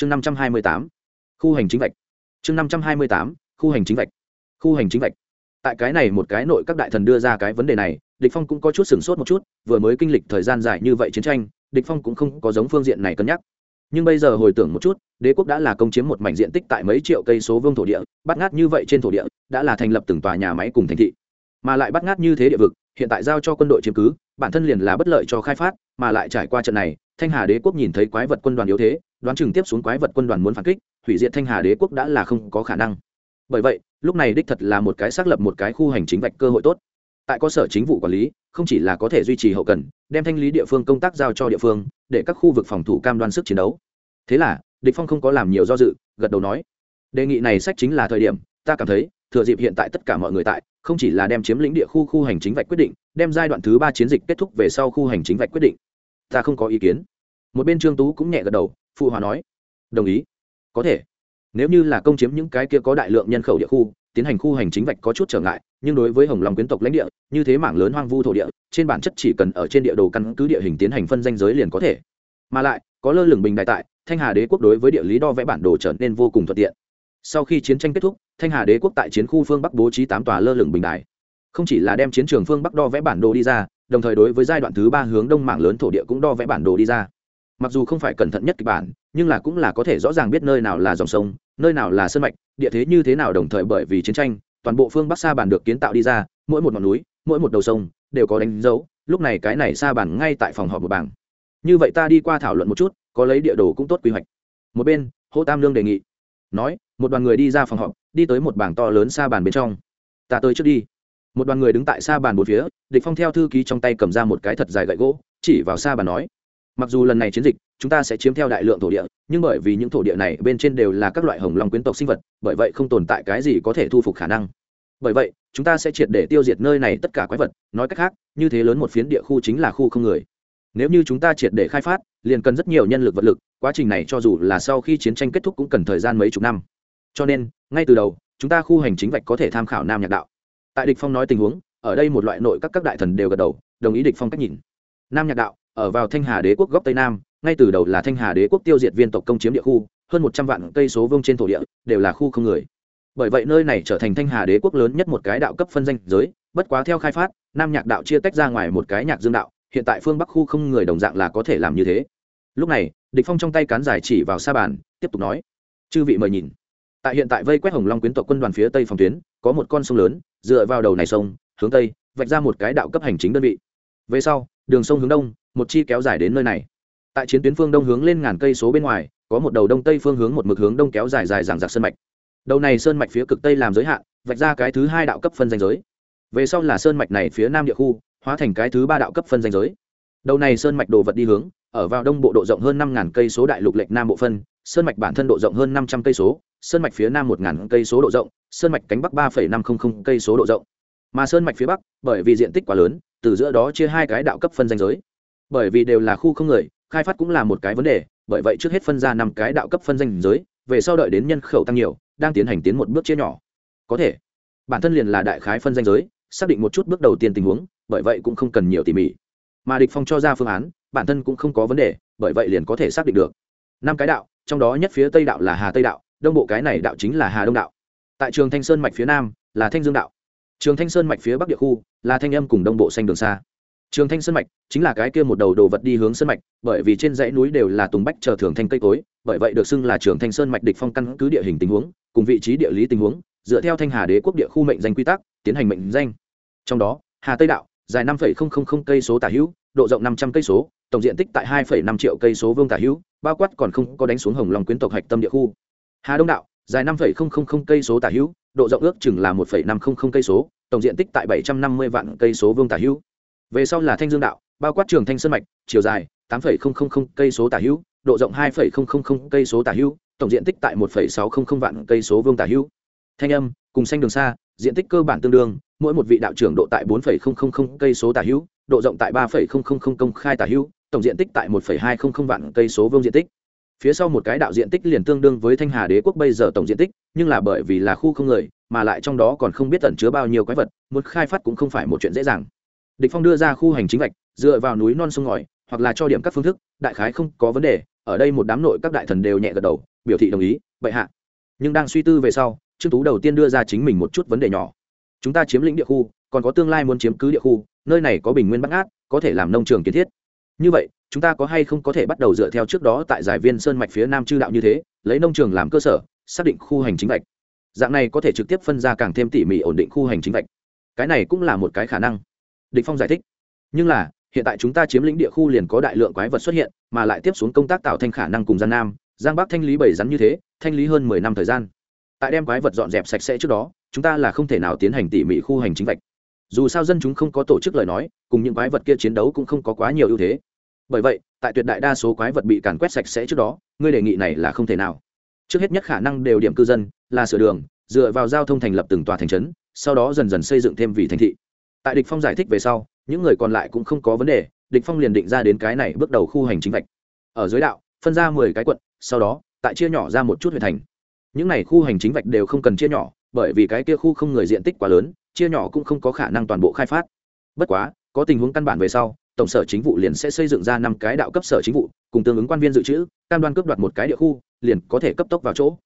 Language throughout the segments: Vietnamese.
chương năm trăm hai mươi tám, khu hành chính vạch. Chương năm trăm hai mươi tám, khu hành chính vạch. Khu hành chính vạch. Tại cái này một cái nội các đại thần đưa ra cái vấn đề này, địch phong cũng có chút sửng sốt một chút, vừa mới kinh lịch thời gian dài như vậy chiến tranh, địch phong cũng không có giống phương diện này cân nhắc. Nhưng bây giờ hồi tưởng một chút, đế quốc đã là công chiếm một mảnh diện tích tại mấy triệu cây số vương thổ địa, bắt ngát như vậy trên thổ địa, đã là thành lập từng tòa nhà máy cùng thành thị. Mà lại bắt ngát như thế địa vực, hiện tại giao cho quân đội chiếm cứ, bản thân liền là bất lợi cho khai phát, mà lại trải qua trận này, thanh hà đế quốc nhìn thấy quái vật quân đoàn yếu thế đoán chừng tiếp xuống quái vật quân đoàn muốn phản kích, hủy diệt thanh hà đế quốc đã là không có khả năng. Bởi vậy, lúc này đích thật là một cái xác lập một cái khu hành chính vạch cơ hội tốt. Tại cơ sở chính vụ quản lý, không chỉ là có thể duy trì hậu cần, đem thanh lý địa phương công tác giao cho địa phương, để các khu vực phòng thủ cam đoan sức chiến đấu. Thế là, địch phong không có làm nhiều do dự, gật đầu nói, đề nghị này sách chính là thời điểm, ta cảm thấy, thừa dịp hiện tại tất cả mọi người tại, không chỉ là đem chiếm lĩnh địa khu khu hành chính vạch quyết định, đem giai đoạn thứ ba chiến dịch kết thúc về sau khu hành chính vạch quyết định. Ta không có ý kiến. Một bên trương tú cũng nhẹ gật đầu phụ hòa nói đồng ý có thể. Nếu như là công chiếm những cái kia có đại lượng nhân khẩu địa khu tiến hành khu hành chính vạch có chút trở ngại nhưng đối với hồng lòng quyến tộc lãnh địa như thế mảng lớn hoang vu thổ địa trên bản chất chỉ cần ở trên địa đồ căn cứ địa hình tiến hành phân danh giới liền có thể. Mà lại có lơ lửng bình đại tại thanh hà đế quốc đối với địa lý đo vẽ bản đồ trở nên vô cùng thuận tiện. Sau khi chiến tranh kết thúc thanh hà đế quốc tại chiến khu phương bắc bố trí tám tòa lơ lửng bình đại, không chỉ là đem chiến trường phương bắc đo vẽ bản đồ đi ra đồng thời đối với giai đoạn thứ ba hướng đông mảng lớn thổ địa cũng đo vẽ bản đồ đi ra mặc dù không phải cẩn thận nhất kịch bản, nhưng là cũng là có thể rõ ràng biết nơi nào là dòng sông, nơi nào là sân mạch, địa thế như thế nào đồng thời bởi vì chiến tranh, toàn bộ phương bắc sa bản được kiến tạo đi ra, mỗi một ngọn núi, mỗi một đầu sông đều có đánh dấu, lúc này cái này sa bản ngay tại phòng họp một bảng. Như vậy ta đi qua thảo luận một chút, có lấy địa đồ cũng tốt quy hoạch. Một bên hô tam lương đề nghị, nói, một đoàn người đi ra phòng họp, đi tới một bảng to lớn sa bàn bên trong. Ta tới trước đi. Một đoàn người đứng tại sa bàn một phía, địch phong theo thư ký trong tay cầm ra một cái thật dài gậy gỗ, chỉ vào sa bàn nói mặc dù lần này chiến dịch, chúng ta sẽ chiếm theo đại lượng thổ địa, nhưng bởi vì những thổ địa này bên trên đều là các loại hồng long quyến tộc sinh vật, bởi vậy không tồn tại cái gì có thể thu phục khả năng. Bởi vậy, chúng ta sẽ triệt để tiêu diệt nơi này tất cả quái vật, nói cách khác, như thế lớn một phiến địa khu chính là khu không người. Nếu như chúng ta triệt để khai phát, liền cần rất nhiều nhân lực vật lực, quá trình này cho dù là sau khi chiến tranh kết thúc cũng cần thời gian mấy chục năm. Cho nên, ngay từ đầu, chúng ta khu hành chính vạch có thể tham khảo nam nhạc đạo. Tại địch phong nói tình huống, ở đây một loại nội các các đại thần đều gật đầu, đồng ý địch phong cách nhìn. Nam nhạc đạo ở vào thanh hà đế quốc góc tây nam, ngay từ đầu là thanh hà đế quốc tiêu diệt viên tộc công chiếm địa khu, hơn một trăm vạn cây số vương trên thổ địa, đều là khu không người. Bởi vậy nơi này trở thành thanh hà đế quốc lớn nhất một cái đạo cấp phân danh giới, bất quá theo khai phát, nam nhạc đạo chia tách ra ngoài một cái nhạc dương đạo, hiện tại phương bắc khu không người đồng dạng là có thể làm như thế. Lúc này, địch phong trong tay cán giải chỉ vào sa bàn, tiếp tục nói, chư vị mời nhìn. Tại hiện tại vây quét hồng long quyến tộc quân đoàn phía tây phòng tuyến, có một con sông lớn, dựa vào đầu này sông, hướng tây, vạch ra một cái đạo cấp hành chính đơn vị. Về sau, đường sông hướng đông một chi kéo dài đến nơi này. Tại chiến tuyến phương đông hướng lên ngàn cây số bên ngoài, có một đầu đông tây phương hướng một mực hướng đông kéo dài dài dằng dặc sơn mạch. Đầu này sơn mạch phía cực tây làm giới hạn, vạch ra cái thứ hai đạo cấp phân danh giới. Về sau là sơn mạch này phía nam địa khu, hóa thành cái thứ ba đạo cấp phân danh giới. Đầu này sơn mạch đồ vật đi hướng, ở vào đông bộ độ rộng hơn năm ngàn cây số đại lục lệch nam bộ phân, sơn mạch bản thân độ rộng hơn năm trăm cây số, sơn mạch phía nam một ngàn cây số độ rộng, sơn mạch cánh bắc ba phẩy năm không không cây số độ rộng. Mà sơn mạch phía bắc, bởi vì diện tích quá lớn, từ giữa đó chia hai cái đạo cấp phân danh giới bởi vì đều là khu không người, khai phát cũng là một cái vấn đề, bởi vậy trước hết phân ra năm cái đạo cấp phân danh giới, về sau đợi đến nhân khẩu tăng nhiều, đang tiến hành tiến một bước chia nhỏ. Có thể, bản thân liền là đại khái phân danh giới, xác định một chút bước đầu tiên tình huống, bởi vậy cũng không cần nhiều tỉ mỉ. Mà địch phong cho ra phương án, bản thân cũng không có vấn đề, bởi vậy liền có thể xác định được. Năm cái đạo, trong đó nhất phía tây đạo là hà tây đạo, đông bộ cái này đạo chính là hà đông đạo. Tại trường thanh sơn mạch phía nam là thanh dương đạo. Trường thanh sơn mạch phía bắc địa khu là thanh âm cùng đông bộ xanh đường xa trường thanh sơn mạch chính là cái kia một đầu đồ vật đi hướng sơn mạch, bởi vì trên dãy núi đều là tùng bách chờ thường thanh cây cối, bởi vậy được xưng là trường thanh sơn mạch địch phong căn cứ địa hình tình huống, cùng vị trí địa lý tình huống, dựa theo thanh hà đế quốc địa khu mệnh danh quy tắc, tiến hành mệnh danh. Trong đó, hà tây đạo, dài năm cây số tả hữu, độ rộng năm trăm cây số, tổng diện tích tại hai năm triệu cây số vương tả hữu, bao quát còn không có đánh xuống hồng lòng quyến tộc hạch tâm địa khu. Hà đông đạo, dài năm cây số tả hữu, độ rộng ước chừng là một năm cây số, tổng diện tích tại bảy trăm năm mươi vạn cây số vương tả hữu về sau là thanh dương đạo bao quát trường thanh sơn mạch chiều dài tám cây số tả hữu độ rộng hai cây số tả hữu tổng diện tích tại một sáu vạn cây số vương tả hữu thanh âm cùng xanh đường xa diện tích cơ bản tương đương mỗi một vị đạo trưởng độ tại bốn cây số tả hữu độ rộng tại ba công khai tả hữu tổng diện tích tại một hai vạn cây số vương diện tích phía sau một cái đạo diện tích liền tương đương với thanh hà đế quốc bây giờ tổng diện tích nhưng là bởi vì là khu không người mà lại trong đó còn không biết tẩn chứa bao nhiêu quái vật muốn khai phát cũng không phải một chuyện dễ dàng địch phong đưa ra khu hành chính vạch, dựa vào núi non sông ngòi, hoặc là cho điểm các phương thức, đại khái không có vấn đề, ở đây một đám nội các đại thần đều nhẹ gật đầu, biểu thị đồng ý, bệ hạ. Nhưng đang suy tư về sau, trương tú đầu tiên đưa ra chính mình một chút vấn đề nhỏ. Chúng ta chiếm lĩnh địa khu, còn có tương lai muốn chiếm cứ địa khu, nơi này có bình nguyên bắc ngát có thể làm nông trường kiến thiết. Như vậy, chúng ta có hay không có thể bắt đầu dựa theo trước đó tại giải viên sơn mạch phía nam chư đạo như thế, lấy nông trường làm cơ sở, xác định khu hành chính vạch. Dạng này có thể trực tiếp phân ra càng thêm tỉ mỉ ổn định khu hành chính vạch. Cái này cũng là một cái khả năng địch phong giải thích. Nhưng là, hiện tại chúng ta chiếm lĩnh địa khu liền có đại lượng quái vật xuất hiện, mà lại tiếp xuống công tác tạo thành khả năng cùng gian nam, giang bắc thanh lý bảy rắn như thế, thanh lý hơn mười năm thời gian. Tại đem quái vật dọn dẹp sạch sẽ trước đó, chúng ta là không thể nào tiến hành tỉ mỉ khu hành chính vạch. Dù sao dân chúng không có tổ chức lời nói, cùng những quái vật kia chiến đấu cũng không có quá nhiều ưu thế. Bởi vậy, tại tuyệt đại đa số quái vật bị càn quét sạch sẽ trước đó, ngươi đề nghị này là không thể nào. Trước hết nhất khả năng đều điểm cư dân, là sửa đường, dựa vào giao thông thành lập từng tòa thành trấn, sau đó dần dần xây dựng thêm vì thành thị tại địch phong giải thích về sau, những người còn lại cũng không có vấn đề, địch phong liền định ra đến cái này bước đầu khu hành chính vạch. Ở dưới đạo, phân ra mười cái quận, sau đó, tại chia nhỏ ra một chút huyện thành. Những này khu hành chính vạch đều không cần chia nhỏ, bởi vì cái kia khu không người diện tích quá lớn, chia nhỏ cũng không có khả năng toàn bộ khai phát. Bất quá, có tình huống căn bản về sau, tổng sở chính vụ liền sẽ xây dựng ra năm cái đạo cấp sở chính vụ, cùng tương ứng quan viên dự trữ, cam đoan cướp đoạt một cái địa khu, liền có thể cấp tốc vào chỗ.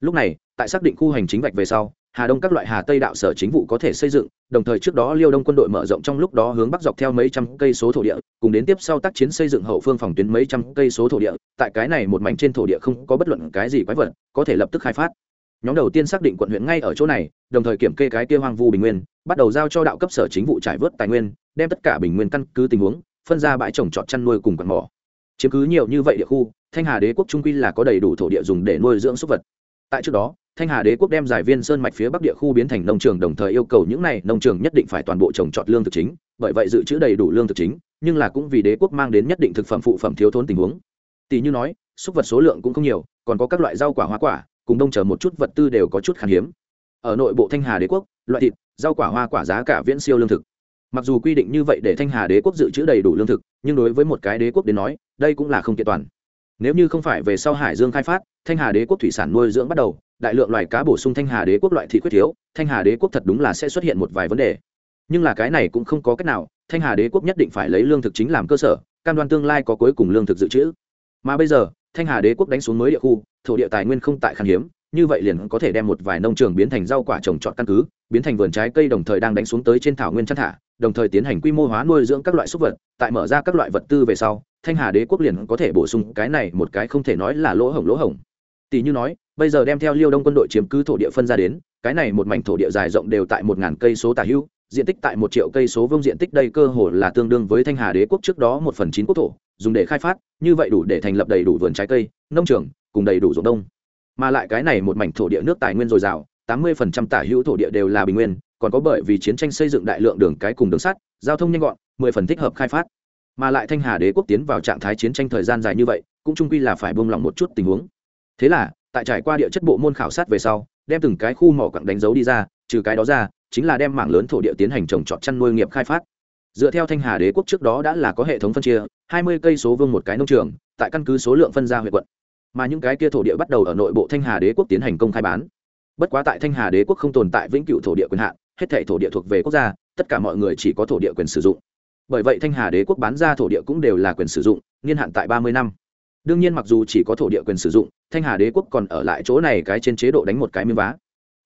Lúc này, tại xác định khu hành chính vạch về sau hà đông các loại hà tây đạo sở chính vụ có thể xây dựng, đồng thời trước đó liêu đông quân đội mở rộng trong lúc đó hướng bắc dọc theo mấy trăm cây số thổ địa, cùng đến tiếp sau tác chiến xây dựng hậu phương phòng tuyến mấy trăm cây số thổ địa. Tại cái này một mảnh trên thổ địa không có bất luận cái gì quái vật, có thể lập tức khai phát. Nhóm đầu tiên xác định quận huyện ngay ở chỗ này, đồng thời kiểm kê cái kia hoang vu bình nguyên, bắt đầu giao cho đạo cấp sở chính vụ trải vớt tài nguyên, đem tất cả bình nguyên căn cứ tình huống, phân ra bãi trồng trọt chăn nuôi cùng quạt mỏ. Chiếm cứ nhiều như vậy địa khu, thanh hà đế quốc trung quy là có đầy đủ thổ địa dùng để nuôi dưỡng súc vật. Tại trước đó thanh hà đế quốc đem giải viên sơn mạch phía bắc địa khu biến thành nông trường, đồng thời yêu cầu những này nông trường nhất định phải toàn bộ trồng trọt lương thực chính, bởi vậy dự trữ đầy đủ lương thực chính, nhưng là cũng vì đế quốc mang đến nhất định thực phẩm phụ phẩm thiếu thốn tình huống. Tỷ như nói súc vật số lượng cũng không nhiều, còn có các loại rau quả, hoa quả, cùng đông chờ một chút vật tư đều có chút khan hiếm. Ở nội bộ thanh hà đế quốc, loại thịt, rau quả, hoa quả giá cả viễn siêu lương thực. Mặc dù quy định như vậy để thanh hà đế quốc dự trữ đầy đủ lương thực, nhưng đối với một cái đế quốc đến nói, đây cũng là không kiện toàn nếu như không phải về sau hải dương khai phát, thanh hà đế quốc thủy sản nuôi dưỡng bắt đầu, đại lượng loài cá bổ sung thanh hà đế quốc loại thị quyết thiếu, thanh hà đế quốc thật đúng là sẽ xuất hiện một vài vấn đề. Nhưng là cái này cũng không có cách nào, thanh hà đế quốc nhất định phải lấy lương thực chính làm cơ sở, cam đoan tương lai có cuối cùng lương thực dự trữ. Mà bây giờ, thanh hà đế quốc đánh xuống mới địa khu, thổ địa tài nguyên không tại khan hiếm như vậy liền có thể đem một vài nông trường biến thành rau quả trồng trọt căn cứ, biến thành vườn trái cây đồng thời đang đánh xuống tới trên thảo nguyên chăn thả, đồng thời tiến hành quy mô hóa nuôi dưỡng các loại súc vật, tại mở ra các loại vật tư về sau, thanh hà đế quốc liền có thể bổ sung cái này một cái không thể nói là lỗ hổng lỗ hổng. Tỷ như nói, bây giờ đem theo liêu đông quân đội chiếm cứ thổ địa phân ra đến, cái này một mảnh thổ địa dài rộng đều tại một ngàn cây số tà hữu, diện tích tại một triệu cây số vuông diện tích đây cơ hồ là tương đương với thanh hà đế quốc trước đó một phần chín quốc thổ, dùng để khai phát, như vậy đủ để thành lập đầy đủ vườn trái cây, nông trường, cùng đầy đủ ruộng đông mà lại cái này một mảnh thổ địa nước tài nguyên dồi dào, tám mươi phần trăm tả hữu thổ địa đều là bình nguyên, còn có bởi vì chiến tranh xây dựng đại lượng đường cái cùng đường sắt, giao thông nhanh gọn, mười phần thích hợp khai phát. Mà lại thanh hà đế quốc tiến vào trạng thái chiến tranh thời gian dài như vậy, cũng trung quy là phải buông lỏng một chút tình huống. Thế là, tại trải qua địa chất bộ môn khảo sát về sau, đem từng cái khu mỏ quặng đánh dấu đi ra, trừ cái đó ra, chính là đem mảng lớn thổ địa tiến hành trồng trọt chăn nuôi nghiệp khai phát. Dựa theo thanh hà đế quốc trước đó đã là có hệ thống phân chia, hai mươi cây số vương một cái nông trường, tại căn cứ số lượng phân ra huyện quận mà những cái kia thổ địa bắt đầu ở nội bộ thanh hà đế quốc tiến hành công khai bán. Bất quá tại thanh hà đế quốc không tồn tại vĩnh cửu thổ địa quyền hạn, hết thể thổ địa thuộc về quốc gia, tất cả mọi người chỉ có thổ địa quyền sử dụng. Bởi vậy thanh hà đế quốc bán ra thổ địa cũng đều là quyền sử dụng, niên hạn tại ba mươi năm. Đương nhiên mặc dù chỉ có thổ địa quyền sử dụng, thanh hà đế quốc còn ở lại chỗ này cái trên chế độ đánh một cái miếng vá.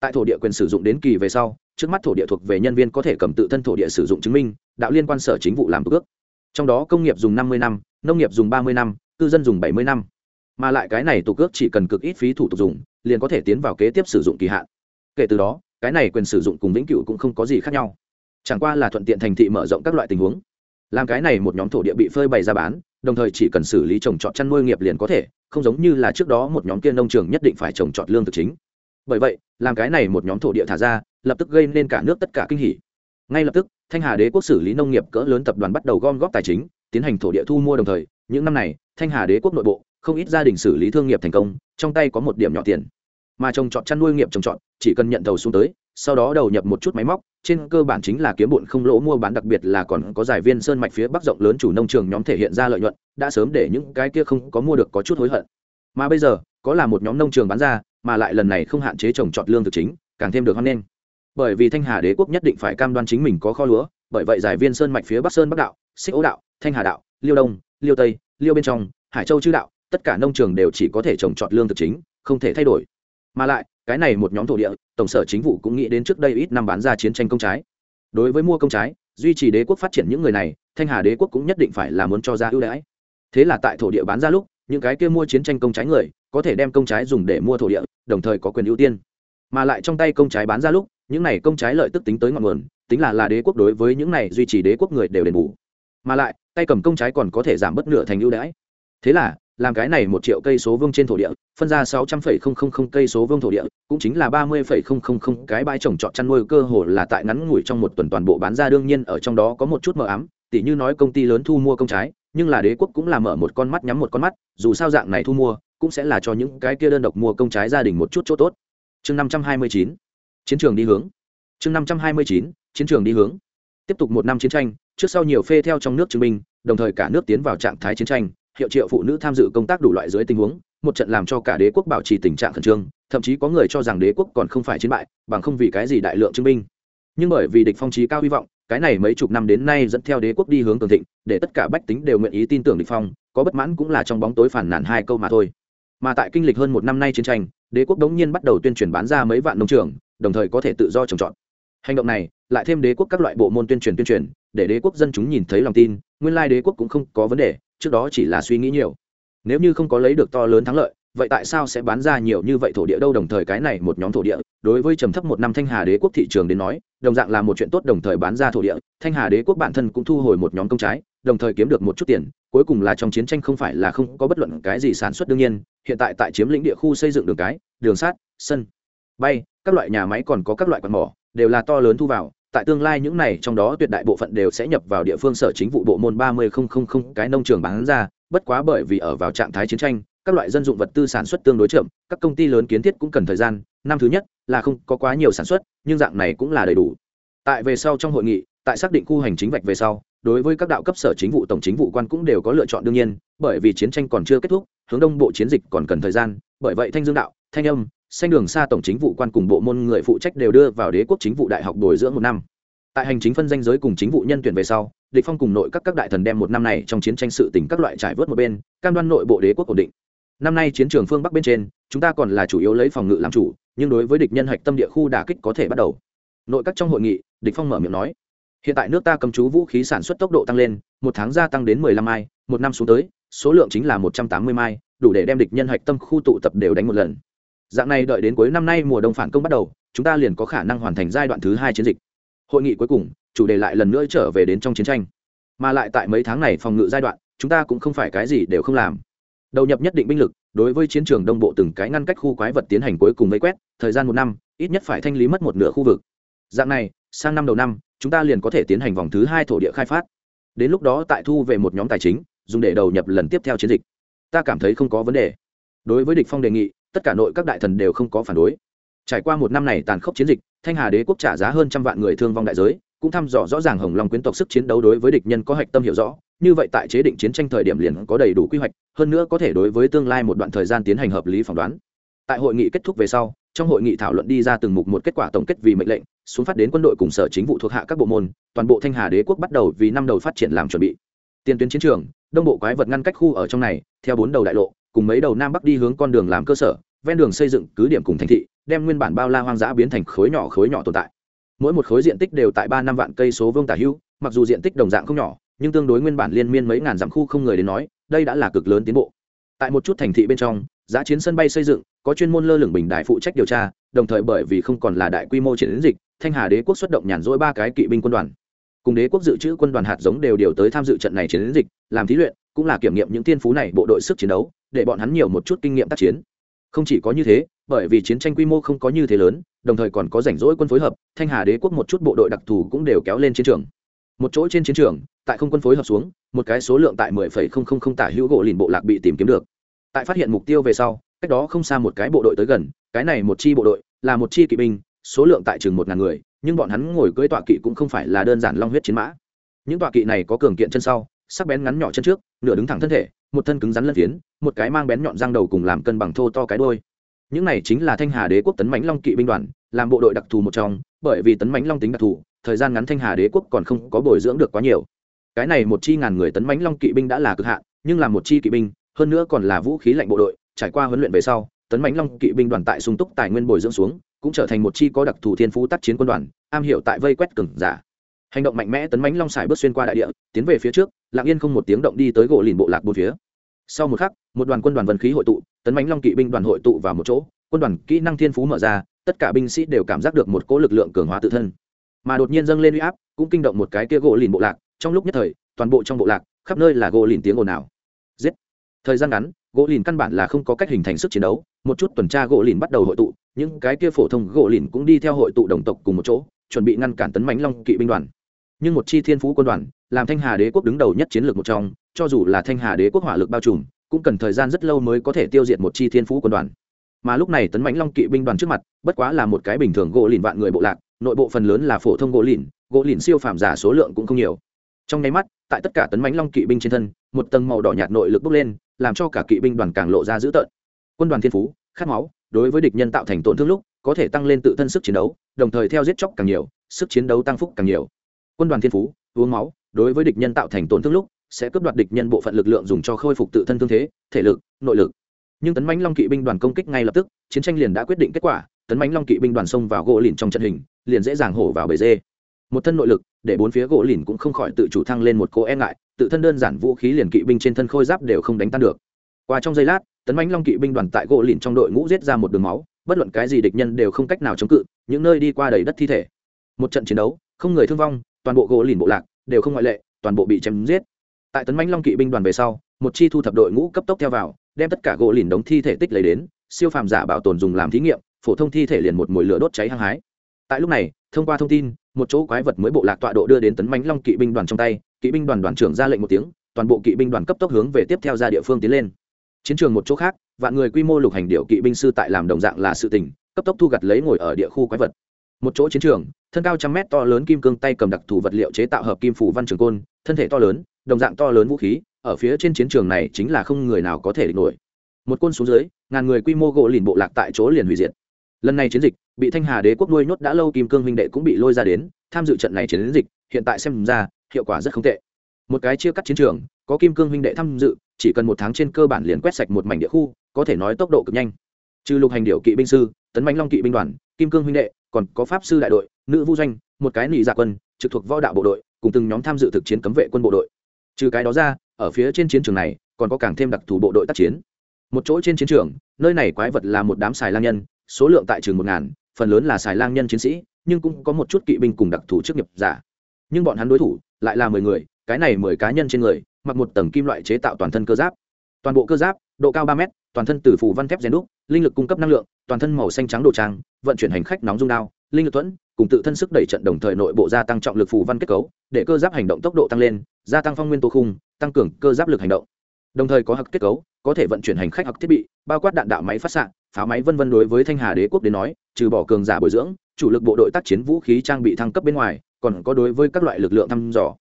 Tại thổ địa quyền sử dụng đến kỳ về sau, trước mắt thổ địa thuộc về nhân viên có thể cầm tự thân thổ địa sử dụng chứng minh, đạo liên quan sở chính vụ làm ước. Trong đó công nghiệp dùng năm mươi năm, nông nghiệp dùng ba mươi năm, cư dân dùng bảy mươi năm mà lại cái này tục ước chỉ cần cực ít phí thủ tục dùng, liền có thể tiến vào kế tiếp sử dụng kỳ hạn. Kể từ đó, cái này quyền sử dụng cùng vĩnh cửu cũng không có gì khác nhau. Chẳng qua là thuận tiện thành thị mở rộng các loại tình huống. Làm cái này một nhóm thổ địa bị phơi bày ra bán, đồng thời chỉ cần xử lý trồng trọt chăn nuôi nghiệp liền có thể, không giống như là trước đó một nhóm kia nông trường nhất định phải trồng trọt lương thực chính. Bởi vậy, làm cái này một nhóm thổ địa thả ra, lập tức gây nên cả nước tất cả kinh hỉ. Ngay lập tức, thanh hà đế quốc xử lý nông nghiệp cỡ lớn tập đoàn bắt đầu gom góp tài chính, tiến hành thổ địa thu mua đồng thời, những năm này, thanh hà đế quốc nội bộ không ít gia đình xử lý thương nghiệp thành công, trong tay có một điểm nhỏ tiền. Mà trồng trọt chăn nuôi nghiệp trồng trọt chỉ cần nhận thầu xuống tới, sau đó đầu nhập một chút máy móc, trên cơ bản chính là kiếm bụn không lỗ mua bán, đặc biệt là còn có giải viên sơn mạch phía bắc rộng lớn chủ nông trường nhóm thể hiện ra lợi nhuận, đã sớm để những cái kia không có mua được có chút hối hận. Mà bây giờ, có là một nhóm nông trường bán ra, mà lại lần này không hạn chế trồng trọt lương thực chính, càng thêm được hoan nghênh. Bởi vì thanh hà đế quốc nhất định phải cam đoan chính mình có kho lúa, bởi vậy giải viên sơn mạch phía bắc sơn bắc đạo, xích ố đạo, thanh hà đạo, liêu đông, liêu tây, liêu bên trong, hải châu chư đạo tất cả nông trường đều chỉ có thể trồng trọt lương thực chính, không thể thay đổi. Mà lại, cái này một nhóm thổ địa, tổng sở chính vụ cũng nghĩ đến trước đây ít năm bán ra chiến tranh công trái. Đối với mua công trái, duy trì đế quốc phát triển những người này, thanh hà đế quốc cũng nhất định phải là muốn cho ra ưu đãi. Thế là tại thổ địa bán ra lúc, những cái kia mua chiến tranh công trái người, có thể đem công trái dùng để mua thổ địa, đồng thời có quyền ưu tiên. Mà lại trong tay công trái bán ra lúc, những này công trái lợi tức tính tới ngọn nguồn, tính là là đế quốc đối với những này duy trì đế quốc người đều đền bù. Mà lại, tay cầm công trái còn có thể giảm bất nửa thành ưu đãi. Thế là làm cái này một triệu cây số vương trên thổ địa, phân ra sáu trăm phẩy không không không cây số vương thổ địa, cũng chính là ba mươi phẩy không không không cái bãi trồng trọt chăn nuôi cơ hồ là tại ngắn ngủi trong một tuần toàn bộ bán ra. Đương nhiên, ở trong đó có một chút mờ ám, tỉ như nói công ty lớn thu mua công trái, nhưng là đế quốc cũng là mở một con mắt nhắm một con mắt, dù sao dạng này thu mua, cũng sẽ là cho những cái kia đơn độc mua công trái gia đình một chút chỗ tốt. Chương năm trăm hai mươi chín, chiến trường đi hướng. Chương năm trăm hai mươi chín, chiến trường đi hướng. Tiếp tục một năm chiến tranh, trước sau nhiều phê theo trong nước chứng minh, đồng thời cả nước tiến vào trạng thái chiến tranh hiệu triệu phụ nữ tham dự công tác đủ loại dưới tình huống, một trận làm cho cả đế quốc bảo trì tình trạng khẩn trương, thậm chí có người cho rằng đế quốc còn không phải chiến bại, bằng không vì cái gì đại lượng chứng minh nhưng bởi vì địch phong trí cao hy vọng, cái này mấy chục năm đến nay dẫn theo đế quốc đi hướng cường thịnh, để tất cả bách tính đều nguyện ý tin tưởng địch phong, có bất mãn cũng là trong bóng tối phản nản hai câu mà thôi. Mà tại kinh lịch hơn một năm nay chiến tranh, đế quốc đống nhiên bắt đầu tuyên truyền bán ra mấy vạn nông trường, đồng thời có thể tự do trồng trọt. Hành động này, lại thêm đế quốc các loại bộ môn tuyên truyền tuyên truyền, để đế quốc dân chúng nhìn thấy lòng tin, nguyên lai đế quốc cũng không có vấn đề trước đó chỉ là suy nghĩ nhiều. Nếu như không có lấy được to lớn thắng lợi, vậy tại sao sẽ bán ra nhiều như vậy thổ địa đâu? Đồng thời cái này một nhóm thổ địa, đối với trầm thấp một năm thanh hà đế quốc thị trường đến nói, đồng dạng là một chuyện tốt, đồng thời bán ra thổ địa, thanh hà đế quốc bản thân cũng thu hồi một nhóm công trái, đồng thời kiếm được một chút tiền, cuối cùng là trong chiến tranh không phải là không có bất luận cái gì sản xuất đương nhiên, hiện tại tại chiếm lĩnh địa khu xây dựng đường cái, đường sát sân, bay, các loại nhà máy còn có các loại quạt mỏ, đều là to lớn thu vào tại tương lai những này trong đó tuyệt đại bộ phận đều sẽ nhập vào địa phương sở chính vụ bộ môn ba mươi không không không cái nông trường bán ra, bất quá bởi vì ở vào trạng thái chiến tranh, các loại dân dụng vật tư sản xuất tương đối chậm, các công ty lớn kiến thiết cũng cần thời gian, năm thứ nhất là không có quá nhiều sản xuất, nhưng dạng này cũng là đầy đủ. Tại về sau trong hội nghị, tại xác định khu hành chính vạch về sau, đối với các đạo cấp sở chính vụ, tổng chính vụ quan cũng đều có lựa chọn đương nhiên, bởi vì chiến tranh còn chưa kết thúc, hướng đông bộ chiến dịch còn cần thời gian, bởi vậy thanh dương đạo, thanh âm xanh đường xa tổng chính vụ quan cùng bộ môn người phụ trách đều đưa vào đế quốc chính vụ đại học bồi dưỡng một năm. Tại hành chính phân danh giới cùng chính vụ nhân tuyển về sau, địch phong cùng nội các các đại thần đem một năm này trong chiến tranh sự tình các loại trải vớt một bên, cam đoan nội bộ đế quốc ổn định. Năm nay chiến trường phương bắc bên trên, chúng ta còn là chủ yếu lấy phòng ngự làm chủ, nhưng đối với địch nhân hạch tâm địa khu đả kích có thể bắt đầu. Nội các trong hội nghị, địch phong mở miệng nói, hiện tại nước ta cầm chú vũ khí sản xuất tốc độ tăng lên, một tháng gia tăng đến 15 mai, một năm xuống tới, số lượng chính là 180 mai, đủ để đem địch nhân hạch tâm khu tụ tập đều đánh một lần dạng này đợi đến cuối năm nay mùa đông phản công bắt đầu, chúng ta liền có khả năng hoàn thành giai đoạn thứ hai chiến dịch. Hội nghị cuối cùng, chủ đề lại lần nữa trở về đến trong chiến tranh. Mà lại tại mấy tháng này phòng ngự giai đoạn, chúng ta cũng không phải cái gì đều không làm. Đầu nhập nhất định binh lực, đối với chiến trường đông bộ từng cái ngăn cách khu quái vật tiến hành cuối cùng vây quét, thời gian một năm, ít nhất phải thanh lý mất một nửa khu vực. Dạng này, sang năm đầu năm, chúng ta liền có thể tiến hành vòng thứ hai thổ địa khai phát. Đến lúc đó tại thu về một nhóm tài chính, dùng để đầu nhập lần tiếp theo chiến dịch. Ta cảm thấy không có vấn đề. Đối với địch phong đề nghị tất cả nội các đại thần đều không có phản đối. Trải qua một năm này tàn khốc chiến dịch, thanh hà đế quốc trả giá hơn trăm vạn người thương vong đại giới, cũng thăm dò rõ ràng hồng long quyến tộc sức chiến đấu đối với địch nhân có hạch tâm hiểu rõ, như vậy tại chế định chiến tranh thời điểm liền có đầy đủ quy hoạch, hơn nữa có thể đối với tương lai một đoạn thời gian tiến hành hợp lý phỏng đoán. Tại hội nghị kết thúc về sau, trong hội nghị thảo luận đi ra từng mục một kết quả tổng kết vì mệnh lệnh, xuống phát đến quân đội cùng sở chính vụ thuộc hạ các bộ môn, toàn bộ thanh hà đế quốc bắt đầu vì năm đầu phát triển làm chuẩn bị. Tiền tuyến chiến trường, đông bộ quái vật ngăn cách khu ở trong này, theo bốn đầu đại lộ cùng mấy đầu nam bắc đi hướng con đường làm cơ sở, ven đường xây dựng cứ điểm cùng thành thị, đem nguyên bản bao la hoang dã biến thành khối nhỏ khối nhỏ tồn tại. Mỗi một khối diện tích đều tại ba năm vạn cây số vương tả hưu mặc dù diện tích đồng dạng không nhỏ, nhưng tương đối nguyên bản liên miên mấy ngàn dặm khu không người đến nói, đây đã là cực lớn tiến bộ. Tại một chút thành thị bên trong, giá chiến sân bay xây dựng, có chuyên môn lơ lửng bình đại phụ trách điều tra, đồng thời bởi vì không còn là đại quy mô chiến dịch, thanh hà đế quốc xuất động nhàn rỗi ba cái kỵ binh quân đoàn. Cùng đế quốc dự trữ quân đoàn hạt giống đều điều tới tham dự trận này chiến dịch, làm thí luyện, cũng là kiểm nghiệm những tiên phú này bộ đội sức chiến đấu để bọn hắn nhiều một chút kinh nghiệm tác chiến. Không chỉ có như thế, bởi vì chiến tranh quy mô không có như thế lớn, đồng thời còn có rảnh rỗi quân phối hợp, thanh hà đế quốc một chút bộ đội đặc thù cũng đều kéo lên chiến trường. Một chỗ trên chiến trường, tại không quân phối hợp xuống, một cái số lượng tại mười phẩy không không không tả hữu gỗ lìn bộ lạc bị tìm kiếm được. Tại phát hiện mục tiêu về sau, cách đó không xa một cái bộ đội tới gần, cái này một chi bộ đội, là một chi kỵ binh, số lượng tại chừng một ngàn người, nhưng bọn hắn ngồi cưỡi tọa kỵ cũng không phải là đơn giản long huyết chiến mã. Những tọa kỵ này có cường kiện chân sau sắc bén ngắn nhỏ chân trước, nửa đứng thẳng thân thể, một thân cứng rắn lân phiến, một cái mang bén nhọn răng đầu cùng làm cân bằng thô to cái đôi những này chính là thanh hà đế quốc tấn mãnh long kỵ binh đoàn, làm bộ đội đặc thù một trong, bởi vì tấn mãnh long tính đặc thù, thời gian ngắn thanh hà đế quốc còn không có bồi dưỡng được quá nhiều. Cái này một chi ngàn người tấn mãnh long kỵ binh đã là cực hạn, nhưng là một chi kỵ binh, hơn nữa còn là vũ khí lạnh bộ đội, trải qua huấn luyện về sau, tấn mãnh long kỵ binh đoàn tại sung túc tài nguyên bồi dưỡng xuống, cũng trở thành một chi có đặc thù thiên phú tác chiến quân đoàn, am hiểu tại vây quét cừng giả hành động mạnh mẽ tấn mãnh long xài bước xuyên qua đại địa, tiến về phía trước, lặng yên không một tiếng động đi tới gỗ lìn bộ lạc bốn phía. Sau một khắc, một đoàn quân đoàn vân khí hội tụ, tấn mãnh long kỵ binh đoàn hội tụ vào một chỗ, quân đoàn kỹ năng thiên phú mở ra, tất cả binh sĩ đều cảm giác được một cỗ lực lượng cường hóa tự thân. Mà đột nhiên dâng lên uy áp, cũng kinh động một cái kia gỗ lìn bộ lạc, trong lúc nhất thời, toàn bộ trong bộ lạc, khắp nơi là gỗ lìn tiếng ồn ào. Giết! Thời gian ngắn, gỗ lìn căn bản là không có cách hình thành sức chiến đấu, một chút tuần tra gỗ lìn bắt đầu hội tụ, những cái kia phổ thông gỗ lìn cũng đi theo hội tụ đồng tộc cùng một chỗ, chuẩn bị ngăn cản tấn mãnh long kỵ binh đoàn nhưng một chi thiên phú quân đoàn, làm thanh hà đế quốc đứng đầu nhất chiến lược một trong, cho dù là thanh hà đế quốc hỏa lực bao trùm, cũng cần thời gian rất lâu mới có thể tiêu diệt một chi thiên phú quân đoàn. Mà lúc này tấn mãnh long kỵ binh đoàn trước mặt, bất quá là một cái bình thường gỗ lìn vạn người bộ lạc, nội bộ phần lớn là phổ thông gỗ lìn gỗ lìn siêu phàm giả số lượng cũng không nhiều. Trong nháy mắt, tại tất cả tấn mãnh long kỵ binh trên thân, một tầng màu đỏ nhạt nội lực bốc lên, làm cho cả kỵ binh đoàn càng lộ ra dữ tợn. Quân đoàn thiên phú, khát máu, đối với địch nhân tạo thành tổn thương lúc, có thể tăng lên tự thân sức chiến đấu, đồng thời theo giết chóc càng nhiều, sức chiến đấu tăng phúc càng nhiều quân đoàn thiên phú, uống máu, đối với địch nhân tạo thành tổn thương lúc, sẽ cướp đoạt địch nhân bộ phận lực lượng dùng cho khôi phục tự thân thương thế, thể lực, nội lực. Nhưng tấn mãnh long kỵ binh đoàn công kích ngay lập tức, chiến tranh liền đã quyết định kết quả, tấn mãnh long kỵ binh đoàn xông vào gỗ lìn trong trận hình, liền dễ dàng hổ vào bể dê. Một thân nội lực, để bốn phía gỗ lìn cũng không khỏi tự chủ thăng lên một cô e ngại, tự thân đơn giản vũ khí liền kỵ binh trên thân khôi giáp đều không đánh tan được. Qua trong giây lát, tấn mãnh long kỵ binh đoàn tại gỗ lìn trong đội ngũ giết ra một đường máu, bất luận cái gì địch nhân đều không cách nào chống cự, những nơi đi qua đầy đất thi thể. Một trận chiến đấu, không người thương vong toàn bộ gỗ lìn bộ lạc đều không ngoại lệ, toàn bộ bị chém giết. Tại tấn mãnh long kỵ binh đoàn về sau, một chi thu thập đội ngũ cấp tốc theo vào, đem tất cả gỗ lìn đống thi thể tích lấy đến, siêu phàm giả bảo tồn dùng làm thí nghiệm, phổ thông thi thể liền một mồi lửa đốt cháy hăng hái. Tại lúc này, thông qua thông tin, một chỗ quái vật mới bộ lạc tọa độ đưa đến tấn mãnh long kỵ binh đoàn trong tay, kỵ binh đoàn đoàn trưởng ra lệnh một tiếng, toàn bộ kỵ binh đoàn cấp tốc hướng về tiếp theo ra địa phương tiến lên. Chiến trường một chỗ khác, vạn người quy mô lục hành điệu kỵ binh sư tại làm đồng dạng là sự tình, cấp tốc thu gặt lấy ngồi ở địa khu quái vật. Một chỗ chiến trường thân cao trăm mét to lớn kim cương tay cầm đặc thù vật liệu chế tạo hợp kim phủ văn trường côn, thân thể to lớn, đồng dạng to lớn vũ khí, ở phía trên chiến trường này chính là không người nào có thể địch nổi. Một côn xuống dưới, ngàn người quy mô gỗ lìn bộ lạc tại chỗ liền hủy diệt. Lần này chiến dịch, bị thanh hà đế quốc nuôi nhốt đã lâu kim cương huynh đệ cũng bị lôi ra đến, tham dự trận này chiến dịch, hiện tại xem ra, hiệu quả rất không tệ. Một cái chia cắt chiến trường, có kim cương huynh đệ tham dự, chỉ cần một tháng trên cơ bản liền quét sạch một mảnh địa khu, có thể nói tốc độ cực nhanh. Trừ lục hành điệu kỵ binh sư, tấn bánh long kỵ binh đoàn, kim cương huynh đệ còn có pháp sư đại đội, nữ vũ doanh, một cái nị dạ quân, trực thuộc võ đạo bộ đội, cùng từng nhóm tham dự thực chiến cấm vệ quân bộ đội. Trừ cái đó ra, ở phía trên chiến trường này, còn có càng thêm đặc thù bộ đội tác chiến. Một chỗ trên chiến trường, nơi này quái vật là một đám xài lang nhân, số lượng tại trường một ngàn, phần lớn là xài lang nhân chiến sĩ, nhưng cũng có một chút kỵ binh cùng đặc thù chức nghiệp giả. Nhưng bọn hắn đối thủ, lại là mười người, cái này mười cá nhân trên người, mặc một tầng kim loại chế tạo toàn thân cơ giáp. Toàn bộ cơ giáp độ cao ba mét, toàn thân từ phủ văn thép rèn đúc, linh lực cung cấp năng lượng, toàn thân màu xanh trắng đồ trang, vận chuyển hành khách nóng dung đao, linh lực thuẫn, cùng tự thân sức đẩy trận đồng thời nội bộ gia tăng trọng lực phù văn kết cấu, để cơ giáp hành động tốc độ tăng lên, gia tăng phong nguyên tố khung, tăng cường cơ giáp lực hành động. Đồng thời có hặc kết cấu, có thể vận chuyển hành khách hoặc thiết bị, bao quát đạn đạo máy phát xạ, pháo máy vân vân đối với thanh hà đế quốc đến nói, trừ bỏ cường giả bồi dưỡng, chủ lực bộ đội tác chiến vũ khí trang bị thăng cấp bên ngoài, còn có đối với các loại lực lượng thăm dò.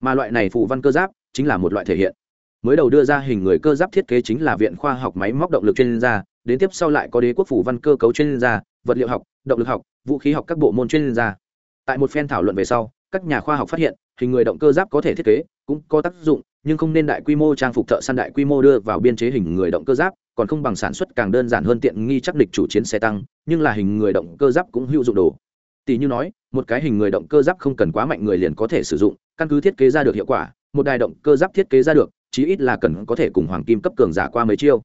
Mà loại này phù văn cơ giáp chính là một loại thể hiện mới đầu đưa ra hình người cơ giáp thiết kế chính là viện khoa học máy móc động lực chuyên gia, đến tiếp sau lại có đế quốc phủ văn cơ cấu chuyên gia, vật liệu học, động lực học, vũ khí học các bộ môn chuyên gia. Tại một phen thảo luận về sau, các nhà khoa học phát hiện, hình người động cơ giáp có thể thiết kế, cũng có tác dụng, nhưng không nên đại quy mô trang phục thợ săn đại quy mô đưa vào biên chế hình người động cơ giáp, còn không bằng sản xuất càng đơn giản hơn tiện nghi chắc địch chủ chiến xe tăng, nhưng là hình người động cơ giáp cũng hữu dụng đồ. Tỷ như nói, một cái hình người động cơ giáp không cần quá mạnh người liền có thể sử dụng, căn cứ thiết kế ra được hiệu quả, một đài động cơ giáp thiết kế ra được chí ít là cần có thể cùng hoàng kim cấp cường giả qua mấy chiêu.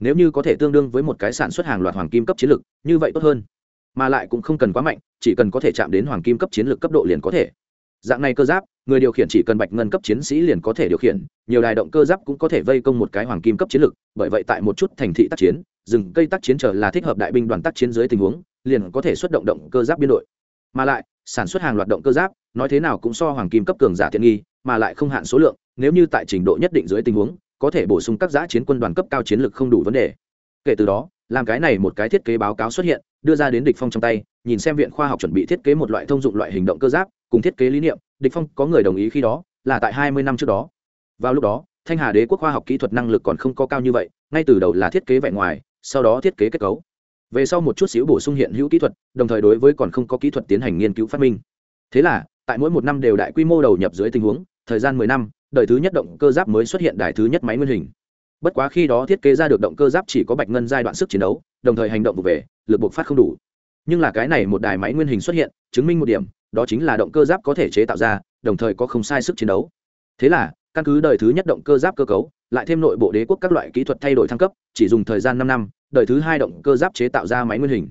Nếu như có thể tương đương với một cái sản xuất hàng loạt hoàng kim cấp chiến lược, như vậy tốt hơn. Mà lại cũng không cần quá mạnh, chỉ cần có thể chạm đến hoàng kim cấp chiến lược cấp độ liền có thể. Dạng này cơ giáp, người điều khiển chỉ cần bạch ngân cấp chiến sĩ liền có thể điều khiển, nhiều đài động cơ giáp cũng có thể vây công một cái hoàng kim cấp chiến lược, bởi vậy tại một chút thành thị tác chiến, rừng cây tác chiến trở là thích hợp đại binh đoàn tác chiến dưới tình huống, liền có thể xuất động động cơ giáp biên đội. Mà lại, sản xuất hàng loạt động cơ giáp, nói thế nào cũng so hoàng kim cấp cường giả tiện nghi, mà lại không hạn số lượng nếu như tại trình độ nhất định dưới tình huống, có thể bổ sung các giã chiến quân đoàn cấp cao chiến lược không đủ vấn đề. Kể từ đó, làm cái này một cái thiết kế báo cáo xuất hiện, đưa ra đến địch phong trong tay, nhìn xem viện khoa học chuẩn bị thiết kế một loại thông dụng loại hình động cơ giáp, cùng thiết kế lý niệm, địch phong có người đồng ý khi đó, là tại 20 năm trước đó. Vào lúc đó, thanh hà đế quốc khoa học kỹ thuật năng lực còn không có cao như vậy, ngay từ đầu là thiết kế vẻ ngoài, sau đó thiết kế kết cấu. Về sau một chút xíu bổ sung hiện hữu kỹ thuật, đồng thời đối với còn không có kỹ thuật tiến hành nghiên cứu phát minh. Thế là, tại mỗi một năm đều đại quy mô đầu nhập dưới tình huống, thời gian 10 năm đời thứ nhất động cơ giáp mới xuất hiện đài thứ nhất máy nguyên hình. Bất quá khi đó thiết kế ra được động cơ giáp chỉ có bạch ngân giai đoạn sức chiến đấu, đồng thời hành động vụ về, lực bộc phát không đủ. Nhưng là cái này một đài máy nguyên hình xuất hiện, chứng minh một điểm, đó chính là động cơ giáp có thể chế tạo ra, đồng thời có không sai sức chiến đấu. Thế là, căn cứ đời thứ nhất động cơ giáp cơ cấu, lại thêm nội bộ đế quốc các loại kỹ thuật thay đổi thăng cấp, chỉ dùng thời gian năm năm, đời thứ hai động cơ giáp chế tạo ra máy nguyên hình.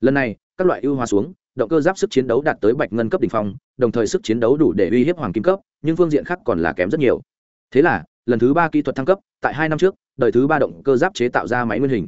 Lần này, các loại ưu hóa xuống động cơ giáp sức chiến đấu đạt tới bạch ngân cấp đ ỉ n h phong, đồng thời sức chiến đấu đủ để uy hiếp hoàng kim cấp, nhưng phương diện khác còn là kém rất nhiều. Thế là, lần thứ ba kỹ thuật thăng cấp, tại hai năm trước, đời thứ ba động cơ giáp chế tạo ra máy nguyên hình.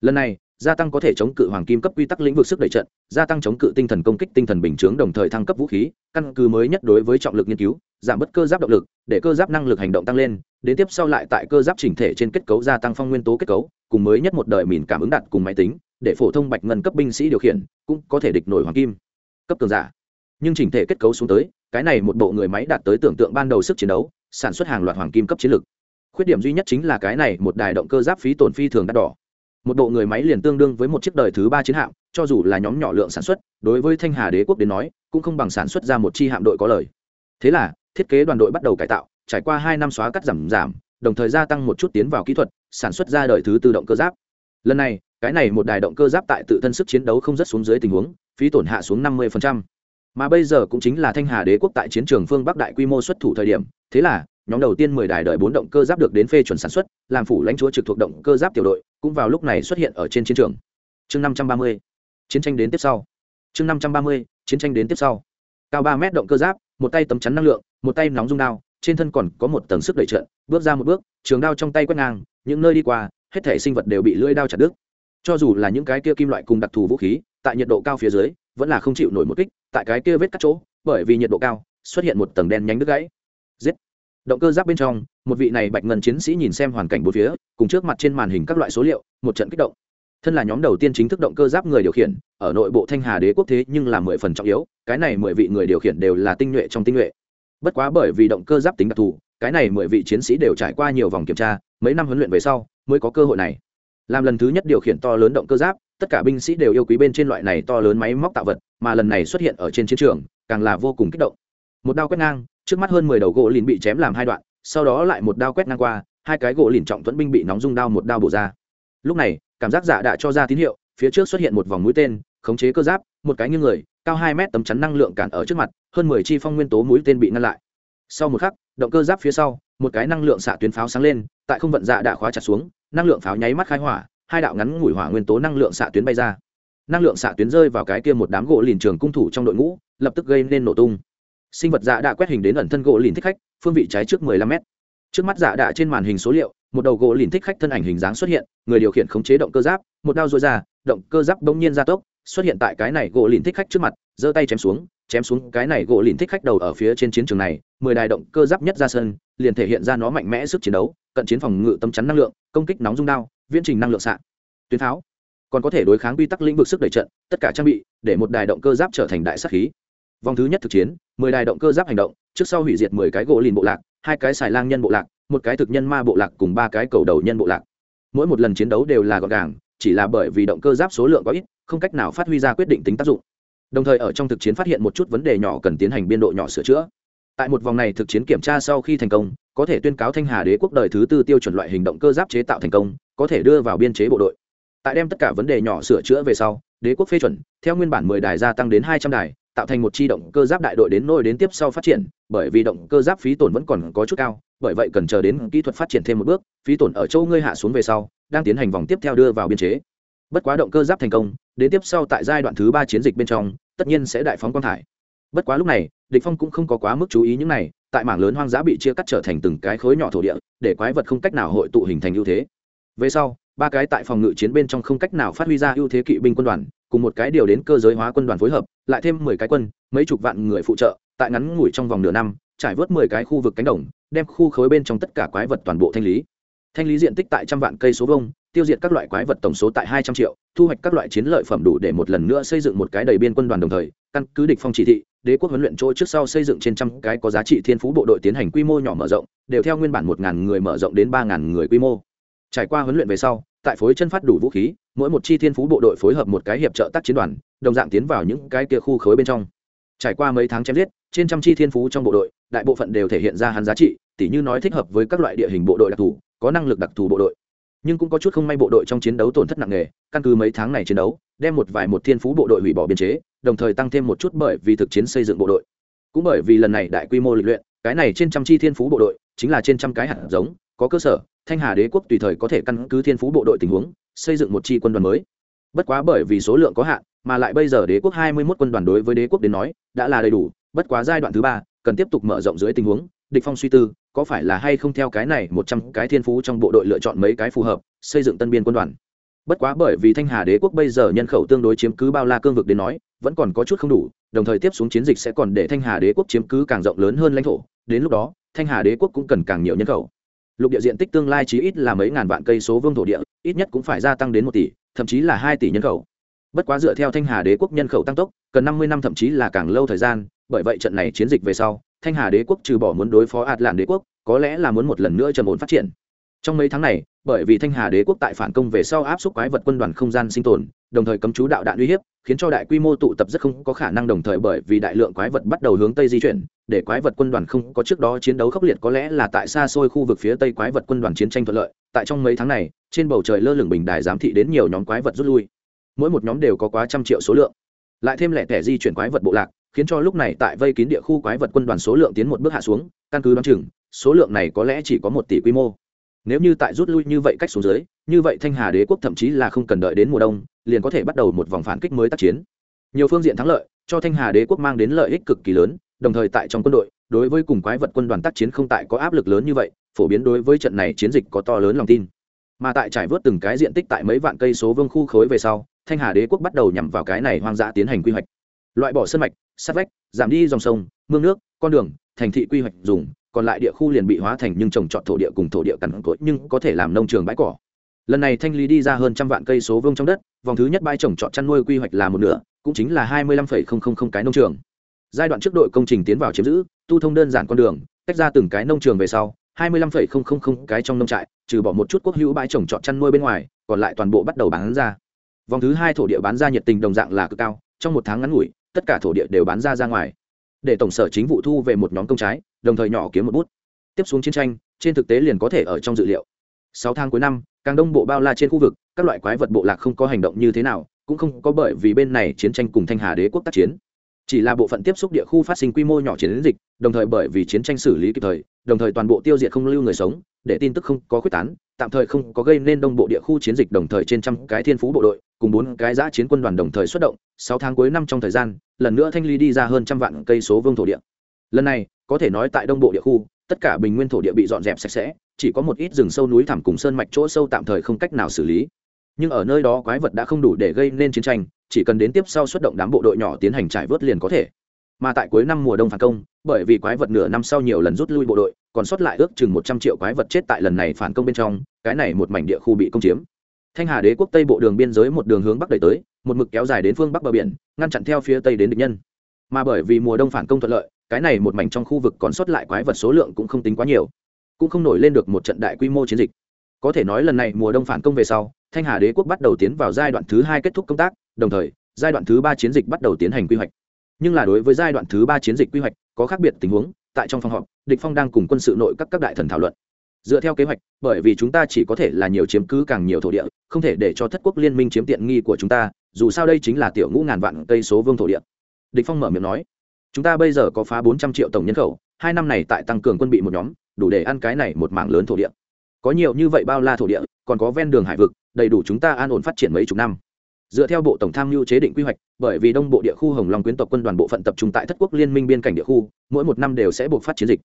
Lần này gia tăng có thể chống cự hoàng kim cấp quy tắc lĩnh vực sức đẩy trận, gia tăng chống cự tinh thần công kích tinh thần bình chướng đồng thời thăng cấp vũ khí, căn cứ mới nhất đối với trọng lực nghiên cứu, giảm bớt cơ giáp động lực, để cơ giáp năng lực hành động tăng lên, đến tiếp sau lại tại cơ giáp chỉnh thể trên kết cấu gia tăng phong nguyên tố kết cấu, cùng mới nhất một đời mìn cảm ứng đặt cùng máy tính, để phổ thông bạch ngân cấp binh sĩ điều khiển, cũng có thể địch nổi hoàng kim cấp cường giả. Nhưng chỉnh thể kết cấu xuống tới, cái này một bộ người máy đạt tới tưởng tượng ban đầu sức chiến đấu, sản xuất hàng loạt hoàng kim cấp chiến lược khuyết điểm duy nhất chính là cái này một đài động cơ giáp phí tổn phi thường đắt đỏ một bộ người máy liền tương đương với một chiếc đời thứ ba chiến hạm, cho dù là nhóm nhỏ lượng sản xuất, đối với thanh hà đế quốc đến nói, cũng không bằng sản xuất ra một chi hạm đội có lời. Thế là, thiết kế đoàn đội bắt đầu cải tạo, trải qua hai năm xóa cắt giảm giảm, đồng thời gia tăng một chút tiến vào kỹ thuật, sản xuất ra đời thứ tự động cơ giáp. Lần này, cái này một đài động cơ giáp tại tự thân sức chiến đấu không rất xuống dưới tình huống, phí tổn hạ xuống năm mươi mà bây giờ cũng chính là thanh hà đế quốc tại chiến trường phương bắc đại quy mô xuất thủ thời điểm, thế là nhóm đầu tiên mười đài đợi bốn động cơ giáp được đến phê chuẩn sản xuất, làm phủ lãnh chúa trực thuộc động cơ giáp tiểu đội, cũng vào lúc này xuất hiện ở trên chiến trường. Chương năm trăm ba mươi, chiến tranh đến tiếp sau. Chương năm trăm ba mươi, chiến tranh đến tiếp sau. Cao ba mét động cơ giáp, một tay tấm chắn năng lượng, một tay nóng dung đao, trên thân còn có một tầng sức đẩy trận, bước ra một bước, trường đao trong tay quét ngang, những nơi đi qua, hết thể sinh vật đều bị lưỡi đao chặt đứt. Cho dù là những cái kia kim loại cùng đặc thù vũ khí, tại nhiệt độ cao phía dưới, vẫn là không chịu nổi một kích, tại cái kia vết cắt chỗ, bởi vì nhiệt độ cao, xuất hiện một tầng đen nhánh đứt gãy. Giết! Động cơ giáp bên trong, một vị này bạch ngân chiến sĩ nhìn xem hoàn cảnh bốn phía, cùng trước mặt trên màn hình các loại số liệu, một trận kích động. Thân là nhóm đầu tiên chính thức động cơ giáp người điều khiển, ở nội bộ thanh hà đế quốc thế nhưng là mười phần trọng yếu, cái này mười vị người điều khiển đều là tinh nhuệ trong tinh nhuệ. Bất quá bởi vì động cơ giáp tính đặc thù, cái này mười vị chiến sĩ đều trải qua nhiều vòng kiểm tra, mấy năm huấn luyện về sau, mới có cơ hội này. Làm lần thứ nhất điều khiển to lớn động cơ giáp, tất cả binh sĩ đều yêu quý bên trên loại này to lớn máy móc tạo vật, mà lần này xuất hiện ở trên chiến trường, càng là vô cùng kích động. Một đao quét ngang trước mắt hơn mười đầu gỗ lìn bị chém làm hai đoạn, sau đó lại một đao quét ngang qua, hai cái gỗ lìn trọng thuẫn binh bị nóng dung đao một đao bổ ra. Lúc này, cảm giác giả đã cho ra tín hiệu, phía trước xuất hiện một vòng mũi tên, khống chế cơ giáp, một cái như người, cao hai mét tấm chắn năng lượng cản ở trước mặt, hơn mười chi phong nguyên tố mũi tên bị ngăn lại. Sau một khắc, động cơ giáp phía sau, một cái năng lượng xạ tuyến pháo sáng lên, tại không vận dạ đã khóa chặt xuống, năng lượng pháo nháy mắt khai hỏa, hai đạo ngắn ngủi hỏa nguyên tố năng lượng xạ tuyến bay ra. Năng lượng xạ tuyến rơi vào cái kia một đám gỗ lìn trường cung thủ trong đội ngũ, lập tức gây nên nổ tung sinh vật dạ đã quét hình đến ẩn thân gỗ lìn thích khách, phương vị trái trước 15 m trước mắt dạ đã trên màn hình số liệu, một đầu gỗ lìn thích khách thân ảnh hình dáng xuất hiện, người điều khiển khống chế động cơ giáp, một đao dối ra, động cơ giáp bỗng nhiên gia tốc, xuất hiện tại cái này gỗ lìn thích khách trước mặt, giơ tay chém xuống chém xuống cái này gỗ lìn thích khách đầu ở phía trên chiến trường này, mười đài động cơ giáp nhất ra sân, liền thể hiện ra nó mạnh mẽ sức chiến đấu, cận chiến phòng ngự tâm chắn năng lượng, công kích nóng dung đao, viễn trình năng lượng xạ. Tuyến tháo còn có thể đối kháng quy tắc lĩnh vực sức đẩy trận, tất cả trang bị để một đài động cơ giáp trở thành đại sắc khí vòng thứ nhất thực chiến, mười đài động cơ giáp hành động, trước sau hủy diệt mười cái gỗ lìn bộ lạc, hai cái xài lang nhân bộ lạc, một cái thực nhân ma bộ lạc cùng ba cái cầu đầu nhân bộ lạc. Mỗi một lần chiến đấu đều là gọn gàng, chỉ là bởi vì động cơ giáp số lượng có ít, không cách nào phát huy ra quyết định tính tác dụng. Đồng thời ở trong thực chiến phát hiện một chút vấn đề nhỏ cần tiến hành biên độ nhỏ sửa chữa. Tại một vòng này thực chiến kiểm tra sau khi thành công, có thể tuyên cáo thanh hà đế quốc đời thứ tư tiêu chuẩn loại hình động cơ giáp chế tạo thành công, có thể đưa vào biên chế bộ đội. Tại đem tất cả vấn đề nhỏ sửa chữa về sau, đế quốc phê chuẩn, theo nguyên bản mười đài gia tăng đến hai trăm đài tạo thành một chi động cơ giáp đại đội đến nôi đến tiếp sau phát triển, bởi vì động cơ giáp phí tổn vẫn còn có chút cao, bởi vậy cần chờ đến kỹ thuật phát triển thêm một bước, phí tổn ở châu ngươi hạ xuống về sau, đang tiến hành vòng tiếp theo đưa vào biên chế. Bất quá động cơ giáp thành công, đến tiếp sau tại giai đoạn thứ ba chiến dịch bên trong, tất nhiên sẽ đại phóng quang thải. Bất quá lúc này, địch phong cũng không có quá mức chú ý những này, tại mảng lớn hoang dã bị chia cắt trở thành từng cái khối nhỏ thổ địa, để quái vật không cách nào hội tụ hình thành ưu thế. Về sau, ba cái tại phòng ngự chiến bên trong không cách nào phát huy ra ưu thế kỵ binh quân đoàn cùng một cái điều đến cơ giới hóa quân đoàn phối hợp, lại thêm mười cái quân, mấy chục vạn người phụ trợ, tại ngắn ngủi trong vòng nửa năm, trải vớt mười cái khu vực cánh đồng, đem khu khối bên trong tất cả quái vật toàn bộ thanh lý. Thanh lý diện tích tại trăm vạn cây số vông tiêu diệt các loại quái vật tổng số tại hai trăm triệu, thu hoạch các loại chiến lợi phẩm đủ để một lần nữa xây dựng một cái đầy biên quân đoàn đồng thời, căn cứ địch phong chỉ thị, đế quốc huấn luyện chỗ trước sau xây dựng trên trăm cái có giá trị thiên phú bộ đội tiến hành quy mô nhỏ mở rộng, đều theo nguyên bản một ngàn người mở rộng đến ba ngàn người quy mô. Trải qua huấn luyện về sau tại phối chân phát đủ vũ khí, mỗi một chi thiên phú bộ đội phối hợp một cái hiệp trợ tác chiến đoàn, đồng dạng tiến vào những cái kia khu khối bên trong. Trải qua mấy tháng chém giết, trên trăm chi thiên phú trong bộ đội, đại bộ phận đều thể hiện ra hắn giá trị, tỉ như nói thích hợp với các loại địa hình bộ đội đặc thù, có năng lực đặc thù bộ đội. Nhưng cũng có chút không may bộ đội trong chiến đấu tổn thất nặng nề, căn cứ mấy tháng này chiến đấu, đem một vài một thiên phú bộ đội hủy bỏ biên chế, đồng thời tăng thêm một chút bởi vì thực chiến xây dựng bộ đội. Cũng bởi vì lần này đại quy mô lịch luyện, cái này trên trăm chi thiên phú bộ đội, chính là trên trăm cái hạt giống có cơ sở, thanh hà đế quốc tùy thời có thể căn cứ thiên phú bộ đội tình huống, xây dựng một chi quân đoàn mới. Bất quá bởi vì số lượng có hạn, mà lại bây giờ đế quốc hai mươi 21 quân đoàn đối với đế quốc đến nói, đã là đầy đủ, bất quá giai đoạn thứ ba, cần tiếp tục mở rộng dưới tình huống, địch phong suy tư, có phải là hay không theo cái này một trăm cái thiên phú trong bộ đội lựa chọn mấy cái phù hợp, xây dựng tân biên quân đoàn. Bất quá bởi vì thanh hà đế quốc bây giờ nhân khẩu tương đối chiếm cứ bao la cương vực đến nói, vẫn còn có chút không đủ, đồng thời tiếp xuống chiến dịch sẽ còn để thanh hà đế quốc chiếm cứ càng rộng lớn hơn lãnh thổ, đến lúc đó, thanh hà đế quốc cũng cần càng nhiều nhân khẩu lục địa diện tích tương lai chí ít là mấy ngàn vạn cây số vương thổ địa, ít nhất cũng phải gia tăng đến một tỷ, thậm chí là hai tỷ nhân khẩu. Bất quá dựa theo thanh hà đế quốc nhân khẩu tăng tốc, cần năm mươi năm thậm chí là càng lâu thời gian, bởi vậy trận này chiến dịch về sau, thanh hà đế quốc trừ bỏ muốn đối phó ạt làn đế quốc, có lẽ là muốn một lần nữa trầm ổn phát triển. Trong mấy tháng này, bởi vì thanh hà đế quốc tại phản công về sau áp suất quái vật quân đoàn không gian sinh tồn, đồng thời cấm chú đạo đạn uy hiếp khiến cho đại quy mô tụ tập rất không có khả năng đồng thời bởi vì đại lượng quái vật bắt đầu hướng tây di chuyển, để quái vật quân đoàn không có trước đó chiến đấu khốc liệt có lẽ là tại xa xôi khu vực phía tây quái vật quân đoàn chiến tranh thuận lợi, tại trong mấy tháng này, trên bầu trời lơ lửng bình đài giám thị đến nhiều nhóm quái vật rút lui. Mỗi một nhóm đều có quá trăm triệu số lượng. Lại thêm lẻ tẻ di chuyển quái vật bộ lạc, khiến cho lúc này tại vây kín địa khu quái vật quân đoàn số lượng tiến một bước hạ xuống, căn cứ đoán chừng, số lượng này có lẽ chỉ có một tỷ quy mô nếu như tại rút lui như vậy cách xuống dưới, như vậy thanh hà đế quốc thậm chí là không cần đợi đến mùa đông, liền có thể bắt đầu một vòng phản kích mới tác chiến. Nhiều phương diện thắng lợi, cho thanh hà đế quốc mang đến lợi ích cực kỳ lớn, đồng thời tại trong quân đội, đối với cùng quái vật quân đoàn tác chiến không tại có áp lực lớn như vậy, phổ biến đối với trận này chiến dịch có to lớn lòng tin. Mà tại trải vớt từng cái diện tích tại mấy vạn cây số vương khu khối về sau, thanh hà đế quốc bắt đầu nhằm vào cái này hoang dã tiến hành quy hoạch. Loại bỏ sân mạch, sát vách, giảm đi dòng sông, mương nước, con đường, thành thị quy hoạch dùng còn lại địa khu liền bị hóa thành nhưng trồng trọt thổ địa cùng thổ địa cằn cỗi nhưng có thể làm nông trường bãi cỏ. Lần này thanh lý đi ra hơn trăm vạn cây số vương trong đất, vòng thứ nhất bãi trồng trọt chăn nuôi quy hoạch là một nửa, cũng chính là hai mươi lăm phẩy không không không cái nông trường. Giai đoạn trước đội công trình tiến vào chiếm giữ, tu thông đơn giản con đường, tách ra từng cái nông trường về sau, hai mươi lăm phẩy không không không cái trong nông trại, trừ bỏ một chút quốc hữu bãi trồng trọt chăn nuôi bên ngoài, còn lại toàn bộ bắt đầu bán ra. Vòng thứ hai thổ địa bán ra nhiệt tình đồng dạng là cực cao, trong một tháng ngắn ngủi, tất cả thổ địa đều bán ra ra ngoài. Để tổng sở chính vụ thu về một nhóm công trái đồng thời nhỏ kiếm một bút. Tiếp xuống chiến tranh, trên thực tế liền có thể ở trong dự liệu. Sáu tháng cuối năm, càng đông bộ bao la trên khu vực, các loại quái vật bộ lạc không có hành động như thế nào, cũng không có bởi vì bên này chiến tranh cùng thanh hà đế quốc tác chiến. Chỉ là bộ phận tiếp xúc địa khu phát sinh quy mô nhỏ chiến dịch, đồng thời bởi vì chiến tranh xử lý kịp thời, đồng thời toàn bộ tiêu diệt không lưu người sống, để tin tức không có quyết tán, tạm thời không có gây nên đông bộ địa khu chiến dịch đồng thời trên trăm cái thiên phú bộ đội, cùng bốn cái giã chiến quân đoàn đồng thời xuất động. Sáu tháng cuối năm trong thời gian, lần nữa thanh ly đi ra hơn trăm vạn cây số vương thổ địa. Lần này có thể nói tại đông bộ địa khu, tất cả bình nguyên thổ địa bị dọn dẹp sạch sẽ, chỉ có một ít rừng sâu núi thẳm cùng sơn mạch chỗ sâu tạm thời không cách nào xử lý. Nhưng ở nơi đó quái vật đã không đủ để gây nên chiến tranh, chỉ cần đến tiếp sau xuất động đám bộ đội nhỏ tiến hành trải vớt liền có thể. Mà tại cuối năm mùa đông phản công, bởi vì quái vật nửa năm sau nhiều lần rút lui bộ đội, còn sót lại ước chừng một trăm triệu quái vật chết tại lần này phản công bên trong, cái này một mảnh địa khu bị công chiếm. Thanh hà đế quốc tây bộ đường biên giới một đường hướng bắc đẩy tới, một mực kéo dài đến phương bắc bờ biển, ngăn chặn theo phía tây đến địch nhân. Mà bởi vì mùa đông phản công thuận lợi cái này một mảnh trong khu vực còn sót lại quái vật số lượng cũng không tính quá nhiều, cũng không nổi lên được một trận đại quy mô chiến dịch. Có thể nói lần này mùa đông phản công về sau, thanh hà đế quốc bắt đầu tiến vào giai đoạn thứ hai kết thúc công tác, đồng thời, giai đoạn thứ ba chiến dịch bắt đầu tiến hành quy hoạch. Nhưng là đối với giai đoạn thứ ba chiến dịch quy hoạch, có khác biệt tình huống, tại trong phòng họp, địch phong đang cùng quân sự nội các các đại thần thảo luận. Dựa theo kế hoạch, bởi vì chúng ta chỉ có thể là nhiều chiếm cứ càng nhiều thổ địa, không thể để cho thất quốc liên minh chiếm tiện nghi của chúng ta, dù sao đây chính là tiểu ngũ ngàn vạn cây số vương thổ địa. Địch phong mở miệng nói chúng ta bây giờ có phá bốn trăm triệu tổng nhân khẩu, hai năm này tại tăng cường quân bị một nhóm, đủ để ăn cái này một mảng lớn thổ địa. Có nhiều như vậy bao la thổ địa, còn có ven đường hải vực, đầy đủ chúng ta an ổn phát triển mấy chục năm. Dựa theo bộ tổng tham mưu chế định quy hoạch, bởi vì đông bộ địa khu hồng long quyến tộc quân đoàn bộ phận tập trung tại thất quốc liên minh biên cảnh địa khu, mỗi một năm đều sẽ buộc phát chiến dịch.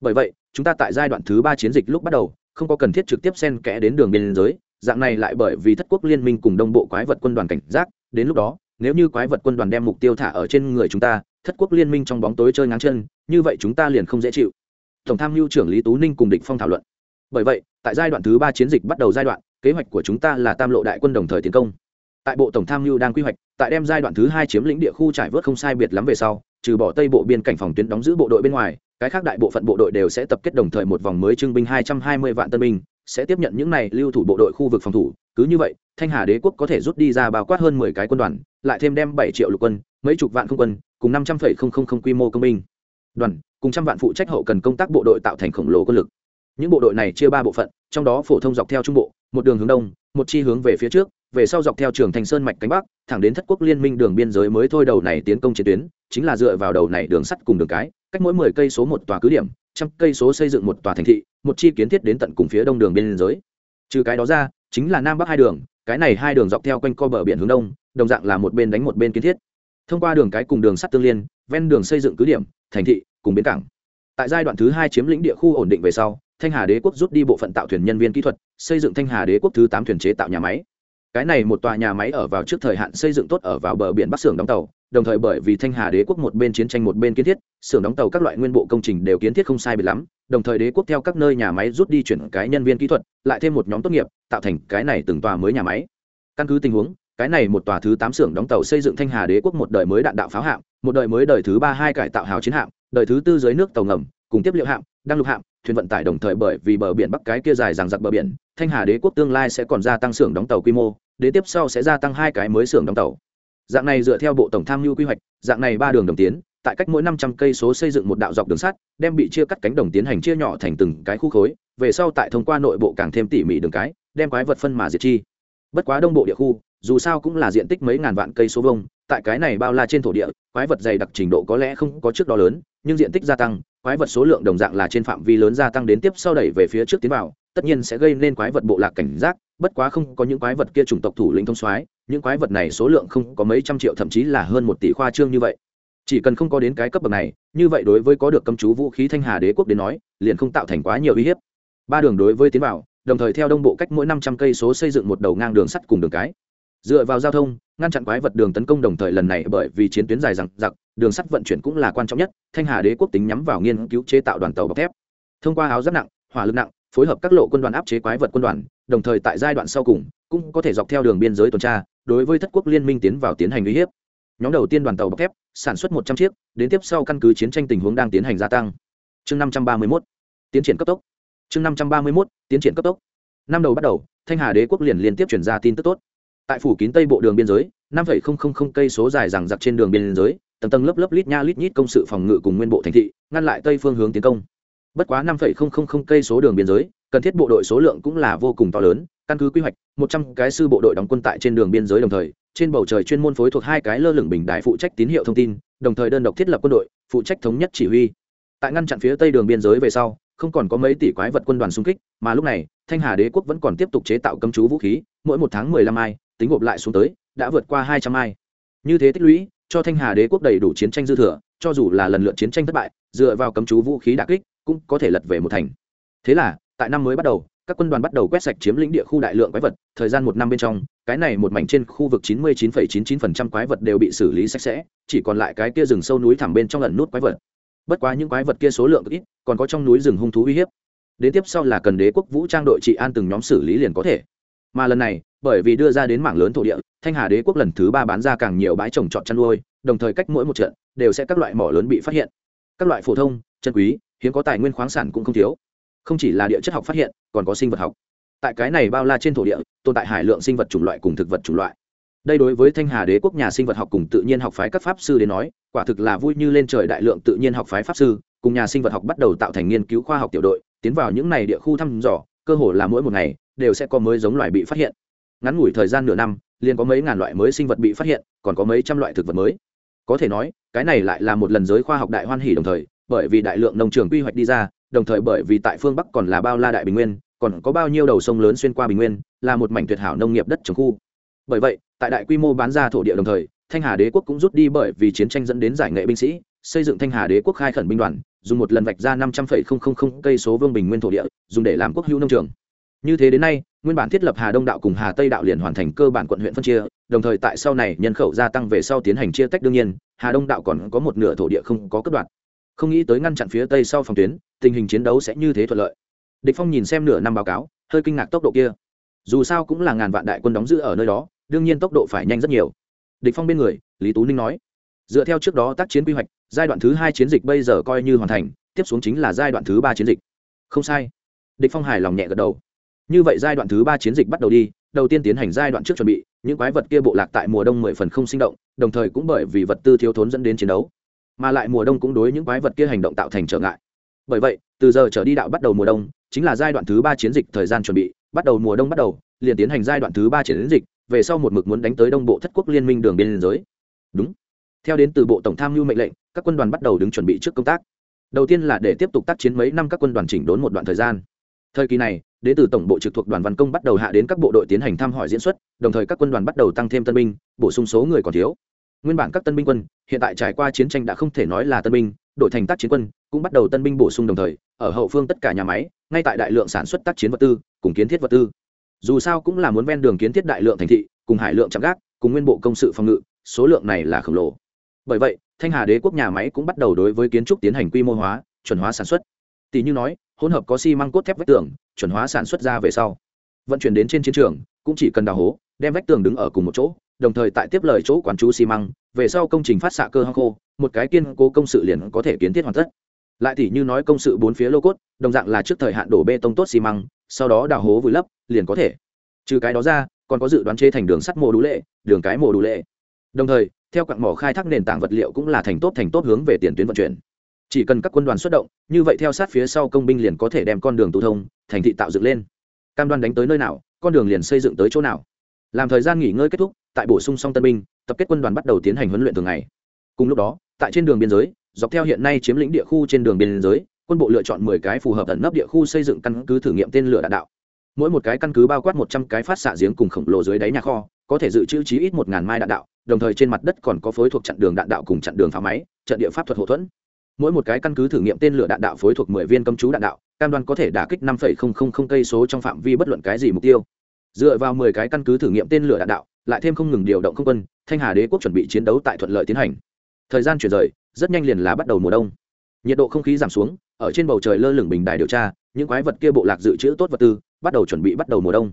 Bởi vậy, chúng ta tại giai đoạn thứ ba chiến dịch lúc bắt đầu, không có cần thiết trực tiếp xen kẽ đến đường biên giới, dạng này lại bởi vì thất quốc liên minh cùng đông bộ quái vật quân đoàn cảnh giác, đến lúc đó, nếu như quái vật quân đoàn đem mục tiêu thả ở trên người chúng ta thất quốc liên minh trong bóng tối chơi ngáng chân, như vậy chúng ta liền không dễ chịu. Tổng tham mưu trưởng lý tú ninh cùng địch phong thảo luận. Bởi vậy, tại giai đoạn thứ ba chiến dịch bắt đầu giai đoạn, kế hoạch của chúng ta là tam lộ đại quân đồng thời tiến công. Tại bộ tổng tham mưu đang quy hoạch, tại đem giai đoạn thứ hai chiếm lĩnh địa khu trải vớt không sai biệt lắm về sau, trừ bỏ tây bộ biên cảnh phòng tuyến đóng giữ bộ đội bên ngoài, cái khác đại bộ phận bộ đội đều sẽ tập kết đồng thời một vòng mới trưng binh hai trăm hai mươi vạn tân binh, sẽ tiếp nhận những này lưu thủ bộ đội khu vực phòng thủ. Cứ như vậy, thanh hà đế quốc có thể rút đi ra bao quát hơn mười cái quân đoàn lại thêm đem bảy triệu lục quân, mấy chục vạn không quân, cùng năm trăm phẩy không không không quy mô công binh. Đoàn, cùng trăm vạn phụ trách hậu cần công tác bộ đội tạo thành khổng lồ quân lực. Những bộ đội này chia ba bộ phận, trong đó phổ thông dọc theo trung bộ, một đường hướng đông, một chi hướng về phía trước, về sau dọc theo trường thành sơn mạch cánh bắc, thẳng đến thất quốc liên minh đường biên giới mới thôi đầu này tiến công chiến tuyến, chính là dựa vào đầu này đường sắt cùng đường cái, cách mỗi mười cây số một tòa cứ điểm, trăm cây số xây dựng một tòa thành thị, một chi kiến thiết đến tận cùng phía đông đường biên giới. Trừ cái đó ra, chính là nam bắc hai đường, cái này hai đường dọc theo quanh co bờ biển hướng đông đồng dạng là một bên đánh một bên kiến thiết. Thông qua đường cái cùng đường sắt tương liên, ven đường xây dựng cứ điểm, thành thị, cùng bến cảng. Tại giai đoạn thứ hai chiếm lĩnh địa khu ổn định về sau, thanh hà đế quốc rút đi bộ phận tạo thuyền nhân viên kỹ thuật, xây dựng thanh hà đế quốc thứ tám thuyền chế tạo nhà máy. Cái này một tòa nhà máy ở vào trước thời hạn xây dựng tốt ở vào bờ biển bắc xưởng đóng tàu, đồng thời bởi vì thanh hà đế quốc một bên chiến tranh một bên kiến thiết, xưởng đóng tàu các loại nguyên bộ công trình đều kiến thiết không sai biệt lắm, đồng thời đế quốc theo các nơi nhà máy rút đi chuyển cái nhân viên kỹ thuật, lại thêm một nhóm tốt nghiệp, tạo thành cái này từng tòa mới nhà máy. Căn cứ tình huống cái này một tòa thứ tám xưởng đóng tàu xây dựng thanh hà đế quốc một đời mới đạn đạo pháo hạm, một đời mới đời thứ ba hai cải tạo hào chiến hạm, đời thứ tư dưới nước tàu ngầm, cùng tiếp liệu hạm, đăng lục hạm, thuyền vận tải đồng thời bởi vì bờ biển bắc cái kia dài rằng giặc bờ biển, thanh hà đế quốc tương lai sẽ còn gia tăng xưởng đóng tàu quy mô, đế tiếp sau sẽ gia tăng hai cái mới xưởng đóng tàu. Dạng này dựa theo bộ tổng tham mưu quy hoạch, dạng này ba đường đồng tiến, tại cách mỗi năm trăm cây số xây dựng một đạo dọc đường sắt, đem bị chia cắt cánh đồng tiến hành chia nhỏ thành từng cái khu khối, về sau tại thông qua nội bộ càng thêm tỉ mỉ đường cái, đem quái vật phân mà diệt chi. Bất quá đông bộ địa khu dù sao cũng là diện tích mấy ngàn vạn cây số vông tại cái này bao la trên thổ địa, quái vật dày đặc trình độ có lẽ không có trước đó lớn, nhưng diện tích gia tăng, quái vật số lượng đồng dạng là trên phạm vi lớn gia tăng đến tiếp sau đẩy về phía trước tiến vào, tất nhiên sẽ gây nên quái vật bộ lạc cảnh giác, bất quá không có những quái vật kia chủng tộc thủ lĩnh thông soái, những quái vật này số lượng không có mấy trăm triệu, thậm chí là hơn một tỷ khoa trương như vậy. Chỉ cần không có đến cái cấp bậc này, như vậy đối với có được cấm chú vũ khí thanh hà đế quốc đến nói, liền không tạo thành quá nhiều uy hiếp. Ba đường đối với tiến vào, đồng thời theo đông bộ cách mỗi năm trăm cây số xây dựng một đầu ngang đường sắt cùng đường cái dựa vào giao thông, ngăn chặn quái vật đường tấn công đồng thời lần này bởi vì chiến tuyến dài rằng giặc đường sắt vận chuyển cũng là quan trọng nhất, thanh hà đế quốc tính nhắm vào nghiên cứu chế tạo đoàn tàu bọc thép. Thông qua áo giáp nặng, hỏa lực nặng, phối hợp các lộ quân đoàn áp chế quái vật quân đoàn, đồng thời tại giai đoạn sau cùng, cũng có thể dọc theo đường biên giới tuần tra, đối với thất quốc liên minh tiến vào tiến hành uy hiếp. Nhóm đầu tiên đoàn tàu bọc thép, sản xuất một trăm chiếc, đến tiếp sau căn cứ chiến tranh tình huống đang tiến hành gia tăng. Chương năm trăm ba mươi mốt, tiến triển cấp tốc. Chương năm trăm ba mươi mốt, tiến triển cấp tốc. Năm đầu bắt đầu, thanh hà đế quốc liền liên tiếp chuyển ra tin tức tốt tại phủ kín tây bộ đường biên giới, năm cây số dài rằng giặc trên đường biên giới, tầng tầng lớp lớp lít nha lít nhít công sự phòng ngự cùng nguyên bộ thành thị, ngăn lại tây phương hướng tiến công. Bất quá năm cây số đường biên giới, cần thiết bộ đội số lượng cũng là vô cùng to lớn, căn cứ quy hoạch, một trăm cái sư bộ đội đóng quân tại trên đường biên giới đồng thời, trên bầu trời chuyên môn phối thuộc hai cái lơ lửng bình đại phụ trách tín hiệu thông tin, đồng thời đơn độc thiết lập quân đội, phụ trách thống nhất chỉ huy. Tại ngăn chặn phía tây đường biên giới về sau, không còn có mấy tỷ quái vật quân đoàn xung kích, mà lúc này, thanh hà đế quốc vẫn còn tiếp tục chế tạo cấm chú vũ khí, mỗi một tháng mười lăm ai tính gộp lại xuống tới, đã vượt qua hai trăm ai. Như thế tích lũy, cho thanh hà đế quốc đầy đủ chiến tranh dư thừa, cho dù là lần lượt chiến tranh thất bại, dựa vào cấm chú vũ khí đà kích, cũng có thể lật về một thành. Thế là, tại năm mới bắt đầu, các quân đoàn bắt đầu quét sạch chiếm lĩnh địa khu đại lượng quái vật, thời gian một năm bên trong, cái này một mảnh trên khu vực chín mươi chín chín chín phần trăm quái vật đều bị xử lý sạch sẽ, chỉ còn lại cái kia rừng sâu núi thẳm bên trong lần nút quái vật. Bất quá những quái vật kia số lượng ít, còn có trong núi rừng hung thú uy hiếp. Đến tiếp sau là cần đế quốc vũ trang đội trị an từng nhóm xử lý liền có thể. Mà lần này bởi vì đưa ra đến mảng lớn thổ địa, thanh hà đế quốc lần thứ ba bán ra càng nhiều bãi trồng trọt chăn nuôi, đồng thời cách mỗi một trận đều sẽ các loại mỏ lớn bị phát hiện. Các loại phổ thông, chân quý, hiếm có tài nguyên khoáng sản cũng không thiếu. Không chỉ là địa chất học phát hiện, còn có sinh vật học. Tại cái này bao la trên thổ địa, tồn tại hải lượng sinh vật chủng loại cùng thực vật chủng loại. Đây đối với thanh hà đế quốc nhà sinh vật học cùng tự nhiên học phái các pháp sư đến nói, quả thực là vui như lên trời đại lượng tự nhiên học phái pháp sư, cùng nhà sinh vật học bắt đầu tạo thành nghiên cứu khoa học tiểu đội, tiến vào những này địa khu thăm dò, cơ hồ là mỗi một ngày, đều sẽ có mới giống loài bị phát hiện ngắn ngủi thời gian nửa năm, liền có mấy ngàn loại mới sinh vật bị phát hiện, còn có mấy trăm loại thực vật mới. Có thể nói, cái này lại là một lần giới khoa học đại hoan hỉ đồng thời, bởi vì đại lượng nông trường quy hoạch đi ra, đồng thời bởi vì tại phương bắc còn là bao la đại bình nguyên, còn có bao nhiêu đầu sông lớn xuyên qua bình nguyên, là một mảnh tuyệt hảo nông nghiệp đất trồng khu. Bởi vậy, tại đại quy mô bán ra thổ địa đồng thời, thanh hà đế quốc cũng rút đi bởi vì chiến tranh dẫn đến giải nghệ binh sĩ, xây dựng thanh hà đế quốc khai khẩn binh đoàn, dùng một lần vạch ra năm trăm linh cây số vương bình nguyên thổ địa, dùng để làm quốc hữu nông trường như thế đến nay, nguyên bản thiết lập hà đông đạo cùng hà tây đạo liền hoàn thành cơ bản quận huyện phân chia, đồng thời tại sau này nhân khẩu gia tăng về sau tiến hành chia tách đương nhiên, hà đông đạo còn có một nửa thổ địa không có cấp đoạn. Không nghĩ tới ngăn chặn phía tây sau phòng tuyến, tình hình chiến đấu sẽ như thế thuận lợi. Địch phong nhìn xem nửa năm báo cáo, hơi kinh ngạc tốc độ kia. Dù sao cũng là ngàn vạn đại quân đóng giữ ở nơi đó, đương nhiên tốc độ phải nhanh rất nhiều. Địch phong bên người, lý tú ninh nói, dựa theo trước đó tác chiến quy hoạch, giai đoạn thứ hai chiến dịch bây giờ coi như hoàn thành, tiếp xuống chính là giai đoạn thứ ba chiến dịch. Không sai. Địch phong hài lòng nhẹ gật đầu như vậy giai đoạn thứ ba chiến dịch bắt đầu đi, đầu tiên tiến hành giai đoạn trước chuẩn bị, những quái vật kia bộ lạc tại mùa đông mười phần không sinh động, đồng thời cũng bởi vì vật tư thiếu thốn dẫn đến chiến đấu. Mà lại mùa đông cũng đối những quái vật kia hành động tạo thành trở ngại. Bởi vậy, từ giờ trở đi đạo bắt đầu mùa đông, chính là giai đoạn thứ ba chiến dịch thời gian chuẩn bị, bắt đầu mùa đông bắt đầu, liền tiến hành giai đoạn thứ ba chiến dịch, về sau một mực muốn đánh tới đông bộ thất quốc liên minh đường biên giới. Đúng. Theo đến từ bộ tổng tham mưu mệnh lệnh, các quân đoàn bắt đầu đứng chuẩn bị trước công tác. Đầu tiên là để tiếp tục tác chiến mấy năm các quân đoàn chỉnh đốn một đoạn thời gian thời kỳ này đến từ tổng bộ trực thuộc đoàn văn công bắt đầu hạ đến các bộ đội tiến hành thăm hỏi diễn xuất, đồng thời các quân đoàn bắt đầu tăng thêm tân binh, bổ sung số người còn thiếu. Nguyên bản các tân binh quân, hiện tại trải qua chiến tranh đã không thể nói là tân binh, đội thành tác chiến quân, cũng bắt đầu tân binh bổ sung đồng thời, ở hậu phương tất cả nhà máy, ngay tại đại lượng sản xuất tác chiến vật tư, cùng kiến thiết vật tư. Dù sao cũng là muốn ven đường kiến thiết đại lượng thành thị, cùng hải lượng chạm gác, cùng nguyên bộ công sự phòng ngự, số lượng này là khổng lồ. Bởi vậy, thanh hà đế quốc nhà máy cũng bắt đầu đối với kiến trúc tiến hành quy mô hóa, chuẩn hóa sản xuất. Tỷ như nói hỗn hợp có xi măng cốt thép vách tường, chuẩn hóa sản xuất ra về sau. Vận chuyển đến trên chiến trường, cũng chỉ cần đào hố, đem vách tường đứng ở cùng một chỗ, đồng thời tại tiếp lời chỗ quản chú xi măng, về sau công trình phát xạ cơ hăng khô, một cái kiên cố công sự liền có thể kiến thiết hoàn tất. Lại thì như nói công sự bốn phía lô cốt, đồng dạng là trước thời hạn đổ bê tông tốt xi măng, sau đó đào hố vùi lấp, liền có thể. Trừ cái đó ra, còn có dự đoán chế thành đường sắt mồ đủ lệ, đường cái mồ đủ lệ. Đồng thời, theo quặng mỏ khai thác nền tảng vật liệu cũng là thành tốt thành tốt hướng về tiền tuyến vận chuyển chỉ cần các quân đoàn xuất động, như vậy theo sát phía sau công binh liền có thể đem con đường tu thông, thành thị tạo dựng lên. Cam đoan đánh tới nơi nào, con đường liền xây dựng tới chỗ nào. Làm thời gian nghỉ ngơi kết thúc, tại bổ sung xong tân binh, tập kết quân đoàn bắt đầu tiến hành huấn luyện thường ngày. Cùng lúc đó, tại trên đường biên giới, dọc theo hiện nay chiếm lĩnh địa khu trên đường biên giới, quân bộ lựa chọn mười cái phù hợp ẩn nấp địa khu xây dựng căn cứ thử nghiệm tên lửa đạn đạo. Mỗi một cái căn cứ bao quát một trăm cái phát xạ giếng cùng khổng lồ dưới đáy nhà kho, có thể dự trữ chí ít một ngàn mai đạn đạo, đồng thời trên mặt đất còn có phối thuộc chặn đường đạn đạo cùng chặn đường pháo máy, trận địa pháp thuật hậu thuẫn mỗi một cái căn cứ thử nghiệm tên lửa đạn đạo phối thuộc mười viên cấm chú đạn đạo, cam đoan có thể đả kích năm phẩy không không không cây số trong phạm vi bất luận cái gì mục tiêu. Dựa vào mười cái căn cứ thử nghiệm tên lửa đạn đạo, lại thêm không ngừng điều động không quân, thanh hà đế quốc chuẩn bị chiến đấu tại thuận lợi tiến hành. Thời gian chuyển rời, rất nhanh liền là bắt đầu mùa đông. Nhiệt độ không khí giảm xuống, ở trên bầu trời lơ lửng bình đài điều tra, những quái vật kia bộ lạc dự trữ tốt vật tư, bắt đầu chuẩn bị bắt đầu mùa đông.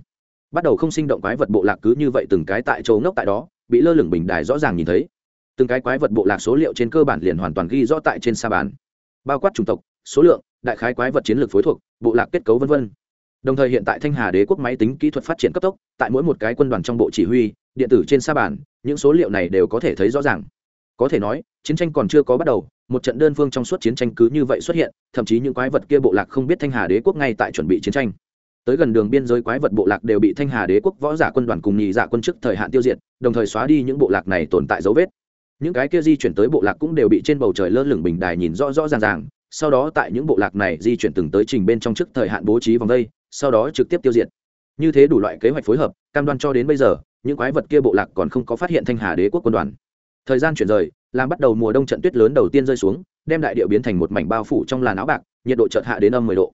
Bắt đầu không sinh động quái vật bộ lạc cứ như vậy từng cái tại chỗ ngốc tại đó, bị lơ lửng bình đài rõ ràng nhìn thấy từng cái quái vật bộ lạc số liệu trên cơ bản liền hoàn toàn ghi rõ tại trên sa bàn. Bao quát chủng tộc, số lượng, đại khái quái vật chiến lược phối thuộc, bộ lạc kết cấu v v đồng thời hiện tại thanh hà đế quốc máy tính kỹ thuật phát triển cấp tốc, tại mỗi một cái quân đoàn trong bộ chỉ huy, điện tử trên sa bàn, những số liệu này đều có thể thấy rõ ràng. Có thể nói, chiến tranh còn chưa có bắt đầu, một trận đơn phương trong suốt chiến tranh cứ như vậy xuất hiện, thậm chí những quái vật kia bộ lạc không biết thanh hà đế quốc ngay tại chuẩn bị chiến tranh. Tới gần đường biên giới quái vật bộ lạc đều bị thanh hà đế quốc võ giả quân đoàn cùng nhị giả quân chức thời hạn tiêu diệt, đồng thời xóa đi những bộ lạc này tồn tại dấu vết những cái kia di chuyển tới bộ lạc cũng đều bị trên bầu trời lơ lửng bình đài nhìn rõ rõ ràng ràng, sau đó tại những bộ lạc này di chuyển từng tới trình bên trong trước thời hạn bố trí vòng đây, sau đó trực tiếp tiêu diệt. Như thế đủ loại kế hoạch phối hợp, cam đoan cho đến bây giờ, những quái vật kia bộ lạc còn không có phát hiện thanh hà đế quốc quân đoàn. Thời gian chuyển rời, làm bắt đầu mùa đông trận tuyết lớn đầu tiên rơi xuống, đem đại địa biến thành một mảnh bao phủ trong làn áo bạc, nhiệt độ chợt hạ đến âm mười độ.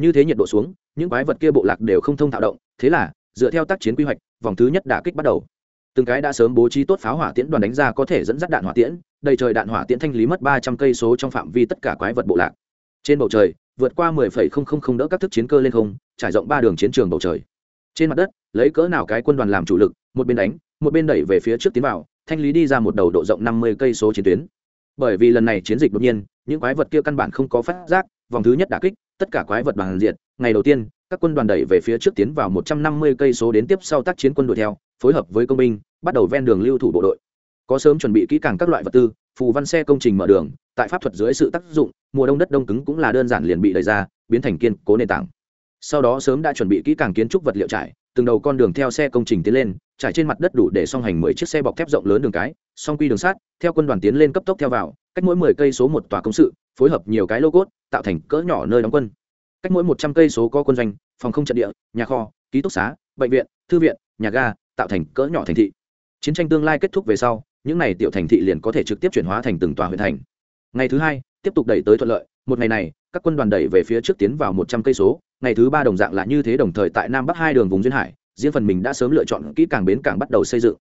Như thế nhiệt độ xuống, những quái vật kia bộ lạc đều không thông thạo động, thế là, dựa theo tác chiến quy hoạch, vòng thứ nhất đả kích bắt đầu từng cái đã sớm bố trí tốt pháo hỏa tiễn đoàn đánh ra có thể dẫn dắt đạn hỏa tiễn, đầy trời đạn hỏa tiễn thanh lý mất ba trăm cây số trong phạm vi tất cả quái vật bộ lạc. Trên bầu trời, vượt qua mười phẩy không không không đỡ các thức chiến cơ lên không, trải rộng ba đường chiến trường bầu trời. Trên mặt đất, lấy cỡ nào cái quân đoàn làm chủ lực, một bên đánh, một bên đẩy về phía trước tiến vào, thanh lý đi ra một đầu độ rộng năm mươi cây số chiến tuyến. Bởi vì lần này chiến dịch đột nhiên, những quái vật kia căn bản không có phát giác, vòng thứ nhất đả kích, tất cả quái vật bằng diệt. Ngày đầu tiên, các quân đoàn đẩy về phía trước tiến vào một trăm năm mươi cây số đến tiếp sau tác chiến quân đuổi theo phối hợp với công binh, bắt đầu ven đường lưu thủ bộ đội. Có sớm chuẩn bị kỹ càng các loại vật tư, phù văn xe công trình mở đường, tại pháp thuật dưới sự tác dụng, mùa đông đất đông cứng cũng là đơn giản liền bị đẩy ra, biến thành kiên cố nền tảng. Sau đó sớm đã chuẩn bị kỹ càng kiến trúc vật liệu trải, từng đầu con đường theo xe công trình tiến lên, trải trên mặt đất đủ để song hành mười chiếc xe bọc thép rộng lớn đường cái, song quy đường sát theo quân đoàn tiến lên cấp tốc theo vào, cách mỗi mười cây số một tòa công sự, phối hợp nhiều cái lô cốt, tạo thành cỡ nhỏ nơi đóng quân. Cách mỗi một trăm cây số có quân doanh, phòng không trận địa, nhà kho, ký túc xá, bệnh viện, thư viện, nhà ga tạo thành cỡ nhỏ thành thị. Chiến tranh tương lai kết thúc về sau, những n à y tiểu thành thị liền có thể trực tiếp chuyển hóa thành từng tòa huyện thành. Ngày thứ hai, tiếp tục đẩy tới thuận lợi, một ngày này, các quân đoàn đẩy về phía trước tiến vào một trăm cây số, ngày thứ ba đồng dạng là như thế đồng thời tại nam bắc hai đường vùng duyên hải, riêng phần mình đã sớm lựa chọn kỹ càng bến cảng bắt đầu xây dựng.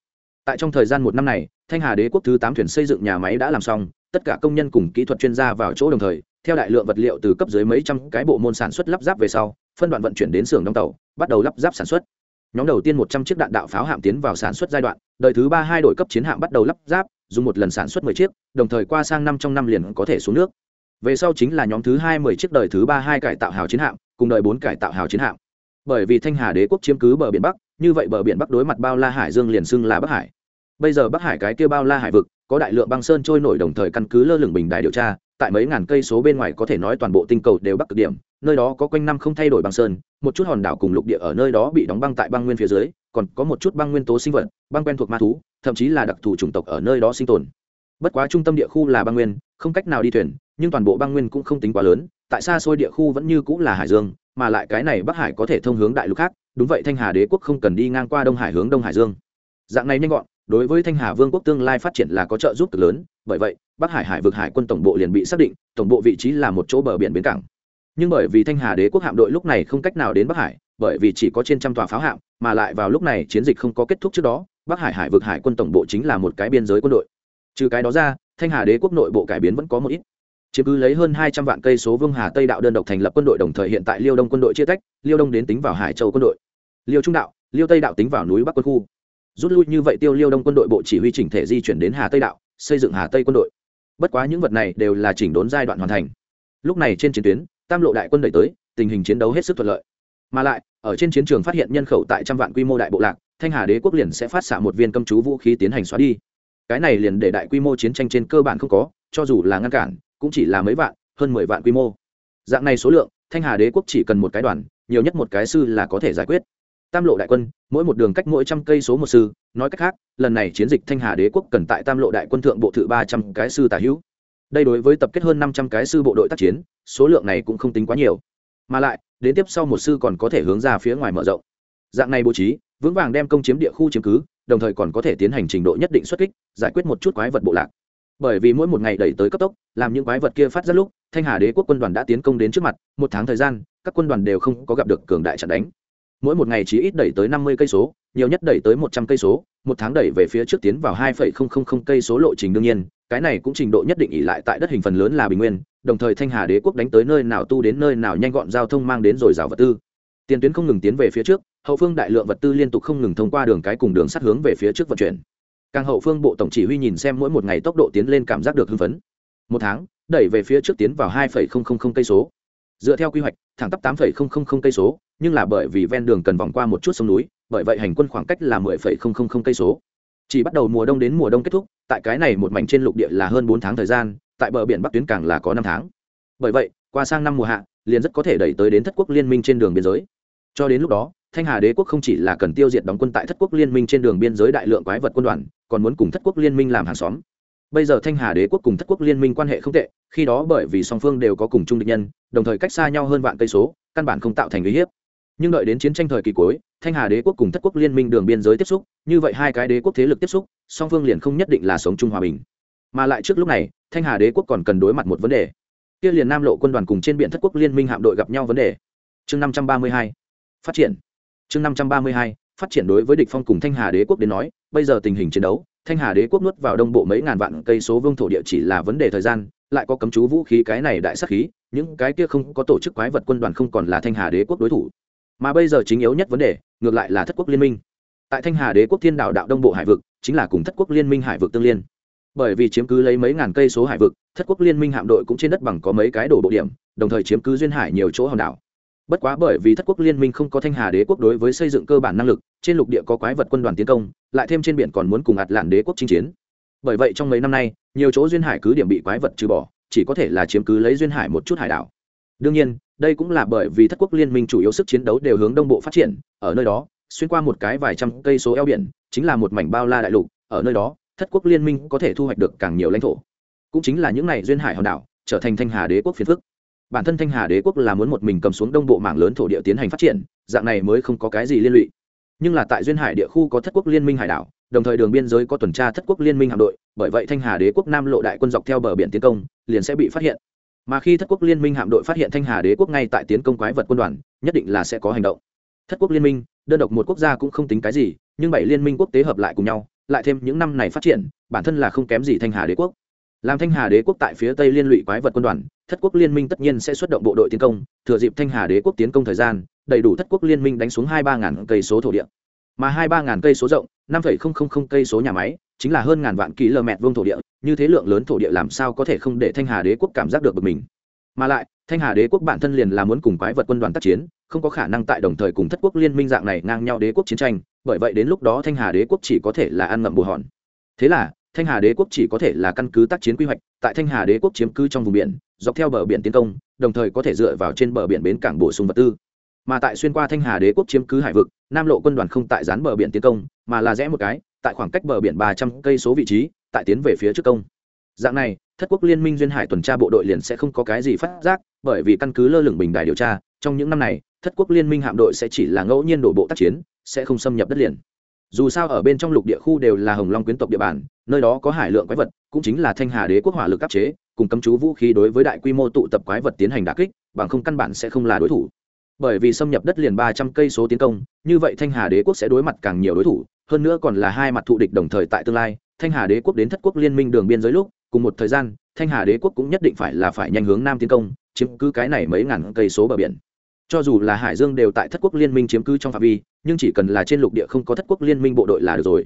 Tại trong thời gian một năm này, thanh hà đế quốc thứ tám thuyền xây dựng nhà máy đã làm xong, tất cả công nhân cùng kỹ thuật chuyên gia vào chỗ đồng thời, theo đại lượng vật liệu từ cấp dưới mấy trăm cái bộ môn sản xuất lắp ráp về sau, phân đoạn vận chuyển đến xưởng đóng tàu, bắt đầu lắp ráp sản xuất nhóm đầu tiên một trăm chiếc đạn đạo pháo hạm tiến vào sản xuất giai đoạn, đời thứ ba hai đội cấp chiến hạm bắt đầu lắp ráp, dùng một lần sản xuất mười chiếc, đồng thời qua sang năm trong năm liền có thể xuống nước. Về sau chính là nhóm thứ hai mười chiếc đời thứ ba hai cải tạo hào chiến hạm, cùng đời bốn cải tạo hào chiến hạm. Bởi vì thanh hà đế quốc chiếm cứ bờ biển bắc, như vậy bờ biển bắc đối mặt bao la hải dương liền xưng là bắc hải. Bây giờ bắc hải cái kia bao la hải vực, có đại lượng băng sơn trôi nổi đồng thời căn cứ lơ lửng bình đài điều tra tại mấy ngàn cây số bên ngoài có thể nói toàn bộ tinh cầu đều bắc cực điểm, nơi đó có quanh năm không thay đổi băng sơn, một chút hòn đảo cùng lục địa ở nơi đó bị đóng băng tại băng nguyên phía dưới, còn có một chút băng nguyên tố sinh vật, băng quen thuộc ma thú, thậm chí là đặc thù chủng tộc ở nơi đó sinh tồn. Bất quá trung tâm địa khu là băng nguyên, không cách nào đi thuyền, nhưng toàn bộ băng nguyên cũng không tính quá lớn, tại xa xôi địa khu vẫn như cũng là hải dương, mà lại cái này bắc hải có thể thông hướng đại lục khác, đúng vậy thanh hà đế quốc không cần đi ngang qua đông hải hướng đông hải dương. Dạng này nhanh gọn, đối với thanh hà vương quốc tương lai phát triển là có trợ giúp cực lớn bởi vậy, bắc hải hải vực hải quân tổng bộ liền bị xác định, tổng bộ vị trí là một chỗ bờ biển bến cảng. Nhưng bởi vì thanh hà đế quốc hạm đội lúc này không cách nào đến bắc hải, bởi vì chỉ có trên trăm tòa pháo hạm, mà lại vào lúc này chiến dịch không có kết thúc trước đó, bắc hải hải vực hải quân tổng bộ chính là một cái biên giới quân đội. Trừ cái đó ra, thanh hà đế quốc nội bộ cải biến vẫn có một ít. Chiếm cứ lấy hơn hai trăm vạn cây số vương hà tây đạo đơn độc thành lập quân đội đồng thời hiện tại liêu đông quân đội chia tách, liêu đông đến tính vào hải châu quân đội. Liêu trung đạo, liêu tây đạo tính vào núi bắc quân khu. Rút lui như vậy tiêu liêu đông quân đội bộ chỉ huy chỉnh thể di chuyển đến hà tây đạo xây dựng hà tây quân đội. Bất quá những vật này đều là chỉnh đốn giai đoạn hoàn thành. Lúc này trên chiến tuyến, tam lộ đại quân đẩy tới, tình hình chiến đấu hết sức thuận lợi. Mà lại, ở trên chiến trường phát hiện nhân khẩu tại trăm vạn quy mô đại bộ lạc, thanh hà đế quốc liền sẽ phát xạ một viên cấm chú vũ khí tiến hành xóa đi. Cái này liền để đại quy mô chiến tranh trên cơ bản không có, cho dù là ngăn cản, cũng chỉ là mấy vạn, hơn mười vạn quy mô. Dạng này số lượng, thanh hà đế quốc chỉ cần một cái đoàn, nhiều nhất một cái sư là có thể giải quyết tam lộ đại quân, mỗi một đường cách mỗi trăm cây số một sư, nói cách khác, lần này chiến dịch thanh hà đế quốc cần tại tam lộ đại quân thượng bộ thự ba trăm cái sư tả hữu. Đây đối với tập kết hơn năm trăm cái sư bộ đội tác chiến, số lượng này cũng không tính quá nhiều. Mà lại, đến tiếp sau một sư còn có thể hướng ra phía ngoài mở rộng. Dạng này bố trí, vững vàng đem công chiếm địa khu chiếm cứ, đồng thời còn có thể tiến hành trình độ nhất định xuất kích, giải quyết một chút quái vật bộ lạc. Bởi vì mỗi một ngày đẩy tới cấp tốc, làm những quái vật kia phát ra lúc, thanh hà đế quốc quân đoàn đã tiến công đến trước mặt, một tháng thời gian, các quân đoàn đều không có gặp được cường đại chặn đánh mỗi một ngày chỉ ít đẩy tới năm mươi cây số, nhiều nhất đẩy tới một trăm cây số, một tháng đẩy về phía trước tiến vào hai phẩy không không không cây số lộ trình đương nhiên, cái này cũng trình độ nhất định ỉ lại tại đất hình phần lớn là bình nguyên, đồng thời thanh hà đế quốc đánh tới nơi nào tu đến nơi nào nhanh gọn giao thông mang đến dồi dào vật tư. Tiền tuyến không ngừng tiến về phía trước, hậu phương đại lượng vật tư liên tục không ngừng thông qua đường cái cùng đường sắt hướng về phía trước vận chuyển. Càng hậu phương bộ tổng chỉ huy nhìn xem mỗi một ngày tốc độ tiến lên cảm giác được hưng phấn. Một tháng, đẩy về phía trước tiến vào hai cây số. Dựa theo quy hoạch thẳng tắp tám cây số, nhưng là bởi vì ven đường cần vòng qua một chút sông núi, bởi vậy hành quân khoảng cách là mười cây số. Chỉ bắt đầu mùa đông đến mùa đông kết thúc, tại cái này một mảnh trên lục địa là hơn bốn tháng thời gian, tại bờ biển bắc tuyến càng là có năm tháng. Bởi vậy, qua sang năm mùa hạ, liền rất có thể đẩy tới đến thất quốc liên minh trên đường biên giới. Cho đến lúc đó, thanh hà đế quốc không chỉ là cần tiêu diệt đóng quân tại thất quốc liên minh trên đường biên giới đại lượng quái vật quân đoàn, còn muốn cùng thất quốc liên minh làm hàng xóm bây giờ thanh hà đế quốc cùng thất quốc liên minh quan hệ không tệ, khi đó bởi vì song phương đều có cùng chung địch nhân, đồng thời cách xa nhau hơn vạn cây số, căn bản không tạo thành uy hiếp. Nhưng đợi đến chiến tranh thời kỳ cuối, thanh hà đế quốc cùng thất quốc liên minh đường biên giới tiếp xúc, như vậy hai cái đế quốc thế lực tiếp xúc, song phương liền không nhất định là sống chung hòa bình. Mà lại trước lúc này, thanh hà đế quốc còn cần đối mặt một vấn đề. Kia liền nam lộ quân đoàn cùng trên biển thất quốc liên minh hạm đội gặp nhau vấn đề. Chương năm trăm ba mươi hai, phát triển. Chương năm trăm ba mươi hai, phát triển đối với địch phong cùng thanh hà đế quốc đến nói, bây giờ tình hình chiến đấu thanh hà đế quốc nuốt vào đông bộ mấy ngàn vạn cây số vương thổ địa chỉ là vấn đề thời gian, lại có cấm chú vũ khí cái này đại sắc khí, những cái kia không có tổ chức quái vật quân đoàn không còn là thanh hà đế quốc đối thủ. Mà bây giờ chính yếu nhất vấn đề, ngược lại là thất quốc liên minh. Tại thanh hà đế quốc thiên đạo đạo đông bộ hải vực, chính là cùng thất quốc liên minh hải vực tương liên. Bởi vì chiếm cứ lấy mấy ngàn cây số hải vực, thất quốc liên minh hạm đội cũng trên đất bằng có mấy cái đổ bộ điểm, đồng thời chiếm cứ duyên hải nhiều chỗ hòn đảo bất quá bởi vì thất quốc liên minh không có thanh hà đế quốc đối với xây dựng cơ bản năng lực, trên lục địa có quái vật quân đoàn tiến công, lại thêm trên biển còn muốn cùng ạt lạn đế quốc chinh chiến. Bởi vậy trong mấy năm nay, nhiều chỗ duyên hải cứ điểm bị quái vật trừ bỏ, chỉ có thể là chiếm cứ lấy duyên hải một chút hải đảo. Đương nhiên, đây cũng là bởi vì thất quốc liên minh chủ yếu sức chiến đấu đều hướng đông bộ phát triển, ở nơi đó, xuyên qua một cái vài trăm cây số eo biển, chính là một mảnh bao la đại lục, ở nơi đó, thất quốc liên minh có thể thu hoạch được càng nhiều lãnh thổ. Cũng chính là những n à y duyên hải hòn đảo, trở thành thanh hà đế quốc phiền phức bản thân thanh hà đế quốc là muốn một mình cầm xuống đông bộ mảng lớn thổ địa tiến hành phát triển, dạng này mới không có cái gì liên lụy. Nhưng là tại duyên hải địa khu có thất quốc liên minh hải đảo, đồng thời đường biên giới có tuần tra thất quốc liên minh hạm đội, bởi vậy thanh hà đế quốc nam lộ đại quân dọc theo bờ biển tiến công, liền sẽ bị phát hiện. Mà khi thất quốc liên minh hạm đội phát hiện thanh hà đế quốc ngay tại tiến công quái vật quân đoàn, nhất định là sẽ có hành động. Thất quốc liên minh, đơn độc một quốc gia cũng không tính cái gì, nhưng bảy liên minh quốc tế hợp lại cùng nhau, lại thêm những năm này phát triển, bản thân là không kém gì thanh hà đế quốc làm thanh hà đế quốc tại phía tây liên lụy quái vật quân đoàn, thất quốc liên minh tất nhiên sẽ xuất động bộ đội tiến công, thừa dịp thanh hà đế quốc tiến công thời gian, đầy đủ thất quốc liên minh đánh xuống hai ba ngàn cây số thổ địa. Mà hai ba ngàn cây số rộng, năm phẩy không không không cây số nhà máy, chính là hơn ngàn vạn km vuông thổ địa, như thế lượng lớn thổ địa làm sao có thể không để thanh hà đế quốc cảm giác được bực mình? Mà lại, thanh hà đế quốc bản thân liền là muốn cùng quái vật quân đoàn tác chiến, không có khả năng tại đồng thời cùng thất quốc liên minh dạng này ngang nhau đế quốc chiến tranh, bởi vậy đến lúc đó thanh hà đế quốc chỉ có thể là ăn ngậm bù hòn. Thế là thanh hà đế quốc chỉ có thể là căn cứ tác chiến quy hoạch, tại thanh hà đế quốc chiếm cứ trong vùng biển, dọc theo bờ biển tiến công, đồng thời có thể dựa vào trên bờ biển bến cảng bổ sung vật tư. Mà tại xuyên qua thanh hà đế quốc chiếm cứ hải vực, nam lộ quân đoàn không tại dán bờ biển tiến công, mà là rẽ một cái, tại khoảng cách bờ biển ba trăm cây số vị trí, tại tiến về phía trước công. Dạng này, thất quốc liên minh duyên hải tuần tra bộ đội liền sẽ không có cái gì phát giác, bởi vì căn cứ lơ lửng bình đài điều tra, trong những năm này, thất quốc liên minh hạm đội sẽ chỉ là ngẫu nhiên đổ bộ tác chiến, sẽ không xâm nhập đất liền dù sao ở bên trong lục địa khu đều là hồng long quyến tộc địa bàn, nơi đó có hải lượng quái vật, cũng chính là thanh hà đế quốc hỏa lực áp chế, cùng cấm chú vũ khí đối với đại quy mô tụ tập quái vật tiến hành đà kích, bằng không căn bản sẽ không là đối thủ. Bởi vì xâm nhập đất liền ba trăm cây số tiến công, như vậy thanh hà đế quốc sẽ đối mặt càng nhiều đối thủ, hơn nữa còn là hai mặt thụ địch đồng thời tại tương lai, thanh hà đế quốc đến thất quốc liên minh đường biên giới lúc, cùng một thời gian, thanh hà đế quốc cũng nhất định phải là phải nhanh hướng nam tiến công, chiếm cứ cái này mấy ngàn cây số bờ biển cho dù là hải dương đều tại thất quốc liên minh chiếm cứ trong phạm vi, nhưng chỉ cần là trên lục địa không có thất quốc liên minh bộ đội là được rồi.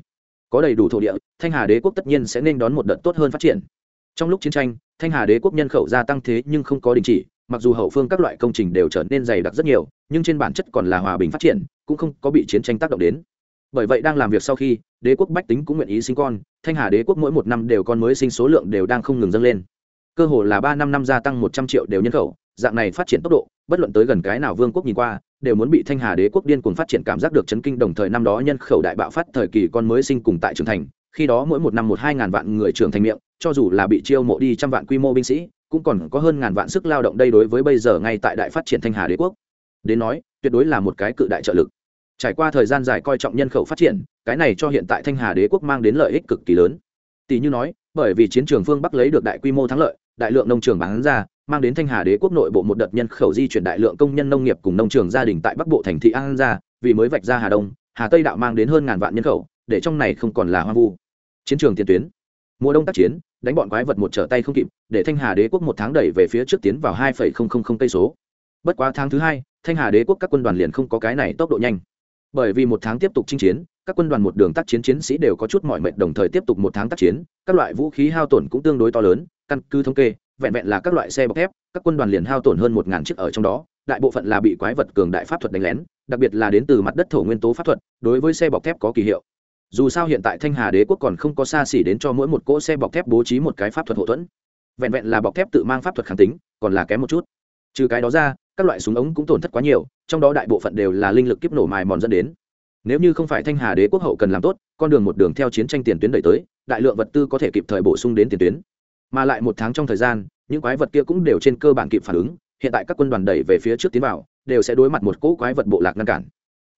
Có đầy đủ thổ địa, thanh hà đế quốc tất nhiên sẽ nên đón một đợt tốt hơn phát triển. Trong lúc chiến tranh, thanh hà đế quốc nhân khẩu gia tăng thế nhưng không có đình chỉ, mặc dù hậu phương các loại công trình đều trở nên dày đặc rất nhiều, nhưng trên bản chất còn là hòa bình phát triển, cũng không có bị chiến tranh tác động đến. Bởi vậy đang làm việc sau khi, đế quốc bách tính cũng nguyện ý sinh con, thanh hà đế quốc mỗi một năm đều con mới sinh số lượng đều đang không ngừng dâng lên. Cơ hồ là ba năm năm gia tăng một trăm triệu đều nhân khẩu dạng này phát triển tốc độ, bất luận tới gần cái nào vương quốc nhìn qua, đều muốn bị thanh hà đế quốc điên cuồng phát triển cảm giác được chấn kinh đồng thời năm đó nhân khẩu đại bạo phát thời kỳ con mới sinh cùng tại trưởng thành, khi đó mỗi một năm một hai ngàn vạn người trưởng thành miệng, cho dù là bị chiêu mộ đi trăm vạn quy mô binh sĩ, cũng còn có hơn ngàn vạn sức lao động đây đối với bây giờ ngay tại đại phát triển thanh hà đế quốc. Đến nói, tuyệt đối là một cái cự đại trợ lực. Trải qua thời gian dài coi trọng nhân khẩu phát triển, cái này cho hiện tại thanh hà đế quốc mang đến lợi ích cực kỳ lớn. Tỷ như nói, bởi vì chiến trường phương bắc lấy được đại quy mô thắng lợi, đại lượng nông trường bán ra mang đến thanh hà đế quốc nội bộ một đợt nhân khẩu di chuyển đại lượng công nhân nông nghiệp cùng nông trường gia đình tại bắc bộ thành thị an gia, vì mới vạch ra hà đông, hà tây đạo mang đến hơn ngàn vạn nhân khẩu, để trong này không còn là hoang vu. Chiến trường tiền tuyến. Mùa đông tác chiến, đánh bọn quái vật một trở tay không kịp, để thanh hà đế quốc một tháng đẩy về phía trước tiến vào hai cây số. Bất quá tháng thứ hai, thanh hà đế quốc các quân đoàn liền không có cái này tốc độ nhanh. Bởi vì một tháng tiếp tục chinh chiến, các quân đoàn một đường tác chiến chiến sĩ đều có chút mỏi mệt đồng thời tiếp tục một tháng tác chiến, các loại vũ khí hao tổn cũng tương đối to lớn, căn cứ thống kê vẹn vẹn là các loại xe bọc thép, các quân đoàn liền hao tổn hơn một ngàn chiếc ở trong đó, đại bộ phận là bị quái vật cường đại pháp thuật đánh lén, đặc biệt là đến từ mặt đất thổ nguyên tố pháp thuật, đối với xe bọc thép có kỳ hiệu. Dù sao hiện tại thanh hà đế quốc còn không có xa xỉ đến cho mỗi một cỗ xe bọc thép bố trí một cái pháp thuật hậu thuẫn. Vẹn vẹn là bọc thép tự mang pháp thuật kháng tính, còn là kém một chút. Trừ cái đó ra, các loại súng ống cũng tổn thất quá nhiều, trong đó đại bộ phận đều là linh lực kiếp nổ mài mòn dẫn đến. Nếu như không phải thanh hà đế quốc hậu cần làm tốt, con đường một đường theo chiến tranh tiền tuyến đẩy tới, đại lượng vật tư có thể kịp thời bổ sung đến tiền tuyến mà lại một tháng trong thời gian, những quái vật kia cũng đều trên cơ bản kịp phản ứng, hiện tại các quân đoàn đẩy về phía trước tiến vào, đều sẽ đối mặt một cỗ quái vật bộ lạc ngăn cản.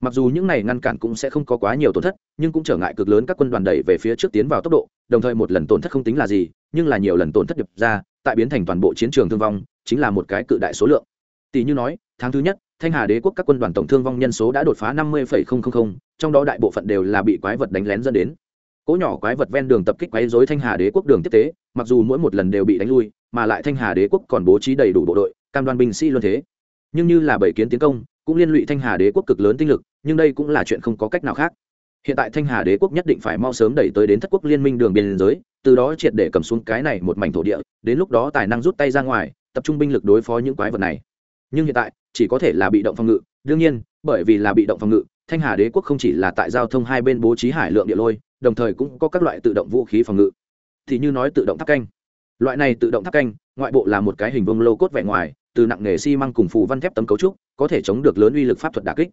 Mặc dù những này ngăn cản cũng sẽ không có quá nhiều tổn thất, nhưng cũng trở ngại cực lớn các quân đoàn đẩy về phía trước tiến vào tốc độ, đồng thời một lần tổn thất không tính là gì, nhưng là nhiều lần tổn thất đập ra, tại biến thành toàn bộ chiến trường thương vong, chính là một cái cự đại số lượng. Tỷ như nói, tháng thứ nhất, thanh hà đế quốc các quân đoàn tổng thương vong nhân số đã đột phá năm mươi trong đó đại bộ phận đều là bị quái vật đánh lén dẫn đến cỗ nhỏ quái vật ven đường tập kích quấy dối thanh hà đế quốc đường tiếp tế, mặc dù mỗi một lần đều bị đánh lui, mà lại thanh hà đế quốc còn bố trí đầy đủ bộ đội, cam đoan binh sĩ luôn thế. Nhưng như là bảy kiến tiến công, cũng liên lụy thanh hà đế quốc cực lớn tinh lực, nhưng đây cũng là chuyện không có cách nào khác. Hiện tại thanh hà đế quốc nhất định phải mau sớm đẩy tới đến thất quốc liên minh đường biên giới, từ đó triệt để cầm xuống cái này một mảnh thổ địa, đến lúc đó tài năng rút tay ra ngoài, tập trung binh lực đối phó những quái vật này. Nhưng hiện tại, chỉ có thể là bị động phòng ngự. Đương nhiên, bởi vì là bị động phòng ngự, thanh hà đế quốc không chỉ là tại giao thông hai bên bố trí hải lượng địa lôi đồng thời cũng có các loại tự động vũ khí phòng ngự. Thì như nói tự động tháp canh. Loại này tự động tháp canh, ngoại bộ là một cái hình vông lô cốt vẻ ngoài, từ nặng nghề xi măng cùng phù văn thép tấm cấu trúc, có thể chống được lớn uy lực pháp thuật đà kích.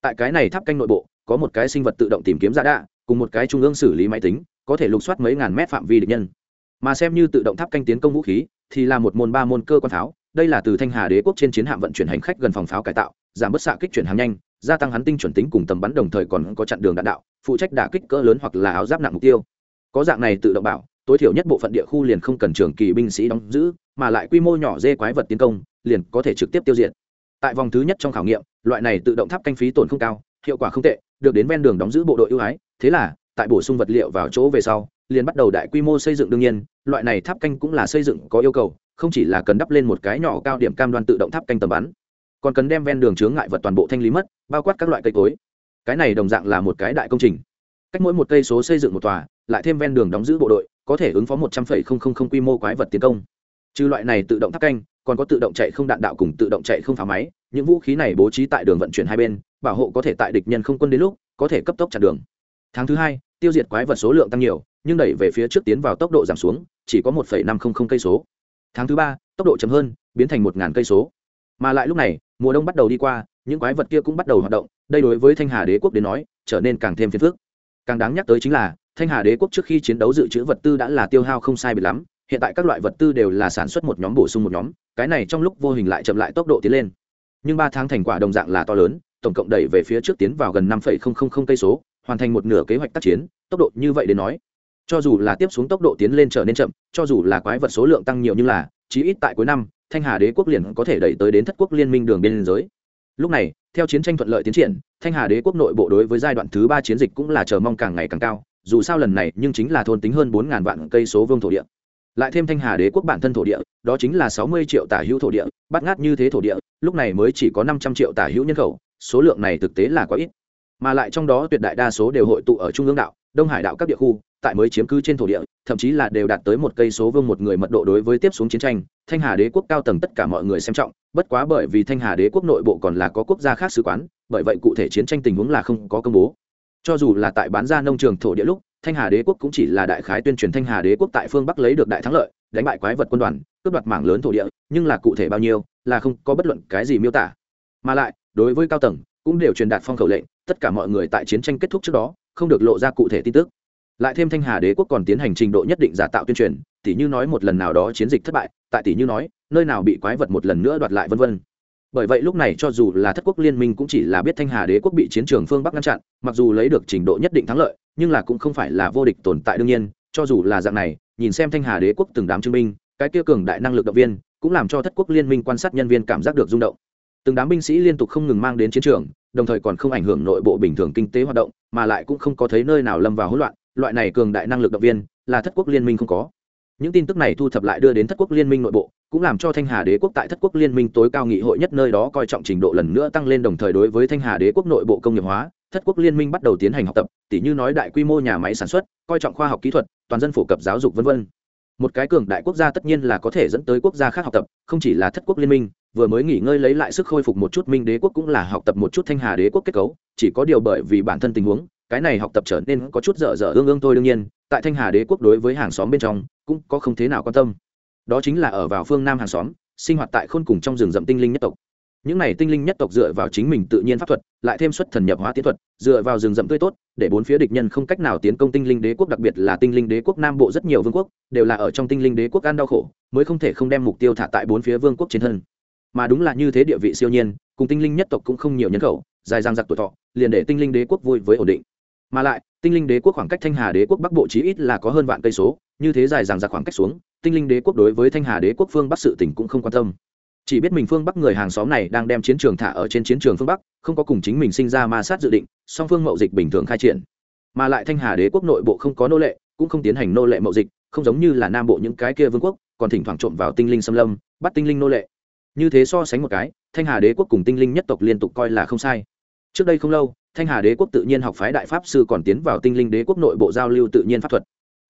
Tại cái này tháp canh nội bộ, có một cái sinh vật tự động tìm kiếm ra đạ, cùng một cái trung ương xử lý máy tính, có thể lục soát mấy ngàn mét phạm vi địch nhân. Mà xem như tự động tháp canh tiến công vũ khí, thì là một môn ba môn cơ quan pháo, đây là từ thanh hà đế quốc trên chiến hạm vận chuyển hành khách gần phòng pháo cải tạo giảm bớt xạ kích chuyển hàng nhanh, gia tăng hắn tinh chuẩn tính cùng tầm bắn đồng thời còn có chặn đường đạn đạo, phụ trách đả kích cỡ lớn hoặc là áo giáp nặng mục tiêu. Có dạng này tự động bảo, tối thiểu nhất bộ phận địa khu liền không cần trường kỳ binh sĩ đóng giữ, mà lại quy mô nhỏ dê quái vật tiến công, liền có thể trực tiếp tiêu diệt. Tại vòng thứ nhất trong khảo nghiệm, loại này tự động tháp canh phí tổn không cao, hiệu quả không tệ, được đến ven đường đóng giữ bộ đội ưu ái, thế là, tại bổ sung vật liệu vào chỗ về sau, liền bắt đầu đại quy mô xây dựng đương nhiên, loại này tháp canh cũng là xây dựng có yêu cầu, không chỉ là cần đắp lên một cái nhỏ cao điểm cam đoan tự động tháp canh tầm bắn còn cần đem ven đường chướng ngại vật toàn bộ thanh lý mất, bao quát các loại cây cối. Cái này đồng dạng là một cái đại công trình. Cách mỗi một cây số xây dựng một tòa, lại thêm ven đường đóng giữ bộ đội, có thể ứng phó một trăm linh quy mô quái vật tiến công. Trừ loại này tự động tháp canh, còn có tự động chạy không đạn đạo cùng tự động chạy không phá máy, những vũ khí này bố trí tại đường vận chuyển hai bên, bảo hộ có thể tại địch nhân không quân đến lúc, có thể cấp tốc chặn đường. Tháng thứ hai, tiêu diệt quái vật số lượng tăng nhiều, nhưng đẩy về phía trước tiến vào tốc độ giảm xuống, chỉ có một năm trăm linh cây số. Tháng thứ ba, tốc độ chậm hơn, biến thành một cây số mà lại lúc này, mùa đông bắt đầu đi qua, những quái vật kia cũng bắt đầu hoạt động, đây đối với thanh hà đế quốc đến nói, trở nên càng thêm phiền phức. Càng đáng nhắc tới chính là, thanh hà đế quốc trước khi chiến đấu dự trữ vật tư đã là tiêu hao không sai bị lắm, hiện tại các loại vật tư đều là sản xuất một nhóm bổ sung một nhóm, cái này trong lúc vô hình lại chậm lại tốc độ tiến lên. Nhưng ba tháng thành quả đồng dạng là to lớn, tổng cộng đẩy về phía trước tiến vào gần năm cây số, hoàn thành một nửa kế hoạch tác chiến, tốc độ như vậy đến nói, cho dù là tiếp xuống tốc độ tiến lên trở nên chậm, cho dù là quái vật số lượng tăng nhiều nhưng là, chí ít tại cuối năm thanh hà đế quốc liền có thể đẩy tới đến thất quốc liên minh đường biên giới. Lúc này, theo chiến tranh thuận lợi tiến triển, thanh hà đế quốc nội bộ đối với giai đoạn thứ ba chiến dịch cũng là chờ mong càng ngày càng cao, dù sao lần này nhưng chính là thôn tính hơn bốn ngàn vạn cây số vương thổ địa. Lại thêm thanh hà đế quốc bản thân thổ địa, đó chính là sáu mươi triệu tả hữu thổ địa, bắt ngát như thế thổ địa, lúc này mới chỉ có năm trăm triệu tả hữu nhân khẩu, số lượng này thực tế là quá ít. Mà lại trong đó tuyệt đại đa số đều hội tụ ở trung ương đạo, đông hải đạo các địa khu, tại mới chiếm cứ trên thổ địa thậm chí là đều đạt tới một cây số vương một người mật độ đối với tiếp xuống chiến tranh. Thanh hà đế quốc cao tầng tất cả mọi người xem trọng, bất quá bởi vì thanh hà đế quốc nội bộ còn là có quốc gia khác sứ quán, bởi vậy cụ thể chiến tranh tình huống là không có công bố. Cho dù là tại bán ra nông trường thổ địa lúc, thanh hà đế quốc cũng chỉ là đại khái tuyên truyền thanh hà đế quốc tại phương bắc lấy được đại thắng lợi, đánh bại quái vật quân đoàn, cướp đoạt mảng lớn thổ địa, nhưng là cụ thể bao nhiêu, là không có bất luận cái gì miêu tả. Mà lại, đối với cao tầng, cũng đều truyền đạt phong khẩu lệnh, tất cả mọi người tại chiến tranh kết thúc trước đó, không được lộ ra cụ thể tin tức lại thêm thanh hà đế quốc còn tiến hành trình độ nhất định giả tạo tuyên truyền tỷ như nói một lần nào đó chiến dịch thất bại, tại tỷ như nói, nơi nào bị quái vật một lần nữa đoạt lại vân vân. Bởi vậy lúc này cho dù là thất quốc liên minh cũng chỉ là biết thanh hà đế quốc bị chiến trường phương bắc ngăn chặn, mặc dù lấy được trình độ nhất định thắng lợi, nhưng là cũng không phải là vô địch tồn tại đương nhiên, cho dù là dạng này, nhìn xem thanh hà đế quốc từng đám chứng minh cái kia cường đại năng lực động viên, cũng làm cho thất quốc liên minh quan sát nhân viên cảm giác được rung động. Từng đám binh sĩ liên tục không ngừng mang đến chiến trường, đồng thời còn không ảnh hưởng nội bộ bình thường kinh tế hoạt động, mà lại cũng không có thấy nơi nào lâm vào hỗn loạn loại này cường đại năng lực động viên là thất quốc liên minh không có. Những tin tức này thu thập lại đưa đến thất quốc liên minh nội bộ, cũng làm cho thanh hà đế quốc tại thất quốc liên minh tối cao nghị hội nhất nơi đó coi trọng trình độ lần nữa tăng lên đồng thời đối với thanh hà đế quốc nội bộ công nghiệp hóa, thất quốc liên minh bắt đầu tiến hành học tập, tỉ như nói đại quy mô nhà máy sản xuất, coi trọng khoa học kỹ thuật, toàn dân phổ cập giáo dục v v một cái cường đại quốc gia tất nhiên là có thể dẫn tới quốc gia khác học tập, không chỉ là thất quốc liên minh, vừa mới nghỉ ngơi lấy lại sức khôi phục một chút minh đế quốc cũng là học tập một chút thanh hà đế quốc kết cấu, chỉ có điều bởi vì bản thân tình huống cái này học tập trở nên có chút dở dở ương ương thôi đương nhiên, tại thanh hà đế quốc đối với hàng xóm bên trong, cũng có không thế nào quan tâm. Đó chính là ở vào phương nam hàng xóm, sinh hoạt tại khôn cùng trong rừng rậm tinh linh nhất tộc. Những này tinh linh nhất tộc dựa vào chính mình tự nhiên pháp thuật, lại thêm xuất thần nhập hóa tiến thuật, dựa vào rừng rậm tươi tốt, để bốn phía địch nhân không cách nào tiến công tinh linh đế quốc, đặc biệt là tinh linh đế quốc nam bộ rất nhiều vương quốc, đều là ở trong tinh linh đế quốc ăn đau khổ, mới không thể không đem mục tiêu thả tại bốn phía vương quốc trên thân. Mà đúng là như thế địa vị siêu nhiên, cùng tinh linh nhất tộc cũng không nhiều nhân khẩu, dài dang giặc tuổi thọ, liền để tinh linh đế quốc vui với ổn định mà lại, tinh linh đế quốc khoảng cách thanh hà đế quốc bắc bộ chí ít là có hơn vạn cây số, như thế dài dằng dặc khoảng cách xuống, tinh linh đế quốc đối với thanh hà đế quốc phương bắc sự tỉnh cũng không quan tâm. Chỉ biết mình phương bắc người hàng xóm này đang đem chiến trường thả ở trên chiến trường phương bắc, không có cùng chính mình sinh ra ma sát dự định, song phương mậu dịch bình thường khai triển. Mà lại thanh hà đế quốc nội bộ không có nô lệ, cũng không tiến hành nô lệ mậu dịch, không giống như là nam bộ những cái kia vương quốc, còn thỉnh thoảng trộm vào tinh linh xâm lâm, bắt tinh linh nô lệ. Như thế so sánh một cái, thanh hà đế quốc cùng tinh linh nhất tộc liên tục coi là không sai. Trước đây không lâu thanh hà đế quốc tự nhiên học phái đại pháp sư còn tiến vào tinh linh đế quốc nội bộ giao lưu tự nhiên pháp thuật.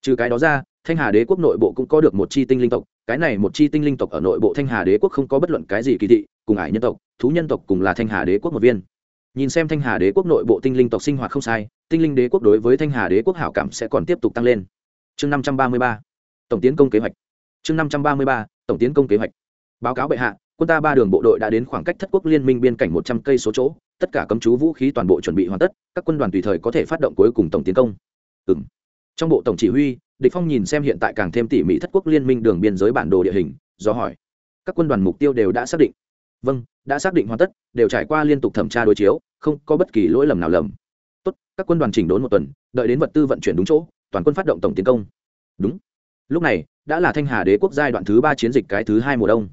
Trừ cái đó ra, thanh hà đế quốc nội bộ cũng có được một chi tinh linh tộc, cái này một chi tinh linh tộc ở nội bộ thanh hà đế quốc không có bất luận cái gì kỳ thị, cùng ải nhân tộc, thú nhân tộc cùng là thanh hà đế quốc một viên. Nhìn xem thanh hà đế quốc nội bộ tinh linh tộc sinh hoạt không sai, tinh linh đế quốc đối với thanh hà đế quốc hảo cảm sẽ còn tiếp tục tăng lên. Chương năm trăm ba mươi ba, tổng tiến công kế hoạch. Chương năm trăm ba mươi ba, tổng tiến công kế hoạch. Báo cáo bệ hạ, quân ta ba đường bộ đội đã đến khoảng cách thất quốc liên minh biên cảnh một trăm cây số chỗ tất cả cấm chú vũ khí toàn bộ chuẩn bị hoàn tất, các quân đoàn tùy thời có thể phát động cuối cùng tổng tiến công. Ừ trong bộ tổng chỉ huy, địch phong nhìn xem hiện tại càng thêm tỉ mỉ thất quốc liên minh đường biên giới bản đồ địa hình, do hỏi. Các quân đoàn mục tiêu đều đã xác định. Vâng đã xác định hoàn tất, đều trải qua liên tục thẩm tra đối chiếu, không có bất kỳ lỗi lầm nào lầm. Tốt, các quân đoàn chỉnh đốn một tuần, đợi đến vật tư vận chuyển đúng chỗ, toàn quân phát động tổng tiến công. Đúng. Lúc này, đã là thanh hà đế quốc giai đoạn thứ ba chiến dịch cái thứ hai mùa đông.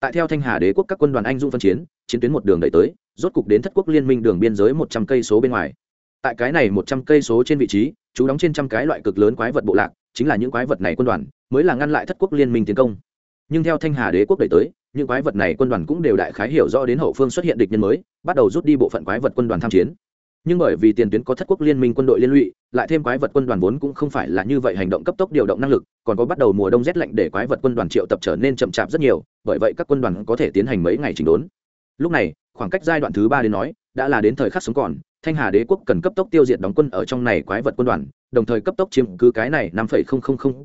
Tại theo thanh hà đế quốc các quân đoàn anh dung phân chiến chiến tuyến một đường đẩy tới rốt cục đến thất quốc liên minh đường biên giới một trăm cây số bên ngoài. Tại cái này một trăm cây số trên vị trí, chú đóng trên trăm cái loại cực lớn quái vật bộ lạc, chính là những quái vật này quân đoàn, mới là ngăn lại thất quốc liên minh tiến công. Nhưng theo thanh hà đế quốc đẩy tới, những quái vật này quân đoàn cũng đều đại khái hiểu rõ đến hậu phương xuất hiện địch nhân mới, bắt đầu rút đi bộ phận quái vật quân đoàn tham chiến. Nhưng bởi vì tiền tuyến có thất quốc liên minh quân đội liên lụy, lại thêm quái vật quân đoàn vốn cũng không phải là như vậy hành động cấp tốc điều động năng lực, còn có bắt đầu mùa đông rét lạnh để quái vật quân đoàn triệu tập trở nên chậm chạp rất nhiều, bởi vậy các quân đoàn có thể tiến hành mấy ngày chỉnh đốn. Lúc này khoảng cách giai đoạn thứ ba đến nói, đã là đến thời khắc sống còn, thanh hà đế quốc cần cấp tốc tiêu diệt đóng quân ở trong này quái vật quân đoàn, đồng thời cấp tốc chiếm cứ cái này năm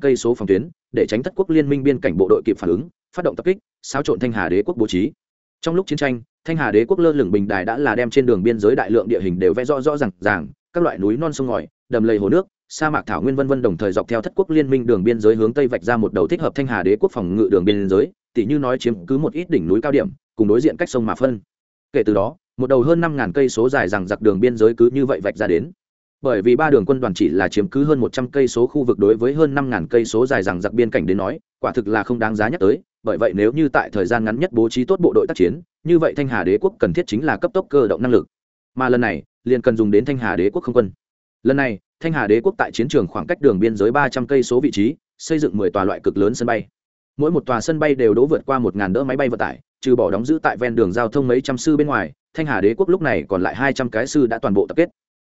cây số phòng tuyến, để tránh thất quốc liên minh biên cảnh bộ đội kịp phản ứng, phát động tập kích, xáo trộn thanh hà đế quốc bố trí. Trong lúc chiến tranh, thanh hà đế quốc lơ lửng bình đài đã là đem trên đường biên giới đại lượng địa hình đều vẽ rõ rõ r à n g ràng, các loại núi non sông ngòi, đầm lầy hồ nước, sa mạc thảo nguyên vân vân đồng thời dọc theo thất quốc liên minh đường biên giới hướng tây vạch ra một đầu thích hợp thanh hà đế quốc phòng ngự đường biên giới, tỉ như nói chiếm cứ một ít đỉnh núi cao điểm, cùng đối diện cách sông mà phân kể từ đó, một đầu hơn năm ngàn cây số dài rằng giặc đường biên giới cứ như vậy vạch ra đến. Bởi vì ba đường quân đoàn chỉ là chiếm cứ hơn một trăm cây số khu vực đối với hơn năm ngàn cây số dài rằng giặc biên cảnh đến nói, quả thực là không đáng giá nhắc tới. Bởi vậy nếu như tại thời gian ngắn nhất bố trí tốt bộ đội tác chiến, như vậy thanh hà đế quốc cần thiết chính là cấp tốc cơ động năng lực. Mà lần này, liền cần dùng đến thanh hà đế quốc không quân. Lần này, thanh hà đế quốc tại chiến trường khoảng cách đường biên giới ba trăm cây số vị trí, xây dựng mười tòa loại cực lớn sân bay. Mỗi một tòa sân bay đều đỗ vượt qua một ngàn đỡ máy bay vận tải trừ bỏ đóng giữ tại ven đường giao thông mấy trăm sư bên ngoài, thanh hà đế quốc lúc này còn lại hai trăm cái sư đã toàn bộ tập kết.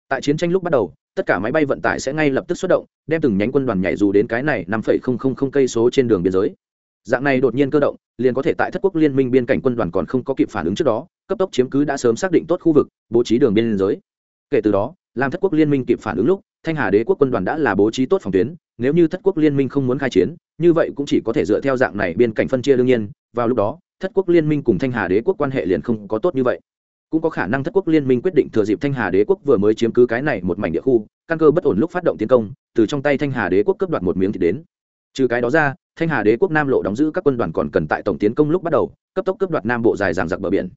Tại chiến tranh lúc bắt đầu, tất cả máy bay vận tải sẽ ngay lập tức xuất động, đem từng nhánh quân đoàn nhảy dù đến cái này năm cây số trên đường biên giới. Dạng này đột nhiên cơ động, liền có thể tại thất quốc liên minh biên cảnh quân đoàn còn không có kịp phản ứng trước đó, cấp tốc chiếm cứ đã sớm xác định tốt khu vực, bố trí đường biên giới. Kể từ đó, làm thất quốc liên minh kịp phản ứng lúc, thanh hà đế quốc quân đoàn đã là bố trí tốt phòng tuyến, nếu như thất quốc liên minh không muốn khai chiến, như vậy cũng chỉ có thể dựa theo dạng này biên cảnh phân chia đương nhiên, vào lúc đó thất quốc liên minh cùng thanh hà đế quốc quan hệ liền không có tốt như vậy. Cũng có khả năng thất quốc liên minh quyết định thừa dịp thanh hà đế quốc vừa mới chiếm cứ cái này một mảnh địa khu, căn cơ bất ổn lúc phát động tiến công, từ trong tay thanh hà đế quốc cướp đoạt một miếng thì đến. Trừ cái đó ra, thanh hà đế quốc nam lộ đóng giữ các quân đoàn còn cần tại tổng tiến công lúc bắt đầu, cấp tốc cướp đoạt nam bộ dài dàng dặc bờ biển.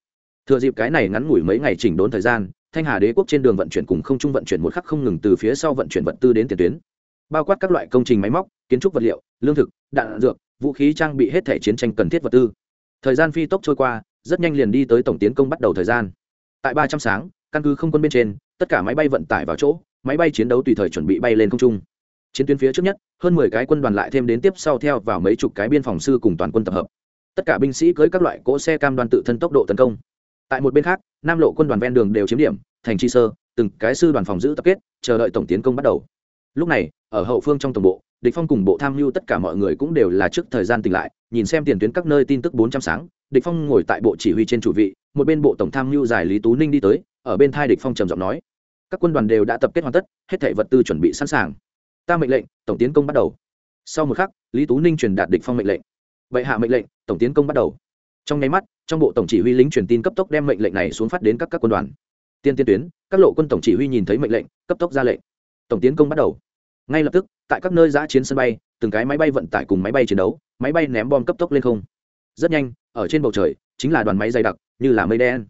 Thừa dịp cái này ngắn ngủi mấy ngày chỉnh đốn thời gian, thanh hà đế quốc trên đường vận chuyển cùng không trung vận chuyển một khắc không ngừng từ phía sau vận chuyển vật tư đến tiền tuyến. Bao quát các loại công trình máy móc, kiến trúc vật liệu, lương thực, đạn dược, vũ khí trang bị hết thể chiến tranh cần thiết vật tư thời gian phi tốc trôi qua, rất nhanh liền đi tới tổng tiến công bắt đầu thời gian. Tại ba trăm sáng, căn cứ không quân bên trên, tất cả máy bay vận tải vào chỗ, máy bay chiến đấu tùy thời chuẩn bị bay lên không trung. Chiến tuyến phía trước nhất, hơn mười cái quân đoàn lại thêm đến tiếp sau theo vào mấy chục cái biên phòng sư cùng toàn quân tập hợp. Tất cả binh sĩ cưới các loại cỗ xe cam đoàn tự thân tốc độ tấn công. Tại một bên khác, nam lộ quân đoàn ven đường đều chiếm điểm, thành chi sơ, từng cái sư đoàn phòng giữ tập kết, chờ đợi tổng tiến công bắt đầu. Lúc này, ở hậu phương trong tổng bộ địch phong cùng bộ tham mưu tất cả mọi người cũng đều là trước thời gian tỉnh lại, nhìn xem tiền tuyến các nơi tin tức bốn trăm sáng, địch phong ngồi tại bộ chỉ huy trên chủ vị, một bên bộ tổng tham mưu giải lý tú ninh đi tới, ở bên thai địch phong trầm giọng nói, các quân đoàn đều đã tập kết hoàn tất, hết thảy vật tư chuẩn bị sẵn sàng. Ta mệnh lệnh, tổng tiến công bắt đầu. Sau một khắc, lý tú ninh truyền đạt địch phong mệnh lệnh. Vậy hạ mệnh lệnh, tổng tiến công bắt đầu. Trong nháy mắt, trong bộ tổng chỉ huy lính truyền tin cấp tốc đem mệnh lệnh này xuống phát đến các các quân đoàn. Tiên tiên tuyến, các lộ quân tổng chỉ huy nhìn thấy mệnh lệnh, cấp tốc ra lệnh. Tổng tiến công bắt đầu ngay lập tức, tại các nơi giã chiến sân bay, từng cái máy bay vận tải cùng máy bay chiến đấu, máy bay ném bom cấp tốc lên không. Rất nhanh, ở trên bầu trời, chính là đoàn máy dày đặc, như là mây đen.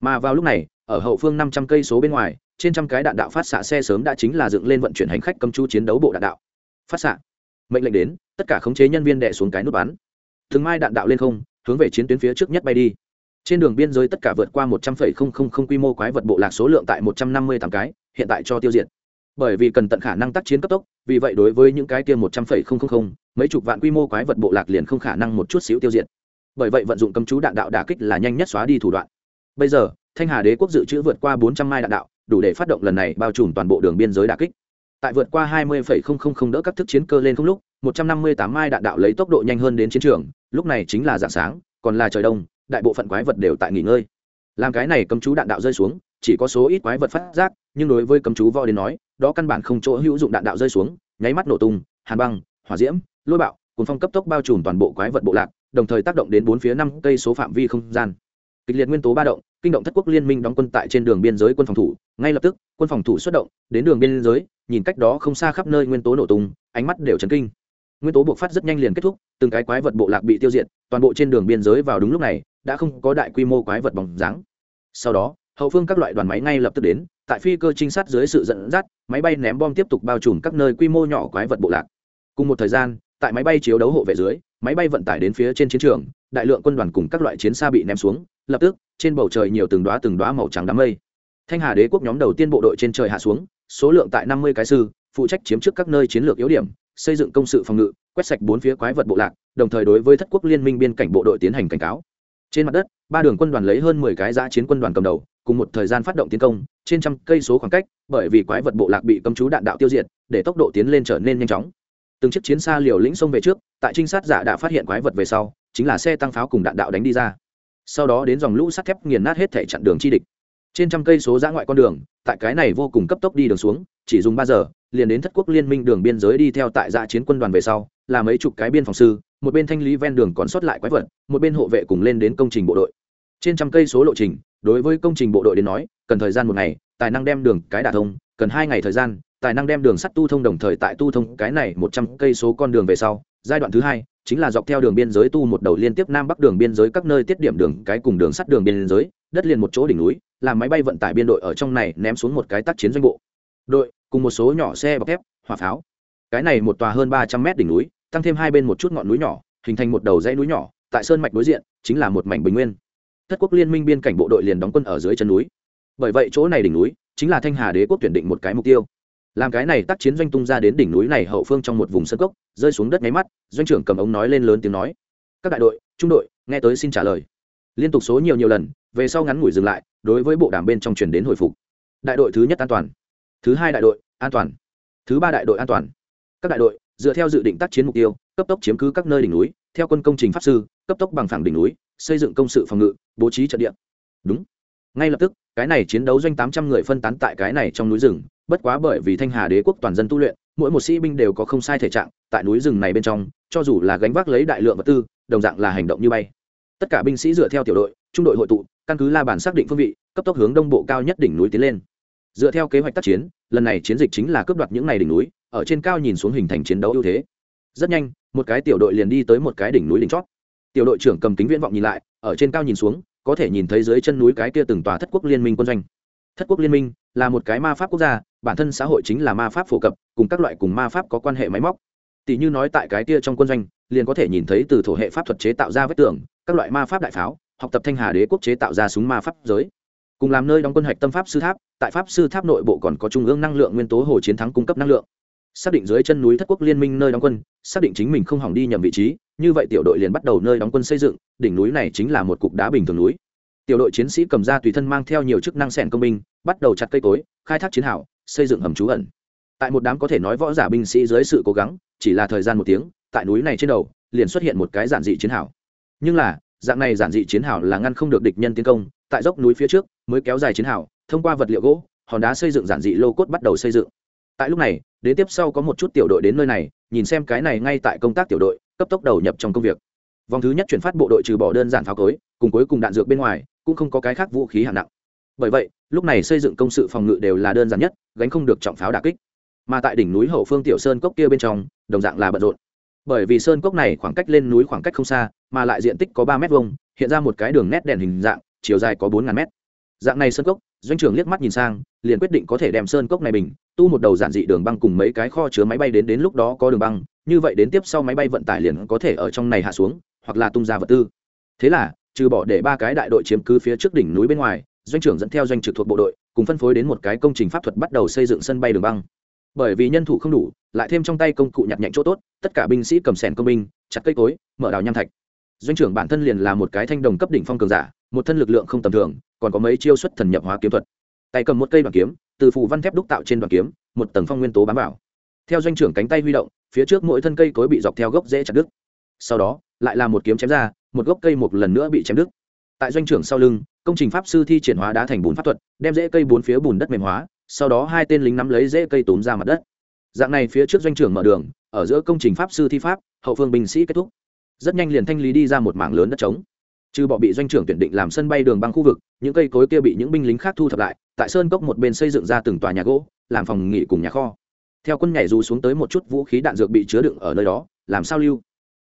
Mà vào lúc này, ở hậu phương năm trăm cây số bên ngoài, trên trăm cái đạn đạo phát xạ xe sớm đã chính là dựng lên vận chuyển hành khách cầm chu chiến đấu bộ đạn đạo. Phát xạ. Mệnh lệnh đến, tất cả khống chế nhân viên đẻ xuống cái nút bắn. Thường mai đạn đạo lên không, hướng về chiến tuyến phía trước nhất bay đi. Trên đường biên giới tất cả vượt qua một trăm linh quy mô quái vật bộ lạc số lượng tại một trăm năm mươi tám cái, hiện tại cho tiêu diệt bởi vì cần tận khả năng tác chiến cấp tốc, vì vậy đối với những cái kia một trăm linh mấy chục vạn quy mô quái vật bộ lạc liền không khả năng một chút xíu tiêu diệt. Bởi vậy vận dụng cấm chú đạn đạo đả kích là nhanh nhất xóa đi thủ đoạn. Bây giờ, thanh hà đế quốc dự trữ vượt qua bốn trăm mai đạn đạo, đủ để phát động lần này bao trùm toàn bộ đường biên giới đả kích. Tại vượt qua hai mươi đỡ các thức chiến cơ lên không lúc, một trăm năm mươi tám mai đạn đạo lấy tốc độ nhanh hơn đến chiến trường, lúc này chính là dạng sáng, còn là trời đông, đại bộ phận quái vật đều tại nghỉ ngơi. Làm cái này cấm chú đạn đạo rơi xuống chỉ có số ít quái vật phát giác, nhưng đối với cấm chú võ đến nói, đó căn bản không chỗ hữu dụng đạn đạo rơi xuống, nháy mắt nổ tung, hàn băng, hỏa diễm, lôi bạo cuốn phong cấp tốc bao trùm toàn bộ quái vật bộ lạc, đồng thời tác động đến bốn phía năm cây số phạm vi không gian. Kịch liệt nguyên tố ba động, kinh động thất quốc liên minh đóng quân tại trên đường biên giới quân phòng thủ, ngay lập tức, quân phòng thủ xuất động, đến đường biên giới, nhìn cách đó không xa khắp nơi nguyên tố nổ tung, ánh mắt đều chấn kinh. Nguyên tố buộc phát rất nhanh liền kết thúc, từng cái quái vật bộ lạc bị tiêu diệt, toàn bộ trên đường biên giới vào đúng lúc này, đã không có đại quy mô quái vật bóng dáng. Sau đó hậu phương các loại đoàn máy ngay lập tức đến, tại phi cơ trinh sát dưới sự dẫn dắt, máy bay ném bom tiếp tục bao trùm các nơi quy mô nhỏ quái vật bộ lạc. Cùng một thời gian, tại máy bay chiếu đấu hộ vệ dưới, máy bay vận tải đến phía trên chiến trường, đại lượng quân đoàn cùng các loại chiến xa bị ném xuống, lập tức, trên bầu trời nhiều từng đoá từng đoá màu trắng đám mây. Thanh hà đế quốc nhóm đầu tiên bộ đội trên trời hạ xuống, số lượng tại năm mươi cái sư, phụ trách chiếm trước các nơi chiến lược yếu điểm, xây dựng công sự phòng ngự, quét sạch bốn phía quái vật bộ lạc, đồng thời đối với thất quốc liên minh biên cảnh bộ đội tiến hành cảnh cáo. Trên mặt đất, ba đường quân đoàn lấy hơn mười cái giã chiến quân đoàn cầm đầu cùng một thời gian phát động tiến công, trên trăm cây số khoảng cách, bởi vì quái vật bộ lạc bị cấm chú đạn đạo tiêu diệt, để tốc độ tiến lên trở nên nhanh chóng. Từng chiếc chiến xa liều lĩnh xông về trước, tại trinh sát giả đã phát hiện quái vật về sau, chính là xe tăng pháo cùng đạn đạo đánh đi ra. Sau đó đến dòng lũ sắt thép nghiền nát hết thể chặn đường chi địch. Trên trăm cây số giã ngoại con đường, tại cái này vô cùng cấp tốc đi đường xuống, chỉ dùng ba giờ, liền đến thất quốc liên minh đường biên giới đi theo tại dạ chiến quân đoàn về sau, là mấy chục cái biên phòng sư, một bên thanh lý ven đường còn sót lại quái vật, một bên hộ vệ cùng lên đến công trình bộ đội trên trăm cây số lộ trình, đối với công trình bộ đội đến nói, cần thời gian một ngày, tài năng đem đường cái đả thông, cần hai ngày thời gian, tài năng đem đường sắt tu thông đồng thời tại tu thông cái này một trăm cây số con đường về sau. Giai đoạn thứ hai, chính là dọc theo đường biên giới tu một đầu liên tiếp nam bắc đường biên giới các nơi tiết điểm đường, cái cùng đường sắt đường biên giới, đất liền một chỗ đỉnh núi, làm máy bay vận tải biên đội ở trong này ném xuống một cái tác chiến doanh bộ. Đội, cùng một số nhỏ xe bọc thép, hỏa pháo. Cái này một tòa hơn ba trăm mét đỉnh núi, tăng thêm hai bên một chút ngọn núi nhỏ, hình thành một đầu dãy núi nhỏ, tại sơn mạch đối diện, chính là một mảnh bình nguyên thất quốc liên minh biên cảnh bộ đội liền đóng quân ở dưới chân núi. Bởi vậy chỗ này đỉnh núi chính là thanh hà đế quốc tuyển định một cái mục tiêu. Làm cái này tác chiến doanh tung ra đến đỉnh núi này hậu phương trong một vùng sân cốc, rơi xuống đất nháy mắt, doanh trưởng cầm ống nói lên lớn tiếng nói, các đại đội, trung đội, nghe tới xin trả lời. Liên tục số nhiều nhiều lần, về sau ngắn ngủi dừng lại, đối với bộ đàm bên trong truyền đến hồi phục. Đại đội thứ nhất an toàn, thứ hai đại đội, an toàn, thứ ba đại đội an toàn. Các đại đội, dựa theo dự định tác chiến mục tiêu, cấp tốc chiếm cứ các nơi đỉnh núi, theo quân công trình pháp sư, cấp tốc bằng phẳng đỉnh núi xây dựng công sự phòng ngự, bố trí trận địa. Đúng. Ngay lập tức, cái này chiến đấu doanh tám trăm người phân tán tại cái này trong núi rừng, bất quá bởi vì thanh hà đế quốc toàn dân tu luyện, mỗi một sĩ binh đều có không sai thể trạng, tại núi rừng này bên trong, cho dù là gánh vác lấy đại lượng vật tư, đồng dạng là hành động như bay. Tất cả binh sĩ dựa theo tiểu đội, trung đội hội tụ, căn cứ la bàn xác định phương vị, cấp tốc hướng đông bộ cao nhất đỉnh núi tiến lên. Dựa theo kế hoạch tác chiến, lần này chiến dịch chính là cướp đoạt những ngày đỉnh núi, ở trên cao nhìn xuống hình thành chiến đấu ưu thế. Rất nhanh, một cái tiểu đội liền đi tới một cái đỉnh núi đỉnh chót tiểu đội trưởng cầm kính viễn vọng nhìn lại, ở trên cao nhìn xuống, có thể nhìn thấy dưới chân núi cái kia từng tòa thất quốc liên minh quân doanh. Thất quốc liên minh là một cái ma pháp quốc gia, bản thân xã hội chính là ma pháp phổ cập, cùng các loại cùng ma pháp có quan hệ máy móc. Tỷ như nói tại cái kia trong quân doanh, liền có thể nhìn thấy từ thổ hệ pháp thuật chế tạo ra vết tường, các loại ma pháp đại pháo, học tập thanh hà đế quốc chế tạo ra súng ma pháp giới. Cùng làm nơi đóng quân hạch tâm pháp sư tháp, tại pháp sư tháp nội bộ còn có trung ương năng lượng nguyên tố hồ chiến thắng cung cấp năng lượng xác định dưới chân núi thất quốc liên minh nơi đóng quân, xác định chính mình không hỏng đi nhầm vị trí, như vậy tiểu đội liền bắt đầu nơi đóng quân xây dựng, đỉnh núi này chính là một cục đá bình thường núi. Tiểu đội chiến sĩ cầm ra tùy thân mang theo nhiều chức năng sẻn công binh, bắt đầu chặt cây cối, khai thác chiến hào, xây dựng hầm trú ẩn. Tại một đám có thể nói võ giả binh sĩ dưới sự cố gắng, chỉ là thời gian một tiếng, tại núi này trên đầu, liền xuất hiện một cái giản dị chiến hào. Nhưng là, dạng này giản dị chiến hào là ngăn không được địch nhân tiến công, tại dốc núi phía trước, mới kéo dài chiến hào, thông qua vật liệu gỗ, hòn đá xây dựng giản dị lô cốt bắt đầu xây dựng tại lúc này đến tiếp sau có một chút tiểu đội đến nơi này, nhìn xem cái này ngay tại công tác tiểu đội, cấp tốc đầu nhập trong công việc. Vòng thứ nhất chuyển phát bộ đội trừ bỏ đơn giản pháo cối, cùng cuối cùng đạn dược bên ngoài, cũng không có cái khác vũ khí hạng nặng. Bởi vậy, lúc này xây dựng công sự phòng ngự đều là đơn giản nhất, gánh không được trọng pháo đà kích. Mà tại đỉnh núi hậu phương tiểu sơn cốc kia bên trong, đồng dạng là bận rộn. Bởi vì sơn cốc này khoảng cách lên núi khoảng cách không xa, mà lại diện tích có ba m hai hiện ra một cái đường nét đèn hình dạng, chiều dài có bốn ngàn mét. Dạng này sơn cốc doanh trưởng liếc mắt nhìn sang, liền quyết định có thể đem sơn cốc này bình, tu một đầu giản dị đường băng cùng mấy cái kho chứa máy bay đến đến lúc đó có đường băng, như vậy đến tiếp sau máy bay vận tải liền có thể ở trong này hạ xuống, hoặc là tung ra vật tư. Thế là, trừ bỏ để ba cái đại đội chiếm cứ phía trước đỉnh núi bên ngoài, doanh trưởng dẫn theo doanh trực thuộc bộ đội, cùng phân phối đến một cái công trình pháp thuật bắt đầu xây dựng sân bay đường băng. Bởi vì nhân thủ không đủ, lại thêm trong tay công cụ nhặt nhạnh chỗ tốt, tất cả binh sĩ cầm sẻn công binh, chặt cây cối, mở đào nham thạch. Doanh trưởng bản thân liền là một cái thanh đồng cấp đỉnh phong cường giả một thân lực lượng không tầm thường, còn có mấy chiêu xuất thần nhập hóa kiếm thuật. Tay cầm một cây đoàn kiếm, từ phù văn thép đúc tạo trên đoàn kiếm, một tầng phong nguyên tố bám vào. Theo doanh trưởng cánh tay huy động, phía trước mỗi thân cây cối bị dọc theo gốc dễ chặt đứt. Sau đó, lại là một kiếm chém ra, một gốc cây một lần nữa bị chém đứt. Tại doanh trưởng sau lưng, công trình pháp sư thi triển hóa đá thành bùn pháp thuật, đem rễ cây bốn phía bùn đất mềm hóa, sau đó hai tên lính nắm lấy rễ cây tốn ra mặt đất. Dạng này phía trước doanh trưởng mở đường, ở giữa công trình pháp sư thi pháp, hậu phương binh sĩ kết thúc. Rất nhanh liền thanh lý đi ra một mảng lớn đất trống trừ bọ bị doanh trưởng tuyển định làm sân bay đường băng khu vực, những cây cối kia bị những binh lính khác thu thập lại, tại sơn cốc một bên xây dựng ra từng tòa nhà gỗ, làm phòng nghỉ cùng nhà kho. Theo quân nhảy dù xuống tới một chút vũ khí đạn dược bị chứa đựng ở nơi đó, làm sao lưu?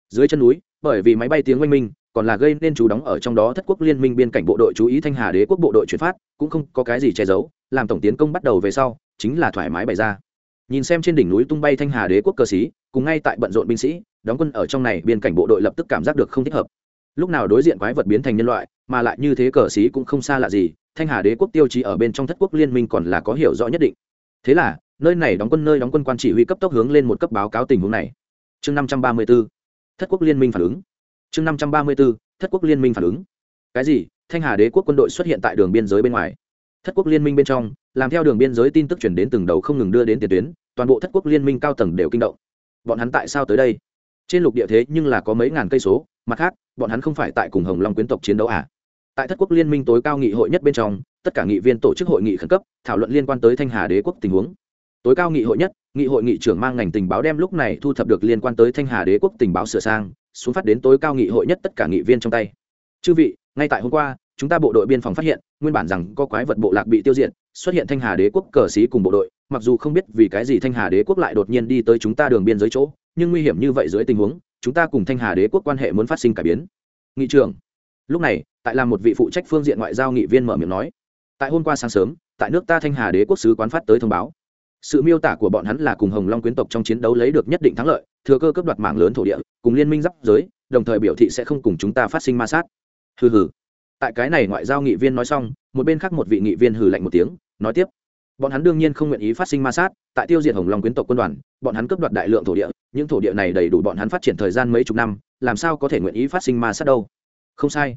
Dưới chân núi, bởi vì máy bay tiếng oanh minh, còn là gây nên chú đóng ở trong đó thất quốc liên minh biên cảnh bộ đội chú ý thanh hà đế quốc bộ đội chuyển phát, cũng không có cái gì che giấu, làm tổng tiến công bắt đầu về sau, chính là thoải mái bày ra. Nhìn xem trên đỉnh núi tung bay thanh hà đế quốc cơ sĩ, cùng ngay tại bận rộn binh sĩ, đóng quân ở trong này biên cảnh bộ đội lập tức cảm giác được không thích hợp lúc nào đối diện quái vật biến thành nhân loại, mà lại như thế cờ xí cũng không xa lạ gì, thanh hà đế quốc tiêu chí ở bên trong thất quốc liên minh còn là có hiểu rõ nhất định. Thế là, nơi này đóng quân, nơi đóng quân quan chỉ huy cấp tốc hướng lên một cấp báo cáo tình huống này. Chương năm trăm ba mươi b ố thất quốc liên minh phản ứng. Chương năm trăm ba mươi b ố thất quốc liên minh phản ứng. Cái gì? Thanh hà đế quốc quân đội xuất hiện tại đường biên giới bên ngoài. Thất quốc liên minh bên trong, làm theo đường biên giới tin tức chuyển đến từng đầu không ngừng đưa đến tiền tuyến, toàn bộ thất quốc liên minh cao tầng đều kinh động. Bọn hắn tại sao tới đây? Trên lục địa thế nhưng là có mấy ngàn cây số mặt khác, bọn hắn không phải tại cùng hồng long quyến tộc chiến đấu à? Tại thất quốc liên minh tối cao nghị hội nhất bên trong, tất cả nghị viên tổ chức hội nghị khẩn cấp, thảo luận liên quan tới thanh hà đế quốc tình huống. Tối cao nghị hội nhất, nghị hội nghị trưởng mang ngành tình báo đem lúc này thu thập được liên quan tới thanh hà đế quốc tình báo sửa sang, xuống phát đến tối cao nghị hội nhất tất cả nghị viên trong tay. Chư vị, ngay tại hôm qua, chúng ta bộ đội biên phòng phát hiện, nguyên bản rằng có quái vật bộ lạc bị tiêu diệt, xuất hiện thanh hà đế quốc cờ xí cùng bộ đội, mặc dù không biết vì cái gì thanh hà đế quốc lại đột nhiên đi tới chúng ta đường biên giới chỗ nhưng nguy hiểm như vậy dưới tình huống, chúng ta cùng thanh hà đế quốc quan hệ muốn phát sinh cải biến. Nghị trưởng, lúc này, tại là một vị phụ trách phương diện ngoại giao nghị viên mở miệng nói, tại hôm qua sáng sớm, tại nước ta thanh hà đế quốc sứ quán phát tới thông báo, sự miêu tả của bọn hắn là cùng hồng long quyến tộc trong chiến đấu lấy được nhất định thắng lợi, thừa cơ cấp đoạt mạng lớn thổ địa, cùng liên minh giáp giới, đồng thời biểu thị sẽ không cùng chúng ta phát sinh ma sát. Hừ hừ. Tại cái này ngoại giao nghị viên nói xong, một bên khác một vị nghị viên hừ lạnh một tiếng, nói tiếp bọn hắn đương nhiên không nguyện ý phát sinh ma sát, tại tiêu diệt hồng long quyến tộc quân đoàn, bọn hắn cướp đoạt đại lượng thổ địa, những thổ địa này đầy đủ bọn hắn phát triển thời gian mấy chục năm, làm sao có thể nguyện ý phát sinh ma sát đâu? Không sai.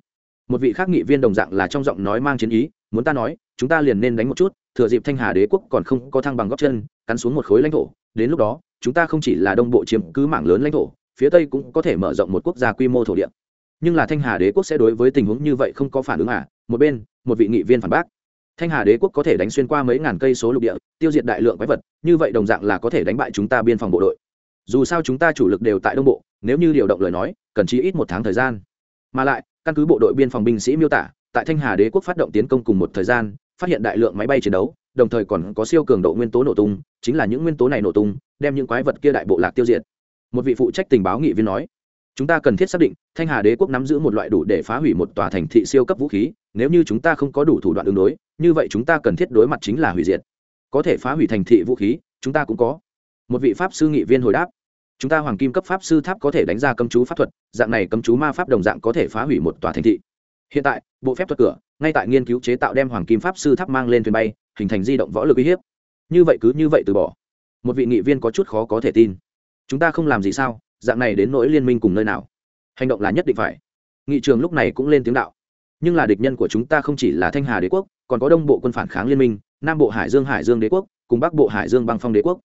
Một vị khác nghị viên đồng dạng là trong giọng nói mang chiến ý, muốn ta nói, chúng ta liền nên đánh một chút, thừa dịp thanh hà đế quốc còn không có thăng bằng góc chân, cắn xuống một khối lãnh thổ, đến lúc đó, chúng ta không chỉ là đông bộ chiếm cứ mảng lớn lãnh thổ, phía tây cũng có thể mở rộng một quốc gia quy mô thổ địa. Nhưng là thanh hà đế quốc sẽ đối với tình huống như vậy không có phản ứng à? Một bên, một vị nghị viên phản bác thanh hà đế quốc có thể đánh xuyên qua mấy ngàn cây số lục địa, tiêu diệt đại lượng quái vật, như vậy đồng dạng là có thể đánh bại chúng ta biên phòng bộ đội. Dù sao chúng ta chủ lực đều tại đông bộ, nếu như điều động lời nói, cần chỉ ít một tháng thời gian. Mà lại, căn cứ bộ đội biên phòng binh sĩ miêu tả, tại thanh hà đế quốc phát động tiến công cùng một thời gian, phát hiện đại lượng máy bay chiến đấu, đồng thời còn có siêu cường độ nguyên tố nổ tung, chính là những nguyên tố này nổ tung, đem những quái vật kia đại bộ lạc tiêu diệt. Một vị phụ trách tình báo nghị viên nói chúng ta cần thiết xác định, thanh hà đế quốc nắm giữ một loại đủ để phá hủy một tòa thành thị siêu cấp vũ khí, nếu như chúng ta không có đủ thủ đoạn ứng đối, như vậy chúng ta cần thiết đối mặt chính là hủy diệt. Có thể phá hủy thành thị vũ khí, chúng ta cũng có. Một vị pháp sư nghị viên hồi đáp. Chúng ta hoàng kim cấp pháp sư tháp có thể đánh ra cấm chú pháp thuật, dạng này cấm chú ma pháp đồng dạng có thể phá hủy một tòa thành thị. Hiện tại, bộ phép thuật cửa, ngay tại nghiên cứu chế tạo đem hoàng kim pháp sư tháp mang lên thuyền bay, hình thành di động võ lực uy hiếp. Như vậy cứ như vậy từ bỏ. Một vị nghị viên có chút khó có thể tin. Chúng ta không làm gì sao? Dạng này đến nỗi liên minh cùng nơi nào? Hành động là nhất định phải. Nghị trường lúc này cũng lên tiếng đạo. Nhưng là địch nhân của chúng ta không chỉ là thanh hà đế quốc, còn có đông bộ quân phản kháng liên minh, nam bộ hải dương hải dương đế quốc, cùng bắc bộ hải dương băng phong đế quốc.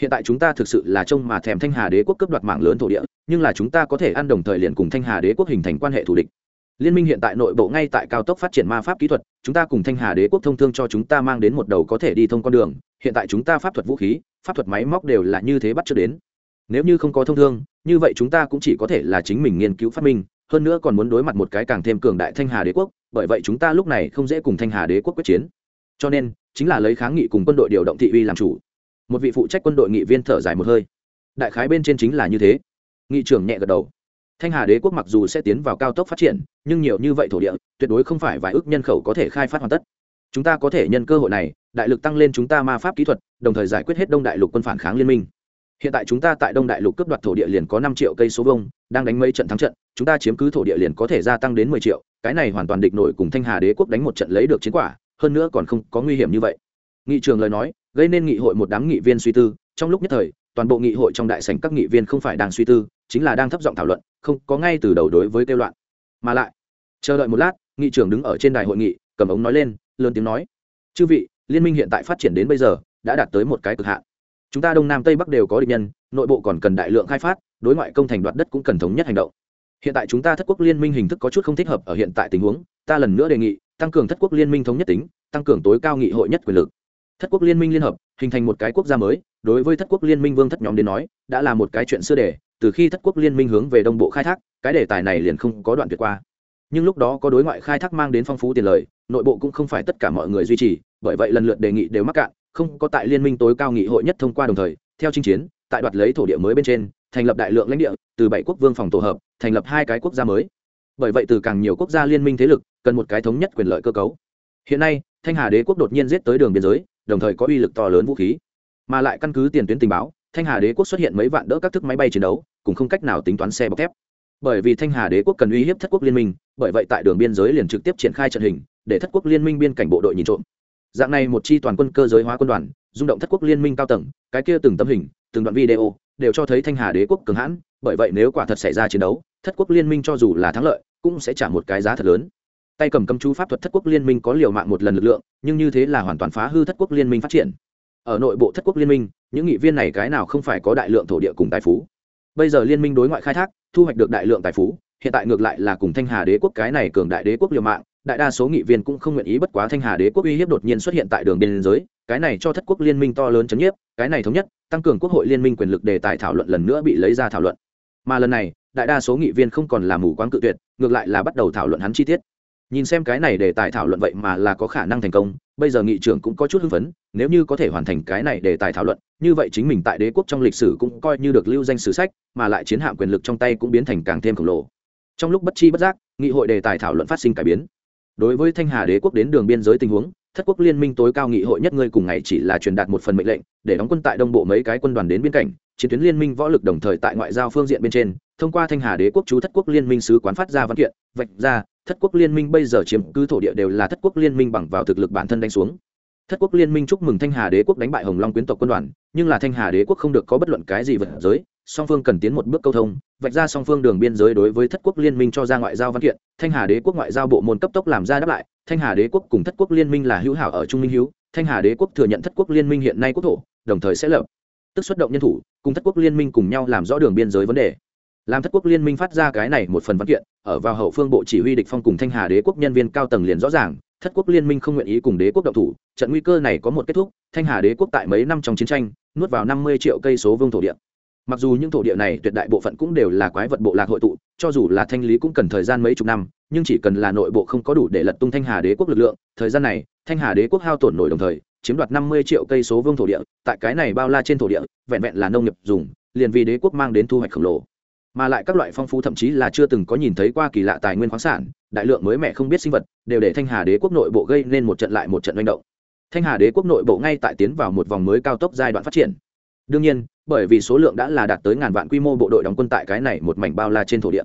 Hiện tại chúng ta thực sự là trông mà thèm thanh hà đế quốc cấp đoạt mạng lớn thổ địa, nhưng là chúng ta có thể ăn đồng thời liền cùng thanh hà đế quốc hình thành quan hệ thù địch. Liên minh hiện tại nội bộ ngay tại cao tốc phát triển ma pháp kỹ thuật, chúng ta cùng thanh hà đế quốc thông thương cho chúng ta mang đến một đầu có thể đi thông con đường, hiện tại chúng ta pháp thuật vũ khí, pháp thuật máy móc đều là như thế bắt chưa đến. Nếu như không có thông thương như vậy chúng ta cũng chỉ có thể là chính mình nghiên cứu phát minh, hơn nữa còn muốn đối mặt một cái càng thêm cường đại thanh hà đế quốc, bởi vậy chúng ta lúc này không dễ cùng thanh hà đế quốc quyết chiến. Cho nên, chính là lấy kháng nghị cùng quân đội điều động thị uy làm chủ. Một vị phụ trách quân đội nghị viên thở dài một hơi. Đại khái bên trên chính là như thế. Nghị trưởng nhẹ gật đầu. Thanh hà đế quốc mặc dù sẽ tiến vào cao tốc phát triển, nhưng nhiều như vậy thổ địa, tuyệt đối không phải vài ước nhân khẩu có thể khai phát hoàn tất. Chúng ta có thể nhân cơ hội này, đại lực tăng lên chúng ta ma pháp kỹ thuật, đồng thời giải quyết hết đông đại lục quân phản kháng liên minh hiện tại chúng ta tại đông đại lục cướp đoạt thổ địa liền có năm triệu cây số vông đang đánh mấy trận thắng trận, chúng ta chiếm cứ thổ địa liền có thể gia tăng đến mười triệu, cái này hoàn toàn địch nổi cùng thanh hà đế quốc đánh một trận lấy được chiến quả, hơn nữa còn không có nguy hiểm như vậy. Nghị trường lời nói, gây nên nghị hội một đám nghị viên suy tư, trong lúc nhất thời, toàn bộ nghị hội trong đại sảnh các nghị viên không phải đang suy tư, chính là đang thấp giọng thảo luận, không có ngay từ đầu đối với kêu loạn. Mà lại, chờ đợi một lát, nghị trưởng đứng ở trên đài hội nghị, cầm ống nói lên, lớn tiếng nói. Chư vị, liên minh hiện tại phát triển đến bây giờ, đã đạt tới một cái cực hạn chúng ta đông nam tây bắc đều có địch nhân, nội bộ còn cần đại lượng khai phát, đối ngoại công thành đoạt đất cũng cần thống nhất hành động. Hiện tại chúng ta thất quốc liên minh hình thức có chút không thích hợp ở hiện tại tình huống, ta lần nữa đề nghị, tăng cường thất quốc liên minh thống nhất tính, tăng cường tối cao nghị hội nhất quyền lực. Thất quốc liên minh liên hợp, hình thành một cái quốc gia mới, đối với thất quốc liên minh vương thất nhóm đến nói, đã là một cái chuyện xưa đề từ khi thất quốc liên minh hướng về đông bộ khai thác, cái đề tài này liền không có đoạn tuyệt qua. Nhưng lúc đó có đối ngoại khai thác mang đến phong phú tiền lời, nội bộ cũng không phải tất cả mọi người duy trì, bởi vậy lần lượt đề nghị đều mắc cạn không có tại liên minh tối cao nghị hội nhất thông qua đồng thời, theo chinh chiến, tại đoạt lấy thổ địa mới bên trên, thành lập đại lượng lãnh địa, từ bảy quốc vương phòng tổ hợp, thành lập hai cái quốc gia mới. Bởi vậy từ càng nhiều quốc gia liên minh thế lực, cần một cái thống nhất quyền lợi cơ cấu. Hiện nay, thanh hà đế quốc đột nhiên giết tới đường biên giới, đồng thời có uy lực to lớn vũ khí. Mà lại căn cứ tiền tuyến tình báo, thanh hà đế quốc xuất hiện mấy vạn đỡ các thức máy bay chiến đấu, cũng không cách nào tính toán xe bọc thép. Bởi vì thanh hà đế quốc cần uy hiếp thất quốc liên minh, bởi vậy tại đường biên giới liền trực tiếp triển khai trận hình, để thất quốc liên minh biên cảnh bộ đội nhìn trộm dạng này một chi toàn quân cơ giới hóa quân đoàn, rung động thất quốc liên minh cao tầng, cái kia từng tấm hình, từng đoạn video, đều cho thấy thanh hà đế quốc cường hãn, bởi vậy nếu quả thật xảy ra chiến đấu, thất quốc liên minh cho dù là thắng lợi, cũng sẽ trả một cái giá thật lớn. Tay cầm cầm chú pháp thuật thất quốc liên minh có liều mạng một lần lực lượng, nhưng như thế là hoàn toàn phá hư thất quốc liên minh phát triển. Ở nội bộ thất quốc liên minh, những nghị viên này cái nào không phải có đại lượng thổ địa cùng tài phú. Bây giờ liên minh đối ngoại khai thác, thu hoạch được đại lượng tài phú, hiện tại ngược lại là cùng thanh hà đế quốc cái này cường đại đế quốc liều mạng đại đa số nghị viên cũng không nguyện ý bất quá thanh hà đế quốc uy hiếp đột nhiên xuất hiện tại đường biên giới, cái này cho thất quốc liên minh to lớn chấn nhiếp, cái này thống nhất, tăng cường quốc hội liên minh quyền lực đề tài thảo luận lần nữa bị lấy ra thảo luận. Mà lần này, đại đa số nghị viên không còn là mù quáng cự tuyệt, ngược lại là bắt đầu thảo luận hắn chi tiết. Nhìn xem cái này đề tài thảo luận vậy mà là có khả năng thành công, bây giờ nghị trưởng cũng có chút hưng phấn, nếu như có thể hoàn thành cái này đề tài thảo luận, như vậy chính mình tại đế quốc trong lịch sử cũng coi như được lưu danh sử sách, mà lại chiến hạm quyền lực trong tay cũng biến thành càng thêm khổng lồ. Trong lúc bất chi bất giác, nghị hội đề tài thảo luận phát sinh cải biến đối với thanh hà đế quốc đến đường biên giới tình huống, thất quốc liên minh tối cao nghị hội nhất ngươi cùng ngày chỉ là truyền đạt một phần mệnh lệnh, để đóng quân tại đông bộ mấy cái quân đoàn đến biên cảnh, chiến tuyến liên minh võ lực đồng thời tại ngoại giao phương diện bên trên, thông qua thanh hà đế quốc chú thất quốc liên minh sứ quán phát ra văn kiện, vạch ra, thất quốc liên minh bây giờ chiếm cứ thổ địa đều là thất quốc liên minh bằng vào thực lực bản thân đánh xuống thất quốc liên minh chúc mừng thanh hà đế quốc đánh bại hồng long quyến tộc quân đoàn, nhưng là thanh hà đế quốc không được có bất luận cái gì vật giới, song phương cần tiến một bước câu thông, vạch ra song phương đường biên giới đối với thất quốc liên minh cho ra ngoại giao văn kiện, thanh hà đế quốc ngoại giao bộ môn cấp tốc làm ra đáp lại, thanh hà đế quốc cùng thất quốc liên minh là hữu hảo ở trung minh hữu, thanh hà đế quốc thừa nhận thất quốc liên minh hiện nay quốc thổ, đồng thời sẽ lập tức xuất động nhân thủ, cùng thất quốc liên minh cùng nhau làm rõ đường biên giới vấn đề. Làm thất quốc liên minh phát ra cái này một phần văn kiện, ở vào hậu phương bộ chỉ huy địch phong cùng thanh hà đế quốc nhân viên cao tầng liền rõ ràng thất quốc liên minh không nguyện ý cùng đế quốc động thủ, trận nguy cơ này có một kết thúc, thanh hà đế quốc tại mấy năm trong chiến tranh, nuốt vào năm mươi triệu cây số vương thổ địa. Mặc dù những thổ địa này tuyệt đại bộ phận cũng đều là quái vật bộ lạc hội tụ, cho dù là thanh lý cũng cần thời gian mấy chục năm, nhưng chỉ cần là nội bộ không có đủ để lật tung thanh hà đế quốc lực lượng, thời gian này, thanh hà đế quốc hao tổn nổi đồng thời, chiếm đoạt năm mươi triệu cây số vương thổ địa, tại cái này bao la trên thổ địa, vẹn vẹn là nông nghiệp dùng, liền vì đế quốc mang đến thu hoạch khổng lồ mà lại các loại phong phú thậm chí là chưa từng có nhìn thấy qua kỳ lạ tài nguyên khoáng sản, đại lượng mới mẻ không biết sinh vật, đều để thanh hà đế quốc nội bộ gây nên một trận lại một trận manh động. Thanh hà đế quốc nội bộ ngay tại tiến vào một vòng mới cao tốc giai đoạn phát triển. Đương nhiên, bởi vì số lượng đã là đạt tới ngàn vạn quy mô bộ đội đóng quân tại cái này một mảnh bao la trên thổ địa.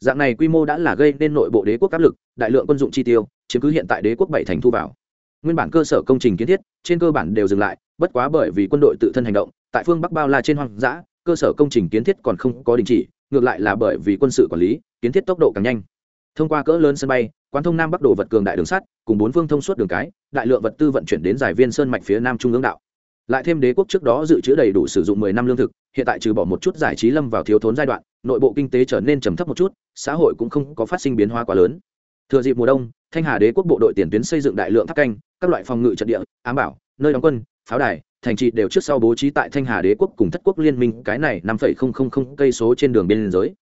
Dạng này quy mô đã là gây nên nội bộ đế quốc áp lực, đại lượng quân dụng chi tiêu, chiếm cứ hiện tại đế quốc bảy thành thu vào. Nguyên bản cơ sở công trình kiến thiết, trên cơ bản đều dừng lại, bất quá bởi vì quân đội tự thân hành động, tại phương bắc bao la trên hoang dã, cơ sở công trình kiến thiết còn không có đình chỉ ngược lại là bởi vì quân sự quản lý, kiến thiết tốc độ càng nhanh. Thông qua cỡ lớn sân bay, quán thông nam bắc đồ vật cường đại đường sắt, cùng bốn phương thông suốt đường cái, đại lượng vật tư vận chuyển đến giải viên sơn mạch phía nam trung ương đạo. Lại thêm đế quốc trước đó dự trữ đầy đủ sử dụng mười năm lương thực, hiện tại trừ bỏ một chút giải trí lâm vào thiếu thốn giai đoạn, nội bộ kinh tế trở nên trầm thấp một chút, xã hội cũng không có phát sinh biến hóa quá lớn. Thừa dịp mùa đông, thanh hà đế quốc bộ đội tiền tuyến xây dựng đại lượng tháp canh, các loại phòng ngự trận địa, ám bảo, nơi đóng quân, pháo đài thành trì đều trước sau bố trí tại thanh hà đế quốc cùng thất quốc liên minh, cái này năm phẩy không không không cây số trên đường biên giới.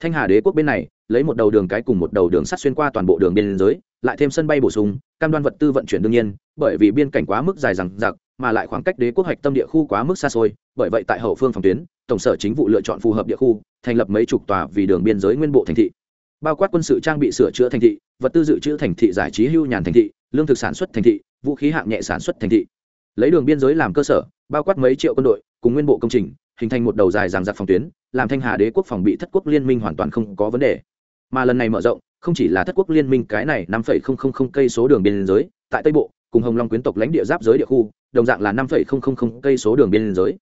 Thanh hà đế quốc bên này, lấy một đầu đường cái cùng một đầu đường sắt xuyên qua toàn bộ đường biên giới, lại thêm sân bay bổ sung, cam đoan vật tư vận chuyển đương nhiên, bởi vì biên cảnh quá mức dài rằng giặc mà lại khoảng cách đế quốc hạch tâm địa khu quá mức xa xôi, bởi vậy tại hậu phương phòng tuyến, tổng sở chính vụ lựa chọn phù hợp địa khu, thành lập mấy chục tòa vì đường biên giới nguyên bộ thành thị. Bao quát quân sự trang bị sửa chữa thành thị, vật tư dự trữ thành thị, giải trí hưu nhàn thành thị, lương thực sản xuất thành thị, vũ khí hạng nhẹ sản xuất thành thị lấy đường biên giới làm cơ sở, bao quát mấy triệu quân đội, cùng nguyên bộ công trình, hình thành một đầu dài ràng giặc phòng tuyến, làm thanh hà đế quốc phòng bị thất quốc liên minh hoàn toàn không có vấn đề. Mà lần này mở rộng, không chỉ là thất quốc liên minh cái này năm phẩy không không không cây số đường biên giới, tại tây bộ, cùng hồng long quyến tộc lãnh địa giáp giới địa khu, đồng dạng là năm phẩy không không không cây số đường biên giới.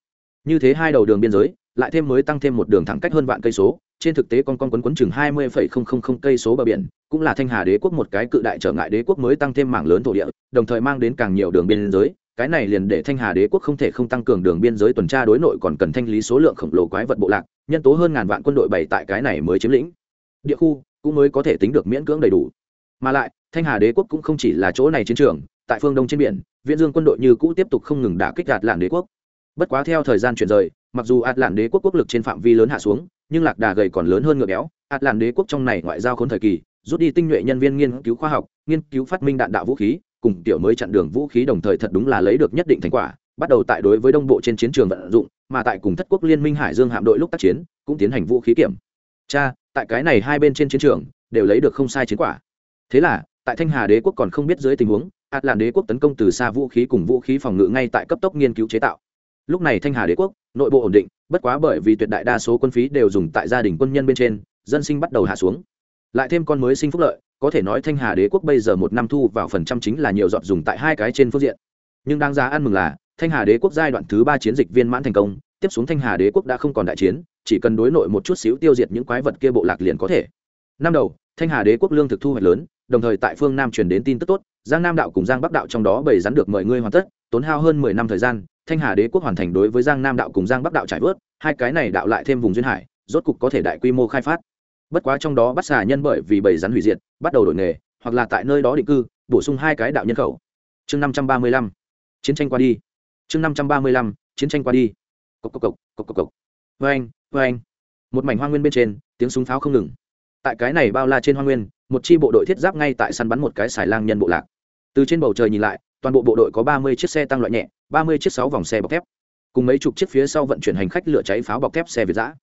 Như thế hai đầu đường biên giới, lại thêm mới tăng thêm một đường thẳng cách hơn vạn cây số, trên thực tế con con quấn quấn chừng hai mươi phẩy không không không cây số bờ biển, cũng là thanh hà đế quốc một cái cự đại trở ngại đế quốc mới tăng thêm mảng lớn thổ địa, đồng thời mang đến càng nhiều đường biên giới cái này liền để thanh hà đế quốc không thể không tăng cường đường biên giới tuần tra đối nội còn cần thanh lý số lượng khổng lồ quái vật bộ lạc, nhân tố hơn ngàn vạn quân đội bày tại cái này mới chiếm lĩnh. Địa khu cũng mới có thể tính được miễn cưỡng đầy đủ. Mà lại, thanh hà đế quốc cũng không chỉ là chỗ này chiến trường, tại phương đông trên biển, viễn dương quân đội như cũ tiếp tục không ngừng đả kích gạt lạn đế quốc. Bất quá theo thời gian chuyển rời, mặc dù ạt lạn đế quốc quốc lực trên phạm vi lớn hạ xuống, nhưng lạc đà gầy còn lớn hơn ngựa béo, ạt lạn đế quốc trong này ngoại giao khốn thời kỳ, rút đi tinh nhuệ nhân viên nghiên cứu khoa học, nghiên cứu phát minh đạn đạo vũ khí cùng tiểu mới chặn đường vũ khí đồng thời thật đúng là lấy được nhất định thành quả, bắt đầu tại đối với đông bộ trên chiến trường vận dụng, mà tại cùng thất quốc liên minh hải dương hạm đội lúc tác chiến, cũng tiến hành vũ khí kiểm. Tra tại cái này hai bên trên chiến trường, đều lấy được không sai chiến quả. Thế là, tại thanh hà đế quốc còn không biết dưới tình huống ạt làn đế quốc tấn công từ xa vũ khí cùng vũ khí phòng ngự ngay tại cấp tốc nghiên cứu chế tạo. Lúc này thanh hà đế quốc, nội bộ ổn định, bất quá bởi vì tuyệt đại đa số quân phí đều dùng tại gia đình quân nhân bên trên, dân sinh bắt đầu hạ xuống. Lại thêm con mới sinh phúc lợi có thể nói thanh hà đế quốc bây giờ một năm thu vào phần trăm chính là nhiều dọn dùng tại hai cái trên phương diện. Nhưng đáng giá ăn mừng là, thanh hà đế quốc giai đoạn thứ ba chiến dịch viên mãn thành công, tiếp xuống thanh hà đế quốc đã không còn đại chiến, chỉ cần đối nội một chút xíu tiêu diệt những quái vật kia bộ lạc liền có thể. Năm đầu, thanh hà đế quốc lương thực thu hoạch lớn, đồng thời tại phương nam truyền đến tin tức tốt, giang nam đạo cùng giang bắc đạo trong đó bày rắn được mời ngươi hoàn tất, tốn hao hơn mười năm thời gian, thanh hà đế quốc hoàn thành đối với giang nam đạo cùng giang bắc đạo trải vớt, hai cái này đạo lại thêm vùng duyên hải, rốt cục có thể đại quy mô khai phát bất quá trong đó bắt xà nhân bởi vì bầy rắn hủy diệt, bắt đầu đổi nghề, hoặc là tại nơi đó định cư, bổ sung hai cái đạo nhân khẩu. Chương năm trăm ba mươi lăm. Chiến tranh qua đi. Chương năm trăm ba mươi lăm. Chiến tranh qua đi. Cộc cộc cộc cộc cộc cộc. Vê anh vê anh một mảnh hoa nguyên bên trên, tiếng súng pháo không ngừng. Tại cái này bao la trên hoa nguyên, một chi bộ đội thiết giáp ngay tại săn bắn một cái xài lang nhân bộ lạc. Từ trên bầu trời nhìn lại, toàn bộ bộ đội có ba mươi chiếc xe tăng loại nhẹ, ba mươi chiếc sáu vòng xe bọc thép. Cùng mấy chục chiếc phía sau vận chuyển hành khách lửa cháy pháo bọc thép xe việt giã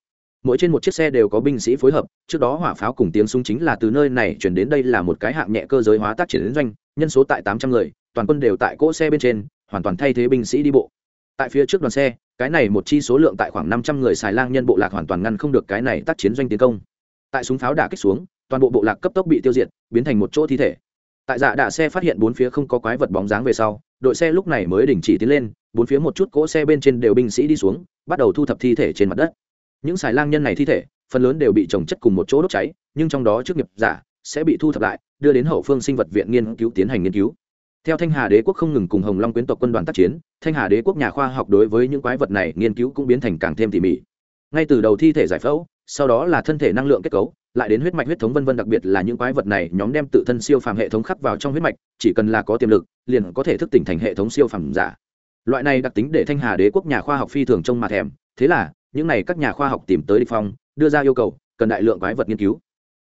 mỗi trên một chiếc xe đều có binh sĩ phối hợp, trước đó hỏa pháo cùng tiếng súng chính là từ nơi này chuyển đến đây là một cái hạng nhẹ cơ giới hóa tác triển đến doanh, nhân số tại tám trăm người, toàn quân đều tại cỗ xe bên trên, hoàn toàn thay thế binh sĩ đi bộ. Tại phía trước đoàn xe, cái này một chi số lượng tại khoảng năm trăm người xài lang nhân bộ lạc hoàn toàn ngăn không được cái này tác chiến doanh tiến công. Tại súng pháo đả kích xuống, toàn bộ bộ lạc cấp tốc bị tiêu diệt, biến thành một chỗ thi thể. Tại dạ đạ xe phát hiện bốn phía không có quái vật bóng dáng về sau, đội xe lúc này mới đình chỉ tiến lên, bốn phía một chút cỗ xe bên trên đều binh sĩ đi xuống, bắt đầu thu thập thi thể trên mặt đất những xài lang nhân này thi thể, phần lớn đều bị trồng chất cùng một chỗ đốt cháy, nhưng trong đó trước nghiệp giả sẽ bị thu thập lại, đưa đến hậu phương sinh vật viện nghiên cứu tiến hành nghiên cứu. Theo thanh hà đế quốc không ngừng cùng hồng long quyến tộc quân đoàn tác chiến, thanh hà đế quốc nhà khoa học đối với những quái vật này nghiên cứu cũng biến thành càng thêm tỉ mỉ. Ngay từ đầu thi thể giải phẫu, sau đó là thân thể năng lượng kết cấu, lại đến huyết mạch huyết thống vân vân, đặc biệt là những quái vật này nhóm đem tự thân siêu phàm hệ thống khắc vào trong huyết mạch, chỉ cần là có tiềm lực, liền có thể thức tỉnh thành hệ thống siêu phàm giả. Loại này đặc tính để thanh hà đế quốc nhà khoa học phi thường trông mà thèm, thế là những này các nhà khoa học tìm tới địch phong, đưa ra yêu cầu, cần đại lượng quái vật nghiên cứu.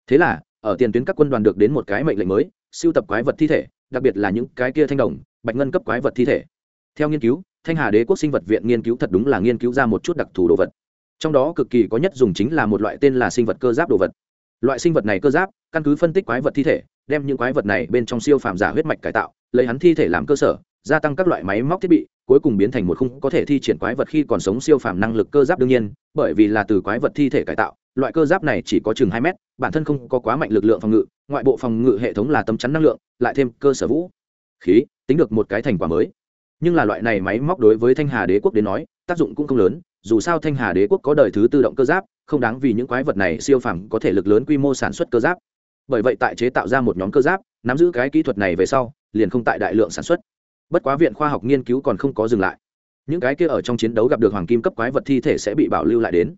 Thế là, ở tiền tuyến các quân đoàn được đến một cái mệnh lệnh mới, siêu tập quái vật thi thể, đặc biệt là những cái kia thanh đồng, bạch ngân cấp quái vật thi thể. Theo nghiên cứu, thanh hà đế quốc sinh vật viện nghiên cứu thật đúng là nghiên cứu ra một chút đặc thù đồ vật. Trong đó cực kỳ có nhất dùng chính là một loại tên là sinh vật cơ giáp đồ vật. Loại sinh vật này cơ giáp, căn cứ phân tích quái vật thi thể, đem những quái vật này bên trong siêu phàm giả huyết mạch cải tạo, lấy hắn thi thể làm cơ sở gia tăng các loại máy móc thiết bị, cuối cùng biến thành một khung có thể thi triển quái vật khi còn sống siêu phàm năng lực cơ giáp đương nhiên, bởi vì là từ quái vật thi thể cải tạo, loại cơ giáp này chỉ có chừng hai mét, bản thân không có quá mạnh lực lượng phòng ngự, ngoại bộ phòng ngự hệ thống là tấm chắn năng lượng, lại thêm cơ sở vũ, khí, tính được một cái thành quả mới. Nhưng là loại này máy móc đối với thanh hà đế quốc đến nói, tác dụng cũng không lớn, dù sao thanh hà đế quốc có đời thứ tự động cơ giáp, không đáng vì những quái vật này siêu phàm có thể lực lớn quy mô sản xuất cơ giáp. Bởi vậy tại chế tạo ra một nhóm cơ giáp, nắm giữ cái kỹ thuật này về sau, liền không tại đại lượng sản xuất bất quá viện khoa học nghiên cứu còn không có dừng lại. Những cái kia ở trong chiến đấu gặp được hoàng kim cấp quái vật thi thể sẽ bị bảo lưu lại đến.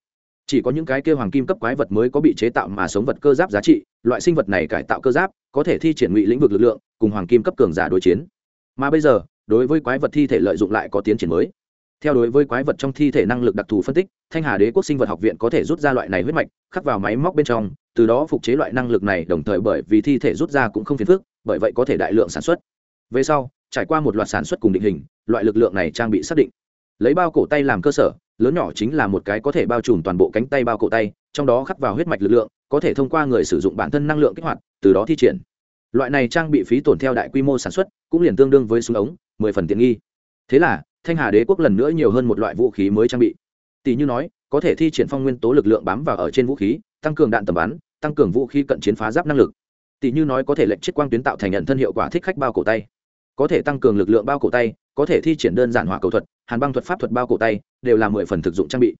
Chỉ có những cái kia hoàng kim cấp quái vật mới có bị chế tạo mà sống vật cơ giáp giá trị, loại sinh vật này cải tạo cơ giáp, có thể thi triển ngụy lĩnh vực lực lượng, cùng hoàng kim cấp cường giả đối chiến. Mà bây giờ, đối với quái vật thi thể lợi dụng lại có tiến triển mới. Theo đối với quái vật trong thi thể năng lực đặc thù phân tích, thanh hà đế quốc sinh vật học viện có thể rút ra loại này huyết mạch, khắc vào máy móc bên trong, từ đó phục chế loại năng lực này, đồng thời bởi vì thi thể rút ra cũng không phiền phức, bởi vậy có thể đại lượng sản xuất. Về sau trải qua một loạt sản xuất cùng định hình, loại lực lượng này trang bị xác định. Lấy bao cổ tay làm cơ sở, lớn nhỏ chính là một cái có thể bao trùm toàn bộ cánh tay bao cổ tay, trong đó khắc vào huyết mạch lực lượng, có thể thông qua người sử dụng bản thân năng lượng kích hoạt, từ đó thi triển. Loại này trang bị phí tổn theo đại quy mô sản xuất, cũng liền tương đương với súng ống, mười phần tiện nghi. Thế là, thanh hà đế quốc lần nữa nhiều hơn một loại vũ khí mới trang bị. Tỷ như nói, có thể thi triển phong nguyên tố lực lượng bám vào ở trên vũ khí, tăng cường đạn tầm bắn, tăng cường vũ khí cận chiến phá giáp năng lực. Tỷ như nói có thể lệnh chiết quang tuyến tạo thành nhận thân hiệu quả thích khách bao cổ tay có thể tăng cường lực lượng bao cổ tay, có thể thi triển đơn giản hỏa cầu thuật, hàn băng thuật, pháp thuật bao cổ tay, đều là mười phần thực dụng trang bị.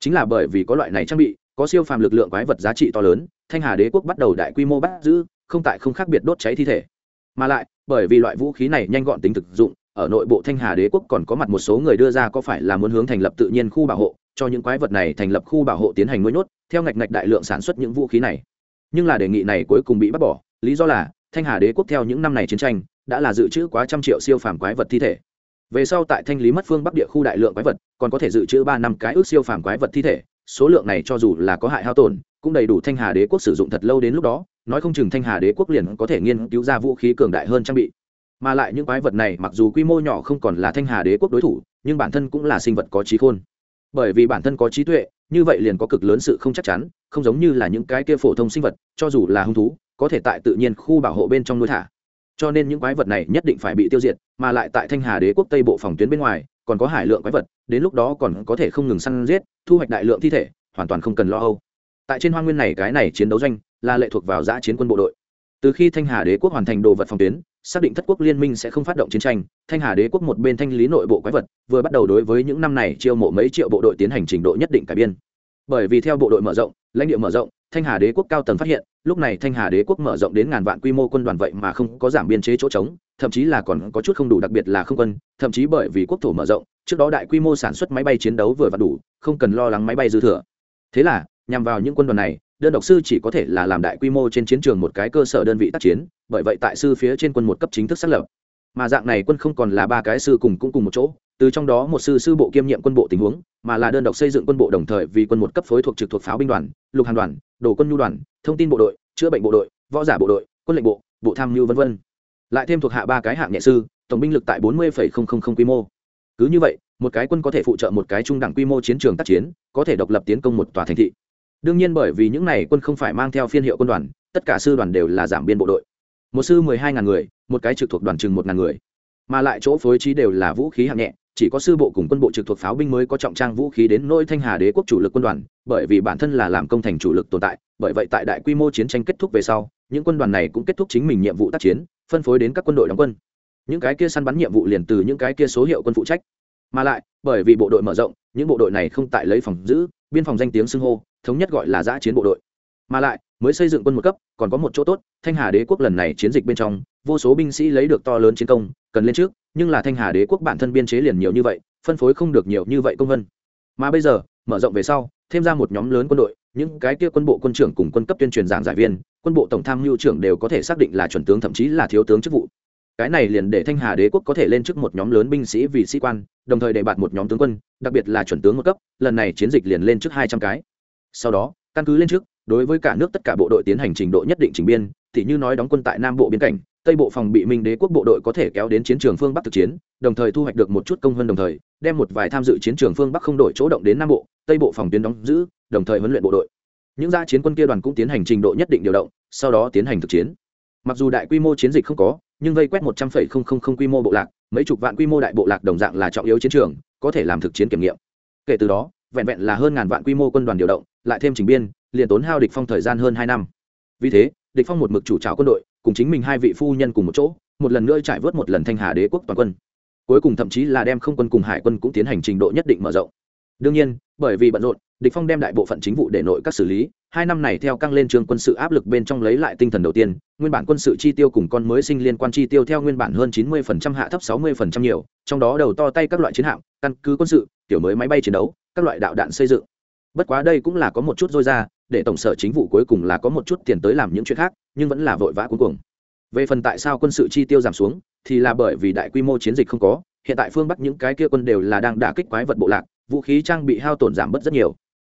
Chính là bởi vì có loại này trang bị, có siêu phàm lực lượng quái vật giá trị to lớn, thanh hà đế quốc bắt đầu đại quy mô bắt giữ, không tại không khác biệt đốt cháy thi thể. Mà lại, bởi vì loại vũ khí này nhanh gọn tính thực dụng, ở nội bộ thanh hà đế quốc còn có mặt một số người đưa ra có phải là muốn hướng thành lập tự nhiên khu bảo hộ, cho những quái vật này thành lập khu bảo hộ tiến hành nuôi nhốt, theo ngạch ngạch đại lượng sản xuất những vũ khí này. Nhưng là đề nghị này cuối cùng bị bác bỏ, lý do là thanh hà đế quốc theo những năm này chiến tranh đã là dự trữ quá trăm triệu siêu phàm quái vật thi thể. Về sau tại thanh lý mất phương bắc địa khu đại lượng quái vật, còn có thể dự trữ ba năm cái ước siêu phàm quái vật thi thể. Số lượng này cho dù là có hại hao tổn, cũng đầy đủ thanh hà đế quốc sử dụng thật lâu đến lúc đó. Nói không chừng thanh hà đế quốc liền có thể nghiên cứu ra vũ khí cường đại hơn trang bị. Mà lại những quái vật này mặc dù quy mô nhỏ không còn là thanh hà đế quốc đối thủ, nhưng bản thân cũng là sinh vật có trí khôn. Bởi vì bản thân có trí tuệ, như vậy liền có cực lớn sự không chắc chắn, không giống như là những cái kia phổ thông sinh vật, cho dù là hung thú, có thể tại tự nhiên khu bảo hộ bên trong nuôi thả cho nên những quái vật này nhất định phải bị tiêu diệt, mà lại tại thanh hà đế quốc tây bộ phòng tuyến bên ngoài, còn có hải lượng quái vật, đến lúc đó còn có thể không ngừng săn giết, thu hoạch đại lượng thi thể, hoàn toàn không cần lo âu. Tại trên hoa nguyên này cái này chiến đấu doanh, là lệ thuộc vào giã chiến quân bộ đội. Từ khi thanh hà đế quốc hoàn thành đồ vật phòng tuyến, xác định thất quốc liên minh sẽ không phát động chiến tranh, thanh hà đế quốc một bên thanh lý nội bộ quái vật, vừa bắt đầu đối với những năm này chiêu mộ mấy triệu bộ đội tiến hành trình độ nhất định cải biên. Bởi vì theo bộ đội mở rộng, lãnh địa mở rộng thanh hà đế quốc cao tầng phát hiện, lúc này thanh hà đế quốc mở rộng đến ngàn vạn quy mô quân đoàn vậy mà không có giảm biên chế chỗ trống, thậm chí là còn có chút không đủ đặc biệt là không quân, thậm chí bởi vì quốc thổ mở rộng, trước đó đại quy mô sản xuất máy bay chiến đấu vừa và đủ, không cần lo lắng máy bay dư thừa. Thế là, nhằm vào những quân đoàn này, đơn độc sư chỉ có thể là làm đại quy mô trên chiến trường một cái cơ sở đơn vị tác chiến, bởi vậy tại sư phía trên quân một cấp chính thức xác lập. Mà dạng này quân không còn là ba cái sư cùng cũng cùng một chỗ từ trong đó một sư sư bộ kiêm nhiệm quân bộ tình huống, mà là đơn độc xây dựng quân bộ đồng thời vì quân một cấp phối thuộc trực thuộc pháo binh đoàn, lục hàn đoàn, đồ quân nhu đoàn, thông tin bộ đội, chữa bệnh bộ đội, võ giả bộ đội, quân lệnh bộ bộ tham mưu v v lại thêm thuộc hạ ba cái hạng nhẹ sư, tổng binh lực tại bốn mươi quy mô. Cứ như vậy, một cái quân có thể phụ trợ một cái trung đẳng quy mô chiến trường tác chiến, có thể độc lập tiến công một tòa thành thị. Đương nhiên bởi vì những này quân không phải mang theo phiên hiệu quân đoàn, tất cả sư đoàn đều là giảm biên bộ đội. Một sư mười hai ngàn người, một cái trực thuộc đoàn chừng một ngàn người. Mà lại chỗ phối trí đều là vũ khí hạng nhẹ chỉ có sư bộ cùng quân bộ trực thuộc pháo binh mới có trọng trang vũ khí đến nỗi thanh hà đế quốc chủ lực quân đoàn, bởi vì bản thân là làm công thành chủ lực tồn tại, bởi vậy tại đại quy mô chiến tranh kết thúc về sau, những quân đoàn này cũng kết thúc chính mình nhiệm vụ tác chiến, phân phối đến các quân đội đóng quân. Những cái kia săn bắn nhiệm vụ liền từ những cái kia số hiệu quân phụ trách. Mà lại, bởi vì bộ đội mở rộng, những bộ đội này không tại lấy phòng giữ, biên phòng danh tiếng xưng hô, thống nhất gọi là giã chiến bộ đội. Mà lại, mới xây dựng quân một cấp, còn có một chỗ tốt, thanh hà đế quốc lần này chiến dịch bên trong vô số binh sĩ lấy được to lớn chiến công, cần lên trước, nhưng là thanh hà đế quốc bản thân biên chế liền nhiều như vậy, phân phối không được nhiều như vậy công vân. Mà bây giờ, mở rộng về sau, thêm ra một nhóm lớn quân đội, những cái kia quân bộ quân trưởng cùng quân cấp tuyên truyền giảng giải viên, quân bộ tổng tham mưu trưởng đều có thể xác định là chuẩn tướng thậm chí là thiếu tướng chức vụ. Cái này liền để thanh hà đế quốc có thể lên trước một nhóm lớn binh sĩ vì sĩ quan, đồng thời đề bạt một nhóm tướng quân, đặc biệt là chuẩn tướng một cấp, lần này chiến dịch liền lên trước hai trăm cái. Sau đó, căn cứ lên trước đối với cả nước tất cả bộ đội tiến hành trình độ nhất định trình biên, thì như nói đóng quân tại nam bộ biên cảnh, tây bộ phòng bị minh đế quốc bộ đội có thể kéo đến chiến trường phương bắc thực chiến, đồng thời thu hoạch được một chút công hơn đồng thời, đem một vài tham dự chiến trường phương bắc không đổi chỗ động đến nam bộ, tây bộ phòng tuyến đóng giữ, đồng thời huấn luyện bộ đội. Những gia chiến quân kia đoàn cũng tiến hành trình độ nhất định điều động, sau đó tiến hành thực chiến. Mặc dù đại quy mô chiến dịch không có, nhưng vây quét một trăm linh quy mô bộ lạc, mấy chục vạn quy mô đại bộ lạc đồng dạng là trọng yếu chiến trường, có thể làm thực chiến kiểm nghiệm. Kể từ đó, vẹn vẹn là hơn ngàn vạn quy mô quân đoàn điều động, lại thêm trình biên liền tốn hao địch phong thời gian hơn hai năm. Vì thế, địch phong một mực chủ trào quân đội, cùng chính mình hai vị phu nhân cùng một chỗ, một lần nữa trải vớt một lần thanh hà đế quốc toàn quân. Cuối cùng thậm chí là đem không quân cùng hải quân cũng tiến hành trình độ nhất định mở rộng. Đương nhiên, bởi vì bận rộn, địch phong đem đại bộ phận chính vụ để nội các xử lý, hai năm này theo căng lên trường quân sự áp lực bên trong lấy lại tinh thần đầu tiên, nguyên bản quân sự chi tiêu cùng con mới sinh liên quan chi tiêu theo nguyên bản hơn 90% hạ thấp 60% nhiều, trong đó đầu to tay các loại chiến hạm, căn cứ quân sự tiểu mới máy bay chiến đấu, các loại đạo đạn xây dựng bất quá đây cũng là có một chút dôi ra, để tổng sở chính vụ cuối cùng là có một chút tiền tới làm những chuyện khác, nhưng vẫn là vội vã cuối cùng về phần tại sao quân sự chi tiêu giảm xuống, thì là bởi vì đại quy mô chiến dịch không có, hiện tại phương bắc những cái kia quân đều là đang đả kích quái vật bộ lạc, vũ khí trang bị hao tổn giảm bớt rất nhiều.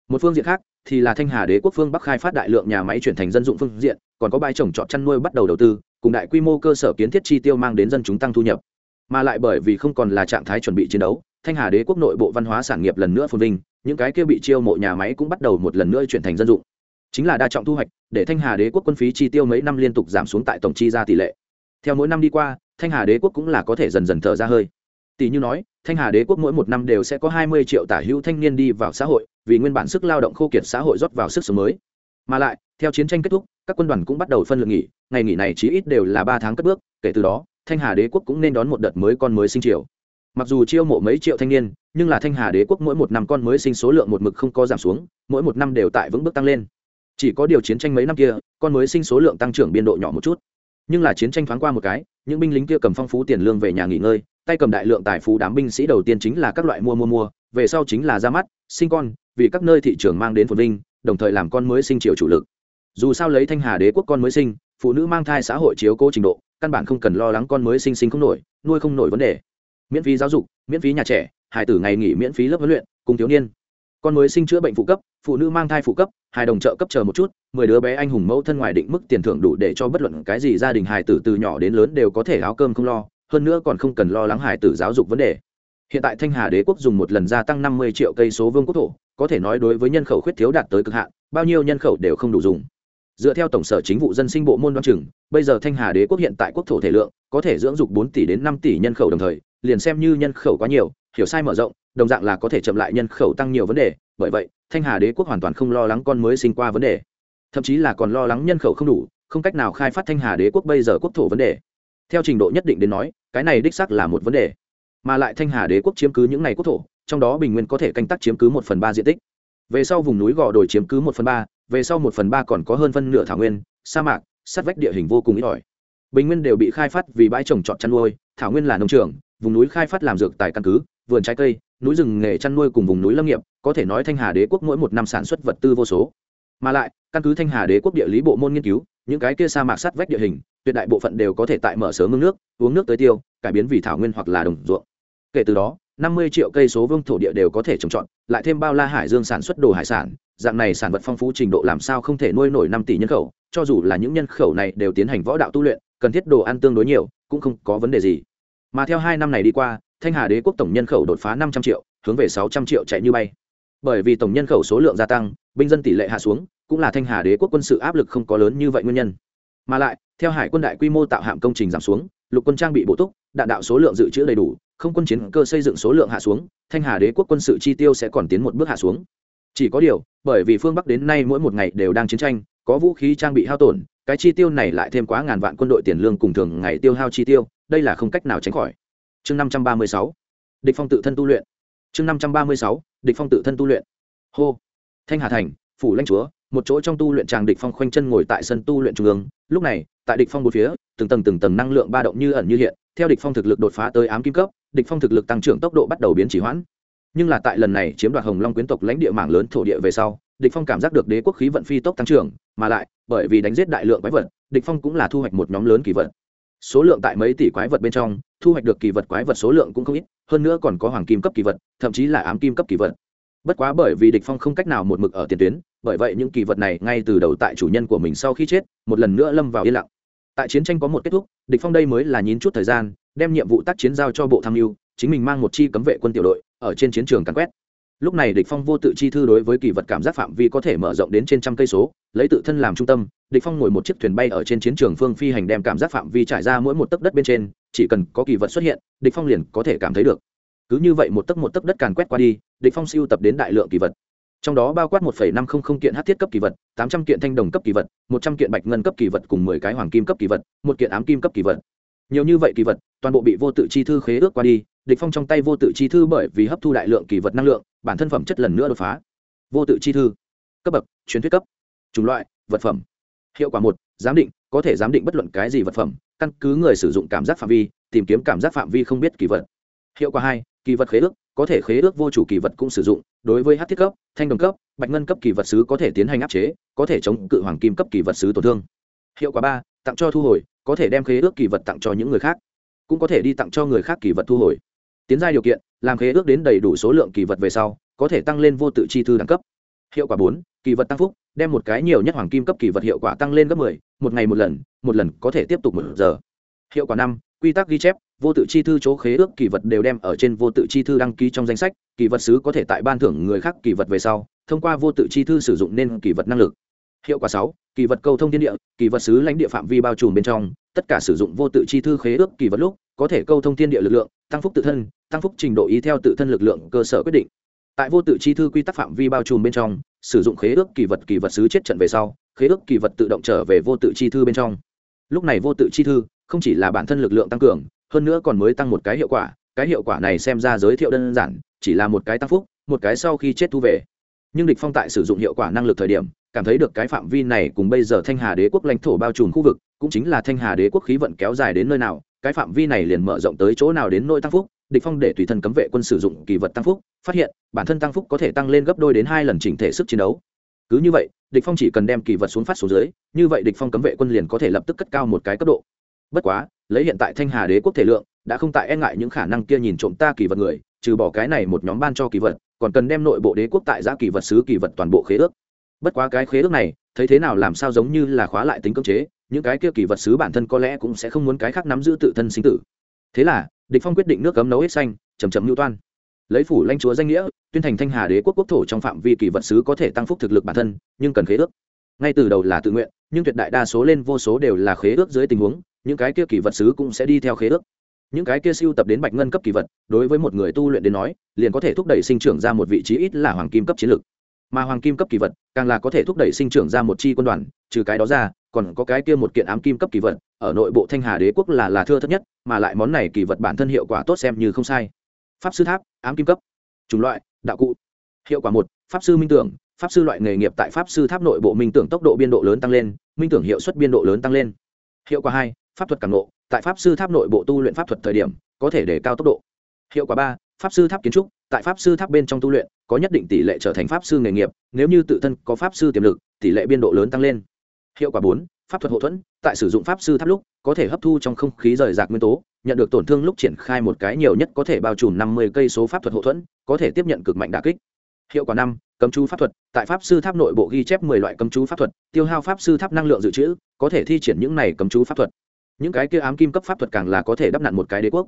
Một phương diện khác, thì là thanh hà đế quốc phương bắc khai phát đại lượng nhà máy chuyển thành dân dụng phương diện, còn có bãi trồng trọt chăn nuôi bắt đầu đầu tư, cùng đại quy mô cơ sở kiến thiết chi tiêu mang đến dân chúng tăng thu nhập. Mà lại bởi vì không còn là trạng thái chuẩn bị chiến đấu, thanh hà đế quốc nội bộ văn hóa sản nghiệp lần nữa phồn vinh những cái kia bị chiêu mộ nhà máy cũng bắt đầu một lần nữa chuyển thành dân dụng. Chính là đa trọng thu hoạch, để thanh hà đế quốc quân phí chi tiêu mấy năm liên tục giảm xuống tại tổng chi ra tỷ lệ. Theo mỗi năm đi qua, thanh hà đế quốc cũng là có thể dần dần thở ra hơi. Tỷ như nói, thanh hà đế quốc mỗi một năm đều sẽ có hai mươi triệu tả hữu thanh niên đi vào xã hội, vì nguyên bản sức lao động khô kiệt xã hội rót vào sức sống mới. Mà lại, theo chiến tranh kết thúc, các quân đoàn cũng bắt đầu phân lượng nghỉ, ngày nghỉ này chí ít đều là ba tháng cất bước, kể từ đó, thanh hà đế quốc cũng nên đón một đợt mới con mới sinh triều mặc dù chiêu mộ mấy triệu thanh niên, nhưng là thanh hà đế quốc mỗi một năm con mới sinh số lượng một mực không có giảm xuống, mỗi một năm đều tại vững bước tăng lên. Chỉ có điều chiến tranh mấy năm kia, con mới sinh số lượng tăng trưởng biên độ nhỏ một chút. Nhưng là chiến tranh thoáng qua một cái, những binh lính kia cầm phong phú tiền lương về nhà nghỉ ngơi, tay cầm đại lượng tài phú đám binh sĩ đầu tiên chính là các loại mua mua mua, về sau chính là ra mắt, sinh con, vì các nơi thị trường mang đến phồn vinh, đồng thời làm con mới sinh triều chủ lực. Dù sao lấy thanh hà đế quốc con mới sinh, phụ nữ mang thai xã hội chiếu cố trình độ, căn bản không cần lo lắng con mới sinh sinh không nổi, nuôi không nổi vấn đề miễn phí giáo dục, miễn phí nhà trẻ hải tử ngày nghỉ miễn phí lớp huấn luyện, cùng thiếu niên. Con mới sinh chữa bệnh phụ cấp, phụ nữ mang thai phụ cấp, hài đồng trợ cấp chờ một chút, mười đứa bé anh hùng mẫu thân ngoài định mức tiền thưởng đủ để cho bất luận cái gì gia đình hài tử từ nhỏ đến lớn đều có thể áo cơm không lo, hơn nữa còn không cần lo lắng hài tử giáo dục vấn đề. Hiện tại thanh hà đế quốc dùng một lần gia tăng năm mươi triệu cây số vương quốc thổ, có thể nói đối với nhân khẩu khuyết thiếu đạt tới cực hạn, bao nhiêu nhân khẩu đều không đủ dùng. Dựa theo tổng sở chính vụ dân sinh bộ môn đoan chừng, bây giờ thanh hà đế quốc hiện tại quốc thổ thể lượng có thể dưỡng dục bốn tỷ đến năm tỷ nhân khẩu đồng thời liền xem như nhân khẩu quá nhiều, hiểu sai mở rộng, đồng dạng là có thể chậm lại nhân khẩu tăng nhiều vấn đề. Bởi vậy, thanh hà đế quốc hoàn toàn không lo lắng con mới sinh qua vấn đề. Thậm chí là còn lo lắng nhân khẩu không đủ, không cách nào khai phát thanh hà đế quốc bây giờ quốc thổ vấn đề. Theo trình độ nhất định đến nói, cái này đích xác là một vấn đề. Mà lại thanh hà đế quốc chiếm cứ những n à y quốc thổ, trong đó bình nguyên có thể canh tác chiếm cứ một phần ba diện tích. Về sau vùng núi gò đồi chiếm cứ một phần ba, về sau một phần ba còn có hơn phân nửa thảo nguyên, sa mạc sát vách địa hình vô cùng ít ỏi. Bình nguyên đều bị khai phát vì bãi trồng trọt chăn nuôi, thảo nguyên là nông trường vùng núi khai phát làm dược tài căn cứ, vườn trái cây, núi rừng nghề chăn nuôi cùng vùng núi lâm nghiệp, có thể nói thanh hà đế quốc mỗi một năm sản xuất vật tư vô số. Mà lại, căn cứ thanh hà đế quốc địa lý bộ môn nghiên cứu, những cái kia sa mạc sắt vách địa hình, tuyệt đại bộ phận đều có thể tại mở sớm mương nước, uống nước tới tiêu, cải biến vì thảo nguyên hoặc là đồng ruộng. Kể từ đó, năm mươi triệu cây số vương thổ địa đều có thể trồng trọt, lại thêm bao la hải dương sản xuất đồ hải sản, dạng này sản vật phong phú trình độ làm sao không thể nuôi nổi năm tỷ nhân khẩu, cho dù là những nhân khẩu này đều tiến hành võ đạo tu luyện, cần thiết đồ ăn tương đối nhiều, cũng không có vấn đề gì mà theo hai năm này đi qua, thanh hà đế quốc tổng nhân khẩu đột phá năm trăm triệu, hướng về sáu trăm triệu chạy như bay. Bởi vì tổng nhân khẩu số lượng gia tăng, binh dân tỷ lệ hạ xuống, cũng là thanh hà đế quốc quân sự áp lực không có lớn như vậy nguyên nhân. Mà lại, theo hải quân đại quy mô tạo hạm công trình giảm xuống, lục quân trang bị bổ túc, đạn đạo số lượng dự trữ đầy đủ, không quân chiến cơ xây dựng số lượng hạ xuống, thanh hà đế quốc quân sự chi tiêu sẽ còn tiến một bước hạ xuống. Chỉ có điều, bởi vì phương bắc đến nay mỗi một ngày đều đang chiến tranh, có vũ khí trang bị hao tổn cái chi tiêu này lại thêm quá ngàn vạn quân đội tiền lương cùng thường ngày tiêu hao chi tiêu, đây là không cách nào tránh khỏi. Chương năm trăm ba mươi sáu, địch phong tự thân tu luyện. Chương năm trăm ba mươi sáu, địch phong tự thân tu luyện. Hô. Thanh hà thành, phủ lãnh chúa, một chỗ trong tu luyện tràng địch phong khoanh chân ngồi tại sân tu luyện trung ương. Lúc này, tại địch phong một phía, từng tầng từng tầng năng lượng ba động như ẩn như hiện. Theo địch phong thực lực đột phá tới ám kim cấp, địch phong thực lực tăng trưởng tốc độ bắt đầu biến chỉ hoãn nhưng là tại lần này chiếm đoạt hồng long quyến tộc lãnh địa mảng lớn thổ địa về sau, địch phong cảm giác được đế quốc khí vận phi tốc tăng trưởng, mà lại, bởi vì đánh giết đại lượng quái vật, địch phong cũng là thu hoạch một nhóm lớn kỳ vật. Số lượng tại mấy tỷ quái vật bên trong, thu hoạch được kỳ vật quái vật số lượng cũng không ít, hơn nữa còn có hoàng kim cấp kỳ vật, thậm chí là ám kim cấp kỳ vật. Bất quá bởi vì địch phong không cách nào một mực ở tiền tuyến, bởi vậy những kỳ vật này ngay từ đầu tại chủ nhân của mình sau khi chết, một lần nữa lâm vào yên lặng. Tại chiến tranh có một kết thúc, địch phong đây mới là nhín chút thời gian, đem nhiệm vụ tác chiến giao cho bộ tham mưu, chính mình mang một chi cấm vệ quân tiểu đội ở trên chiến trường càn quét. Lúc này địch phong vô tự chi thư đối với kỳ vật cảm giác phạm vi có thể mở rộng đến trên trăm cây số lấy tự thân làm trung tâm địch phong ngồi một chiếc thuyền bay ở trên chiến trường phương phi hành đem cảm giác phạm vi trải ra mỗi một tấc đất bên trên chỉ cần có kỳ vật xuất hiện địch phong liền có thể cảm thấy được. Cứ như vậy một tấc một tấc đất càn quét qua đi địch phong siêu tập đến đại lượng kỳ vật. Trong đó bao quát 1,500 kiện hắc thiết cấp kỳ vật 800 kiện thanh đồng cấp kỳ vật 100 kiện bạch ngân cấp kỳ vật cùng 10 cái hoàng kim cấp kỳ vật một kiện ám kim cấp kỳ vật. Nhiều như vậy kỳ vật toàn bộ bị vô tự chi thư khế ước qua đi địch phong trong tay vô tự chi thư bởi vì hấp thu đại lượng kỳ vật năng lượng, bản thân phẩm chất lần nữa đột phá. Vô tự chi thư. Cấp bậc, truyền thuyết cấp. Chủng loại, vật phẩm. Hiệu quả một, giám định, có thể giám định bất luận cái gì vật phẩm, căn cứ người sử dụng cảm giác phạm vi, tìm kiếm cảm giác phạm vi không biết kỳ vật. Hiệu quả hai, kỳ vật khế ước, có thể khế ước vô chủ kỳ vật cũng sử dụng, đối với hát thiết cấp, thanh đồng cấp, bạch ngân cấp kỳ vật sứ có thể tiến hành áp chế, có thể chống cự hoàng kim cấp kỳ vật sứ tổn thương. Hiệu quả ba, tặng cho thu hồi, có thể đem khế ước kỳ vật tặng cho những người khác, cũng có thể đi tặng cho người khác kỳ vật thu hồi tiến giai điều kiện làm khế ước đến đầy đủ số lượng kỳ vật về sau có thể tăng lên vô tự chi thư đẳng cấp hiệu quả bốn kỳ vật tăng phúc đem một cái nhiều nhất hoàng kim cấp kỳ vật hiệu quả tăng lên gấp mười một ngày một lần một lần có thể tiếp tục một giờ hiệu quả năm quy tắc ghi chép vô tự chi thư chỗ khế ước kỳ vật đều đem ở trên vô tự chi thư đăng ký trong danh sách kỳ vật sứ có thể tại ban thưởng người khác kỳ vật về sau thông qua vô tự chi thư sử dụng nên kỳ vật năng lực hiệu quả sáu kỳ vật câu thông thiên địa kỳ vật sứ lãnh địa phạm vi bao trùm bên trong tất cả sử dụng vô tự chi thư khế ước kỳ vật lúc có thể câu thông thiên địa lực lượng, tăng phúc tự thân, tăng phúc trình độ ý theo tự thân lực lượng cơ sở quyết định. Tại vô tự chi thư quy tắc phạm vi bao trùm bên trong, sử dụng khế ước kỳ vật kỳ vật sứ chết trận về sau, khế ước kỳ vật tự động trở về vô tự chi thư bên trong. Lúc này vô tự chi thư không chỉ là bản thân lực lượng tăng cường, hơn nữa còn mới tăng một cái hiệu quả, cái hiệu quả này xem ra giới thiệu đơn giản, chỉ là một cái tăng phúc, một cái sau khi chết thu về. Nhưng địch phong tại sử dụng hiệu quả năng lực thời điểm, cảm thấy được cái phạm vi này cùng bây giờ thanh hà đế quốc lãnh thổ bao trùm khu vực, cũng chính là thanh hà đế quốc khí vận kéo dài đến nơi nào cái phạm vi này liền mở rộng tới chỗ nào đến nỗi tăng phúc, địch phong để tùy thân cấm vệ quân sử dụng kỳ vật tăng phúc, phát hiện, bản thân tăng phúc có thể tăng lên gấp đôi đến hai lần chỉnh thể sức chiến đấu. Cứ như vậy, địch phong chỉ cần đem kỳ vật xuống phát xuống dưới, như vậy địch phong cấm vệ quân liền có thể lập tức cất cao một cái cấp độ. Bất quá, lấy hiện tại thanh hà đế quốc thể lượng, đã không tại e ngại những khả năng kia nhìn trộm ta kỳ vật người, trừ bỏ cái này một nhóm ban cho kỳ vật, còn cần đem nội bộ đế quốc tại giã kỳ vật sứ kỳ vật toàn bộ khế ước. Bất quá cái khế ước này, thấy thế nào làm sao giống như là khóa lại tính cưỡng chế những cái kia kỳ vật sứ bản thân có lẽ cũng sẽ không muốn cái khác nắm giữ tự thân sinh tử. Thế là, địch phong quyết định nước cấm nấu hết xanh chầm chậm lưu toan. Lấy phủ lãnh chúa danh nghĩa, tuyên thành thanh hà đế quốc quốc thổ trong phạm vi kỳ vật sứ có thể tăng phúc thực lực bản thân, nhưng cần khế ước. Ngay từ đầu là tự nguyện, nhưng tuyệt đại đa số lên vô số đều là khế ước dưới tình huống, những cái kia kỳ vật sứ cũng sẽ đi theo khế ước. Những cái kia siêu tập đến bạch ngân cấp kỳ vật, đối với một người tu luyện đến nói, liền có thể thúc đẩy sinh trưởng ra một vị trí ít là hoàng kim cấp chiến lược mà hoàng kim cấp kỳ vật, càng là có thể thúc đẩy sinh trưởng ra một chi quân đoàn, trừ cái đó ra, còn có cái kia một kiện ám kim cấp kỳ vật, ở nội bộ thanh hà đế quốc là là thưa thất nhất, mà lại món này kỳ vật bản thân hiệu quả tốt xem như không sai. Pháp sư tháp, ám kim cấp. Chủng loại, đạo cụ. Hiệu quả một, pháp sư minh tưởng, pháp sư loại nghề nghiệp tại pháp sư tháp nội bộ minh tưởng tốc độ biên độ lớn tăng lên, minh tưởng hiệu suất biên độ lớn tăng lên. Hiệu quả hai, pháp thuật càng nộ tại pháp sư tháp nội bộ tu luyện pháp thuật thời điểm, có thể để cao tốc độ. Hiệu quả ba, pháp sư tháp kiến trúc tại pháp sư tháp bên trong tu luyện, có nhất định tỷ lệ trở thành pháp sư nghề nghiệp, nếu như tự thân có pháp sư tiềm lực, tỷ lệ biên độ lớn tăng lên. Hiệu quả bốn, pháp thuật hậu thuẫn, tại sử dụng pháp sư tháp lúc, có thể hấp thu trong không khí rời rạc nguyên tố, nhận được tổn thương lúc triển khai một cái nhiều nhất có thể bao trùm năm mươi cây số pháp thuật hậu thuẫn, có thể tiếp nhận cực mạnh đà kích. Hiệu quả năm, cấm chú pháp thuật, tại pháp sư tháp nội bộ ghi chép mười loại cấm chú pháp thuật, tiêu hao pháp sư tháp năng lượng dự trữ, có thể thi triển những này cấm chú pháp thuật. Những cái kia ám kim cấp pháp thuật càng là có thể đắp nặn một cái đế quốc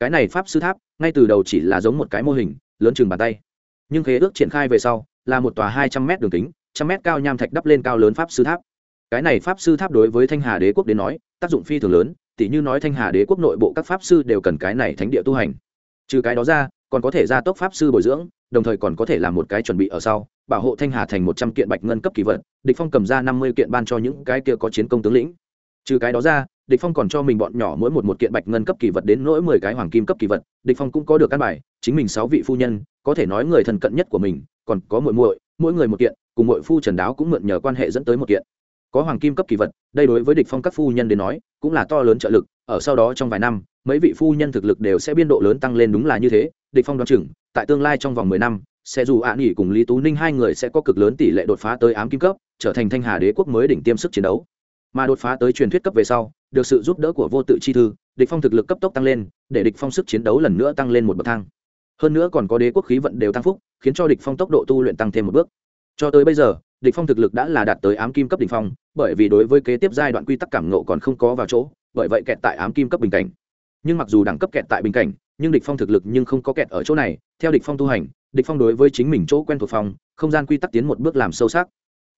cái này pháp sư tháp ngay từ đầu chỉ là giống một cái mô hình, lớn chừng bàn tay. Nhưng khế ước triển khai về sau, là một tòa hai trăm m đường kính, trăm m cao nham thạch đắp lên cao lớn pháp sư tháp. Cái này pháp sư tháp đối với thanh hà đế quốc đến nói, tác dụng phi thường lớn, tỉ như nói thanh hà đế quốc nội bộ các pháp sư đều cần cái này thánh địa tu hành. Trừ cái đó ra, còn có thể gia tốc pháp sư bồi dưỡng, đồng thời còn có thể làm một cái chuẩn bị ở sau, bảo hộ thanh hà thành một trăm kiện bạch ngân cấp kỳ vật, địch phong cầm ra năm mươi kiện ban cho những cái kia có chiến công tướng lĩnh trừ cái đó ra, địch phong còn cho mình bọn nhỏ mỗi một một kiện bạch ngân cấp kỳ vật đến nỗi mười cái hoàng kim cấp kỳ vật, địch phong cũng có được căn bài, chính mình sáu vị phu nhân, có thể nói người thân cận nhất của mình, còn có muội muội, mỗi người một kiện, cùng muội phu trần đáo cũng mượn nhờ quan hệ dẫn tới một kiện. Có hoàng kim cấp kỳ vật, đây đối với địch phong các phu nhân đến nói, cũng là to lớn trợ lực, ở sau đó trong vài năm, mấy vị phu nhân thực lực đều sẽ biên độ lớn tăng lên đúng là như thế, địch phong đoán chừng, tại tương lai trong vòng mười năm, sẽ dù ạ nghỉ cùng lý tú ninh hai người sẽ có cực lớn tỷ lệ đột phá tới ám kim cấp, trở thành thanh hà đế quốc mới đỉnh tiêm sức chiến đấu mà đột phá tới truyền thuyết cấp về sau được sự giúp đỡ của vô tự chi thư địch phong thực lực cấp tốc tăng lên để địch phong sức chiến đấu lần nữa tăng lên một bậc thang. Hơn nữa còn có đế quốc khí vận đều tăng phúc khiến cho địch phong tốc độ tu luyện tăng thêm một bước. Cho tới bây giờ địch phong thực lực đã là đạt tới ám kim cấp đỉnh phong bởi vì đối với kế tiếp giai đoạn quy tắc cảm ngộ còn không có vào chỗ bởi vậy kẹt tại ám kim cấp bình cảnh. Nhưng mặc dù đẳng cấp kẹt tại bình cảnh nhưng địch phong thực lực nhưng không có kẹt ở chỗ này. Theo địch phong tu hành địch phong đối với chính mình chỗ quen thuộc phòng, không gian quy tắc tiến một bước làm sâu sắc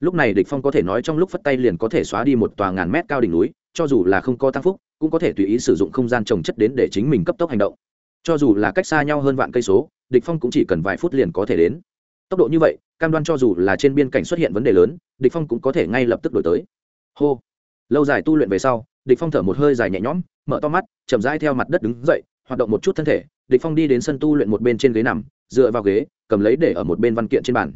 lúc này địch phong có thể nói trong lúc phất tay liền có thể xóa đi một tòa ngàn mét cao đỉnh núi, cho dù là không có tăng phúc, cũng có thể tùy ý sử dụng không gian trồng chất đến để chính mình cấp tốc hành động. Cho dù là cách xa nhau hơn vạn cây số, địch phong cũng chỉ cần vài phút liền có thể đến. Tốc độ như vậy, cam đoan cho dù là trên biên cảnh xuất hiện vấn đề lớn, địch phong cũng có thể ngay lập tức đổi tới. Hô. Lâu dài tu luyện về sau, địch phong thở một hơi dài nhẹ nhõm, mở to mắt, chậm rãi theo mặt đất đứng dậy, hoạt động một chút thân thể, địch phong đi đến sân tu luyện một bên trên ghế nằm, dựa vào ghế, cầm lấy để ở một bên văn kiện trên bàn.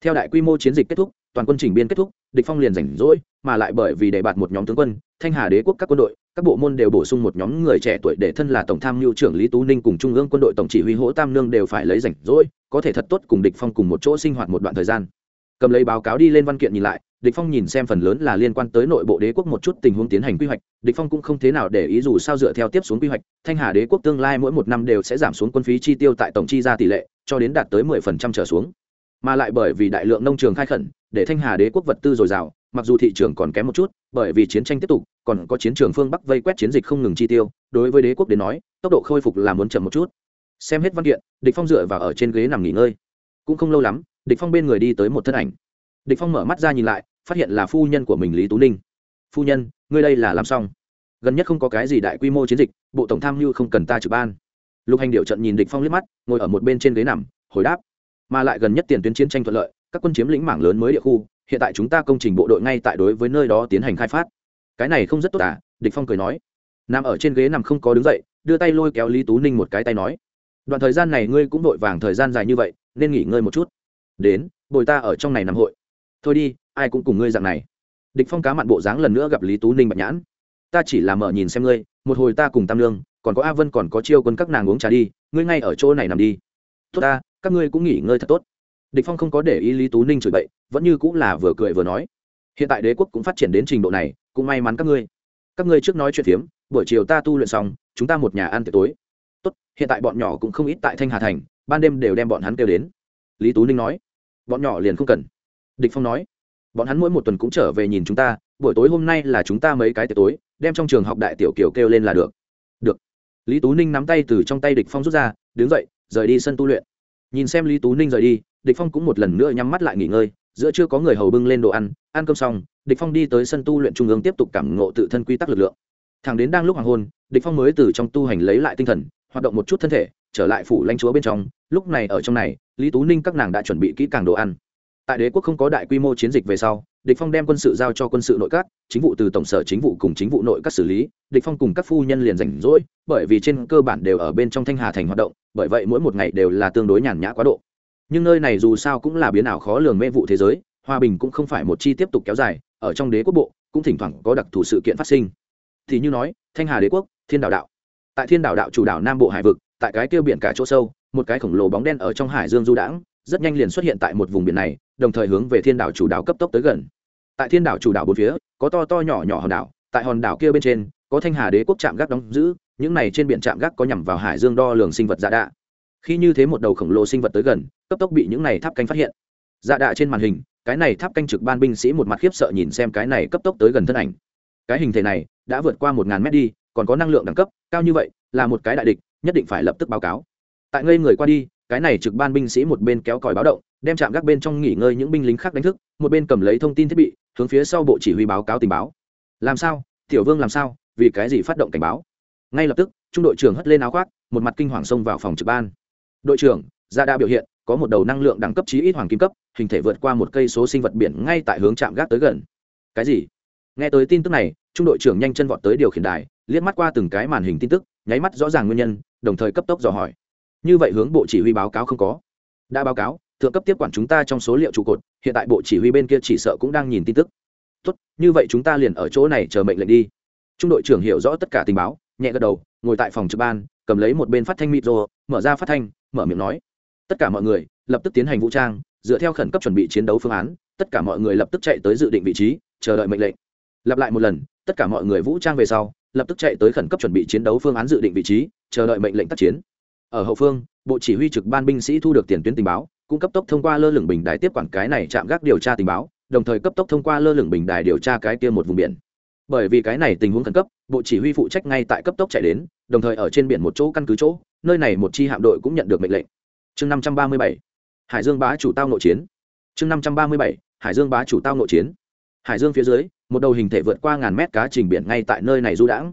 Theo đại quy mô chiến dịch kết thúc toàn quân chỉnh biên kết thúc, địch phong liền rảnh rỗi, mà lại bởi vì đề bạt một nhóm tướng quân, thanh hà đế quốc các quân đội, các bộ môn đều bổ sung một nhóm người trẻ tuổi để thân là tổng tham mưu trưởng lý tú ninh cùng trung ương quân đội tổng chỉ huy hỗ tam nương đều phải lấy rảnh rỗi, có thể thật tốt cùng địch phong cùng một chỗ sinh hoạt một đoạn thời gian. Cầm lấy báo cáo đi lên văn kiện nhìn lại, địch phong nhìn xem phần lớn là liên quan tới nội bộ đế quốc một chút tình huống tiến hành quy hoạch, địch phong cũng không thế nào để ý dù sao dựa theo tiếp xuống quy hoạch, thanh hà đế quốc tương lai mỗi một năm đều sẽ giảm xuống quân phí chi tiêu tại tổng chi ra tỷ lệ, cho đến đạt tới 10% trở xuống mà lại bởi vì đại lượng nông trường khai khẩn, để thanh hà đế quốc vật tư dồi dào, mặc dù thị trường còn kém một chút, bởi vì chiến tranh tiếp tục, còn có chiến trường phương bắc vây quét chiến dịch không ngừng chi tiêu, đối với đế quốc đến nói, tốc độ khôi phục là muốn chậm một chút. Xem hết văn kiện, địch phong dựa vào ở trên ghế nằm nghỉ ngơi. Cũng không lâu lắm, địch phong bên người đi tới một thân ảnh. Địch phong mở mắt ra nhìn lại, phát hiện là phu nhân của mình lý tú ninh. Phu nhân, ngươi đây là làm xong. Gần nhất không có cái gì đại quy mô chiến dịch, bộ tổng tham mưu không cần ta trực ban. Lục hành điệu trận nhìn địch phong liếc mắt, ngồi ở một bên trên ghế nằm, hồi đáp mà lại gần nhất tiền tuyến chiến tranh thuận lợi, các quân chiếm lĩnh mảng lớn mới địa khu, hiện tại chúng ta công trình bộ đội ngay tại đối với nơi đó tiến hành khai phát. Cái này không rất tốt à? Địch phong cười nói. Nằm ở trên ghế nằm không có đứng dậy, đưa tay lôi kéo lý tú ninh một cái tay nói. Đoạn thời gian này ngươi cũng vội vàng thời gian dài như vậy, nên nghỉ ngơi một chút. Đến, bồi ta ở trong này nằm hội. Thôi đi, ai cũng cùng ngươi dạng này. Địch phong cá mặn bộ dáng lần nữa gặp lý tú ninh bạch nhãn. Ta chỉ là mở nhìn xem ngươi, một hồi ta cùng tam lương, còn có a vân còn có chiêu quân các nàng uống trà đi, ngươi ngay ở chỗ này nằm đi. Tốt ta các ngươi cũng nghỉ ngơi thật tốt. Địch phong không có để ý lý tú ninh chửi bậy, vẫn như cũng là vừa cười vừa nói. Hiện tại đế quốc cũng phát triển đến trình độ này, cũng may mắn các ngươi. Các ngươi trước nói chuyện phiếm, buổi chiều ta tu luyện xong, chúng ta một nhà ăn tiệc tối. Tốt, hiện tại bọn nhỏ cũng không ít tại thanh hà thành, ban đêm đều đem bọn hắn kêu đến. Lý tú ninh nói. Bọn nhỏ liền không cần. Địch phong nói. Bọn hắn mỗi một tuần cũng trở về nhìn chúng ta, buổi tối hôm nay là chúng ta mấy cái tiệc tối, đem trong trường học đại tiểu kiều kêu lên là được. Được. Lý tú ninh nắm tay từ trong tay địch phong rút ra, đứng dậy, rời đi sân tu luyện nhìn xem lý tú ninh rời đi địch phong cũng một lần nữa nhắm mắt lại nghỉ ngơi giữa chưa có người hầu bưng lên đồ ăn ăn cơm xong địch phong đi tới sân tu luyện trung ương tiếp tục cảm ngộ tự thân quy tắc lực lượng thẳng đến đang lúc hoàng hôn địch phong mới từ trong tu hành lấy lại tinh thần hoạt động một chút thân thể trở lại phủ lãnh chúa bên trong lúc này ở trong này lý tú ninh các nàng đã chuẩn bị kỹ càng đồ ăn tại đế quốc không có đại quy mô chiến dịch về sau địch phong đem quân sự giao cho quân sự nội các chính vụ từ tổng sở chính vụ cùng chính vụ nội các xử lý địch phong cùng các phu nhân liền rảnh rỗi bởi vì trên cơ bản đều ở bên trong thanh hà thành hoạt động bởi vậy mỗi một ngày đều là tương đối nhàn nhã quá độ. Nhưng nơi này dù sao cũng là biến ảo khó lường mê vụ thế giới, hòa bình cũng không phải một chi tiếp tục kéo dài, ở trong đế quốc bộ, cũng thỉnh thoảng có đặc thù sự kiện phát sinh. Thì như nói, thanh hà đế quốc, thiên đạo đạo. Tại thiên đạo đạo chủ đạo nam bộ hải vực, tại cái kia biển cả chỗ sâu, một cái khổng lồ bóng đen ở trong hải dương du đãng, rất nhanh liền xuất hiện tại một vùng biển này, đồng thời hướng về thiên đảo chủ đảo cấp tốc tới gần. Tại thiên đảo chủ đảo bốn phía, có to to nhỏ nhỏ hòn đảo, tại hòn đảo kia bên trên, có thanh hà đế quốc trạm gác đóng giữ những này trên biển trạm gác có nhằm vào hải dương đo lường sinh vật dạ đạ. Khi như thế một đầu khổng lồ sinh vật tới gần, cấp tốc bị những này tháp canh phát hiện. Dạ đạ trên màn hình, cái này tháp canh trực ban binh sĩ một mặt khiếp sợ nhìn xem cái này cấp tốc tới gần thân ảnh. Cái hình thể này đã vượt qua một ngàn mét đi, còn có năng lượng đẳng cấp, cao như vậy, là một cái đại địch, nhất định phải lập tức báo cáo. Tại ngây người qua đi, cái này trực ban binh sĩ một bên kéo còi báo động, đem chạm gác bên trong nghỉ ngơi những binh lính khác đánh thức, một bên cầm lấy thông tin thiết bị, hướng phía sau bộ chỉ huy báo cáo tình báo. Làm sao? Tiểu vương làm sao? Vì cái gì phát động cảnh báo? Ngay lập tức, trung đội trưởng hất lên áo khoác, một mặt kinh hoàng xông vào phòng trực ban. Đội trưởng, ra đã biểu hiện, có một đầu năng lượng đẳng cấp chí ít hoàng kim cấp, hình thể vượt qua một cây số sinh vật biển ngay tại hướng chạm gác tới gần. Cái gì? Nghe tới tin tức này, trung đội trưởng nhanh chân vọt tới điều khiển đài, liếc mắt qua từng cái màn hình tin tức, nháy mắt rõ ràng nguyên nhân, đồng thời cấp tốc dò hỏi. Như vậy hướng bộ chỉ huy báo cáo không có. Đã báo cáo, thượng cấp tiếp quản chúng ta trong số liệu trụ cột, hiện tại bộ chỉ huy bên kia chỉ sợ cũng đang nhìn tin tức. Tốt, như vậy chúng ta liền ở chỗ này chờ mệnh lệnh đi. Trung đội trưởng hiểu rõ tất cả tình báo nhẹ gật đầu, ngồi tại phòng trực ban, cầm lấy một bên phát thanh micro mở ra phát thanh, mở miệng nói. Tất cả mọi người, lập tức tiến hành vũ trang, dựa theo khẩn cấp chuẩn bị chiến đấu phương án, tất cả mọi người lập tức chạy tới dự định vị trí, chờ đợi mệnh lệnh. Lặp lại một lần, tất cả mọi người vũ trang về sau, lập tức chạy tới khẩn cấp chuẩn bị chiến đấu phương án dự định vị trí, chờ đợi mệnh lệnh tác chiến. Ở hậu phương, bộ chỉ huy trực ban binh sĩ thu được tiền tuyến tình báo cũng cấp tốc thông qua lơ lửng bình đài tiếp quản cái này chạm gác điều tra tình báo, đồng thời cấp tốc thông qua lơ lửng bình đài điều tra cái kia một vùng biển. Bởi vì cái này tình huống khẩn cấp bộ chỉ huy phụ trách ngay tại cấp tốc chạy đến, đồng thời ở trên biển một chỗ căn cứ chỗ, nơi này một chi hạm đội cũng nhận được mệnh lệnh. Chương năm trăm ba mươi bảy, hải dương bá chủ tao nội chiến. Chương năm trăm ba mươi bảy, hải dương bá chủ tao nội chiến. Hải dương phía dưới, một đầu hình thể vượt qua ngàn mét cá trình biển ngay tại nơi này du đãng.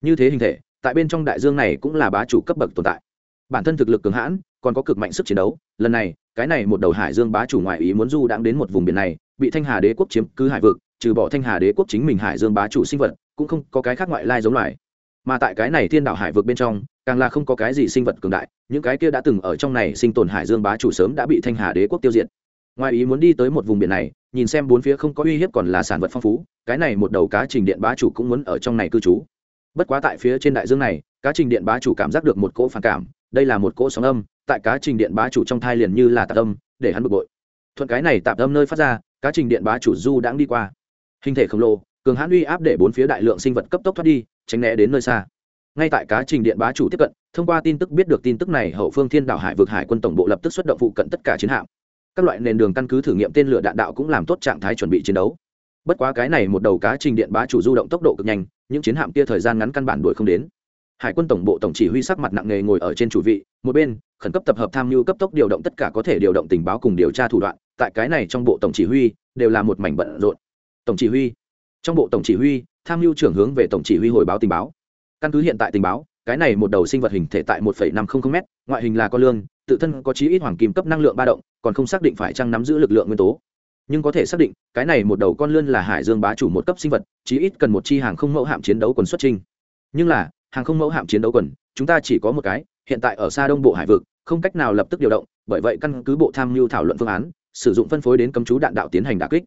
Như thế hình thể, tại bên trong đại dương này cũng là bá chủ cấp bậc tồn tại. Bản thân thực lực cường hãn, còn có cực mạnh sức chiến đấu, lần này, cái này một đầu hải dương bá chủ ngoại ý muốn du đãng đến một vùng biển này, bị thanh hà đế quốc chiếm cứ hải vực trừ bỏ thanh hà đế quốc chính mình hải dương bá chủ sinh vật, cũng không có cái khác ngoại lai giống loài. Mà tại cái này thiên đảo hải vực bên trong, càng là không có cái gì sinh vật cường đại, những cái kia đã từng ở trong này sinh tồn hải dương bá chủ sớm đã bị thanh hà đế quốc tiêu diệt. Ngoài ý muốn đi tới một vùng biển này, nhìn xem bốn phía không có uy hiếp còn là sản vật phong phú, cái này một đầu cá trình điện bá chủ cũng muốn ở trong này cư trú. Bất quá tại phía trên đại dương này, cá trình điện bá chủ cảm giác được một cỗ phản cảm, đây là một cỗ sóng âm, tại cá trình điện bá chủ trong thai liền như là tạp âm, để hắn bực bội. Thuận cái này tạp âm nơi phát ra, cá trình điện bá chủ du đãng đi qua hình thể khổng lồ, cường hãn uy áp để bốn phía đại lượng sinh vật cấp tốc thoát đi, tránh né đến nơi xa. Ngay tại cá trình điện bá chủ tiếp cận, thông qua tin tức biết được tin tức này, hậu phương thiên đảo hải vực hải quân tổng bộ lập tức xuất động phụ cận tất cả chiến hạm. Các loại nền đường căn cứ thử nghiệm tên lửa đạn đạo cũng làm tốt trạng thái chuẩn bị chiến đấu. Bất quá cái này một đầu cá trình điện bá chủ du động tốc độ cực nhanh, những chiến hạm kia thời gian ngắn căn bản đuổi không đến. Hải quân tổng bộ tổng chỉ huy sắc mặt nặng nề ngồi ở trên chủ vị, một bên, khẩn cấp tập hợp tham mưu cấp tốc điều động tất cả có thể điều động tình báo cùng điều tra thủ đoạn. Tại cái này trong bộ tổng chỉ huy, đều là một mảnh bận rộn tổng chỉ huy. Trong bộ tổng chỉ huy, tham mưu trưởng hướng về tổng chỉ huy hồi báo tình báo. Căn cứ hiện tại tình báo, cái này một đầu sinh vật hình thể tại một năm trăm linh m ngoại hình là con lương tự thân có chí ít hoàng kim cấp năng lượng ba động, còn không xác định phải chăng nắm giữ lực lượng nguyên tố. Nhưng có thể xác định, cái này một đầu con lươn là hải dương bá chủ một cấp sinh vật, chí ít cần một chi hàng không mẫu hạm chiến đấu quần xuất trình nhưng là, hàng không mẫu hạm chiến đấu quần, chúng ta chỉ có một cái, hiện tại ở xa đông bộ hải vực, không cách nào lập tức điều động, bởi vậy căn cứ bộ tham mưu thảo luận phương án, sử dụng phân phối đến cấm chú đạn đạo tiến hành đả kích.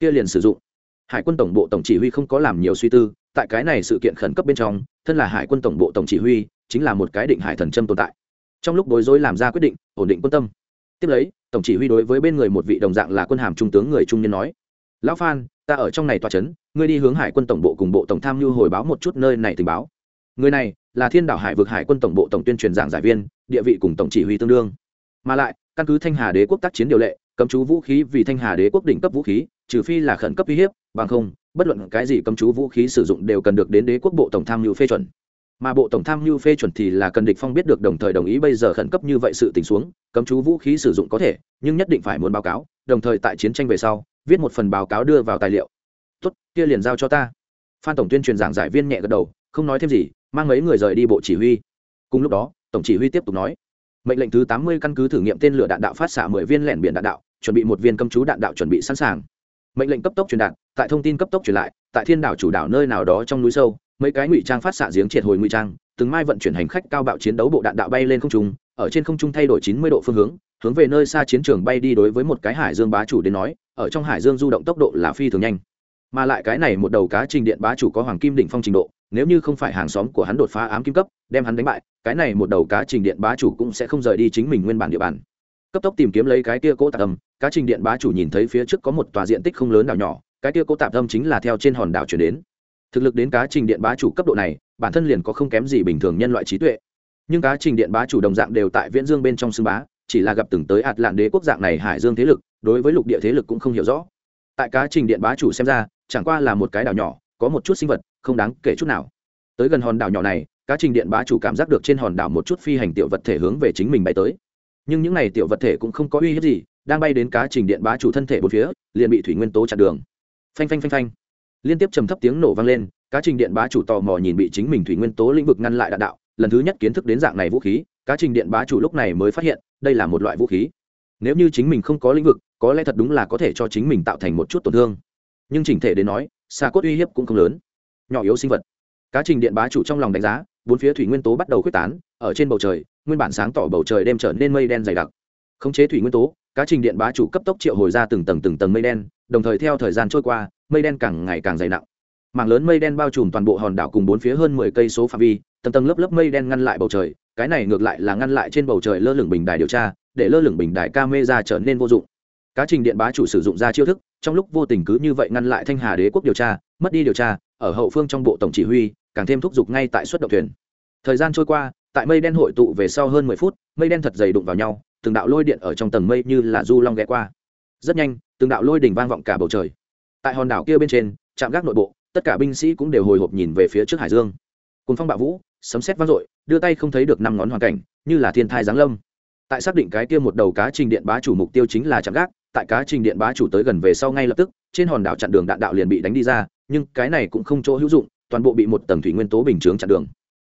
Kia liền sử dụng hải quân tổng bộ tổng chỉ huy không có làm nhiều suy tư, tại cái này sự kiện khẩn cấp bên trong, thân là hải quân tổng bộ tổng chỉ huy, chính là một cái định hải thần châm tồn tại. Trong lúc bối rối làm ra quyết định, ổn định quân tâm. Tiếp lấy, tổng chỉ huy đối với bên người một vị đồng dạng là quân hàm trung tướng người trung niên nói, lão phan, ta ở trong này tòa c h ấ n ngươi đi hướng hải quân tổng bộ cùng bộ tổng tham mưu hồi báo một chút nơi này tình báo. Người này là thiên đảo hải vực hải quân tổng bộ tổng tuyên truyền giảng giải viên, địa vị cùng tổng chỉ huy tương đương. Mà lại, căn cứ thanh hà đế quốc tác chiến điều lệ, cấm chú vũ khí vì thanh hà đế quốc đỉnh cấp vũ khí, trừ phi là khẩn cấp uy hiếp bằng không, bất luận cái gì cấm chú vũ khí sử dụng đều cần được đến đế quốc bộ tổng tham mưu phê chuẩn. Mà bộ tổng tham mưu phê chuẩn thì là cần địch phong biết được đồng thời đồng ý bây giờ khẩn cấp như vậy sự tình xuống, cấm chú vũ khí sử dụng có thể, nhưng nhất định phải muốn báo cáo, đồng thời tại chiến tranh về sau, viết một phần báo cáo đưa vào tài liệu. Tốt, kia liền giao cho ta. Phan tổng tuyên truyền giảng giải viên nhẹ gật đầu, không nói thêm gì, mang mấy người rời đi bộ chỉ huy. Cùng lúc đó, tổng chỉ huy tiếp tục nói. Mệnh lệnh thứ tám mươi căn cứ thử nghiệm tên lửa đạn đạo phát xạ mười viên lẻn biển đạn đạo, chuẩn bị một viên cấm chú đạn đạo chuẩn bị sẵn sàng mệnh lệnh cấp tốc truyền đạt, tại thông tin cấp tốc truyền lại, tại thiên đảo chủ đảo nơi nào đó trong núi sâu, mấy cái ngụy trang phát xạ giếng triệt hồi ngụy trang, từng mai vận chuyển hành khách cao bạo chiến đấu bộ đạn đạo bay lên không trung, ở trên không trung thay đổi chín mươi độ phương hướng hướng về nơi xa chiến trường bay đi đối với một cái hải dương bá chủ đến nói, ở trong hải dương du động tốc độ là phi thường nhanh. Mà lại cái này một đầu cá trình điện bá chủ có hoàng kim đỉnh phong trình độ, nếu như không phải hàng xóm của hắn đột phá ám kim cấp, đem hắn đánh bại, cái này một đầu cá trình điện bá chủ cũng sẽ không rời đi chính mình nguyên bản địa bàn cấp tốc tìm kiếm lấy cái kia cỗ tạp âm, cá trình điện bá chủ nhìn thấy phía trước có một tòa diện tích không lớn đảo nhỏ, cái kia cỗ tạp âm chính là theo trên hòn đảo chuyển đến. Thực lực đến cá trình điện bá chủ cấp độ này, bản thân liền có không kém gì bình thường nhân loại trí tuệ. Nhưng cá trình điện bá chủ đồng dạng đều tại viễn dương bên trong xương bá, chỉ là gặp từng tới ạt lạn đế quốc dạng này hải dương thế lực, đối với lục địa thế lực cũng không hiểu rõ. Tại cá trình điện bá chủ xem ra, chẳng qua là một cái đảo nhỏ, có một chút sinh vật, không đáng kể chút nào. Tới gần hòn đảo nhỏ này, cá trình điện bá chủ cảm giác được trên hòn đảo một chút phi hành tiểu vật thể hướng về chính mình bay tới nhưng những này tiểu vật thể cũng không có uy hiếp gì, đang bay đến cá trình điện bá chủ thân thể bốn phía, liền bị thủy nguyên tố chặn đường. Phanh phanh phanh phanh. Liên tiếp trầm thấp tiếng nổ vang lên, cá trình điện bá chủ tò mò nhìn bị chính mình thủy nguyên tố lĩnh vực ngăn lại đạn đạo, lần thứ nhất kiến thức đến dạng này vũ khí, cá trình điện bá chủ lúc này mới phát hiện, đây là một loại vũ khí. Nếu như chính mình không có lĩnh vực, có lẽ thật đúng là có thể cho chính mình tạo thành một chút tổn thương. Nhưng chỉnh thể đến nói xa cốt uy hiếp cũng không lớn. Nhỏ yếu sinh vật. Cá trình điện bá chủ trong lòng đánh giá bốn phía thủy nguyên tố bắt đầu khuếch tán, ở trên bầu trời, nguyên bản sáng tỏ bầu trời đêm trở nên mây đen dày đặc. Khống chế thủy nguyên tố, cá trình điện bá chủ cấp tốc triệu hồi ra từng tầng từng tầng mây đen, đồng thời theo thời gian trôi qua, mây đen càng ngày càng dày nặng. Mảng lớn mây đen bao trùm toàn bộ hòn đảo cùng bốn phía hơn mười cây số phạm vi, tầng tầng lớp lớp mây đen ngăn lại bầu trời, cái này ngược lại là ngăn lại trên bầu trời lơ lửng bình đài điều tra, để lơ lửng bình đài ca mê ra trở nên vô dụng. Cá trình điện bá chủ sử dụng ra chiêu thức, trong lúc vô tình cứ như vậy ngăn lại thanh hà đế quốc điều tra, mất đi điều tra, ở hậu phương trong bộ tổng chỉ huy càng thêm thúc giục ngay tại suất động thuyền. Thời gian trôi qua, tại mây đen hội tụ về sau hơn mười phút, mây đen thật dày đụng vào nhau, từng đạo lôi điện ở trong tầng mây như là du long ghé qua. Rất nhanh, từng đạo lôi đỉnh vang vọng cả bầu trời. Tại hòn đảo kia bên trên, trạm gác nội bộ, tất cả binh sĩ cũng đều hồi hộp nhìn về phía trước hải dương. Cùng phong bạo vũ, sấm xét vang dội, đưa tay không thấy được năm ngón hoàn cảnh, như là thiên thai giáng lâm. Tại xác định cái kia một đầu cá trình điện bá chủ mục tiêu chính là trạm gác, tại cá trình điện bá chủ tới gần về sau ngay lập tức, trên hòn đảo chặn đường đạn đạo liền bị đánh đi ra, nhưng cái này cũng không chỗ hữu dụng toàn bộ bị một tầng thủy nguyên tố bình chướng chặn đường.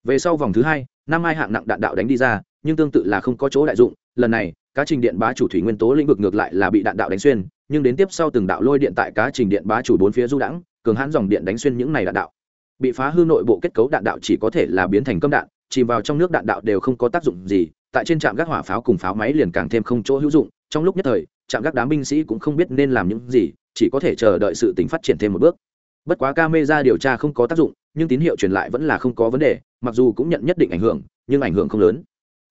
Về sau vòng thứ hai, năm hai hạng nặng đạn đạo đánh đi ra, nhưng tương tự là không có chỗ đại dụng, lần này, cá trình điện bá chủ thủy nguyên tố lĩnh vực ngược lại là bị đạn đạo đánh xuyên, nhưng đến tiếp sau từng đạo lôi điện tại cá trình điện bá chủ bốn phía du đãng, cường hãn dòng điện đánh xuyên những này đạn đạo. Bị phá hư nội bộ kết cấu đạn đạo chỉ có thể là biến thành cơm đạn, chìm vào trong nước đạn đạo đều không có tác dụng gì, tại trên trạm gác hỏa pháo cùng pháo máy liền càng thêm không chỗ hữu dụng, trong lúc nhất thời, trạm gác đám binh sĩ cũng không biết nên làm những gì, chỉ có thể chờ đợi sự tính phát triển thêm một bước bất quá camera điều tra không có tác dụng, nhưng tín hiệu truyền lại vẫn là không có vấn đề, mặc dù cũng nhận nhất định ảnh hưởng, nhưng ảnh hưởng không lớn.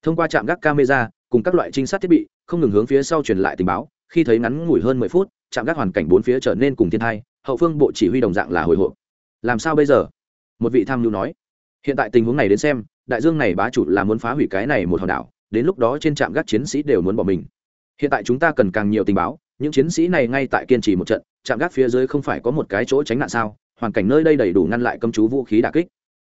Thông qua trạm gác camera cùng các loại trinh sát thiết bị, không ngừng hướng phía sau truyền lại tình báo, khi thấy ngắn ngủi hơn mười phút, trạm gác hoàn cảnh bốn phía trở nên cùng thiên thai, hậu phương bộ chỉ huy đồng dạng là hồi hộp. Làm sao bây giờ? Một vị tham mưu nói. Hiện tại tình huống này đến xem, đại dương này bá chủ là muốn phá hủy cái này một hòn đảo, đến lúc đó trên trạm gác chiến sĩ đều muốn bỏ mình. Hiện tại chúng ta cần càng nhiều tình báo, những chiến sĩ này ngay tại kiên trì một trận trạm gác phía dưới không phải có một cái chỗ tránh nạn sao? Hoàn cảnh nơi đây đầy đủ ngăn lại cấm chú vũ khí đà kích.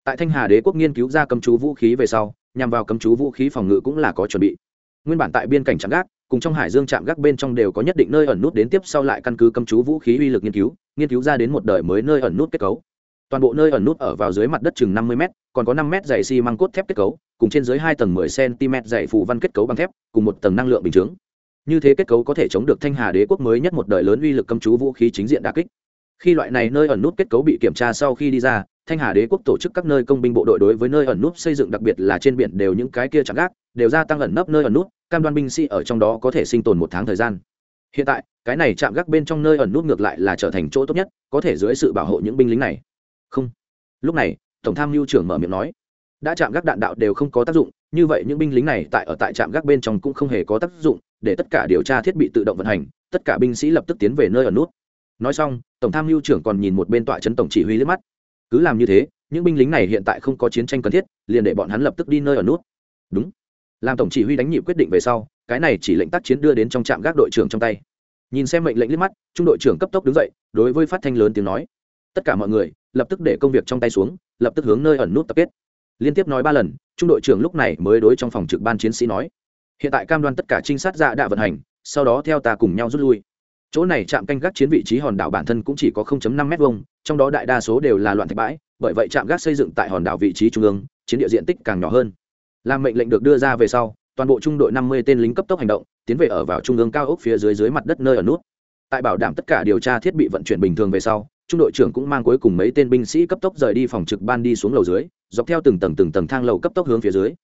Tại thanh hà đế quốc nghiên cứu ra cấm chú vũ khí về sau, nhằm vào cấm chú vũ khí phòng ngự cũng là có chuẩn bị. Nguyên bản tại biên cảnh trạm gác, cùng trong hải dương trạm gác bên trong đều có nhất định nơi ẩn nút đến tiếp sau lại căn cứ cấm chú vũ khí uy lực nghiên cứu nghiên cứu ra đến một đời mới nơi ẩn nút kết cấu. Toàn bộ nơi ẩn nút ở vào dưới mặt đất chừng năm mươi m còn có năm m dày xi măng cốt thép kết cấu, cùng trên dưới hai tầng mười cm dày phù văn kết cấu bằng thép, cùng một tầng năng lượng bình chướng như thế kết cấu có thể chống được thanh hà đế quốc mới nhất một đời lớn uy lực cấm chú vũ khí chính diện đà kích. Khi loại này nơi ẩn nút kết cấu bị kiểm tra sau khi đi ra, thanh hà đế quốc tổ chức các nơi công binh bộ đội đối với nơi ẩn nút xây dựng, đặc biệt là trên biển đều những cái kia chạm gác, đều gia tăng ẩn nấp nơi ẩn nút, cam đoan binh sĩ ở trong đó có thể sinh tồn một tháng thời gian. Hiện tại, cái này chạm gác bên trong nơi ẩn nút ngược lại là trở thành chỗ tốt nhất, có thể dưới sự bảo hộ những binh lính này. Không. Lúc này, tổng tham mưu trưởng mở miệng nói, đã chạm gác đạn đạo đều không có tác dụng, như vậy những binh lính này tại ở tại trạm gác bên trong cũng không hề có tác dụng để tất cả điều tra thiết bị tự động vận hành, tất cả binh sĩ lập tức tiến về nơi ở nút. Nói xong, tổng tham mưu trưởng còn nhìn một bên tọa trấn tổng chỉ huy liếc mắt. Cứ làm như thế, những binh lính này hiện tại không có chiến tranh cần thiết, liền để bọn hắn lập tức đi nơi ở nút. Đúng. Làm tổng chỉ huy đánh nhịp quyết định về sau, cái này chỉ lệnh tác chiến đưa đến trong trạm gác đội trưởng trong tay. Nhìn xem mệnh lệnh liếc mắt, trung đội trưởng cấp tốc đứng dậy, đối với phát thanh lớn tiếng nói. Tất cả mọi người, lập tức để công việc trong tay xuống, lập tức hướng nơi ẩn nút tập kết. Liên tiếp nói ba lần, trung đội trưởng lúc này mới đối trong phòng trực ban chiến sĩ nói hiện tại cam đoan tất cả trinh sát dạ đã vận hành, sau đó theo ta cùng nhau rút lui. Chỗ này chạm canh gác chiến vị trí hòn đảo bản thân cũng chỉ có 0.5 m vuông, trong đó đại đa số đều là loạn thạch bãi, bởi vậy trạm gác xây dựng tại hòn đảo vị trí trung ương, chiến địa diện tích càng nhỏ hơn. Làm mệnh lệnh được đưa ra về sau, toàn bộ trung đội 50 tên lính cấp tốc hành động, tiến về ở vào trung ương cao ốc phía dưới dưới mặt đất nơi ở nút. Tại bảo đảm tất cả điều tra thiết bị vận chuyển bình thường về sau, trung đội trưởng cũng mang cuối cùng mấy tên binh sĩ cấp tốc rời đi phòng trực ban đi xuống lầu dưới, dọc theo từng tầng từng tầng thang lầu cấp tốc hướng phía dưới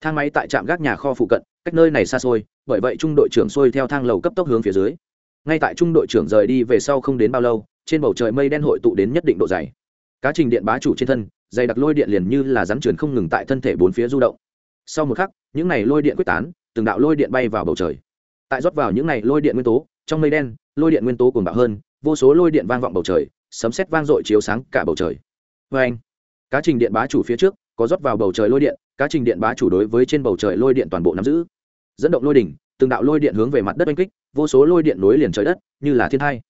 thang máy tại trạm gác nhà kho phụ cận, cách nơi này xa xôi, bởi vậy trung đội trưởng xuôi theo thang lầu cấp tốc hướng phía dưới. Ngay tại trung đội trưởng rời đi về sau không đến bao lâu, trên bầu trời mây đen hội tụ đến nhất định độ dày. Cá trình điện bá chủ trên thân, dày đặc lôi điện liền như là rắn truyền không ngừng tại thân thể bốn phía du động. Sau một khắc, những này lôi điện quyết tán, từng đạo lôi điện bay vào bầu trời. Tại rót vào những này lôi điện nguyên tố, trong mây đen, lôi điện nguyên tố cuồng bạo hơn, vô số lôi điện vang vọng bầu trời, sấm sét vang dội chiếu sáng cả bầu trời. Vê anh cá trình điện bá chủ phía trước có rót vào bầu trời lôi điện, cá trình điện bá chủ đối với trên bầu trời lôi điện toàn bộ nắm giữ. Dẫn động lôi đỉnh, từng đạo lôi điện hướng về mặt đất oanh kích, vô số lôi điện nối liền trời đất, như là thiên thai.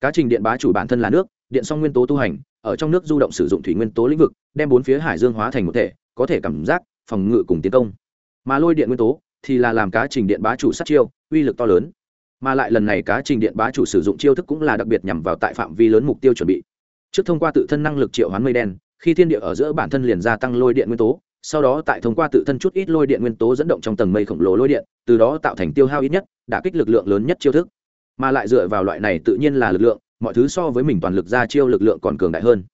Cá trình điện bá chủ bản thân là nước, điện song nguyên tố tu hành, ở trong nước du động sử dụng thủy nguyên tố lĩnh vực, đem bốn phía hải dương hóa thành một thể, có thể cảm giác, phòng ngự cùng tiến công. Mà lôi điện nguyên tố thì là làm cá trình điện bá chủ sát chiêu, uy lực to lớn. Mà lại lần này cá trình điện bá chủ sử dụng chiêu thức cũng là đặc biệt nhằm vào tại phạm vi lớn mục tiêu chuẩn bị. Trước thông qua tự thân năng lực triệu hoán mây đen khi thiên địa ở giữa bản thân liền gia tăng lôi điện nguyên tố, sau đó tại thông qua tự thân chút ít lôi điện nguyên tố dẫn động trong tầng mây khổng lồ lôi điện, từ đó tạo thành tiêu hao ít nhất, đả kích lực lượng lớn nhất chiêu thức. Mà lại dựa vào loại này tự nhiên là lực lượng, mọi thứ so với mình toàn lực ra chiêu lực lượng còn cường đại hơn.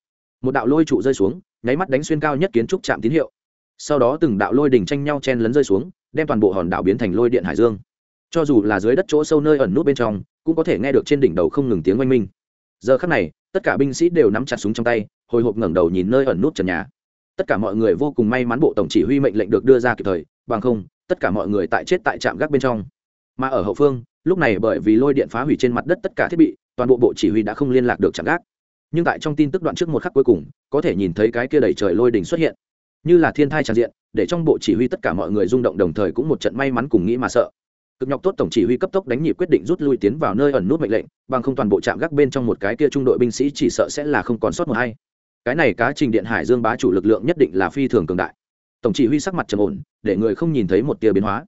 Một đạo lôi trụ rơi xuống, nháy mắt đánh xuyên cao nhất kiến trúc chạm tín hiệu. Sau đó từng đạo lôi đỉnh tranh nhau chen lấn rơi xuống, đem toàn bộ hòn đảo biến thành lôi điện hải dương. Cho dù là dưới đất chỗ sâu nơi ẩn nút bên trong, cũng có thể nghe được trên đỉnh đầu không ngừng tiếng oanh minh. Giờ khắc này, tất cả binh sĩ đều nắm chặt súng trong tay hồi hộp ngẩng đầu nhìn nơi ẩn nút trần nhà. Tất cả mọi người vô cùng may mắn bộ tổng chỉ huy mệnh lệnh được đưa ra kịp thời, bằng không, tất cả mọi người tại chết tại trạm gác bên trong. Mà ở hậu phương, lúc này bởi vì lôi điện phá hủy trên mặt đất tất cả thiết bị, toàn bộ bộ chỉ huy đã không liên lạc được trạm gác. Nhưng tại trong tin tức đoạn trước một khắc cuối cùng, có thể nhìn thấy cái kia đầy trời lôi đình xuất hiện. Như là thiên thai tràn diện, để trong bộ chỉ huy tất cả mọi người rung động đồng thời cũng một trận may mắn cùng nghĩ mà sợ. Cực nhọc tốt tổng chỉ huy cấp tốc đánh nhịp quyết định rút lui tiến vào nơi ẩn nút mệnh lệnh, bằng không toàn bộ trạm gác bên trong một cái kia trung đội binh sĩ chỉ sợ sẽ là không còn sót một hay cái này cá trình điện hải dương bá chủ lực lượng nhất định là phi thường cường đại. Tổng chỉ huy sắc mặt trầm ổn, để người không nhìn thấy một tia biến hóa.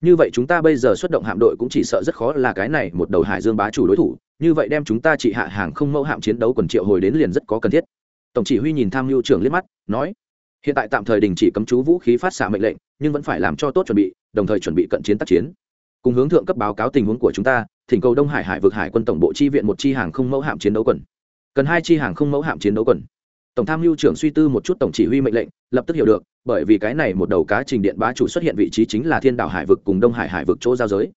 Như vậy chúng ta bây giờ xuất động hạm đội cũng chỉ sợ rất khó là cái này một đầu hải dương bá chủ đối thủ. Như vậy đem chúng ta trị hạ hàng không mẫu hạm chiến đấu quần triệu hồi đến liền rất có cần thiết. Tổng chỉ huy nhìn tham mưu trưởng liếc mắt, nói, hiện tại tạm thời đình chỉ cấm chú vũ khí phát xạ mệnh lệnh, nhưng vẫn phải làm cho tốt chuẩn bị, đồng thời chuẩn bị cận chiến tác chiến. Cùng hướng thượng cấp báo cáo tình huống của chúng ta, thỉnh cầu đông hải hải vực hải quân tổng bộ chi viện một chi hàng không mẫu hạm chiến đấu quần. Cần hai chi hàng không mẫu hạm chiến đấu quần tổng tham mưu trưởng suy tư một chút tổng chỉ huy mệnh lệnh, lập tức hiểu được, bởi vì cái này một đầu cá trình điện bá chủ xuất hiện vị trí chính là thiên đảo hải vực cùng đông hải hải vực chỗ giao giới.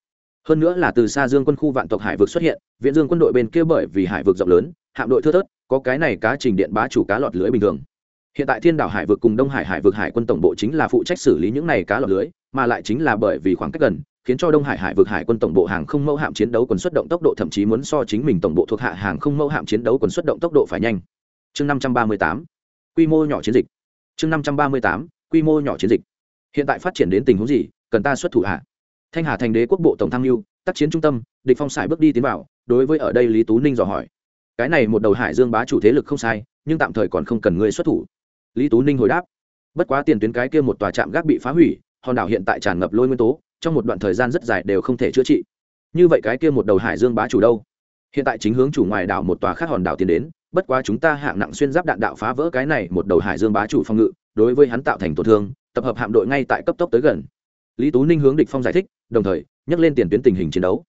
Hơn nữa là từ xa dương quân khu vạn tộc hải vực xuất hiện viện dương quân đội bên kia bởi vì hải vực rộng lớn, hạm đội thưa thớt, có cái này cá trình điện bá chủ cá lọt lưới bình thường. Hiện tại thiên đảo hải vực cùng đông hải hải vực hải quân tổng bộ chính là phụ trách xử lý những này cá lọt lưới, mà lại chính là bởi vì khoảng cách gần, khiến cho đông hải hải vực hải quân tổng bộ hàng không mẫu hạm chiến đấu quần xuất động tốc độ thậm chí muốn so chính mình tổng bộ thuộc hạ hàng không mẫu hạm chiến đấu quần xuất động tốc độ phải nhanh chương năm trăm ba mươi tám, quy mô nhỏ chiến dịch. Chương năm trăm ba mươi tám, quy mô nhỏ chiến dịch. Hiện tại phát triển đến tình huống gì, cần ta xuất thủ hạ thanh hà thành đế quốc bộ tổng tham mưu, tác chiến trung tâm, địch phong sải bước đi tiến vào, đối với ở đây lý tú ninh dò hỏi. Cái này một đầu hải dương bá chủ thế lực không sai, nhưng tạm thời còn không cần ngươi xuất thủ. Lý tú ninh hồi đáp. Bất quá tiền tuyến cái kia một tòa trạm gác bị phá hủy, hòn đảo hiện tại tràn ngập lôi nguyên tố, trong một đoạn thời gian rất dài đều không thể chữa trị. Như vậy cái kia một đầu hải dương bá chủ đâu? Hiện tại chính hướng chủ ngoài đảo một tòa khác hòn đảo tiến đến bất quá chúng ta hạng nặng xuyên giáp đạn đạo phá vỡ cái này một đầu hải dương bá chủ phòng ngự, đối với hắn tạo thành tổn thương, tập hợp hạm đội ngay tại cấp tốc tới gần. Lý tú ninh hướng địch phong giải thích, đồng thời, nhắc lên tiền tuyến tình hình chiến đấu.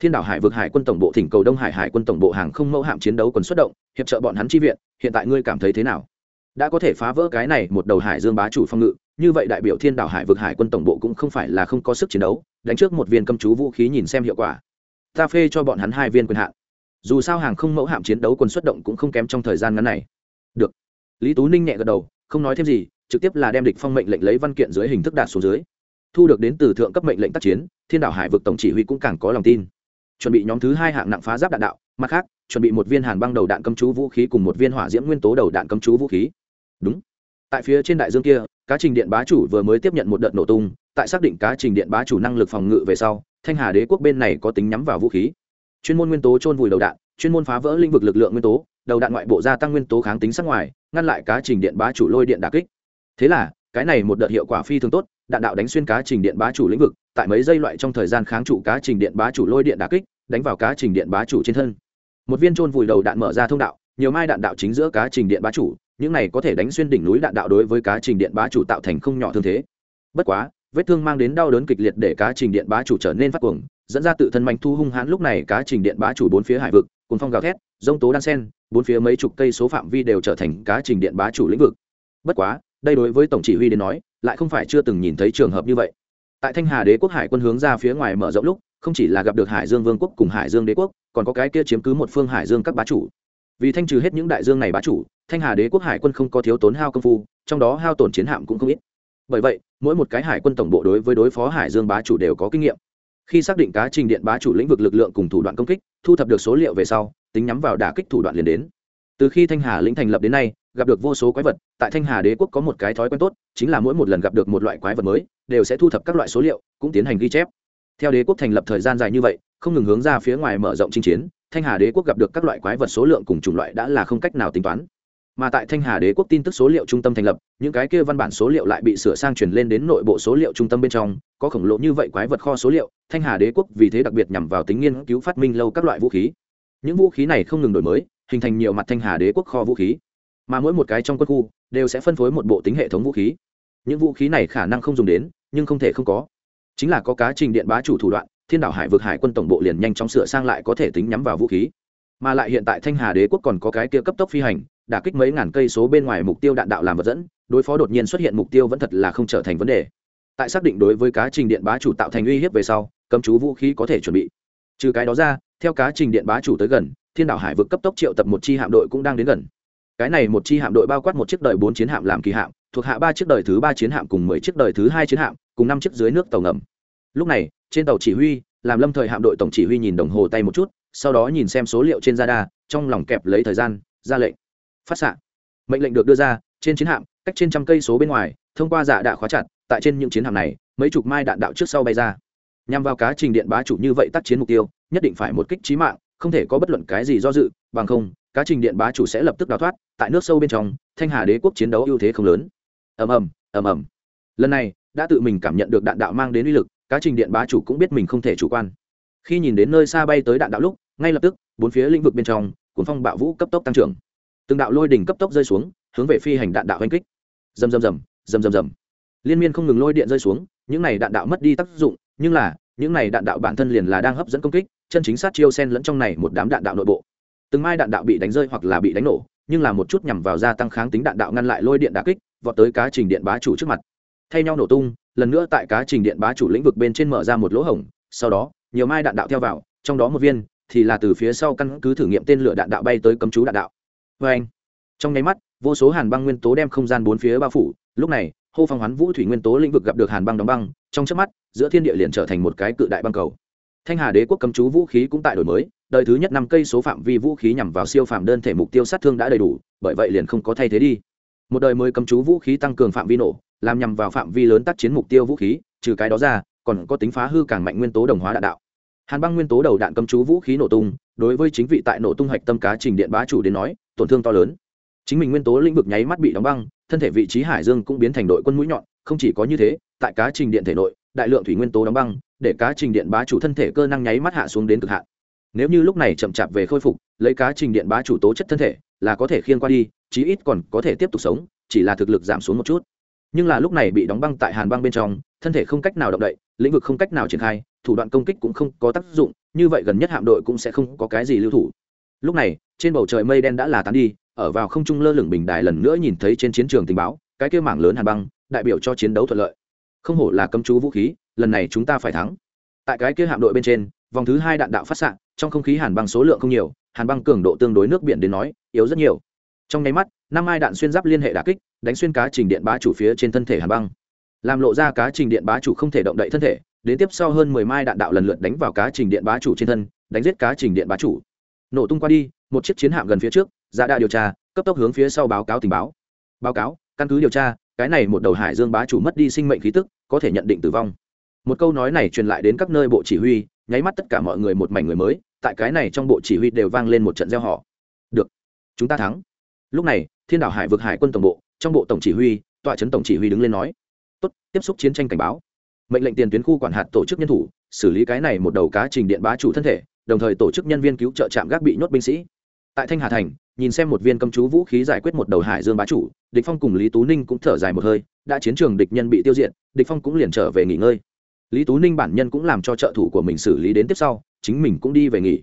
Thiên đảo hải vực hải quân tổng bộ thỉnh cầu đông hải hải quân tổng bộ hàng không mẫu hạm chiến đấu còn xuất động, hiệp trợ bọn hắn chi viện, hiện tại ngươi cảm thấy thế nào? Đã có thể phá vỡ cái này một đầu hải dương bá chủ phòng ngự, như vậy đại biểu thiên đảo hải vực hải quân tổng bộ cũng không phải là không có sức chiến đấu, đánh trước một viên cầm chú vũ khí nhìn xem hiệu quả. Ta phê cho bọn hắn hai viên quyền hạn dù sao hàng không mẫu hạm chiến đấu quân xuất động cũng không kém trong thời gian ngắn này. Được. Lý tú ninh nhẹ gật đầu, không nói thêm gì, trực tiếp là đem địch phong mệnh lệnh lấy văn kiện dưới hình thức đạt xuống dưới. Thu được đến từ thượng cấp mệnh lệnh tác chiến, thiên đảo hải vực tổng chỉ huy cũng càng có lòng tin. Chuẩn bị nhóm thứ hai hạng nặng phá giáp đạn đạo, mặt khác, chuẩn bị một viên hàn băng đầu đạn cấm chú vũ khí cùng một viên hỏa diễm nguyên tố đầu đạn cấm chú vũ khí. Đúng. Tại phía trên đại dương kia, cá trình điện bá chủ vừa mới tiếp nhận một đợt nổ tung, tại xác định cá trình điện bá chủ năng lực phòng ngự về sau, thanh hà đế quốc bên này có tính nhắm vào vũ khí chuyên môn nguyên tố trôn vùi đầu đạn, chuyên môn phá vỡ lĩnh vực lực lượng nguyên tố, đầu đạn ngoại bộ gia tăng nguyên tố kháng tính sắc ngoài, ngăn lại cá trình điện bá chủ lôi điện đà kích. Thế là, cái này một đợt hiệu quả phi thường tốt, đạn đạo đánh xuyên cá trình điện bá chủ lĩnh vực, tại mấy giây loại trong thời gian kháng trụ cá trình điện bá chủ lôi điện đà kích, đánh vào cá trình điện bá chủ trên thân. Một viên trôn vùi đầu đạn mở ra thông đạo, nhiều mai đạn đạo chính giữa cá trình điện bá chủ, những này có thể đánh xuyên đỉnh núi đạn đạo đối với cá trình điện bá chủ tạo thành không nhỏ thương thế. Bất quá, vết thương mang đến đau đớn kịch liệt để cá trình điện bá chủ trở nên phát cuồng dẫn ra tự thân manh thu hung hãn lúc này cá trình điện bá chủ bốn phía hải vực cùng phong gào thét dông tố đan sen, bốn phía mấy chục cây số phạm vi đều trở thành cá trình điện bá chủ lĩnh vực. Bất quá, đây đối với tổng chỉ huy đến nói, lại không phải chưa từng nhìn thấy trường hợp như vậy. Tại thanh hà đế quốc hải quân hướng ra phía ngoài mở rộng lúc, không chỉ là gặp được hải dương vương quốc cùng hải dương đế quốc, còn có cái kia chiếm cứ một phương hải dương các bá chủ. Vì thanh trừ hết những đại dương này bá chủ, thanh hà đế quốc hải quân không có thiếu tốn hao công phu, trong đó hao tổn chiến hạm cũng không ít. Bởi vậy, mỗi một cái hải quân tổng bộ đối với đối phó hải dương bá chủ đều có kinh nghiệm khi xác định cá trình điện bá chủ lĩnh vực lực lượng cùng thủ đoạn công kích, thu thập được số liệu về sau, tính nhắm vào đả kích thủ đoạn liền đến. Từ khi thanh hà lĩnh thành lập đến nay, gặp được vô số quái vật, tại thanh hà đế quốc có một cái thói quen tốt, chính là mỗi một lần gặp được một loại quái vật mới, đều sẽ thu thập các loại số liệu, cũng tiến hành ghi chép. Theo đế quốc thành lập thời gian dài như vậy, không ngừng hướng ra phía ngoài mở rộng chinh chiến, thanh hà đế quốc gặp được các loại quái vật số lượng cùng chủng loại đã là không cách nào tính toán mà tại thanh hà đế quốc tin tức số liệu trung tâm thành lập, những cái kia văn bản số liệu lại bị sửa sang chuyển lên đến nội bộ số liệu trung tâm bên trong, có khổng lồ như vậy quái vật kho số liệu, thanh hà đế quốc vì thế đặc biệt nhằm vào tính nghiên cứu phát minh lâu các loại vũ khí. Những vũ khí này không ngừng đổi mới, hình thành nhiều mặt thanh hà đế quốc kho vũ khí. Mà mỗi một cái trong quân khu đều sẽ phân phối một bộ tính hệ thống vũ khí. Những vũ khí này khả năng không dùng đến, nhưng không thể không có. Chính là có cá trình điện bá chủ thủ đoạn, thiên đảo hải vực hải quân tổng bộ liền nhanh chóng sửa sang lại có thể tính nhắm vào vũ khí. Mà lại hiện tại thanh hà đế quốc còn có cái kia cấp tốc phi hành đả kích mấy ngàn cây số bên ngoài mục tiêu đạn đạo làm vật dẫn, đối phó đột nhiên xuất hiện mục tiêu vẫn thật là không trở thành vấn đề. Tại xác định đối với cá trình điện bá chủ tạo thành uy hiếp về sau, cấm chú vũ khí có thể chuẩn bị. Trừ cái đó ra, theo cá trình điện bá chủ tới gần, thiên đảo hải vực cấp tốc triệu tập một chi hạm đội cũng đang đến gần. Cái này một chi hạm đội bao quát một chiếc đời bốn chiến hạm làm kỳ hạm, thuộc hạ ba chiếc đời thứ ba chiến hạm cùng mười chiếc đời thứ hai chiến hạm, cùng năm chiếc dưới nước tàu ngầm. Lúc này, trên tàu chỉ huy, làm lâm thời hạm đội tổng chỉ huy nhìn đồng hồ tay một chút, sau đó nhìn xem số liệu trên radar, trong lòng kẹp lấy thời gian, ra lệnh phát xạ. Mệnh lệnh được đưa ra, trên chiến hạm, cách trên trăm cây số bên ngoài, thông qua giả đạ khóa chặt, tại trên những chiến hạm này, mấy chục mai đạn đạo trước sau bay ra. Nhằm vào cá trình điện bá chủ như vậy tác chiến mục tiêu, nhất định phải một kích trí mạng, không thể có bất luận cái gì do dự, bằng không, cá trình điện bá chủ sẽ lập tức đào thoát, tại nước sâu bên trong, thanh hà đế quốc chiến đấu ưu thế không lớn. Ầm ầm ầm ầm. Lần này, đã tự mình cảm nhận được đạn đạo mang đến uy lực, cá trình điện bá chủ cũng biết mình không thể chủ quan. Khi nhìn đến nơi xa bay tới đạn đạo lúc, ngay lập tức, bốn phía lĩnh vực bên trong cuốn phong bạo vũ cấp tốc tăng trưởng từng đạo lôi đỉnh cấp tốc rơi xuống, hướng về phi hành đạn đạo hành kích. Rầm rầm rầm rầm rầm rầm. Liên miên không ngừng lôi điện rơi xuống, những này đạn đạo mất đi tác dụng, nhưng là, những này đạn đạo bản thân liền là đang hấp dẫn công kích, chân chính sát chiêu sen lẫn trong này một đám đạn đạo nội bộ. Từng mai đạn đạo bị đánh rơi hoặc là bị đánh nổ, nhưng là một chút nhằm vào gia tăng kháng tính đạn đạo ngăn lại lôi điện đà kích, vọt tới cá trình điện bá chủ trước mặt. Thay nhau nổ tung, lần nữa tại cá trình điện bá chủ lĩnh vực bên trên mở ra một lỗ hổng, sau đó, nhiều mai đạn đạo theo vào, trong đó một viên thì là từ phía sau căn cứ thử nghiệm tên lửa đạn đạo bay tới cấm chú đạn đạo vê anh. Trong nháy mắt, vô số hàn băng nguyên tố đem không gian bốn phía bao phủ. Lúc này, hô phong hoán vũ thủy nguyên tố lĩnh vực gặp được hàn băng đóng băng, trong chớp mắt, giữa thiên địa liền trở thành một cái cự đại băng cầu. Thanh hà đế quốc cấm chú vũ khí cũng tại đổi mới, đời thứ nhất năm cây số phạm vi vũ khí nhằm vào siêu phạm đơn thể mục tiêu sát thương đã đầy đủ, bởi vậy liền không có thay thế đi. Một đời mới cấm chú vũ khí tăng cường phạm vi nổ, làm nhằm vào phạm vi lớn tác chiến mục tiêu vũ khí, trừ cái đó ra, còn có tính phá hư càng mạnh nguyên tố đồng hóa đạn đạo hàn băng nguyên tố đầu đạn cấm chú vũ khí nổ tung, đối với chính vị tại nổ tung hạch tâm cá trình điện bá chủ đến nói, tổn thương to lớn. Chính mình nguyên tố lĩnh vực nháy mắt bị đóng băng, thân thể vị trí hải dương cũng biến thành đội quân mũi nhọn, không chỉ có như thế, tại cá trình điện thể nội, đại lượng thủy nguyên tố đóng băng, để cá trình điện bá chủ thân thể cơ năng nháy mắt hạ xuống đến cực hạn. Nếu như lúc này chậm chạp về khôi phục, lấy cá trình điện bá chủ tố chất thân thể, là có thể khiên qua đi, chí ít còn có thể tiếp tục sống, chỉ là thực lực giảm xuống một chút. Nhưng là lúc này bị đóng băng tại hàn băng bên trong thân thể không cách nào động đậy, lĩnh vực không cách nào triển khai, thủ đoạn công kích cũng không có tác dụng, như vậy gần nhất hạm đội cũng sẽ không có cái gì lưu thủ. Lúc này, trên bầu trời mây đen đã là tán đi, ở vào không trung lơ lửng bình đài lần nữa nhìn thấy trên chiến trường tình báo, cái kêu mảng lớn hàn băng, đại biểu cho chiến đấu thuận lợi. Không hổ là cấm chú vũ khí, lần này chúng ta phải thắng. Tại cái kia hạm đội bên trên, vòng thứ hai đạn đạo phát xạ, trong không khí hàn băng số lượng không nhiều, hàn băng cường độ tương đối nước biển đến nói, yếu rất nhiều. Trong nháy mắt, năm hai đạn xuyên giáp liên hệ đà kích, đánh xuyên cá trình điện bá chủ phía trên thân thể hàn băng làm lộ ra cá trình điện bá chủ không thể động đậy thân thể, đến tiếp sau hơn mười mai đạn đạo lần lượt đánh vào cá trình điện bá chủ trên thân, đánh giết cá trình điện bá chủ. Nổ tung qua đi, một chiếc chiến hạm gần phía trước, ra đa điều tra, cấp tốc hướng phía sau báo cáo tình báo. Báo cáo, căn cứ điều tra, cái này một đầu hải dương bá chủ mất đi sinh mệnh khí tức, có thể nhận định tử vong. Một câu nói này truyền lại đến các nơi bộ chỉ huy, nháy mắt tất cả mọi người một mảnh người mới, tại cái này trong bộ chỉ huy đều vang lên một trận gieo họ được, chúng ta thắng. Lúc này, thiên đảo hải vực hải quân tổng bộ, trong bộ tổng chỉ huy, tọa trấn tổng chỉ huy đứng lên nói tốt, tiếp xúc chiến tranh cảnh báo. Mệnh lệnh tiền tuyến khu quản hạt tổ chức nhân thủ, xử lý cái này một đầu cá trình điện bá chủ thân thể, đồng thời tổ chức nhân viên cứu trợ trạm gác bị nhốt binh sĩ. Tại thanh hà thành, nhìn xem một viên cầm chú vũ khí giải quyết một đầu hải dương bá chủ, địch phong cùng lý tú ninh cũng thở dài một hơi, đã chiến trường địch nhân bị tiêu diệt, địch phong cũng liền trở về nghỉ ngơi. Lý tú ninh bản nhân cũng làm cho trợ thủ của mình xử lý đến tiếp sau, chính mình cũng đi về nghỉ.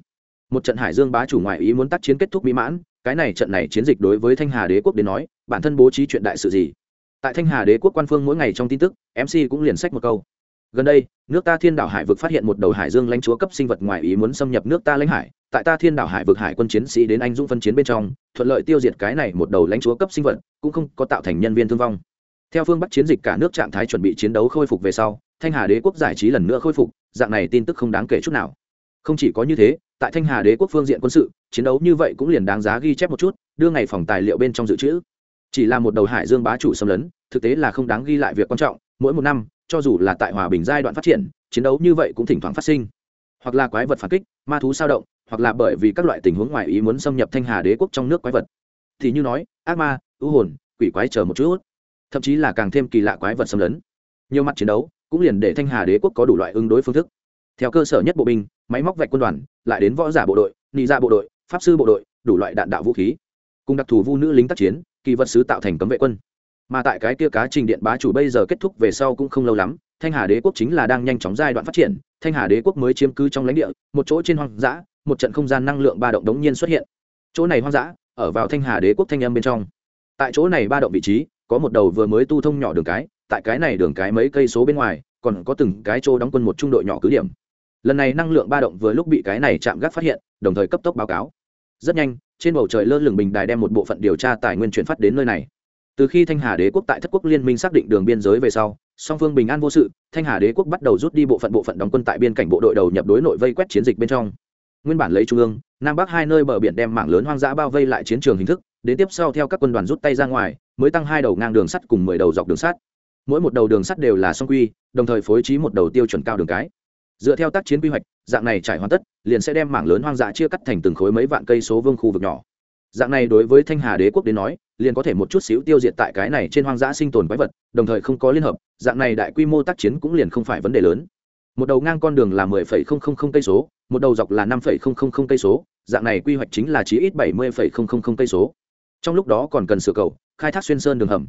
Một trận hải dương bá chủ ngoại ý muốn tác chiến kết thúc mỹ mãn, cái này trận này chiến dịch đối với thanh hà đế quốc đến nói, bản thân bố trí chuyện đại sự gì? Tại thanh hà đế quốc quan phương mỗi ngày trong tin tức mc cũng liền sách một câu. Gần đây, nước ta thiên đảo hải vực phát hiện một đầu hải dương lãnh chúa cấp sinh vật ngoài ý muốn xâm nhập nước ta lãnh hải. Tại ta thiên đảo hải vực hải quân chiến sĩ đến anh dũng phân chiến bên trong, thuận lợi tiêu diệt cái này một đầu lãnh chúa cấp sinh vật, cũng không có tạo thành nhân viên thương vong. Theo phương bắc chiến dịch cả nước trạng thái chuẩn bị chiến đấu khôi phục về sau, thanh hà đế quốc giải trí lần nữa khôi phục, dạng này tin tức không đáng kể chút nào. Không chỉ có như thế, tại thanh hà đế quốc phương diện quân sự, chiến đấu như vậy cũng liền đáng giá ghi chép một chút, đưa ngày phòng tài liệu bên trong dự trữ chỉ là một đầu hải dương bá chủ xâm lấn, thực tế là không đáng ghi lại việc quan trọng, mỗi một năm, cho dù là tại hòa bình giai đoạn phát triển, chiến đấu như vậy cũng thỉnh thoảng phát sinh. Hoặc là quái vật phản kích, ma thú sao động, hoặc là bởi vì các loại tình huống ngoài ý muốn xâm nhập thanh hà đế quốc trong nước quái vật. Thì như nói, ác ma, ưu hồn, quỷ quái chờ một chút. Thậm chí là càng thêm kỳ lạ quái vật xâm lấn. Nhiều mặt chiến đấu, cũng liền để thanh hà đế quốc có đủ loại ứng đối phương thức. Theo cơ sở nhất bộ binh, máy móc vạch quân đoàn, lại đến võ giả bộ đội, nị ra bộ đội, pháp sư bộ đội, đủ loại đạn đạo vũ khí. Cùng đặc thù vu nữ lính tác chiến kỳ vật sứ tạo thành cấm vệ quân. Mà tại cái kia cá trình điện bá chủ bây giờ kết thúc về sau cũng không lâu lắm, thanh hà đế quốc chính là đang nhanh chóng giai đoạn phát triển, thanh hà đế quốc mới chiếm cứ trong lãnh địa, một chỗ trên hoang dã, một trận không gian năng lượng ba động đống nhiên xuất hiện. Chỗ này hoang dã, ở vào thanh hà đế quốc thanh âm bên trong. Tại chỗ này ba động vị trí, có một đầu vừa mới tu thông nhỏ đường cái, tại cái này đường cái mấy cây số bên ngoài, còn có từng cái chỗ đóng quân một trung đội nhỏ cứ điểm. Lần này năng lượng ba động vừa lúc bị cái này chạm gác phát hiện, đồng thời cấp tốc báo cáo. Rất nhanh trên bầu trời lơ lửng bình đài đem một bộ phận điều tra tài nguyên chuyển phát đến nơi này. Từ khi thanh hà đế quốc tại thất quốc liên minh xác định đường biên giới về sau, song phương bình an vô sự, thanh hà đế quốc bắt đầu rút đi bộ phận bộ phận đóng quân tại biên cảnh bộ đội đầu nhập đối nội vây quét chiến dịch bên trong. Nguyên bản lấy trung ương, nam bắc hai nơi bờ biển đem mảng lớn hoang dã bao vây lại chiến trường hình thức, đến tiếp sau theo các quân đoàn rút tay ra ngoài, mới tăng hai đầu ngang đường sắt cùng mười đầu dọc đường sắt. Mỗi một đầu đường sắt đều là song quy, đồng thời phối trí một đầu tiêu chuẩn cao đường cái dựa theo tác chiến quy hoạch, dạng này trải hoàn tất, liền sẽ đem mảng lớn hoang dã chia cắt thành từng khối mấy vạn cây số vương khu vực nhỏ. Dạng này đối với thanh hà đế quốc đến nói, liền có thể một chút xíu tiêu diệt tại cái này trên hoang dã sinh tồn quái vật, đồng thời không có liên hợp, dạng này đại quy mô tác chiến cũng liền không phải vấn đề lớn. Một đầu ngang con đường là mười phẩy không không không cây số, một đầu dọc là năm phẩy không không không cây số, dạng này quy hoạch chính là chí ít bảy mươi phẩy không không không cây số. Trong lúc đó còn cần sửa cầu, khai thác xuyên sơn đường hầm.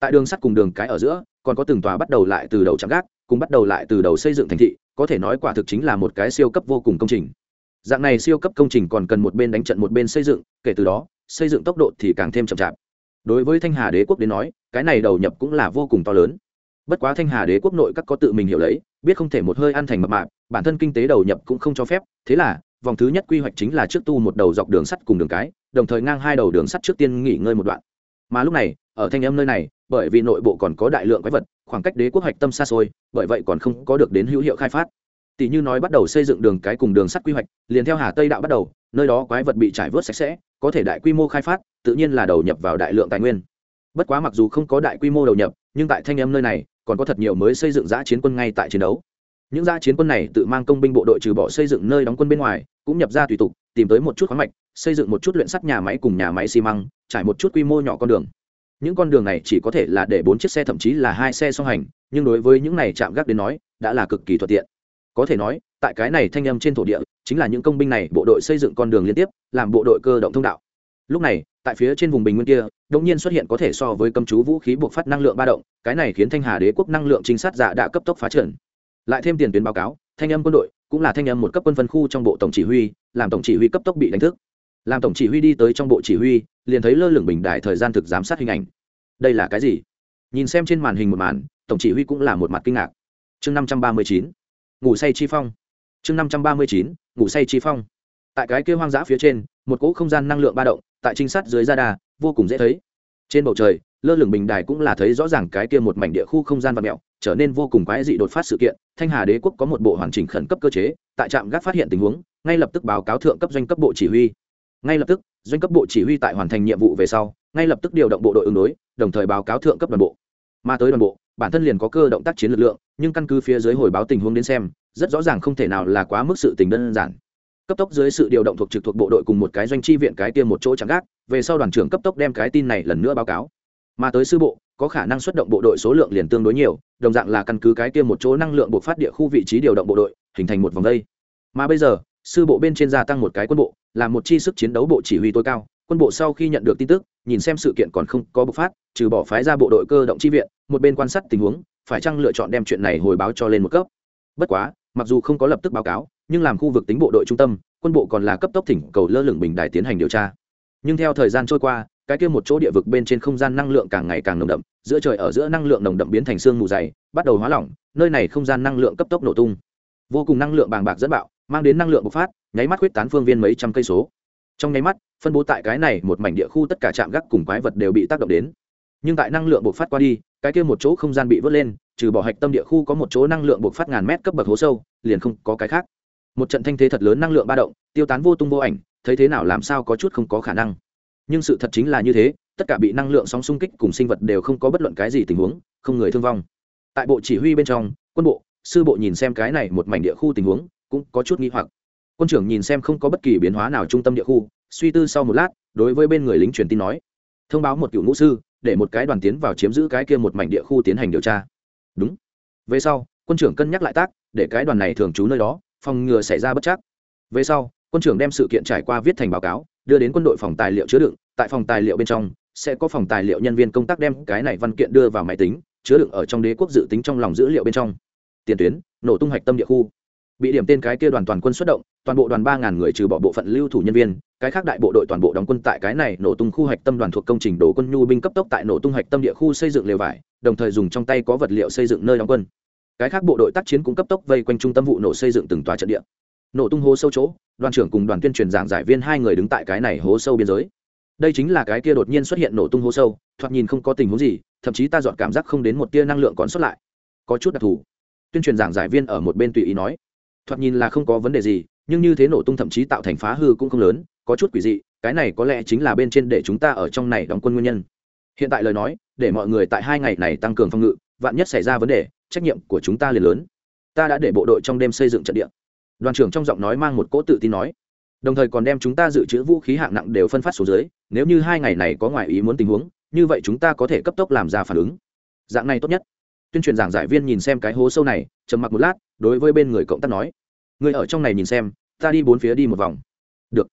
Tại đường sắt cùng đường cái ở giữa, còn có từng tòa bắt đầu lại từ đầu trạm gác cùng bắt đầu lại từ đầu xây dựng thành thị, có thể nói quả thực chính là một cái siêu cấp vô cùng công trình. Dạng này siêu cấp công trình còn cần một bên đánh trận một bên xây dựng, kể từ đó, xây dựng tốc độ thì càng thêm chậm chạp. Đối với thanh hà đế quốc đến nói, cái này đầu nhập cũng là vô cùng to lớn. Bất quá thanh hà đế quốc nội các có tự mình hiểu lấy, biết không thể một hơi ăn thành mập mạp, bản thân kinh tế đầu nhập cũng không cho phép, thế là, vòng thứ nhất quy hoạch chính là trước tu một đầu dọc đường sắt cùng đường cái, đồng thời ngang hai đầu đường sắt trước tiên nghỉ ngơi một đoạn mà lúc này, ở thanh âm nơi này, bởi vì nội bộ còn có đại lượng quái vật, khoảng cách đế quốc hoạch tâm xa xôi, bởi vậy còn không có được đến hữu hiệu khai phát. Tỷ như nói bắt đầu xây dựng đường cái cùng đường sắt quy hoạch, liền theo hà tây đạo bắt đầu, nơi đó quái vật bị trải vớt sạch sẽ, có thể đại quy mô khai phát, tự nhiên là đầu nhập vào đại lượng tài nguyên. Bất quá mặc dù không có đại quy mô đầu nhập, nhưng tại thanh âm nơi này, còn có thật nhiều mới xây dựng giã chiến quân ngay tại chiến đấu. Những giã chiến quân này tự mang công binh bộ đội trừ bỏ xây dựng nơi đóng quân bên ngoài, cũng nhập ra tùy tục, tìm tới một chút khoáng mạch xây dựng một chút luyện sắt nhà máy cùng nhà máy xi măng, trải một chút quy mô nhỏ con đường. Những con đường này chỉ có thể là để bốn chiếc xe thậm chí là hai xe song hành, nhưng đối với những này chạm gác đến nói, đã là cực kỳ thuận tiện. Có thể nói, tại cái này thanh âm trên thổ địa, chính là những công binh này bộ đội xây dựng con đường liên tiếp, làm bộ đội cơ động thông đạo. Lúc này, tại phía trên vùng bình nguyên kia, đột nhiên xuất hiện có thể so với cầm chú vũ khí buộc phát năng lượng ba động, cái này khiến thanh hà đế quốc năng lượng trinh sát giả đã cấp tốc phá trận. lại thêm tiền tuyến báo cáo, thanh âm quân đội, cũng là thanh âm một cấp quân phân khu trong bộ tổng chỉ huy, làm tổng chỉ huy cấp tốc bị đánh thức làm tổng chỉ huy đi tới trong bộ chỉ huy, liền thấy lơ lửng bình đại thời gian thực giám sát hình ảnh. Đây là cái gì? Nhìn xem trên màn hình một màn, tổng chỉ huy cũng là một mặt kinh ngạc. Chương năm trăm ba mươi chín, ngủ say chi phong. Chương năm trăm ba mươi chín, ngủ say chi phong. Tại cái kia hoang dã phía trên, một cỗ không gian năng lượng ba động, tại trinh sát dưới ra đà vô cùng dễ thấy. Trên bầu trời, lơ lửng bình đài cũng là thấy rõ ràng cái kia một mảnh địa khu không gian và mẹo trở nên vô cùng quái dị đột phát sự kiện. Thanh hà đế quốc có một bộ hoàn chỉnh khẩn cấp cơ chế, tại trạm gác phát hiện tình huống, ngay lập tức báo cáo thượng cấp doanh cấp bộ chỉ huy ngay lập tức, doanh cấp bộ chỉ huy tại hoàn thành nhiệm vụ về sau, ngay lập tức điều động bộ đội ứng đối, đồng thời báo cáo thượng cấp đoàn bộ. Mà tới đoàn bộ, bản thân liền có cơ động tác chiến lực lượng, nhưng căn cứ phía dưới hồi báo tình huống đến xem, rất rõ ràng không thể nào là quá mức sự tình đơn giản. Cấp tốc dưới sự điều động thuộc trực thuộc bộ đội cùng một cái doanh chi viện cái tiêm một chỗ chẳng gác, về sau đoàn trưởng cấp tốc đem cái tin này lần nữa báo cáo. Mà tới sư bộ, có khả năng xuất động bộ đội số lượng liền tương đối nhiều, đồng dạng là căn cứ cái tiêm một chỗ năng lượng buộc phát địa khu vị trí điều động bộ đội, hình thành một vòng đây. Mà bây giờ sư bộ bên trên gia tăng một cái quân bộ, là một chi sức chiến đấu bộ chỉ huy tối cao. Quân bộ sau khi nhận được tin tức, nhìn xem sự kiện còn không có bộc phát, trừ bỏ phái ra bộ đội cơ động chi viện, một bên quan sát tình huống, phải chăng lựa chọn đem chuyện này hồi báo cho lên một cấp. Bất quá, mặc dù không có lập tức báo cáo, nhưng làm khu vực tính bộ đội trung tâm, quân bộ còn là cấp tốc thỉnh cầu lơ lửng bình đài tiến hành điều tra. Nhưng theo thời gian trôi qua, cái kia một chỗ địa vực bên trên không gian năng lượng càng ngày càng nồng đậm, giữa trời ở giữa năng lượng nồng đậm biến thành xương mù dày, bắt đầu hóa lỏng, nơi này không gian năng lượng cấp tốc nổ tung. Vô cùng năng lượng bàng bạc dẫn bạo mang đến năng lượng bộc phát, nháy mắt huyết tán phương viên mấy trăm cây số. Trong nháy mắt, phân bố tại cái này một mảnh địa khu tất cả trạm gác cùng quái vật đều bị tác động đến. Nhưng tại năng lượng bộc phát qua đi, cái kia một chỗ không gian bị vớt lên, trừ bỏ hạch tâm địa khu có một chỗ năng lượng bộc phát ngàn mét cấp bậc hố sâu, liền không có cái khác. Một trận thanh thế thật lớn năng lượng ba động, tiêu tán vô tung vô ảnh, thấy thế nào làm sao có chút không có khả năng. Nhưng sự thật chính là như thế, tất cả bị năng lượng sóng xung kích cùng sinh vật đều không có bất luận cái gì tình huống, không người thương vong. Tại bộ chỉ huy bên trong, quân bộ, sư bộ nhìn xem cái này một mảnh địa khu tình huống cũng có chút nghi hoặc. Quân trưởng nhìn xem không có bất kỳ biến hóa nào trung tâm địa khu, suy tư sau một lát, đối với bên người lính truyền tin nói, thông báo một cựu ngũ sư, để một cái đoàn tiến vào chiếm giữ cái kia một mảnh địa khu tiến hành điều tra. Đúng. Về sau, quân trưởng cân nhắc lại tác, để cái đoàn này thường trú nơi đó, phòng ngừa xảy ra bất chắc. Về sau, quân trưởng đem sự kiện trải qua viết thành báo cáo, đưa đến quân đội phòng tài liệu chứa đựng, tại phòng tài liệu bên trong, sẽ có phòng tài liệu nhân viên công tác đem cái này văn kiện đưa vào máy tính, chứa đựng ở trong đế quốc dự tính trong lòng dữ liệu bên trong. Tiền tuyến, nổ tung hạch tâm địa khu bị điểm tên cái kia đoàn toàn quân xuất động, toàn bộ đoàn ba ngàn người trừ bỏ bộ phận lưu thủ nhân viên, cái khác đại bộ đội toàn bộ đóng quân tại cái này nổ tung khu hạch tâm đoàn thuộc công trình đổ quân nhu binh cấp tốc tại nổ tung hạch tâm địa khu xây dựng lều vải, đồng thời dùng trong tay có vật liệu xây dựng nơi đóng quân. Cái khác bộ đội tác chiến cũng cấp tốc vây quanh trung tâm vụ nổ xây dựng từng tòa trận địa. Nổ tung hố sâu chỗ, đoàn trưởng cùng đoàn tuyên truyền giảng giải viên hai người đứng tại cái này hố sâu biên giới. Đây chính là cái kia đột nhiên xuất hiện nổ tung hố sâu, thoạt nhìn không có tình huống gì, thậm chí ta dọn cảm giác không đến một tia năng lượng còn xuất lại. Có chút đặc thù. Tuyên truyền giảng giải viên ở một bên tùy ý nói thoạt nhìn là không có vấn đề gì, nhưng như thế nổ tung thậm chí tạo thành phá hư cũng không lớn, có chút quỷ dị, cái này có lẽ chính là bên trên để chúng ta ở trong này đóng quân nguyên nhân. Hiện tại lời nói, để mọi người tại hai ngày này tăng cường phòng ngự, vạn nhất xảy ra vấn đề, trách nhiệm của chúng ta liền lớn. Ta đã để bộ đội trong đêm xây dựng trận địa. Đoàn trưởng trong giọng nói mang một cỗ tự tin nói. Đồng thời còn đem chúng ta dự trữ vũ khí hạng nặng đều phân phát xuống dưới, nếu như hai ngày này có ngoài ý muốn tình huống, như vậy chúng ta có thể cấp tốc làm ra phản ứng. Dạng này tốt nhất. Tuyên truyền giảng giải viên nhìn xem cái hố sâu này, trầm mặc một lát, đối với bên người cộng tác nói người ở trong này nhìn xem, ta đi bốn phía đi một vòng. Được.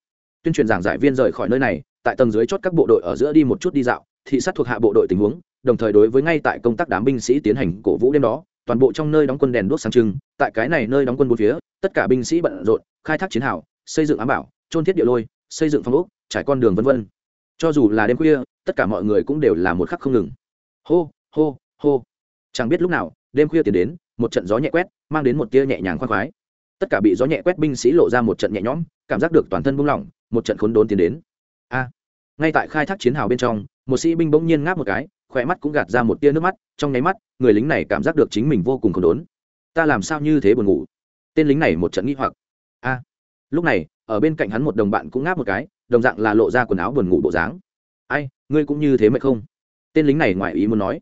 Tuyên truyền giảng giải viên rời khỏi nơi này, tại tầng dưới chốt các bộ đội ở giữa đi một chút đi dạo, thị sát thuộc hạ bộ đội tình huống, đồng thời đối với ngay tại công tác đám binh sĩ tiến hành cổ vũ đêm đó, toàn bộ trong nơi đóng quân đèn đuốc sáng trưng, tại cái này nơi đóng quân bốn phía, tất cả binh sĩ bận rộn, khai thác chiến hào, xây dựng ám bảo trôn thiết địa lôi, xây dựng phong ốc, trải con đường vân vân. Cho dù là đêm khuya, tất cả mọi người cũng đều là một khắc không ngừng. Hô hô hô. Chẳng biết lúc nào, đêm khuya tiến đến, một trận gió nhẹ quét, mang đến một tia nhẹ nhàng khoan khoái tất cả bị gió nhẹ quét binh sĩ lộ ra một trận nhẹ nhõm, cảm giác được toàn thân buông lỏng, một trận khốn đốn tiến đến. A! Ngay tại khai thác chiến hào bên trong, một sĩ binh bỗng nhiên ngáp một cái, khỏe mắt cũng gạt ra một tia nước mắt, trong nháy mắt, người lính này cảm giác được chính mình vô cùng khốn đốn. Ta làm sao như thế buồn ngủ? Tên lính này một trận nghi hoặc. A! Lúc này, ở bên cạnh hắn một đồng bạn cũng ngáp một cái, đồng dạng là lộ ra quần áo buồn ngủ bộ dáng. Ai, ngươi cũng như thế mệt không? Tên lính này ngoài ý muốn nói.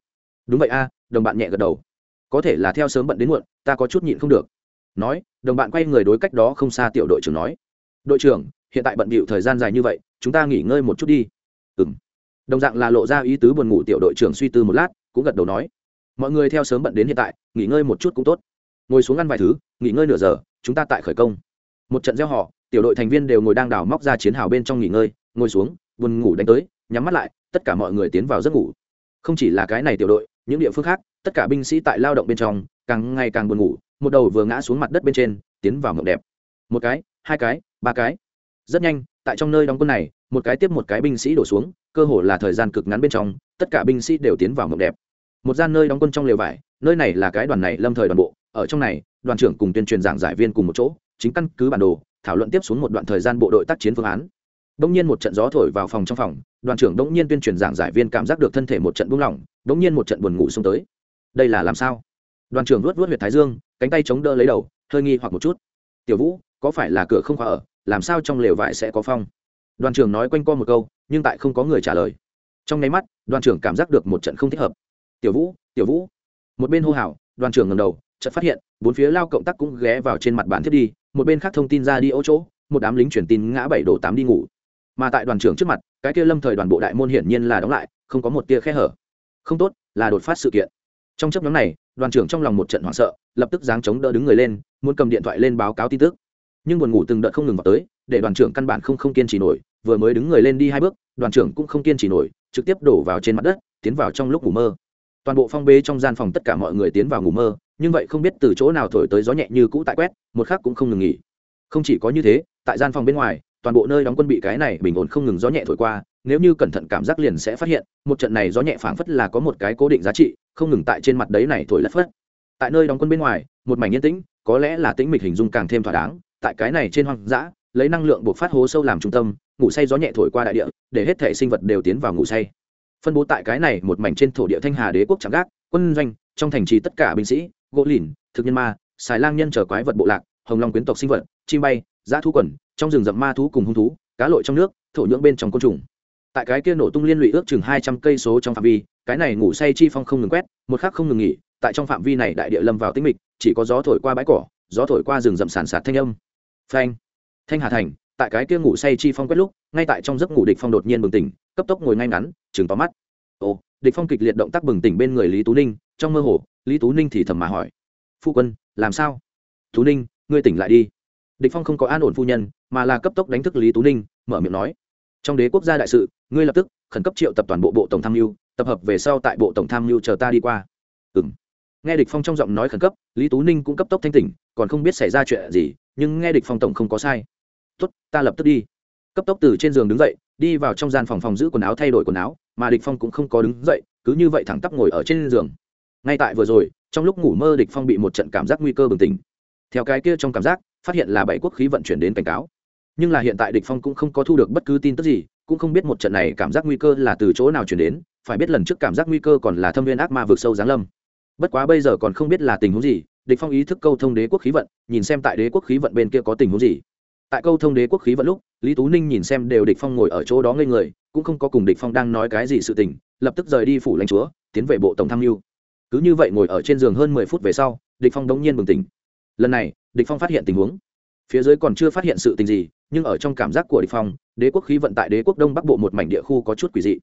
Đúng vậy a, đồng bạn nhẹ gật đầu. Có thể là theo sớm bận đến muộn, ta có chút nhịn không được nói, đồng bạn quay người đối cách đó không xa tiểu đội trưởng nói, đội trưởng, hiện tại bận bịu thời gian dài như vậy, chúng ta nghỉ ngơi một chút đi. Ừ m đồng dạng là lộ ra ý tứ buồn ngủ tiểu đội trưởng suy tư một lát, cũng gật đầu nói, mọi người theo sớm bận đến hiện tại, nghỉ ngơi một chút cũng tốt. Ngồi xuống ăn vài thứ, nghỉ ngơi nửa giờ, chúng ta tại khởi công. Một trận gieo họ, tiểu đội thành viên đều ngồi đang đào móc ra chiến hào bên trong nghỉ ngơi, ngồi xuống, buồn ngủ đánh tới, nhắm mắt lại, tất cả mọi người tiến vào giấc ngủ. Không chỉ là cái này tiểu đội, những địa phương khác, tất cả binh sĩ tại lao động bên trong, càng ngày càng buồn ngủ một đầu vừa ngã xuống mặt đất bên trên tiến vào mộng đẹp một cái hai cái ba cái rất nhanh tại trong nơi đóng quân này một cái tiếp một cái binh sĩ đổ xuống cơ hồ là thời gian cực ngắn bên trong tất cả binh sĩ đều tiến vào mộng đẹp một gian nơi đóng quân trong lều vải nơi này là cái đoàn này lâm thời đoàn bộ ở trong này đoàn trưởng cùng tuyên truyền giảng giải viên cùng một chỗ chính căn cứ bản đồ thảo luận tiếp xuống một đoạn thời gian bộ đội tác chiến phương án Đông nhiên một trận gió thổi vào phòng trong phòng, đoàn trưởng Đông nhiên tuyên truyền giảng giải viên cảm giác được thân thể một trận buông lỏng, Đông nhiên một trận buồn ngủ xông tới. Đây là làm sao? Đoàn trưởng vuốt vuốt huyệt thái dương, cánh tay chống đỡ lấy đầu, hơi nghi hoặc một chút. Tiểu Vũ, có phải là cửa không khóa ở, làm sao trong lều vải sẽ có phong? Đoàn trưởng nói quanh co một câu, nhưng tại không có người trả lời. Trong nháy mắt, đoàn trưởng cảm giác được một trận không thích hợp. Tiểu Vũ, Tiểu Vũ. Một bên hô hào, đoàn trưởng ngẩng đầu, chợt phát hiện, bốn phía lao cộng tác cũng ghé vào trên mặt bàn thiết đi, một bên khác thông tin ra đi ô chỗ, một đám lính truyền tin ngã bảy đổ tám đi ngủ mà tại đoàn trưởng trước mặt cái kia lâm thời đoàn bộ đại môn hiển nhiên là đóng lại không có một tia khe hở không tốt là đột phát sự kiện trong chấp nhóm này, đoàn trưởng trong lòng một trận hoảng sợ, lập tức giáng chống đỡ đứng người lên, muốn cầm điện thoại lên báo cáo tin tức. Nhưng buồn ngủ từng đợt không ngừng vào tới, để đoàn trưởng căn bản không không kiên trì nổi, vừa mới đứng người lên đi hai bước, đoàn trưởng cũng không kiên trì nổi, trực tiếp đổ vào trên mặt đất, tiến vào trong lúc ngủ mơ. Toàn bộ phong bê trong gian phòng tất cả mọi người tiến vào ngủ mơ, nhưng vậy không biết từ chỗ nào thổi tới gió nhẹ như cũ tại quét, một khắc cũng không ngừng nghỉ. Không chỉ có như thế, tại gian phòng bên ngoài, toàn bộ nơi đóng quân bị cái này bình ổn không ngừng gió nhẹ thổi qua, nếu như cẩn thận cảm giác liền sẽ phát hiện, một trận này gió nhẹ phảng phất là có một cái cố định giá trị không ngừng tại trên mặt đấy này thổi lất phất. Tại nơi đóng quân bên ngoài, một mảnh yên tĩnh, có lẽ là tĩnh mịch hình dung càng thêm thỏa đáng, tại cái này trên hoang dã, lấy năng lượng buộc phát hố sâu làm trung tâm, ngủ say gió nhẹ thổi qua đại địa, để hết thể sinh vật đều tiến vào ngủ say. Phân bố tại cái này một mảnh trên thổ địa thanh hà đế quốc trạm gác, quân doanh, trong thành trì tất cả binh sĩ, gỗ lìn, thực nhân ma, xài lang nhân chờ quái vật bộ lạc, hồng long quyến tộc sinh vật, chim bay, dã thú quần, trong rừng rậm ma thú cùng hung thú, cá lội trong nước, thổ nhưỡng bên trong côn trùng. Tại cái kia nổ tung liên lụy ước chừng hai trăm cây số trong phạm vi cái này ngủ say chi phong không ngừng quét, một khắc không ngừng nghỉ, tại trong phạm vi này đại địa lâm vào tĩnh mịch, chỉ có gió thổi qua bãi cỏ, gió thổi qua rừng rậm sàn sạt thanh âm. Phanh! Thanh hà thành, tại cái kia ngủ say chi phong quét lúc, ngay tại trong giấc ngủ địch phong đột nhiên bừng tỉnh, cấp tốc ngồi ngay ngắn chừng tóm mắt. Ồ, địch phong kịch liệt động tác bừng tỉnh bên người lý tú ninh, trong mơ hồ, lý tú ninh thì thầm mà hỏi. Phu quân, làm sao? Tú ninh, ngươi tỉnh lại đi. Địch phong không có an ổn phu nhân, mà là cấp tốc đánh thức lý tú ninh, mở miệng nói. Trong đế quốc gia đại sự, ngươi lập tức khẩn cấp triệu tập toàn bộ bộ tổng tham mưu tập hợp về sau tại bộ tổng tham mưu chờ ta đi qua. Ừm. Nghe địch phong trong giọng nói khẩn cấp, lý tú ninh cũng cấp tốc thanh tỉnh, còn không biết xảy ra chuyện gì, nhưng nghe địch phong tổng không có sai. Tốt, ta lập tức đi. Cấp tốc từ trên giường đứng dậy, đi vào trong gian phòng phòng giữ quần áo thay đổi quần áo, mà địch phong cũng không có đứng dậy, cứ như vậy thẳng tắp ngồi ở trên giường. Ngay tại vừa rồi, trong lúc ngủ mơ địch phong bị một trận cảm giác nguy cơ bừng tỉnh. Theo cái kia trong cảm giác, phát hiện là bảy quốc khí vận chuyển đến cảnh cáo. Nhưng là hiện tại địch phong cũng không có thu được bất cứ tin tức gì, cũng không biết một trận này cảm giác nguy cơ là từ chỗ nào chuyển đến phải biết lần trước cảm giác nguy cơ còn là thâm viên ác ma vượt sâu giáng lâm. Bất quá bây giờ còn không biết là tình huống gì, địch phong ý thức câu thông đế quốc khí vận, nhìn xem tại đế quốc khí vận bên kia có tình huống gì. Tại câu thông đế quốc khí vận lúc, lý tú ninh nhìn xem đều địch phong ngồi ở chỗ đó ngây người, cũng không có cùng địch phong đang nói cái gì sự tình, lập tức rời đi phủ lãnh chúa, tiến về bộ tổng tham mưu. Cứ như vậy ngồi ở trên giường hơn mười phút về sau, địch phong đống nhiên bừng tỉnh. Lần này, địch phong phát hiện tình huống. Phía dưới còn chưa phát hiện sự tình gì, nhưng ở trong cảm giác của địch phong, đế quốc khí vận tại đế quốc đông bắc bộ một mảnh địa khu có chút quỷ dị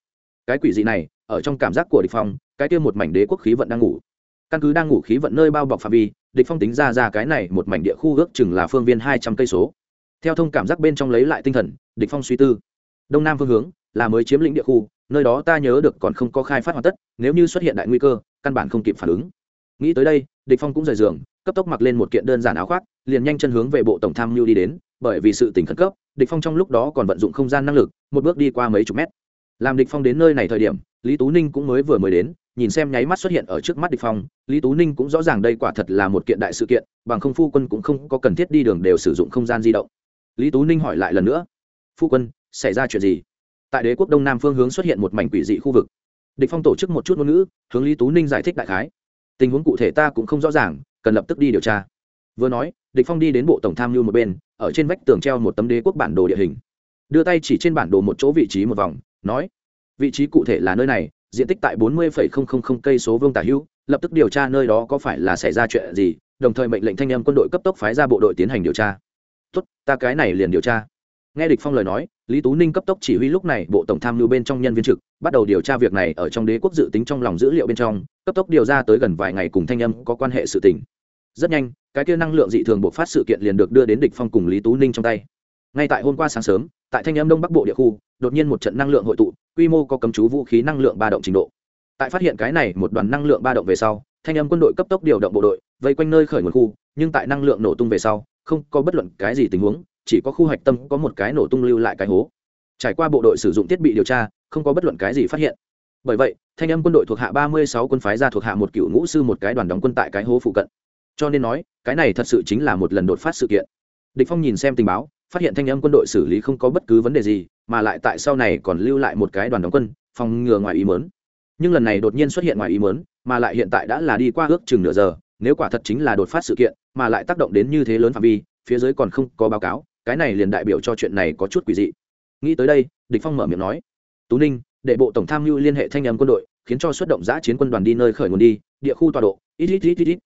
cái quỷ dị này, ở trong cảm giác của địch phong, cái kia một mảnh đế quốc khí vận đang ngủ. Căn cứ đang ngủ khí vận nơi bao bọc phạm vi, địch phong tính ra ra cái này một mảnh địa khu ước chừng là phương viên hai trăm cây số. Theo thông cảm giác bên trong lấy lại tinh thần, địch phong suy tư. Đông nam phương hướng, là mới chiếm lĩnh địa khu, nơi đó ta nhớ được còn không có khai phát hoàn tất, nếu như xuất hiện đại nguy cơ, căn bản không kịp phản ứng. Nghĩ tới đây, địch phong cũng rời giường, cấp tốc mặc lên một kiện đơn giản áo khoác, liền nhanh chân hướng về bộ tổng tham mưu đi đến, bởi vì sự tình khẩn cấp, địch phong trong lúc đó còn vận dụng không gian năng lực, một bước đi qua mấy chục mét làm địch phong đến nơi này thời điểm, lý tú ninh cũng mới vừa mới đến, nhìn xem nháy mắt xuất hiện ở trước mắt địch phong, lý tú ninh cũng rõ ràng đây quả thật là một kiện đại sự kiện, bằng không phu quân cũng không có cần thiết đi đường đều sử dụng không gian di động. Lý tú ninh hỏi lại lần nữa, phu quân, xảy ra chuyện gì? Tại đế quốc đông nam phương hướng xuất hiện một mảnh quỷ dị khu vực. Địch phong tổ chức một chút ngôn ngữ, hướng lý tú ninh giải thích đại khái. Tình huống cụ thể ta cũng không rõ ràng, cần lập tức đi điều tra. Vừa nói, địch phong đi đến bộ tổng tham mưu một bên, ở trên vách tường treo một tấm đế quốc bản đồ địa hình. Đưa tay chỉ trên bản đồ một chỗ vị trí một vòng nói, vị trí cụ thể là nơi này, diện tích tại bốn mươi cây số vương tả hữu, lập tức điều tra nơi đó có phải là xảy ra chuyện gì, đồng thời mệnh lệnh thanh em quân đội cấp tốc phái ra bộ đội tiến hành điều tra. Tốt, ta cái này liền điều tra. Nghe địch phong lời nói, lý tú ninh cấp tốc chỉ huy lúc này bộ tổng tham mưu bên trong nhân viên trực, bắt đầu điều tra việc này ở trong đế quốc dự tính trong lòng dữ liệu bên trong, cấp tốc điều ra tới gần vài ngày cùng thanh âm có quan hệ sự tình. Rất nhanh, cái kia năng lượng dị thường bộc phát sự kiện liền được đưa đến địch phong cùng lý tú ninh trong tay ngay tại hôm qua sáng sớm, tại thanh âm đông bắc bộ địa khu, đột nhiên một trận năng lượng hội tụ, quy mô có cấm chú vũ khí năng lượng ba động trình độ. Tại phát hiện cái này một đoàn năng lượng ba động về sau, thanh âm quân đội cấp tốc điều động bộ đội, vây quanh nơi khởi nguồn khu, nhưng tại năng lượng nổ tung về sau, không có bất luận cái gì tình huống, chỉ có khu hạch tâm có một cái nổ tung lưu lại cái hố. Trải qua bộ đội sử dụng thiết bị điều tra, không có bất luận cái gì phát hiện. Bởi vậy, thanh âm quân đội thuộc hạ ba mươi sáu quân phái ra thuộc hạ một cựu ngũ sư một cái đoàn đóng quân tại cái hố phụ cận. Cho nên nói, cái này thật sự chính là một lần đột phát sự kiện. Địch phong nhìn xem tình báo phát hiện thanh âm quân đội xử lý không có bất cứ vấn đề gì, mà lại tại sau này còn lưu lại một cái đoàn đóng quân, phòng ngừa ngoài ý mớn nhưng lần này đột nhiên xuất hiện ngoài ý mớn mà lại hiện tại đã là đi qua ước chừng nửa giờ, nếu quả thật chính là đột phát sự kiện, mà lại tác động đến như thế lớn phạm vi, phía dưới còn không có báo cáo, cái này liền đại biểu cho chuyện này có chút quỷ dị. Nghĩ tới đây, địch phong mở miệng nói, tú ninh, để bộ tổng tham mưu liên hệ thanh âm quân đội, khiến cho xuất động giã chiến quân đoàn đi nơi khởi nguồn đi, địa khu tọa độ, ít ít ít ít ít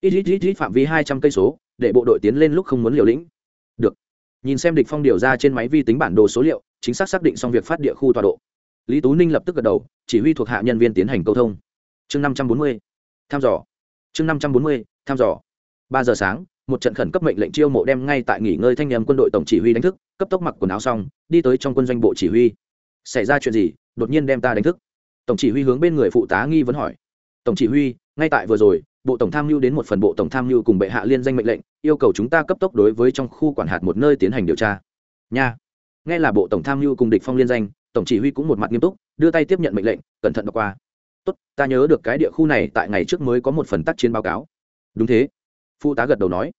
ít ít ít ít phạm vi hai trăm cây số, để bộ đội tiến lên lúc không muốn liều lĩnh nhìn xem địch phong điều ra trên máy vi tính bản đồ số liệu, chính xác xác định xong việc phát địa khu tọa độ. Lý tú ninh lập tức gật đầu, chỉ huy thuộc hạ nhân viên tiến hành câu thông. Chương năm trăm bốn mươi, tham dò. Chương năm trăm bốn mươi, tham dò. Ba giờ sáng, một trận khẩn cấp mệnh lệnh chiêu mộ đem ngay tại nghỉ ngơi thanh nhầm quân đội tổng chỉ huy đánh thức, cấp tốc mặc quần áo xong, đi tới trong quân doanh bộ chỉ huy. Xảy ra chuyện gì? Đột nhiên đem ta đánh thức. Tổng chỉ huy hướng bên người phụ tá nghi vấn hỏi. Tổng chỉ huy, ngay tại vừa rồi bộ tổng tham mưu đến một phần bộ tổng tham mưu cùng bệ hạ liên danh mệnh lệnh, yêu cầu chúng ta cấp tốc đối với trong khu quản hạt một nơi tiến hành điều tra. Nha. Nghe là bộ tổng tham mưu cùng địch phong liên danh, tổng chỉ huy cũng một mặt nghiêm túc, đưa tay tiếp nhận mệnh lệnh, cẩn thận đọc qua. Tốt, ta nhớ được cái địa khu này tại ngày trước mới có một phần tác chiến báo cáo. Đúng thế. Phụ tá gật đầu nói.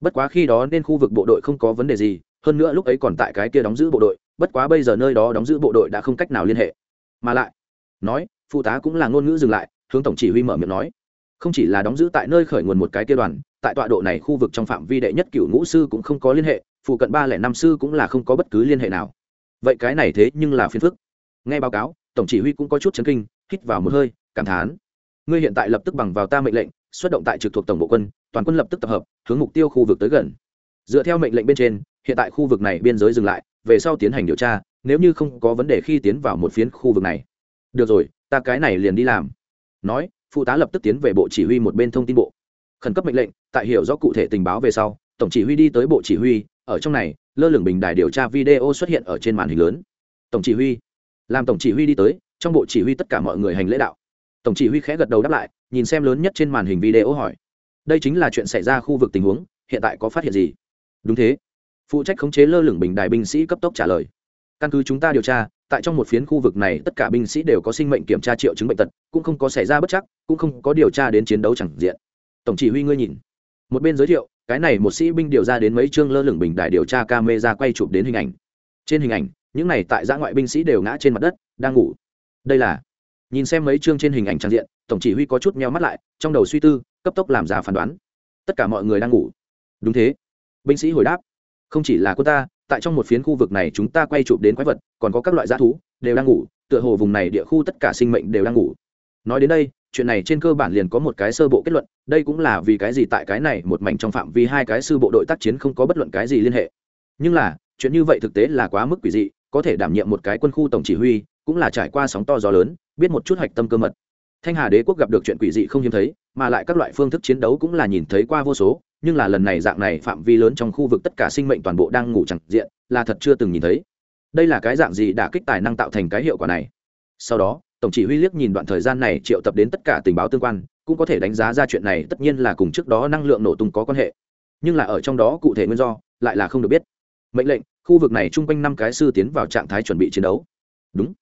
Bất quá khi đó nên khu vực bộ đội không có vấn đề gì, hơn nữa lúc ấy còn tại cái kia đóng giữ bộ đội, bất quá bây giờ nơi đó đóng giữ bộ đội đã không cách nào liên hệ. Mà lại, nói phụ tá cũng là ngôn ngữ dừng lại, hướng tổng chỉ huy mở miệng nói không chỉ là đóng giữ tại nơi khởi nguồn một cái kia đoàn, tại tọa độ này khu vực trong phạm vi đệ nhất cựu ngũ sư cũng không có liên hệ, phụ cận ba lẻ năm sư cũng là không có bất cứ liên hệ nào. Vậy cái này thế nhưng là phiền phức. Nghe báo cáo, tổng chỉ huy cũng có chút chấn kinh, hít vào một hơi, cảm thán. Ngươi hiện tại lập tức bằng vào ta mệnh lệnh, xuất động tại trực thuộc tổng bộ quân, toàn quân lập tức tập hợp, hướng mục tiêu khu vực tới gần. Dựa theo mệnh lệnh bên trên, hiện tại khu vực này biên giới dừng lại, về sau tiến hành điều tra, nếu như không có vấn đề khi tiến vào một phiến khu vực này. Được rồi, ta cái này liền đi làm. Nói phụ tá lập tức tiến về bộ chỉ huy một bên thông tin bộ. Khẩn cấp mệnh lệnh, tại hiểu rõ cụ thể tình báo về sau, tổng chỉ huy đi tới bộ chỉ huy. Ở trong này, lơ lửng bình đài điều tra video xuất hiện ở trên màn hình lớn. Tổng chỉ huy. Làm tổng chỉ huy đi tới, trong bộ chỉ huy tất cả mọi người hành lễ đạo. Tổng chỉ huy khẽ gật đầu đáp lại, nhìn xem lớn nhất trên màn hình video hỏi. Đây chính là chuyện xảy ra khu vực tình huống, hiện tại có phát hiện gì? Đúng thế. Phụ trách khống chế lơ lửng bình đài binh sĩ cấp tốc trả lời. Căn cứ chúng ta điều tra tại trong một phiến khu vực này, tất cả binh sĩ đều có sinh mệnh kiểm tra triệu chứng bệnh tật, cũng không có xảy ra bất chắc, cũng không có điều tra đến chiến đấu chẳng diện. Tổng chỉ huy ngươi nhìn. Một bên giới thiệu, cái này một sĩ binh điều ra đến mấy chương lơ lửng bình đài điều tra camera quay chụp đến hình ảnh. Trên hình ảnh, những này tại giã ngoại binh sĩ đều ngã trên mặt đất, đang ngủ. Đây là, nhìn xem mấy chương trên hình ảnh trang diện, tổng chỉ huy có chút meo mắt lại, trong đầu suy tư, cấp tốc làm ra phán đoán. Tất cả mọi người đang ngủ. Đúng thế. Binh sĩ hồi đáp. Không chỉ là cô ta tại trong một phiến khu vực này chúng ta quay chụp đến quái vật, còn có các loại g thú, đều đang ngủ, tựa hồ vùng này địa khu tất cả sinh mệnh đều đang ngủ. Nói đến đây, chuyện này trên cơ bản liền có một cái sơ bộ kết luận, đây cũng là vì cái gì tại cái này một mảnh trong phạm vi hai cái sư bộ đội tác chiến không có bất luận cái gì liên hệ. Nhưng là, chuyện như vậy thực tế là quá mức quỷ dị, có thể đảm nhiệm một cái quân khu tổng chỉ huy, cũng là trải qua sóng to gió lớn, biết một chút hạch tâm cơ mật. Thanh hà đế quốc gặp được chuyện quỷ dị không hiếm thấy, mà lại các loại phương thức chiến đấu cũng là nhìn thấy qua vô số nhưng là lần này dạng này phạm vi lớn trong khu vực tất cả sinh mệnh toàn bộ đang ngủ chẳng diện, là thật chưa từng nhìn thấy. Đây là cái dạng gì đã kích tài năng tạo thành cái hiệu quả này? Sau đó, tổng chỉ huy liếc nhìn đoạn thời gian này triệu tập đến tất cả tình báo tương quan, cũng có thể đánh giá ra chuyện này tất nhiên là cùng trước đó năng lượng nổ tung có quan hệ. Nhưng là ở trong đó cụ thể nguyên do, lại là không được biết. Mệnh lệnh, khu vực này chung quanh năm cái sư tiến vào trạng thái chuẩn bị chiến đấu. Đúng.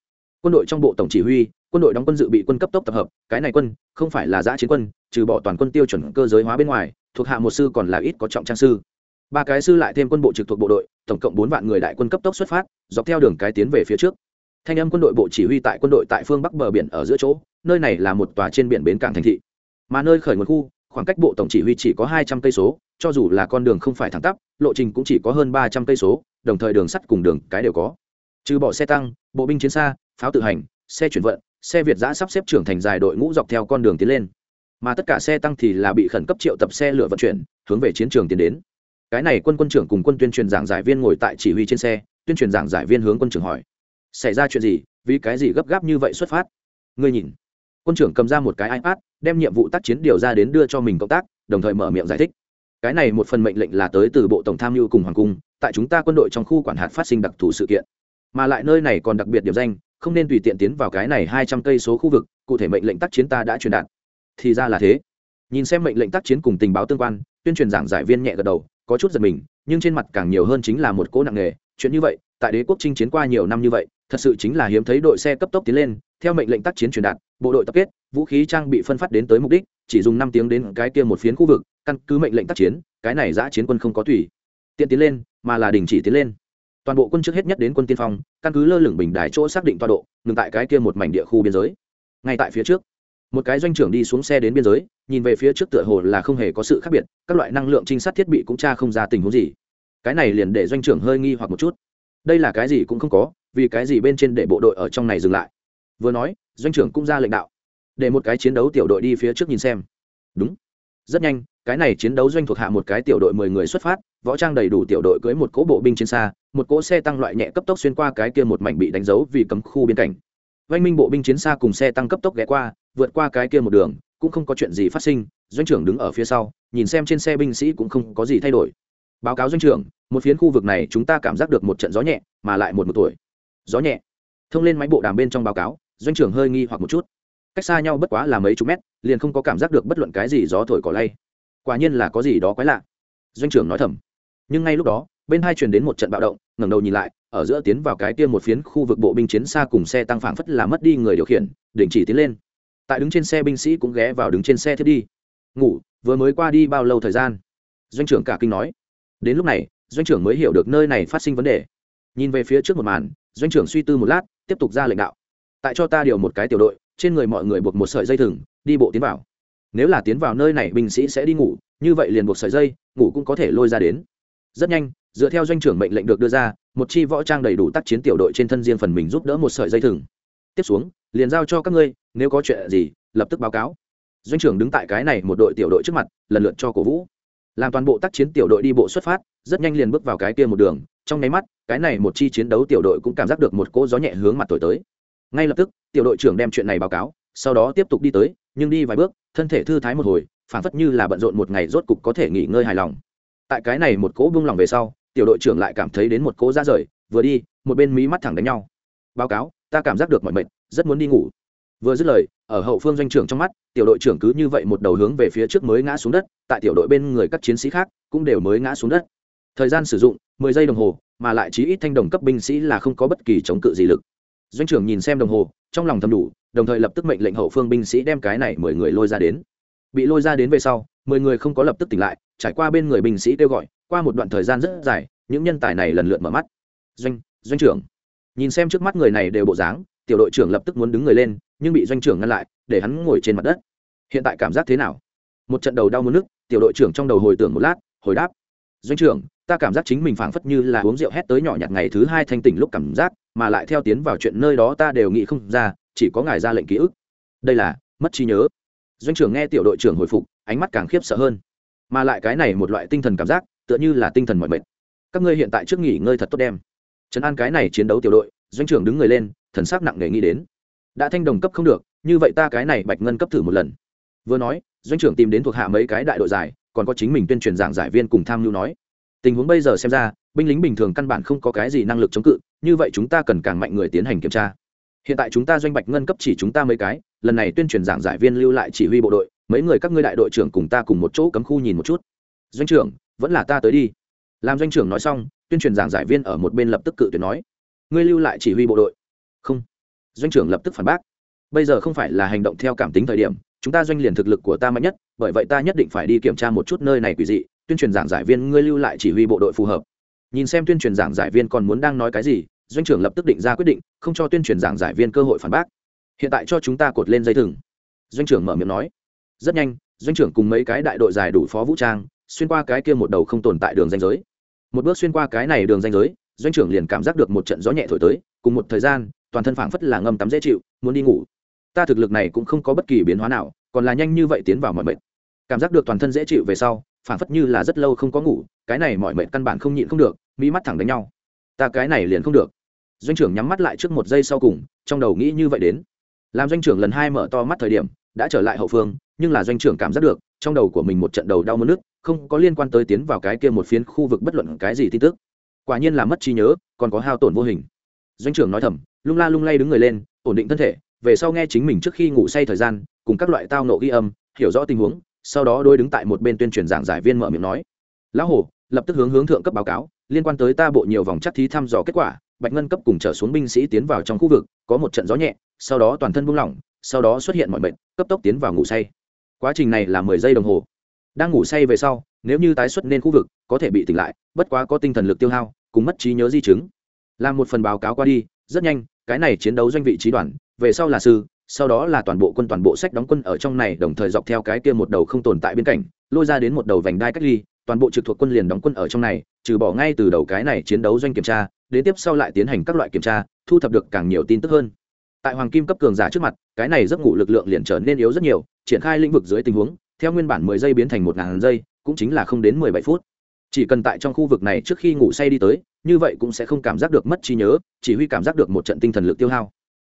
Quân đội trong bộ tổng chỉ huy, quân đội đóng quân dự bị quân cấp tốc tập hợp, cái này quân, không phải là giã chiến quân, trừ bỏ toàn quân tiêu chuẩn cơ giới hóa bên ngoài thuộc hạ một sư còn là ít có trọng trang sư. Ba cái sư lại thêm quân bộ trực thuộc bộ đội, tổng cộng bốn vạn người đại quân cấp tốc xuất phát, dọc theo đường cái tiến về phía trước. Thanh âm quân đội bộ chỉ huy tại quân đội tại phương bắc bờ biển ở giữa chỗ, nơi này là một tòa trên biển bến cảng thành thị. Mà nơi khởi nguồn khu, khoảng cách bộ tổng chỉ huy chỉ có hai trăm cây số, cho dù là con đường không phải thẳng tắp, lộ trình cũng chỉ có hơn ba trăm cây số, đồng thời đường sắt cùng đường cái đều có. Trừ bỏ xe tăng, bộ binh chiến xa, pháo tự hành, xe chuyển vận, xe việt giã sắp xếp trưởng thành dài đội ngũ dọc theo con đường tiến lên mà tất cả xe tăng thì là bị khẩn cấp triệu tập xe lửa vận chuyển, hướng về chiến trường tiến đến. Cái này quân quân trưởng cùng quân tuyên truyền giảng giải viên ngồi tại chỉ huy trên xe, tuyên truyền giảng giải viên hướng quân trưởng hỏi, xảy ra chuyện gì? Vì cái gì gấp gáp như vậy xuất phát? Ngươi nhìn. Quân trưởng cầm ra một cái ipad, đem nhiệm vụ tác chiến điều ra đến đưa cho mình cộng tác, đồng thời mở miệng giải thích. Cái này một phần mệnh lệnh là tới từ bộ tổng tham mưu cùng hoàng cung, tại chúng ta quân đội trong khu quản hạt phát sinh đặc thù sự kiện. Mà lại nơi này còn đặc biệt điểm danh, không nên tùy tiện tiến vào cái này hai trăm cây số khu vực, cụ thể mệnh lệnh tác chiến ta đã truyền đạt thì ra là thế. Nhìn xem mệnh lệnh tác chiến cùng tình báo tương quan, tuyên truyền giảng giải viên nhẹ gật đầu, có chút giật mình, nhưng trên mặt càng nhiều hơn chính là một cỗ nặng nghề. chuyện như vậy, tại đế quốc chinh chiến qua nhiều năm như vậy, thật sự chính là hiếm thấy đội xe cấp tốc tiến lên, theo mệnh lệnh tác chiến truyền đạt, bộ đội tập kết, vũ khí trang bị phân phát đến tới mục đích, chỉ dùng năm tiếng đến cái kia một phiến khu vực, căn cứ mệnh lệnh tác chiến, cái này giã chiến quân không có tùy tiện tiến lên, mà là đình chỉ tiến lên. Toàn bộ quân trước hết nhất đến quân tiên phong, căn cứ lơ lửng bình đài chỗ xác định tọa độ, ngừng tại cái kia một mảnh địa khu biên giới. Ngay tại phía trước một cái doanh trưởng đi xuống xe đến biên giới, nhìn về phía trước tựa hồ là không hề có sự khác biệt, các loại năng lượng trinh sát thiết bị cũng tra không ra tình huống gì. Cái này liền để doanh trưởng hơi nghi hoặc một chút. Đây là cái gì cũng không có, vì cái gì bên trên để bộ đội ở trong này dừng lại? Vừa nói, doanh trưởng cũng ra lệnh đạo. Để một cái chiến đấu tiểu đội đi phía trước nhìn xem. Đúng. Rất nhanh, cái này chiến đấu doanh thuộc hạ một cái tiểu đội mười người xuất phát, võ trang đầy đủ tiểu đội cưới một cỗ bộ binh trên xa, một cỗ xe tăng loại nhẹ cấp tốc xuyên qua cái kia một mảnh bị đánh dấu vì cấm khu biên cảnh. Vanh minh bộ binh chiến xa cùng xe tăng cấp tốc ghé qua vượt qua cái kia một đường, cũng không có chuyện gì phát sinh, doanh trưởng đứng ở phía sau, nhìn xem trên xe binh sĩ cũng không có gì thay đổi. Báo cáo doanh trưởng, một phiến khu vực này chúng ta cảm giác được một trận gió nhẹ, mà lại một một tuổi. Gió nhẹ. Thông lên máy bộ đàm bên trong báo cáo, doanh trưởng hơi nghi hoặc một chút. Cách xa nhau bất quá là mấy chục mét, liền không có cảm giác được bất luận cái gì gió thổi cỏ lay. Quả nhiên là có gì đó quái lạ. Doanh trưởng nói thầm. Nhưng ngay lúc đó, bên hai truyền đến một trận bạo động, ngẩng đầu nhìn lại, ở giữa tiến vào cái kia một phiến khu vực bộ binh chiến xa cùng xe tăng phảng phất là mất đi người điều khiển, đình chỉ tiến lên tại đứng trên xe binh sĩ cũng ghé vào đứng trên xe thiết đi. Ngủ, vừa mới qua đi bao lâu thời gian? Doanh trưởng cả kinh nói. Đến lúc này, doanh trưởng mới hiểu được nơi này phát sinh vấn đề. Nhìn về phía trước một màn, doanh trưởng suy tư một lát, tiếp tục ra lệnh đạo. Tại cho ta điều một cái tiểu đội, trên người mọi người buộc một sợi dây thừng, đi bộ tiến vào. Nếu là tiến vào nơi này, binh sĩ sẽ đi ngủ, như vậy liền buộc sợi dây, ngủ cũng có thể lôi ra đến. Rất nhanh, dựa theo doanh trưởng mệnh lệnh được đưa ra, một chi võ trang đầy đủ tác chiến tiểu đội trên thân riêng phần mình giúp đỡ một sợi dây thừng. Tiếp xuống, liền giao cho các ngươi nếu có chuyện gì, lập tức báo cáo. Doanh trưởng đứng tại cái này một đội tiểu đội trước mặt, lần lượt cho cổ vũ. Làm toàn bộ tác chiến tiểu đội đi bộ xuất phát, rất nhanh liền bước vào cái kia một đường. Trong nháy mắt, cái này một chi chiến đấu tiểu đội cũng cảm giác được một cỗ gió nhẹ hướng mặt thổi tới. Ngay lập tức, tiểu đội trưởng đem chuyện này báo cáo, sau đó tiếp tục đi tới, nhưng đi vài bước, thân thể thư thái một hồi phản phất như là bận rộn một ngày rốt cục có thể nghỉ ngơi hài lòng. Tại cái này một cỗ buông lòng về sau, tiểu đội trưởng lại cảm thấy đến một cỗ ra rời, vừa đi, một bên mí mắt thẳng đánh nhau. Báo cáo, ta cảm giác được mọi mệt, rất muốn đi ngủ vừa dứt lời, ở hậu phương doanh trưởng trong mắt, tiểu đội trưởng cứ như vậy một đầu hướng về phía trước mới ngã xuống đất, tại tiểu đội bên người các chiến sĩ khác cũng đều mới ngã xuống đất. Thời gian sử dụng, mười giây đồng hồ, mà lại chí ít thanh đồng cấp binh sĩ là không có bất kỳ chống cự gì lực. Doanh trưởng nhìn xem đồng hồ, trong lòng thầm đủ, đồng thời lập tức mệnh lệnh hậu phương binh sĩ đem cái này mười người lôi ra đến. Bị lôi ra đến về sau, mười người không có lập tức tỉnh lại, trải qua bên người binh sĩ kêu gọi, qua một đoạn thời gian rất dài, những nhân tài này lần lượt mở mắt. Doanh doanh trưởng. Nhìn xem trước mắt người này đều bộ dáng, tiểu đội trưởng lập tức muốn đứng người lên nhưng bị doanh trưởng ngăn lại, để hắn ngồi trên mặt đất. Hiện tại cảm giác thế nào? Một trận đầu đau muốn nước tiểu đội trưởng trong đầu hồi tưởng một lát, hồi đáp. Doanh trưởng, ta cảm giác chính mình phảng phất như là uống rượu hét tới nhỏ nhặt ngày thứ hai thanh tỉnh lúc cảm giác, mà lại theo tiến vào chuyện nơi đó ta đều nghĩ không ra, chỉ có ngài ra lệnh ký ức. Đây là, mất trí nhớ. Doanh trưởng nghe tiểu đội trưởng hồi phục, ánh mắt càng khiếp sợ hơn. Mà lại cái này một loại tinh thần cảm giác, tựa như là tinh thần mọi mệt. Các ngươi hiện tại trước nghỉ ngơi thật tốt đem. Trấn an cái này chiến đấu tiểu đội, doanh trưởng đứng người lên, thần sắc nặng nề nghĩ đến đã thanh đồng cấp không được, như vậy ta cái này bạch ngân cấp thử một lần. Vừa nói, doanh trưởng tìm đến thuộc hạ mấy cái đại đội giải, còn có chính mình tuyên truyền giảng giải viên cùng tham mưu nói. Tình huống bây giờ xem ra, binh lính bình thường căn bản không có cái gì năng lực chống cự, như vậy chúng ta cần càng mạnh người tiến hành kiểm tra. Hiện tại chúng ta doanh bạch ngân cấp chỉ chúng ta mấy cái, lần này tuyên truyền giảng giải viên lưu lại chỉ huy bộ đội, mấy người các ngươi đại đội trưởng cùng ta cùng một chỗ cấm khu nhìn một chút. Doanh trưởng, vẫn là ta tới đi. Làm doanh trưởng nói xong, tuyên truyền giảng giải viên ở một bên lập tức cự tuyệt nói. Ngươi lưu lại chỉ huy bộ đội doanh trưởng lập tức phản bác. Bây giờ không phải là hành động theo cảm tính thời điểm, chúng ta doanh liền thực lực của ta mạnh nhất, bởi vậy ta nhất định phải đi kiểm tra một chút nơi này quỷ dị, tuyên truyền giảng giải viên ngươi lưu lại chỉ huy bộ đội phù hợp. Nhìn xem tuyên truyền giảng giải viên còn muốn đang nói cái gì, doanh trưởng lập tức định ra quyết định, không cho tuyên truyền giảng giải viên cơ hội phản bác. Hiện tại cho chúng ta cột lên dây thừng. Doanh trưởng mở miệng nói. Rất nhanh, doanh trưởng cùng mấy cái đại đội giải đủ phó vũ trang, xuyên qua cái kia một đầu không tồn tại đường danh giới. Một bước xuyên qua cái này đường danh giới, doanh trưởng liền cảm giác được một trận gió nhẹ thổi tới, cùng một thời gian toàn thân phảng phất là ngâm tắm dễ chịu, muốn đi ngủ. Ta thực lực này cũng không có bất kỳ biến hóa nào, còn là nhanh như vậy tiến vào mọi mệt. Cảm giác được toàn thân dễ chịu về sau, phảng phất như là rất lâu không có ngủ, cái này mọi mệt căn bản không nhịn không được mỹ mắt thẳng đánh nhau. Ta cái này liền không được. Doanh trưởng nhắm mắt lại trước một giây sau cùng, trong đầu nghĩ như vậy đến. Làm doanh trưởng lần hai mở to mắt thời điểm, đã trở lại hậu phương, nhưng là doanh trưởng cảm giác được, trong đầu của mình một trận đầu đau mất nước không có liên quan tới tiến vào cái kia một phiến khu vực bất luận cái gì tin tức. Quả nhiên là mất trí nhớ, còn có hao tổn vô hình. Doanh trưởng nói thầm lung la lung lay đứng người lên, ổn định thân thể, về sau nghe chính mình trước khi ngủ say thời gian, cùng các loại tao nộ ghi âm, hiểu rõ tình huống, sau đó đôi đứng tại một bên tuyên truyền giảng giải viên mở miệng nói. Lão Hồ lập tức hướng hướng thượng cấp báo cáo, liên quan tới ta bộ nhiều vòng chắc thí thăm dò kết quả, bạch ngân cấp cùng trở xuống binh sĩ tiến vào trong khu vực, có một trận gió nhẹ, sau đó toàn thân buông lỏng, sau đó xuất hiện mọi bệnh cấp tốc tiến vào ngủ say. Quá trình này là mười giây đồng hồ. Đang ngủ say về sau, nếu như tái xuất nên khu vực, có thể bị tỉnh lại, bất quá có tinh thần lực tiêu hao, cùng mất trí nhớ di chứng. Làm một phần báo cáo qua đi, rất nhanh cái này chiến đấu doanh vị trí đoàn, về sau là sư, sau đó là toàn bộ quân toàn bộ sách đóng quân ở trong này, đồng thời dọc theo cái kia một đầu không tồn tại bên cạnh lôi ra đến một đầu vành đai cách ly, toàn bộ trực thuộc quân liền đóng quân ở trong này, trừ bỏ ngay từ đầu cái này chiến đấu doanh kiểm tra, đến tiếp sau lại tiến hành các loại kiểm tra, thu thập được càng nhiều tin tức hơn. Tại hoàng kim cấp cường giả trước mặt, cái này giấc ngủ lực lượng liền trở nên yếu rất nhiều, triển khai lĩnh vực dưới tình huống, theo nguyên bản mười giây biến thành một ngàn giây, cũng chính là không đến mười bảy phút. Chỉ cần tại trong khu vực này trước khi ngủ say đi tới như vậy cũng sẽ không cảm giác được mất trí nhớ, chỉ huy cảm giác được một trận tinh thần lực tiêu hao.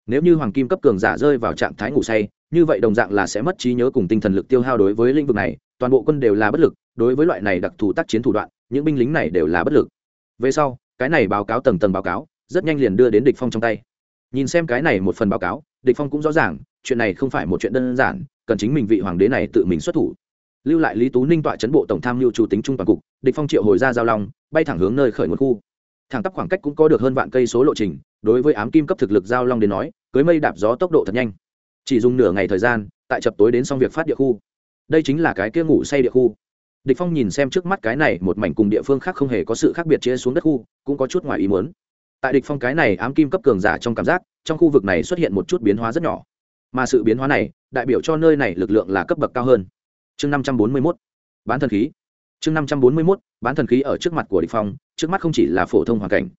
Nếu như hoàng kim cấp cường giả rơi vào trạng thái ngủ say, như vậy đồng dạng là sẽ mất trí nhớ cùng tinh thần lực tiêu hao đối với lĩnh vực này, toàn bộ quân đều là bất lực, đối với loại này đặc thù tác chiến thủ đoạn, những binh lính này đều là bất lực. Về sau, cái này báo cáo tầng tầng báo cáo, rất nhanh liền đưa đến địch phong trong tay. Nhìn xem cái này một phần báo cáo, địch phong cũng rõ ràng, chuyện này không phải một chuyện đơn giản, cần chính mình vị hoàng đế này tự mình xuất thủ. Lưu lại lý tú ninh tọa chấn bộ tổng tham mưu chủ tính trung toàn cục, địch phong triệu hồi ra giao long, bay thẳng hướng nơi khởi nguồn khu thẳng tắp khoảng cách cũng có được hơn vạn cây số lộ trình, đối với ám kim cấp thực lực giao long đến nói, cưới mây đạp gió tốc độ thật nhanh. Chỉ dùng nửa ngày thời gian, tại chập tối đến xong việc phát địa khu. Đây chính là cái kia ngủ say địa khu. Địch phong nhìn xem trước mắt cái này, một mảnh cùng địa phương khác không hề có sự khác biệt chia xuống đất khu, cũng có chút ngoài ý muốn. Tại địch phong cái này ám kim cấp cường giả trong cảm giác, trong khu vực này xuất hiện một chút biến hóa rất nhỏ. Mà sự biến hóa này, đại biểu cho nơi này lực lượng là cấp bậc cao hơn. Chương 541 bán thần khí chương 541 bán thần khí ở trước mặt của địch phong, trước mắt không chỉ là phổ thông hoàn cảnh.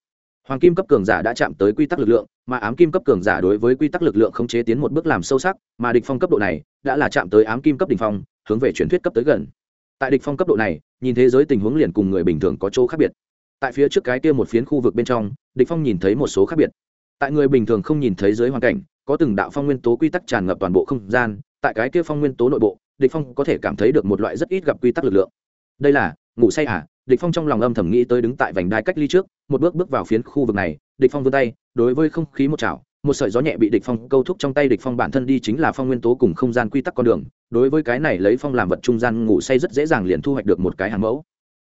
Hoàng kim cấp cường giả đã chạm tới quy tắc lực lượng, mà ám kim cấp cường giả đối với quy tắc lực lượng không chế tiến một bước làm sâu sắc, mà địch phong cấp độ này đã là chạm tới ám kim cấp đỉnh phong, hướng về truyền thuyết cấp tới gần. Tại địch phong cấp độ này, nhìn thế giới tình huống liền cùng người bình thường có chỗ khác biệt. Tại phía trước cái kia một phiến khu vực bên trong, địch phong nhìn thấy một số khác biệt. Tại người bình thường không nhìn thấy dưới hoàn cảnh, có từng đạo phong nguyên tố quy tắc tràn ngập toàn bộ không gian, tại cái kia phong nguyên tố nội bộ, địch phong có thể cảm thấy được một loại rất ít gặp quy tắc lực lượng đây là, ngủ say à? Địch phong trong lòng âm thầm nghĩ tới đứng tại vành đai cách ly trước, một bước bước vào phiến khu vực này, địch phong vươn tay, đối với không khí một chảo, một sợi gió nhẹ bị địch phong câu thúc trong tay địch phong bản thân đi chính là phong nguyên tố cùng không gian quy tắc con đường, đối với cái này lấy phong làm vật trung gian ngủ say rất dễ dàng liền thu hoạch được một cái hàng mẫu.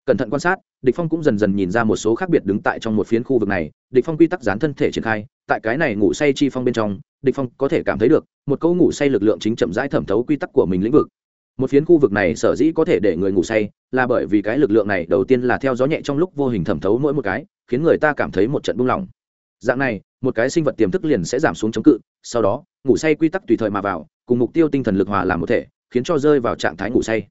Cẩn thận quan sát, địch phong cũng dần dần nhìn ra một số khác biệt đứng tại trong một phiến khu vực này, địch phong quy tắc dán thân thể triển khai, tại cái này ngủ say chi phong bên trong, địch phong có thể cảm thấy được, một câu ngủ say lực lượng chính chậm rãi thẩm thấu quy tắc của mình lĩnh vực một phiến khu vực này sở dĩ có thể để người ngủ say là bởi vì cái lực lượng này đầu tiên là theo gió nhẹ trong lúc vô hình thẩm thấu mỗi một cái, khiến người ta cảm thấy một trận buông lỏng. Dạng này, một cái sinh vật tiềm thức liền sẽ giảm xuống chống cự, sau đó, ngủ say quy tắc tùy thời mà vào, cùng mục tiêu tinh thần lực hòa làm một thể, khiến cho rơi vào trạng thái ngủ say.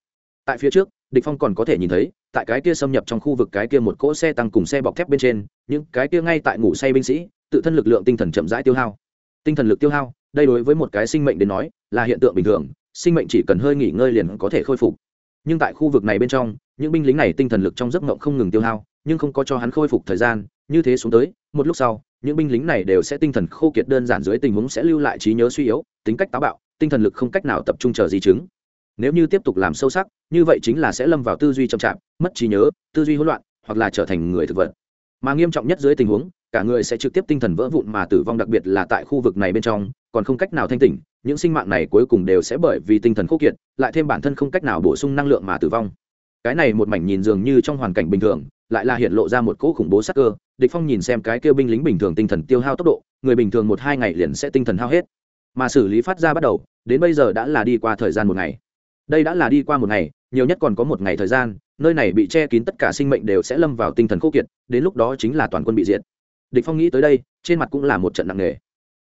Tại phía trước, địch phong còn có thể nhìn thấy, tại cái kia xâm nhập trong khu vực cái kia một cỗ xe tăng cùng xe bọc thép bên trên, những cái kia ngay tại ngủ say binh sĩ, tự thân lực lượng tinh thần chậm rãi tiêu hao. Tinh thần lực tiêu hao, đây đối với một cái sinh mệnh đến nói, là hiện tượng bình thường sinh mệnh chỉ cần hơi nghỉ ngơi liền có thể khôi phục. Nhưng tại khu vực này bên trong, những binh lính này tinh thần lực trong giấc mộng không ngừng tiêu hao, nhưng không có cho hắn khôi phục thời gian, như thế xuống tới, một lúc sau, những binh lính này đều sẽ tinh thần khô kiệt đơn giản dưới tình huống sẽ lưu lại trí nhớ suy yếu, tính cách táo bạo, tinh thần lực không cách nào tập trung chờ di chứng. Nếu như tiếp tục làm sâu sắc, như vậy chính là sẽ lâm vào tư duy chậm chạp, mất trí nhớ, tư duy hỗn loạn, hoặc là trở thành người thực vật. Mà nghiêm trọng nhất dưới tình huống, cả người sẽ trực tiếp tinh thần vỡ vụn mà tử vong, đặc biệt là tại khu vực này bên trong, còn không cách nào thanh tỉnh những sinh mạng này cuối cùng đều sẽ bởi vì tinh thần khô kiệt, lại thêm bản thân không cách nào bổ sung năng lượng mà tử vong. Cái này một mảnh nhìn dường như trong hoàn cảnh bình thường, lại là hiện lộ ra một cỗ khủng bố sắc cơ, địch phong nhìn xem cái kêu binh lính bình thường tinh thần tiêu hao tốc độ, người bình thường một hai ngày liền sẽ tinh thần hao hết. Mà xử lý phát ra bắt đầu, đến bây giờ đã là đi qua thời gian một ngày. Đây đã là đi qua một ngày, nhiều nhất còn có một ngày thời gian, nơi này bị che kín tất cả sinh mệnh đều sẽ lâm vào tinh thần khô kiệt, đến lúc đó chính là toàn quân bị diệt. Địch phong nghĩ tới đây, trên mặt cũng là một trận nặng nề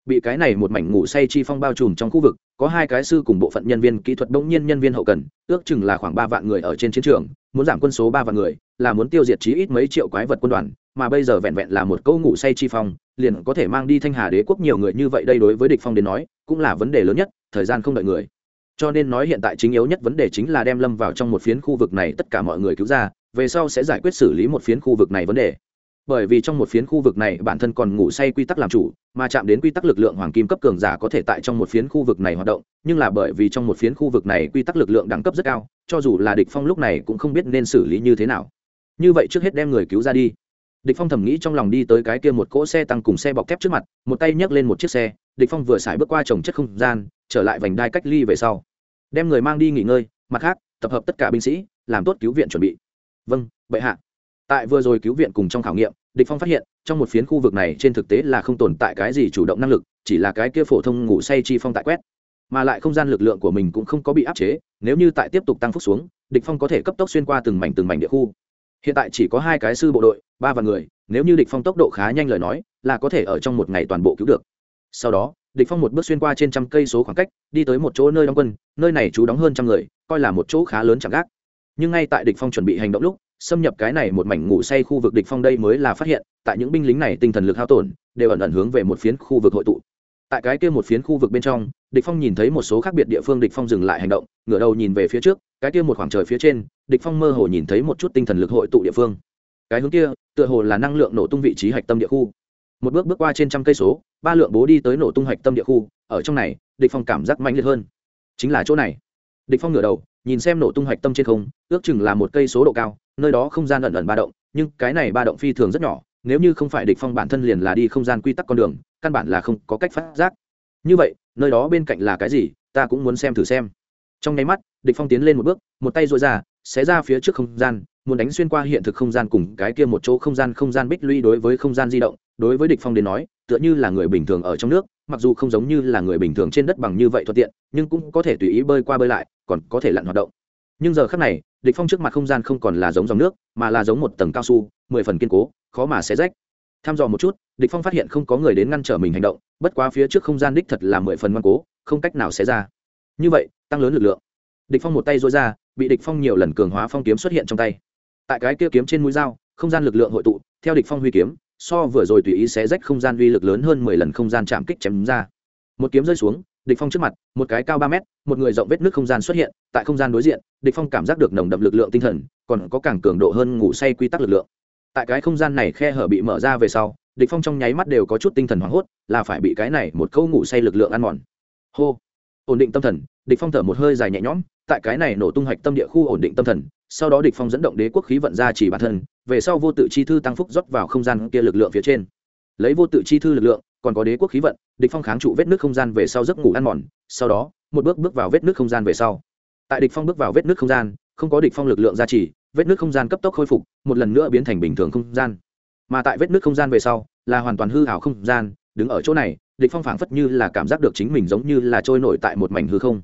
bị cái này một mảnh ngủ say chi phong bao trùm trong khu vực, có hai cái sư cùng bộ phận nhân viên kỹ thuật bỗng nhiên nhân viên hậu cần, ước chừng là khoảng ba vạn người ở trên chiến trường, muốn giảm quân số ba vạn người, là muốn tiêu diệt chí ít mấy triệu quái vật quân đoàn, mà bây giờ vẹn vẹn là một câu ngủ say chi phong, liền có thể mang đi thanh hà đế quốc nhiều người như vậy đây đối với địch phong đến nói, cũng là vấn đề lớn nhất, thời gian không đợi người. Cho nên nói hiện tại chính yếu nhất vấn đề chính là đem lâm vào trong một phiến khu vực này tất cả mọi người cứu ra, về sau sẽ giải quyết xử lý một phiến khu vực này vấn đề bởi vì trong một phiến khu vực này bản thân còn ngủ say quy tắc làm chủ, mà chạm đến quy tắc lực lượng hoàng kim cấp cường giả có thể tại trong một phiến khu vực này hoạt động, nhưng là bởi vì trong một phiến khu vực này quy tắc lực lượng đẳng cấp rất cao, cho dù là địch phong lúc này cũng không biết nên xử lý như thế nào. Như vậy trước hết đem người cứu ra đi. Địch phong thầm nghĩ trong lòng đi tới cái kia một cỗ xe tăng cùng xe bọc thép trước mặt, một tay nhấc lên một chiếc xe, địch phong vừa xài bước qua trồng chất không gian, trở lại vành đai cách ly về sau. Đem người mang đi nghỉ ngơi, mặt khác, tập hợp tất cả binh sĩ, làm tốt cứu viện chuẩn bị. Vâng bệ hạ. Tại vừa rồi cứu viện cùng trong khảo nghiệm địch phong phát hiện, trong một phiến khu vực này trên thực tế là không tồn tại cái gì chủ động năng lực, chỉ là cái kia phổ thông ngủ say chi phong tại quét. Mà lại không gian lực lượng của mình cũng không có bị áp chế, nếu như tại tiếp tục tăng phúc xuống, địch phong có thể cấp tốc xuyên qua từng mảnh từng mảnh địa khu. Hiện tại chỉ có hai cái sư bộ đội, ba vạn người, nếu như địch phong tốc độ khá nhanh lời nói, là có thể ở trong một ngày toàn bộ cứu được. Sau đó, địch phong một bước xuyên qua trên trăm cây số khoảng cách, đi tới một chỗ nơi đóng quân, nơi này chú đóng hơn trăm người, coi là một chỗ khá lớn chẳng gác. Nhưng ngay tại địch phong chuẩn bị hành động lúc xâm nhập cái này một mảnh ngủ say khu vực địch phong đây mới là phát hiện, tại những binh lính này tinh thần lực hao tổn, đều ẩn ẩn hướng về một phiến khu vực hội tụ. Tại cái kia một phiến khu vực bên trong, địch phong nhìn thấy một số khác biệt địa phương địch phong dừng lại hành động, ngửa đầu nhìn về phía trước, cái kia một khoảng trời phía trên, địch phong mơ hồ nhìn thấy một chút tinh thần lực hội tụ địa phương. Cái hướng kia, tựa hồ là năng lượng nổ tung vị trí hạch tâm địa khu. Một bước bước qua trên trăm cây số, ba lượng bố đi tới nổ tung hạch tâm địa khu, ở trong này, địch phong cảm giác mạnh liệt hơn. Chính là chỗ này. Địch phong ngửa đầu nhìn xem nổ tung hạch tâm trên không, ước chừng là một cây số độ cao, nơi đó không gian ẩn ẩn ba động, nhưng cái này ba động phi thường rất nhỏ, nếu như không phải địch phong bản thân liền là đi không gian quy tắc con đường, căn bản là không có cách phát giác. Như vậy, nơi đó bên cạnh là cái gì, ta cũng muốn xem thử xem. Trong nháy mắt, địch phong tiến lên một bước, một tay duỗi ra, xé ra phía trước không gian, muốn đánh xuyên qua hiện thực không gian cùng cái kia một chỗ không gian không gian bích lũy đối với không gian di động, đối với địch phong đến nói, tựa như là người bình thường ở trong nước mặc dù không giống như là người bình thường trên đất bằng như vậy thuận tiện, nhưng cũng có thể tùy ý bơi qua bơi lại, còn có thể lặn hoạt động. Nhưng giờ khắc này, địch phong trước mặt không gian không còn là giống dòng nước, mà là giống một tầng cao su, mười phần kiên cố, khó mà xé rách. Tham dò một chút, địch phong phát hiện không có người đến ngăn trở mình hành động, bất quá phía trước không gian đích thật là mười phần ngoan cố, không cách nào xé ra. Như vậy, tăng lớn lực lượng. Địch phong một tay duỗi ra, bị địch phong nhiều lần cường hóa phong kiếm xuất hiện trong tay. Tại cái kia kiếm trên mũi dao, không gian lực lượng hội tụ, theo địch phong huy kiếm so vừa rồi tùy ý xé rách không gian uy lực lớn hơn mười lần không gian chạm kích chém ra. Một kiếm rơi xuống, địch phong trước mặt, một cái cao ba mét, một người rộng vết nước không gian xuất hiện, tại không gian đối diện, địch phong cảm giác được nồng đậm lực lượng tinh thần, còn có càng cường độ hơn ngủ say quy tắc lực lượng. Tại cái không gian này khe hở bị mở ra về sau, địch phong trong nháy mắt đều có chút tinh thần hoảng hốt, là phải bị cái này một câu ngủ say lực lượng ăn mòn. Hô! Ổn định tâm thần, địch phong thở một hơi dài nhẹ nhõm, tại cái này nổ tung hạch tâm địa khu ổn định tâm thần sau đó địch phong dẫn động đế quốc khí vận ra chỉ bản thân, về sau vô tự chi thư tăng phúc rót vào không gian kia lực lượng phía trên. Lấy vô tự chi thư lực lượng, còn có đế quốc khí vận, địch phong kháng trụ vết nước không gian về sau giấc ngủ ăn mòn, sau đó, một bước bước vào vết nước không gian về sau. Tại địch phong bước vào vết nước không gian, không có địch phong lực lượng gia trì, vết nước không gian cấp tốc khôi phục, một lần nữa biến thành bình thường không gian. Mà tại vết nước không gian về sau, là hoàn toàn hư ảo không gian, đứng ở chỗ này, địch phong phảng phất như là cảm giác được chính mình giống như là trôi nổi tại một mảnh hư không.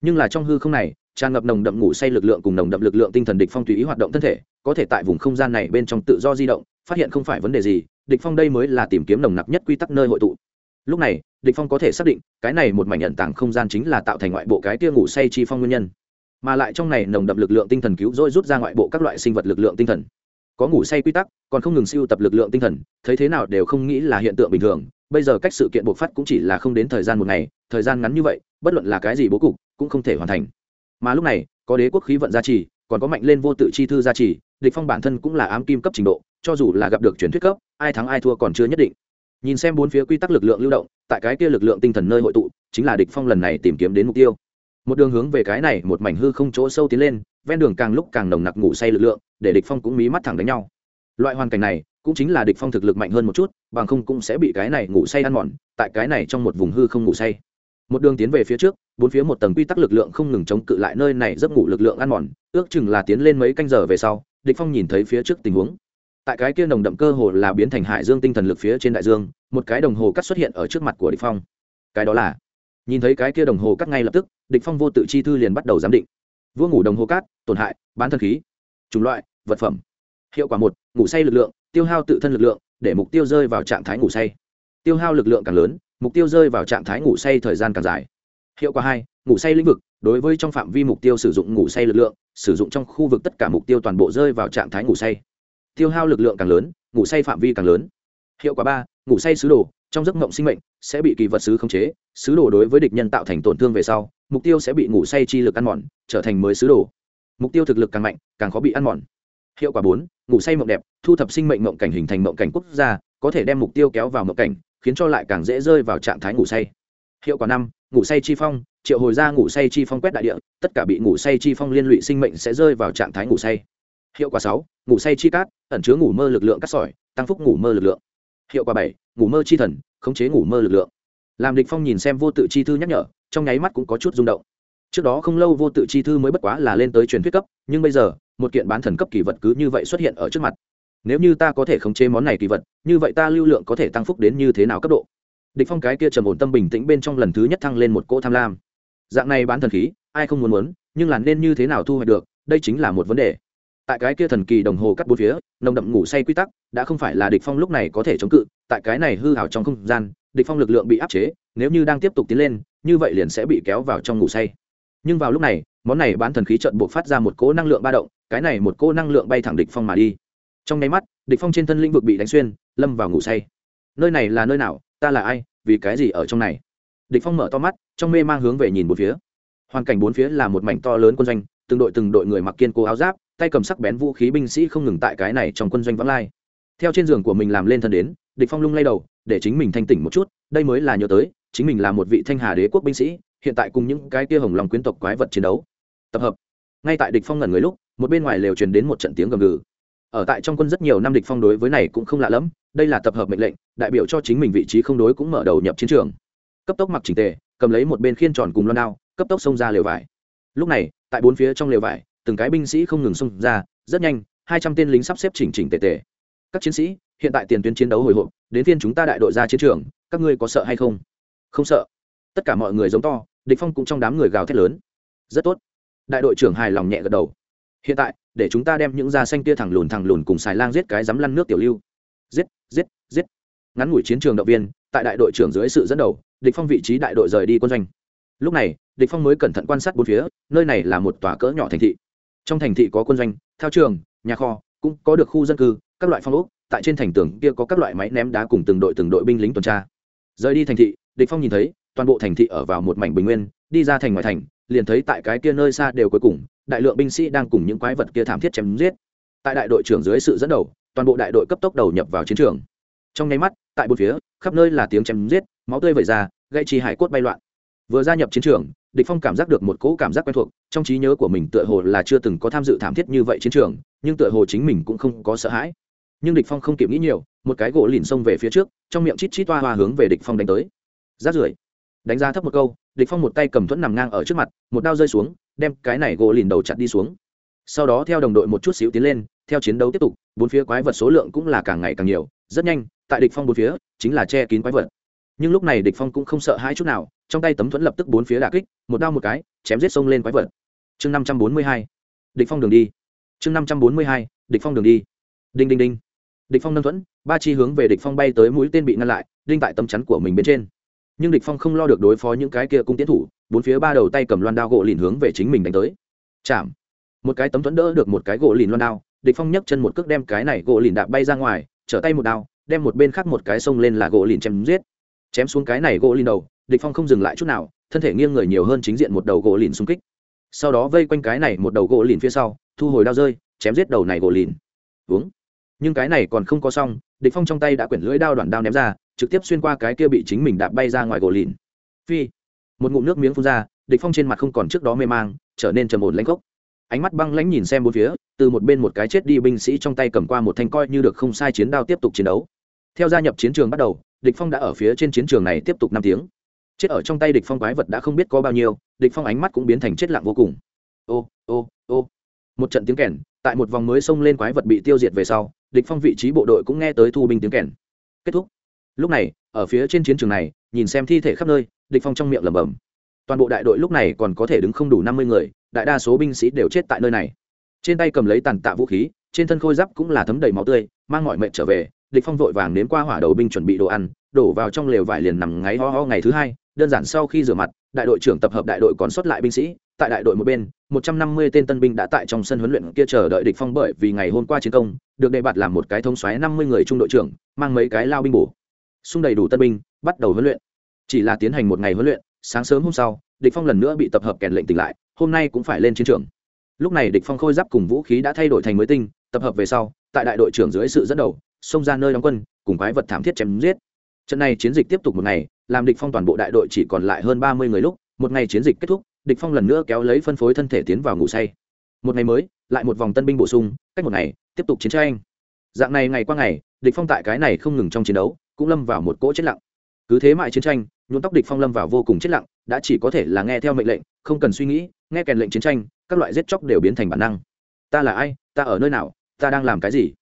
Nhưng là trong hư không này tràn ngập nồng đậm ngủ say lực lượng cùng nồng đậm lực lượng tinh thần địch phong tùy ý hoạt động thân thể, có thể tại vùng không gian này bên trong tự do di động, phát hiện không phải vấn đề gì, địch phong đây mới là tìm kiếm nồng nặc nhất quy tắc nơi hội tụ. Lúc này, địch phong có thể xác định, cái này một mảnh nhận tảng không gian chính là tạo thành ngoại bộ cái tia ngủ say chi phong nguyên nhân. Mà lại trong này nồng đậm lực lượng tinh thần cứu rỗi rút ra ngoại bộ các loại sinh vật lực lượng tinh thần. Có ngủ say quy tắc, còn không ngừng siêu tập lực lượng tinh thần, thấy thế nào đều không nghĩ là hiện tượng bình thường. Bây giờ cách sự kiện bộc phát cũng chỉ là không đến thời gian một ngày, thời gian ngắn như vậy, bất luận là cái gì bố cục, cũng không thể hoàn thành mà lúc này, có đế quốc khí vận gia trì, còn có mạnh lên vô tự chi thư gia trì, địch phong bản thân cũng là ám kim cấp trình độ, cho dù là gặp được truyền thuyết cấp, ai thắng ai thua còn chưa nhất định. Nhìn xem bốn phía quy tắc lực lượng lưu động, tại cái kia lực lượng tinh thần nơi hội tụ, chính là địch phong lần này tìm kiếm đến mục tiêu. Một đường hướng về cái này một mảnh hư không chỗ sâu tiến lên, ven đường càng lúc càng nồng nặc ngủ say lực lượng, để địch phong cũng mí mắt thẳng đánh nhau. Loại hoàn cảnh này, cũng chính là địch phong thực lực mạnh hơn một chút, bằng không cũng sẽ bị cái này ngủ say ăn mòn, tại cái này trong một vùng hư không ngủ say một đường tiến về phía trước, bốn phía một tầng quy tắc lực lượng không ngừng chống cự lại nơi này giấc ngủ lực lượng ăn mòn, ước chừng là tiến lên mấy canh giờ về sau, địch phong nhìn thấy phía trước tình huống. Tại cái kia nồng đậm cơ hồ là biến thành hải dương tinh thần lực phía trên đại dương, một cái đồng hồ cắt xuất hiện ở trước mặt của địch phong. Cái đó là? Nhìn thấy cái kia đồng hồ cắt ngay lập tức, địch phong vô tự chi thư liền bắt đầu giám định. Vua ngủ đồng hồ cát tổn hại, bán thân khí, chủng loại, vật phẩm. Hiệu quả một, ngủ say lực lượng, tiêu hao tự thân lực lượng, để mục tiêu rơi vào trạng thái ngủ say. Tiêu hao lực lượng càng lớn mục tiêu rơi vào trạng thái ngủ say thời gian càng dài. Hiệu quả hai, ngủ say lĩnh vực. Đối với trong phạm vi mục tiêu sử dụng ngủ say lực lượng, sử dụng trong khu vực tất cả mục tiêu toàn bộ rơi vào trạng thái ngủ say. Tiêu hao lực lượng càng lớn, ngủ say phạm vi càng lớn. Hiệu quả ba, ngủ say sứ đồ. Trong giấc mộng sinh mệnh sẽ bị kỳ vật sứ khống chế. Sứ đồ đối với địch nhân tạo thành tổn thương về sau, mục tiêu sẽ bị ngủ say chi lực ăn mòn, trở thành mới sứ đồ. Mục tiêu thực lực càng mạnh, càng khó bị ăn mòn. Hiệu quả bốn, ngủ say mộng đẹp, thu thập sinh mệnh mộng cảnh hình thành mộng cảnh quốc gia, có thể đem mục tiêu kéo vào mộng cảnh khiến cho lại càng dễ rơi vào trạng thái ngủ say. Hiệu quả năm, ngủ say chi phong, triệu hồi ra ngủ say chi phong quét đại địa, tất cả bị ngủ say chi phong liên lụy sinh mệnh sẽ rơi vào trạng thái ngủ say. Hiệu quả sáu, ngủ say chi cát, ẩn chứa ngủ mơ lực lượng cắt sỏi, tăng phúc ngủ mơ lực lượng. Hiệu quả bảy, ngủ mơ chi thần, khống chế ngủ mơ lực lượng. Làm địch phong nhìn xem vô tự chi thư nhắc nhở, trong nháy mắt cũng có chút rung động. Trước đó không lâu vô tự chi thư mới bất quá là lên tới truyền thuyết cấp, nhưng bây giờ, một kiện bán thần cấp kỳ vật cứ như vậy xuất hiện ở trước mặt nếu như ta có thể khống chế món này kỳ vật, như vậy ta lưu lượng có thể tăng phúc đến như thế nào cấp độ? Địch phong cái kia trầm ổn tâm bình tĩnh bên trong lần thứ nhất thăng lên một cỗ tham lam. Dạng này bán thần khí, ai không muốn muốn, nhưng là nên như thế nào thu hoạch được, đây chính là một vấn đề. Tại cái kia thần kỳ đồng hồ cắt bốn phía, nồng đậm ngủ say quy tắc, đã không phải là địch phong lúc này có thể chống cự, tại cái này hư hào trong không gian, địch phong lực lượng bị áp chế, nếu như đang tiếp tục tiến lên, như vậy liền sẽ bị kéo vào trong ngủ say. Nhưng vào lúc này, món này bán thần khí trận buộc phát ra một cỗ năng lượng ba động, cái này một cỗ năng lượng bay thẳng địch phong mà đi trong nháy mắt, địch phong trên thân lĩnh vực bị đánh xuyên, lâm vào ngủ say. Nơi này là nơi nào? Ta là ai? Vì cái gì ở trong này? Địch phong mở to mắt, trong mê mang hướng về nhìn bốn phía. Hoàn cảnh bốn phía là một mảnh to lớn quân doanh, từng đội từng đội người mặc kiên cố áo giáp, tay cầm sắc bén vũ khí binh sĩ không ngừng tại cái này trong quân doanh vắng lai. Theo trên giường của mình làm lên thân đến, địch phong lung lay đầu, để chính mình thanh tỉnh một chút, đây mới là nhớ tới, chính mình là một vị thanh hà đế quốc binh sĩ, hiện tại cùng những cái kia hồng lòng quyến tộc quái vật chiến đấu. Tập hợp. Ngay tại địch phong ngẩn người lúc, một bên ngoài lều truyền đến một trận tiếng gầm gừ ở tại trong quân rất nhiều năm địch phong đối với này cũng không lạ lắm đây là tập hợp mệnh lệnh, đại biểu cho chính mình vị trí không đối cũng mở đầu nhập chiến trường. Cấp tốc mặc chỉnh tề, cầm lấy một bên khiên tròn cùng loan đao, cấp tốc xông ra lều vải. Lúc này, tại bốn phía trong lều vải, từng cái binh sĩ không ngừng xông ra, rất nhanh, hai trăm tên lính sắp xếp chỉnh chỉnh tề tề. Các chiến sĩ, hiện tại tiền tuyến chiến đấu hồi hộp, đến phiên chúng ta đại đội ra chiến trường, các ngươi có sợ hay không? Không sợ. Tất cả mọi người giống to, địch phong cũng trong đám người gào thét lớn. Rất tốt. Đại đội trưởng hài lòng nhẹ gật đầu. Hiện tại để chúng ta đem những da xanh kia thẳng lùn thẳng lùn cùng xài lang giết cái dám lăn nước tiểu lưu. Giết giết giết. Ngắn ngủi chiến trường động viên, tại đại đội trưởng dưới sự dẫn đầu, địch phong vị trí đại đội rời đi quân doanh. Lúc này, địch phong mới cẩn thận quan sát bốn phía, nơi này là một tòa cỡ nhỏ thành thị. Trong thành thị có quân doanh theo trường, nhà kho, cũng có được khu dân cư, các loại phong ốc, tại trên thành tường kia có các loại máy ném đá cùng từng đội từng đội binh lính tuần tra. Rời đi thành thị, địch phong nhìn thấy, toàn bộ thành thị ở vào một mảnh bình nguyên, đi ra thành ngoài thành, liền thấy tại cái kia nơi xa đều cuối cùng đại lượng binh sĩ đang cùng những quái vật kia thảm thiết chém giết. Tại đại đội trưởng dưới sự dẫn đầu, toàn bộ đại đội cấp tốc đầu nhập vào chiến trường. Trong nháy mắt, tại bốn phía, khắp nơi là tiếng chém giết, máu tươi vẩy ra gây chi hải cốt bay loạn. Vừa gia nhập chiến trường, địch phong cảm giác được một cỗ cảm giác quen thuộc, trong trí nhớ của mình tựa hồ là chưa từng có tham dự thảm thiết như vậy chiến trường, nhưng tựa hồ chính mình cũng không có sợ hãi. Nhưng địch phong không kịp nghĩ nhiều, một cái gỗ lìn xông về phía trước, trong miệng chít chít toa hoa hướng về địch phong đánh tới. Rát rưởi. Đánh ra thấp một câu, địch phong một tay cầm thuẫn nằm ngang ở trước mặt, một đao rơi xuống đem cái này gỗ lìn đầu chặt đi xuống. Sau đó theo đồng đội một chút xíu tiến lên, theo chiến đấu tiếp tục, bốn phía quái vật số lượng cũng là càng ngày càng nhiều, rất nhanh, tại địch phong bốn phía, chính là che kín quái vật. Nhưng lúc này địch phong cũng không sợ hãi chút nào, trong tay tấm thuẫn lập tức bốn phía đả kích, một đao một cái, chém giết sông lên quái vật. Chương năm trăm bốn mươi hai, địch phong đường đi. Chương năm trăm bốn mươi hai, địch phong đường đi. Đinh đinh đinh. Địch phong nâng thuẫn, ba chi hướng về địch phong bay tới mũi tên bị ngăn lại, đinh tại tấm chắn của mình bên trên nhưng địch phong không lo được đối phó những cái kia cung tiến thủ, bốn phía ba đầu tay cầm loan đao gỗ lìn hướng về chính mình đánh tới. Chạm. Một cái tấm thuẫn đỡ được một cái gỗ lìn loan đao, địch phong nhấc chân một cước đem cái này gỗ lìn đạp bay ra ngoài, trở tay một đao, đem một bên khác một cái sông lên là gỗ lìn chém giết. Chém xuống cái này gỗ lìn đầu, địch phong không dừng lại chút nào, thân thể nghiêng người nhiều hơn chính diện một đầu gỗ lìn xung kích. Sau đó vây quanh cái này một đầu gỗ lìn phía sau, thu hồi đao rơi, chém giết đầu này gỗ lìn uống nhưng cái này còn không có xong, địch phong trong tay đã quyển lưỡi đao đoạn đao ném ra trực tiếp xuyên qua cái kia bị chính mình đạp bay ra ngoài gỗ lìn. Phi, một ngụm nước miếng phun ra, địch phong trên mặt không còn trước đó mê mang, trở nên trầm ổn lãnh gốc ánh mắt băng lãnh nhìn xem bốn phía, từ một bên một cái chết đi binh sĩ trong tay cầm qua một thanh coi như được không sai chiến đao tiếp tục chiến đấu. Theo gia nhập chiến trường bắt đầu, địch phong đã ở phía trên chiến trường này tiếp tục năm tiếng. Chết ở trong tay địch phong quái vật đã không biết có bao nhiêu, địch phong ánh mắt cũng biến thành chết lặng vô cùng. Ô ô ô. Một trận tiếng kèn, tại một vòng mới xông lên quái vật bị tiêu diệt về sau, địch phong vị trí bộ đội cũng nghe tới thu binh tiếng kèn. Kết thúc lúc này, ở phía trên chiến trường này, nhìn xem thi thể khắp nơi, địch phong trong miệng lẩm bẩm. Toàn bộ đại đội lúc này còn có thể đứng không đủ năm mươi người, đại đa số binh sĩ đều chết tại nơi này. Trên tay cầm lấy tàn tạ vũ khí, trên thân khôi giáp cũng là thấm đầy máu tươi, mang mọi mệnh trở về, địch phong vội vàng nếm qua hỏa đầu binh chuẩn bị đồ ăn, đổ vào trong lều vải liền nằm ngáy ho ho ngày thứ hai, đơn giản sau khi rửa mặt, đại đội trưởng tập hợp đại đội còn sót lại binh sĩ, tại đại đội một bên, một trăm năm mươi tên tân binh đã tại trong sân huấn luyện kia chờ đợi địch phong bởi vì ngày hôm qua chiến công, được đề bạt làm một cái thông xoáy năm mươi người trung đội trưởng, mang mấy cái lao binh bổ xung đầy đủ tân binh, bắt đầu huấn luyện. Chỉ là tiến hành một ngày huấn luyện, sáng sớm hôm sau, địch phong lần nữa bị tập hợp kèn lệnh tỉnh lại, hôm nay cũng phải lên chiến trường. Lúc này địch phong khôi giáp cùng vũ khí đã thay đổi thành mới tinh, tập hợp về sau, tại đại đội trưởng dưới sự dẫn đầu, xông ra nơi đóng quân, cùng quái vật thảm thiết chém giết. Trận này chiến dịch tiếp tục một ngày, làm địch phong toàn bộ đại đội chỉ còn lại hơn ba mươi người lúc, một ngày chiến dịch kết thúc, địch phong lần nữa kéo lấy phân phối thân thể tiến vào ngủ say. Một ngày mới, lại một vòng tân binh bổ sung, cách một ngày, tiếp tục chiến tranh. Dạng này ngày qua ngày, địch phong tại cái này không ngừng trong chiến đấu cũng lâm vào một cỗ chết lặng. Cứ thế mãi chiến tranh, nhuộm tóc địch phong lâm vào vô cùng chết lặng, đã chỉ có thể là nghe theo mệnh lệnh, không cần suy nghĩ, nghe kèn lệnh chiến tranh, các loại giết chóc đều biến thành bản năng. Ta là ai? Ta ở nơi nào? Ta đang làm cái gì?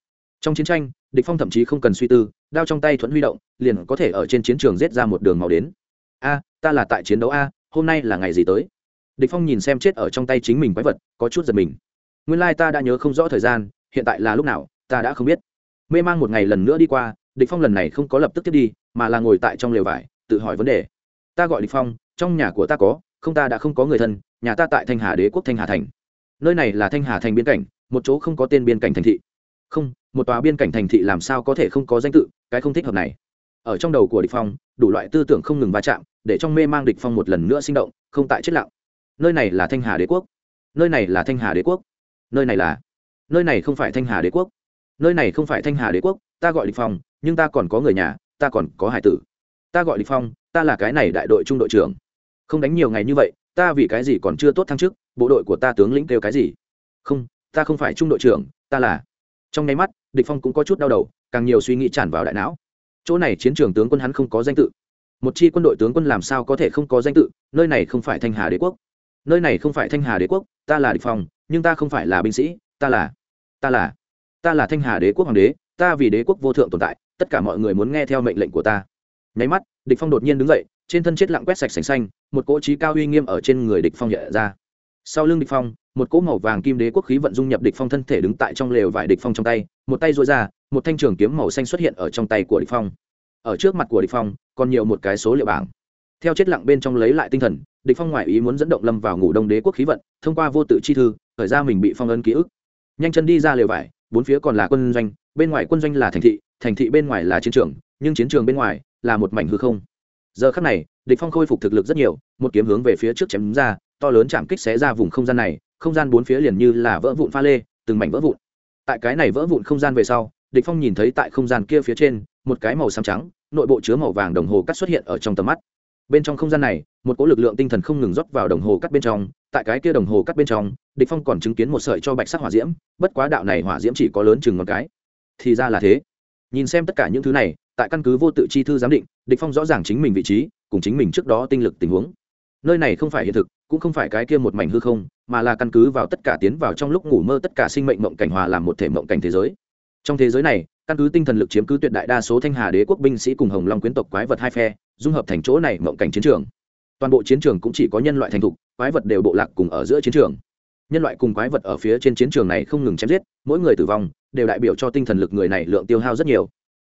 Trong chiến tranh, địch phong thậm chí không cần suy tư, đao trong tay thuẫn huy động, liền có thể ở trên chiến trường giết ra một đường màu đến. A, ta là tại chiến đấu a, hôm nay là ngày gì tới? Địch phong nhìn xem chết ở trong tay chính mình quái vật, có chút giật mình. Nguyên lai ta đã nhớ không rõ thời gian, hiện tại là lúc nào, ta đã không biết. Mê mang một ngày lần nữa đi qua địch phong lần này không có lập tức tiếp đi, mà là ngồi tại trong lều vải, tự hỏi vấn đề. Ta gọi địch phong, trong nhà của ta có, không ta đã không có người thân, nhà ta tại thanh hà đế quốc thanh hà thành. Nơi này là thanh hà thành biên cảnh, một chỗ không có tên biên cảnh thành thị. Không, một tòa biên cảnh thành thị làm sao có thể không có danh tự, cái không thích hợp này. Ở trong đầu của địch phong, đủ loại tư tưởng không ngừng va chạm, để trong mê mang địch phong một lần nữa sinh động, không tại chết lặng. Nơi này là thanh hà đế quốc. Nơi này là thanh hà đế quốc. Nơi này là nơi này không phải thanh hà đế quốc. Nơi này không phải thanh hà đế quốc ta gọi địch phong, nhưng ta còn có người nhà, ta còn có hải tử. Ta gọi địch phong, ta là cái này đại đội trung đội trưởng. Không đánh nhiều ngày như vậy, ta vì cái gì còn chưa tốt thăng chức, bộ đội của ta tướng lĩnh kêu cái gì? Không, ta không phải trung đội trưởng, ta là. Trong nháy mắt, địch phong cũng có chút đau đầu, càng nhiều suy nghĩ tràn vào đại não. Chỗ này chiến trường tướng quân hắn không có danh tự. Một chi quân đội tướng quân làm sao có thể không có danh tự, nơi này không phải thanh hà đế quốc. Nơi này không phải thanh hà đế quốc, ta là địch phong, nhưng ta không phải là binh sĩ, ta là ta là ta là thanh hà đế quốc hoàng đế ta vì đế quốc vô thượng tồn tại, tất cả mọi người muốn nghe theo mệnh lệnh của ta. Nháy mắt, địch phong đột nhiên đứng dậy, trên thân chết lặng quét sạch sành xanh, một cỗ trí cao uy nghiêm ở trên người địch phong nhẹ ra. Sau lưng địch phong, một cỗ màu vàng kim đế quốc khí vận dung nhập địch phong thân thể đứng tại trong lều vải địch phong trong tay, một tay duỗi ra, một thanh trường kiếm màu xanh xuất hiện ở trong tay của địch phong. Ở trước mặt của địch phong, còn nhiều một cái số liệu bảng. Theo chết lặng bên trong lấy lại tinh thần, địch phong ngoại ý muốn dẫn động lâm vào ngủ đông đế quốc khí vận, thông qua vô tự chi thư thời ra mình bị phong ấn ký ức. Nhanh chân đi ra lều vải, bốn phía còn là quân doanh bên ngoài quân doanh là thành thị thành thị bên ngoài là chiến trường, nhưng chiến trường bên ngoài là một mảnh hư không. Giờ khắc này, địch phong khôi phục thực lực rất nhiều, một kiếm hướng về phía trước chém ra, to lớn chạm kích xé ra vùng không gian này, không gian bốn phía liền như là vỡ vụn pha lê, từng mảnh vỡ vụn. Tại cái này vỡ vụn không gian về sau, địch phong nhìn thấy tại không gian kia phía trên, một cái màu xám trắng, nội bộ chứa màu vàng đồng hồ cắt xuất hiện ở trong tầm mắt. Bên trong không gian này, một cỗ lực lượng tinh thần không ngừng rót vào đồng hồ cắt bên trong, tại cái kia đồng hồ cắt bên trong, địch phong còn chứng kiến một sợi cho bạch sắc hỏa diễm, bất quá đạo này hỏa diễm chỉ có lớn chừng một cái thì ra là thế. Nhìn xem tất cả những thứ này, tại căn cứ vô tự chi thư giám định, địch phong rõ ràng chính mình vị trí, cùng chính mình trước đó tinh lực tình huống. Nơi này không phải hiện thực, cũng không phải cái kia một mảnh hư không, mà là căn cứ vào tất cả tiến vào trong lúc ngủ mơ tất cả sinh mệnh mộng cảnh hòa làm một thể mộng cảnh thế giới. Trong thế giới này, căn cứ tinh thần lực chiếm cứ tuyệt đại đa số thanh hà đế quốc binh sĩ cùng hồng long quyến tộc quái vật hai phe, dung hợp thành chỗ này mộng cảnh chiến trường. Toàn bộ chiến trường cũng chỉ có nhân loại thành thục, quái vật đều bộ lạc cùng ở giữa chiến trường. Nhân loại cùng quái vật ở phía trên chiến trường này không ngừng chém giết, mỗi người tử vong đều đại biểu cho tinh thần lực người này lượng tiêu hao rất nhiều.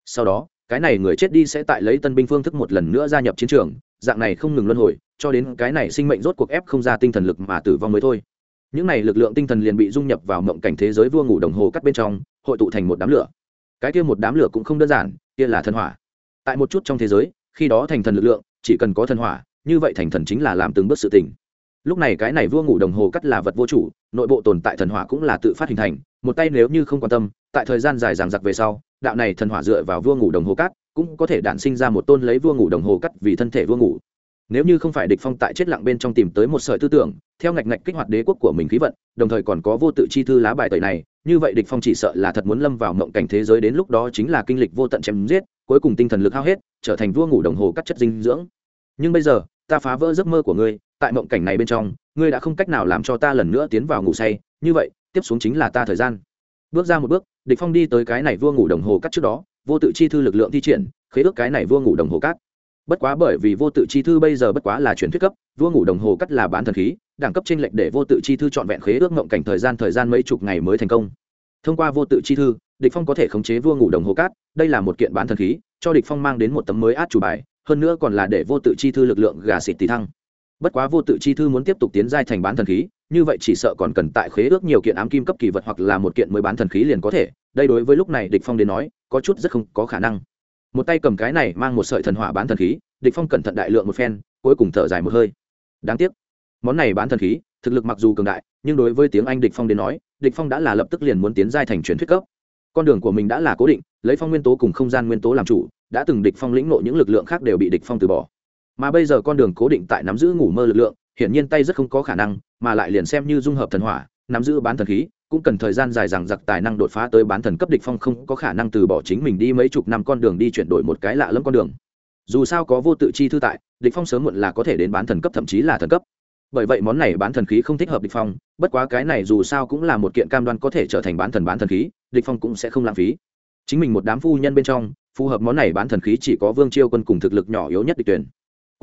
Sau đó, cái này người chết đi sẽ tại lấy tân binh phương thức một lần nữa gia nhập chiến trường, dạng này không ngừng luân hồi, cho đến cái này sinh mệnh rốt cuộc ép không ra tinh thần lực mà tử vong mới thôi. Những này lực lượng tinh thần liền bị dung nhập vào mộng cảnh thế giới vua ngủ đồng hồ cắt bên trong, hội tụ thành một đám lửa. Cái kia một đám lửa cũng không đơn giản, kia là thần hỏa. Tại một chút trong thế giới, khi đó thành thần lực lượng, chỉ cần có thần hỏa, như vậy thành thần chính là làm từng bước sự tình. Lúc này cái này vua ngủ đồng hồ cắt là vật vô chủ, nội bộ tồn tại thần hỏa cũng là tự phát hình thành một tay nếu như không quan tâm, tại thời gian dài dằng dặc về sau, đạo này thần hỏa dựa vào vua ngủ đồng hồ cắt cũng có thể đản sinh ra một tôn lấy vua ngủ đồng hồ cắt vì thân thể vua ngủ. Nếu như không phải địch phong tại chết lặng bên trong tìm tới một sợi tư tưởng, theo ngạch ngạch kích hoạt đế quốc của mình khí vận, đồng thời còn có vô tự chi thư lá bài tẩy này, như vậy địch phong chỉ sợ là thật muốn lâm vào mộng cảnh thế giới đến lúc đó chính là kinh lịch vô tận chém giết, cuối cùng tinh thần lực hao hết, trở thành vua ngủ đồng hồ cắt chất dinh dưỡng. Nhưng bây giờ, ta phá vỡ giấc mơ của ngươi, tại mộng cảnh này bên trong, ngươi đã không cách nào làm cho ta lần nữa tiến vào ngủ say, như vậy tiếp xuống chính là ta thời gian. Bước ra một bước, địch phong đi tới cái này vua ngủ đồng hồ cắt trước đó, vô tự chi thư lực lượng thi triển, khế ước cái này vua ngủ đồng hồ cắt bất quá bởi vì vô tự chi thư bây giờ bất quá là chuyển thuyết cấp, vua ngủ đồng hồ cắt là bán thần khí, đẳng cấp trên lệnh để vô tự chi thư chọn vẹn khế ước ngậm cảnh thời gian thời gian mấy chục ngày mới thành công. Thông qua vô tự chi thư, địch phong có thể khống chế vua ngủ đồng hồ cát, đây là một kiện bán thần khí, cho địch phong mang đến một tấm mới át chủ bài, hơn nữa còn là để vô tự chi thư lực lượng gà xịt tỷ thăng. Bất quá vô tự chi thư muốn tiếp tục tiến giai thành bán thần khí như vậy chỉ sợ còn cần tại khế ước nhiều kiện ám kim cấp kỳ vật hoặc là một kiện mới bán thần khí liền có thể. Đây đối với lúc này địch phong đến nói, có chút rất không có khả năng. Một tay cầm cái này mang một sợi thần hỏa bán thần khí, địch phong cẩn thận đại lượng một phen, cuối cùng thở dài một hơi. Đáng tiếc, món này bán thần khí, thực lực mặc dù cường đại, nhưng đối với tiếng anh địch phong đến nói, địch phong đã là lập tức liền muốn tiến giai thành truyền thuyết cấp. Con đường của mình đã là cố định, lấy phong nguyên tố cùng không gian nguyên tố làm chủ, đã từng địch phong lĩnh ngộ những lực lượng khác đều bị địch phong từ bỏ. Mà bây giờ con đường cố định tại nắm giữ ngủ mơ lực lượng hiển nhiên tay rất không có khả năng, mà lại liền xem như dung hợp thần hỏa, nắm giữ bán thần khí, cũng cần thời gian dài rằng giặc tài năng đột phá tới bán thần cấp địch phong không có khả năng từ bỏ chính mình đi mấy chục năm con đường đi chuyển đổi một cái lạ lẫm con đường. Dù sao có vô tự chi thư tại, địch phong sớm muộn là có thể đến bán thần cấp thậm chí là thần cấp. Bởi vậy món này bán thần khí không thích hợp địch phong, bất quá cái này dù sao cũng là một kiện cam đoan có thể trở thành bán thần bán thần khí, địch phong cũng sẽ không lãng phí. Chính mình một đám phu nhân bên trong, phù hợp món này bán thần khí chỉ có vương chiêu quân cùng thực lực nhỏ yếu nhất địch tuyển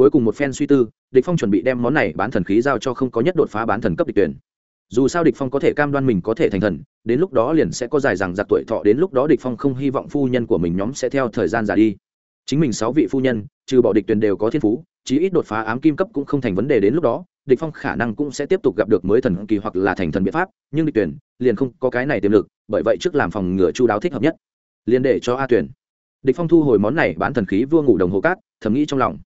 cuối cùng một phen suy tư, địch phong chuẩn bị đem món này bán thần khí giao cho không có nhất đột phá bán thần cấp địch tuyển. Dù sao địch phong có thể cam đoan mình có thể thành thần, đến lúc đó liền sẽ có dài rằng giặc tuổi thọ, đến lúc đó địch phong không hy vọng phu nhân của mình nhóm sẽ theo thời gian già đi. Chính mình sáu vị phu nhân, trừ bỏ địch tuyển đều có thiên phú, chí ít đột phá ám kim cấp cũng không thành vấn đề đến lúc đó, địch phong khả năng cũng sẽ tiếp tục gặp được mới thần kỳ hoặc là thành thần biện pháp, nhưng địch tuyển liền không có cái này tiềm lực, bởi vậy trước làm phòng ngừa chu đáo thích hợp nhất, liền để cho a tuyển. Địch phong thu hồi món này bán thần khí vua ngủ đồng hồ cát, thầm nghĩ trong lòng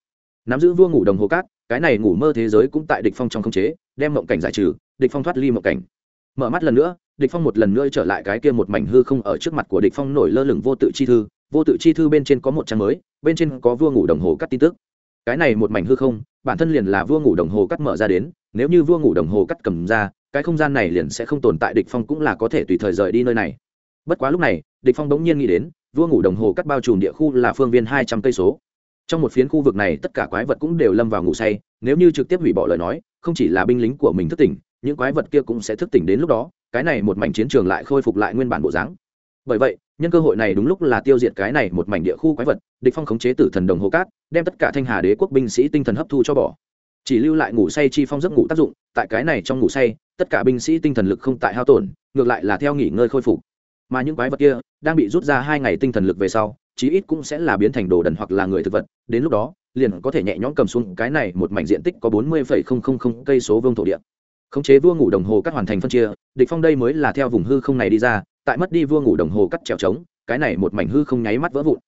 nắm giữ vua ngủ đồng hồ cát, cái này ngủ mơ thế giới cũng tại địch phong trong không chế, đem mộng cảnh giải trừ, địch phong thoát ly mộng cảnh. Mở mắt lần nữa, địch phong một lần nữa trở lại cái kia một mảnh hư không ở trước mặt của địch phong nổi lơ lửng vô tự chi thư, vô tự chi thư bên trên có một trang mới, bên trên có vua ngủ đồng hồ cắt tin tức. Cái này một mảnh hư không, bản thân liền là vua ngủ đồng hồ cắt mở ra đến, nếu như vua ngủ đồng hồ cắt cầm ra, cái không gian này liền sẽ không tồn tại, địch phong cũng là có thể tùy thời rời đi nơi này. Bất quá lúc này, địch phong bỗng nhiên nghĩ đến, vua ngủ đồng hồ cắt bao trùm địa khu là phương viên hai trăm cây số trong một phiến khu vực này, tất cả quái vật cũng đều lâm vào ngủ say, nếu như trực tiếp hủy bỏ lời nói, không chỉ là binh lính của mình thức tỉnh, những quái vật kia cũng sẽ thức tỉnh đến lúc đó, cái này một mảnh chiến trường lại khôi phục lại nguyên bản bộ dáng. Bởi vậy, nhân cơ hội này đúng lúc là tiêu diệt cái này một mảnh địa khu quái vật, địch phong khống chế tử thần đồng hồ cát, đem tất cả thanh hà đế quốc binh sĩ tinh thần hấp thu cho bỏ. Chỉ lưu lại ngủ say chi phong giấc ngủ tác dụng, tại cái này trong ngủ say, tất cả binh sĩ tinh thần lực không tại hao tổn, ngược lại là theo nghỉ ngơi khôi phục. Mà những quái vật kia, đang bị rút ra hai ngày tinh thần lực về sau chí ít cũng sẽ là biến thành đồ đần hoặc là người thực vật, đến lúc đó, liền có thể nhẹ nhõm cầm xuống cái này một mảnh diện tích có bốn mươi cây số vương thổ địa. Khống chế vua ngủ đồng hồ cắt hoàn thành phân chia, địch phong đây mới là theo vùng hư không này đi ra, tại mất đi vua ngủ đồng hồ cắt trèo trống, cái này một mảnh hư không nháy mắt vỡ vụn.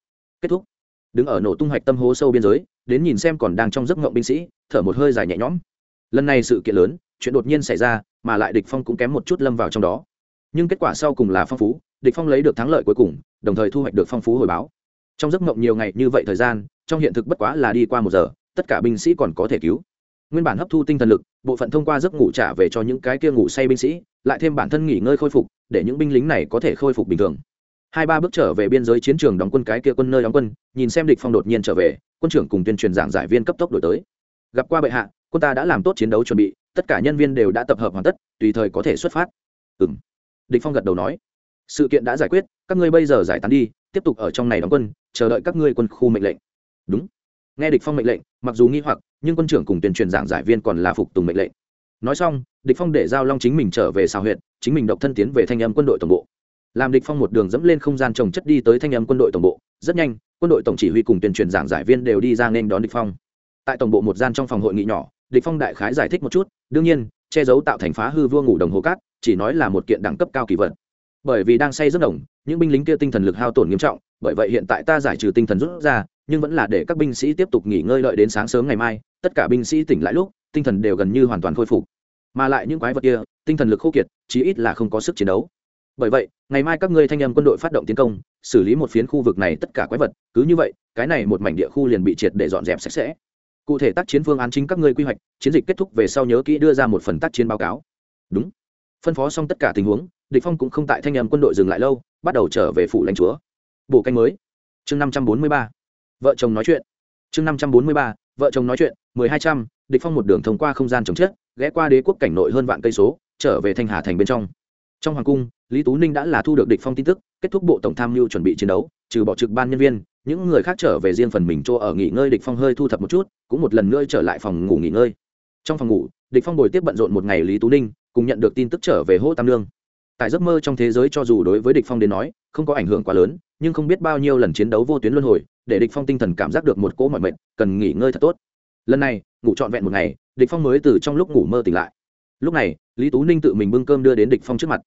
Kết thúc. Đứng ở nổ tung hoạch tâm hố sâu biên giới, đến nhìn xem còn đang trong giấc ngộng binh sĩ, thở một hơi dài nhẹ nhõm. Lần này sự kiện lớn, chuyện đột nhiên xảy ra, mà lại địch phong cũng kém một chút lâm vào trong đó. Nhưng kết quả sau cùng là phong phú, địch phong lấy được thắng lợi cuối cùng, đồng thời thu hoạch được phong phú hồi báo trong giấc mộng nhiều ngày như vậy thời gian, trong hiện thực bất quá là đi qua một giờ, tất cả binh sĩ còn có thể cứu. Nguyên bản hấp thu tinh thần lực, bộ phận thông qua giấc ngủ trả về cho những cái kia ngủ say binh sĩ, lại thêm bản thân nghỉ ngơi khôi phục, để những binh lính này có thể khôi phục bình thường. Hai ba bước trở về biên giới chiến trường đóng quân cái kia quân nơi đóng quân, nhìn xem địch phong đột nhiên trở về, quân trưởng cùng tuyên truyền giảng giải viên cấp tốc đổi tới. Gặp qua bệ hạ, quân ta đã làm tốt chiến đấu chuẩn bị, tất cả nhân viên đều đã tập hợp hoàn tất, tùy thời có thể xuất phát. Ừm. Địch phong gật đầu nói. Sự kiện đã giải quyết, các ngươi bây giờ giải tán đi tiếp tục ở trong này đóng quân, chờ đợi các ngươi quân khu mệnh lệnh. Đúng. Nghe địch phong mệnh lệnh, mặc dù nghi hoặc, nhưng quân trưởng cùng tuyên truyền giảng giải viên còn là phục tùng mệnh lệnh. Nói xong, địch phong để giao long chính mình trở về xào huyện chính mình độc thân tiến về thanh âm quân đội tổng bộ. Làm địch phong một đường dẫm lên không gian trồng chất đi tới thanh âm quân đội tổng bộ. Rất nhanh, quân đội tổng chỉ huy cùng tuyên truyền giảng giải viên đều đi ra nên đón địch phong. Tại tổng bộ một gian trong phòng hội nghị nhỏ, địch phong đại khái giải thích một chút, đương nhiên, che giấu tạo thành phá hư vua ngủ đồng hồ cát, chỉ nói là một kiện đẳng cấp cao kỳ vật bởi vì đang say rất đồng những binh lính kia tinh thần lực hao tổn nghiêm trọng, bởi vậy hiện tại ta giải trừ tinh thần rút ra, nhưng vẫn là để các binh sĩ tiếp tục nghỉ ngơi đợi đến sáng sớm ngày mai, tất cả binh sĩ tỉnh lại lúc, tinh thần đều gần như hoàn toàn khôi phục. Mà lại những quái vật kia, tinh thần lực khô kiệt, chí ít là không có sức chiến đấu. Bởi vậy, ngày mai các ngươi thanh âm quân đội phát động tiến công, xử lý một phiến khu vực này tất cả quái vật, cứ như vậy, cái này một mảnh địa khu liền bị triệt để dọn dẹp sạch sẽ. Cụ thể tác chiến phương án chính các ngươi quy hoạch, chiến dịch kết thúc về sau nhớ kỹ đưa ra một phần tác chiến báo cáo. Đúng. Phân phó xong tất cả tình huống địch phong cũng không tại thanh âm quân đội dừng lại lâu, bắt đầu trở về phủ lãnh chúa. Bộ canh mới. Chương năm trăm bốn mươi ba. Vợ chồng nói chuyện. Chương năm trăm bốn mươi ba, vợ chồng nói chuyện, mười hai trăm, địch phong một đường thông qua không gian chống chết ghé qua đế quốc cảnh nội hơn vạn cây số, trở về thanh hà thành bên trong. Trong hoàng cung, lý tú ninh đã là thu được địch phong tin tức, kết thúc bộ tổng tham mưu chuẩn bị chiến đấu, trừ bỏ trực ban nhân viên, những người khác trở về riêng phần mình chỗ ở nghỉ ngơi địch phong hơi thu thập một chút, cũng một lần nữa trở lại phòng ngủ nghỉ ngơi. Trong phòng ngủ, địch phong bồi tiếp bận rộn một ngày lý tú ninh, cùng nhận được tin tức trở về hô tam lương tại giấc mơ trong thế giới cho dù đối với địch phong đến nói, không có ảnh hưởng quá lớn, nhưng không biết bao nhiêu lần chiến đấu vô tuyến luân hồi, để địch phong tinh thần cảm giác được một cỗ mọi mệnh, cần nghỉ ngơi thật tốt. Lần này, ngủ trọn vẹn một ngày, địch phong mới từ trong lúc ngủ mơ tỉnh lại. Lúc này, lý tú ninh tự mình bưng cơm đưa đến địch phong trước mặt.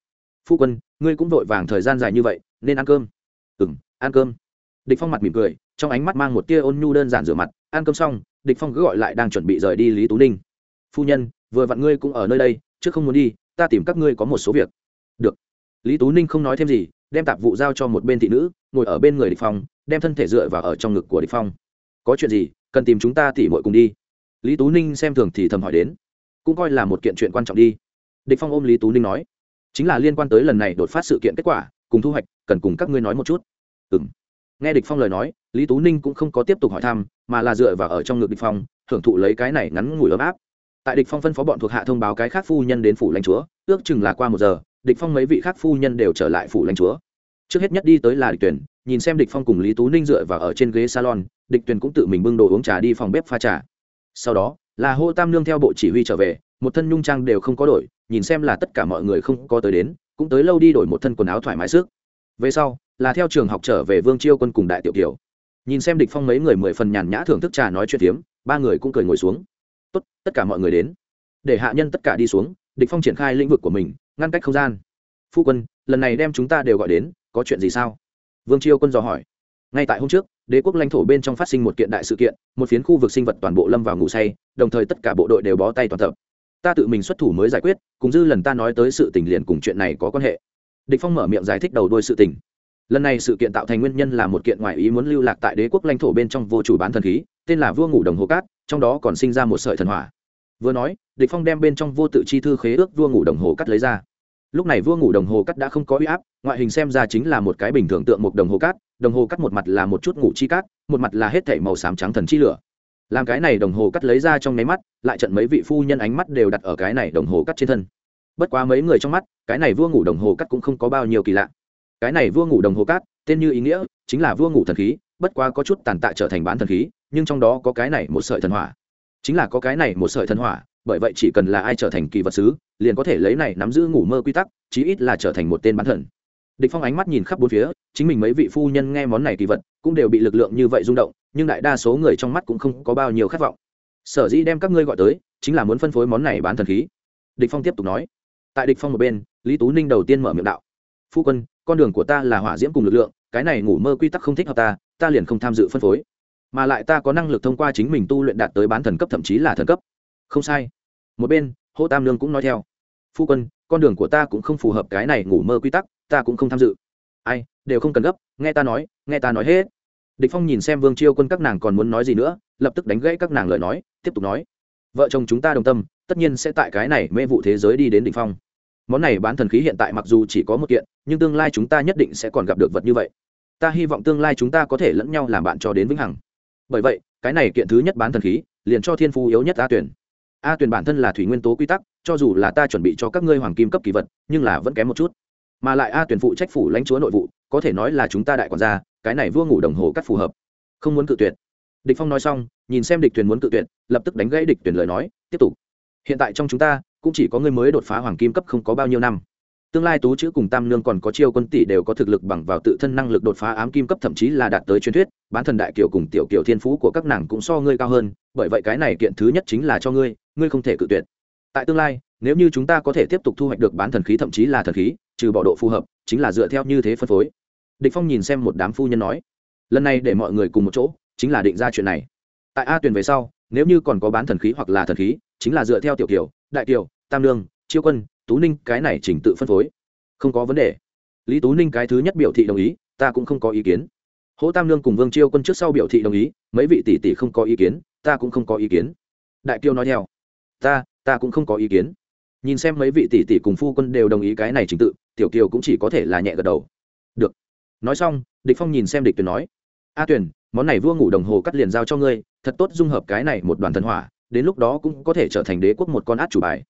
Phu quân, ngươi cũng vội vàng thời gian dài như vậy, nên ăn cơm. Ừm, ăn cơm. Địch phong mặt mỉm cười, trong ánh mắt mang một tia ôn nhu đơn giản rửa mặt. Ăn cơm xong, địch phong cứ gọi lại đang chuẩn bị rời đi lý tú ninh. Phu nhân, vừa vặn ngươi cũng ở nơi đây, trước không muốn đi, ta tìm các ngươi có một số việc được. Lý tú ninh không nói thêm gì, đem tạp vụ giao cho một bên thị nữ, ngồi ở bên người địch phong, đem thân thể dựa vào ở trong ngực của địch phong. Có chuyện gì, cần tìm chúng ta tỉ muội cùng đi. Lý tú ninh xem thường thì thầm hỏi đến. Cũng coi là một kiện chuyện quan trọng đi. Địch phong ôm lý tú ninh nói. Chính là liên quan tới lần này đột phát sự kiện kết quả, cùng thu hoạch, cần cùng các ngươi nói một chút. Ừm. Nghe địch phong lời nói, lý tú ninh cũng không có tiếp tục hỏi thăm, mà là dựa vào ở trong ngực địch phong, thưởng thụ lấy cái này ngắn ngủi ấm áp. Tại địch phong phân phó bọn thuộc hạ thông báo cái khác phu nhân đến phủ lãnh chúa, ước chừng là qua một giờ địch phong mấy vị khác phu nhân đều trở lại phủ lãnh chúa. Trước hết nhất đi tới là địch tuyển, nhìn xem địch phong cùng lý tú ninh dựa vào ở trên ghế salon, địch tuyển cũng tự mình bưng đồ uống trà đi phòng bếp pha trà. Sau đó, là hô tam nương theo bộ chỉ huy trở về, một thân nhung trang đều không có đổi, nhìn xem là tất cả mọi người không có tới đến, cũng tới lâu đi đổi một thân quần áo thoải mái sức. Về sau, là theo trường học trở về vương chiêu quân cùng đại tiểu kiều. Nhìn xem địch phong mấy người mười phần nhàn nhã thưởng thức trà nói chuyện tiếm ba người cũng cười ngồi xuống. Tốt, tất cả mọi người đến. Để hạ nhân tất cả đi xuống, địch phong triển khai lĩnh vực của mình ngăn cách không gian. Phu quân, lần này đem chúng ta đều gọi đến, có chuyện gì sao? Vương chiêu quân dò hỏi. Ngay tại hôm trước, đế quốc lãnh thổ bên trong phát sinh một kiện đại sự kiện, một phiến khu vực sinh vật toàn bộ lâm vào ngủ say, đồng thời tất cả bộ đội đều bó tay toàn tập. Ta tự mình xuất thủ mới giải quyết, cùng dư lần ta nói tới sự tình liền cùng chuyện này có quan hệ. Địch phong mở miệng giải thích đầu đuôi sự tình. Lần này sự kiện tạo thành nguyên nhân là một kiện ngoại ý muốn lưu lạc tại đế quốc lãnh thổ bên trong vô chủ bán thần khí, tên là vua ngủ đồng hồ cát, trong đó còn sinh ra một sợi thần hỏa. Vừa nói, địch phong đem bên trong vô tự chi thư khế ước vua ngủ đồng hồ cắt lấy ra lúc này vua ngủ đồng hồ cắt đã không có uy áp, ngoại hình xem ra chính là một cái bình thường tượng một đồng hồ cát đồng hồ cắt một mặt là một chút ngủ chi cát, một mặt là hết thảy màu xám trắng thần chi lửa. Làm cái này đồng hồ cắt lấy ra trong nháy mắt, lại trận mấy vị phu nhân ánh mắt đều đặt ở cái này đồng hồ cắt trên thân. Bất quá mấy người trong mắt, cái này vua ngủ đồng hồ cắt cũng không có bao nhiêu kỳ lạ. Cái này vua ngủ đồng hồ cát tên như ý nghĩa, chính là vua ngủ thần khí, bất quá có chút tàn tạ trở thành bán thần khí, nhưng trong đó có cái này một sợi thần hỏa. Chính là có cái này một sợi thần hỏa bởi vậy chỉ cần là ai trở thành kỳ vật sứ, liền có thể lấy này nắm giữ ngủ mơ quy tắc, chí ít là trở thành một tên bán thần. Địch phong ánh mắt nhìn khắp bốn phía, chính mình mấy vị phu nhân nghe món này kỳ vật, cũng đều bị lực lượng như vậy rung động, nhưng đại đa số người trong mắt cũng không có bao nhiêu khát vọng. Sở dĩ đem các ngươi gọi tới, chính là muốn phân phối món này bán thần khí. Địch phong tiếp tục nói. Tại địch phong một bên, lý tú ninh đầu tiên mở miệng đạo. Phu quân, con đường của ta là hỏa diễm cùng lực lượng, cái này ngủ mơ quy tắc không thích hợp ta ta liền không tham dự phân phối. Mà lại ta có năng lực thông qua chính mình tu luyện đạt tới bán thần cấp thậm chí là thần cấp. Không sai một bên hô tam lương cũng nói theo. Phu quân, con đường của ta cũng không phù hợp cái này ngủ mơ quy tắc, ta cũng không tham dự. Ai, đều không cần gấp, nghe ta nói, nghe ta nói hết. Địch phong nhìn xem vương chiêu quân các nàng còn muốn nói gì nữa, lập tức đánh gãy các nàng lời nói, tiếp tục nói. Vợ chồng chúng ta đồng tâm, tất nhiên sẽ tại cái này mê vụ thế giới đi đến đỉnh phong. Món này bán thần khí hiện tại mặc dù chỉ có một kiện, nhưng tương lai chúng ta nhất định sẽ còn gặp được vật như vậy. Ta hy vọng tương lai chúng ta có thể lẫn nhau làm bạn cho đến vĩnh hằng. Bởi vậy, cái này kiện thứ nhất bán thần khí, liền cho thiên phú yếu nhất a tuyển a tuyển bản thân là thủy nguyên tố quy tắc, cho dù là ta chuẩn bị cho các ngươi hoàng kim cấp kỳ vật, nhưng là vẫn kém một chút. Mà lại a tuyển phụ trách phủ lãnh chúa nội vụ, có thể nói là chúng ta đại quản gia, cái này vua ngủ đồng hồ cắt phù hợp. Không muốn cự tuyệt. Địch phong nói xong, nhìn xem địch tuyển muốn cự tuyệt, lập tức đánh gãy địch tuyển lời nói, tiếp tục. Hiện tại trong chúng ta, cũng chỉ có người mới đột phá hoàng kim cấp không có bao nhiêu năm. Tương lai tú chữ cùng tam nương còn có chiêu quân tỷ đều có thực lực bằng vào tự thân năng lực đột phá ám kim cấp, thậm chí là đạt tới truyền thuyết, bán thần đại kiều cùng tiểu kiều thiên phú của các nàng cũng so ngươi cao hơn, bởi vậy cái này kiện thứ nhất chính là cho ngươi ngươi không thể cự tuyệt. Tại tương lai, nếu như chúng ta có thể tiếp tục thu hoạch được bán thần khí thậm chí là thần khí, trừ bỏ độ phù hợp, chính là dựa theo như thế phân phối. Địch phong nhìn xem một đám phu nhân nói. Lần này để mọi người cùng một chỗ, chính là định ra chuyện này. Tại a tuyển về sau, nếu như còn có bán thần khí hoặc là thần khí, chính là dựa theo tiểu kiều, đại kiều, tam lương, chiêu quân, tú ninh cái này chỉnh tự phân phối. Không có vấn đề. Lý tú ninh cái thứ nhất biểu thị đồng ý, ta cũng không có ý kiến. Hỗ tam lương cùng vương chiêu quân trước sau biểu thị đồng ý, mấy vị tỷ tỷ không có ý kiến, ta cũng không có ý kiến. Đại kiêu nói theo ta ta cũng không có ý kiến. Nhìn xem mấy vị tỷ tỷ cùng phu quân đều đồng ý cái này trình tự, tiểu kiều cũng chỉ có thể là nhẹ gật đầu. Được. Nói xong, địch phong nhìn xem địch tuyển nói, a tuyển món này vua ngủ đồng hồ cắt liền giao cho ngươi, thật tốt dung hợp cái này một đoàn thần hỏa, đến lúc đó cũng có thể trở thành đế quốc một con át chủ bài.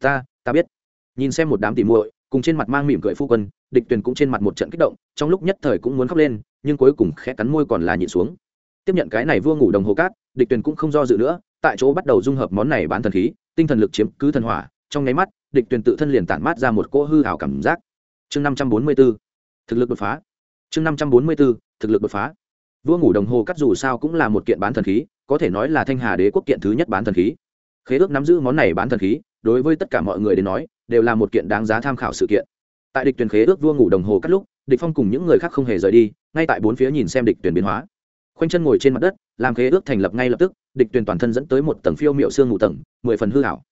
Ta ta biết. Nhìn xem một đám tỉ muội, cùng trên mặt mang mỉm cười phu quân, địch tuyền cũng trên mặt một trận kích động, trong lúc nhất thời cũng muốn khóc lên, nhưng cuối cùng khẽ cắn môi còn là nhịn xuống. Tiếp nhận cái này vua ngủ đồng hồ cát, địch tuyền cũng không do dự nữa tại chỗ bắt đầu dung hợp món này bán thần khí, tinh thần lực chiếm cứ thần hỏa, trong nháy mắt, địch tuyển tự thân liền tản mát ra một cỗ hư hảo cảm giác. Chương năm trăm bốn mươi b ố thực lực đột phá. Chương năm trăm bốn mươi b ố thực lực đột phá. Vua ngủ đồng hồ cắt dù sao cũng là một kiện bán thần khí, có thể nói là thanh hà đế quốc kiện thứ nhất bán thần khí. Khế ước nắm giữ món này bán thần khí, đối với tất cả mọi người đến nói, đều là một kiện đáng giá tham khảo sự kiện. Tại địch tuyển khế ước vua ngủ đồng hồ cắt lúc, địch phong cùng những người khác không hề rời đi, ngay tại bốn phía nhìn xem địch tuyển biến hóa khoanh chân ngồi trên mặt đất, làm khế ước thành lập ngay lập tức, địch tuyển toàn thân dẫn tới một tầng phiêu miệu xương ngủ tầng, mười phần hư hảo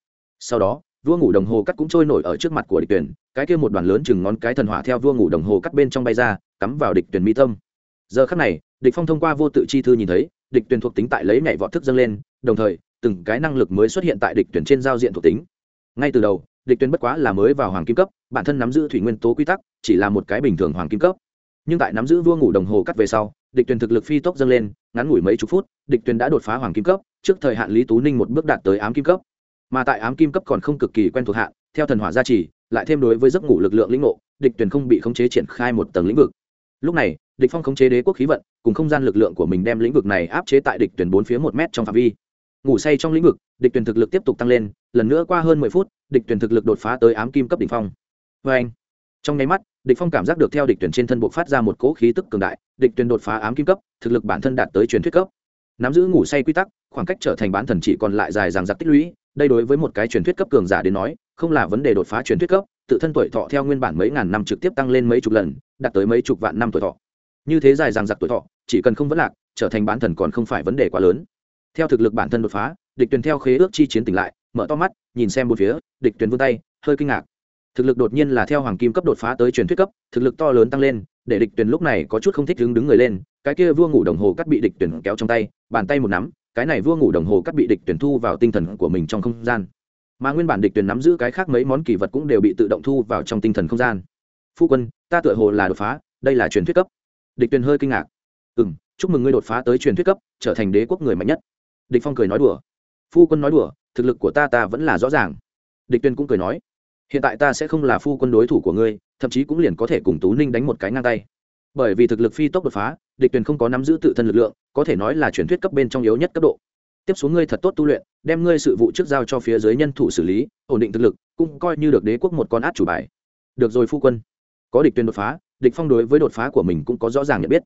sau đó, vua ngủ đồng hồ cắt cũng trôi nổi ở trước mặt của địch tuyển, cái kia một đoàn lớn chừng ngón cái thần hỏa theo vua ngủ đồng hồ cắt bên trong bay ra, cắm vào địch tuyển mi tâm. Giờ khắc này, địch phong thông qua vô tự chi thư nhìn thấy, địch tuyển thuộc tính tại lấy nhảy vọt thức dâng lên, đồng thời, từng cái năng lực mới xuất hiện tại địch tuyển trên giao diện thuộc tính. Ngay từ đầu, địch tuyển bất quá là mới vào hoàng kim cấp, bản thân nắm giữ thủy nguyên tố quy tắc, chỉ là một cái bình thường hoàng kim cấp nhưng tại nắm giữ vua ngủ đồng hồ cắt về sau, địch tuyển thực lực phi tốc dâng lên, ngắn ngủi mấy chục phút, địch tuyển đã đột phá hoàng kim cấp, trước thời hạn lý tú ninh một bước đạt tới ám kim cấp. Mà tại ám kim cấp còn không cực kỳ quen thuộc hạn, theo thần hỏa gia trì, lại thêm đối với giấc ngủ lực lượng lĩnh ngộ, địch tuyển không bị khống chế triển khai một tầng lĩnh vực. Lúc này, địch phong khống chế đế quốc khí vận, cùng không gian lực lượng của mình đem lĩnh vực này áp chế tại địch tuyển bốn phía một mét trong phạm vi. Ngủ say trong lĩnh vực, địch tuyển thực lực tiếp tục tăng lên, lần nữa qua hơn mười phút, địch tuyển thực lực đột phá tới ám kim cấp đỉnh phong. Với anh trong nháy mắt, địch phong cảm giác được theo địch tuyển trên thân bộ phát ra một cỗ khí tức cường đại, địch tuyển đột phá ám kim cấp, thực lực bản thân đạt tới truyền thuyết cấp. Nắm giữ ngủ say quy tắc, khoảng cách trở thành bán thần chỉ còn lại dài dằng dặc tích lũy, đây đối với một cái truyền thuyết cấp cường giả đến nói, không là vấn đề đột phá truyền thuyết cấp, tự thân tuổi thọ theo nguyên bản mấy ngàn năm trực tiếp tăng lên mấy chục lần, đạt tới mấy chục vạn năm tuổi thọ. Như thế dài dằng dặc tuổi thọ, chỉ cần không vấn lạc, trở thành bán thần còn không phải vấn đề quá lớn. Theo thực lực bản thân đột phá, địch tuyển theo khế ước chi chiến tỉnh lại, mở to mắt, nhìn xem một phía, địch tuyển vươn tay, hơi kinh ngạc thực lực đột nhiên là theo hoàng kim cấp đột phá tới truyền thuyết cấp, thực lực to lớn tăng lên, để địch tuyển lúc này có chút không thích đứng đứng người lên, cái kia vua ngủ đồng hồ cắt bị địch tuyển kéo trong tay, bàn tay một nắm, cái này vua ngủ đồng hồ cắt bị địch tuyển thu vào tinh thần của mình trong không gian. Mà nguyên bản địch tuyển nắm giữ cái khác mấy món kỳ vật cũng đều bị tự động thu vào trong tinh thần không gian. Phu quân, ta tựa hồ là đột phá, đây là truyền thuyết cấp. Địch tuyển hơi kinh ngạc. Ừ m chúc mừng ngươi đột phá tới truyền thuyết cấp, trở thành đế quốc người mạnh nhất. Địch phong cười nói đùa. Phu quân nói đùa, thực lực của ta ta vẫn là rõ ràng. Địch tuyển cũng cười nói hiện tại ta sẽ không là phu quân đối thủ của ngươi, thậm chí cũng liền có thể cùng tú ninh đánh một cái ngang tay. Bởi vì thực lực phi tốc đột phá, địch tuyển không có nắm giữ tự thân lực lượng, có thể nói là truyền thuyết cấp bên trong yếu nhất cấp độ. Tiếp xuống ngươi thật tốt tu luyện, đem ngươi sự vụ trước giao cho phía dưới nhân thủ xử lý, ổn định thực lực, cũng coi như được đế quốc một con át chủ bài. Được rồi phu quân. Có địch tuyển đột phá, địch phong đối với đột phá của mình cũng có rõ ràng nhận biết.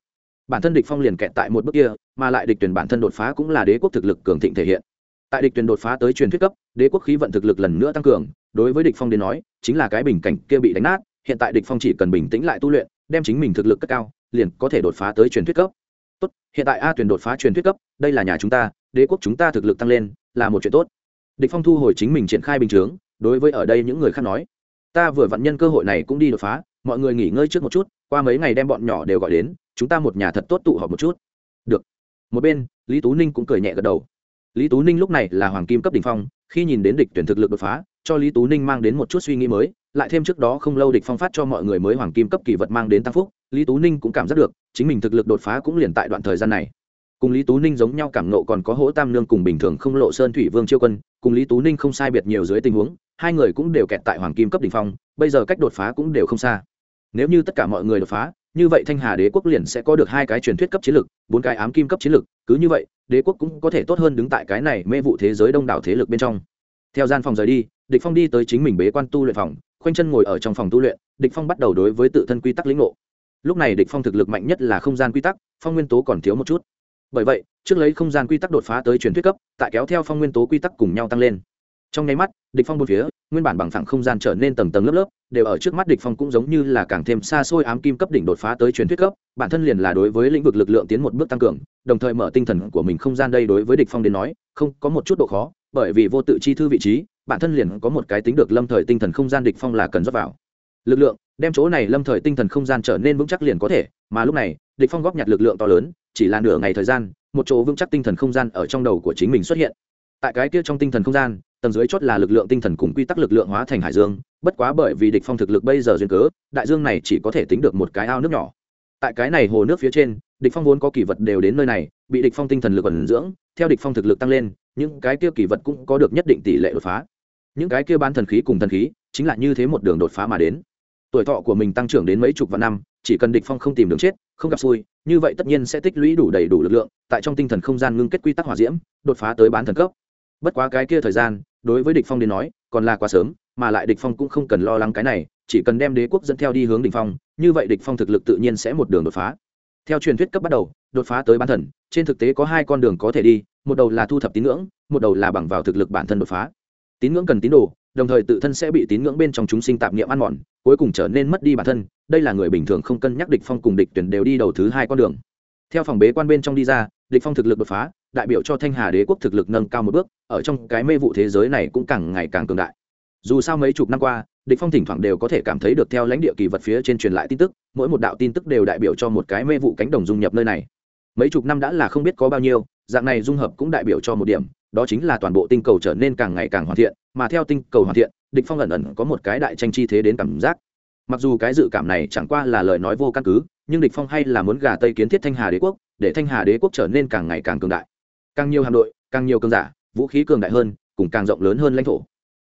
Bản thân địch phong liền kẹt tại một bước kia, mà lại địch tuyển bản thân đột phá cũng là đế quốc thực lực cường thịnh thể hiện. Tại địch tuyển đột phá tới truyền thuyết cấp, đế quốc khí vận thực lực lần nữa tăng cường đối với địch phong đến nói, chính là cái bình cảnh kia bị đánh nát, hiện tại địch phong chỉ cần bình tĩnh lại tu luyện, đem chính mình thực lực cất cao, liền có thể đột phá tới truyền thuyết cấp. Tốt, hiện tại a tuyển đột phá truyền thuyết cấp, đây là nhà chúng ta, đế quốc chúng ta thực lực tăng lên, là một chuyện tốt. Địch phong thu hồi chính mình triển khai bình chướng, đối với ở đây những người khác nói, ta vừa vận nhân cơ hội này cũng đi đột phá, mọi người nghỉ ngơi trước một chút, qua mấy ngày đem bọn nhỏ đều gọi đến, chúng ta một nhà thật tốt tụ họp một chút. Được. Một bên, lý tú ninh cũng cười nhẹ gật đầu. Lý tú ninh lúc này là hoàng kim cấp đ ỉ n h phong, khi nhìn đến địch tuyển thực lực đột phá cho lý tú ninh mang đến một chút suy nghĩ mới, lại thêm trước đó không lâu địch phong phát cho mọi người mới hoàng kim cấp kỳ vật mang đến tăng phúc, lý tú ninh cũng cảm giác được, chính mình thực lực đột phá cũng liền tại đoạn thời gian này. Cùng lý tú ninh giống nhau cảm nộ còn có hỗ tam nương cùng bình thường không lộ sơn thủy vương chiêu quân, cùng lý tú ninh không sai biệt nhiều dưới tình huống, hai người cũng đều kẹt tại hoàng kim cấp đ ỉ n h phong, bây giờ cách đột phá cũng đều không xa. Nếu như tất cả mọi người đột phá, như vậy thanh hà đế quốc liền sẽ có được hai cái truyền thuyết cấp chiến lực, bốn cái ám kim cấp chiến lực, cứ như vậy, đế quốc cũng có thể tốt hơn đứng tại cái này mê vụ thế giới đông đảo thế lực bên trong theo gian phòng rời đi, địch phong đi tới chính mình bế quan tu luyện phòng, khoanh chân ngồi ở trong phòng tu luyện, địch phong bắt đầu đối với tự thân quy tắc lĩnh ngộ. Lúc này địch phong thực lực mạnh nhất là không gian quy tắc, phong nguyên tố còn thiếu một chút. Bởi vậy, trước lấy không gian quy tắc đột phá tới truyền thuyết cấp, tại kéo theo phong nguyên tố quy tắc cùng nhau tăng lên. Trong nháy mắt, địch phong bốn phía, nguyên bản bằng phẳng không gian trở nên tầng tầng lớp lớp đều ở trước mắt địch phong cũng giống như là càng thêm xa xôi ám kim cấp đỉnh đột phá tới truyền thuyết cấp, bản thân liền là đối với lĩnh vực lực lượng tiến một bước tăng cường, đồng thời mở tinh thần của mình không gian đây đối với địch phong đến nói, không có một chút độ khó, bởi vì vô tự chi thư vị trí, bản thân liền có một cái tính được lâm thời tinh thần không gian địch phong là cần rót vào. Lực lượng, đem chỗ này lâm thời tinh thần không gian trở nên vững chắc liền có thể, mà lúc này, địch phong góp nhặt lực lượng to lớn, chỉ là nửa ngày thời gian, một chỗ vững chắc tinh thần không gian ở trong đầu của chính mình xuất hiện. Tại cái kia trong tinh thần không gian, tầng dưới chốt là lực lượng tinh thần cùng quy tắc lực lượng hóa thành hải dương bất quá bởi vì địch phong thực lực bây giờ duyên cớ, đại dương này chỉ có thể tính được một cái ao nước nhỏ. Tại cái này hồ nước phía trên, địch phong vốn có kỳ vật đều đến nơi này, bị địch phong tinh thần lực ẩn dưỡng, theo địch phong thực lực tăng lên, những cái kia kỳ vật cũng có được nhất định tỷ lệ đột phá. Những cái kia ban thần khí cùng thần khí, chính là như thế một đường đột phá mà đến. Tuổi thọ của mình tăng trưởng đến mấy chục vạn năm, chỉ cần địch phong không tìm đường chết, không gặp xui, như vậy tất nhiên sẽ tích lũy đủ đầy đủ lực lượng, tại trong tinh thần không gian ngưng kết quy tắc hỏa diễm, đột phá tới bán thần cấp. Bất quá cái kia thời gian, đối với địch phong đến nói, còn là quá sớm mà lại địch phong cũng không cần lo lắng cái này, chỉ cần đem đế quốc dẫn theo đi hướng đỉnh phong, như vậy địch phong thực lực tự nhiên sẽ một đường đột phá. Theo truyền thuyết cấp bắt đầu, đột phá tới bán thần, trên thực tế có hai con đường có thể đi, một đầu là thu thập tín ngưỡng, một đầu là bằng vào thực lực bản thân đột phá. Tín ngưỡng cần tín đồ, đồng thời tự thân sẽ bị tín ngưỡng bên trong chúng sinh tạp niệm ăn mòn, cuối cùng trở nên mất đi bản thân, đây là người bình thường không cân nhắc địch phong cùng địch tuyển đều đi đầu thứ hai con đường. Theo phòng bế quan bên trong đi ra, địch phong thực lực đột phá, đại biểu cho thanh hà đế quốc thực lực nâng cao một bước, ở trong cái mê vụ thế giới này cũng càng ngày càng cường đại dù sao mấy chục năm qua, địch phong thỉnh thoảng đều có thể cảm thấy được theo lãnh địa kỳ vật phía trên truyền lại tin tức, mỗi một đạo tin tức đều đại biểu cho một cái mê vụ cánh đồng dung nhập nơi này. Mấy chục năm đã là không biết có bao nhiêu, dạng này dung hợp cũng đại biểu cho một điểm, đó chính là toàn bộ tinh cầu trở nên càng ngày càng hoàn thiện, mà theo tinh cầu hoàn thiện, địch phong ẩn ẩn có một cái đại tranh chi thế đến cảm giác. Mặc dù cái dự cảm này chẳng qua là lời nói vô căn cứ, nhưng địch phong hay là muốn gà tây kiến thiết thanh hà đế quốc, để thanh hà đế quốc trở nên càng ngày càng cường đại. Càng nhiều hạm đội, càng nhiều cường giả, vũ khí cường đại hơn, cùng càng rộng lớn hơn lãnh thổ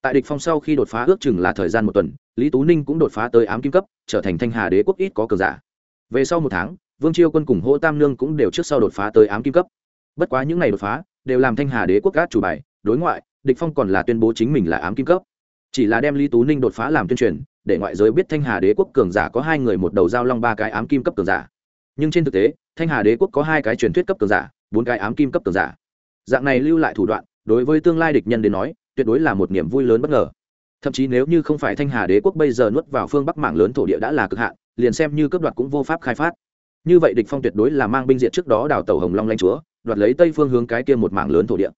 tại địch phong sau khi đột phá ước chừng là thời gian một tuần, lý tú ninh cũng đột phá tới ám kim cấp, trở thành thanh hà đế quốc ít có cường giả. Về sau một tháng, vương chiêu quân cùng hỗ tam nương cũng đều trước sau đột phá tới ám kim cấp. Bất quá những ngày đột phá, đều làm thanh hà đế quốc gác chủ bài, đối ngoại, địch phong còn là tuyên bố chính mình là ám kim cấp. Chỉ là đem lý tú ninh đột phá làm tuyên truyền, để ngoại giới biết thanh hà đế quốc cường giả có hai người một đầu giao long ba cái ám kim cấp cường giả. Nhưng trên thực tế, thanh hà đế quốc có hai cái truyền thuyết cấp cường giả, bốn cái ám kim cấp cường giả. Dạng này lưu lại thủ đoạn, đối với tương lai địch nhân đến nói tuyệt đối là một niềm vui lớn bất ngờ. Thậm chí nếu như không phải thanh hà đế quốc bây giờ nuốt vào phương bắc mảng lớn thổ địa đã là cực hạn, liền xem như cấp đoạt cũng vô pháp khai phát. Như vậy địch phong tuyệt đối là mang binh diện trước đó đào tàu hồng long lanh chúa, đoạt lấy tây phương hướng cái kia một mảng lớn thổ địa.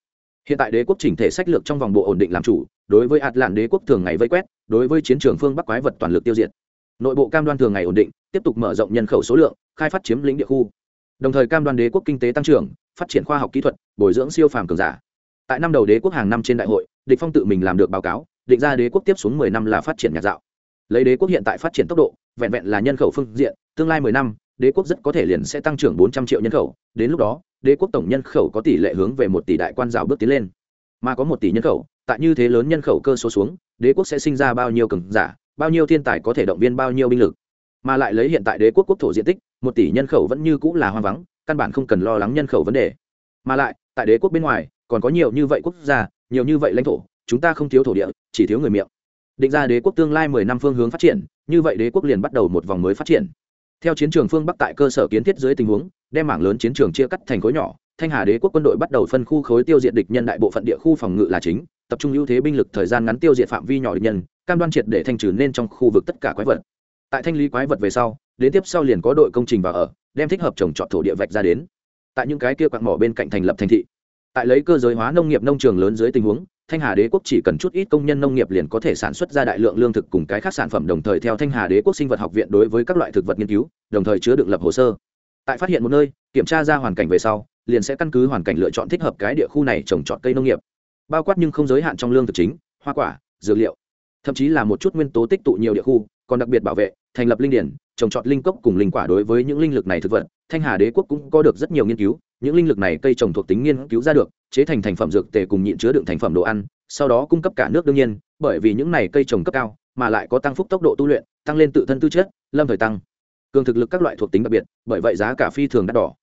Hiện tại đế quốc chỉnh thể sách lược trong vòng bộ ổn định làm chủ, đối với hạt lạn đế quốc thường ngày vây quét, đối với chiến trường phương bắc quái vật toàn lực tiêu diệt. Nội bộ cam đoan thường ngày ổn định, tiếp tục mở rộng nhân khẩu số lượng, khai phát chiếm lĩnh địa khu. Đồng thời cam đoan đế quốc kinh tế tăng trưởng, phát triển khoa học kỹ thuật, bồi dưỡng siêu phàm cường giả. Tại năm đầu đế quốc hàng năm trên đại hội địch phong tự mình làm được báo cáo, định ra đế quốc tiếp xuống 10 năm là phát triển nhạc dạo. Lấy đế quốc hiện tại phát triển tốc độ, vẹn vẹn là nhân khẩu phương diện, tương lai 10 năm, đế quốc rất có thể liền sẽ tăng trưởng 400 triệu nhân khẩu. Đến lúc đó, đế quốc tổng nhân khẩu có tỷ lệ hướng về một tỷ đại quan rào bước tiến lên. Mà có một tỷ nhân khẩu, tại như thế lớn nhân khẩu cơ số xuống, đế quốc sẽ sinh ra bao nhiêu cường giả, bao nhiêu thiên tài có thể động viên bao nhiêu binh lực. Mà lại lấy hiện tại đế quốc quốc thổ diện tích, một tỷ nhân khẩu vẫn như cũng là hoang vắng, căn bản không cần lo lắng nhân khẩu vấn đề. Mà lại, tại đế quốc bên ngoài, còn có nhiều như vậy quốc gia nhiều như vậy lãnh thổ, chúng ta không thiếu thổ địa, chỉ thiếu người miệng. Định ra đế quốc tương lai mười năm phương hướng phát triển, như vậy đế quốc liền bắt đầu một vòng mới phát triển. Theo chiến trường phương bắc tại cơ sở kiến thiết dưới tình huống, đem mảng lớn chiến trường chia cắt thành khối nhỏ, thanh hà đế quốc quân đội bắt đầu phân khu khối tiêu diệt địch nhân đại bộ phận địa khu phòng ngự là chính, tập trung ưu thế binh lực thời gian ngắn tiêu diệt phạm vi nhỏ địch nhân, cam đoan triệt để thanh trừ nên trong khu vực tất cả quái vật. Tại thanh lý quái vật về sau, đến tiếp sau liền có đội công trình vào ở, đem thích hợp trồng trọt thổ địa vạch ra đến. Tại những cái kia quạng mỏ bên cạnh thành lập thành thị tại lấy cơ giới hóa nông nghiệp nông trường lớn dưới tình huống, thanh hà đế quốc chỉ cần chút ít công nhân nông nghiệp liền có thể sản xuất ra đại lượng lương thực cùng cái khác sản phẩm đồng thời theo thanh hà đế quốc sinh vật học viện đối với các loại thực vật nghiên cứu, đồng thời chứa được lập hồ sơ. Tại phát hiện một nơi, kiểm tra ra hoàn cảnh về sau, liền sẽ căn cứ hoàn cảnh lựa chọn thích hợp cái địa khu này trồng trọt cây nông nghiệp. Bao quát nhưng không giới hạn trong lương thực chính, hoa quả, dược liệu, thậm chí là một chút nguyên tố tích tụ nhiều địa khu, còn đặc biệt bảo vệ thành lập linh điển, trồng trọt linh cốc cùng linh quả đối với những linh lực này thực vật. Thanh hà đế quốc cũng có được rất nhiều nghiên cứu, những linh lực này cây trồng thuộc tính nghiên cứu ra được, chế thành thành phẩm dược tề cùng nhịn chứa đựng thành phẩm đồ ăn, sau đó cung cấp cả nước đương nhiên, bởi vì những này cây trồng cấp cao, mà lại có tăng phúc tốc độ tu luyện, tăng lên tự thân tư chất, lâm thời tăng. Cường thực lực các loại thuộc tính đặc biệt, bởi vậy giá cả phi thường đắt đỏ.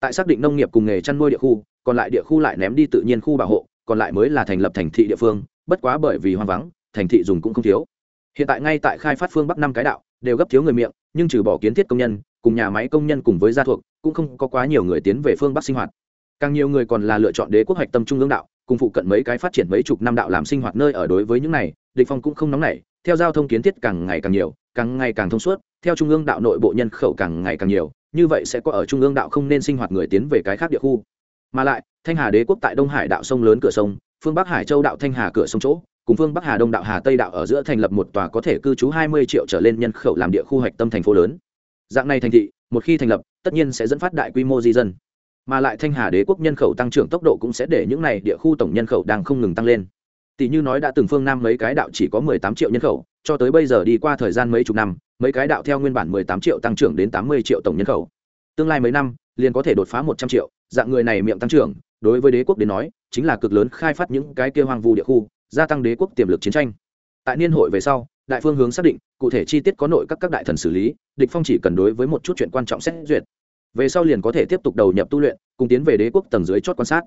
Tại xác định nông nghiệp cùng nghề chăn nuôi địa khu, còn lại địa khu lại ném đi tự nhiên khu bảo hộ, còn lại mới là thành lập thành thị địa phương, bất quá bởi vì hoang vắng, thành thị dùng cũng không thiếu. Hiện tại ngay tại khai phát phương bắc năm cái đạo đều gấp thiếu người miệng, nhưng trừ bỏ kiến thiết công nhân, cùng nhà máy công nhân cùng với gia thuộc, cũng không có quá nhiều người tiến về phương bắc sinh hoạt. Càng nhiều người còn là lựa chọn đế quốc hoạch tâm trung ương đạo, cùng phụ cận mấy cái phát triển mấy chục năm đạo làm sinh hoạt nơi ở đối với những này, địch phong cũng không nóng nảy, theo giao thông kiến thiết càng ngày càng nhiều, càng ngày càng thông suốt, theo trung ương đạo nội bộ nhân khẩu càng ngày càng nhiều, như vậy sẽ có ở trung ương đạo không nên sinh hoạt người tiến về cái khác địa khu. Mà lại, thanh hà đế quốc tại đông hải đạo sông lớn cửa sông, phương bắc hải châu đạo thanh hà cửa sông chỗ cùng phương bắc hà đông đạo hà tây đạo ở giữa thành lập một tòa có thể cư trú hai mươi triệu trở lên nhân khẩu làm địa khu hoạch tâm thành phố lớn. Dạng này thành thị, một khi thành lập, tất nhiên sẽ dẫn phát đại quy mô di dân. Mà lại thanh hà đế quốc nhân khẩu tăng trưởng tốc độ cũng sẽ để những này địa khu tổng nhân khẩu đang không ngừng tăng lên. Tỷ như nói đã từng phương nam mấy cái đạo chỉ có mười tám triệu nhân khẩu, cho tới bây giờ đi qua thời gian mấy chục năm, mấy cái đạo theo nguyên bản mười tám triệu tăng trưởng đến tám mươi triệu tổng nhân khẩu. Tương lai mấy năm, liền có thể đột phá một trăm triệu, dạng người này miệng tăng trưởng, đối với đế quốc đến nói, chính là cực lớn khai phát những cái kia hoang vu địa khu gia tăng đế quốc tiềm lực chiến tranh. Tại niên hội về sau, đại phương hướng xác định, cụ thể chi tiết có nội các các đại thần xử lý, địch phong chỉ cần đối với một chút chuyện quan trọng xét duyệt. Về sau liền có thể tiếp tục đầu nhập tu luyện, cùng tiến về đế quốc tầng dưới chót quan sát.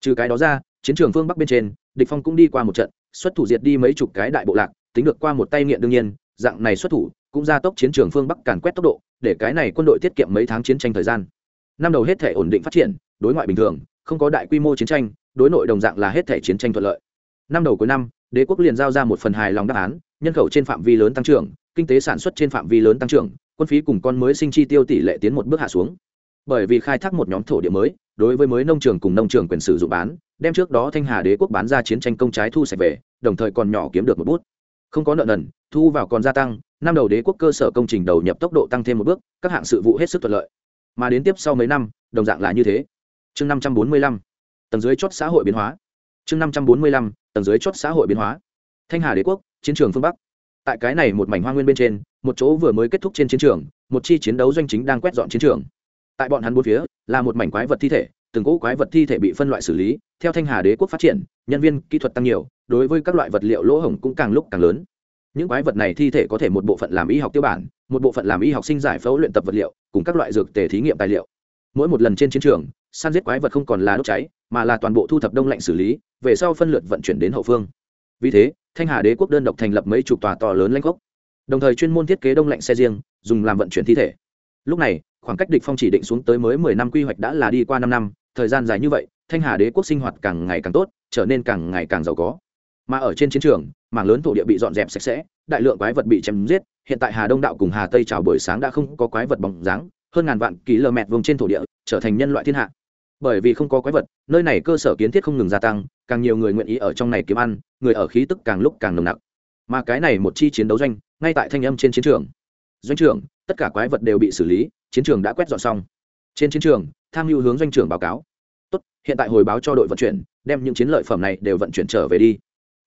Trừ cái đó ra, chiến trường phương bắc bên trên, địch phong cũng đi qua một trận, xuất thủ diệt đi mấy chục cái đại bộ lạc, tính được qua một tay nghiện đương nhiên, dạng này xuất thủ, cũng gia tốc chiến trường phương bắc càn quét tốc độ, để cái này quân đội tiết kiệm mấy tháng chiến tranh thời gian. Năm đầu hết thể ổn định phát triển, đối ngoại bình thường, không có đại quy mô chiến tranh, đối nội đồng dạng là hết thể chiến tranh thuận lợi năm đầu cuối năm, đế quốc liền giao ra một phần hài lòng đáp án, nhân khẩu trên phạm vi lớn tăng trưởng, kinh tế sản xuất trên phạm vi lớn tăng trưởng, quân phí cùng con mới sinh chi tiêu tỷ lệ tiến một bước hạ xuống. Bởi vì khai thác một nhóm thổ địa mới, đối với mới nông trường cùng nông trường quyền sử dụng bán, đem trước đó thanh hà đế quốc bán ra chiến tranh công trái thu sạch về, đồng thời còn nhỏ kiếm được một bút. Không có nợ nần, thu vào còn gia tăng, năm đầu đế quốc cơ sở công trình đầu nhập tốc độ tăng thêm một bước, các hạng sự vụ hết sức thuận lợi. Mà đến tiếp sau mấy năm, đồng dạng là như thế. Chương năm trăm bốn mươi lăm, tầng dưới chốt xã hội biến hóa. Chương năm trăm bốn mươi lăm tầng dưới chốt xã hội biến hóa. Thanh hà đế quốc, chiến trường phương bắc. Tại cái này một mảnh hoa nguyên bên trên, một chỗ vừa mới kết thúc trên chiến trường, một chi chiến đấu doanh chính đang quét dọn chiến trường. Tại bọn hắn bốn phía, là một mảnh quái vật thi thể, từng cỗ quái vật thi thể bị phân loại xử lý, theo thanh hà đế quốc phát triển, nhân viên kỹ thuật tăng nhiều, đối với các loại vật liệu lỗ hổng cũng càng lúc càng lớn. Những quái vật này thi thể có thể một bộ phận làm y học tiêu bản, một bộ phận làm y học sinh giải phẫu luyện tập vật liệu, cùng các loại dược tề thí nghiệm tài liệu mỗi một lần trên chiến trường, săn giết quái vật không còn là đốt cháy, mà là toàn bộ thu thập đông lạnh xử lý, về sau phân lượt vận chuyển đến hậu phương. Vì thế, thanh hà đế quốc đơn độc thành lập mấy chục tòa to lớn lãnh gốc, đồng thời chuyên môn thiết kế đông lạnh xe riêng, dùng làm vận chuyển thi thể. Lúc này, khoảng cách địch phong chỉ định xuống tới mới mười năm quy hoạch đã là đi qua năm năm, thời gian dài như vậy, thanh hà đế quốc sinh hoạt càng ngày càng tốt, trở nên càng ngày càng giàu có. Mà ở trên chiến trường, mảng lớn thổ địa bị dọn dẹp sạch sẽ, đại lượng quái vật bị chém giết, hiện tại hà đông đạo cùng hà tây chào buổi sáng đã không có quái vật bóng dáng hơn ngàn vạn km vùng trên thổ địa, trở thành nhân loại thiên hạ. Bởi vì không có quái vật, nơi này cơ sở kiến thiết không ngừng gia tăng, càng nhiều người nguyện ý ở trong này kiếm ăn, người ở khí tức càng lúc càng nồng nặc. Mà cái này một chi chiến đấu doanh, ngay tại thanh âm trên chiến trường. Doanh trưởng, tất cả quái vật đều bị xử lý, chiến trường đã quét dọn xong. Trên chiến trường, tham mưu hướng doanh trưởng báo cáo. Tốt, hiện tại hồi báo cho đội vận chuyển, đem những chiến lợi phẩm này đều vận chuyển trở về đi.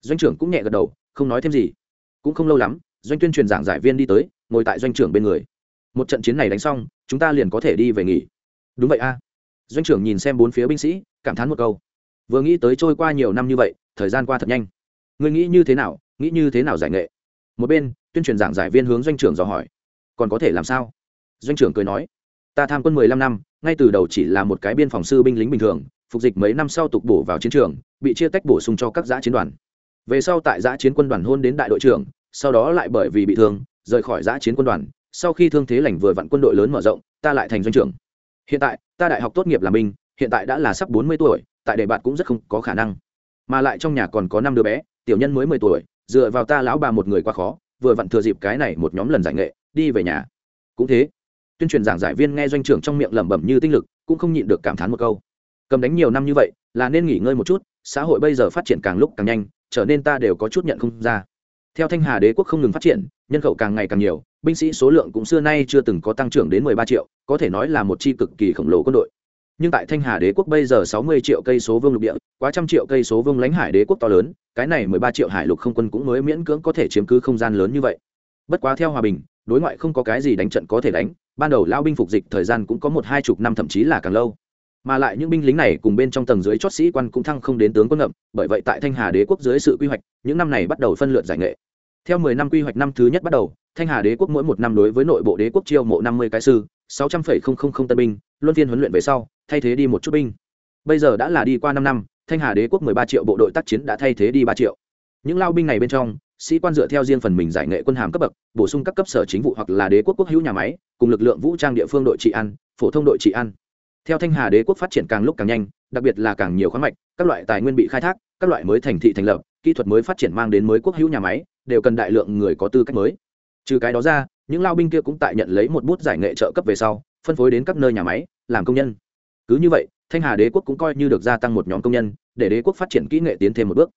Doanh trưởng cũng nhẹ gật đầu, không nói thêm gì. Cũng không lâu lắm, doanh tuyên truyền giảng giải viên đi tới, ngồi tại doanh trưởng bên người một trận chiến này đánh xong, chúng ta liền có thể đi về nghỉ. Đúng vậy a. Doanh trưởng nhìn xem bốn phía binh sĩ, cảm thán một câu. Vừa nghĩ tới trôi qua nhiều năm như vậy, thời gian qua thật nhanh. Người nghĩ như thế nào, nghĩ như thế nào giải nghệ? Một bên, tuyên truyền giảng giải viên hướng doanh trưởng dò hỏi. Còn có thể làm sao? Doanh trưởng cười nói. Ta tham quân mười lăm năm, ngay từ đầu chỉ là một cái biên phòng sư binh lính bình thường, phục dịch mấy năm sau tục bổ vào chiến trường, bị chia tách bổ sung cho các giã chiến đoàn. Về sau tại giã chiến quân đoàn hôn đến đại đội trưởng, sau đó lại bởi vì bị thương, rời khỏi giã chiến quân đoàn sau khi thương thế lành vừa vặn quân đội lớn mở rộng, ta lại thành doanh trưởng. Hiện tại, ta đại học tốt nghiệp làm binh hiện tại đã là sắp bốn mươi tuổi, tại đề bạt cũng rất không có khả năng. Mà lại trong nhà còn có năm đứa bé, tiểu nhân mới mười tuổi, dựa vào ta lão bà một người quá khó, vừa vặn thừa dịp cái này một nhóm lần giải nghệ, đi về nhà. Cũng thế, tuyên truyền giảng giải viên nghe doanh trưởng trong miệng lẩm bẩm như tinh lực, cũng không nhịn được cảm thán một câu. Cầm đánh nhiều năm như vậy, là nên nghỉ ngơi một chút, xã hội bây giờ phát triển càng lúc càng nhanh, trở nên ta đều có chút nhận không ra theo thanh hà đế quốc không ngừng phát triển, nhân khẩu càng ngày càng nhiều, binh sĩ số lượng cũng xưa nay chưa từng có tăng trưởng đến mười ba triệu, có thể nói là một chi cực kỳ khổng lồ quân đội. Nhưng tại thanh hà đế quốc bây giờ sáu mươi triệu cây số vương lục địa, quá trăm triệu cây số vương lãnh hải đế quốc to lớn, cái này mười ba triệu hải lục không quân cũng mới miễn cưỡng có thể chiếm cứ không gian lớn như vậy. Bất quá theo hòa bình, đối ngoại không có cái gì đánh trận có thể đánh, ban đầu lao binh phục dịch thời gian cũng có một hai chục năm thậm chí là càng lâu mà lại những binh lính này cùng bên trong tầng dưới chót sĩ quan cũng thăng không đến tướng quân ngậm, bởi vậy tại thanh hà đế quốc dưới sự quy hoạch, những năm này bắt đầu phân lượt giải nghệ. Theo mười năm quy hoạch năm thứ nhất bắt đầu, thanh hà đế quốc mỗi một năm đối với nội bộ đế quốc chiêu mộ năm mươi cái sư, sáu trăm linh tân binh, luân phiên huấn luyện về sau, thay thế đi một chút binh. Bây giờ đã là đi qua năm năm, thanh hà đế quốc mười ba triệu bộ đội tác chiến đã thay thế đi ba triệu. Những lao binh này bên trong, sĩ quan dựa theo riêng phần mình giải nghệ quân hàm cấp bậc, bổ sung các cấp sở chính vụ hoặc là đế quốc quốc hữu nhà máy, cùng lực lượng vũ trang địa phương đội trị an, phổ thông đội trị an theo thanh hà đế quốc phát triển càng lúc càng nhanh, đặc biệt là càng nhiều khoáng mạch, các loại tài nguyên bị khai thác, các loại mới thành thị thành lập, kỹ thuật mới phát triển mang đến mới quốc hữu nhà máy, đều cần đại lượng người có tư cách mới. Trừ cái đó ra, những lao binh kia cũng tại nhận lấy một bút giải nghệ trợ cấp về sau, phân phối đến các nơi nhà máy, làm công nhân. Cứ như vậy, thanh hà đế quốc cũng coi như được gia tăng một nhóm công nhân, để đế quốc phát triển kỹ nghệ tiến thêm một bước.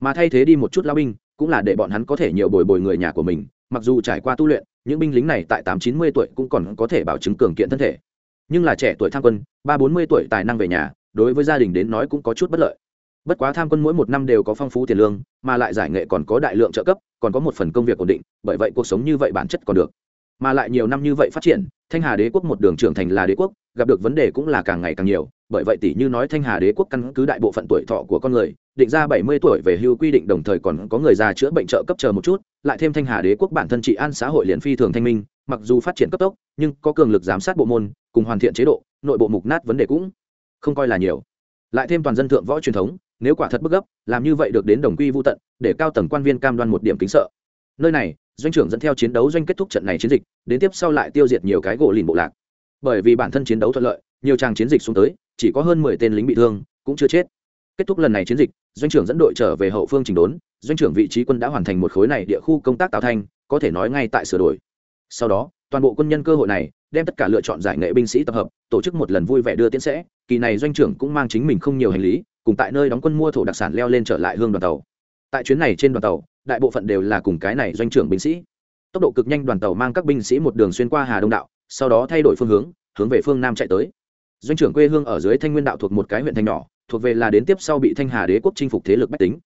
Mà thay thế đi một chút lao binh, cũng là để bọn hắn có thể nhiều bồi bồi người nhà của mình, mặc dù trải qua tu luyện, những binh lính này tại tám chín mươi tuổi cũng còn có thể bảo chứng cường kiện thân thể nhưng là trẻ tuổi tham quân, ba bốn mươi tuổi tài năng về nhà, đối với gia đình đến nói cũng có chút bất lợi. Bất quá tham quân mỗi một năm đều có phong phú tiền lương, mà lại giải nghệ còn có đại lượng trợ cấp, còn có một phần công việc ổn định, bởi vậy cuộc sống như vậy bản chất còn được. Mà lại nhiều năm như vậy phát triển, thanh hà đế quốc một đường trưởng thành là đế quốc, gặp được vấn đề cũng là càng ngày càng nhiều, bởi vậy tỷ như nói thanh hà đế quốc căn cứ đại bộ phận tuổi thọ của con người, định ra bảy mươi tuổi về hưu quy định đồng thời còn có người già chữa bệnh trợ cấp chờ một chút, lại thêm thanh hà đế quốc bản thân trị an xã hội liền phi thường thanh minh mặc dù phát triển cấp tốc nhưng có cường lực giám sát bộ môn cùng hoàn thiện chế độ nội bộ mục nát vấn đề cũng không coi là nhiều. Lại thêm toàn dân thượng võ truyền thống nếu quả thật bức gấp làm như vậy được đến đồng quy vô tận để cao tầng quan viên cam đoan một điểm kính sợ. Nơi này doanh trưởng dẫn theo chiến đấu doanh kết thúc trận này chiến dịch đến tiếp sau lại tiêu diệt nhiều cái gỗ lìn bộ lạc. Bởi vì bản thân chiến đấu thuận lợi nhiều tràng chiến dịch xuống tới chỉ có hơn mười tên lính bị thương cũng chưa chết. Kết thúc lần này chiến dịch doanh trưởng dẫn đội trở về hậu phương trình đốn doanh trưởng vị trí quân đã hoàn thành một khối này địa khu công tác tạo thành, có thể nói ngay tại sửa đổi sau đó, toàn bộ quân nhân cơ hội này, đem tất cả lựa chọn giải nghệ binh sĩ tập hợp, tổ chức một lần vui vẻ đưa tiễn sẽ. Kỳ này doanh trưởng cũng mang chính mình không nhiều hành lý, cùng tại nơi đóng quân mua thổ đặc sản leo lên trở lại hương đoàn tàu. Tại chuyến này trên đoàn tàu, đại bộ phận đều là cùng cái này doanh trưởng binh sĩ. Tốc độ cực nhanh đoàn tàu mang các binh sĩ một đường xuyên qua hà đông đạo, sau đó thay đổi phương hướng hướng về phương nam chạy tới. Doanh trưởng quê hương ở dưới thanh nguyên đạo thuộc một cái huyện thành nhỏ, thuộc về là đến tiếp sau bị thanh hà đế quốc chinh phục thế lực bách tính.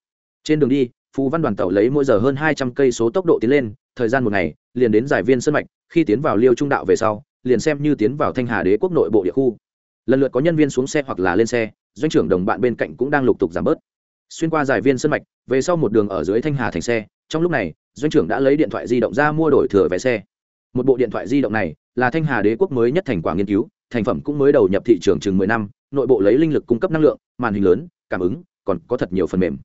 Trên đường đi phù văn đoàn tàu lấy mỗi giờ hơn hai trăm cây số tốc độ tiến lên thời gian một ngày, liền đến giải viên sân mạch, khi tiến vào liêu trung đạo về sau, liền xem như tiến vào thanh hà đế quốc nội bộ địa khu. Lần lượt có nhân viên xuống xe hoặc là lên xe, doanh trưởng đồng bạn bên cạnh cũng đang lục tục giảm bớt. Xuyên qua giải viên sân mạch, về sau một đường ở dưới thanh hà thành xe, trong lúc này, doanh trưởng đã lấy điện thoại di động ra mua đổi thừa vé xe. Một bộ điện thoại di động này là thanh hà đế quốc mới nhất thành quả nghiên cứu, thành phẩm cũng mới đầu nhập thị trường chừng mười năm, nội bộ lấy linh lực cung cấp năng lượng, màn hình lớn, cảm ứng, còn có thật nhiều phần mềm.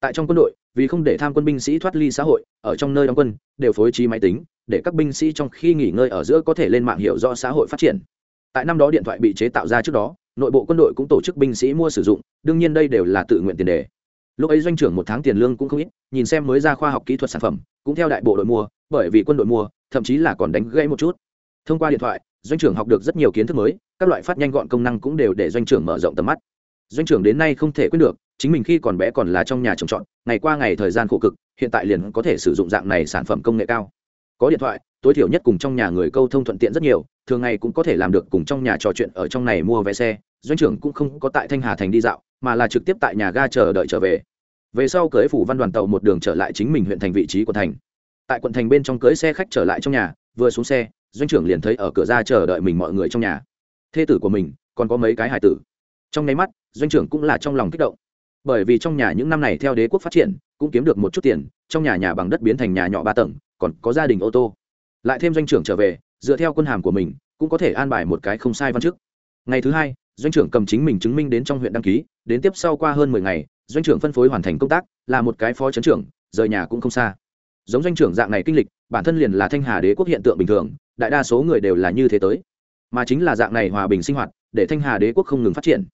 Tại trong quân đội vì không để tham quân binh sĩ thoát ly xã hội, ở trong nơi đóng quân, đều phối trí máy tính, để các binh sĩ trong khi nghỉ ngơi ở giữa có thể lên mạng hiểu rõ xã hội phát triển. Tại năm đó điện thoại bị chế tạo ra trước đó, nội bộ quân đội cũng tổ chức binh sĩ mua sử dụng, đương nhiên đây đều là tự nguyện tiền đề. Lúc ấy doanh trưởng một tháng tiền lương cũng không ít, nhìn xem mới ra khoa học kỹ thuật sản phẩm, cũng theo đại bộ đội mua, bởi vì quân đội mua, thậm chí là còn đánh gãy một chút. Thông qua điện thoại, doanh trưởng học được rất nhiều kiến thức mới, các loại phát nhanh gọn công năng cũng đều để doanh trưởng mở rộng tầm mắt. Doanh trưởng đến nay không thể quyết được chính mình khi còn bé còn là trong nhà trồng trọt, ngày qua ngày thời gian khổ cực, hiện tại liền có thể sử dụng dạng này sản phẩm công nghệ cao. Có điện thoại, tối thiểu nhất cùng trong nhà người câu thông thuận tiện rất nhiều, thường ngày cũng có thể làm được cùng trong nhà trò chuyện ở trong này mua vé xe, doanh trưởng cũng không có tại thanh hà thành đi dạo, mà là trực tiếp tại nhà ga chờ đợi trở về. Về sau cưới phủ văn đoàn tàu một đường trở lại chính mình huyện thành vị trí của thành. Tại quận thành bên trong cưới xe khách trở lại trong nhà, vừa xuống xe, doanh trưởng liền thấy ở cửa ra chờ đợi mình mọi người trong nhà. Thê tử của mình, còn có mấy cái hải tử. Trong nháy mắt, doanh trưởng cũng là trong lòng kích động bởi vì trong nhà những năm này theo đế quốc phát triển, cũng kiếm được một chút tiền, trong nhà nhà bằng đất biến thành nhà nhỏ ba tầng, còn có gia đình ô tô. Lại thêm doanh trưởng trở về, dựa theo quân hàm của mình, cũng có thể an bài một cái không sai văn chức. Ngày thứ hai, doanh trưởng cầm chính mình chứng minh đến trong huyện đăng ký, đến tiếp sau qua hơn mười ngày, doanh trưởng phân phối hoàn thành công tác, là một cái phó chấn trưởng, rời nhà cũng không xa. Giống doanh trưởng dạng này kinh lịch, bản thân liền là thanh hà đế quốc hiện tượng bình thường, đại đa số người đều là như thế tới. Mà chính là dạng này hòa bình sinh hoạt, để thanh hà đế quốc không ngừng phát triển.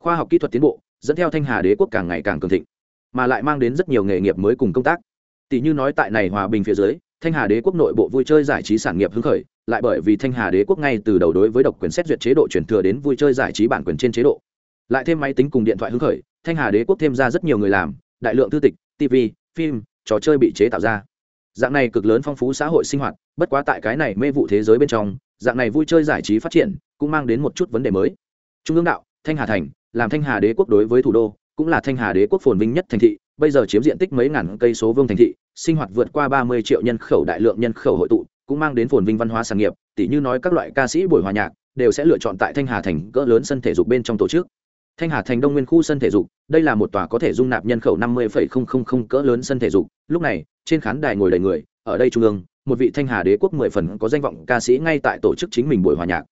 Khoa học kỹ thuật tiến bộ dẫn theo thanh hà đế quốc càng ngày càng cường thịnh, mà lại mang đến rất nhiều nghề nghiệp mới cùng công tác. Tỷ như nói tại này hòa bình phía dưới, thanh hà đế quốc nội bộ vui chơi giải trí sản nghiệp hứng khởi, lại bởi vì thanh hà đế quốc ngay từ đầu đối với độc quyền xét duyệt chế độ chuyển thừa đến vui chơi giải trí bản quyền trên chế độ. Lại thêm máy tính cùng điện thoại hứng khởi, thanh hà đế quốc thêm ra rất nhiều người làm, đại lượng thư tịch tv phim, trò chơi bị chế tạo ra. Dạng này cực lớn phong phú xã hội sinh hoạt, bất quá tại cái này mê vụ thế giới bên trong, dạng này vui chơi giải trí phát triển cũng mang đến một chút vấn đề mới. Trung ương đạo, thanh hà thành làm thanh hà đế quốc đối với thủ đô, cũng là thanh hà đế quốc phồn vinh nhất thành thị, bây giờ chiếm diện tích mấy ngàn cây số vương thành thị, sinh hoạt vượt qua ba mươi triệu nhân khẩu đại lượng nhân khẩu hội tụ, cũng mang đến phồn vinh văn hóa sản nghiệp tỷ như nói các loại ca sĩ buổi hòa nhạc, đều sẽ lựa chọn tại thanh hà thành cỡ lớn sân thể dục bên trong tổ chức. Thanh hà thành đông nguyên khu sân thể dục, đây là một tòa có thể dung nạp nhân khẩu năm mươi cỡ lớn sân thể dục. Lúc này, trên khán đài ngồi đầy người, ở đây trung ương, một vị thanh hà đế quốc mười phần có danh vọng ca sĩ ngay tại tổ chức chính mình buổi hòa nhạc.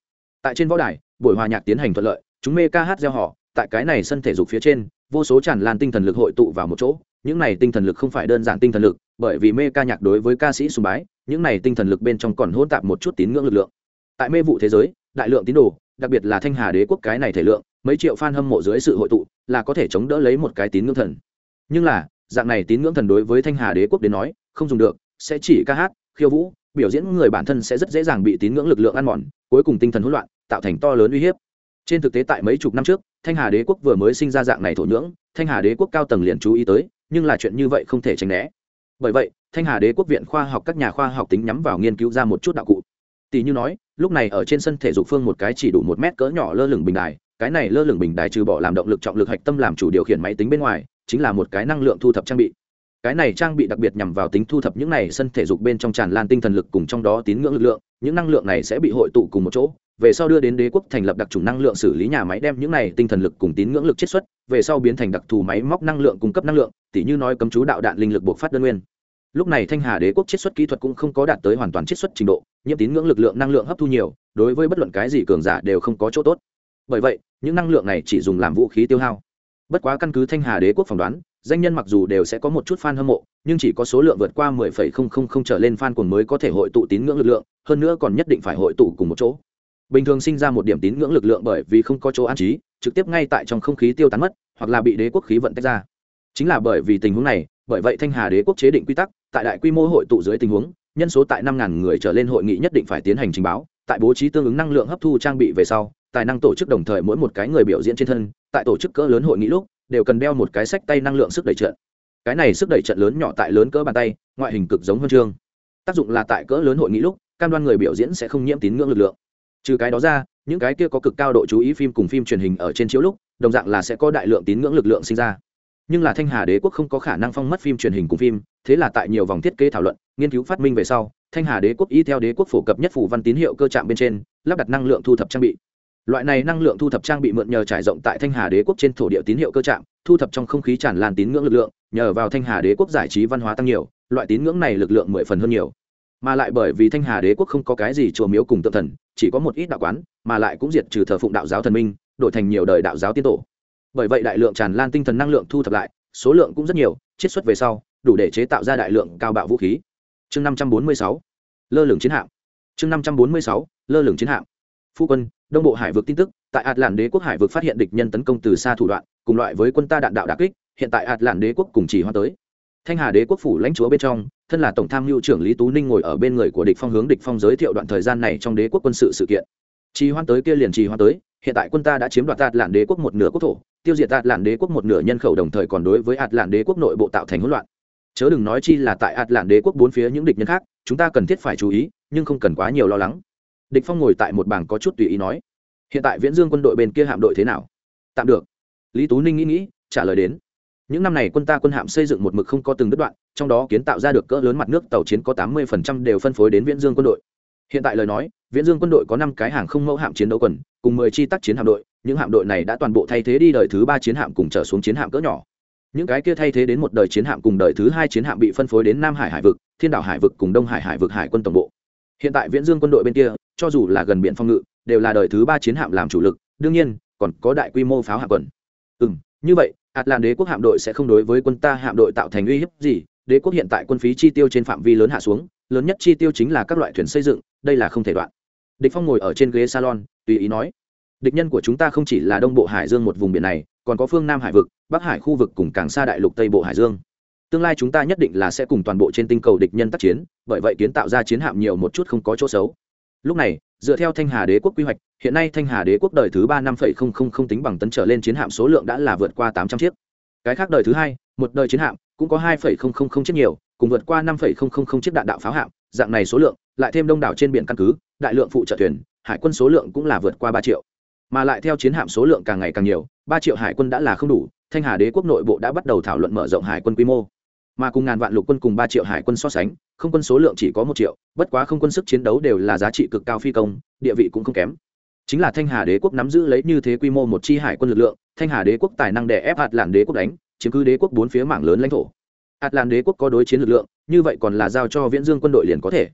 Tại trên võ đài, buổi hòa nhạc tiến hành thuận lợi, chúng mê ca hát gieo họ tại cái này sân thể dục phía trên, vô số tràn lan tinh thần lực hội tụ vào một chỗ. Những này tinh thần lực không phải đơn giản tinh thần lực, bởi vì mê ca nhạc đối với ca sĩ sùng bái, những này tinh thần lực bên trong còn hỗn tạp một chút tín ngưỡng lực lượng. Tại mê vụ thế giới, đại lượng tín đồ, đặc biệt là thanh hà đế quốc cái này thể lượng, mấy triệu fan hâm mộ dưới sự hội tụ, là có thể chống đỡ lấy một cái tín ngưỡng thần. Nhưng là, dạng này tín ngưỡng thần đối với thanh hà đế quốc đến nói, không dùng được, sẽ chỉ ca hát, khiêu vũ, biểu diễn người bản thân sẽ rất dễ dàng bị tín ngưỡng lực lượng ăn mòn, cuối cùng tinh thần hỗn loạn, tạo thành to lớn uy hiếp trên thực tế tại mấy chục năm trước, thanh hà đế quốc vừa mới sinh ra dạng này thổ nhưỡng, thanh hà đế quốc cao tầng liền chú ý tới, nhưng là chuyện như vậy không thể tránh né. Bởi vậy, thanh hà đế quốc viện khoa học các nhà khoa học tính nhắm vào nghiên cứu ra một chút đạo cụ. Tỷ như nói, lúc này ở trên sân thể dục phương một cái chỉ đủ một mét cỡ nhỏ lơ lửng bình đài, cái này lơ lửng bình đài trừ bỏ làm động lực trọng lực hạch tâm làm chủ điều khiển máy tính bên ngoài, chính là một cái năng lượng thu thập trang bị. Cái này trang bị đặc biệt nhằm vào tính thu thập những này sân thể dục bên trong tràn lan tinh thần lực cùng trong đó tín ngưỡng lực lượng, những năng lượng này sẽ bị hội tụ cùng một chỗ về sau đưa đến đế quốc thành lập đặc trùng năng lượng xử lý nhà máy đem những này tinh thần lực cùng tín ngưỡng lực chiết xuất về sau biến thành đặc thù máy móc năng lượng cung cấp năng lượng tỉ như nói cấm chú đạo đạn linh lực buộc phát đơn nguyên. Lúc này thanh hà đế quốc chiết xuất kỹ thuật cũng không có đạt tới hoàn toàn chiết xuất trình độ nhiễm tín ngưỡng lực lượng năng lượng hấp thu nhiều đối với bất luận cái gì cường giả đều không có chỗ tốt. Bởi vậy những năng lượng này chỉ dùng làm vũ khí tiêu hao. Bất quá căn cứ thanh hà đế quốc phỏng đoán danh nhân mặc dù đều sẽ có một chút fan hâm mộ nhưng chỉ có số lượng vượt qua 10,000 trở lên fan cuồng mới có thể hội tụ tín ngưỡng lực lượng hơn nữa còn nhất định phải hội tụ cùng một chỗ bình thường sinh ra một điểm tín ngưỡng lực lượng bởi vì không có chỗ an trí, trực tiếp ngay tại trong không khí tiêu tán mất, hoặc là bị đế quốc khí vận tách ra. Chính là bởi vì tình huống này, bởi vậy thanh hà đế quốc chế định quy tắc, tại đại quy mô hội tụ dưới tình huống, nhân số tại năm ngàn người trở lên hội nghị nhất định phải tiến hành trình báo, tại bố trí tương ứng năng lượng hấp thu trang bị về sau, tài năng tổ chức đồng thời mỗi một cái người biểu diễn trên thân, tại tổ chức cỡ lớn hội nghị lúc, đều cần đeo một cái sách tay năng lượng sức đẩy trận. Cái này sức đẩy trận lớn nhỏ tại lớn cỡ bàn tay, ngoại hình cực giống huân chương. Tác dụng là tại cỡ lớn hội nghị lúc, cam đoan người biểu diễn sẽ không nhiễm tín ngưỡng lực lượng trừ cái đó ra, những cái kia có cực cao độ chú ý phim cùng phim truyền hình ở trên chiếu lúc, đồng dạng là sẽ có đại lượng tín ngưỡng lực lượng sinh ra. Nhưng là thanh hà đế quốc không có khả năng phong mất phim truyền hình cùng phim, thế là tại nhiều vòng thiết kế thảo luận, nghiên cứu phát minh về sau, thanh hà đế quốc y theo đế quốc phổ cập nhất phủ văn tín hiệu cơ trạm bên trên, lắp đặt năng lượng thu thập trang bị. Loại này năng lượng thu thập trang bị mượn nhờ trải rộng tại thanh hà đế quốc trên thổ địa tín hiệu cơ trạm, thu thập trong không khí tràn lan tín ngưỡng lực lượng, nhờ vào thanh hà đế quốc giải trí văn hóa tăng nhiều, loại tín ngưỡng này lực lượng mười phần hơn nhiều mà lại bởi vì thanh hà đế quốc không có cái gì chùa miếu cùng tự thần, chỉ có một ít đạo quán, mà lại cũng diệt trừ thờ phụng đạo giáo thần minh, đổi thành nhiều đời đạo giáo tiên tổ. Bởi vậy đại lượng tràn lan tinh thần năng lượng thu thập lại, số lượng cũng rất nhiều, chiết xuất về sau, đủ để chế tạo ra đại lượng cao bạo vũ khí. Chương năm trăm bốn mươi sáu, lơ lửng chiến hạm. Chương năm trăm bốn mươi sáu, lơ lửng chiến hạm. Phu quân, đông bộ hải vực tin tức, tại ạt làn đế quốc hải vực phát hiện địch nhân tấn công từ xa thủ đoạn, cùng loại với quân ta đạn đạo đà kích, hiện tại ạt làn đế quốc cùng chỉ hoa tới. Thanh hà đế quốc phủ lãnh chúa bên trong thân là tổng tham mưu trưởng lý tú ninh ngồi ở bên người của địch phong hướng địch phong giới thiệu đoạn thời gian này trong đế quốc quân sự sự kiện. Trì hoan tới kia liền trì hoan tới, hiện tại quân ta đã chiếm đoạt ạt đế quốc một nửa quốc thổ, tiêu diệt ạt lạn đế quốc một nửa nhân khẩu đồng thời còn đối với ạt lạn đế quốc nội bộ tạo thành hỗn loạn. Chớ đừng nói chi là tại ạt lạn đế quốc bốn phía những địch nhân khác, chúng ta cần thiết phải chú ý, nhưng không cần quá nhiều lo lắng. Địch phong ngồi tại một bảng có chút tùy ý nói, hiện tại viễn dương quân đội bên kia hạm đội thế nào? Tạm được. Lý tú ninh nghĩ nghĩ, trả lời đến, những năm này quân ta quân hạm xây dựng một mực không có từng đứt đoạn trong đó kiến tạo ra được cỡ lớn mặt nước tàu chiến có tám mươi đều phân phối đến viễn dương quân đội. Hiện tại lời nói, viễn dương quân đội có năm cái hàng không mẫu hạm chiến đấu quần, cùng mười chi tác chiến hạm đội, những hạm đội này đã toàn bộ thay thế đi đời thứ ba chiến hạm cùng trở xuống chiến hạm cỡ nhỏ. Những cái kia thay thế đến một đời chiến hạm cùng đời thứ hai chiến hạm bị phân phối đến nam hải hải vực, thiên đảo hải vực cùng đông hải hải vực hải quân tổng bộ. Hiện tại viễn dương quân đội bên kia, cho dù là gần biển phong ngự, đều là đời thứ ba chiến hạm làm chủ lực, đương nhiên, còn có đại quy mô pháo hạm quần. Ừm, như vậy Atlant đế quốc hạm đội sẽ không đối với quân ta hạm đội tạo thành uy hiếp gì đế quốc hiện tại quân phí chi tiêu trên phạm vi lớn hạ xuống, lớn nhất chi tiêu chính là các loại thuyền xây dựng, đây là không thể đoạn. Địch phong ngồi ở trên ghế salon, tùy ý nói, địch nhân của chúng ta không chỉ là đông bộ hải dương một vùng biển này, còn có phương nam hải vực, bắc hải khu vực cùng càng xa đại lục tây bộ hải dương. Tương lai chúng ta nhất định là sẽ cùng toàn bộ trên tinh cầu địch nhân tác chiến, bởi vậy kiến tạo ra chiến hạm nhiều một chút không có chỗ xấu. Lúc này, dựa theo thanh hà đế quốc quy hoạch, hiện nay thanh hà đế quốc đời thứ ba năm không tính bằng tấn trở lên chiến hạm số lượng đã là vượt qua tám trăm chiếc. Cái khác đời thứ hai một đời chiến hạm cũng có hai chiếc nhiều, cùng vượt qua năm chiếc đạn đạo pháo hạm, dạng này số lượng, lại thêm đông đảo trên biển căn cứ, đại lượng phụ trợ thuyền, hải quân số lượng cũng là vượt qua ba triệu. Mà lại theo chiến hạm số lượng càng ngày càng nhiều, ba triệu hải quân đã là không đủ, thanh hà đế quốc nội bộ đã bắt đầu thảo luận mở rộng hải quân quy mô. Mà cùng ngàn vạn lục quân cùng ba triệu hải quân so sánh, không quân số lượng chỉ có một triệu, bất quá không quân sức chiến đấu đều là giá trị cực cao phi công, địa vị cũng không kém. Chính là thanh hà đế quốc nắm giữ lấy như thế quy mô một chi hải quân lực lượng, thanh hà đế quốc tài năng để ép hạt làn đế quốc đánh chiếm cứ đế quốc bốn phía mảng lớn lãnh thổ. Hạt làn đế quốc có đối chiến lực lượng, như vậy còn là giao cho viễn dương quân đội liền có thể.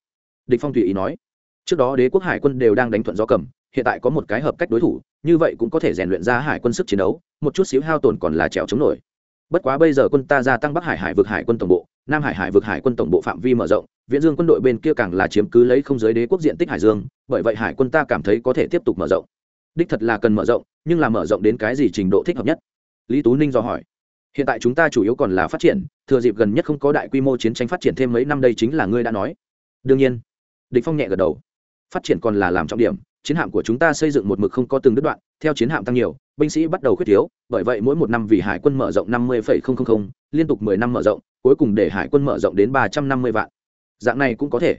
Địch phong tùy ý nói. Trước đó đế quốc hải quân đều đang đánh thuận gió cầm, hiện tại có một cái hợp cách đối thủ, như vậy cũng có thể rèn luyện ra hải quân sức chiến đấu, một chút xíu hao tổn còn là trèo chống nổi. Bất quá bây giờ quân ta gia tăng bắc hải hải vực hải quân tổng bộ, nam hải hải vực hải quân tổng bộ phạm vi mở rộng, viễn dương quân đội bên kia càng là chiếm cứ lấy không giới đế quốc diện tích hải dương, bởi vậy hải quân ta cảm thấy có thể tiếp tục mở rộng. Đích thật là cần mở rộng, nhưng là mở rộng đến cái gì trình độ thích hợp nhất? Lý tú ninh do hỏi hiện tại chúng ta chủ yếu còn là phát triển, thừa dịp gần nhất không có đại quy mô chiến tranh phát triển thêm mấy năm đây chính là ngươi đã nói. Đương nhiên, địch phong nhẹ gật đầu. Phát triển còn là làm trọng điểm, chiến hạm của chúng ta xây dựng một mực không có từng đứt đoạn, theo chiến hạm tăng nhiều, binh sĩ bắt đầu khuyết thiếu, bởi vậy mỗi một năm vì hải quân mở rộng năm mươi liên tục mười năm mở rộng, cuối cùng để hải quân mở rộng đến ba trăm năm mươi vạn. Dạng này cũng có thể.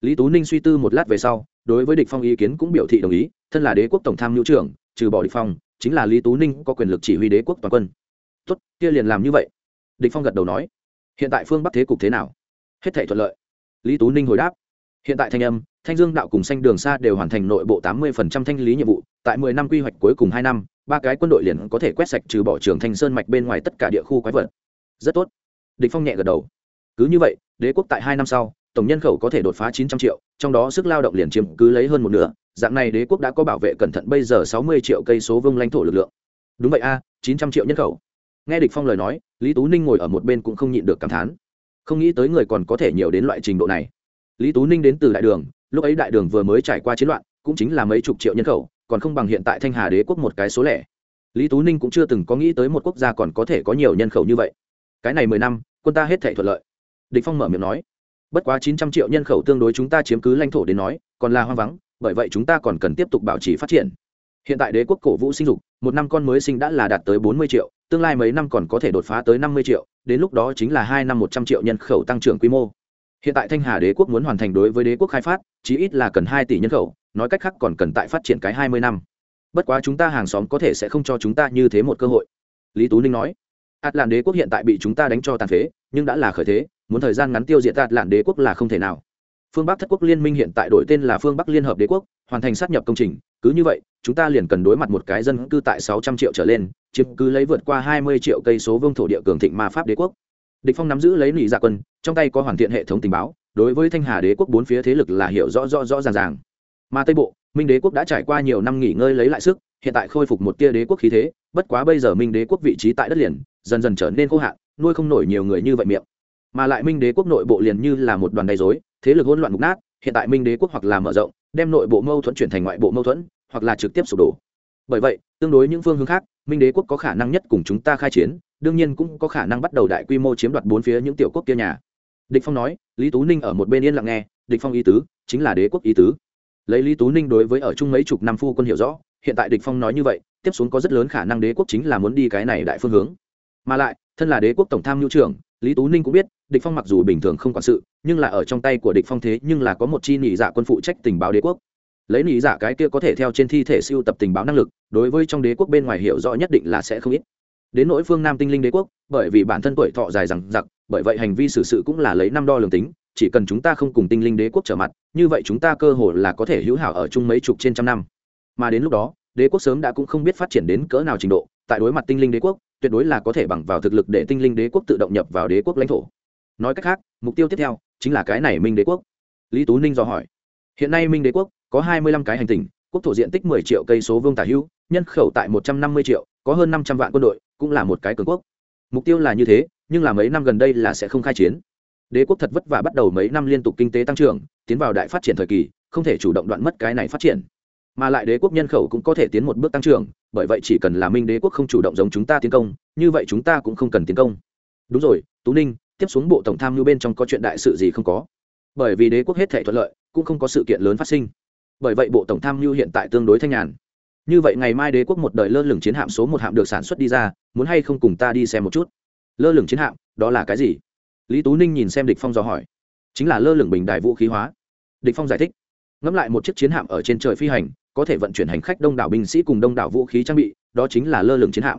Lý tú ninh suy tư một lát về sau, đối với địch phong ý kiến cũng biểu thị đồng ý, thân là đế quốc tổng tham mưu trưởng, trừ bỏ địch phong, chính là lý tú ninh có quyền lực chỉ huy đế quốc toàn quân tốt, kia liền làm như vậy. Địch phong gật đầu nói, hiện tại phương bắc thế cục thế nào? Hết thảy thuận lợi. Lý tú ninh hồi đáp, hiện tại thanh âm, thanh dương đạo cùng xanh đường xa đều hoàn thành nội bộ tám mươi thanh lý nhiệm vụ, tại mười năm quy hoạch cuối cùng hai năm, ba cái quân đội liền có thể quét sạch trừ bỏ trường thanh sơn mạch bên ngoài tất cả địa khu quái vật. Rất tốt. Địch phong nhẹ gật đầu. Cứ như vậy, đế quốc tại hai năm sau, tổng nhân khẩu có thể đột phá chín trăm triệu, trong đó sức lao động liền chiếm cứ lấy hơn một nửa, dạng này đế quốc đã có bảo vệ cẩn thận bây giờ sáu mươi triệu cây số vương lãnh thổ lực lượng. Đúng vậy a, chín trăm triệu nhân khẩu nghe địch phong lời nói, lý tú ninh ngồi ở một bên cũng không nhịn được cảm thán. Không nghĩ tới người còn có thể nhiều đến loại trình độ này. Lý tú ninh đến từ đại đường, lúc ấy đại đường vừa mới trải qua chiến loạn, cũng chính là mấy chục triệu nhân khẩu, còn không bằng hiện tại thanh hà đế quốc một cái số lẻ. Lý tú ninh cũng chưa từng có nghĩ tới một quốc gia còn có thể có nhiều nhân khẩu như vậy. Cái này mười năm, quân ta hết thể thuận lợi. Địch phong mở miệng nói. Bất quá chín trăm triệu nhân khẩu tương đối chúng ta chiếm cứ lãnh thổ đến nói, còn là hoang vắng, bởi vậy chúng ta còn cần tiếp tục bảo trì phát triển hiện tại đế quốc cổ vũ sinh dục, một năm con mới sinh đã là đạt tới bốn mươi triệu, tương lai mấy năm còn có thể đột phá tới năm mươi triệu, đến lúc đó chính là hai năm một trăm triệu nhân khẩu tăng trưởng quy mô. Hiện tại thanh hà đế quốc muốn hoàn thành đối với đế quốc khai phát, chí ít là cần hai tỷ nhân khẩu, nói cách khác còn cần tại phát triển cái hai mươi năm. Bất quá chúng ta hàng xóm có thể sẽ không cho chúng ta như thế một cơ hội. Lý tú ninh nói ạt làn đế quốc hiện tại bị chúng ta đánh cho tàn phế, nhưng đã là khởi thế, muốn thời gian ngắn tiêu diệt ạt làn đế quốc là không thể nào. Phương bắc thất quốc liên minh hiện tại đổi tên là phương bắc liên hợp đế quốc, hoàn thành sát nhập công trình, cứ như vậy chúng ta liền cần đối mặt một cái dân cư tại sáu trăm triệu trở lên, chiếm cứ lấy vượt qua hai mươi triệu cây số vương thổ địa cường thịnh ma pháp đế quốc. Địch phong nắm giữ lấy nỉ dạ quân, trong tay có hoàn thiện hệ thống tình báo, đối với thanh hà đế quốc bốn phía thế lực là hiểu rõ rõ rõ ràng ràng. Mà tây bộ, minh đế quốc đã trải qua nhiều năm nghỉ ngơi lấy lại sức, hiện tại khôi phục một tia đế quốc khí thế, bất quá bây giờ minh đế quốc vị trí tại đất liền, dần dần trở nên khô hạn, nuôi không nổi nhiều người như vậy miệng. Mà lại minh đế quốc nội bộ liền như là một đoàn đầy dối thế lực hỗn loạn mục nát, hiện tại minh đế quốc hoặc là mở rộng, đem nội bộ mâu thuẫn chuyển thành ngoại bộ mâu thuẫn hoặc là trực tiếp sụp đổ. Bởi vậy, tương đối những phương hướng khác, minh đế quốc có khả năng nhất cùng chúng ta khai chiến, đương nhiên cũng có khả năng bắt đầu đại quy mô chiếm đoạt bốn phía những tiểu quốc kia nhà. Địch phong nói, lý tú ninh ở một bên yên lặng nghe, địch phong ý tứ, chính là đế quốc ý tứ. Lấy lý tú ninh đối với ở chung mấy chục năm phu quân hiểu rõ, hiện tại địch phong nói như vậy, tiếp xuống có rất lớn khả năng đế quốc chính là muốn đi cái này đại phương hướng. Mà lại, thân là đế quốc tổng tham nhu trưởng, lý tú ninh cũng biết, địch phong mặc dù bình thường không quản sự, nhưng là ở trong tay của địch phong thế nhưng là có một chi nhị dạ quân phụ trách tình báo đế quốc lấy lý giả dạ cái kia có thể theo trên thi thể siêu tập tình báo năng lực, đối với trong đế quốc bên ngoài hiểu rõ nhất định là sẽ không ít. Đến nỗi phương nam tinh linh đế quốc, bởi vì bản thân tuổi thọ dài rằng giặc bởi vậy hành vi xử sự cũng là lấy năm đo lường tính, chỉ cần chúng ta không cùng tinh linh đế quốc trở mặt, như vậy chúng ta cơ hội là có thể hữu hảo ở chung mấy chục trên trăm năm. Mà đến lúc đó, đế quốc sớm đã cũng không biết phát triển đến cỡ nào trình độ, tại đối mặt tinh linh đế quốc, tuyệt đối là có thể bằng vào thực lực để tinh linh đế quốc tự động nhập vào đế quốc lãnh thổ. Nói cách khác, mục tiêu tiếp theo chính là cái này minh đế quốc. Lý tú ninh do hỏi hiện nay minh đế quốc có hai mươi lăm cái hành tinh quốc thổ diện tích 10 triệu cây số vuông tả hữu, nhân khẩu tại 150 triệu, có hơn 500 vạn quân đội, cũng là một cái cường quốc. Mục tiêu là như thế, nhưng là mấy năm gần đây là sẽ không khai chiến. Đế quốc thật vất vả bắt đầu mấy năm liên tục kinh tế tăng trưởng, tiến vào đại phát triển thời kỳ, không thể chủ động đoạn mất cái này phát triển. Mà lại đế quốc nhân khẩu cũng có thể tiến một bước tăng trưởng, bởi vậy chỉ cần là minh đế quốc không chủ động giống chúng ta tiến công, như vậy chúng ta cũng không cần tiến công. Đúng rồi, tú ninh, tiếp xuống bộ tổng tham mưu bên trong có chuyện đại sự gì không có? Bởi vì đế quốc hết thể thuận lợi cũng không có sự kiện lớn phát sinh. Bởi vậy, bộ tổng tham mưu hiện tại tương đối thanh nhàn. Như vậy, ngày mai đế quốc một đời lơ lửng chiến hạm số một hạm được sản xuất đi ra, muốn hay không cùng ta đi xem một chút? Lơ lửng chiến hạm, đó là cái gì? Lý tú ninh nhìn xem địch phong do hỏi. Chính là lơ lửng bình đài vũ khí hóa. Địch phong giải thích. Ngẫm lại một chiếc chiến hạm ở trên trời phi hành, có thể vận chuyển hành khách đông đảo binh sĩ cùng đông đảo vũ khí trang bị, đó chính là lơ lửng chiến hạm.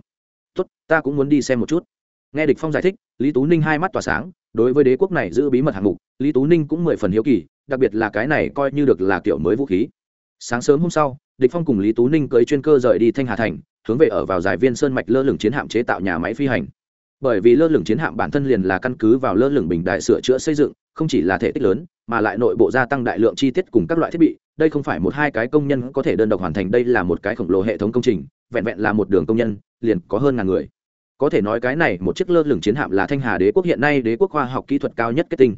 Tốt, ta cũng muốn đi xem một chút. Nghe địch phong giải thích, lý tú ninh hai mắt tỏa sáng, đối với đế quốc này giữ bí mật hạng mục, lý tú ninh cũng mười phần hiếu kỳ đặc biệt là cái này coi như được là kiểu mới vũ khí. Sáng sớm hôm sau, địch phong cùng lý tú ninh cưỡi chuyên cơ rời đi thanh hà thành, hướng về ở vào giải viên sơn mạch lơ lửng chiến hạm chế tạo nhà máy phi hành. Bởi vì lơ lửng chiến hạm bản thân liền là căn cứ vào lơ lửng bình đại sửa chữa xây dựng, không chỉ là thể tích lớn, mà lại nội bộ gia tăng đại lượng chi tiết cùng các loại thiết bị, đây không phải một hai cái công nhân có thể đơn độc hoàn thành, đây là một cái khổng lồ hệ thống công trình, vẹn vẹn là một đường công nhân, liền có hơn ngàn người. Có thể nói cái này, một chiếc lơ lửng chiến hạm là thanh hà đế quốc hiện nay đế quốc khoa học kỹ thuật cao nhất kết tinh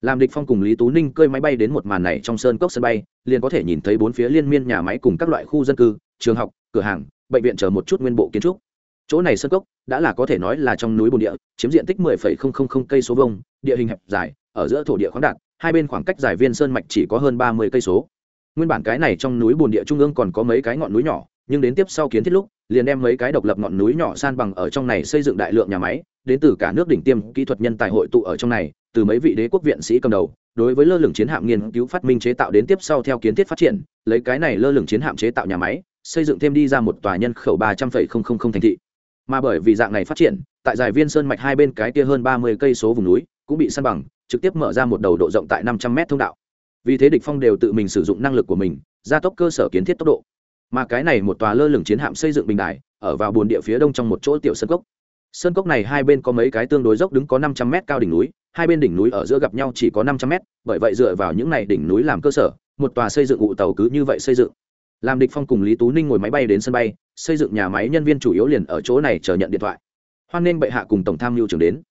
làm địch phong cùng lý tú ninh cơi máy bay đến một màn này trong sơn cốc sân bay liền có thể nhìn thấy bốn phía liên miên nhà máy cùng các loại khu dân cư trường học cửa hàng bệnh viện chờ một chút nguyên bộ kiến trúc. Chỗ này sơn cốc đã là có thể nói là trong núi bồn địa chiếm diện tích 10,000 cây số vuông địa hình hẹp dài ở giữa thổ địa khoáng đạt hai bên khoảng cách giải viên sơn mạch chỉ có hơn 30 cây số. Nguyên bản cái này trong núi bồn địa trung ương còn có mấy cái ngọn núi nhỏ nhưng đến tiếp sau kiến thiết lúc liền đem mấy cái độc lập ngọn núi nhỏ san bằng ở trong này xây dựng đại lượng nhà máy, đến từ cả nước đỉnh tiêm kỹ thuật nhân tài hội tụ ở trong này, từ mấy vị đế quốc viện sĩ cầm đầu, đối với lơ lửng chiến hạm nghiên cứu phát minh chế tạo đến tiếp sau theo kiến thiết phát triển, lấy cái này lơ lửng chiến hạm chế tạo nhà máy, xây dựng thêm đi ra một tòa nhân khẩu ba trăm linh thành thị. Mà bởi vì dạng này phát triển, tại giải viên sơn mạch hai bên cái kia hơn ba mươi cây số vùng núi cũng bị san bằng, trực tiếp mở ra một đầu độ rộng tại năm trăm mét thông đạo. Vì thế địch phong đều tự mình sử dụng năng lực của mình, gia tốc cơ sở kiến thiết tốc độ mà cái này một tòa lơ lửng chiến hạm xây dựng bình đài, ở vào bồn địa phía đông trong một chỗ tiểu sân cốc. Sơn cốc này hai bên có mấy cái tương đối dốc đứng có năm trăm mét cao đỉnh núi, hai bên đỉnh núi ở giữa gặp nhau chỉ có năm trăm mét, bởi vậy dựa vào những này đỉnh núi làm cơ sở, một tòa xây dựng ụ tàu cứ như vậy xây dựng. Làm địch phong cùng lý tú ninh ngồi máy bay đến sân bay, xây dựng nhà máy nhân viên chủ yếu liền ở chỗ này chờ nhận điện thoại. Hoan nên bệ hạ cùng tổng tham mưu trưởng đến.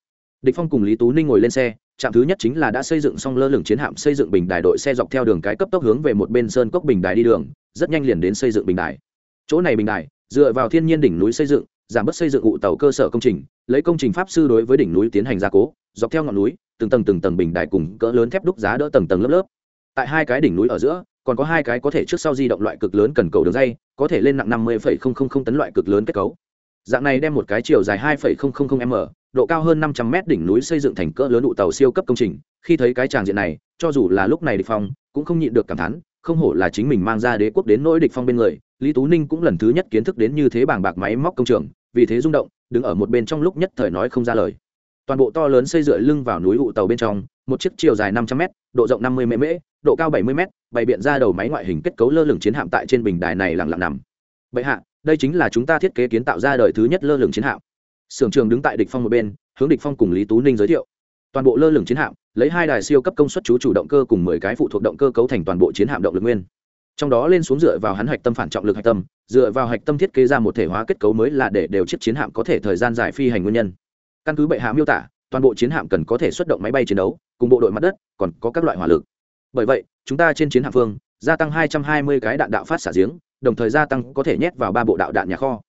Địch phong cùng lý tú ninh ngồi lên xe, trạm thứ nhất chính là đã xây dựng xong lơ lửng chiến hạm xây dựng bình đài đội xe dọc theo đường cái cấp tốc hướng về một bên sơn cốc bình đài đi đường rất nhanh liền đến xây dựng bình đài. Chỗ này bình đài, dựa vào thiên nhiên đỉnh núi xây dựng, giảm bớt xây dựng ụ tàu cơ sở công trình, lấy công trình pháp sư đối với đỉnh núi tiến hành gia cố, dọc theo ngọn núi, từng tầng từng tầng bình đài cùng cỡ lớn thép đúc giá đỡ tầng tầng lớp lớp. Tại hai cái đỉnh núi ở giữa, còn có hai cái có thể trước sau di động loại cực lớn cần cầu đường dây, có thể lên nặng năm mươi tấn loại cực lớn kết cấu. Dạng này đem một cái chiều dài hai m, độ cao hơn năm trăm mét đỉnh núi xây dựng thành cỡ lớn ụ tàu siêu cấp công trình. Khi thấy cái tràng diện này, cho dù là lúc này địch phong, cũng không nhịn được cảm thán không hổ là chính mình mang ra đế quốc đến nỗi địch phong bên người, lý tú ninh cũng lần thứ nhất kiến thức đến như thế bảng bạc máy móc công trường, vì thế rung động, đứng ở một bên trong lúc nhất thời nói không ra lời. Toàn bộ to lớn xây dựa lưng vào núi ụ tàu bên trong, một chiếc chiều dài năm trăm m độ rộng năm mươi mễ độ cao bảy mươi m bày biện ra đầu máy ngoại hình kết cấu lơ lửng chiến hạm tại trên bình đài này lặng lặng nằm. Bệ hạ, đây chính là chúng ta thiết kế kiến tạo ra đời thứ nhất lơ lửng chiến hạm. Sưởng trường đứng tại địch phong một bên, hướng địch phong cùng lý tú ninh giới thiệu toàn bộ lơ lửng chiến hạm, lấy hai đài siêu cấp công suất chú chủ động cơ cùng mười cái phụ thuộc động cơ cấu thành toàn bộ chiến hạm động lực nguyên. Trong đó lên xuống dựa vào hắn hạch tâm phản trọng lực hạch tâm, dựa vào hạch tâm thiết kế ra một thể hóa kết cấu mới là để đều chiếc chiến hạm có thể thời gian dài phi hành nguyên nhân. Căn cứ bệ hạ miêu tả, toàn bộ chiến hạm cần có thể xuất động máy bay chiến đấu, cùng bộ đội mặt đất, còn có các loại hỏa lực. Bởi vậy, chúng ta trên chiến hạm phương, gia tăng 220 cái đạn đạo phát xả giếng, đồng thời gia tăng có thể nhét vào ba bộ đạo đạn nhà kho.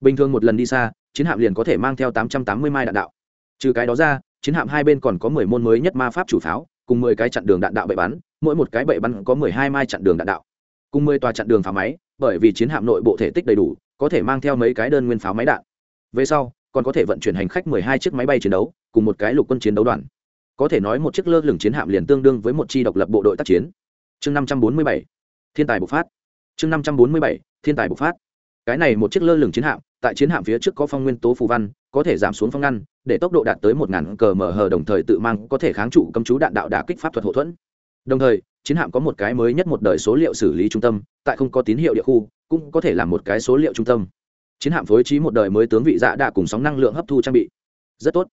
Bình thường một lần đi xa, chiến hạm liền có thể mang theo 880 mai đạn đạo. Trừ cái đó ra chiến hạm hai bên còn có 10 môn mới nhất ma pháp chủ pháo, cùng 10 cái chặn đường đạn đạo bậy bắn, mỗi một cái bậy bắn có 12 mai chặn đường đạn đạo. Cùng 10 tòa chặn đường pháo máy, bởi vì chiến hạm nội bộ thể tích đầy đủ, có thể mang theo mấy cái đơn nguyên pháo máy đạn. Về sau, còn có thể vận chuyển hành khách 12 chiếc máy bay chiến đấu, cùng một cái lục quân chiến đấu đoàn. Có thể nói một chiếc lơ lửng chiến hạm liền tương đương với một chi độc lập bộ đội tác chiến. Chương 547 thiên tài bộc phát. Chương 547 thiên tài bộc phát. Cái này một chiếc lơ lửng chiến hạm tại chiến hạm phía trước có phong nguyên tố phù văn, có thể giảm xuống phong ngăn, để tốc độ đạt tới một ngàn cờ mở hờ đồng thời tự mang có thể kháng trụ cấm chú đạn đạo đả kích pháp thuật hậu thuẫn. Đồng thời, chiến hạm có một cái mới nhất một đời số liệu xử lý trung tâm, tại không có tín hiệu địa khu, cũng có thể là một cái số liệu trung tâm. Chiến hạm phối trí một đời mới tướng vị dạ đã cùng sóng năng lượng hấp thu trang bị. Rất tốt.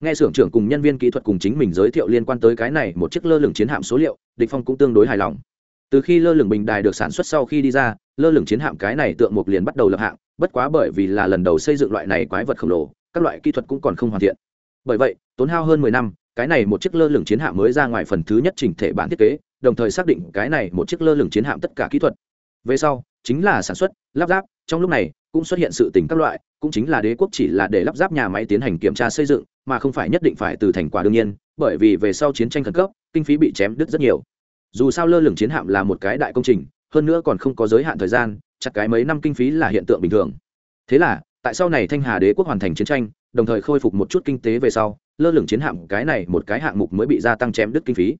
Nghe xưởng trưởng cùng nhân viên kỹ thuật cùng chính mình giới thiệu liên quan tới cái này một chiếc lơ lửng chiến hạm số liệu, địch phong cũng tương đối hài lòng. Từ khi lơ lửng bình đài được sản xuất sau khi đi ra, lơ lửng chiến hạm cái này tượng mục liền bắt đầu lập hạng bất quá bởi vì là lần đầu xây dựng loại này quái vật khổng lồ, các loại kỹ thuật cũng còn không hoàn thiện. Bởi vậy, tốn hao hơn mười năm, cái này một chiếc lơ lửng chiến hạm mới ra ngoài phần thứ nhất chỉnh thể bản thiết kế, đồng thời xác định cái này một chiếc lơ lửng chiến hạm tất cả kỹ thuật. Về sau, chính là sản xuất, lắp ráp, trong lúc này cũng xuất hiện sự tình các loại, cũng chính là đế quốc chỉ là để lắp ráp nhà máy tiến hành kiểm tra xây dựng, mà không phải nhất định phải từ thành quả đương nhiên, bởi vì về sau chiến tranh khẩn cấp, kinh phí bị chém đứt rất nhiều. Dù sao lơ lửng chiến hạm là một cái đại công trình, hơn nữa còn không có giới hạn thời gian chặt cái mấy năm kinh phí là hiện tượng bình thường. Thế là, tại sau này thanh hà đế quốc hoàn thành chiến tranh, đồng thời khôi phục một chút kinh tế về sau, lơ lửng chiến hạm cái này một cái hạng mục mới bị gia tăng chém đứt kinh phí.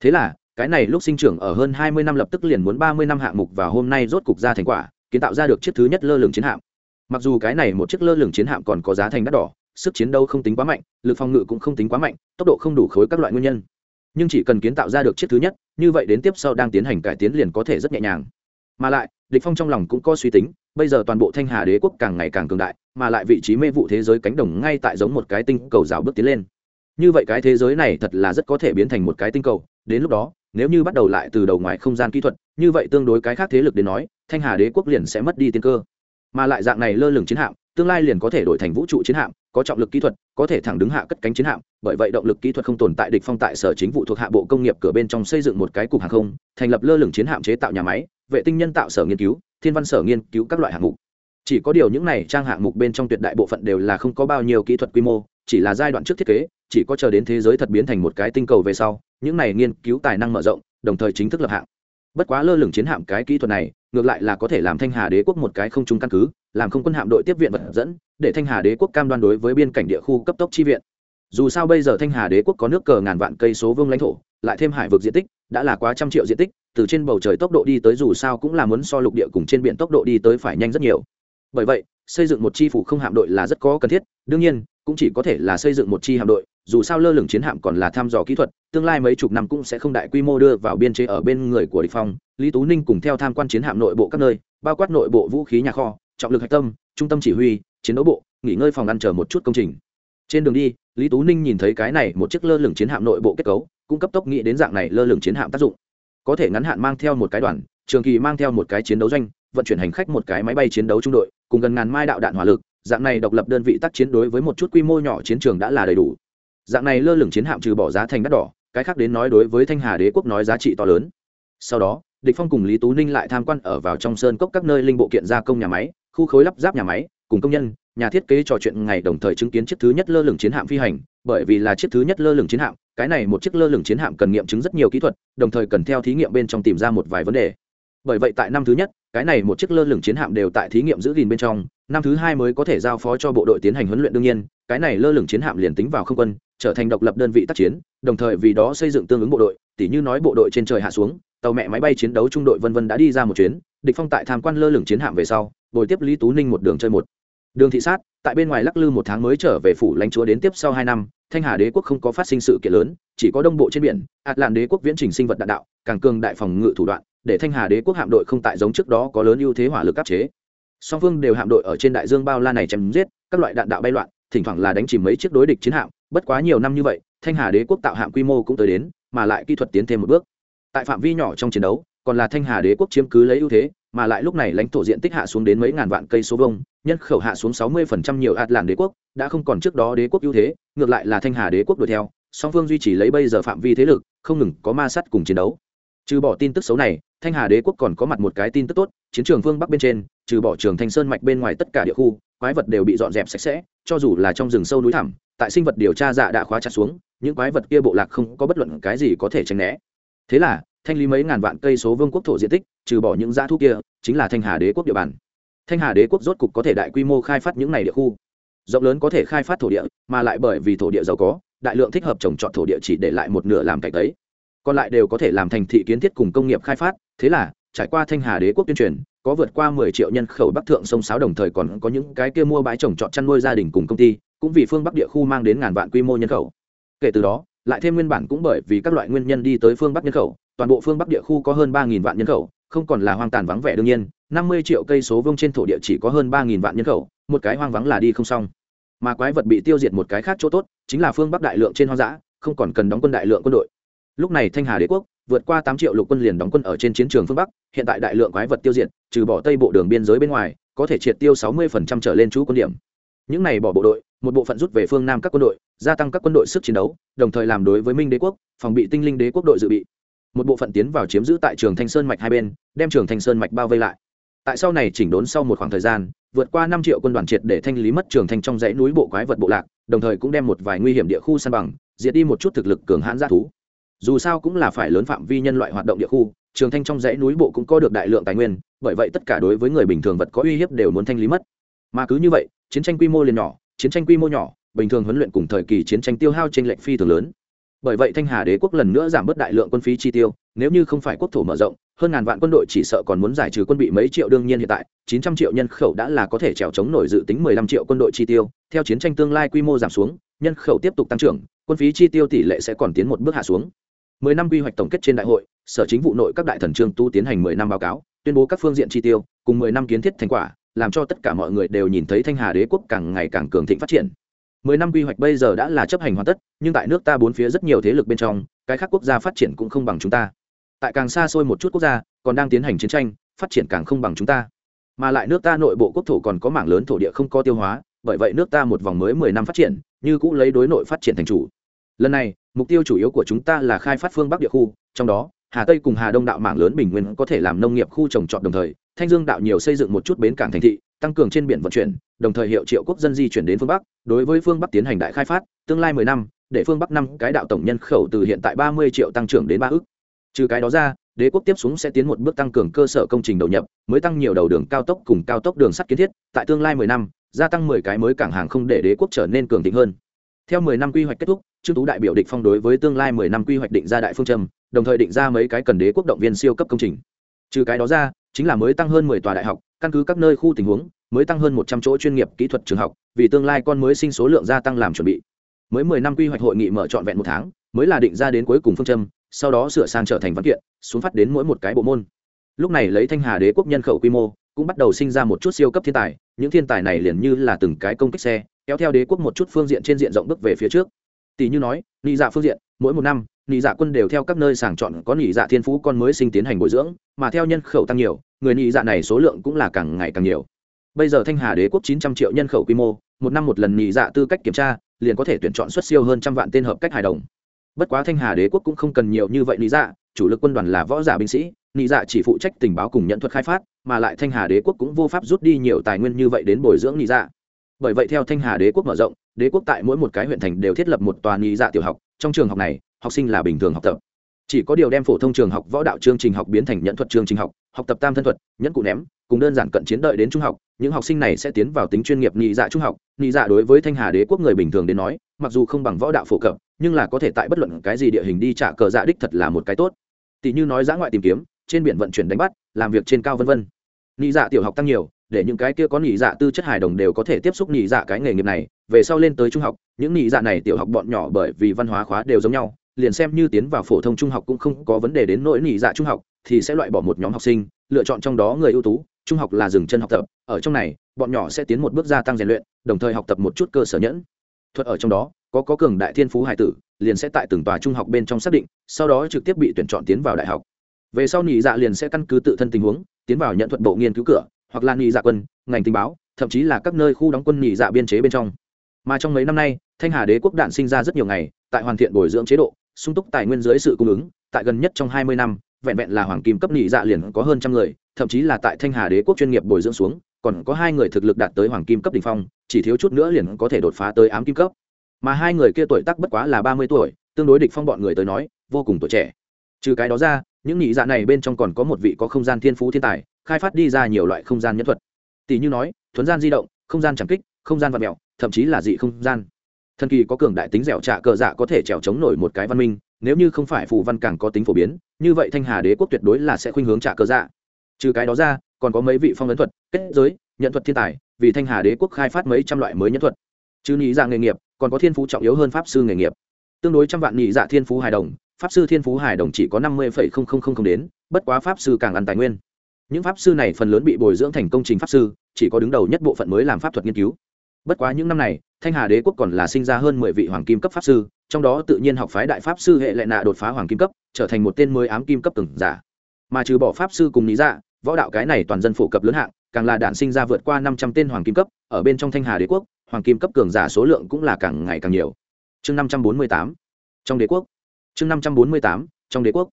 Thế là, cái này lúc sinh trưởng ở hơn hai mươi năm lập tức liền muốn ba mươi năm hạng mục và hôm nay rốt cục ra thành quả, kiến tạo ra được chiếc thứ nhất lơ lửng chiến hạm. Mặc dù cái này một chiếc lơ lửng chiến hạm còn có giá thành đắt đỏ, sức chiến đấu không tính quá mạnh, lực phòng ngự cũng không tính quá mạnh, tốc độ không đủ khối các loại nguyên nhân. Nhưng chỉ cần kiến tạo ra được chiếc thứ nhất, như vậy đến tiếp sau đang tiến hành cải tiến liền có thể rất nhẹ nhàng. Mà lại địch phong trong lòng cũng có suy tính, bây giờ toàn bộ thanh hà đế quốc càng ngày càng cường đại, mà lại vị trí mê vụ thế giới cánh đồng ngay tại giống một cái tinh cầu rào bước tiến lên. Như vậy cái thế giới này thật là rất có thể biến thành một cái tinh cầu, đến lúc đó, nếu như bắt đầu lại từ đầu ngoài không gian kỹ thuật, như vậy tương đối cái khác thế lực đến nói, thanh hà đế quốc liền sẽ mất đi tiên cơ. Mà lại dạng này lơ lửng chiến hạm, tương lai liền có thể đổi thành vũ trụ chiến hạm, có trọng lực kỹ thuật, có thể thẳng đứng hạ cất cánh chiến hạm, bởi vậy động lực kỹ thuật không tồn tại địch phong tại sở chính vụ thuộc hạ bộ công nghiệp cửa bên trong xây dựng một cái cục hàng không, thành lập lơ lửng chiến hạm chế tạo nhà máy vệ tinh nhân tạo sở nghiên cứu, thiên văn sở nghiên cứu các loại hạng mục. Chỉ có điều những này trang hạng mục bên trong tuyệt đại bộ phận đều là không có bao nhiêu kỹ thuật quy mô, chỉ là giai đoạn trước thiết kế, chỉ có chờ đến thế giới thật biến thành một cái tinh cầu về sau, những này nghiên cứu tài năng mở rộng, đồng thời chính thức lập hạng. Bất quá lơ lửng chiến hạm cái kỹ thuật này, ngược lại là có thể làm thanh hà đế quốc một cái không trung căn cứ, làm không quân hạm đội tiếp viện vật dẫn, để thanh hà đế quốc cam đoan đối với biên cảnh địa khu cấp tốc chi viện. Dù sao bây giờ thanh hà đế quốc có nước cờ ngàn vạn cây số vương lãnh thổ lại thêm hải vực diện tích, đã là quá trăm triệu diện tích, từ trên bầu trời tốc độ đi tới dù sao cũng là muốn so lục địa cùng trên biển tốc độ đi tới phải nhanh rất nhiều. Bởi vậy, xây dựng một chi phủ không hạm đội là rất có cần thiết, đương nhiên, cũng chỉ có thể là xây dựng một chi hạm đội, dù sao lơ lửng chiến hạm còn là thăm dò kỹ thuật, tương lai mấy chục năm cũng sẽ không đại quy mô đưa vào biên chế ở bên người của địch phong. Lý tú ninh cùng theo tham quan chiến hạm nội bộ các nơi, bao quát nội bộ vũ khí nhà kho, trọng lực hạch tâm, trung tâm chỉ huy, chiến đấu bộ, nghỉ ngơi phòng ăn chờ một chút công trình. Trên đường đi lý tú ninh nhìn thấy cái này một chiếc lơ lửng chiến hạm nội bộ kết cấu, cũng cấp tốc nghĩ đến dạng này lơ lửng chiến hạm tác dụng. Có thể ngắn hạn mang theo một cái đoàn, trường kỳ mang theo một cái chiến đấu doanh, vận chuyển hành khách một cái máy bay chiến đấu trung đội, cùng gần ngàn mai đạo đạn hỏa lực, dạng này độc lập đơn vị tác chiến đối với một chút quy mô nhỏ chiến trường đã là đầy đủ. Dạng này lơ lửng chiến hạm trừ bỏ giá thành đắt đỏ, cái khác đến nói đối với thanh hà đế quốc nói giá trị to lớn. Sau đó, địch phong cùng lý tú ninh lại tham quan ở vào trong sơn cốc các nơi linh bộ kiện gia công nhà máy, khu khối lắp ráp nhà máy, cùng công nhân nhà thiết kế trò chuyện ngày đồng thời chứng kiến chiếc thứ nhất lơ lửng chiến hạm phi hành, bởi vì là chiếc thứ nhất lơ lửng chiến hạm, cái này một chiếc lơ lửng chiến hạm cần nghiệm chứng rất nhiều kỹ thuật, đồng thời cần theo thí nghiệm bên trong tìm ra một vài vấn đề. Bởi vậy tại năm thứ nhất, cái này một chiếc lơ lửng chiến hạm đều tại thí nghiệm giữ gìn bên trong, năm thứ hai mới có thể giao phó cho bộ đội tiến hành huấn luyện đương nhiên, cái này lơ lửng chiến hạm liền tính vào không quân, trở thành độc lập đơn vị tác chiến, đồng thời vì đó xây dựng tương ứng bộ đội, tỉ như nói bộ đội trên trời hạ xuống, tàu mẹ máy bay chiến đấu trung đội vân vân đã đi ra một chuyến, địch phong tại tham quan lơ lửng chiến hạm về sau, bồi tiếp lý tú ninh một đường chơi một đường thị sát, tại bên ngoài lắc lư một tháng mới trở về phủ lãnh chúa đến tiếp sau hai năm, thanh hà đế quốc không có phát sinh sự kiện lớn, chỉ có đông bộ trên biển ạt làn đế quốc viễn trình sinh vật đạn đạo, càng cường đại phòng ngự thủ đoạn, để thanh hà đế quốc hạm đội không tại giống trước đó có lớn ưu thế hỏa lực áp chế. Song phương đều hạm đội ở trên đại dương bao la này chém giết, các loại đạn đạo bay loạn, thỉnh thoảng là đánh chìm mấy chiếc đối địch chiến hạm, bất quá nhiều năm như vậy, thanh hà đế quốc tạo hạm quy mô cũng tới đến, mà lại kỹ thuật tiến thêm một bước. Tại phạm vi nhỏ trong chiến đấu, còn là thanh hà đế quốc chiếm cứ lấy ưu thế mà lại lúc này lãnh thổ diện tích hạ xuống đến mấy ngàn vạn cây số vông nhân khẩu hạ xuống sáu mươi phần trăm nhiều ạt làn đế quốc, đã không còn trước đó đế quốc ưu thế, ngược lại là thanh hà đế quốc đuổi theo, song phương duy trì lấy bây giờ phạm vi thế lực, không ngừng có ma sắt cùng chiến đấu. Trừ bỏ tin tức xấu này, thanh hà đế quốc còn có mặt một cái tin tức tốt, chiến trường phương bắc bên trên, trừ bỏ trường thanh sơn mạch bên ngoài tất cả địa khu, quái vật đều bị dọn dẹp sạch sẽ, cho dù là trong rừng sâu núi thẳm, tại sinh vật điều tra dạ đã khóa chặt xuống, những quái vật kia bộ lạc không có bất luận cái gì có thể tránh né. Thế là thanh lý mấy ngàn vạn cây số vương quốc thổ diện tích, trừ bỏ những dã thu kia, chính là thanh hà đế quốc địa bàn. Thanh hà đế quốc rốt cục có thể đại quy mô khai phát những này địa khu. Rộng lớn có thể khai phát thổ địa, mà lại bởi vì thổ địa giàu có, đại lượng thích hợp trồng trọt thổ địa chỉ để lại một nửa làm cạnh tấy. Còn lại đều có thể làm thành thị kiến thiết cùng công nghiệp khai phát, thế là, trải qua thanh hà đế quốc tuyên truyền, có vượt qua mười triệu nhân khẩu bắc thượng sông sáo đồng thời còn có những cái kia mua bãi trồng trọt chăn nuôi gia đình cùng công ty, cũng vì phương bắc địa khu mang đến ngàn vạn quy mô nhân khẩu. Kể từ đó, lại thêm nguyên bản cũng bởi vì các loại nguyên nhân đi tới phương bắc nhân khẩu toàn bộ phương bắc địa khu có hơn ba nghìn vạn nhân khẩu, không còn là hoang tàn vắng vẻ đương nhiên, năm mươi triệu cây số vuông trên thổ địa chỉ có hơn ba nghìn vạn nhân khẩu, một cái hoang vắng là đi không xong. Mà quái vật bị tiêu diệt một cái khác chỗ tốt, chính là phương bắc đại lượng trên hoang dã, không còn cần đóng quân đại lượng quân đội. Lúc này thanh hà đế quốc vượt qua tám triệu lục quân liền đóng quân ở trên chiến trường phương bắc, hiện tại đại lượng quái vật tiêu diệt, trừ bỏ tây bộ đường biên giới bên ngoài, có thể triệt tiêu sáu mươi trở lên chú quân điểm. Những này bỏ bộ đội, một bộ phận rút về phương nam các quân đội, gia tăng các quân đội sức chiến đấu, đồng thời làm đối với minh đế quốc, phòng bị tinh linh đế quốc đội dự bị một bộ phận tiến vào chiếm giữ tại trường thanh sơn mạch hai bên, đem trường thanh sơn mạch bao vây lại. Tại sau này chỉnh đốn sau một khoảng thời gian, vượt qua năm triệu quân đoàn triệt để thanh lý mất trường thanh trong dãy núi bộ quái vật bộ lạc, đồng thời cũng đem một vài nguy hiểm địa khu san bằng, diệt đi một chút thực lực cường hãn g thú. Dù sao cũng là phải lớn phạm vi nhân loại hoạt động địa khu, trường thanh trong dãy núi bộ cũng có được đại lượng tài nguyên, bởi vậy tất cả đối với người bình thường vật có uy hiếp đều muốn thanh lý mất. Mà cứ như vậy, chiến tranh quy mô liền nhỏ, chiến tranh quy mô nhỏ, bình thường huấn luyện cùng thời kỳ chiến tranh tiêu hao trên lệnh phi thường lớn bởi vậy thanh hà đế quốc lần nữa giảm bớt đại lượng quân phí chi tiêu, nếu như không phải quốc thổ mở rộng, hơn ngàn vạn quân đội chỉ sợ còn muốn giải trừ quân bị mấy triệu đương nhiên hiện tại, chín trăm triệu nhân khẩu đã là có thể trèo chống nổi dự tính mười lăm triệu quân đội chi tiêu. Theo chiến tranh tương lai quy mô giảm xuống, nhân khẩu tiếp tục tăng trưởng, quân phí chi tiêu tỷ lệ sẽ còn tiến một bước hạ xuống. Mười năm quy hoạch tổng kết trên đại hội, sở chính vụ nội các đại thần trương tu tiến hành mười năm báo cáo, tuyên bố các phương diện chi tiêu, cùng mười năm kiến thiết thành quả, làm cho tất cả mọi người đều nhìn thấy thanh hà đế quốc càng ngày càng cường thịnh phát triển mười năm quy hoạch bây giờ đã là chấp hành hoàn tất, nhưng tại nước ta bốn phía rất nhiều thế lực bên trong, cái khác quốc gia phát triển cũng không bằng chúng ta. Tại càng xa xôi một chút quốc gia, còn đang tiến hành chiến tranh, phát triển càng không bằng chúng ta. Mà lại nước ta nội bộ quốc thổ còn có mảng lớn thổ địa không có tiêu hóa, bởi vậy nước ta một vòng mới mười năm phát triển, như cũ lấy đối nội phát triển thành chủ. Lần này, mục tiêu chủ yếu của chúng ta là khai phát phương bắc địa khu, trong đó, hà tây cùng hà đông đạo mảng lớn bình nguyên có thể làm nông nghiệp khu trồng trọt đồng thời, thanh dương đạo nhiều xây dựng một chút bến cảng thành thị, tăng cường trên biển vận chuyển đồng thời hiệu triệu quốc dân di chuyển đến phương bắc, đối với phương bắc tiến hành đại khai phát, tương lai mười năm, để phương bắc năm cái đạo tổng nhân khẩu từ hiện tại ba mươi triệu tăng trưởng đến ba ước. Trừ cái đó ra, đế quốc tiếp xuống sẽ tiến một bước tăng cường cơ sở công trình đầu nhập, mới tăng nhiều đầu đường cao tốc cùng cao tốc đường sắt kiến thiết, tại tương lai mười năm, gia tăng mười cái mới cảng hàng không để đế quốc trở nên cường thịnh hơn. Theo mười năm quy hoạch kết thúc, trương tú đại biểu địch phong đối với tương lai mười năm quy hoạch định ra đại phương châm, đồng thời định ra mấy cái cần đế quốc động viên siêu cấp công trình. Trừ cái đó ra, chính là mới tăng hơn mười tòa đại học, căn cứ các nơi khu tình huống mới tăng hơn một trăm chỗ chuyên nghiệp kỹ thuật trường học, vì tương lai con mới sinh số lượng gia tăng làm chuẩn bị. Mới mười năm quy hoạch hội nghị mở trọn vẹn một tháng, mới là định ra đến cuối cùng phương châm, sau đó sửa sang trở thành văn kiện, xuống phát đến mỗi một cái bộ môn. Lúc này lấy thanh hà đế quốc nhân khẩu quy mô, cũng bắt đầu sinh ra một chút siêu cấp thiên tài, những thiên tài này liền như là từng cái công kích xe, kéo theo đế quốc một chút phương diện trên diện rộng bước về phía trước. Tỷ như nói, nị dạ phương diện, mỗi một năm, nị dạ quân đều theo các nơi sàng chọn có nị dạ thiên phú con mới sinh tiến hành bồi dưỡng, mà theo nhân khẩu tăng nhiều, người nị dạ này số lượng cũng là càng ngày càng nhiều bây giờ thanh hà đế quốc chín trăm triệu nhân khẩu quy mô, một năm một lần nhị dạ tư cách kiểm tra, liền có thể tuyển chọn xuất siêu hơn trăm vạn tên hợp cách hài đồng. Bất quá thanh hà đế quốc cũng không cần nhiều như vậy lý dạ chủ lực quân đoàn là võ giả binh sĩ nị dạ chỉ phụ trách tình báo cùng nhận thuật khai phát, mà lại thanh hà đế quốc cũng vô pháp rút đi nhiều tài nguyên như vậy đến bồi dưỡng nị dạ. Bởi vậy theo thanh hà đế quốc mở rộng, đế quốc tại mỗi một cái huyện thành đều thiết lập một tòa nị dạ tiểu học, trong trường học này, học sinh là bình thường học tập. Chỉ có điều đem phổ thông trường học võ đạo chương trình học biến thành nhận thuật chương trình học học tập tam thân thuật, nhẫn cụ ném cùng đơn giản cận chiến đợi đến trung học, những học sinh này sẽ tiến vào tính chuyên nghiệp nhị dạ trung học. Nhị dạ đối với thanh hà đế quốc người bình thường đến nói, mặc dù không bằng võ đạo phổ cập, nhưng là có thể tại bất luận cái gì địa hình đi trả cờ dạ đích thật là một cái tốt. Tỷ như nói giã ngoại tìm kiếm, trên biển vận chuyển đánh bắt, làm việc trên cao vân vân. Nhị dạ tiểu học tăng nhiều, để những cái kia có nhị dạ tư chất hài đồng đều có thể tiếp xúc nhị dạ cái nghề nghiệp này. Về sau lên tới trung học, những nhị dạ này tiểu học bọn nhỏ bởi vì văn hóa khóa đều giống nhau, liền xem như tiến vào phổ thông trung học cũng không có vấn đề đến nỗi nhị dạ trung học, thì sẽ loại bỏ một nhóm học sinh, lựa chọn trong đó người ưu tú trung học là dừng chân học tập, ở trong này, bọn nhỏ sẽ tiến một bước gia tăng rèn luyện, đồng thời học tập một chút cơ sở nhẫn. Thuật ở trong đó, có có cường đại thiên phú hải tử, liền sẽ tại từng tòa trung học bên trong xác định, sau đó trực tiếp bị tuyển chọn tiến vào đại học. Về sau nhị dạ liền sẽ căn cứ tự thân tình huống, tiến vào nhận thuật bộ nghiên cứu cửa, hoặc là nhị dạ quân, ngành tình báo, thậm chí là các nơi khu đóng quân nhị dạ biên chế bên trong. Mà trong mấy năm nay, thanh hà đế quốc đạn sinh ra rất nhiều ngày, tại hoàn thiện bồi dưỡng chế độ, sung túc tài nguyên dưới sự cung ứng, tại gần nhất trong hai mươi năm vẹn vẹn là hoàng kim cấp nhị dạ liền có hơn trăm người, thậm chí là tại thanh hà đế quốc chuyên nghiệp bồi dưỡng xuống, còn có hai người thực lực đạt tới hoàng kim cấp đ ỉ n h phong, chỉ thiếu chút nữa liền có thể đột phá tới ám kim cấp. Mà hai người kia tuổi tác bất quá là ba mươi tuổi, tương đối địch phong bọn người tới nói, vô cùng tuổi trẻ. Trừ cái đó ra, những nhị dạ này bên trong còn có một vị có không gian thiên phú thiên tài, khai phát đi ra nhiều loại không gian nhân thuật. Tỷ như nói, thuấn gian di động, không gian trảm kích, không gian vật mẹo thậm chí là dị không gian. Thần kỳ có cường đại tính dẻo trạ cờ dạ có thể trèo chống nổi một cái văn minh nếu như không phải phù văn càng có tính phổ biến, như vậy thanh hà đế quốc tuyệt đối là sẽ khuynh hướng trả cơ dạ. Trừ cái đó ra, còn có mấy vị phong ấn thuật, kết giới, nhận thuật thiên tài, vì thanh hà đế quốc khai phát mấy trăm loại mới nhân thuật. Chứ nghĩ dạ nghề nghiệp, còn có thiên phú trọng yếu hơn pháp sư nghề nghiệp. Tương đối trăm vạn nhị dạ thiên phú hài đồng, pháp sư thiên phú hài đồng chỉ có năm mươi đến, bất quá pháp sư càng ăn tài nguyên. Những pháp sư này phần lớn bị bồi dưỡng thành công trình pháp sư, chỉ có đứng đầu nhất bộ phận mới làm pháp thuật nghiên cứu bất quá những năm này, thanh hà đế quốc còn là sinh ra hơn mười vị hoàng kim cấp pháp sư, trong đó tự nhiên học phái đại pháp sư hệ lệ nạ đột phá hoàng kim cấp, trở thành một tên mới ám kim cấp từng giả. Mà trừ bỏ pháp sư cùng lý dạ võ đạo cái này toàn dân phổ cập lớn hạng, càng là đạn sinh ra vượt qua năm trăm tên hoàng kim cấp, ở bên trong thanh hà đế quốc, hoàng kim cấp cường giả số lượng cũng là càng ngày càng nhiều. Chương năm trăm bốn mươi tám, trong đế quốc. Chương năm trăm bốn mươi tám, trong đế quốc.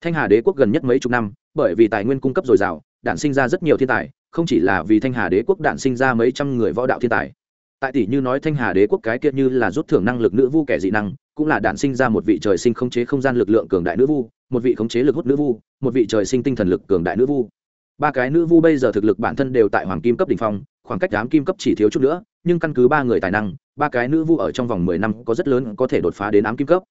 Thanh hà đế quốc gần nhất mấy chục năm, bởi vì tài nguyên cung cấp dồi dào đạn sinh ra rất nhiều thiên tài, không chỉ là vì thanh hà đế quốc đạn sinh ra mấy trăm người võ đạo thiên tài tại tỷ như nói thanh hà đế quốc cái kia như là rút thưởng năng lực nữ vu kẻ dị năng, cũng là đản sinh ra một vị trời sinh khống chế không gian lực lượng cường đại nữ vu, một vị khống chế lực hút nữ vu, một vị trời sinh tinh thần lực cường đại nữ vu. Ba cái nữ vu bây giờ thực lực bản thân đều tại hoàng kim cấp đỉnh phong, khoảng cách đám kim cấp chỉ thiếu chút nữa, nhưng căn cứ ba người tài năng, ba cái nữ vu ở trong vòng mười năm có rất lớn có thể đột phá đến ám kim cấp.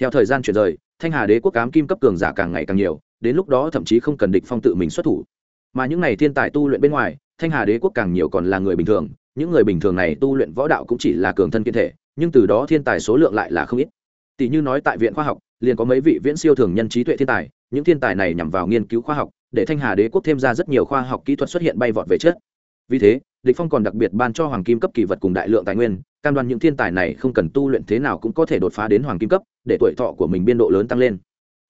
Theo thời gian chuyển rời, thanh hà đế quốc ám kim cấp cường giả càng ngày càng nhiều, đến lúc đó thậm chí không cần địch phong tự mình xuất thủ. Mà những n à y thiên tài tu luyện bên ngoài thanh hà đế quốc càng nhiều còn là người bình thường, những người bình thường này tu luyện võ đạo cũng chỉ là cường thân kiên thể, nhưng từ đó thiên tài số lượng lại là không ít. Tỷ như nói tại viện khoa học, liền có mấy vị viễn siêu thường nhân trí tuệ thiên tài, những thiên tài này nhằm vào nghiên cứu khoa học, để thanh hà đế quốc thêm ra rất nhiều khoa học kỹ thuật xuất hiện bay vọt về trước. Vì thế, địch phong còn đặc biệt ban cho hoàng kim cấp kỳ vật cùng đại lượng tài nguyên, cam đoan những thiên tài này không cần tu luyện thế nào cũng có thể đột phá đến hoàng kim cấp, để tuổi thọ của mình biên độ lớn tăng lên.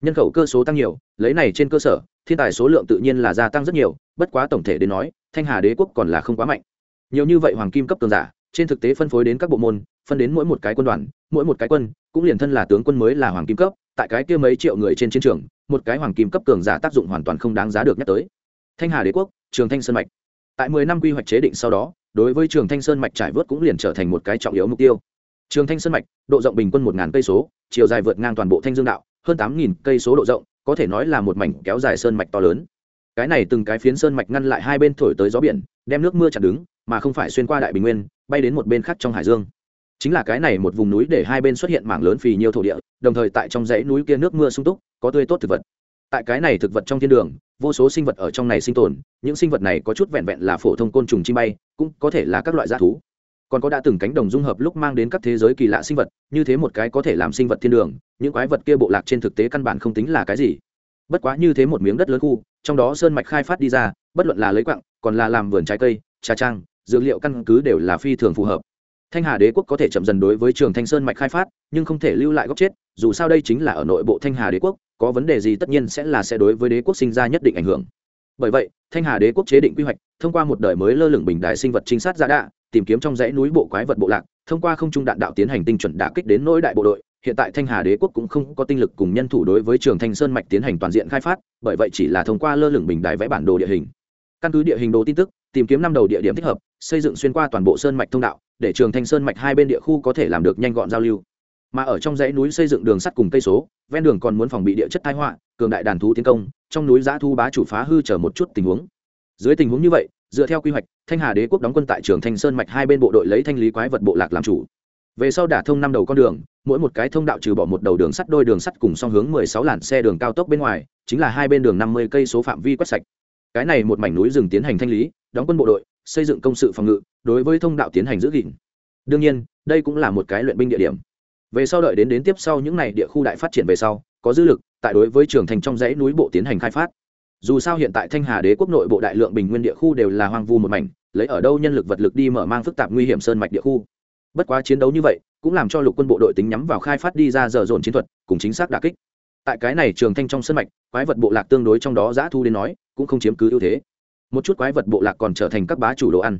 Nhân khẩu cơ số tăng nhiều, lấy này trên cơ sở, thiên tài số lượng tự nhiên là gia tăng rất nhiều, bất quá tổng thể đến nói thanh hà đế quốc còn là không quá mạnh. Nhiều như vậy hoàng kim cấp cường giả, trên thực tế phân phối đến các bộ môn, phân đến mỗi một cái quân đoàn, mỗi một cái quân, cũng liền thân là tướng quân mới là hoàng kim cấp, tại cái kia mấy triệu người trên chiến trường, một cái hoàng kim cấp cường giả tác dụng hoàn toàn không đáng giá được nhắc tới. Thanh hà đế quốc, trường thanh sơn mạch. Tại mười năm quy hoạch chế định sau đó, đối với trường thanh sơn mạch trải vớt cũng liền trở thành một cái trọng yếu mục tiêu. Trường thanh sơn mạch, độ rộng bình quân một ngàn cây số, chiều dài vượt ngang toàn bộ thanh dương đạo, hơn tám nghìn cây số độ rộng, có thể nói là một mảnh kéo dài sơn mạch to lớn cái này từng cái phiến sơn mạch ngăn lại hai bên thổi tới gió biển, đem nước mưa chặt đứng, mà không phải xuyên qua đại bình nguyên, bay đến một bên khác trong hải dương. Chính là cái này một vùng núi để hai bên xuất hiện mảng lớn phì nhiều thổ địa, đồng thời tại trong dãy núi kia nước mưa sung túc, có tươi tốt thực vật. Tại cái này thực vật trong thiên đường, vô số sinh vật ở trong này sinh tồn, những sinh vật này có chút vẹn vẹn là phổ thông côn trùng chim bay, cũng có thể là các loại g thú. Còn có đã từng cánh đồng dung hợp lúc mang đến các thế giới kỳ lạ sinh vật, như thế một cái có thể làm sinh vật thiên đường, những quái vật kia bộ lạc trên thực tế căn bản không tính là cái gì. Bất quá như thế một miếng đất lớn khu trong đó sơn mạch khai phát đi ra, bất luận là lấy quặng, còn là làm vườn trái cây, trà trang, dược liệu căn cứ đều là phi thường phù hợp. Thanh hà đế quốc có thể chậm dần đối với trường thanh sơn mạch khai phát, nhưng không thể lưu lại gốc chết, dù sao đây chính là ở nội bộ thanh hà đế quốc, có vấn đề gì tất nhiên sẽ là sẽ đối với đế quốc sinh ra nhất định ảnh hưởng. Bởi vậy, thanh hà đế quốc chế định quy hoạch, thông qua một đời mới lơ lửng bình đại sinh vật trinh sát giả đạ tìm kiếm trong dãy núi bộ quái vật bộ lạc, thông qua không trung đạn đạo tiến hành tinh chuẩn đả kích đến nỗi đại bộ đội. Hiện tại thanh hà đế quốc cũng không có tinh lực cùng nhân thủ đối với trường thanh sơn mạch tiến hành toàn diện khai phát, bởi vậy chỉ là thông qua lơ lửng bình đài vẽ bản đồ địa hình. Căn cứ địa hình đồ tin tức, tìm kiếm năm đầu địa điểm thích hợp, xây dựng xuyên qua toàn bộ sơn mạch thông đạo, để trường thanh sơn mạch hai bên địa khu có thể làm được nhanh gọn giao lưu. Mà ở trong dãy núi xây dựng đường sắt cùng cây số, ven đường còn muốn phòng bị địa chất thái họa, cường đại đàn thú tiến công, trong núi giã thu bá chủ phá hư chờ một chút tình huống. Dưới tình huống như vậy dựa theo quy hoạch, thanh hà đế quốc đóng quân tại trường thanh sơn mạch hai bên bộ đội lấy thanh lý quái vật bộ lạc làm chủ. Về sau đả thông năm đầu con đường, mỗi một cái thông đạo trừ bỏ một đầu đường sắt đôi đường sắt cùng song hướng mười sáu làn xe đường cao tốc bên ngoài, chính là hai bên đường năm mươi cây số phạm vi quét sạch. Cái này một mảnh núi rừng tiến hành thanh lý, đóng quân bộ đội, xây dựng công sự phòng ngự, đối với thông đạo tiến hành giữ gìn. Đương nhiên, đây cũng là một cái luyện binh địa điểm. Về sau đợi đến đến tiếp sau những n à y địa khu đại phát triển về sau, có dư lực, tại đối với trường thành trong dãy núi bộ tiến hành khai phát dù sao hiện tại thanh hà đế quốc nội bộ đại lượng bình nguyên địa khu đều là hoang vu một mảnh, lấy ở đâu nhân lực vật lực đi mở mang phức tạp nguy hiểm sơn mạch địa khu. Bất quá chiến đấu như vậy, cũng làm cho lục quân bộ đội tính nhắm vào khai phát đi ra dở dồn chiến thuật, cùng chính xác đà kích. Tại cái này trường thanh trong sân mạch, quái vật bộ lạc tương đối trong đó giã thu đến nói, cũng không chiếm cứ ưu thế. Một chút quái vật bộ lạc còn trở thành các bá chủ đồ ăn.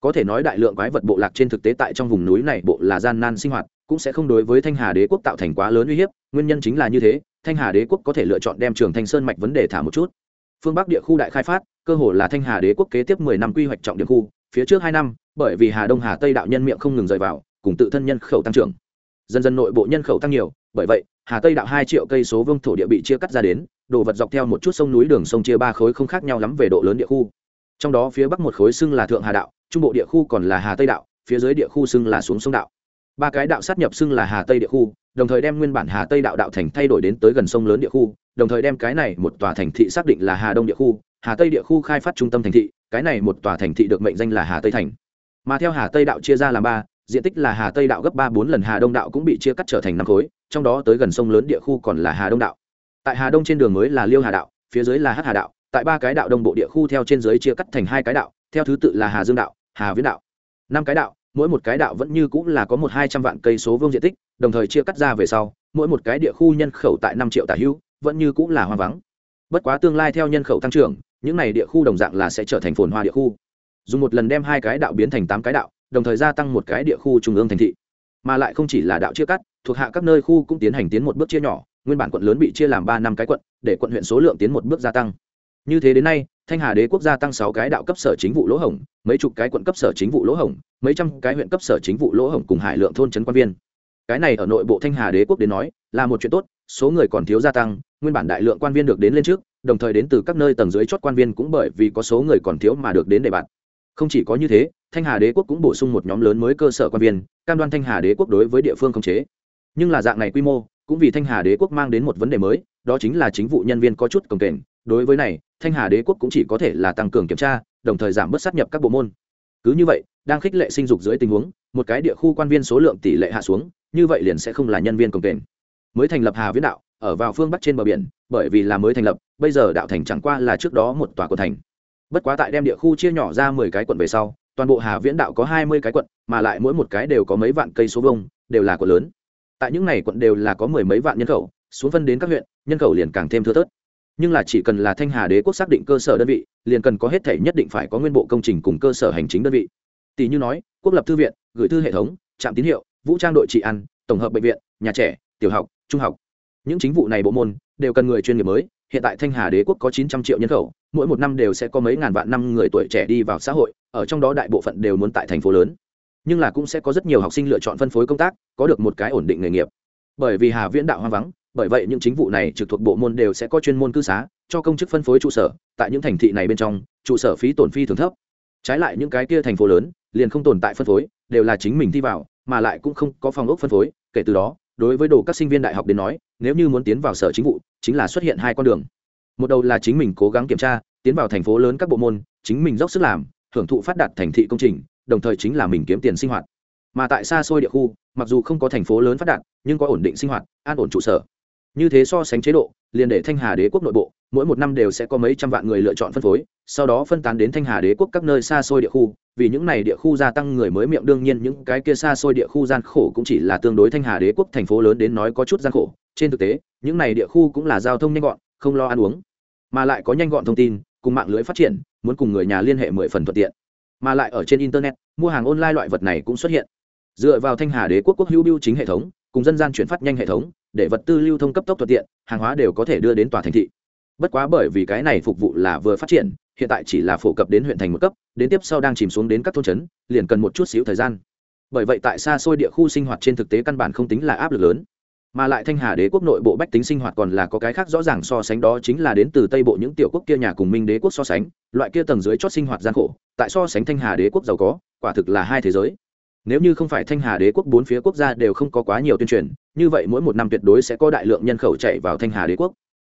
Có thể nói đại lượng quái vật bộ lạc trên thực tế tại trong vùng núi này bộ là gian nan sinh hoạt, cũng sẽ không đối với thanh hà đế quốc tạo thành quá lớn uy hiếp, nguyên nhân chính là như thế, thanh hà đế quốc có thể lựa chọn đem trường thanh sơn mạch vấn đề thả một chút phương bắc địa khu đại khai phát, cơ hồ là thanh hà đế quốc kế tiếp mười năm quy hoạch trọng điểm khu, phía trước hai năm, bởi vì hà đông hà tây đạo nhân miệng không ngừng rời vào, cùng tự thân nhân khẩu tăng trưởng. Dần dần nội bộ nhân khẩu tăng nhiều, bởi vậy, hà tây đạo hai triệu cây số vương thổ địa bị chia cắt ra đến, đồ vật dọc theo một chút sông núi đường sông chia ba khối không khác nhau lắm về độ lớn địa khu. Trong đó phía bắc một khối xưng là thượng hà đạo, trung bộ địa khu còn là hà tây đạo, phía dưới địa khu xưng là xuống sông đạo ba cái đạo sát nhập xưng là hà tây địa khu, đồng thời đem nguyên bản hà tây đạo đạo thành thay đổi đến tới gần sông lớn địa khu, đồng thời đem cái này một tòa thành thị xác định là hà đông địa khu, hà tây địa khu khai phát trung tâm thành thị, cái này một tòa thành thị được mệnh danh là hà tây thành. Mà theo hà tây đạo chia ra làm ba, diện tích là hà tây đạo gấp ba bốn lần hà đông đạo cũng bị chia cắt trở thành năm khối, trong đó tới gần sông lớn địa khu còn là hà đông đạo. Tại hà đông trên đường mới là liêu hà đạo, phía dưới là Hát hà đạo, tại ba cái đạo đông bộ địa khu theo trên dưới chia cắt thành hai cái đạo, theo thứ tự là hà dương đạo, hà viễn đạo. Năm cái đạo mỗi một cái đạo vẫn như cũng là có một hai trăm vạn cây số vương diện tích, đồng thời chia cắt ra về sau, mỗi một cái địa khu nhân khẩu tại năm triệu tả hữu, vẫn như cũng là hoang vắng. Bất quá tương lai theo nhân khẩu tăng trưởng, những này địa khu đồng dạng là sẽ trở thành phồn hoa địa khu. Dùng một lần đem hai cái đạo biến thành tám cái đạo, đồng thời gia tăng một cái địa khu trung ương thành thị. Mà lại không chỉ là đạo chia cắt, thuộc hạ các nơi khu cũng tiến hành tiến một bước chia nhỏ, nguyên bản quận lớn bị chia làm ba năm cái quận, để quận huyện số lượng tiến một bước gia tăng. Như thế đến nay, thanh hà đế quốc gia tăng sáu cái đạo cấp sở chính vụ lỗ hổng, mấy chục cái quận cấp sở chính vụ lỗ hổng mấy trăm cái huyện cấp sở chính vụ lỗ hổng cùng hải lượng thôn trấn quan viên. Cái này ở nội bộ thanh hà đế quốc đến nói, là một chuyện tốt, số người còn thiếu gia tăng, nguyên bản đại lượng quan viên được đến lên trước, đồng thời đến từ các nơi tầng dưới chót quan viên cũng bởi vì có số người còn thiếu mà được đến đề bạt không chỉ có như thế, thanh hà đế quốc cũng bổ sung một nhóm lớn mới cơ sở quan viên, cam đoan thanh hà đế quốc đối với địa phương khống chế. Nhưng là dạng này quy mô, cũng vì thanh hà đế quốc mang đến một vấn đề mới, đó chính là chính vụ nhân viên có chút cồng kềnh. Đối với này, thanh hà đế quốc cũng chỉ có thể là tăng cường kiểm tra, đồng thời giảm bớt sát nhập các bộ môn. Cứ như vậy đang khích lệ sinh dục dưới tình huống, một cái địa khu quan viên số lượng tỷ lệ hạ xuống, như vậy liền sẽ không là nhân viên công kềnh. Mới thành lập hà viễn đạo, ở vào phương bắc trên bờ biển, bởi vì là mới thành lập, bây giờ đạo thành chẳng qua là trước đó một tòa quận thành. Bất quá tại đem địa khu chia nhỏ ra mười cái quận về sau, toàn bộ hà viễn đạo có hai mươi cái quận, mà lại mỗi một cái đều có mấy vạn cây số vông đều là quận lớn. Tại những này quận đều là có mười mấy vạn nhân khẩu, xuống phân đến các huyện, nhân khẩu liền càng thêm thưa thớt. Nhưng là chỉ cần là thanh hà đế quốc xác định cơ sở đơn vị, liền cần có hết thể nhất định phải có nguyên bộ công trình cùng cơ sở hành chính đơn vị tỷ như nói, quốc lập thư viện, gửi thư hệ thống, trạm tín hiệu, vũ trang đội trị ăn tổng hợp bệnh viện, nhà trẻ, tiểu học, trung học. Những chính vụ này bộ môn đều cần người chuyên nghiệp mới. Hiện tại thanh hà đế quốc có chín trăm triệu nhân khẩu, mỗi một năm đều sẽ có mấy ngàn vạn năm người tuổi trẻ đi vào xã hội, ở trong đó đại bộ phận đều muốn tại thành phố lớn. Nhưng là cũng sẽ có rất nhiều học sinh lựa chọn phân phối công tác, có được một cái ổn định nghề nghiệp. Bởi vì hà viễn đạo hoang vắng, bởi vậy những chính vụ này trực thuộc bộ môn đều sẽ có chuyên môn cư xá, cho công chức phân phối trụ sở. Tại những thành thị này bên trong, trụ sở phí tổn phi thường thấp. Trái lại những cái kia thành phố lớn liền không tồn tại phân phối, đều là chính mình thi vào, mà lại cũng không có phòng ốc phân phối. Kể từ đó, đối với đồ các sinh viên đại học đến nói, nếu như muốn tiến vào sở chính vụ, chính là xuất hiện hai con đường. Một đầu là chính mình cố gắng kiểm tra, tiến vào thành phố lớn các bộ môn, chính mình dốc sức làm, hưởng thụ phát đạt thành thị công trình, đồng thời chính là mình kiếm tiền sinh hoạt. Mà tại xa xôi địa khu, mặc dù không có thành phố lớn phát đạt, nhưng có ổn định sinh hoạt, an ổn trụ sở như thế so sánh chế độ, liền để thanh hà đế quốc nội bộ, mỗi một năm đều sẽ có mấy trăm vạn người lựa chọn phân phối, sau đó phân tán đến thanh hà đế quốc các nơi xa xôi địa khu, vì những này địa khu gia tăng người mới miệng, đương nhiên những cái kia xa xôi địa khu gian khổ cũng chỉ là tương đối thanh hà đế quốc thành phố lớn đến nói có chút gian khổ. Trên thực tế, những này địa khu cũng là giao thông nhanh gọn, không lo ăn uống, mà lại có nhanh gọn thông tin, cùng mạng lưới phát triển, muốn cùng người nhà liên hệ mười phần thuận tiện. Mà lại ở trên internet, mua hàng online loại vật này cũng xuất hiện. Dựa vào thanh hà đế quốc quốc hữu biêu chính hệ thống, cùng dân gian chuyển phát nhanh hệ thống để vật tư lưu thông cấp tốc thuận tiện, hàng hóa đều có thể đưa đến tòa thành thị. Bất quá bởi vì cái này phục vụ là vừa phát triển, hiện tại chỉ là phổ cập đến huyện thành một cấp, đến tiếp sau đang chìm xuống đến các thôn trấn, liền cần một chút xíu thời gian. Bởi vậy tại xa xôi địa khu sinh hoạt trên thực tế căn bản không tính là áp lực lớn. Mà lại thanh hà đế quốc nội bộ bách tính sinh hoạt còn là có cái khác rõ ràng so sánh đó chính là đến từ tây bộ những tiểu quốc kia nhà cùng minh đế quốc so sánh, loại kia tầng dưới chót sinh hoạt gian khổ, tại so sánh thanh hà đế quốc giàu có, quả thực là hai thế giới nếu như không phải thanh hà đế quốc bốn phía quốc gia đều không có quá nhiều tuyên truyền, như vậy mỗi một năm tuyệt đối sẽ có đại lượng nhân khẩu chạy vào thanh hà đế quốc.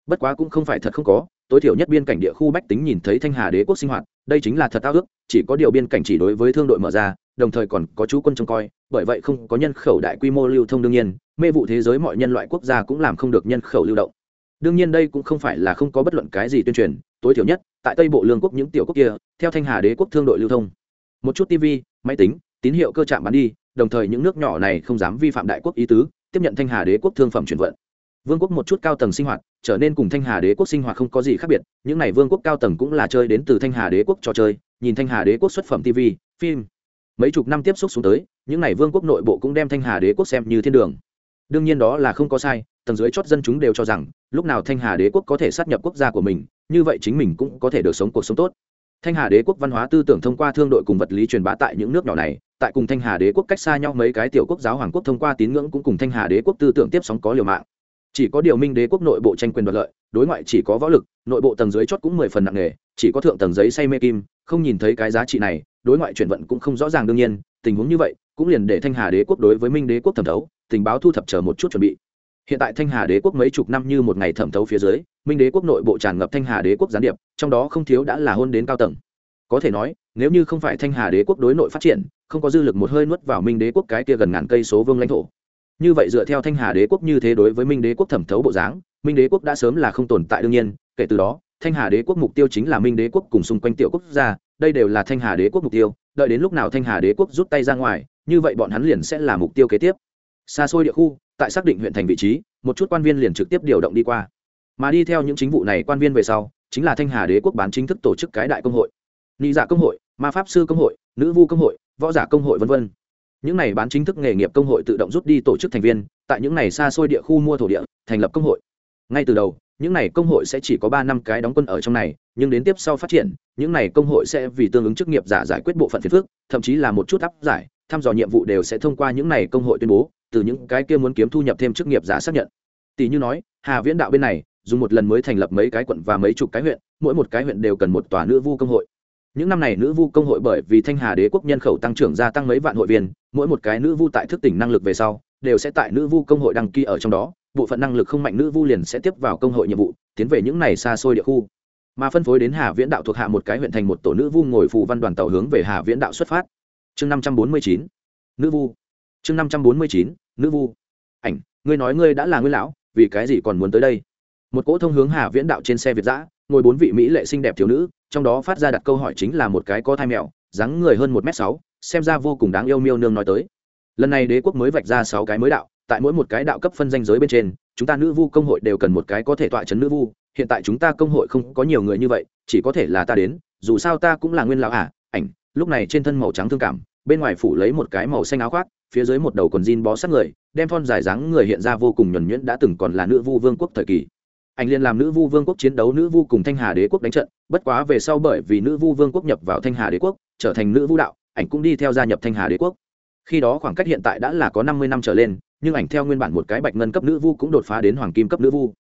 Bất quá cũng không phải thật không có, tối thiểu nhất biên cảnh địa khu bách tính nhìn thấy thanh hà đế quốc sinh hoạt, đây chính là thật ao ước, chỉ có điều biên cảnh chỉ đối với thương đội mở ra, đồng thời còn có chú quân trông coi, bởi vậy không có nhân khẩu đại quy mô lưu thông đương nhiên, mê vụ thế giới mọi nhân loại quốc gia cũng làm không được nhân khẩu lưu động. Đương nhiên đây cũng không phải là không có bất luận cái gì tuyên truyền, tối thiểu nhất, tại tây bộ lương quốc những tiểu quốc kia, theo thanh hà đế quốc thương đội lưu thông. Một chút tv máy tính tín hiệu cơ chạm bán đi, đồng thời những nước nhỏ này không dám vi phạm đại quốc ý tứ, tiếp nhận thanh hà đế quốc thương phẩm chuyển vận. Vương quốc một chút cao tầng sinh hoạt, trở nên cùng thanh hà đế quốc sinh hoạt không có gì khác biệt, những n à y vương quốc cao tầng cũng là chơi đến từ thanh hà đế quốc trò chơi, nhìn thanh hà đế quốc xuất phẩm tv phim. Mấy chục năm tiếp xúc xuống tới, những n à y vương quốc nội bộ cũng đem thanh hà đế quốc xem như thiên đường. Đương nhiên đó là không có sai, tầng dưới chót dân chúng đều cho rằng, lúc nào thanh hà đế quốc có thể sát nhập quốc gia của mình, như vậy chính mình cũng có thể được sống cuộc sống tốt thanh hà đế quốc văn hóa tư tưởng thông qua thương đội cùng vật lý truyền bá tại những nước nhỏ này, tại cùng thanh hà đế quốc cách xa nhau mấy cái tiểu quốc giáo hoàng quốc thông qua tín ngưỡng cũng cùng thanh hà đế quốc tư tưởng tiếp sóng có liều mạng. Chỉ có điều minh đế quốc nội bộ tranh quyền đoạt lợi, đối ngoại chỉ có võ lực, nội bộ tầng dưới chót cũng mười phần nặng nề, chỉ có thượng tầng giấy say mê kim, không nhìn thấy cái giá trị này, đối ngoại chuyển vận cũng không rõ ràng đương nhiên, tình huống như vậy, cũng liền để thanh hà đế quốc đối với minh đế quốc thẩm thấu, tình báo thu thập chờ một chút chuẩn bị hiện tại thanh hà đế quốc mấy chục năm như một ngày thẩm thấu phía dưới minh đế quốc nội bộ tràn ngập thanh hà đế quốc gián điệp trong đó không thiếu đã là hôn đến cao tầng có thể nói nếu như không phải thanh hà đế quốc đối nội phát triển không có dư lực một hơi nuốt vào minh đế quốc cái kia gần ngàn cây số vương lãnh thổ như vậy dựa theo thanh hà đế quốc như thế đối với minh đế quốc thẩm thấu bộ dáng minh đế quốc đã sớm là không tồn tại đương nhiên kể từ đó thanh hà đế quốc mục tiêu chính là minh đế quốc cùng xung quanh tiểu quốc gia đây đều là thanh hà đế quốc mục tiêu đợi đến lúc nào thanh hà đế quốc rút tay ra ngoài như vậy bọn hắn liền sẽ là mục tiêu kế tiếp xa xôi địa khu tại xác định huyện thành vị trí, một chút quan viên liền trực tiếp điều động đi qua. Mà đi theo những chính vụ này quan viên về sau, chính là thanh hà đế quốc bán chính thức tổ chức cái đại công hội. Nị giả công hội, ma pháp sư công hội, nữ vu công hội, võ giả công hội v v những này bán chính thức nghề nghiệp công hội tự động rút đi tổ chức thành viên, tại những này xa xôi địa khu mua thổ địa, thành lập công hội. Ngay từ đầu, những này công hội sẽ chỉ có ba năm cái đóng quân ở trong này, nhưng đến tiếp sau phát triển, những này công hội sẽ vì tương ứng chức nghiệp giả giải quyết bộ phận phiền phức, thậm chí là một chút áp giải, thăm dò nhiệm vụ đều sẽ thông qua những này công hội tuyên bố từ những cái kia muốn kiếm thu nhập thêm chức nghiệp giả xác nhận. Tỷ như nói, hà viễn đạo bên này, dùng một lần mới thành lập mấy cái quận và mấy chục cái huyện, mỗi một cái huyện đều cần một tòa nữ vu công hội. Những năm này nữ vu công hội bởi vì thanh hà đế quốc nhân khẩu tăng trưởng gia tăng mấy vạn hội viên, mỗi một cái nữ vu tại thức tỉnh năng lực về sau, đều sẽ tại nữ vu công hội đăng ký ở trong đó, bộ phận năng lực không mạnh nữ vu liền sẽ tiếp vào công hội nhiệm vụ, tiến về những này xa xôi địa khu. Mà phân phối đến hà viễn đạo thuộc hạ một cái huyện thành một tổ nữ vu ngồi phù văn đoàn tàu hướng về hà viễn đạo xuất phát. Chương năm trăm bốn mươi chín. Nữ vu chương năm trăm bốn mươi chín, nữ vu. Ảnh, ngươi nói ngươi đã là nguyên lão, vì cái gì còn muốn tới đây? Một cỗ thông hướng hà viễn đạo trên xe việt giã ngồi bốn vị mỹ lệ xinh đẹp thiếu nữ, trong đó phát ra đặt câu hỏi chính là một cái có thai mèo, dáng người hơn một m sáu, xem ra vô cùng đáng yêu miêu nương nói tới. Lần này đế quốc mới vạch ra sáu cái mới đạo, tại mỗi một cái đạo cấp phân danh giới bên trên, chúng ta nữ vu công hội đều cần một cái có thể tọa chấn nữ vu, hiện tại chúng ta công hội không có nhiều người như vậy, chỉ có thể là ta đến, dù sao ta cũng là nguyên lão à. Ảnh, lúc này trên thân màu trắng thương cảm, bên ngoài phủ lấy một cái màu xanh áo khoác phía dưới một đầu quần jean bó sát người, đem thon dài dáng người hiện ra vô cùng nhuẩn nhuyễn đã từng còn là nữ vu vương quốc thời kỳ. Anh liên làm nữ vu vương quốc chiến đấu nữ vu cùng thanh hà đế quốc đánh trận, bất quá về sau bởi vì nữ vu vương quốc nhập vào thanh hà đế quốc, trở thành nữ vu đạo, ảnh cũng đi theo gia nhập thanh hà đế quốc. Khi đó khoảng cách hiện tại đã là có năm mươi năm trở lên, nhưng ảnh theo nguyên bản một cái bạch ngân cấp nữ vu cũng đột phá đến hoàng kim cấp nữ vu.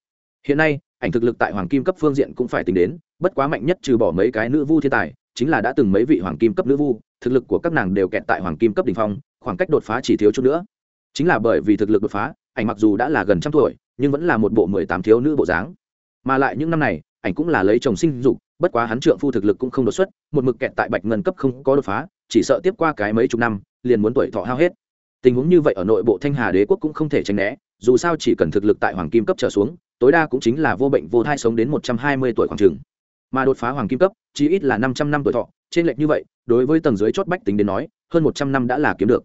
Hiện nay, ảnh thực lực tại hoàng kim cấp phương diện cũng phải tính đến, bất quá mạnh nhất trừ bỏ mấy cái nữ vu thiên tài, chính là đã từng mấy vị hoàng kim cấp nữ vu, thực lực của các nàng đều kẹt tại hoàng kim cấp đ ỉ n h phong khoảng cách đột phá chỉ thiếu chút nữa. Chính là bởi vì thực lực đột phá, ảnh mặc dù đã là gần trăm tuổi, nhưng vẫn là một bộ mười tám thiếu nữ bộ dáng. Mà lại những năm này, ảnh cũng là lấy chồng sinh dục, bất quá hắn trượng phu thực lực cũng không đột xuất, một mực kẹt tại bạch ngân cấp không có đột phá, chỉ sợ tiếp qua cái mấy chục năm, liền muốn tuổi thọ hao hết. Tình huống như vậy ở nội bộ thanh hà đế quốc cũng không thể tránh né, dù sao chỉ cần thực lực tại hoàng kim cấp trở xuống, tối đa cũng chính là vô bệnh vô thai sống đến một trăm hai mươi tuổi khoảng trường mà đột phá hoàng kim cấp chỉ ít là năm trăm năm tuổi thọ, trên lệch như vậy, đối với tầng dưới chót bách tính đến nói, hơn một trăm năm đã là kiếm được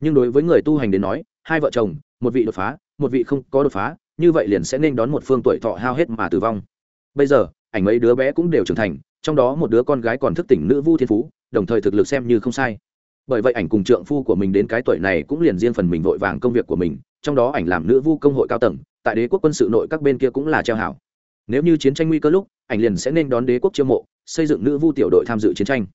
nhưng đối với người tu hành đến nói, hai vợ chồng, một vị đột phá, một vị không có đột phá, như vậy liền sẽ nên đón một phương tuổi thọ hao hết mà tử vong. Bây giờ, ảnh mấy đứa bé cũng đều trưởng thành, trong đó một đứa con gái còn thức tỉnh nữ vu thiên phú, đồng thời thực lực xem như không sai. Bởi vậy ảnh cùng trượng phu của mình đến cái tuổi này cũng liền riêng phần mình vội vàng công việc của mình, trong đó ảnh làm nữ vu công hội cao tầng, tại đế quốc quân sự nội các bên kia cũng là treo hảo. Nếu như chiến tranh nguy cơ lúc, ảnh liền sẽ nên đón đế quốc chiêu mộ, xây dựng nữ vu tiểu đội tham dự chiến tranh.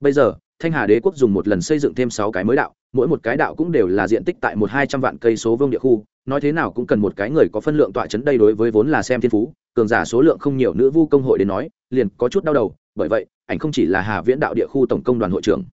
Bây giờ thanh hà đế quốc dùng một lần xây dựng thêm sáu cái mới đạo, mỗi một cái đạo cũng đều là diện tích tại một hai trăm vạn cây số vương địa khu, nói thế nào cũng cần một cái người có phân lượng tọa chấn đây đối với vốn là xem thiên phú, cường giả số lượng không nhiều nữ vu công hội đến nói, liền có chút đau đầu, bởi vậy, ảnh không chỉ là hà viễn đạo địa khu tổng công đoàn hội trưởng,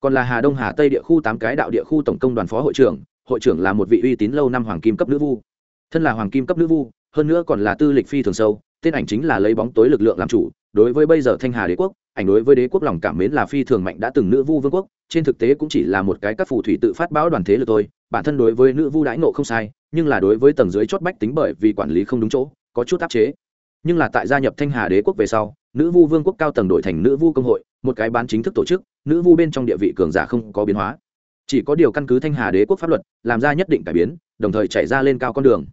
còn là hà đông hà tây địa khu tám cái đạo địa khu tổng công đoàn phó hội trưởng hội trưởng là một vị uy tín lâu năm hoàng kim cấp nữ vu. Thân là hoàng kim cấp nữ vu, hơn nữa còn là tư lịch phi thường sâu, tên ảnh chính là lấy bóng tối lực lượng làm chủ đối với bây giờ thanh hà đế quốc, ảnh đối với đế quốc lòng cảm mến là phi thường mạnh đã từng nữ vu vương quốc, trên thực tế cũng chỉ là một cái các phù thủy tự phát báo đoàn thế lực thôi, bản thân đối với nữ vu đãi nộ không sai, nhưng là đối với tầng dưới chót bách tính bởi vì quản lý không đúng chỗ, có chút áp chế. Nhưng là tại gia nhập thanh hà đế quốc về sau, nữ vu vương quốc cao tầng đổi thành nữ vu công hội, một cái bán chính thức tổ chức, nữ vu bên trong địa vị cường giả không có biến hóa. Chỉ có điều căn cứ thanh hà đế quốc pháp luật, làm ra nhất định cải biến, đồng thời chạy ra lên cao con đường.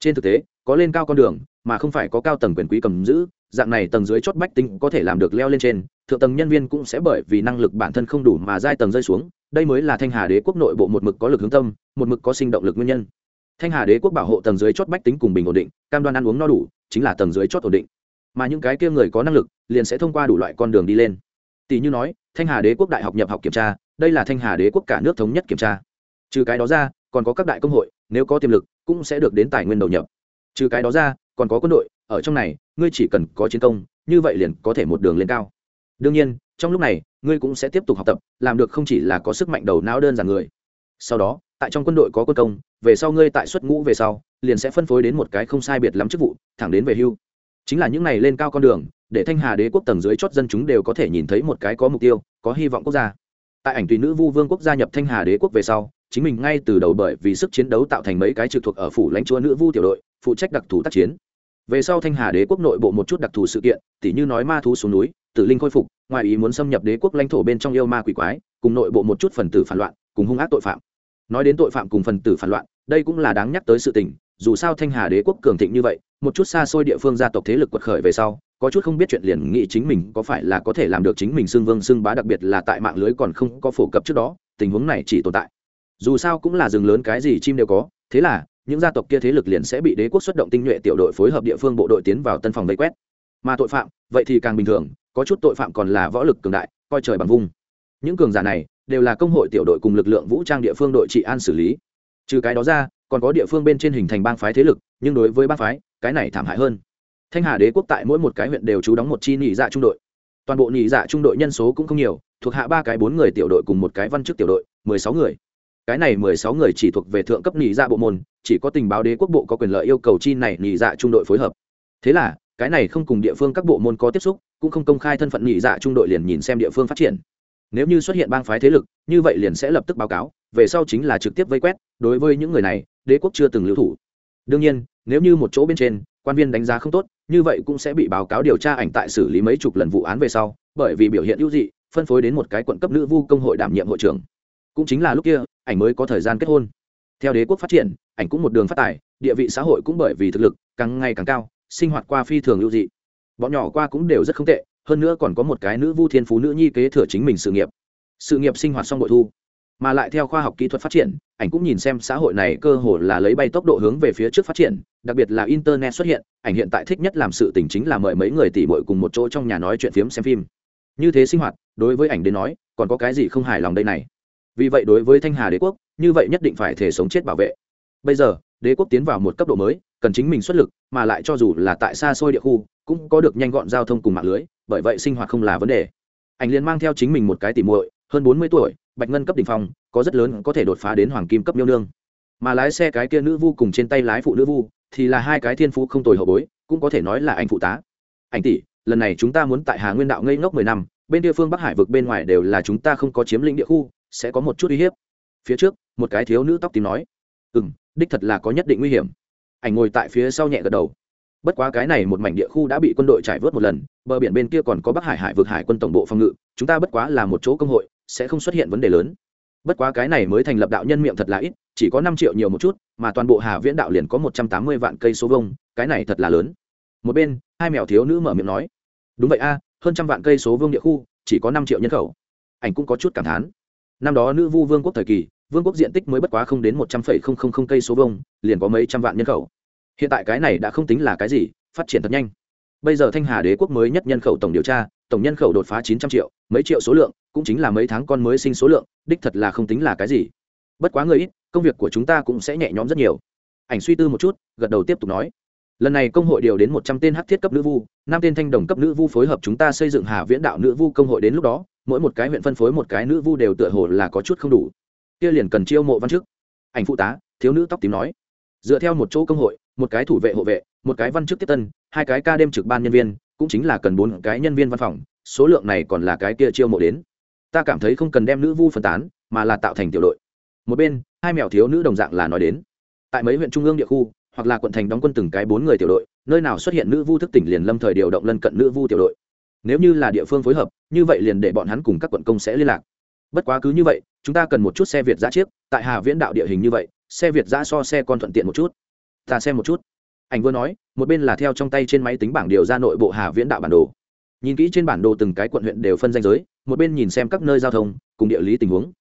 Trên thực tế có lên cao con đường, mà không phải có cao tầng quyền quý cầm giữ, dạng này tầng dưới chót bách tính có thể làm được leo lên trên, thượng tầng nhân viên cũng sẽ bởi vì năng lực bản thân không đủ mà giai tầng rơi xuống. Đây mới là thanh hà đế quốc nội bộ một mực có lực hướng tâm, một mực có sinh động lực nguyên nhân. Thanh hà đế quốc bảo hộ tầng dưới chót bách tính cùng bình ổn định, cam đoan ăn uống no đủ, chính là tầng dưới chót ổn định. Mà những cái kia người có năng lực, liền sẽ thông qua đủ loại con đường đi lên. Tỷ như nói, thanh hà đế quốc đại học nhập học kiểm tra, đây là thanh hà đế quốc cả nước thống nhất kiểm tra. Trừ cái đó ra, còn có các đại công hội, nếu có tiềm lực, cũng sẽ được đến tài nguyên đầu nhập trừ cái đó ra, còn có quân đội, ở trong này, ngươi chỉ cần có chiến công, như vậy liền có thể một đường lên cao. Đương nhiên, trong lúc này, ngươi cũng sẽ tiếp tục học tập, làm được không chỉ là có sức mạnh đầu não đơn giản người. Sau đó, tại trong quân đội có quân công, về sau ngươi tại xuất ngũ về sau, liền sẽ phân phối đến một cái không sai biệt lắm chức vụ, thẳng đến về hưu. Chính là những này lên cao con đường, để thanh hà đế quốc tầng dưới chót dân chúng đều có thể nhìn thấy một cái có mục tiêu, có hy vọng quốc gia. Tại ảnh tùy nữ vu vương quốc gia nhập thanh hà đế quốc về sau chính mình ngay từ đầu bởi vì sức chiến đấu tạo thành mấy cái trực thuộc ở phủ lãnh chúa nữ vu tiểu đội, phụ trách đặc thù tác chiến. Về sau thanh hà đế quốc nội bộ một chút đặc thù sự kiện, tỉ như nói ma thú xuống núi, tử linh khôi phục, ngoài ý muốn xâm nhập đế quốc lãnh thổ bên trong yêu ma quỷ quái, cùng nội bộ một chút phần tử phản loạn, cùng hung ác tội phạm. Nói đến tội phạm cùng phần tử phản loạn, đây cũng là đáng nhắc tới sự tình, dù sao thanh hà đế quốc cường thịnh như vậy, một chút xa xôi địa phương gia tộc thế lực quật khởi về sau, có chút không biết chuyện liền nghĩ chính mình có phải là có thể làm được chính mình xưng vương xưng bá, đặc biệt là tại mạng lưới còn không có phổ cập trước đó, tình huống này chỉ tồn tại dù sao cũng là rừng lớn cái gì chim đều có, thế là, những gia tộc kia thế lực liền sẽ bị đế quốc xuất động tinh nhuệ tiểu đội phối hợp địa phương bộ đội tiến vào tân phòng vây quét. Mà tội phạm, vậy thì càng bình thường, có chút tội phạm còn là võ lực cường đại, coi trời bằng vung những cường giả này, đều là công hội tiểu đội cùng lực lượng vũ trang địa phương đội trị an xử lý. Trừ cái đó ra, còn có địa phương bên trên hình thành bang phái thế lực, nhưng đối với bang phái, cái này thảm hại hơn. Thanh hà đế quốc tại mỗi một cái huyện đều trú đóng một chi nhị dạ trung đội. Toàn bộ nhị dạ trung đội nhân số cũng không nhiều, thuộc hạ ba cái bốn người tiểu đội cùng một cái văn chức tiểu đội, mười sáu người cái này mười sáu người chỉ thuộc về thượng cấp nhị dạ bộ môn, chỉ có tình báo đế quốc bộ có quyền lợi yêu cầu chi này nhị dạ trung đội phối hợp. Thế là, cái này không cùng địa phương các bộ môn có tiếp xúc, cũng không công khai thân phận nhị dạ trung đội liền nhìn xem địa phương phát triển. Nếu như xuất hiện bang phái thế lực, như vậy liền sẽ lập tức báo cáo, về sau chính là trực tiếp vây quét, đối với những người này, đế quốc chưa từng lưu thủ. Đương nhiên, nếu như một chỗ bên trên, quan viên đánh giá không tốt, như vậy cũng sẽ bị báo cáo điều tra ảnh tại xử lý mấy chục lần vụ án về sau, bởi vì biểu hiện ưu dị, phân phối đến một cái quận cấp nữ vu công hội đảm nhiệm hội trưởng. Cũng chính là lúc kia ảnh mới có thời gian kết hôn. Theo đế quốc phát triển, ảnh cũng một đường phát tài, địa vị xã hội cũng bởi vì thực lực càng ngày càng cao, sinh hoạt qua phi thường ưu dị. Bọn nhỏ qua cũng đều rất không tệ, hơn nữa còn có một cái nữ vu thiên phú nữ nhi kế thừa chính mình sự nghiệp. Sự nghiệp sinh hoạt xong bội thu, mà lại theo khoa học kỹ thuật phát triển, ảnh cũng nhìn xem xã hội này cơ hồ là lấy bay tốc độ hướng về phía trước phát triển, đặc biệt là internet xuất hiện, ảnh hiện tại thích nhất làm sự tình chính là mời mấy người tỷ mội cùng một chỗ trong nhà nói chuyện phiếm xem phim. Như thế sinh hoạt, đối với ảnh đến nói, còn có cái gì không hài lòng đây này? Vì vậy đối với thanh hà đế quốc, như vậy nhất định phải thể sống chết bảo vệ. Bây giờ, đế quốc tiến vào một cấp độ mới, cần chính mình xuất lực, mà lại cho dù là tại xa xôi địa khu, cũng có được nhanh gọn giao thông cùng mạng lưới, bởi vậy sinh hoạt không là vấn đề. Ảnh liền mang theo chính mình một cái tỉ muội, hơn bốn mươi tuổi, bạch ngân cấp đ ỉ n h phong, có rất lớn có thể đột phá đến hoàng kim cấp miêu nương. Mà lái xe cái kia nữ vu cùng trên tay lái phụ nữ vu, thì là hai cái thiên phú không tồi hậu bối, cũng có thể nói là anh phụ tá. Anh tỷ, lần này chúng ta muốn tại hà nguyên đạo ngây ngốc mười năm, bên địa phương bắc hải vực bên ngoài đều là chúng ta không có chiếm lĩnh địa khu sẽ có một chút uy hiếp. Phía trước, một cái thiếu nữ tóc tím nói ừ m đích thật là có nhất định nguy hiểm. Ảnh ngồi tại phía sau nhẹ gật đầu. Bất quá cái này một mảnh địa khu đã bị quân đội trải vớt một lần, bờ biển bên kia còn có bắc hải hải vực hải quân tổng bộ phòng ngự, chúng ta bất quá là một chỗ công hội, sẽ không xuất hiện vấn đề lớn. Bất quá cái này mới thành lập đạo nhân miệng thật là ít, chỉ có năm triệu nhiều một chút, mà toàn bộ hà viễn đạo liền có một trăm tám mươi vạn cây số vông cái này thật là lớn. Một bên, hai mèo thiếu nữ mở miệng nói, đúng vậy a, hơn trăm vạn cây số vương địa khu, chỉ có năm triệu nhân khẩu. Ảnh cũng có chút cảm thán năm đó nữ vu vương quốc thời kỳ, vương quốc diện tích mới bất quá không đến một trăm phẩy không không không cây số vông liền có mấy trăm vạn nhân khẩu. Hiện tại cái này đã không tính là cái gì, phát triển thật nhanh. Bây giờ thanh hà đế quốc mới nhất nhân khẩu tổng điều tra, tổng nhân khẩu đột phá chín trăm triệu, mấy triệu số lượng, cũng chính là mấy tháng con mới sinh số lượng, đích thật là không tính là cái gì. Bất quá người ít, công việc của chúng ta cũng sẽ nhẹ nhõm rất nhiều. Ảnh suy tư một chút, gật đầu tiếp tục nói. Lần này công hội điều đến một trăm tên hắc thiết cấp nữ vu, năm tên thanh đồng cấp nữ vu phối hợp chúng ta xây dựng hà viễn đạo nữ vu công hội đến lúc đó mỗi một cái huyện phân phối một cái nữ vu đều tựa hồ là có chút không đủ. Kia liền cần chiêu mộ văn chức. Ảnh phụ tá, thiếu nữ tóc tím nói. Dựa theo một chỗ công hội, một cái thủ vệ hộ vệ, một cái văn chức tiếp tân, hai cái ca đêm trực ban nhân viên, cũng chính là cần bốn cái nhân viên văn phòng, số lượng này còn là cái kia chiêu mộ đến. Ta cảm thấy không cần đem nữ vu phân tán, mà là tạo thành tiểu đội. Một bên, hai mèo thiếu nữ đồng dạng là nói đến. Tại mấy huyện trung ương địa khu, hoặc là quận thành đóng quân từng cái bốn người tiểu đội, nơi nào xuất hiện nữ vu thức tỉnh liền lâm thời điều động lân cận nữ vu tiểu đội nếu như là địa phương phối hợp, như vậy liền để bọn hắn cùng các quận công sẽ liên lạc. Bất quá cứ như vậy, chúng ta cần một chút xe việt giã chiếc, tại hà viễn đạo địa hình như vậy, xe việt giã so xe con thuận tiện một chút. Ta xem một chút. Ảnh vừa nói, một bên là theo trong tay trên máy tính bảng điều ra nội bộ hà viễn đạo bản đồ. Nhìn kỹ trên bản đồ từng cái quận huyện đều phân danh giới, một bên nhìn xem các nơi giao thông, cùng địa lý tình huống.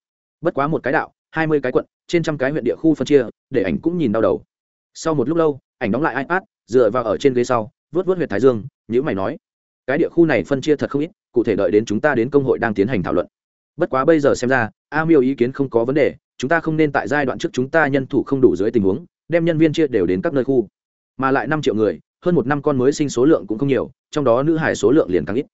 Bất quá một cái đạo, hai mươi cái quận, trên trăm cái huyện địa khu phân chia, để ảnh cũng nhìn đau đầu. Sau một lúc lâu, ảnh đóng lại ipad, dựa vào ở trên ghế sau vớt vớt huyện thái dương nhữ mày nói cái địa khu này phân chia thật không ít, cụ thể đợi đến chúng ta đến công hội đang tiến hành thảo luận. Bất quá bây giờ xem ra, a miêu ý kiến không có vấn đề, chúng ta không nên tại giai đoạn trước chúng ta nhân thủ không đủ dưới tình huống, đem nhân viên chia đều đến các nơi khu. Mà lại năm triệu người, hơn một năm con mới sinh số lượng cũng không nhiều, trong đó nữ hải số lượng liền càng ít.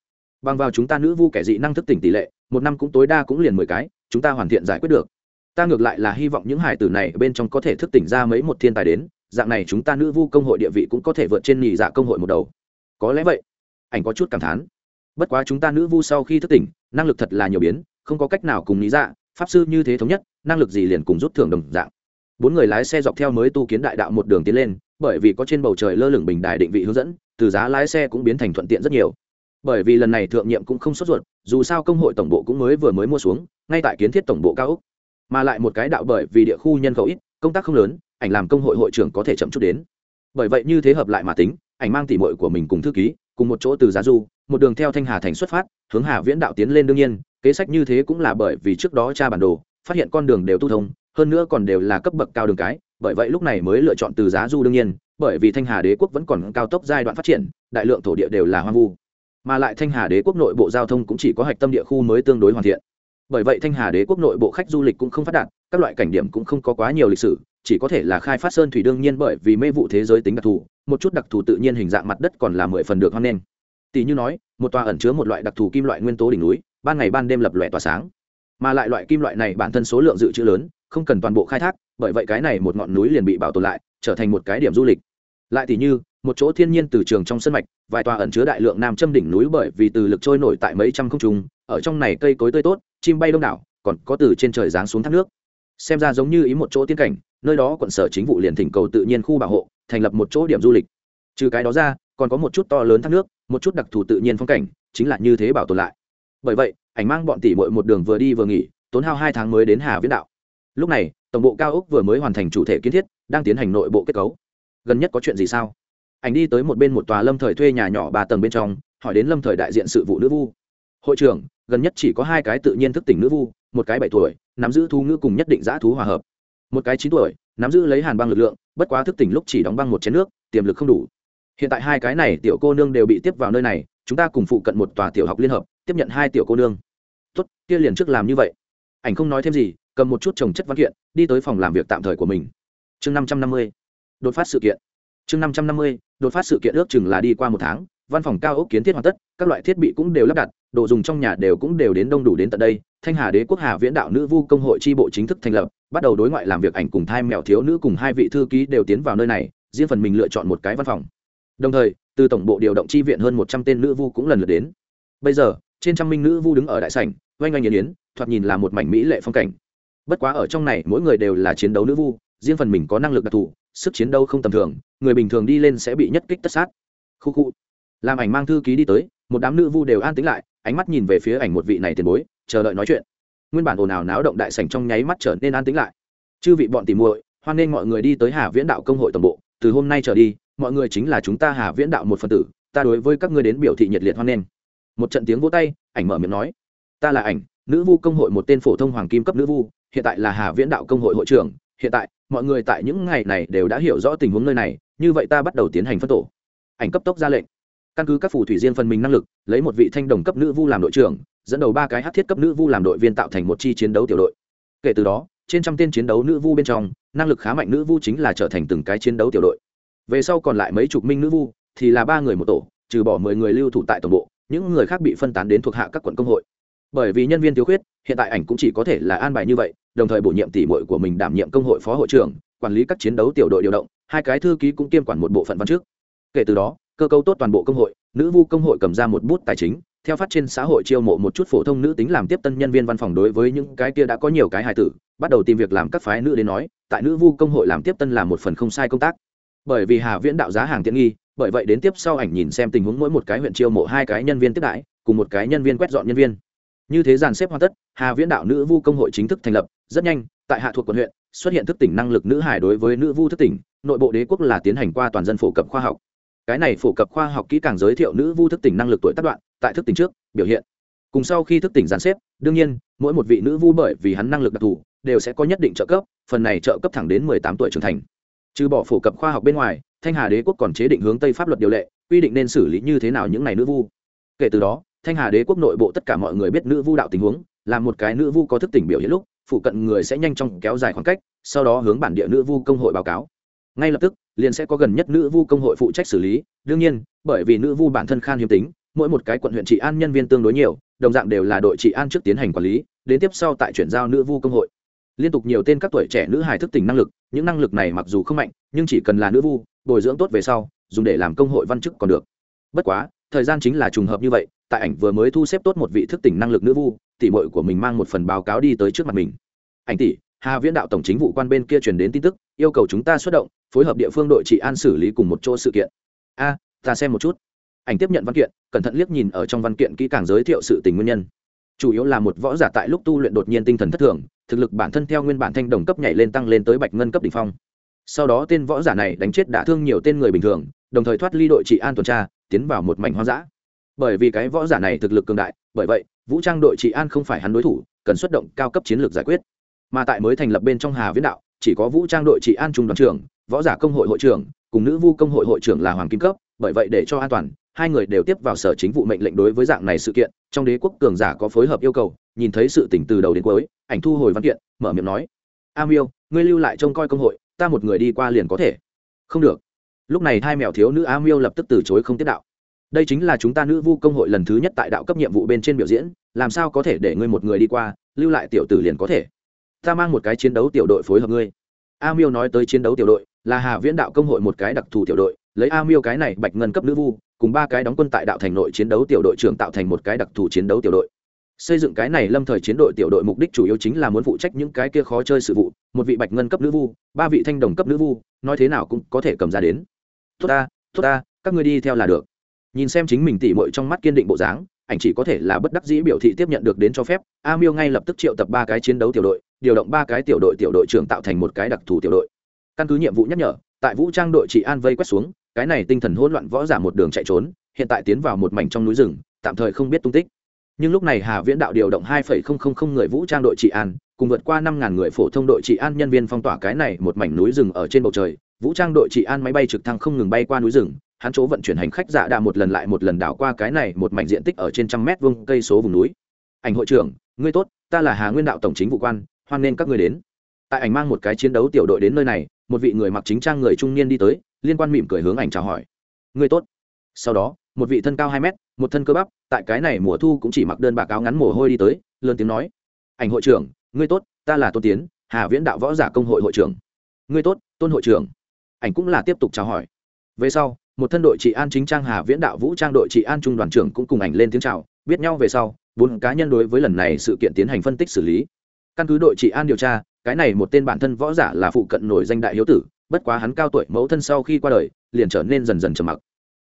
Bằng vào chúng ta nữ vu kẻ dị năng thức tỉnh tỷ lệ, một năm cũng tối đa cũng liền mười cái, chúng ta hoàn thiện giải quyết được. Ta ngược lại là hy vọng những hải tử này bên trong có thể thức tỉnh ra mấy một thiên tài đến, dạng này chúng ta nữ vu công hội địa vị cũng có thể vượt trên nhì dạ công hội một đầu. Có lẽ vậy ảnh có chút cảm thán. Bất quá chúng ta nữ vu sau khi thức tỉnh, năng lực thật là nhiều biến, không có cách nào cùng lý dạ pháp sư như thế thống nhất, năng lực gì liền cùng rút thưởng đồng dạng. Bốn người lái xe dọc theo mới tu kiến đại đạo một đường tiến lên, bởi vì có trên bầu trời lơ lửng bình đài định vị hướng dẫn, từ giá lái xe cũng biến thành thuận tiện rất nhiều. Bởi vì lần này thượng nhiệm cũng không sốt ruột, dù sao công hội tổng bộ cũng mới vừa mới mua xuống, ngay tại kiến thiết tổng bộ cao úc mà lại một cái đạo bởi vì địa khu nhân khẩu ít, công tác không lớn, ảnh làm công hội hội trưởng có thể chậm chút đến. Bởi vậy như thế hợp lại mà tính, ảnh mang tỉ mội của mình cùng thư ký cùng một chỗ từ giá du, một đường theo thanh hà thành xuất phát, hướng hà viễn đạo tiến lên đương nhiên, kế sách như thế cũng là bởi vì trước đó cha bản đồ, phát hiện con đường đều tu thông, hơn nữa còn đều là cấp bậc cao đường cái, bởi vậy lúc này mới lựa chọn từ giá du đương nhiên, bởi vì thanh hà đế quốc vẫn còn cao tốc giai đoạn phát triển, đại lượng thổ địa đều là hoang vu. Mà lại thanh hà đế quốc nội bộ giao thông cũng chỉ có hạch tâm địa khu mới tương đối hoàn thiện. Bởi vậy thanh hà đế quốc nội bộ khách du lịch cũng không phát đạt, các loại cảnh điểm cũng không có quá nhiều lịch sử, chỉ có thể là khai phát sơn thủy đương nhiên bởi vì mê vụ thế giới tính đặc thù một chút đặc thù tự nhiên hình dạng mặt đất còn là mười phần được hoang nghênh. Tỷ như nói, một tòa ẩn chứa một loại đặc thù kim loại nguyên tố đỉnh núi, ban ngày ban đêm lập lòe tỏa sáng. Mà lại loại kim loại này bản thân số lượng dự trữ lớn, không cần toàn bộ khai thác, bởi vậy cái này một ngọn núi liền bị bảo tồn lại, trở thành một cái điểm du lịch. Lại tỷ như, một chỗ thiên nhiên từ trường trong sân mạch, vài tòa ẩn chứa đại lượng nam châm đỉnh núi bởi vì từ lực trôi nổi tại mấy trăm không trùng ở trong này cây cối tươi tốt, chim bay đông đảo, còn có từ trên trời giáng xuống thác nước. Xem ra giống như ý một chỗ tiên cảnh, nơi đó quận sở chính vụ liền thỉnh cầu tự nhiên khu bảo hộ thành lập một chỗ điểm du lịch. Trừ cái đó ra, còn có một chút to lớn thác nước, một chút đặc thù tự nhiên phong cảnh, chính là như thế bảo tồn lại. Bởi vậy, ảnh mang bọn tỷ muội một đường vừa đi vừa nghỉ, tốn hao hai tháng mới đến hà viễn đạo. Lúc này, tổng bộ cao ốc vừa mới hoàn thành chủ thể kiến thiết, đang tiến hành nội bộ kết cấu. Gần nhất có chuyện gì sao? Ảnh đi tới một bên một tòa lâm thời thuê nhà nhỏ ba tầng bên trong, hỏi đến lâm thời đại diện sự vụ nữ vu. Hội trưởng, gần nhất chỉ có hai cái tự nhiên thức tỉnh nữ vu, một cái bảy tuổi, nắm giữ thu ngữ cùng nhất định giã thú hòa hợp. Một cái chín tuổi nắm giữ lấy hàn băng lực lượng, bất quá thức tỉnh lúc chỉ đóng băng một chén nước, tiềm lực không đủ. Hiện tại hai cái này tiểu cô nương đều bị tiếp vào nơi này, chúng ta cùng phụ cận một tòa tiểu học liên hợp, tiếp nhận hai tiểu cô nương. Tốt, kia liền trước làm như vậy. Ảnh không nói thêm gì, cầm một chút trồng chất văn kiện, đi tới phòng làm việc tạm thời của mình. Chương năm trăm năm mươi, đột phát sự kiện. Chương năm trăm năm mươi, đột phát sự kiện ước chừng là đi qua một tháng văn phòng cao ốc kiến thiết hoàn tất, các loại thiết bị cũng đều lắp đặt, đồ dùng trong nhà đều cũng đều đến đông đủ đến tận đây. Thanh hà đế quốc hà viễn đạo nữ vu công hội tri bộ chính thức thành lập, bắt đầu đối ngoại làm việc ảnh cùng thai mèo thiếu nữ cùng hai vị thư ký đều tiến vào nơi này, riêng phần mình lựa chọn một cái văn phòng. Đồng thời, từ tổng bộ điều động chi viện hơn một trăm tên nữ vu cũng lần lượt đến. Bây giờ, trên trăm minh nữ vu đứng ở đại sảnh, oanh oanh yến yến, thoạt nhìn là một mảnh mỹ lệ phong cảnh. Bất quá ở trong này, mỗi người đều là chiến đấu nữ vu, riêng phần mình có năng lực đặc thù, sức chiến đấu không tầm thường, người bình thường đi lên sẽ bị nhất kích tất sát. Khu khu làm ảnh mang thư ký đi tới, một đám nữ vu đều an tĩnh lại, ánh mắt nhìn về phía ảnh một vị này tiền bối, chờ đợi nói chuyện. Nguyên bản ồn ào náo động đại sảnh trong nháy mắt trở nên an tĩnh lại. Chư vị bọn tìm muội, hoan nên mọi người đi tới hà viễn đạo công hội tổng bộ, từ hôm nay trở đi, mọi người chính là chúng ta hà viễn đạo một phần tử, ta đối với các ngươi đến biểu thị nhiệt liệt hoan nghênh. Một trận tiếng vỗ tay, ảnh mở miệng nói, ta là ảnh, nữ vu công hội một tên phổ thông hoàng kim cấp nữ vu, hiện tại là hà viễn đạo công hội hội trưởng, hiện tại, mọi người tại những ngày này đều đã hiểu rõ tình huống nơi này, như vậy ta bắt đầu tiến hành phân tổ. Ảnh cấp tốc ra lệnh căn cứ các phù thủy riêng phần mình năng lực, lấy một vị thanh đồng cấp nữ vu làm đội trưởng, dẫn đầu ba cái hát thiết cấp nữ vu làm đội viên tạo thành một chi chiến đấu tiểu đội. Kể từ đó, trên trăm tên chiến đấu nữ vu bên trong, năng lực khá mạnh nữ vu chính là trở thành từng cái chiến đấu tiểu đội. Về sau còn lại mấy chục minh nữ vu, thì là ba người một tổ, trừ bỏ mười người lưu thủ tại tổng bộ, những người khác bị phân tán đến thuộc hạ các quận công hội. Bởi vì nhân viên thiếu khuyết, hiện tại ảnh cũng chỉ có thể là an bài như vậy, đồng thời bổ nhiệm tỷ muội của mình đảm nhiệm công hội phó hội trưởng, quản lý các chiến đấu tiểu đội điều động, hai cái thư ký cũng kiêm quản một bộ phận văn trước kể từ đó cơ cấu tốt toàn bộ công hội, nữ vu công hội cầm ra một bút tài chính, theo phát trên xã hội chiêu mộ một chút phổ thông nữ tính làm tiếp tân nhân viên văn phòng đối với những cái kia đã có nhiều cái hài tử, bắt đầu tìm việc làm các phái nữ đến nói, tại nữ vu công hội làm tiếp tân là một phần không sai công tác. Bởi vì hà viễn đạo giá hàng tiện nghi, bởi vậy đến tiếp sau ảnh nhìn xem tình huống mỗi một cái huyện chiêu mộ hai cái nhân viên tiếp đãi, cùng một cái nhân viên quét dọn nhân viên. Như thế dàn xếp hoàn tất, hà viễn đạo nữ vu công hội chính thức thành lập, rất nhanh, tại hạ thuộc quận huyện, xuất hiện thức tỉnh năng lực nữ hải đối với nữ vu thức tỉnh, nội bộ đế quốc là tiến hành qua toàn dân phổ cập khoa học cái này phổ cập khoa học kỹ càng giới thiệu nữ vu thức tỉnh năng lực tuổi tác đoạn, tại thức tỉnh trước, biểu hiện. Cùng sau khi thức tỉnh giàn xếp, đương nhiên, mỗi một vị nữ vu bởi vì hắn năng lực đặc thù, đều sẽ có nhất định trợ cấp, phần này trợ cấp thẳng đến mười tám tuổi trưởng thành. Trừ bỏ phổ cập khoa học bên ngoài, thanh hà đế quốc còn chế định hướng tây pháp luật điều lệ, quy định nên xử lý như thế nào những này nữ vu. Kể từ đó, thanh hà đế quốc nội bộ tất cả mọi người biết nữ vu đạo tình huống, là một cái nữ vu có thức tỉnh biểu hiện lúc, phụ cận người sẽ nhanh chóng kéo dài khoảng cách, sau đó hướng bản địa nữ vu công hội báo cáo ngay lập tức, liền sẽ có gần nhất nữ vu công hội phụ trách xử lý. Đương nhiên, bởi vì nữ vu bản thân khan hiếm tính, mỗi một cái quận huyện trị an nhân viên tương đối nhiều, đồng dạng đều là đội trị an trước tiến hành quản lý, đến tiếp sau tại chuyển giao nữ vu công hội. Liên tục nhiều tên các tuổi trẻ nữ hài thức tỉnh năng lực, những năng lực này mặc dù không mạnh, nhưng chỉ cần là nữ vu, bồi dưỡng tốt về sau, dùng để làm công hội văn chức còn được. Bất quá, thời gian chính là trùng hợp như vậy, tại ảnh vừa mới thu xếp tốt một vị thức tỉnh năng lực nữ vu, tỷ mội của mình mang một phần báo cáo đi tới trước mặt mình. Ảnh tỷ, hà viễn đạo tổng chính vụ quan bên kia truyền đến tin tức yêu cầu chúng ta xuất động, phối hợp địa phương đội trị an xử lý cùng một chỗ sự kiện. A, ta xem một chút. Ảnh tiếp nhận văn kiện, cẩn thận liếc nhìn ở trong văn kiện kỹ càng giới thiệu sự tình nguyên nhân. Chủ yếu là một võ giả tại lúc tu luyện đột nhiên tinh thần thất thường, thực lực bản thân theo nguyên bản thanh đồng cấp nhảy lên tăng lên tới bạch ngân cấp đ ỉ n h phong. Sau đó tên võ giả này đánh chết đả thương nhiều tên người bình thường, đồng thời thoát ly đội trị an tuần tra, tiến vào một mảnh hoang dã. Bởi vì cái võ giả này thực lực cường đại, bởi vậy, vũ trang đội trị an không phải hắn đối thủ, cần xuất động cao cấp chiến lược giải quyết. Mà tại mới thành lập bên trong hà viễn đạo chỉ có vũ trang đội trị an trung đoàn trưởng, võ giả công hội hội trưởng, cùng nữ vu công hội hội trưởng là hoàng kim cấp, bởi vậy để cho an toàn, hai người đều tiếp vào sở chính vụ mệnh lệnh đối với dạng này sự kiện, trong đế quốc cường giả có phối hợp yêu cầu, nhìn thấy sự tỉnh từ đầu đến cuối, ảnh thu hồi văn kiện, mở miệng nói, a miêu, ngươi lưu lại trông coi công hội, ta một người đi qua liền có thể. Không được. Lúc này hai mèo thiếu nữ a miêu lập tức từ chối không tiết đạo. Đây chính là chúng ta nữ vu công hội lần thứ nhất tại đạo cấp nhiệm vụ bên trên biểu diễn, làm sao có thể để ngươi một người đi qua, lưu lại tiểu tử liền có thể? Ta mang một cái chiến đấu tiểu đội phối hợp ngươi. A miêu nói tới chiến đấu tiểu đội, là hà viễn đạo công hội một cái đặc thù tiểu đội, lấy a miêu cái này bạch ngân cấp nữ vu, cùng ba cái đóng quân tại đạo thành nội chiến đấu tiểu đội trưởng tạo thành một cái đặc thù chiến đấu tiểu đội. Xây dựng cái này lâm thời chiến đội tiểu đội mục đích chủ yếu chính là muốn phụ trách những cái kia khó chơi sự vụ, một vị bạch ngân cấp nữ vu, ba vị thanh đồng cấp nữ vu, nói thế nào cũng có thể cầm ra đến. Tốt ta tốt ta, các ngươi đi theo là được. Nhìn xem chính mình tỉ mội trong mắt kiên định bộ dáng, ảnh chỉ có thể là bất đắc dĩ biểu thị tiếp nhận được đến cho phép, a miêu ngay lập tức triệu tập ba cái chiến đấu tiểu đội điều động ba cái tiểu đội tiểu đội trưởng tạo thành một cái đặc thù tiểu đội. Căn cứ nhiệm vụ nhắc nhở, tại vũ trang đội trị an vây quét xuống, cái này tinh thần hỗn loạn võ giả một đường chạy trốn, hiện tại tiến vào một mảnh trong núi rừng, tạm thời không biết tung tích. Nhưng lúc này hà viễn đạo điều động hai người vũ trang đội trị an, cùng vượt qua năm người phổ thông đội trị an nhân viên phong tỏa cái này một mảnh núi rừng ở trên bầu trời, vũ trang đội trị an máy bay trực thăng không ngừng bay qua núi rừng, hắn chỗ vận chuyển hành khách dạ giả đã một lần lại một lần đảo qua cái này một mảnh diện tích ở trên trăm mét vuông cây số vùng núi. Ảnh hội trưởng, ngươi tốt, ta là hà nguyên đạo tổng chính vụ quan hoan nên các ngươi đến. Tại ảnh mang một cái chiến đấu tiểu đội đến nơi này, một vị người mặc chính trang người trung niên đi tới, liên quan mỉm cười hướng ảnh chào hỏi. Người tốt. Sau đó, một vị thân cao hai mét, một thân cơ bắp, tại cái này mùa thu cũng chỉ mặc đơn bạc áo ngắn mồ hôi đi tới, lớn tiếng nói. Ảnh hội trưởng ngươi tốt, ta là tôn tiến, hà viễn đạo võ giả công hội hội trưởng. Ngươi tốt, tôn hội trưởng. Ảnh cũng là tiếp tục chào hỏi. Về sau, một thân đội trị an chính trang hà viễn đạo vũ trang đội trị an trung đoàn trưởng cũng cùng ảnh lên tiếng chào. Biết nhau về sau, bốn cá nhân đối với lần này sự kiện tiến hành phân tích xử lý căn cứ đội trị an điều tra, cái này một tên bản thân võ giả là phụ cận nổi danh đại hiếu tử, bất quá hắn cao tuổi mẫu thân sau khi qua đời, liền trở nên dần dần trầm mặc.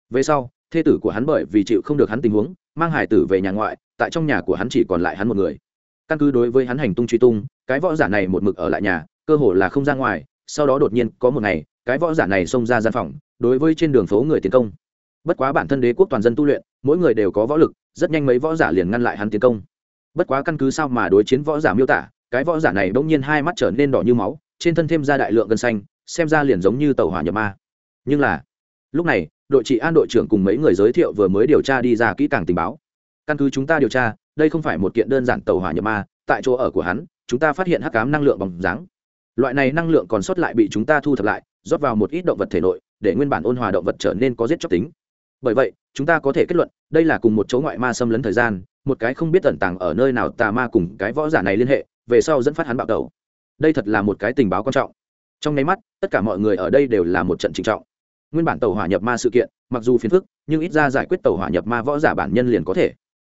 Về sau, thê tử của hắn bởi vì chịu không được hắn tình huống, mang hải tử về nhà ngoại, tại trong nhà của hắn chỉ còn lại hắn một người. Căn cứ đối với hắn hành tung truy tung, cái võ giả này một mực ở lại nhà, cơ hồ là không ra ngoài, sau đó đột nhiên có một ngày, cái võ giả này xông ra gian phòng, đối với trên đường phố người tiến công. Bất quá bản thân đế quốc toàn dân tu luyện, mỗi người đều có võ lực, rất nhanh mấy võ giả liền ngăn lại hắn tiến công. Bất quá căn cứ sao mà đối chiến võ giả miêu tả cái võ giả này bỗng nhiên hai mắt trở nên đỏ như máu, trên thân thêm ra đại lượng gân xanh, xem ra liền giống như tàu hỏa nhập ma. Nhưng là, lúc này, đội trị an đội trưởng cùng mấy người giới thiệu vừa mới điều tra đi ra kỹ càng tình báo. Căn cứ chúng ta điều tra, đây không phải một kiện đơn giản tàu hỏa nhập ma, tại chỗ ở của hắn, chúng ta phát hiện hắc cám năng lượng bằng dáng. Loại này năng lượng còn sót lại bị chúng ta thu thập lại, rót vào một ít động vật thể nội, để nguyên bản ôn hòa động vật trở nên có giết chóc tính. Bởi vậy, chúng ta có thể kết luận, đây là cùng một chỗ ngoại ma xâm lấn thời gian, một cái không biết tẩn tàng ở nơi nào tà ma cùng cái võ giả này liên hệ về sau dẫn phát hắn bạo đầu đây thật là một cái tình báo quan trọng. Trong nháy mắt, tất cả mọi người ở đây đều là một trận trinh trọng. Nguyên bản tàu hỏa nhập ma sự kiện, mặc dù phiền phức, nhưng ít ra giải quyết tàu hỏa nhập ma võ giả bản nhân liền có thể.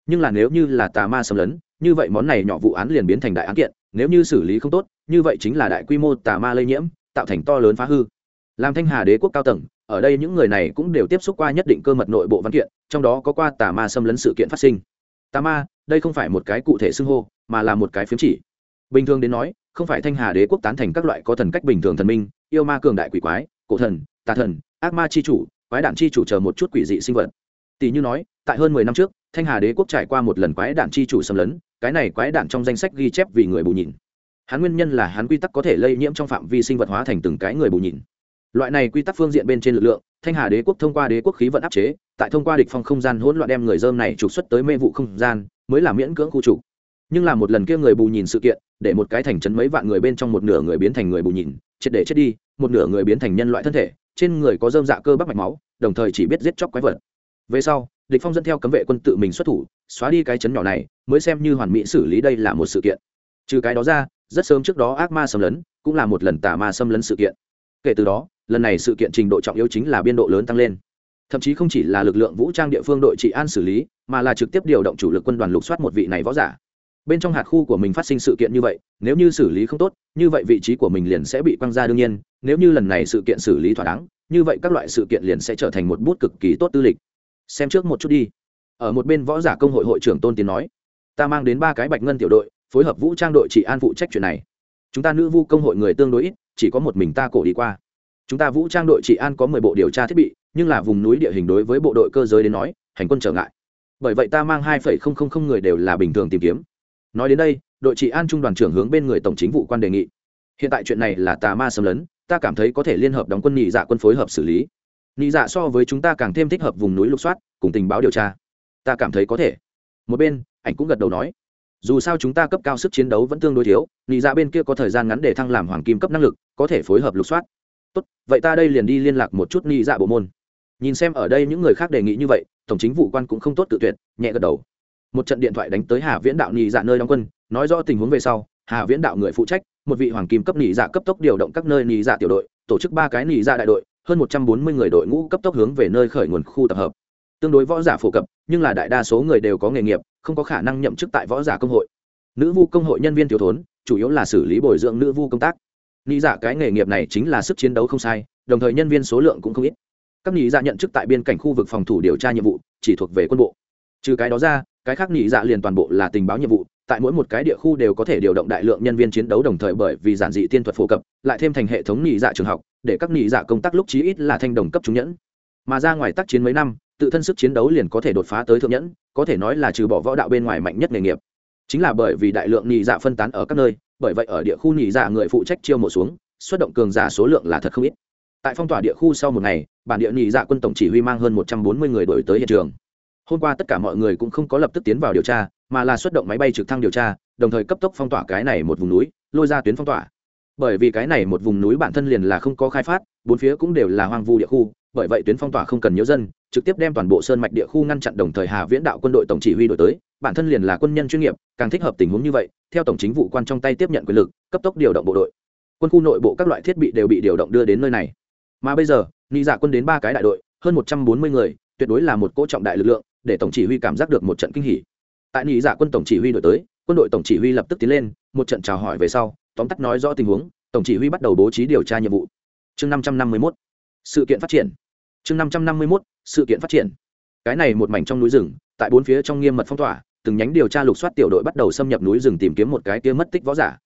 Nhưng là nếu như là tà ma xâm lấn, như vậy món này nhỏ vụ án liền biến thành đại án kiện, nếu như xử lý không tốt, như vậy chính là đại quy mô tà ma lây nhiễm, tạo thành to lớn phá hư. Làm thanh hà đế quốc cao tầng, ở đây những người này cũng đều tiếp xúc qua nhất định cơ mật nội bộ văn kiện, trong đó có qua tà ma xâm lấn sự kiện phát sinh. Tà ma, đây không phải một cái cụ thể xưng hô, mà là một cái phiếm chỉ bình thường đến nói, không phải thanh hà đế quốc tán thành các loại có thần cách bình thường thần minh, yêu ma cường đại quỷ quái, cổ thần, tà thần, ác ma chi chủ, quái đản chi chủ chờ một chút quỷ dị sinh vật. Tỷ như nói, tại hơn mười năm trước, thanh hà đế quốc trải qua một lần quái đản chi chủ xâm lấn, cái này quái đản trong danh sách ghi chép vì người bù nhìn. Hắn nguyên nhân là hắn quy tắc có thể lây nhiễm trong phạm vi sinh vật hóa thành từng cái người bù nhìn. Loại này quy tắc phương diện bên trên lực lượng, thanh hà đế quốc thông qua đế quốc khí vận áp chế, tại thông qua địch phong không gian hỗn loạn đem người dơm này trục xuất tới mê vụ không gian, mới là miễn cưỡng khu trục nhưng là một lần kia người bù nhìn sự kiện, để một cái thành trấn mấy vạn người bên trong một nửa người biến thành người bù nhìn triệt để chết đi, một nửa người biến thành nhân loại thân thể, trên người có dơm dạ cơ bắp mạch máu, đồng thời chỉ biết giết chóc quái vật. Về sau, địch phong dẫn theo cấm vệ quân tự mình xuất thủ, xóa đi cái chấn nhỏ này, mới xem như hoàn mỹ xử lý đây là một sự kiện. Trừ cái đó ra, rất sớm trước đó ác ma xâm lấn, cũng là một lần tà ma xâm lấn sự kiện. Kể từ đó, lần này sự kiện trình độ trọng yếu chính là biên độ lớn tăng lên. Thậm chí không chỉ là lực lượng vũ trang địa phương đội trị an xử lý, mà là trực tiếp điều động chủ lực quân đoàn lục soát một vị này võ giả bên trong hạt khu của mình phát sinh sự kiện như vậy, nếu như xử lý không tốt, như vậy vị trí của mình liền sẽ bị quăng ra đương nhiên, nếu như lần này sự kiện xử lý thỏa đáng, như vậy các loại sự kiện liền sẽ trở thành một bút cực kỳ tốt tư lịch. Xem trước một chút đi. Ở một bên võ giả công hội hội trưởng tôn tiến nói, ta mang đến ba cái bạch ngân tiểu đội, phối hợp vũ trang đội trị an phụ trách chuyện này. Chúng ta nữ vu công hội người tương đối ít, chỉ có một mình ta cổ đi qua. Chúng ta vũ trang đội trị an có mười bộ điều tra thiết bị, nhưng là vùng núi địa hình đối với bộ đội cơ giới đến nói, hành quân trở ngại. Bởi vậy ta mang hai phẩy không không không người đều là bình thường tìm kiếm nói đến đây, đội trị an trung đoàn trưởng hướng bên người tổng chính vụ quan đề nghị. Hiện tại chuyện này là tà ma xâm lấn, ta cảm thấy có thể liên hợp đóng quân nhị dạ quân phối hợp xử lý. Nhị dạ so với chúng ta càng thêm thích hợp vùng núi lục soát, cùng tình báo điều tra. Ta cảm thấy có thể. Một bên, ảnh cũng gật đầu nói. Dù sao chúng ta cấp cao sức chiến đấu vẫn tương đối thiếu, nhị dạ bên kia có thời gian ngắn để thăng làm hoàng kim cấp năng lực, có thể phối hợp lục soát. Tốt, vậy ta đây liền đi liên lạc một chút nhị dạ bộ môn. Nhìn xem ở đây những người khác đề nghị như vậy, tổng chính vụ quan cũng không tốt tự tuyệt, nhẹ gật đầu một trận điện thoại đánh tới hà viễn đạo nhị dạ nơi đóng quân, nói rõ tình huống về sau, hà viễn đạo người phụ trách, một vị hoàng kim cấp nhị dạ cấp tốc điều động các nơi nhị dạ tiểu đội, tổ chức ba cái nhị dạ đại đội, hơn một trăm bốn mươi người đội ngũ cấp tốc hướng về nơi khởi nguồn khu tập hợp. Tương đối võ giả phổ cập, nhưng là đại đa số người đều có nghề nghiệp, không có khả năng nhậm chức tại võ giả công hội. Nữ vu công hội nhân viên thiếu thốn, chủ yếu là xử lý bồi dưỡng nữ vu công tác. Nghĩ dạ cái nghề nghiệp này chính là sức chiến đấu không sai, đồng thời nhân viên số lượng cũng không ít. Các nghĩ dạ nhận chức tại biên cảnh khu vực phòng thủ điều tra nhiệm vụ, chỉ thuộc về quân bộ trừ cái đó ra, cái khác nhị dạ liền toàn bộ là tình báo nhiệm vụ, tại mỗi một cái địa khu đều có thể điều động đại lượng nhân viên chiến đấu đồng thời bởi vì giản dị tiên thuật phổ cập, lại thêm thành hệ thống nhị dạ trường học, để các nhị dạ công tác lúc chí ít là thanh đồng cấp trung nhẫn. Mà ra ngoài tác chiến mấy năm, tự thân sức chiến đấu liền có thể đột phá tới thượng nhẫn, có thể nói là trừ bỏ võ đạo bên ngoài mạnh nhất nghề nghiệp. Chính là bởi vì đại lượng nhị dạ phân tán ở các nơi, bởi vậy ở địa khu nhị dạ người phụ trách chiêu mộ xuống, xuất động cường giả số lượng là thật không ít. Tại phong tỏa địa khu sau một ngày, bản địa nhị dạ quân tổng chỉ huy mang hơn một trăm bốn mươi người đổi tới hiện trường hôm qua tất cả mọi người cũng không có lập tức tiến vào điều tra, mà là xuất động máy bay trực thăng điều tra, đồng thời cấp tốc phong tỏa cái này một vùng núi, lôi ra tuyến phong tỏa. Bởi vì cái này một vùng núi bản thân liền là không có khai phát, bốn phía cũng đều là hoang vu địa khu, bởi vậy tuyến phong tỏa không cần nhớ dân, trực tiếp đem toàn bộ sơn mạch địa khu ngăn chặn đồng thời hà viễn đạo quân đội tổng chỉ huy đổi tới, bản thân liền là quân nhân chuyên nghiệp, càng thích hợp tình huống như vậy, theo tổng chính vụ quan trong tay tiếp nhận quyền lực, cấp tốc điều động bộ đội. Quân khu nội bộ các loại thiết bị đều bị điều động đưa đến nơi này. Mà bây giờ ni giả dạ quân đến ba cái đại đội, hơn một trăm bốn mươi người, tuyệt đối là một cỗ trọng đại lực lượng để tổng chỉ huy cảm giác được một trận kinh hỉ. Tại ni dạ quân tổng chỉ huy đổi tới, quân đội tổng chỉ huy lập tức tiến lên, một trận chào hỏi về sau, tóm tắt nói rõ tình huống, tổng chỉ huy bắt đầu bố trí điều tra nhiệm vụ. Chương năm trăm năm mươi mốt, sự kiện phát triển. Chương năm trăm năm mươi mốt, sự kiện phát triển. Cái này một mảnh trong núi rừng, tại bốn phía trong nghiêm mật phong tỏa, từng nhánh điều tra lục soát tiểu đội bắt đầu xâm nhập núi rừng tìm kiếm một cái kia mất tích võ giả.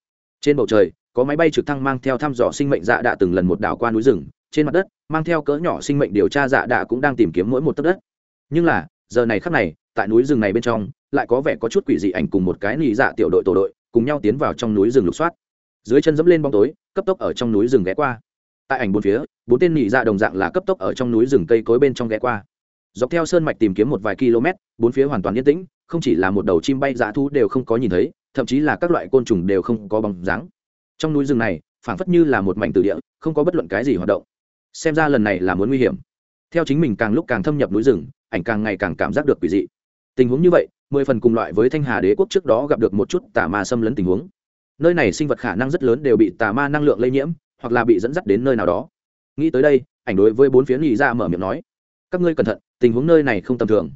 Trên bầu trời, có máy bay trực thăng mang theo thăm dò sinh mệnh dạ đạ từng lần một đảo qua núi rừng, trên mặt đất, mang theo cỡ nhỏ sinh mệnh điều tra dạ đạ cũng đang tìm kiếm mỗi một tấc đất. Nhưng là giờ này khắc này, tại núi rừng này bên trong, lại có vẻ có chút quỷ dị ảnh cùng một cái nị dạ tiểu đội tổ đội, cùng nhau tiến vào trong núi rừng lục soát. Dưới chân dẫm lên bóng tối, cấp tốc ở trong núi rừng ghé qua. Tại ảnh bốn phía, bốn tên nị dạ đồng dạng là cấp tốc ở trong núi rừng cây cối bên trong ghé qua. Dọc theo sơn mạch tìm kiếm một vài km, bốn phía hoàn toàn yên tĩnh, không chỉ là một đầu chim bay dã thu đều không có nhìn thấy, thậm chí là các loại côn trùng đều không có bóng dáng. Trong núi rừng này, phảng phất như là một mảnh từ địa, không có bất luận cái gì hoạt động. Xem ra lần này là muốn nguy hiểm. Theo chính mình càng lúc càng thâm nhập núi rừng ảnh càng ngày càng cảm giác được quỷ dị. Tình huống như vậy, mười phần cùng loại với thanh hà đế quốc trước đó gặp được một chút tà ma xâm lấn tình huống. Nơi này sinh vật khả năng rất lớn đều bị tà ma năng lượng lây nhiễm, hoặc là bị dẫn dắt đến nơi nào đó. Nghĩ tới đây, ảnh đối với bốn phía nghỉ ra mở miệng nói, các ngươi cẩn thận, tình huống nơi này không tầm thường.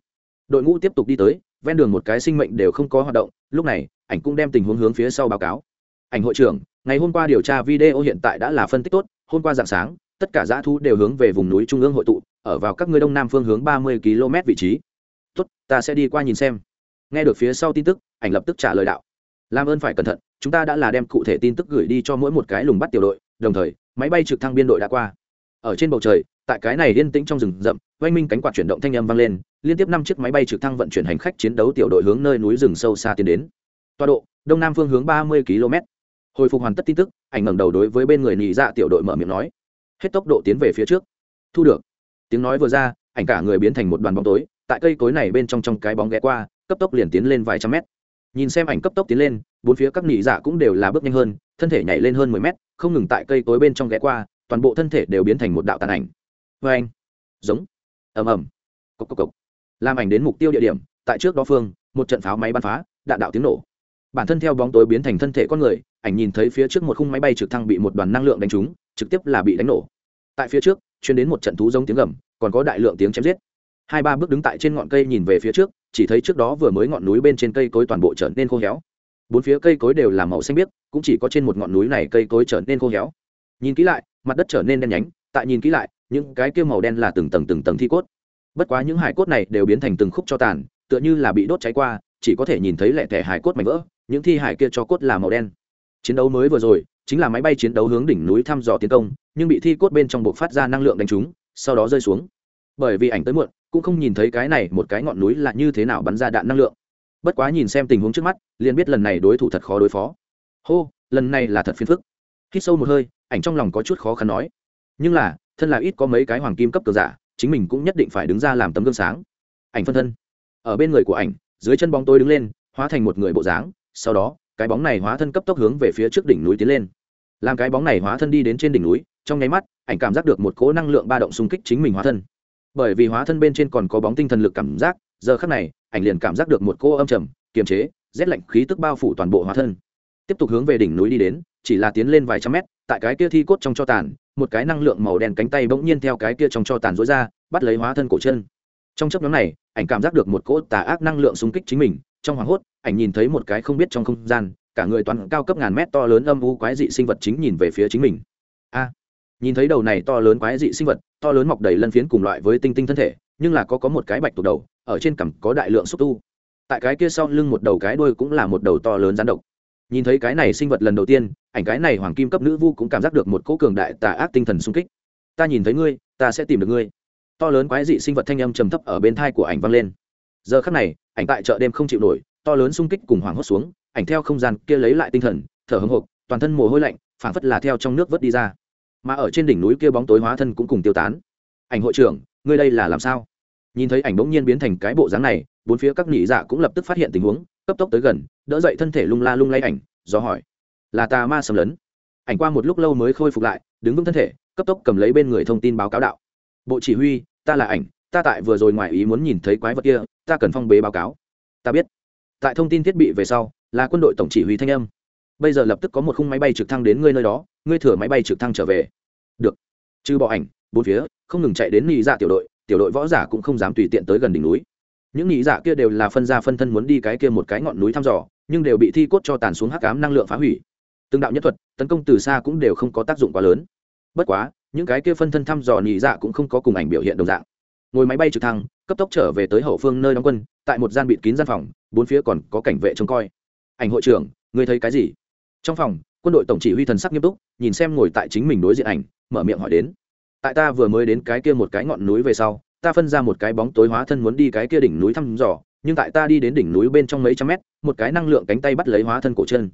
Đội ngũ tiếp tục đi tới, ven đường một cái sinh mệnh đều không có hoạt động, lúc này, ảnh cũng đem tình huống hướng phía sau báo cáo. Ảnh hội trưởng, ngày hôm qua điều tra video hiện tại đã là phân tích tốt, hôm qua dạng sáng tất cả dã thú đều hướng về vùng núi trung ương hội tụ, ở vào các ngươi đông nam phương hướng ba mươi km vị trí. Tốt, ta sẽ đi qua nhìn xem. Nghe được phía sau tin tức, ảnh lập tức trả lời đạo. Làm ơn phải cẩn thận, chúng ta đã là đem cụ thể tin tức gửi đi cho mỗi một cái lùng bắt tiểu đội, đồng thời, máy bay trực thăng biên đội đã qua. Ở trên bầu trời, tại cái này yên tĩnh trong rừng rậm, oanh minh cánh quạt chuyển động thanh âm vang lên, liên tiếp năm chiếc máy bay trực thăng vận chuyển hành khách chiến đấu tiểu đội hướng nơi núi rừng sâu xa tiến đến. Tọa độ, đông nam phương hướng ba mươi km. Hồi phục hoàn tất tin tức, ảnh ngẩng đầu đối với bên người nhị dạ tiểu đội mở miệng nói hết tốc độ tiến về phía trước. Thu được. Tiếng nói vừa ra, ảnh cả người biến thành một đoàn bóng tối, tại cây cối này bên trong trong cái bóng ghé qua, cấp tốc liền tiến lên vài trăm mét. Nhìn xem ảnh cấp tốc tiến lên, bốn phía các nỉ dạ cũng đều là bước nhanh hơn, thân thể nhảy lên hơn mười mét, không ngừng tại cây cối bên trong ghé qua, toàn bộ thân thể đều biến thành một đạo tàn ảnh. Vê anh. Giống. Ầm ầm. Cộc cộc cộc. Làm ảnh đến mục tiêu địa điểm, tại trước đó phương, một trận pháo máy bắn phá, đạn đạo tiếng nổ. Bản thân theo bóng tối biến thành thân thể con người, ảnh nhìn thấy phía trước một khung máy bay trực thăng bị một đoàn năng lượng đánh trúng trực tiếp là bị đánh nổ. Tại phía trước chuyên đến một trận thú giống tiếng gầm, còn có đại lượng tiếng chém giết. Hai ba bước đứng tại trên ngọn cây nhìn về phía trước, chỉ thấy trước đó vừa mới ngọn núi bên trên cây cối toàn bộ trở nên khô héo. Bốn phía cây cối đều là màu xanh biếc, cũng chỉ có trên một ngọn núi này cây cối trở nên khô héo. Nhìn kỹ lại, mặt đất trở nên đen nhánh, tại nhìn kỹ lại, những cái kia màu đen là từng tầng từng tầng thi cốt. Bất quá những hải cốt này đều biến thành từng khúc cho tàn, tựa như là bị đốt cháy qua, chỉ có thể nhìn thấy lẹ thẻ hải cốt mảnh vỡ, những thi hải kia cho cốt là màu đen. Chiến đấu mới vừa rồi chính là máy bay chiến đấu hướng đỉnh núi thăm dò tiến công, nhưng bị thi cốt bên trong buộc phát ra năng lượng đánh trúng, sau đó rơi xuống. Bởi vì ảnh tới muộn, cũng không nhìn thấy cái này một cái ngọn núi là như thế nào bắn ra đạn năng lượng. Bất quá nhìn xem tình huống trước mắt, liền biết lần này đối thủ thật khó đối phó. Hô, lần này là thật phiền phức. Hít sâu một hơi, ảnh trong lòng có chút khó khăn nói. Nhưng là, thân là ít có mấy cái hoàng kim cấp cường giả, chính mình cũng nhất định phải đứng ra làm tấm gương sáng. Ảnh phân thân. Ở bên người của ảnh, dưới chân bóng tôi đứng lên, hóa thành một người bộ dáng, sau đó cái bóng này hóa thân cấp tốc hướng về phía trước đỉnh núi tiến lên. Làm cái bóng này hóa thân đi đến trên đỉnh núi, trong nháy mắt, ảnh cảm giác được một cỗ năng lượng ba động xung kích chính mình hóa thân. Bởi vì hóa thân bên trên còn có bóng tinh thần lực cảm giác, giờ khắc này, ảnh liền cảm giác được một cỗ âm trầm, kiềm chế, rét lạnh khí tức bao phủ toàn bộ hóa thân. Tiếp tục hướng về đỉnh núi đi đến, chỉ là tiến lên vài trăm mét, tại cái kia thi cốt trong cho tàn, một cái năng lượng màu đen cánh tay bỗng nhiên theo cái kia trong cho tàn rối ra, bắt lấy hóa thân cổ chân. Trong chấp nhóm này, ảnh cảm giác được một cỗ tà ác năng lượng xung kích chính mình, trong hoảng hốt ảnh nhìn thấy một cái không biết trong không gian, cả người toàn cao cấp ngàn mét to lớn âm u quái dị sinh vật chính nhìn về phía chính mình. A, nhìn thấy đầu này to lớn quái dị sinh vật, to lớn mọc đầy lân phiến cùng loại với tinh tinh thân thể, nhưng là có có một cái bạch tuộc đầu, ở trên cằm có đại lượng xúc tu. Tại cái kia sau lưng một đầu cái đuôi cũng là một đầu to lớn rắn độc. Nhìn thấy cái này sinh vật lần đầu tiên, ảnh cái này hoàng kim cấp nữ vu cũng cảm giác được một cỗ cường đại tà ác tinh thần sung kích. Ta nhìn thấy ngươi, ta sẽ tìm được ngươi. To lớn quái dị sinh vật thanh âm trầm thấp ở bên thai của ảnh vang lên. Giờ khắc này, ảnh tại chợ đêm không chịu nổi to lớn sung kích cùng hoàng hốt xuống, ảnh theo không gian kia lấy lại tinh thần, thở hồng hộc, toàn thân mồ hôi lạnh, phảng phất là theo trong nước vớt đi ra. Mà ở trên đỉnh núi kia bóng tối hóa thân cũng cùng tiêu tán. Ảnh hội trưởng, ngươi đây là làm sao? Nhìn thấy ảnh bỗng nhiên biến thành cái bộ dáng này, bốn phía các nhị dạ cũng lập tức phát hiện tình huống, cấp tốc tới gần, đỡ dậy thân thể lung la lung lay ảnh, do hỏi, là tà ma xâm lấn? Ảnh qua một lúc lâu mới khôi phục lại, đứng vững thân thể, cấp tốc cầm lấy bên người thông tin báo cáo đạo, bộ chỉ huy, ta là ảnh, ta tại vừa rồi ngoài ý muốn nhìn thấy quái vật kia, ta cần phong bế báo cáo. Ta biết tại thông tin thiết bị về sau, là quân đội tổng chỉ huy thanh âm. Bây giờ lập tức có một khung máy bay trực thăng đến ngươi nơi đó, ngươi thừa máy bay trực thăng trở về. Được. Trừ bỏ ảnh, bốn phía, không ngừng chạy đến nhị dạ tiểu đội tiểu đội võ giả cũng không dám tùy tiện tới gần đỉnh núi. Những nhị dạ kia đều là phân ra phân thân muốn đi cái kia một cái ngọn núi thăm dò, nhưng đều bị thi cốt cho tàn xuống hắc ám năng lượng phá hủy. Từng đạo nhất thuật, tấn công từ xa cũng đều không có tác dụng quá lớn. Bất quá, những cái kia phân thân thăm dò nhị dạ cũng không có cùng ảnh biểu hiện đồng dạng. Ngồi máy bay trực thăng cấp tốc trở về tới hậu phương nơi đóng quân, tại một gian bịt kín gian phòng, bốn phía còn có cảnh vệ trông coi. Ảnh hội trưởng, ngươi thấy cái gì? Trong phòng, quân đội tổng chỉ huy thần sắc nghiêm túc, nhìn xem ngồi tại chính mình đối diện ảnh, mở miệng hỏi đến. Tại ta vừa mới đến cái kia một cái ngọn núi về sau, ta phân ra một cái bóng tối hóa thân muốn đi cái kia đỉnh núi thăm dò, nhưng tại ta đi đến đỉnh núi bên trong mấy trăm mét, một cái năng lượng cánh tay bắt lấy hóa thân cổ chân.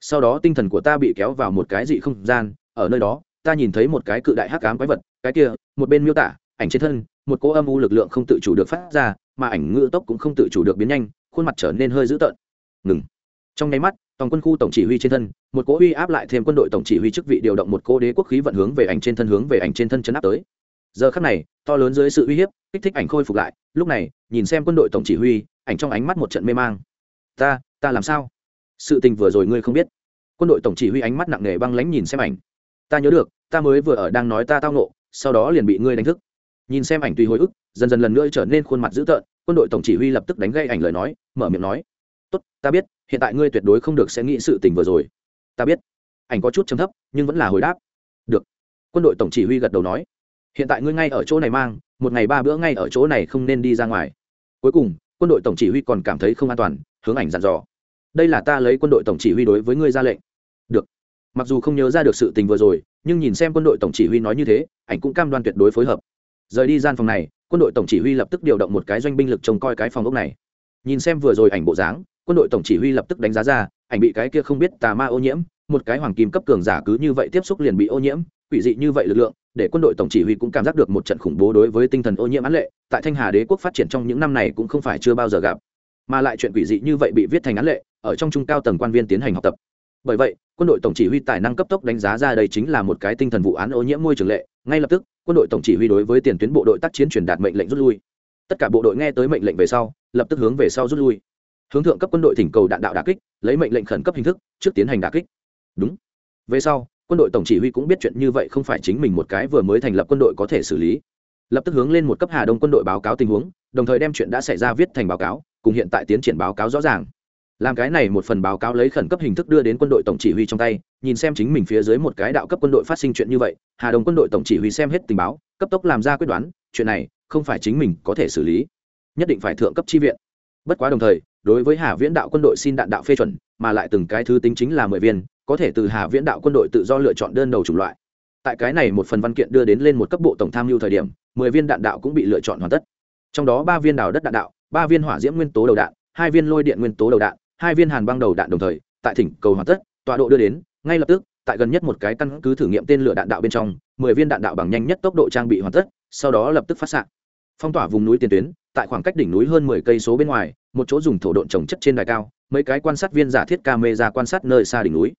Sau đó tinh thần của ta bị kéo vào một cái dị không gian, ở nơi đó, ta nhìn thấy một cái cự đại hắc ám quái vật, cái kia, một bên miêu tả, ảnh trên thân một cỗ âm u lực lượng không tự chủ được phát ra, mà ảnh ngự tốc cũng không tự chủ được biến nhanh, khuôn mặt trở nên hơi dữ tợn. Ngừng. Trong nháy mắt, toàn quân khu tổng chỉ huy trên thân, một cỗ uy áp lại thêm quân đội tổng chỉ huy chức vị điều động một cỗ đế quốc khí vận hướng về ảnh trên thân hướng về ảnh trên thân chấn áp tới. Giờ khắc này, to lớn dưới sự uy hiếp, kích thích ảnh khôi phục lại, lúc này, nhìn xem quân đội tổng chỉ huy, ảnh trong ánh mắt một trận mê mang. Ta ta làm sao? Sự tình vừa rồi ngươi không biết. Quân đội tổng chỉ huy ánh mắt nặng nề băng lãnh nhìn xem ảnh. Ta nhớ được, ta mới vừa ở đang nói ta tao nộ sau đó liền bị ngươi đánh thức nhìn xem ảnh tùy hồi ức, dần dần lần nữa trở nên khuôn mặt dữ tợn, quân đội tổng chỉ huy lập tức đánh gây ảnh lời nói, mở miệng nói, tốt, ta biết, hiện tại ngươi tuyệt đối không được sẽ nghĩ sự tình vừa rồi. Ta biết. Ảnh có chút chấm thấp, nhưng vẫn là hồi đáp. Được. Quân đội tổng chỉ huy gật đầu nói, hiện tại ngươi ngay ở chỗ này mang, một ngày ba bữa ngay ở chỗ này không nên đi ra ngoài. Cuối cùng, quân đội tổng chỉ huy còn cảm thấy không an toàn, hướng ảnh dặn dò, đây là ta lấy quân đội tổng chỉ huy đối với ngươi ra lệnh. Được. Mặc dù không nhớ ra được sự tình vừa rồi, nhưng nhìn xem quân đội tổng chỉ huy nói như thế, ảnh cũng cam đoan tuyệt đối phối hợp rời đi gian phòng này, quân đội tổng chỉ huy lập tức điều động một cái doanh binh lực trông coi cái phòng ốc này. Nhìn xem vừa rồi ảnh bộ dáng, quân đội tổng chỉ huy lập tức đánh giá ra, ảnh bị cái kia không biết tà ma ô nhiễm, một cái hoàng kim cấp cường giả cứ như vậy tiếp xúc liền bị ô nhiễm, quỷ dị như vậy lực lượng, để quân đội tổng chỉ huy cũng cảm giác được một trận khủng bố đối với tinh thần ô nhiễm án lệ, tại thanh hà đế quốc phát triển trong những năm này cũng không phải chưa bao giờ gặp. Mà lại chuyện quỷ dị như vậy bị viết thành án lệ, ở trong trung cao tầng quan viên tiến hành học tập. Bởi vậy, quân đội tổng chỉ huy tài năng cấp tốc đánh giá ra đây chính là một cái tinh thần vụ án ô nhiễm môi trường lệ, ngay lập tức quân đội tổng chỉ huy đối với tiền tuyến bộ đội tác chiến truyền đạt mệnh lệnh rút lui. Tất cả bộ đội nghe tới mệnh lệnh về sau, lập tức hướng về sau rút lui. Hướng thượng cấp quân đội thỉnh cầu đạn đạo đà kích, lấy mệnh lệnh khẩn cấp hình thức, trước tiến hành đà kích. Đúng. Về sau, quân đội tổng chỉ huy cũng biết chuyện như vậy không phải chính mình một cái vừa mới thành lập quân đội có thể xử lý. Lập tức hướng lên một cấp hà đông quân đội báo cáo tình huống, đồng thời đem chuyện đã xảy ra viết thành báo cáo, cùng hiện tại tiến triển báo cáo rõ ràng làm cái này một phần báo cáo lấy khẩn cấp hình thức đưa đến quân đội tổng chỉ huy trong tay, nhìn xem chính mình phía dưới một cái đạo cấp quân đội phát sinh chuyện như vậy, hà đồng quân đội tổng chỉ huy xem hết tình báo, cấp tốc làm ra quyết đoán, chuyện này không phải chính mình có thể xử lý, nhất định phải thượng cấp chi viện. Bất quá đồng thời, đối với hà viễn đạo quân đội xin đạn đạo phê chuẩn, mà lại từng cái thứ tính chính là mười viên, có thể từ hà viễn đạo quân đội tự do lựa chọn đơn đầu chủng loại. Tại cái này một phần văn kiện đưa đến lên một cấp bộ tổng tham mưu thời điểm, mười viên đạn đạo cũng bị lựa chọn hoàn tất. Trong đó ba viên đào đất đạn đạo, ba viên hỏa diễm nguyên tố đầu đạn, hai viên lôi điện nguyên tố đầu đạn hai viên hàn băng đầu đạn đồng thời, tại thỉnh cầu hoàn tất, tọa độ đưa đến, ngay lập tức, tại gần nhất một cái căn cứ thử nghiệm tên lửa đạn đạo bên trong, mười viên đạn đạo bằng nhanh nhất tốc độ trang bị hoàn tất, sau đó lập tức phát xạ. Phong tỏa vùng núi tiền tuyến, tại khoảng cách đỉnh núi hơn mười cây số bên ngoài, một chỗ dùng thổ độn trồng chất trên đài cao, mấy cái quan sát viên giả thiết camera quan sát nơi xa đỉnh núi.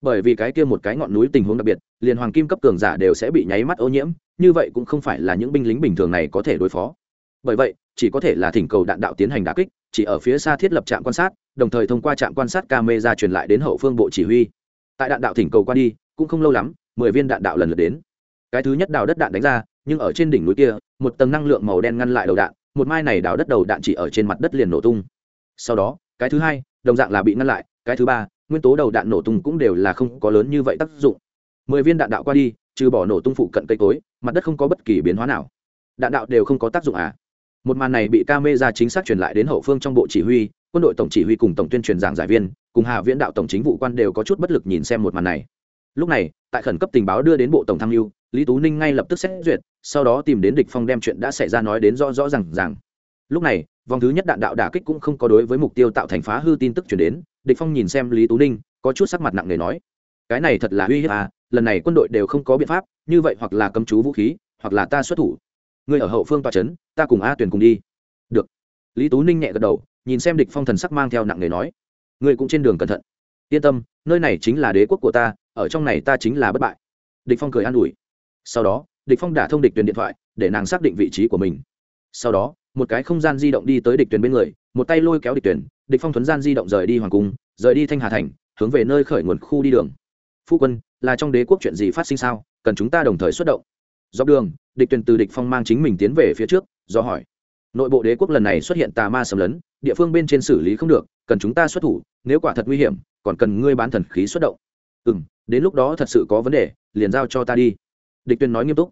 Bởi vì cái kia một cái ngọn núi tình huống đặc biệt, liền hoàng kim cấp cường giả đều sẽ bị nháy mắt ô nhiễm, như vậy cũng không phải là những binh lính bình thường này có thể đối phó. Bởi vậy, chỉ có thể là thỉnh cầu đạn đạo tiến hành đà kích chỉ ở phía xa thiết lập trạm quan sát, đồng thời thông qua trạm quan sát camera truyền lại đến hậu phương bộ chỉ huy. Tại đạn đạo thỉnh cầu qua đi, cũng không lâu lắm, mười viên đạn đạo lần lượt đến. Cái thứ nhất đào đất đạn đánh ra, nhưng ở trên đỉnh núi kia, một tầng năng lượng màu đen ngăn lại đầu đạn, một mai này đào đất đầu đạn chỉ ở trên mặt đất liền nổ tung. Sau đó, cái thứ hai, đồng dạng là bị ngăn lại, cái thứ ba, nguyên tố đầu đạn nổ tung cũng đều là không có lớn như vậy tác dụng. Mười viên đạn đạo qua đi, trừ bỏ nổ tung phụ cận cây cối, mặt đất không có bất kỳ biến hóa nào. Đạn đạo đều không có tác dụng à? Một màn này bị ca mê ra chính xác truyền lại đến hậu phương trong bộ chỉ huy, quân đội tổng chỉ huy cùng tổng tuyên truyền giảng giải viên, cùng hạ viễn đạo tổng chính vụ quan đều có chút bất lực nhìn xem một màn này. Lúc này, tại khẩn cấp tình báo đưa đến bộ tổng tham mưu, lý tú ninh ngay lập tức xét duyệt, sau đó tìm đến địch phong đem chuyện đã xảy ra nói đến rõ rõ rằng rằng lúc này, vòng thứ nhất đạn đạo đả kích cũng không có đối với mục tiêu tạo thành phá hư tin tức chuyển đến, địch phong nhìn xem lý tú ninh, có chút sắc mặt nặng nề nói, cái này thật là uy hiếp à lần này quân đội đều không có biện pháp, như vậy hoặc là cấm chú vũ khí, hoặc là ta xuất thủ. Ngươi ở hậu phương tòa chấn, ta cùng a tuyển cùng đi. Được. Lý tú ninh nhẹ gật đầu, nhìn xem địch phong thần sắc mang theo nặng nề nói, ngươi cũng trên đường cẩn thận. Yên tâm, nơi này chính là đế quốc của ta, ở trong này ta chính là bất bại. Địch phong cười an ủi. Sau đó, địch phong đả thông địch tuyển điện thoại, để nàng xác định vị trí của mình. Sau đó, một cái không gian di động đi tới địch tuyển bên người, một tay lôi kéo địch tuyển địch phong thuấn gian di động rời đi hoàng cung, rời đi thanh hà thành, hướng về nơi khởi nguồn khu đi đường. Phu quân, là trong đế quốc chuyện gì phát sinh sao? Cần chúng ta đồng thời xuất động dọc đường, địch tuyển từ địch phong mang chính mình tiến về phía trước, do hỏi. Nội bộ đế quốc lần này xuất hiện tà ma sầm lấn, địa phương bên trên xử lý không được, cần chúng ta xuất thủ, nếu quả thật nguy hiểm, còn cần ngươi bán thần khí xuất động. Ừ m đến lúc đó thật sự có vấn đề, liền giao cho ta đi. Địch tuyên nói nghiêm túc.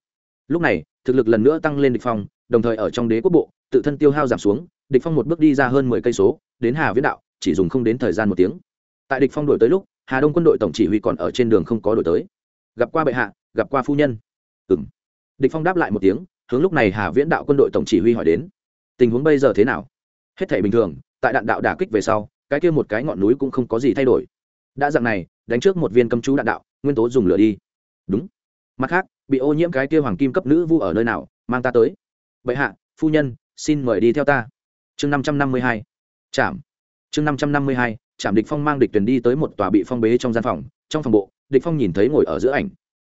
Lúc này, thực lực lần nữa tăng lên địch phong, đồng thời ở trong đế quốc bộ, tự thân tiêu hao giảm xuống, địch phong một bước đi ra hơn mười cây số, đến hà viễn đạo, chỉ dùng không đến thời gian một tiếng. Tại địch phong đổi tới lúc, hà đông quân đội tổng chỉ huy còn ở trên đường không có đổi tới. Gặp qua bệ hạ, gặp qua phu nhân. Ừm địch phong đáp lại một tiếng, hướng lúc này hà viễn đạo quân đội tổng chỉ huy hỏi đến. Tình huống bây giờ thế nào? Hết thảy bình thường, tại đạn đạo đả kích về sau, cái kia một cái ngọn núi cũng không có gì thay đổi. Đã dạng này, đánh trước một viên cấm chú đạn đạo, nguyên tố dùng lửa đi. Đúng. Mặt khác, bị ô nhiễm cái kia hoàng kim cấp nữ vu ở nơi nào, mang ta tới. Bệ hạ, phu nhân, xin mời đi theo ta. Chương năm trăm năm mươi hai. Chạm chương năm trăm năm mươi hai chạm địch phong mang địch tuyển đi tới một tòa bị phong bế trong gian phòng. Trong phòng bộ, địch phong nhìn thấy ngồi ở giữa ảnh.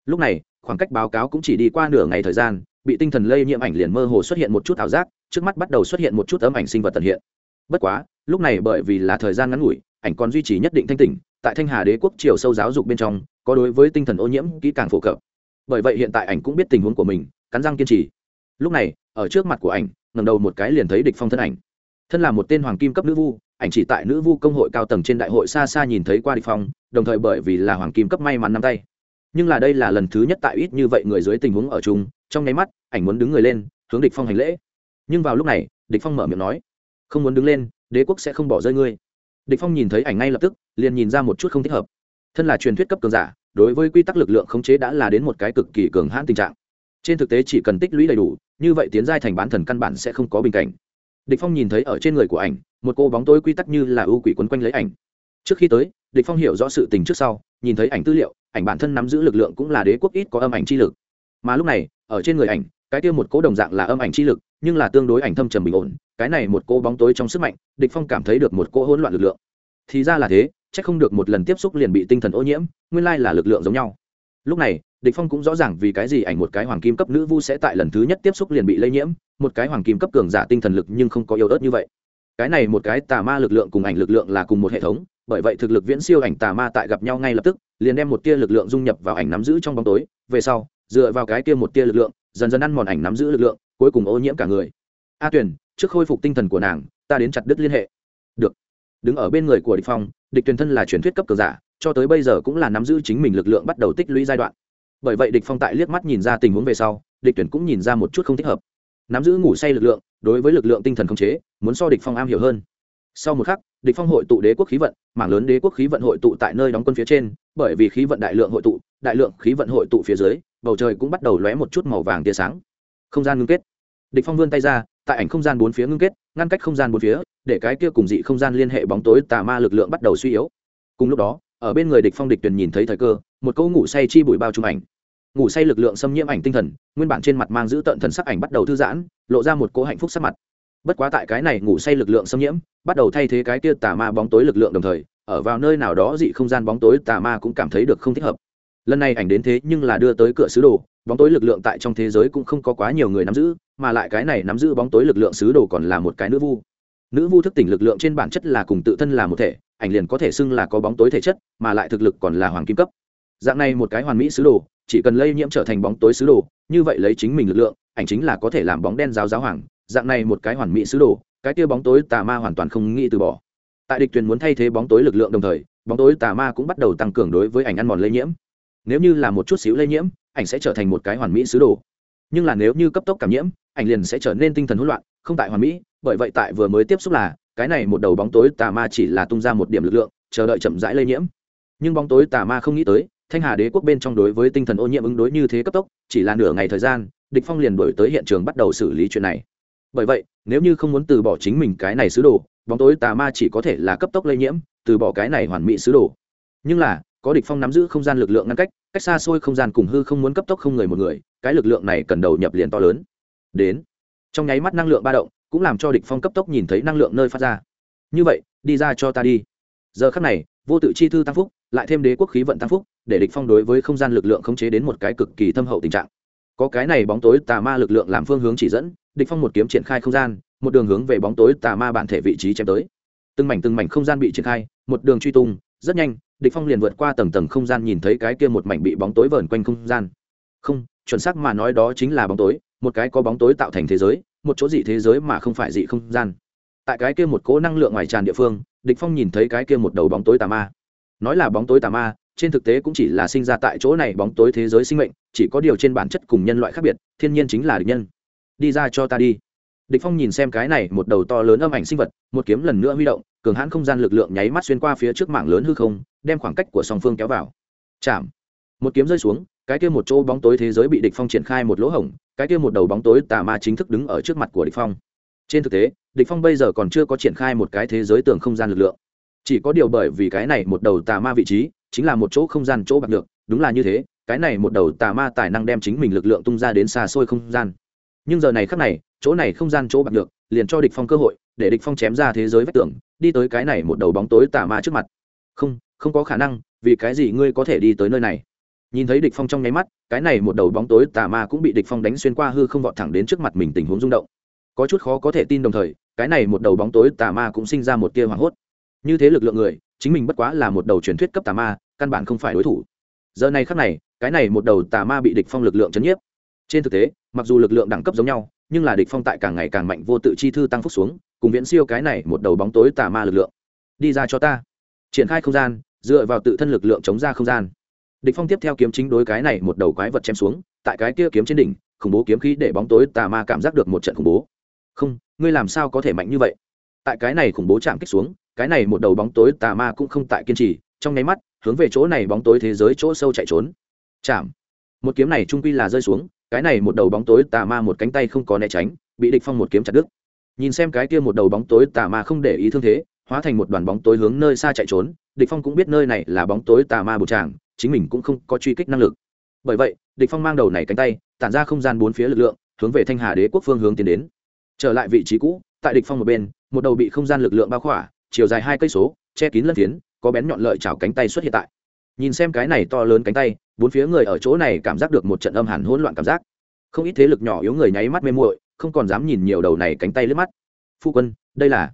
Lúc này khoảng cách báo cáo cũng chỉ đi qua nửa ngày thời gian, bị tinh thần lây nhiễm ảnh liền mơ hồ xuất hiện một chút ảo giác, trước mắt bắt đầu xuất hiện một chút ấm ảnh sinh vật tận hiện. Bất quá, lúc này bởi vì là thời gian ngắn ngủi, ảnh còn duy trì nhất định thanh tỉnh, tại thanh hà đế quốc chiều sâu giáo dục bên trong, có đối với tinh thần ô nhiễm kỹ càng phổ cập. Bởi vậy hiện tại ảnh cũng biết tình huống của mình, cắn răng kiên trì. Lúc này, ở trước mặt của ảnh ngầm đầu một cái liền thấy địch phong thân ảnh. Thân là một tên hoàng kim cấp nữ vu, ảnh chỉ tại nữ vu công hội cao tầng trên đại hội xa xa nhìn thấy qua địch phong, đồng thời bởi vì là hoàng kim cấp may mắn nắm tay nhưng là đây là lần thứ nhất tại ít như vậy người dưới tình huống ở chung, trong nháy mắt, ảnh muốn đứng người lên, hướng địch phong hành lễ. Nhưng vào lúc này, địch phong mở miệng nói, không muốn đứng lên, đế quốc sẽ không bỏ rơi ngươi. Địch phong nhìn thấy ảnh ngay lập tức, liền nhìn ra một chút không thích hợp. Thân là truyền thuyết cấp cường giả, đối với quy tắc lực lượng khống chế đã là đến một cái cực kỳ cường hãn tình trạng. Trên thực tế chỉ cần tích lũy đầy đủ, như vậy tiến giai thành bán thần căn bản sẽ không có bình cảnh. Địch phong nhìn thấy ở trên người của ảnh, một cô bóng tối quy tắc như là ưu quỷ quấn quanh lấy ảnh. Trước khi tới, địch phong hiểu rõ sự tình trước sau, nhìn thấy ảnh tư liệu ảnh bản thân nắm giữ lực lượng cũng là đế quốc ít có âm ảnh chi lực. Mà lúc này, ở trên người ảnh, cái kia một cố đồng dạng là âm ảnh chi lực, nhưng là tương đối ảnh thâm trầm bình ổn, cái này một cô bóng tối trong sức mạnh, địch phong cảm thấy được một cô hỗn loạn lực lượng. Thì ra là thế, chắc không được một lần tiếp xúc liền bị tinh thần ô nhiễm, nguyên lai là lực lượng giống nhau. Lúc này, địch phong cũng rõ ràng vì cái gì ảnh một cái hoàng kim cấp nữ vu sẽ tại lần thứ nhất tiếp xúc liền bị lây nhiễm, một cái hoàng kim cấp cường giả tinh thần lực nhưng không có yếu ớt như vậy. Cái này một cái tà ma lực lượng cùng ảnh lực lượng là cùng một hệ thống, bởi vậy thực lực viễn siêu ảnh tà ma tại gặp nhau ngay lập tức liền đem một tia lực lượng dung nhập vào ảnh nắm giữ trong bóng tối, về sau, dựa vào cái tia một tia lực lượng, dần dần ăn mòn ảnh nắm giữ lực lượng, cuối cùng ô nhiễm cả người. A tuyển trước khôi phục tinh thần của nàng, ta đến chặt đứt liên hệ. Được. Đứng ở bên người của địch phong, địch tuyển thân là truyền thuyết cấp cường giả, cho tới bây giờ cũng là nắm giữ chính mình lực lượng bắt đầu tích lũy giai đoạn. Bởi vậy địch phong tại liếc mắt nhìn ra tình huống về sau, địch tuyển cũng nhìn ra một chút không thích hợp. Nắm giữ ngủ say lực lượng, đối với lực lượng tinh thần khống chế, muốn so địch phong am hiểu hơn. Sau một khắc địch phong hội tụ đế quốc khí vận, mảng lớn đế quốc khí vận hội tụ tại nơi đóng quân phía trên, bởi vì khí vận đại lượng hội tụ, đại lượng khí vận hội tụ phía dưới, bầu trời cũng bắt đầu lóe một chút màu vàng tia sáng. Không gian ngưng kết. Địch phong vươn tay ra, tại ảnh không gian bốn phía ngưng kết, ngăn cách không gian bốn phía, để cái kia cùng dị không gian liên hệ bóng tối tà ma lực lượng bắt đầu suy yếu. Cùng lúc đó, ở bên người địch phong địch tuyển nhìn thấy thời cơ, một câu ngủ say chi bụi bao trùm ảnh. Ngủ say lực lượng xâm nhiễm ảnh tinh thần, nguyên bản trên mặt mang giữ tận thần sắc ảnh bắt đầu thư giãn, lộ ra một cỗ hạnh phúc sắc mặt bất quá tại cái này ngủ say lực lượng xâm nhiễm, bắt đầu thay thế cái kia tà ma bóng tối lực lượng đồng thời, ở vào nơi nào đó dị không gian bóng tối tà ma cũng cảm thấy được không thích hợp. Lần này ảnh đến thế nhưng là đưa tới cửa sứ đồ, bóng tối lực lượng tại trong thế giới cũng không có quá nhiều người nắm giữ, mà lại cái này nắm giữ bóng tối lực lượng sứ đồ còn là một cái nữ vu. Nữ vu thức tỉnh lực lượng trên bản chất là cùng tự thân là một thể, ảnh liền có thể xưng là có bóng tối thể chất, mà lại thực lực còn là hoàng kim cấp. Dạng này một cái hoàn mỹ sứ đồ, chỉ cần lây nhiễm trở thành bóng tối sứ đồ, như vậy lấy chính mình lực lượng, ảnh chính là có thể làm bóng đen giáo giáo hoàng dạng này một cái hoàn mỹ sứ đồ, cái kia bóng tối tà ma hoàn toàn không nghĩ từ bỏ. Tại địch tuyền muốn thay thế bóng tối lực lượng đồng thời, bóng tối tà ma cũng bắt đầu tăng cường đối với ảnh ăn mòn lây nhiễm. Nếu như là một chút xíu lây nhiễm, ảnh sẽ trở thành một cái hoàn mỹ sứ đồ. Nhưng là nếu như cấp tốc cảm nhiễm, ảnh liền sẽ trở nên tinh thần hỗn loạn, không tại hoàn mỹ, bởi vậy tại vừa mới tiếp xúc là, cái này một đầu bóng tối tà ma chỉ là tung ra một điểm lực lượng, chờ đợi chậm rãi lây nhiễm. Nhưng bóng tối tà ma không nghĩ tới, thanh hà đế quốc bên trong đối với tinh thần ô nhiễm ứng đối như thế cấp tốc, chỉ là nửa ngày thời gian, địch phong liền đổi tới hiện trường bắt đầu xử lý chuyện này bởi vậy, nếu như không muốn từ bỏ chính mình cái này sứ đồ, bóng tối tà ma chỉ có thể là cấp tốc lây nhiễm, từ bỏ cái này hoàn mỹ sứ đồ. Nhưng là, có địch phong nắm giữ không gian lực lượng ngăn cách cách xa xôi không gian cùng hư không muốn cấp tốc không người một người, cái lực lượng này cần đầu nhập liền to lớn. Đến, trong nháy mắt năng lượng ba động, cũng làm cho địch phong cấp tốc nhìn thấy năng lượng nơi phát ra. Như vậy, đi ra cho ta đi. Giờ khắc này, vô tự chi thư tăng phúc, lại thêm đế quốc khí vận tăng phúc, để địch phong đối với không gian lực lượng khống chế đến một cái cực kỳ thâm hậu tình trạng. Có cái này bóng tối tà ma lực lượng làm phương hướng chỉ dẫn địch phong một kiếm triển khai không gian, một đường hướng về bóng tối tà ma bản thể vị trí chém tới. Từng mảnh từng mảnh không gian bị triển khai, một đường truy tung, rất nhanh, địch phong liền vượt qua tầng tầng không gian nhìn thấy cái kia một mảnh bị bóng tối vờn quanh không gian. Không, chuẩn xác mà nói đó chính là bóng tối, một cái có bóng tối tạo thành thế giới, một chỗ dị thế giới mà không phải dị không gian. Tại cái kia một cỗ năng lượng ngoài tràn địa phương, địch phong nhìn thấy cái kia một đầu bóng tối tà ma. Nói là bóng tối tà ma, trên thực tế cũng chỉ là sinh ra tại chỗ này bóng tối thế giới sinh mệnh, chỉ có điều trên bản chất cùng nhân loại khác biệt, thiên nhiên chính là địch nhân đi ra cho ta đi. Địch phong nhìn xem cái này một đầu to lớn âm ảnh sinh vật, một kiếm lần nữa huy động, cường hãn không gian lực lượng nháy mắt xuyên qua phía trước mảng lớn hư không, đem khoảng cách của song phương kéo vào. Chạm. Một kiếm rơi xuống, cái kia một chỗ bóng tối thế giới bị địch phong triển khai một lỗ hổng, cái kia một đầu bóng tối tà ma chính thức đứng ở trước mặt của địch phong. Trên thực tế, địch phong bây giờ còn chưa có triển khai một cái thế giới tường không gian lực lượng. Chỉ có điều bởi vì cái này một đầu tà ma vị trí, chính là một chỗ không gian chỗ bạc được đúng là như thế, cái này một đầu tà ma tài năng đem chính mình lực lượng tung ra đến xa xôi không gian nhưng giờ này khắc này, chỗ này không gian chỗ bạc được liền cho địch phong cơ hội, để địch phong chém ra thế giới vách tường, đi tới cái này một đầu bóng tối tà ma trước mặt. Không không có khả năng, vì cái gì ngươi có thể đi tới nơi này? Nhìn thấy địch phong trong nháy mắt, cái này một đầu bóng tối tà ma cũng bị địch phong đánh xuyên qua hư không vọt thẳng đến trước mặt mình tình huống rung động. Có chút khó có thể tin đồng thời, cái này một đầu bóng tối tà ma cũng sinh ra một tia hoảng hốt. Như thế lực lượng người, chính mình bất quá là một đầu truyền thuyết cấp tà ma, căn bản không phải đối thủ. Giờ này khắc này, cái này một đầu tà ma bị địch phong lực lượng chấn nhiếp trên thực tế, mặc dù lực lượng đẳng cấp giống nhau, nhưng là địch phong tại càng ngày càng mạnh vô tự chi thư tăng phúc xuống, cùng viễn siêu cái này một đầu bóng tối tà ma lực lượng. Đi ra cho ta. Triển khai không gian, dựa vào tự thân lực lượng chống ra không gian. Địch phong tiếp theo kiếm chính đối cái này một đầu quái vật chém xuống, tại cái kia kiếm trên đỉnh, khủng bố kiếm khí để bóng tối tà ma cảm giác được một trận khủng bố. Không, ngươi làm sao có thể mạnh như vậy? Tại cái này khủng bố chạm kích xuống, cái này một đầu bóng tối tà ma cũng không tại kiên trì, trong nháy mắt, hướng về chỗ này bóng tối thế giới chỗ sâu chạy trốn. Chạm. Một kiếm này trung quy là rơi xuống cái này một đầu bóng tối tà ma một cánh tay không có né tránh, bị địch phong một kiếm chặt đứt. Nhìn xem cái kia một đầu bóng tối tà ma không để ý thương thế, hóa thành một đoàn bóng tối hướng nơi xa chạy trốn, địch phong cũng biết nơi này là bóng tối tà ma bù tràng, chính mình cũng không có truy kích năng lực. Bởi vậy, địch phong mang đầu này cánh tay, tản ra không gian bốn phía lực lượng, hướng về thanh hà đế quốc phương hướng tiến đến. Trở lại vị trí cũ, tại địch phong một bên, một đầu bị không gian lực lượng bao khỏa, chiều dài hai cây số, che kín lân tiến có bén nhọn lợi chảo cánh tay xuất hiện tại. Nhìn xem cái này to lớn cánh tay bốn phía người ở chỗ này cảm giác được một trận âm hàn hỗn loạn cảm giác. Không ít thế lực nhỏ yếu người nháy mắt mê muội, không còn dám nhìn nhiều đầu này cánh tay lướt mắt. Phu quân, đây là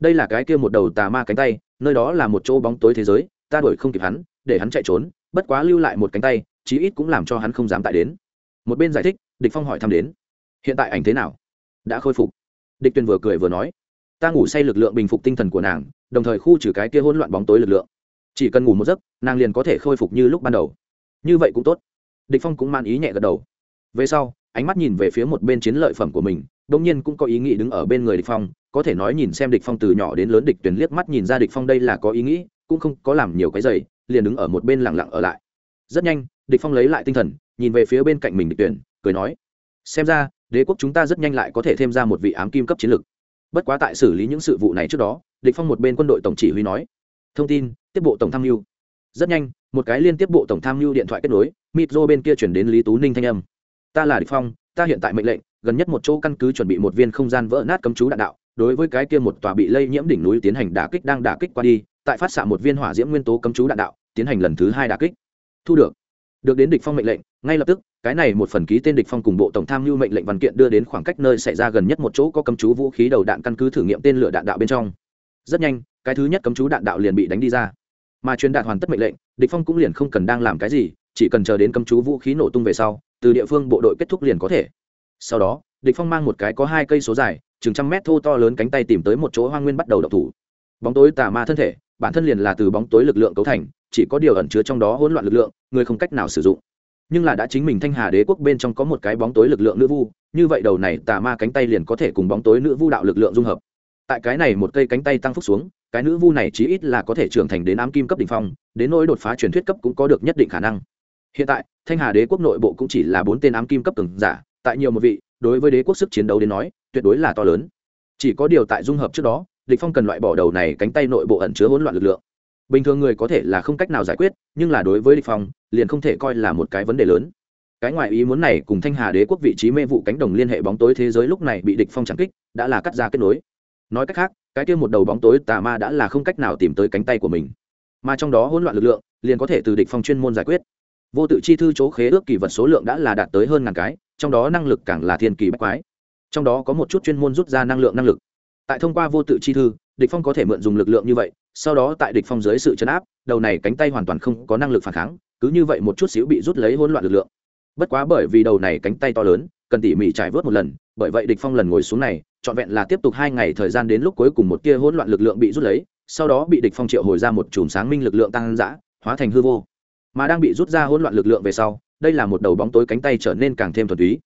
đây là cái kia một đầu tà ma cánh tay, nơi đó là một chỗ bóng tối thế giới, ta đuổi không kịp hắn, để hắn chạy trốn, bất quá lưu lại một cánh tay, chí ít cũng làm cho hắn không dám tại đến. Một bên giải thích, địch phong hỏi thăm đến, hiện tại ảnh thế nào? Đã khôi phục. Địch tuyền vừa cười vừa nói, ta ngủ say lực lượng bình phục tinh thần của nàng, đồng thời khu trừ cái kia hỗn loạn bóng tối lực lượng. Chỉ cần ngủ một giấc, nàng liền có thể khôi phục như lúc ban đầu như vậy cũng tốt. Địch phong cũng man ý nhẹ gật đầu. Về sau, ánh mắt nhìn về phía một bên chiến lợi phẩm của mình đông nhiên cũng có ý nghĩ đứng ở bên người địch phong, có thể nói nhìn xem địch phong từ nhỏ đến lớn địch tuyển liếc mắt nhìn ra địch phong đây là có ý nghĩ, cũng không có làm nhiều cái giày, liền đứng ở một bên lặng lặng ở lại. Rất nhanh, địch phong lấy lại tinh thần, nhìn về phía bên cạnh mình địch tuyển cười nói, xem ra, đế quốc chúng ta rất nhanh lại có thể thêm ra một vị ám kim cấp chiến lược bất quá tại xử lý những sự vụ này trước đó, địch phong một bên quân đội tổng chỉ huy nói, thông tin, tiếp bộ tổng tham mưu rất nhanh, một cái liên tiếp bộ tổng tham mưu điện thoại kết nối, mitro bên kia chuyển đến lý tú ninh thanh âm. Ta là địch phong, ta hiện tại mệnh lệnh, gần nhất một chỗ căn cứ chuẩn bị một viên không gian vỡ nát cấm chú đạn đạo, đối với cái kia một tòa bị lây nhiễm đỉnh núi tiến hành đả kích đang đả kích qua đi, tại phát xạ một viên hỏa diễm nguyên tố cấm chú đạn đạo, tiến hành lần thứ hai đả kích. Thu được. Được đến địch phong mệnh lệnh, ngay lập tức, cái này một phần ký tên địch phong cùng bộ tổng tham mưu mệnh lệnh văn kiện đưa đến khoảng cách nơi xảy ra gần nhất một chỗ có cấm chú vũ khí đầu đạn căn cứ thử nghiệm tên lửa đạn đạo bên trong. Rất nhanh, cái thứ nhất cấm chú đạn đạo liền bị đánh đi ra mà truyền đạt hoàn tất mệnh lệnh, địch phong cũng liền không cần đang làm cái gì, chỉ cần chờ đến cấm chú vũ khí nổ tung về sau, từ địa phương bộ đội kết thúc liền có thể. Sau đó, địch phong mang một cái có hai cây số dài, chừng trăm mét thô to lớn cánh tay tìm tới một chỗ hoang nguyên bắt đầu động thủ. Bóng tối tà ma thân thể, bản thân liền là từ bóng tối lực lượng cấu thành, chỉ có điều ẩn chứa trong đó hỗn loạn lực lượng, người không cách nào sử dụng. Nhưng là đã chính mình thanh hà đế quốc bên trong có một cái bóng tối lực lượng nữ vu, như vậy đầu này tà ma cánh tay liền có thể cùng bóng tối nữ vu đạo lực lượng dung hợp. Tại cái này một cây cánh tay tăng phúc xuống cái nữ vu này chí ít là có thể trưởng thành đến ám kim cấp đỉnh phong, đến nỗi đột phá truyền thuyết cấp cũng có được nhất định khả năng. Hiện tại, thanh hà đế quốc nội bộ cũng chỉ là bốn tên ám kim cấp cường giả, tại nhiều một vị, đối với đế quốc sức chiến đấu đến nói, tuyệt đối là to lớn. Chỉ có điều tại dung hợp trước đó, địch phong cần loại bỏ đầu này cánh tay nội bộ ẩn chứa hỗn loạn lực lượng. Bình thường người có thể là không cách nào giải quyết, nhưng là đối với địch phong, liền không thể coi là một cái vấn đề lớn. Cái ngoại ý muốn này cùng thanh hà đế quốc vị trí mê vụ cánh đồng liên hệ bóng tối thế giới lúc này bị địch phong chẳng kích, đã là cắt ra kết nối nói cách khác, cái kia một đầu bóng tối tà ma đã là không cách nào tìm tới cánh tay của mình. Mà trong đó hỗn loạn lực lượng, liền có thể từ địch phong chuyên môn giải quyết. Vô tự chi thư chỗ khế ước kỳ vật số lượng đã là đạt tới hơn ngàn cái, trong đó năng lực càng là thiên kỳ bách quái. Trong đó có một chút chuyên môn rút ra năng lượng năng lực. Tại thông qua vô tự chi thư, địch phong có thể mượn dùng lực lượng như vậy, sau đó tại địch phong dưới sự chấn áp, đầu này cánh tay hoàn toàn không có năng lực phản kháng, cứ như vậy một chút xíu bị rút lấy hỗn loạn lực lượng. Bất quá bởi vì đầu này cánh tay to lớn cần tỉ mỉ trải vớt một lần, bởi vậy địch phong lần ngồi xuống này, trọn vẹn là tiếp tục hai ngày thời gian đến lúc cuối cùng một tia hỗn loạn lực lượng bị rút lấy, sau đó bị địch phong triệu hồi ra một chùm sáng minh lực lượng tăng dã, hóa thành hư vô. Mà đang bị rút ra hỗn loạn lực lượng về sau, đây là một đầu bóng tối cánh tay trở nên càng thêm thuần túy.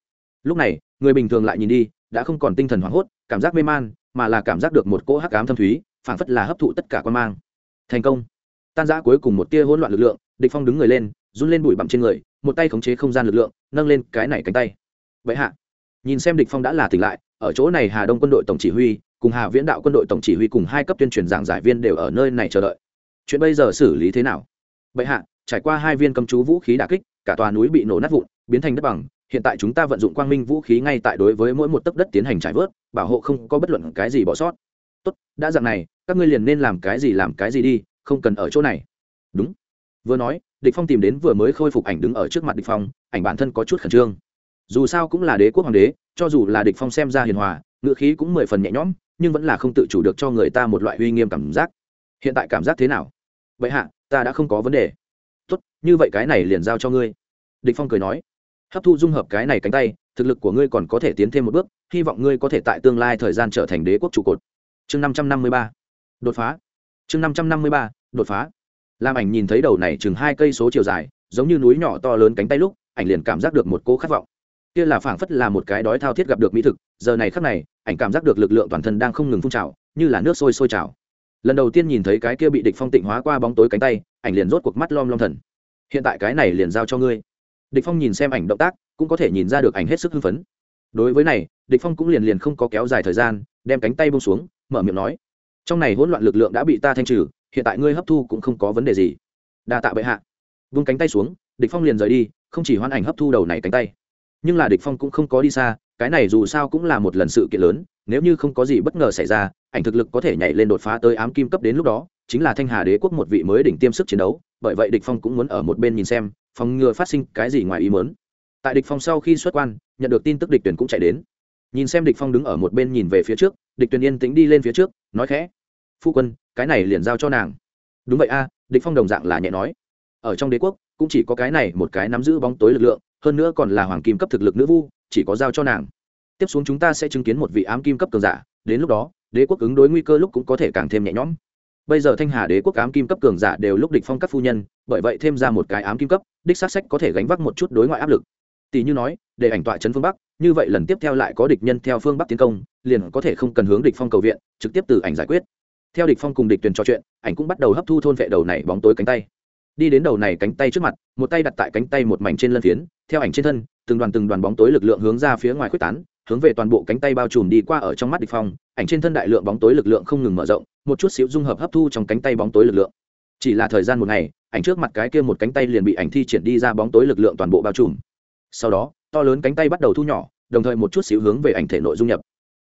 Lúc này, người bình thường lại nhìn đi, đã không còn tinh thần hoảng hốt, cảm giác mê man, mà là cảm giác được một cỗ hắc ám thâm thúy, phảng phất là hấp thụ tất cả quan mang. Thành công. Tan giã cuối cùng một tia hỗn loạn lực lượng, địch phong đứng người lên, run lên bụi bặm trên người, một tay khống chế không gian lực lượng, nâng lên cái này cánh tay vậy hạ. Nhìn xem địch phong đã là tỉnh lại, ở chỗ này hà đông quân đội tổng chỉ huy cùng hà viễn đạo quân đội tổng chỉ huy cùng hai cấp tuyên truyền giảng giải viên đều ở nơi này chờ đợi. Chuyện bây giờ xử lý thế nào? Vậy hạ, trải qua hai viên cầm chú vũ khí đả kích, cả tòa núi bị nổ nát vụn, biến thành đất bằng, hiện tại chúng ta vận dụng quang minh vũ khí ngay tại đối với mỗi một tấc đất tiến hành trải vớt, bảo hộ không có bất luận cái gì bỏ sót. Tốt, đã dạng này, các ngươi liền nên làm cái gì làm cái gì đi, không cần ở chỗ này. Đúng. Vừa nói, địch phong tìm đến vừa mới khôi phục ảnh đứng ở trước mặt địch phong, ảnh bản thân có chút khẩn trương dù sao cũng là đế quốc hoàng đế, cho dù là địch phong xem ra hiền hòa ngựa khí cũng mười phần nhẹ nhõm, nhưng vẫn là không tự chủ được cho người ta một loại uy nghiêm cảm giác. Hiện tại cảm giác thế nào? Vậy hạ, ta đã không có vấn đề. Tốt, như vậy cái này liền giao cho ngươi. Địch phong cười nói. Hấp thu dung hợp cái này cánh tay, thực lực của ngươi còn có thể tiến thêm một bước, hy vọng ngươi có thể tại tương lai thời gian trở thành đế quốc trụ cột. Chương năm trăm năm mươi ba. Đột phá. Chương năm trăm năm mươi ba. Đột phá. Lam ảnh nhìn thấy đầu này chừng hai cây số chiều dài, giống như núi nhỏ to lớn cánh tay lúc, ảnh liền cảm giác được một cỗ khát vọng kia là phảng phất là một cái đói thao thiết gặp được mỹ thực, giờ này khắc này, ảnh cảm giác được lực lượng toàn thân đang không ngừng phun trào, như là nước sôi sôi trào. Lần đầu tiên nhìn thấy cái kia bị địch phong tịnh hóa qua bóng tối cánh tay, ảnh liền rốt cuộc mắt lom lom thần. Hiện tại cái này liền giao cho ngươi. Địch phong nhìn xem ảnh động tác, cũng có thể nhìn ra được ảnh hết sức hưng phấn. Đối với này, địch phong cũng liền liền không có kéo dài thời gian, đem cánh tay buông xuống, mở miệng nói, trong này hỗn loạn lực lượng đã bị ta thanh trừ, hiện tại ngươi hấp thu cũng không có vấn đề gì. Đa tạ bệ hạ. Vung cánh tay xuống, địch phong liền rời đi, không chỉ hoan ảnh hấp thu đầu này cánh tay nhưng là địch phong cũng không có đi xa, cái này dù sao cũng là một lần sự kiện lớn, nếu như không có gì bất ngờ xảy ra, ảnh thực lực có thể nhảy lên đột phá tới ám kim cấp đến lúc đó, chính là thanh hà đế quốc một vị mới đỉnh tiêm sức chiến đấu, bởi vậy địch phong cũng muốn ở một bên nhìn xem, phòng ngừa phát sinh cái gì ngoài ý muốn. Tại địch phong sau khi xuất quan, nhận được tin tức địch tuyển cũng chạy đến. Nhìn xem địch phong đứng ở một bên nhìn về phía trước, địch tuyển yên tĩnh đi lên phía trước, nói khẽ, phu quân, cái này liền giao cho nàng. Đúng vậy a, địch phong đồng dạng là nhẹ nói. Ở trong đế quốc, cũng chỉ có cái này một cái nắm giữ bóng tối lực lượng hơn nữa còn là hoàng kim cấp thực lực nữ vu, chỉ có giao cho nàng. Tiếp xuống chúng ta sẽ chứng kiến một vị ám kim cấp cường giả, đến lúc đó, đế quốc ứng đối nguy cơ lúc cũng có thể càng thêm nhẹ nhõm. Bây giờ thanh hà đế quốc ám kim cấp cường giả đều lúc địch phong các phu nhân, bởi vậy thêm ra một cái ám kim cấp, đích sát sách có thể gánh vác một chút đối ngoại áp lực. Tỷ như nói, để ảnh tọa chấn phương bắc, như vậy lần tiếp theo lại có địch nhân theo phương bắc tiến công, liền có thể không cần hướng địch phong cầu viện, trực tiếp từ ảnh giải quyết. Theo địch phong cùng địch tuyển trò chuyện, ảnh cũng bắt đầu hấp thu thôn vệ đầu này bóng tối cánh tay đi đến đầu này cánh tay trước mặt, một tay đặt tại cánh tay một mảnh trên lân phiến, theo ảnh trên thân, từng đoàn từng đoàn bóng tối lực lượng hướng ra phía ngoài quyết tán, hướng về toàn bộ cánh tay bao trùm đi qua ở trong mắt địch phong, ảnh trên thân đại lượng bóng tối lực lượng không ngừng mở rộng, một chút xíu dung hợp hấp thu trong cánh tay bóng tối lực lượng. Chỉ là thời gian một ngày, ảnh trước mặt cái kia một cánh tay liền bị ảnh thi triển đi ra bóng tối lực lượng toàn bộ bao trùm. Sau đó, to lớn cánh tay bắt đầu thu nhỏ, đồng thời một chút xíu hướng về ảnh thể nội dung nhập.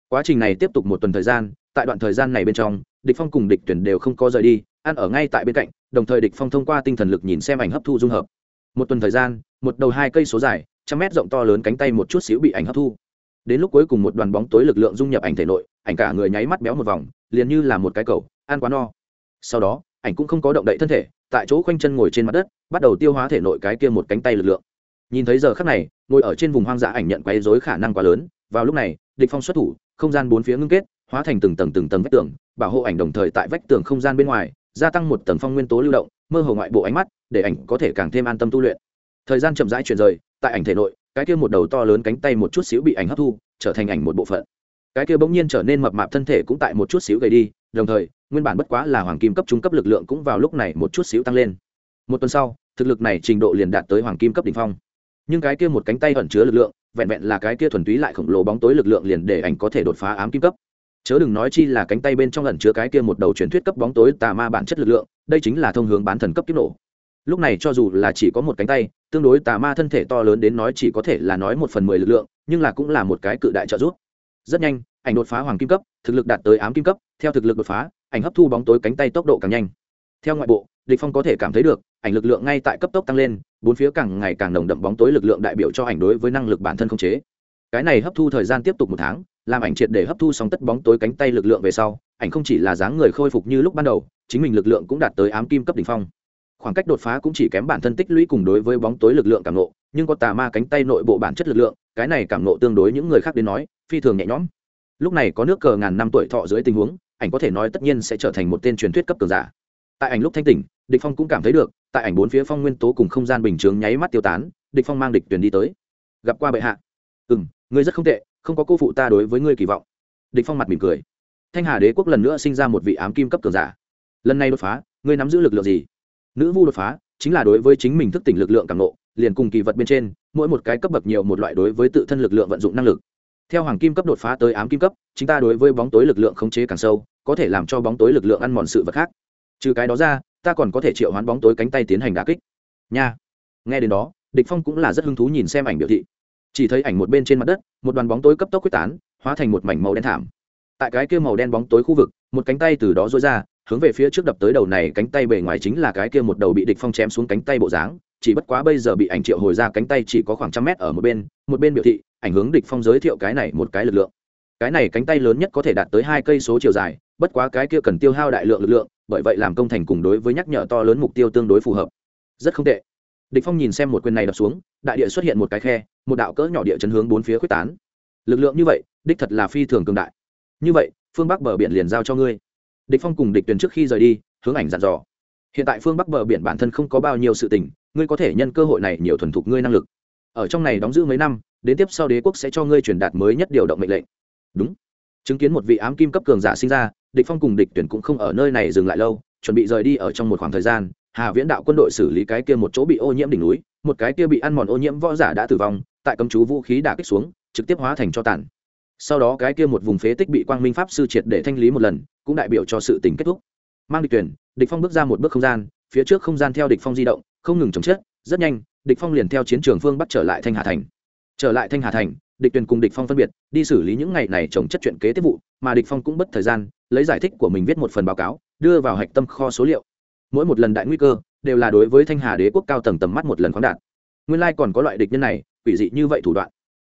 Quá trình này tiếp tục một tuần thời gian, tại đoạn thời gian này bên trong, địch phong cùng địch tuyển đều không có rời đi ăn ở ngay tại bên cạnh, đồng thời địch phong thông qua tinh thần lực nhìn xem ảnh hấp thu dung hợp. Một tuần thời gian, một đầu hai cây số dài, trăm mét rộng to lớn cánh tay một chút xíu bị ảnh hấp thu. Đến lúc cuối cùng một đoàn bóng tối lực lượng dung nhập ảnh thể nội, ảnh cả người nháy mắt béo một vòng, liền như là một cái cầu, ăn quá no. Sau đó, ảnh cũng không có động đậy thân thể, tại chỗ khoanh chân ngồi trên mặt đất, bắt đầu tiêu hóa thể nội cái kia một cánh tay lực lượng. Nhìn thấy giờ khắc này, ngồi ở trên vùng hoang dã ảnh nhận quấy rối khả năng quá lớn, vào lúc này, địch phong xuất thủ, không gian bốn phía ngưng kết, hóa thành từng tầng từng tầng vách tường, bảo hộ ảnh đồng thời tại vách tường không gian bên ngoài gia tăng một tầng phong nguyên tố lưu động, mơ hồ ngoại bộ ánh mắt, để ảnh có thể càng thêm an tâm tu luyện. Thời gian chậm rãi chuyển rời, tại ảnh thể nội, cái kia một đầu to lớn cánh tay một chút xíu bị ảnh hấp thu, trở thành ảnh một bộ phận. Cái kia bỗng nhiên trở nên mập mạp thân thể cũng tại một chút xíu gầy đi, đồng thời, nguyên bản bất quá là hoàng kim cấp trung cấp lực lượng cũng vào lúc này một chút xíu tăng lên. Một tuần sau, thực lực này trình độ liền đạt tới hoàng kim cấp đỉnh phong. Nhưng cái kia một cánh tay ẩn chứa lực lượng, vẹn vẹn là cái kia thuần túy lại khổng lồ bóng tối lực lượng liền để ảnh có thể đột phá ám kim cấp chớ đừng nói chi là cánh tay bên trong ẩn chứa cái kia một đầu truyền thuyết cấp bóng tối tà ma bản chất lực lượng, đây chính là thông hướng bán thần cấp kiếp nổ. Lúc này cho dù là chỉ có một cánh tay, tương đối tà ma thân thể to lớn đến nói chỉ có thể là nói một phần mười lực lượng, nhưng là cũng là một cái cự đại trợ giúp. Rất nhanh, ảnh đột phá hoàng kim cấp, thực lực đạt tới ám kim cấp, theo thực lực đột phá, ảnh hấp thu bóng tối cánh tay tốc độ càng nhanh. Theo ngoại bộ, địch phong có thể cảm thấy được, ảnh lực lượng ngay tại cấp tốc tăng lên, bốn phía càng ngày càng nồng đậm bóng tối lực lượng đại biểu cho ảnh đối với năng lực bản thân không chế. Cái này hấp thu thời gian tiếp tục một tháng làm ảnh triệt để hấp thu xong tất bóng tối cánh tay lực lượng về sau, ảnh không chỉ là dáng người khôi phục như lúc ban đầu, chính mình lực lượng cũng đạt tới ám kim cấp đỉnh phong. Khoảng cách đột phá cũng chỉ kém bản thân tích lũy cùng đối với bóng tối lực lượng cảm nộ nhưng có tà ma cánh tay nội bộ bản chất lực lượng, cái này cảm nộ tương đối những người khác đến nói, phi thường nhẹ nhõm. Lúc này có nước cờ ngàn năm tuổi thọ dưới tình huống, ảnh có thể nói tất nhiên sẽ trở thành một tên truyền thuyết cấp cường giả. Tại ảnh lúc thanh tỉnh, địch phong cũng cảm thấy được, tại ảnh bốn phía phong nguyên tố cùng không gian bình thường nháy mắt tiêu tán, địch phong mang địch tuyển đi tới. Gặp qua bệ hạ. Ừm, ngươi rất không tệ không có cô phụ ta đối với ngươi kỳ vọng. Địch phong mặt mỉm cười. Thanh hà đế quốc lần nữa sinh ra một vị ám kim cấp cường giả. Lần này đột phá, ngươi nắm giữ lực lượng gì? Nữ vu đột phá, chính là đối với chính mình thức tỉnh lực lượng càng nộ liền cùng kỳ vật bên trên, mỗi một cái cấp bậc nhiều một loại đối với tự thân lực lượng vận dụng năng lực. Theo hoàng kim cấp đột phá tới ám kim cấp chúng ta đối với bóng tối lực lượng khống chế càng sâu, có thể làm cho bóng tối lực lượng ăn mòn sự vật khác. Trừ cái đó ra, ta còn có thể triệu hoán bóng tối cánh tay tiến hành đà kích. Nha. Nghe đến đó, địch phong cũng là rất hứng thú nhìn xem ảnh biểu thị chỉ thấy ảnh một bên trên mặt đất, một đoàn bóng tối cấp tốc quyết tán, hóa thành một mảnh màu đen thảm. Tại cái kia màu đen bóng tối khu vực, một cánh tay từ đó dối ra, hướng về phía trước đập tới đầu này cánh tay bề ngoài chính là cái kia một đầu bị địch phong chém xuống cánh tay bộ dáng, chỉ bất quá bây giờ bị ảnh triệu hồi ra cánh tay chỉ có khoảng trăm mét ở một bên một bên biểu thị, ảnh hướng địch phong giới thiệu cái này một cái lực lượng. Cái này cánh tay lớn nhất có thể đạt tới hai cây số chiều dài, bất quá cái kia cần tiêu hao đại lượng lực lượng, bởi vậy làm công thành cùng đối với nhắc nhở to lớn mục tiêu tương đối phù hợp. Rất không tệ địch phong nhìn xem một quyền này đập xuống, đại địa xuất hiện một cái khe, một đạo cỡ nhỏ địa chấn hướng bốn phía quyết tán. Lực lượng như vậy, đích thật là phi thường cường đại. Như vậy, phương bắc bờ biển liền giao cho ngươi. Địch phong cùng địch tuyển trước khi rời đi, hướng ảnh dặn dò. Hiện tại phương bắc bờ biển bản thân không có bao nhiêu sự tình, ngươi có thể nhân cơ hội này nhiều thuần thục ngươi năng lực. Ở trong này đóng giữ mấy năm, đến tiếp sau đế quốc sẽ cho ngươi truyền đạt mới nhất điều động mệnh lệnh. Đúng. Chứng kiến một vị ám kim cấp cường giả sinh ra, địch phong cùng địch tuyển cũng không ở nơi này dừng lại lâu, chuẩn bị rời đi ở trong một khoảng thời gian hà viễn đạo quân đội xử lý cái kia một chỗ bị ô nhiễm đỉnh núi, một cái kia bị ăn mòn ô nhiễm võ giả đã tử vong, tại cấm chú vũ khí đả kích xuống, trực tiếp hóa thành cho tàn. Sau đó cái kia một vùng phế tích bị quang minh pháp sư triệt để thanh lý một lần, cũng đại biểu cho sự tình kết thúc. Mang địch tuyển, địch phong bước ra một bước không gian, phía trước không gian theo địch phong di động, không ngừng chống chết rất nhanh, địch phong liền theo chiến trường phương bắt trở lại thanh hà thành. Trở lại thanh hà thành, địch tuyển cùng địch phong phân biệt, đi xử lý những ngày này trồng chất chuyện kế tiếp vụ, mà địch phong cũng bất thời gian, lấy giải thích của mình viết một phần báo cáo, đưa vào hạch tâm kho số liệu mỗi một lần đại nguy cơ đều là đối với thanh hà đế quốc cao tầng tầm mắt một lần khoáng đạt. Nguyên lai còn có loại địch nhân này, quỷ dị như vậy thủ đoạn.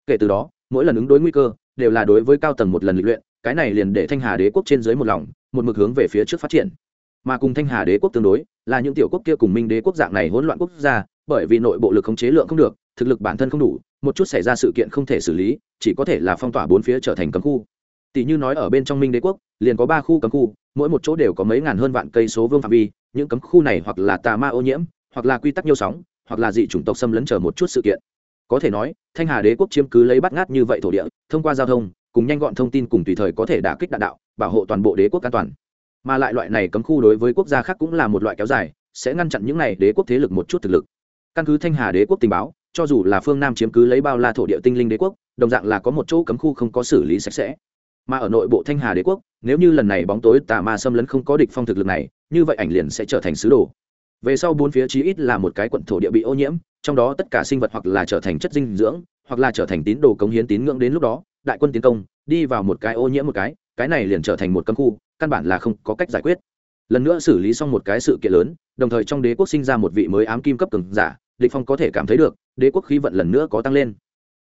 Kể từ đó, mỗi lần ứng đối nguy cơ đều là đối với cao tầng một lần lịch luyện, cái này liền để thanh hà đế quốc trên dưới một lòng, một mực hướng về phía trước phát triển. Mà cùng thanh hà đế quốc tương đối, là những tiểu quốc kia cùng minh đế quốc dạng này hỗn loạn quốc gia, bởi vì nội bộ lực khống chế lượng không được, thực lực bản thân không đủ, một chút xảy ra sự kiện không thể xử lý, chỉ có thể là phong tỏa bốn phía trở thành cấm khu. Tỷ như nói ở bên trong minh đế quốc, liền có ba khu cấm khu, mỗi một chỗ đều có mấy ngàn hơn vạn cây số vương phạm vi những cấm khu này hoặc là tà ma ô nhiễm, hoặc là quy tắc nhiêu sóng, hoặc là dị chủng tộc xâm lấn chờ một chút sự kiện. Có thể nói, thanh hà đế quốc chiếm cứ lấy bắt ngát như vậy thổ địa, thông qua giao thông, cùng nhanh gọn thông tin cùng tùy thời có thể đả kích đạn đạo, bảo hộ toàn bộ đế quốc an toàn. Mà lại loại này cấm khu đối với quốc gia khác cũng là một loại kéo dài, sẽ ngăn chặn những này đế quốc thế lực một chút thực lực. Căn cứ thanh hà đế quốc tình báo, cho dù là phương nam chiếm cứ lấy bao la thổ địa tinh linh đế quốc, đồng dạng là có một chỗ cấm khu không có xử lý sạch sẽ. Mà ở nội bộ thanh hà đế quốc, nếu như lần này bóng tối tà ma xâm lấn không có địch phong thực lực này như vậy ảnh liền sẽ trở thành sứ đồ. Về sau bốn phía chí ít là một cái quận thổ địa bị ô nhiễm, trong đó tất cả sinh vật hoặc là trở thành chất dinh dưỡng, hoặc là trở thành tín đồ cống hiến tín ngưỡng đến lúc đó, đại quân tiến công, đi vào một cái ô nhiễm một cái cái này liền trở thành một cấm khu, căn bản là không có cách giải quyết. Lần nữa xử lý xong một cái sự kiện lớn, đồng thời trong đế quốc sinh ra một vị mới ám kim cấp cường giả, địch phong có thể cảm thấy được, đế quốc khí vận lần nữa có tăng lên.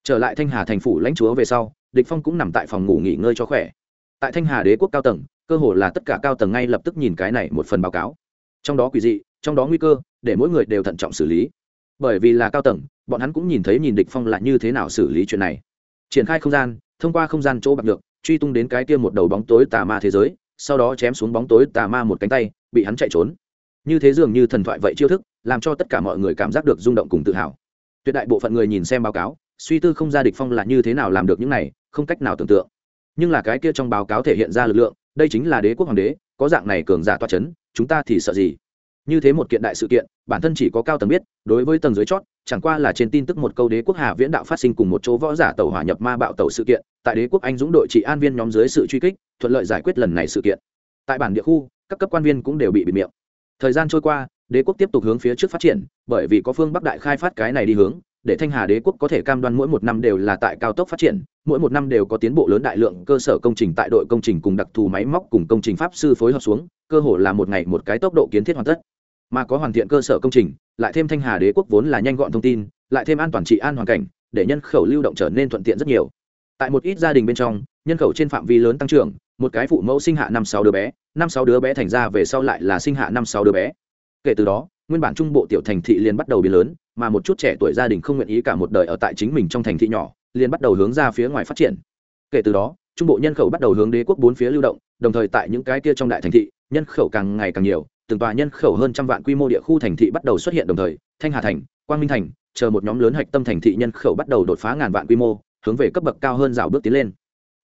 Trở lại thanh hà thành phủ lãnh chúa về sau, địch phong cũng nằm tại phòng ngủ nghỉ ngơi cho khỏe. Tại thanh hà đế quốc cao tầng cơ hồ là tất cả cao tầng ngay lập tức nhìn cái này một phần báo cáo. Trong đó quỷ dị, trong đó nguy cơ, để mỗi người đều thận trọng xử lý. Bởi vì là cao tầng, bọn hắn cũng nhìn thấy nhìn địch phong là như thế nào xử lý chuyện này. Triển khai không gian, thông qua không gian chỗ bạc được truy tung đến cái kia một đầu bóng tối tà ma thế giới, sau đó chém xuống bóng tối tà ma một cánh tay, bị hắn chạy trốn. Như thế dường như thần thoại vậy chiêu thức, làm cho tất cả mọi người cảm giác được rung động cùng tự hào. Tuyệt đại bộ phận người nhìn xem báo cáo, suy tư không ra địch phong là như thế nào làm được những này, không cách nào tưởng tượng. Nhưng là cái kia trong báo cáo thể hiện ra lực lượng đây chính là đế quốc hoàng đế, có dạng này cường giả toa chấn, chúng ta thì sợ gì? Như thế một kiện đại sự kiện, bản thân chỉ có cao tầng biết, đối với tầng dưới chót, chẳng qua là trên tin tức một câu đế quốc hà viễn đạo phát sinh cùng một chỗ võ giả tàu hỏa nhập ma bạo tàu sự kiện, tại đế quốc anh dũng đội trị an viên nhóm dưới sự truy kích, thuận lợi giải quyết lần này sự kiện. Tại bản địa khu, các cấp quan viên cũng đều bị bịt miệng. Thời gian trôi qua, đế quốc tiếp tục hướng phía trước phát triển, bởi vì có phương bắc đại khai phát cái này đi hướng để thanh hà đế quốc có thể cam đoan mỗi một năm đều là tại cao tốc phát triển, mỗi một năm đều có tiến bộ lớn đại lượng cơ sở công trình tại đội công trình cùng đặc thù máy móc cùng công trình pháp sư phối hợp xuống, cơ hội là một ngày một cái tốc độ kiến thiết hoàn tất. Mà có hoàn thiện cơ sở công trình, lại thêm thanh hà đế quốc vốn là nhanh gọn thông tin, lại thêm an toàn trị an hoàn cảnh, để nhân khẩu lưu động trở nên thuận tiện rất nhiều. Tại một ít gia đình bên trong, nhân khẩu trên phạm vi lớn tăng trưởng, một cái phụ mẫu sinh hạ năm sáu đứa bé, năm sáu đứa bé thành ra về sau lại là sinh hạ năm sáu đứa bé. Kể từ đó, nguyên bản trung bộ tiểu thành thị liền bắt đầu biến lớn mà một chút trẻ tuổi gia đình không nguyện ý cả một đời ở tại chính mình trong thành thị nhỏ, liền bắt đầu hướng ra phía ngoài phát triển. Kể từ đó, trung bộ nhân khẩu bắt đầu hướng đế quốc bốn phía lưu động, đồng thời tại những cái kia trong đại thành thị, nhân khẩu càng ngày càng nhiều, từng tòa nhân khẩu hơn trăm vạn quy mô địa khu thành thị bắt đầu xuất hiện đồng thời, thanh hà thành, quang minh thành, chờ một nhóm lớn hạch tâm thành thị nhân khẩu bắt đầu đột phá ngàn vạn quy mô, hướng về cấp bậc cao hơn rào bước tiến lên.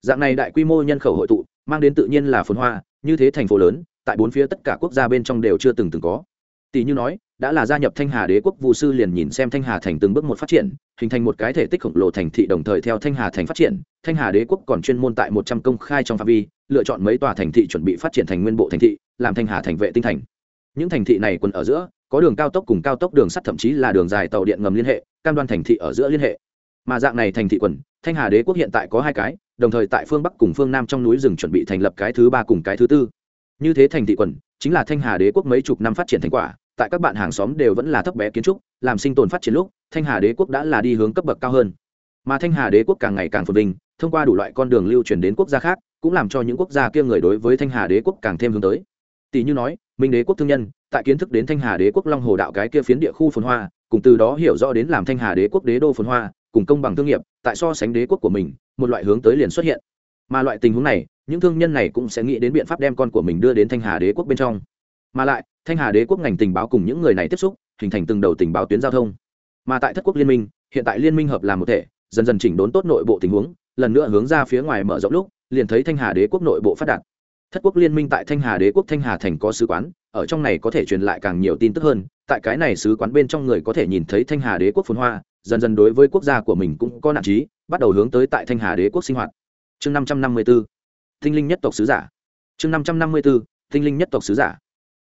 Dạng này đại quy mô nhân khẩu hội tụ, mang đến tự nhiên là phồn hoa, như thế thành phố lớn, tại bốn phía tất cả quốc gia bên trong đều chưa từng từng có. Tỷ như nói đã là gia nhập thanh hà đế quốc, Vu sư liền nhìn xem thanh hà thành từng bước một phát triển, hình thành một cái thể tích khổng lồ thành thị đồng thời theo thanh hà thành phát triển. Thanh hà đế quốc còn chuyên môn tại một trăm công khai trong phạm vi, lựa chọn mấy tòa thành thị chuẩn bị phát triển thành nguyên bộ thành thị, làm thanh hà thành vệ tinh thành. Những thành thị này quần ở giữa, có đường cao tốc cùng cao tốc đường sắt, thậm chí là đường dài tàu điện ngầm liên hệ, cam đoan thành thị ở giữa liên hệ. Mà dạng này thành thị quần, thanh hà đế quốc hiện tại có hai cái, đồng thời tại phương bắc cùng phương nam trong núi rừng chuẩn bị thành lập cái thứ ba cùng cái thứ tư. Như thế thành thị quần, chính là thanh hà đế quốc mấy chục năm phát triển thành quả tại các bạn hàng xóm đều vẫn là thấp bé kiến trúc, làm sinh tồn phát triển lúc, thanh hà đế quốc đã là đi hướng cấp bậc cao hơn. Mà thanh hà đế quốc càng ngày càng phồn vinh, thông qua đủ loại con đường lưu truyền đến quốc gia khác, cũng làm cho những quốc gia kia người đối với thanh hà đế quốc càng thêm hướng tới. Tỷ như nói, minh đế quốc thương nhân, tại kiến thức đến thanh hà đế quốc long hồ đạo cái kia phiến địa khu phồn hoa, cùng từ đó hiểu rõ đến làm thanh hà đế quốc đế đô phồn hoa, cùng công bằng thương nghiệp, tại so sánh đế quốc của mình, một loại hướng tới liền xuất hiện. Mà loại tình huống này, những thương nhân này cũng sẽ nghĩ đến biện pháp đem con của mình đưa đến thanh hà đế quốc bên trong. Mà lại thanh hà đế quốc ngành tình báo cùng những người này tiếp xúc, hình thành từng đầu tình báo tuyến giao thông. Mà tại thất quốc liên minh, hiện tại liên minh hợp làm một thể, dần dần chỉnh đốn tốt nội bộ tình huống, lần nữa hướng ra phía ngoài mở rộng lúc, liền thấy thanh hà đế quốc nội bộ phát đạt. Thất quốc liên minh tại thanh hà đế quốc thanh hà thành có sứ quán, ở trong này có thể truyền lại càng nhiều tin tức hơn, tại cái này sứ quán bên trong người có thể nhìn thấy thanh hà đế quốc phồn hoa, dần dần đối với quốc gia của mình cũng có nản trí, bắt đầu hướng tới tại thanh hà đế quốc sinh hoạt. Chương năm trăm năm mươi b ố tinh linh nhất tộc sứ giả. Chương năm trăm năm mươi b ố tinh linh nhất tộc sứ giả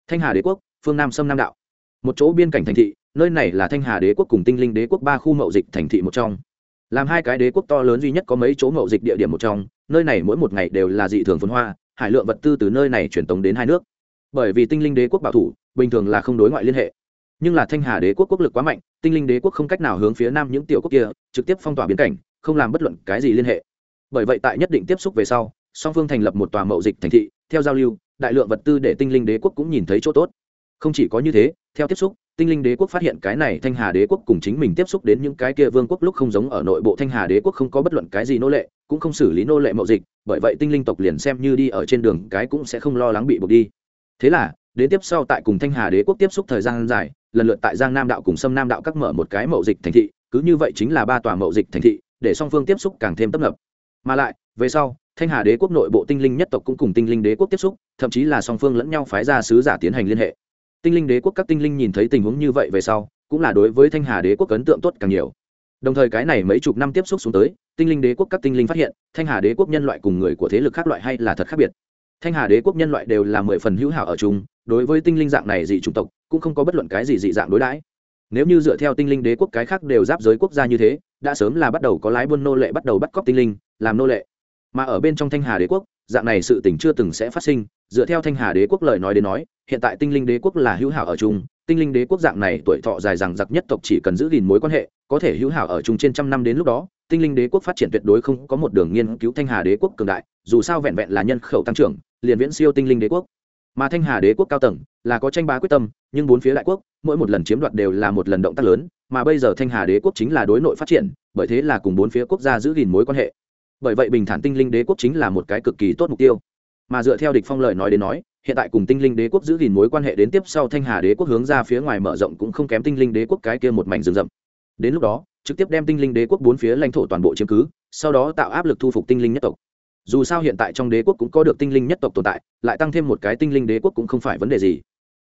thanh hà đế quốc, phương nam sâm nam đạo. Một chỗ biên cảnh thành thị, nơi này là thanh hà đế quốc cùng tinh linh đế quốc ba khu mậu dịch thành thị một trong. Làm hai cái đế quốc to lớn duy nhất có mấy chỗ mậu dịch địa điểm một trong, nơi này mỗi một ngày đều là dị thường phồn hoa, hải lượng vật tư từ nơi này chuyển tống đến hai nước. Bởi vì tinh linh đế quốc bảo thủ, bình thường là không đối ngoại liên hệ. Nhưng là thanh hà đế quốc quốc lực quá mạnh, tinh linh đế quốc không cách nào hướng phía nam những tiểu quốc kia, trực tiếp phong tỏa biến cảnh, không làm bất luận cái gì liên hệ. Bởi vậy tại nhất định tiếp xúc về sau, song phương thành lập một tòa mậu dịch thành thị, theo giao lưu đại lượng vật tư để tinh linh đế quốc cũng nhìn thấy chỗ tốt. Không chỉ có như thế, theo tiếp xúc, tinh linh đế quốc phát hiện cái này thanh hà đế quốc cùng chính mình tiếp xúc đến những cái kia vương quốc lúc không giống ở nội bộ thanh hà đế quốc không có bất luận cái gì nô lệ, cũng không xử lý nô lệ mậu dịch, bởi vậy tinh linh tộc liền xem như đi ở trên đường cái cũng sẽ không lo lắng bị buộc đi. Thế là, đến tiếp sau tại cùng thanh hà đế quốc tiếp xúc thời gian dài, lần lượt tại giang nam đạo cùng sâm nam đạo các mở một cái mậu dịch thành thị, cứ như vậy chính là ba tòa mậu dịch thành thị, để song phương tiếp xúc càng thêm tấp nập. Mà lại, về sau thanh hà đế quốc nội bộ tinh linh nhất tộc cũng cùng tinh linh đế quốc tiếp xúc, thậm chí là song phương lẫn nhau phái ra sứ giả tiến hành liên hệ. Tinh linh đế quốc các tinh linh nhìn thấy tình huống như vậy về sau, cũng là đối với thanh hà đế quốc ấn tượng tốt càng nhiều. Đồng thời cái này mấy chục năm tiếp xúc xuống tới, tinh linh đế quốc các tinh linh phát hiện, thanh hà đế quốc nhân loại cùng người của thế lực khác loại hay là thật khác biệt. Thanh hà đế quốc nhân loại đều là mười phần hữu hảo ở chúng đối với tinh linh dạng này dị chủng tộc, cũng không có bất luận cái gì dị dạng đối đãi. Nếu như dựa theo tinh linh đế quốc cái khác đều giáp giới quốc gia như thế, đã sớm là bắt đầu có lái buôn nô lệ bắt đầu bắt cóc tinh linh, làm nô lệ mà ở bên trong thanh hà đế quốc, dạng này sự tình chưa từng sẽ phát sinh. Dựa theo thanh hà đế quốc lời nói đến nói, hiện tại tinh linh đế quốc là hữu hảo ở chung. Tinh linh đế quốc dạng này tuổi thọ dài rằng giặc nhất tộc chỉ cần giữ gìn mối quan hệ, có thể hữu hảo ở chung trên trăm năm đến lúc đó, tinh linh đế quốc phát triển tuyệt đối không có một đường nghiên cứu thanh hà đế quốc cường đại, dù sao vẹn vẹn là nhân khẩu tăng trưởng, liền viễn siêu tinh linh đế quốc. Mà thanh hà đế quốc cao tầng là có tranh bá quyết tâm, nhưng bốn phía đại quốc, mỗi một lần chiếm đoạt đều là một lần động tác lớn, mà bây giờ thanh hà đế quốc chính là đối nội phát triển, bởi thế là cùng bốn phía quốc gia giữ gìn mối quan hệ bởi vậy bình thản tinh linh đế quốc chính là một cái cực kỳ tốt mục tiêu. Mà dựa theo địch phong lời nói đến nói, hiện tại cùng tinh linh đế quốc giữ gìn mối quan hệ đến tiếp sau thanh hà đế quốc hướng ra phía ngoài mở rộng cũng không kém tinh linh đế quốc cái kia một mảnh rừng rậm. Đến lúc đó, trực tiếp đem tinh linh đế quốc bốn phía lãnh thổ toàn bộ chiếm cứ, sau đó tạo áp lực thu phục tinh linh nhất tộc. Dù sao hiện tại trong đế quốc cũng có được tinh linh nhất tộc tồn tại, lại tăng thêm một cái tinh linh đế quốc cũng không phải vấn đề gì.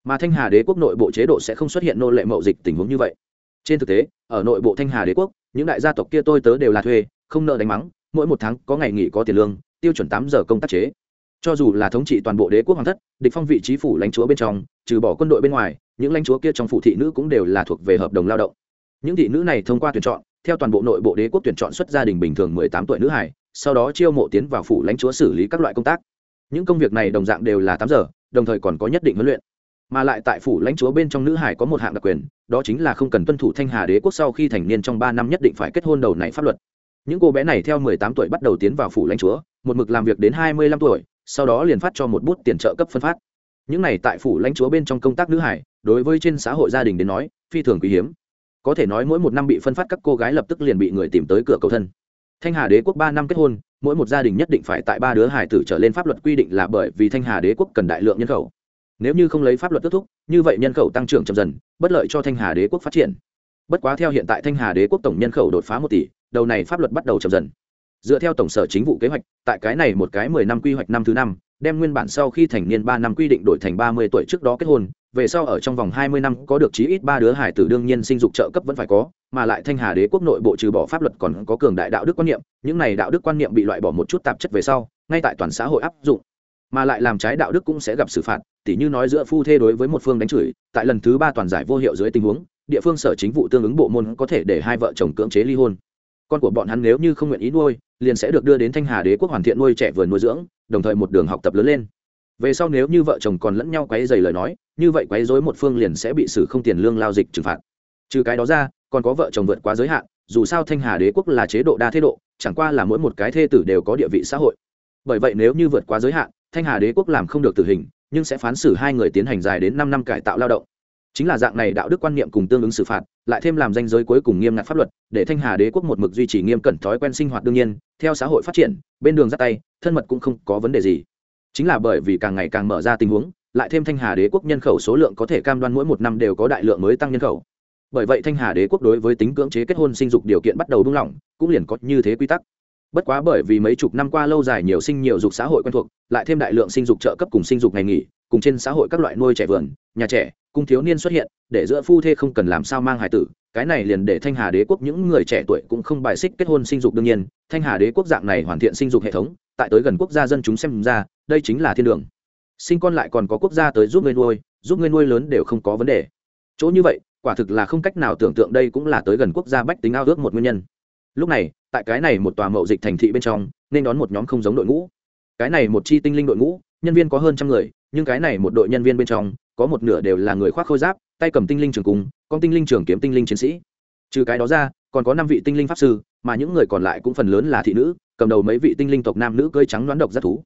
Mà thanh hà đế quốc nội bộ chế độ sẽ không xuất hiện nô lệ mậu dịch tình huống như vậy. Trên thực tế, ở nội bộ thanh hà đế quốc, những đại gia tộc kia tôi tớ đều là thuê, không nợ đánh mắng mỗi một tháng có ngày nghỉ có tiền lương, tiêu chuẩn tám giờ công tác chế. Cho dù là thống trị toàn bộ đế quốc hoàng thất, địch phong vị trí phủ lãnh chúa bên trong, trừ bỏ quân đội bên ngoài, những lãnh chúa kia trong phủ thị nữ cũng đều là thuộc về hợp đồng lao động. Những thị nữ này thông qua tuyển chọn, theo toàn bộ nội bộ đế quốc tuyển chọn xuất gia đình bình thường mười tám tuổi nữ hải, sau đó chiêu mộ tiến vào phủ lãnh chúa xử lý các loại công tác. Những công việc này đồng dạng đều là tám giờ, đồng thời còn có nhất định huấn luyện. Mà lại tại phủ lãnh chúa bên trong nữ hải có một hạng đặc quyền, đó chính là không cần tuân thủ thanh hà đế quốc sau khi thành niên trong ba năm nhất định phải kết hôn đầu này pháp luật những cô bé này theo mười tám tuổi bắt đầu tiến vào phủ lãnh chúa, một mực làm việc đến hai mươi lăm tuổi, sau đó liền phát cho một bút tiền trợ cấp phân phát. Những này tại phủ lãnh chúa bên trong công tác nữ hải, đối với trên xã hội gia đình đến nói, phi thường quý hiếm. Có thể nói mỗi một năm bị phân phát các cô gái lập tức liền bị người tìm tới cửa cầu thân. Thanh hà đế quốc ba năm kết hôn, mỗi một gia đình nhất định phải tại ba đứa hải tử trở lên pháp luật quy định là bởi vì thanh hà đế quốc cần đại lượng nhân khẩu. Nếu như không lấy pháp luật kết thúc, như vậy nhân khẩu tăng trưởng chậm dần, bất lợi cho thanh hà đế quốc phát triển. Bất quá theo hiện tại thanh hà đế quốc tổng nhân khẩu đột phá một tỷ đầu này pháp luật bắt đầu chậm dần. Dựa theo tổng sở chính vụ kế hoạch, tại cái này một cái mười năm quy hoạch năm thứ năm, đem nguyên bản sau khi thành niên ba năm quy định đổi thành ba mươi tuổi trước đó kết hôn, về sau ở trong vòng hai mươi năm có được chí ít ba đứa hải tử đương nhiên sinh dục trợ cấp vẫn phải có, mà lại thanh hà đế quốc nội bộ trừ bỏ pháp luật còn có cường đại đạo đức quan niệm, những này đạo đức quan niệm bị loại bỏ một chút tạp chất về sau, ngay tại toàn xã hội áp dụng. Mà lại làm trái đạo đức cũng sẽ gặp xử phạt, tỉ như nói giữa phu thê đối với một phương đánh chửi, tại lần thứ ba toàn giải vô hiệu dưới tình huống, địa phương sở chính vụ tương ứng bộ môn có thể để hai vợ chồng cưỡng chế ly hôn con của bọn hắn nếu như không nguyện ý nuôi, liền sẽ được đưa đến thanh hà đế quốc hoàn thiện nuôi trẻ vừa nuôi dưỡng, đồng thời một đường học tập lớn lên. Về sau nếu như vợ chồng còn lẫn nhau quấy dày lời nói, như vậy quấy dối một phương liền sẽ bị xử không tiền lương lao dịch trừng phạt. Trừ cái đó ra, còn có vợ chồng vượt quá giới hạn, dù sao thanh hà đế quốc là chế độ đa thế độ, chẳng qua là mỗi một cái thê tử đều có địa vị xã hội. Bởi vậy nếu như vượt quá giới hạn, thanh hà đế quốc làm không được tử hình, nhưng sẽ phán xử hai người tiến hành dài đến năm năm cải tạo lao động. Chính là dạng này đạo đức quan niệm cùng tương ứng xử phạt lại thêm làm danh giới cuối cùng nghiêm ngặt pháp luật, để thanh hà đế quốc một mực duy trì nghiêm cẩn thói quen sinh hoạt đương nhiên, theo xã hội phát triển, bên đường dắt tay, thân mật cũng không có vấn đề gì. Chính là bởi vì càng ngày càng mở ra tình huống, lại thêm thanh hà đế quốc nhân khẩu số lượng có thể cam đoan mỗi một năm đều có đại lượng mới tăng nhân khẩu. Bởi vậy thanh hà đế quốc đối với tính cưỡng chế kết hôn sinh dục điều kiện bắt đầu buông lỏng, cũng liền có như thế quy tắc. Bất quá bởi vì mấy chục năm qua lâu dài nhiều sinh nhiều dục xã hội quen thuộc, lại thêm đại lượng sinh dục trợ cấp cùng sinh dục ngày nghỉ, cùng trên xã hội các loại nuôi trẻ vườn, nhà trẻ cung thiếu niên xuất hiện, để giữa phu thê không cần làm sao mang hài tử, cái này liền để thanh hà đế quốc những người trẻ tuổi cũng không bài xích kết hôn sinh dục đương nhiên, thanh hà đế quốc dạng này hoàn thiện sinh dục hệ thống, tại tới gần quốc gia dân chúng xem ra, đây chính là thiên đường. Sinh con lại còn có quốc gia tới giúp người nuôi, giúp người nuôi lớn đều không có vấn đề. Chỗ như vậy, quả thực là không cách nào tưởng tượng đây cũng là tới gần quốc gia bách tính ao ước một nguyên nhân. Lúc này, tại cái này một tòa mậu dịch thành thị bên trong, nên đón một nhóm không giống đội ngũ. Cái này một chi tinh linh đội ngũ, nhân viên có hơn trăm người, nhưng cái này một đội nhân viên bên trong có một nửa đều là người khoác khôi giáp, tay cầm tinh linh trường cung, con tinh linh trường kiếm tinh linh chiến sĩ. Trừ cái đó ra, còn có năm vị tinh linh pháp sư, mà những người còn lại cũng phần lớn là thị nữ, cầm đầu mấy vị tinh linh tộc nam nữ cơi trắng đoán độc giác thú.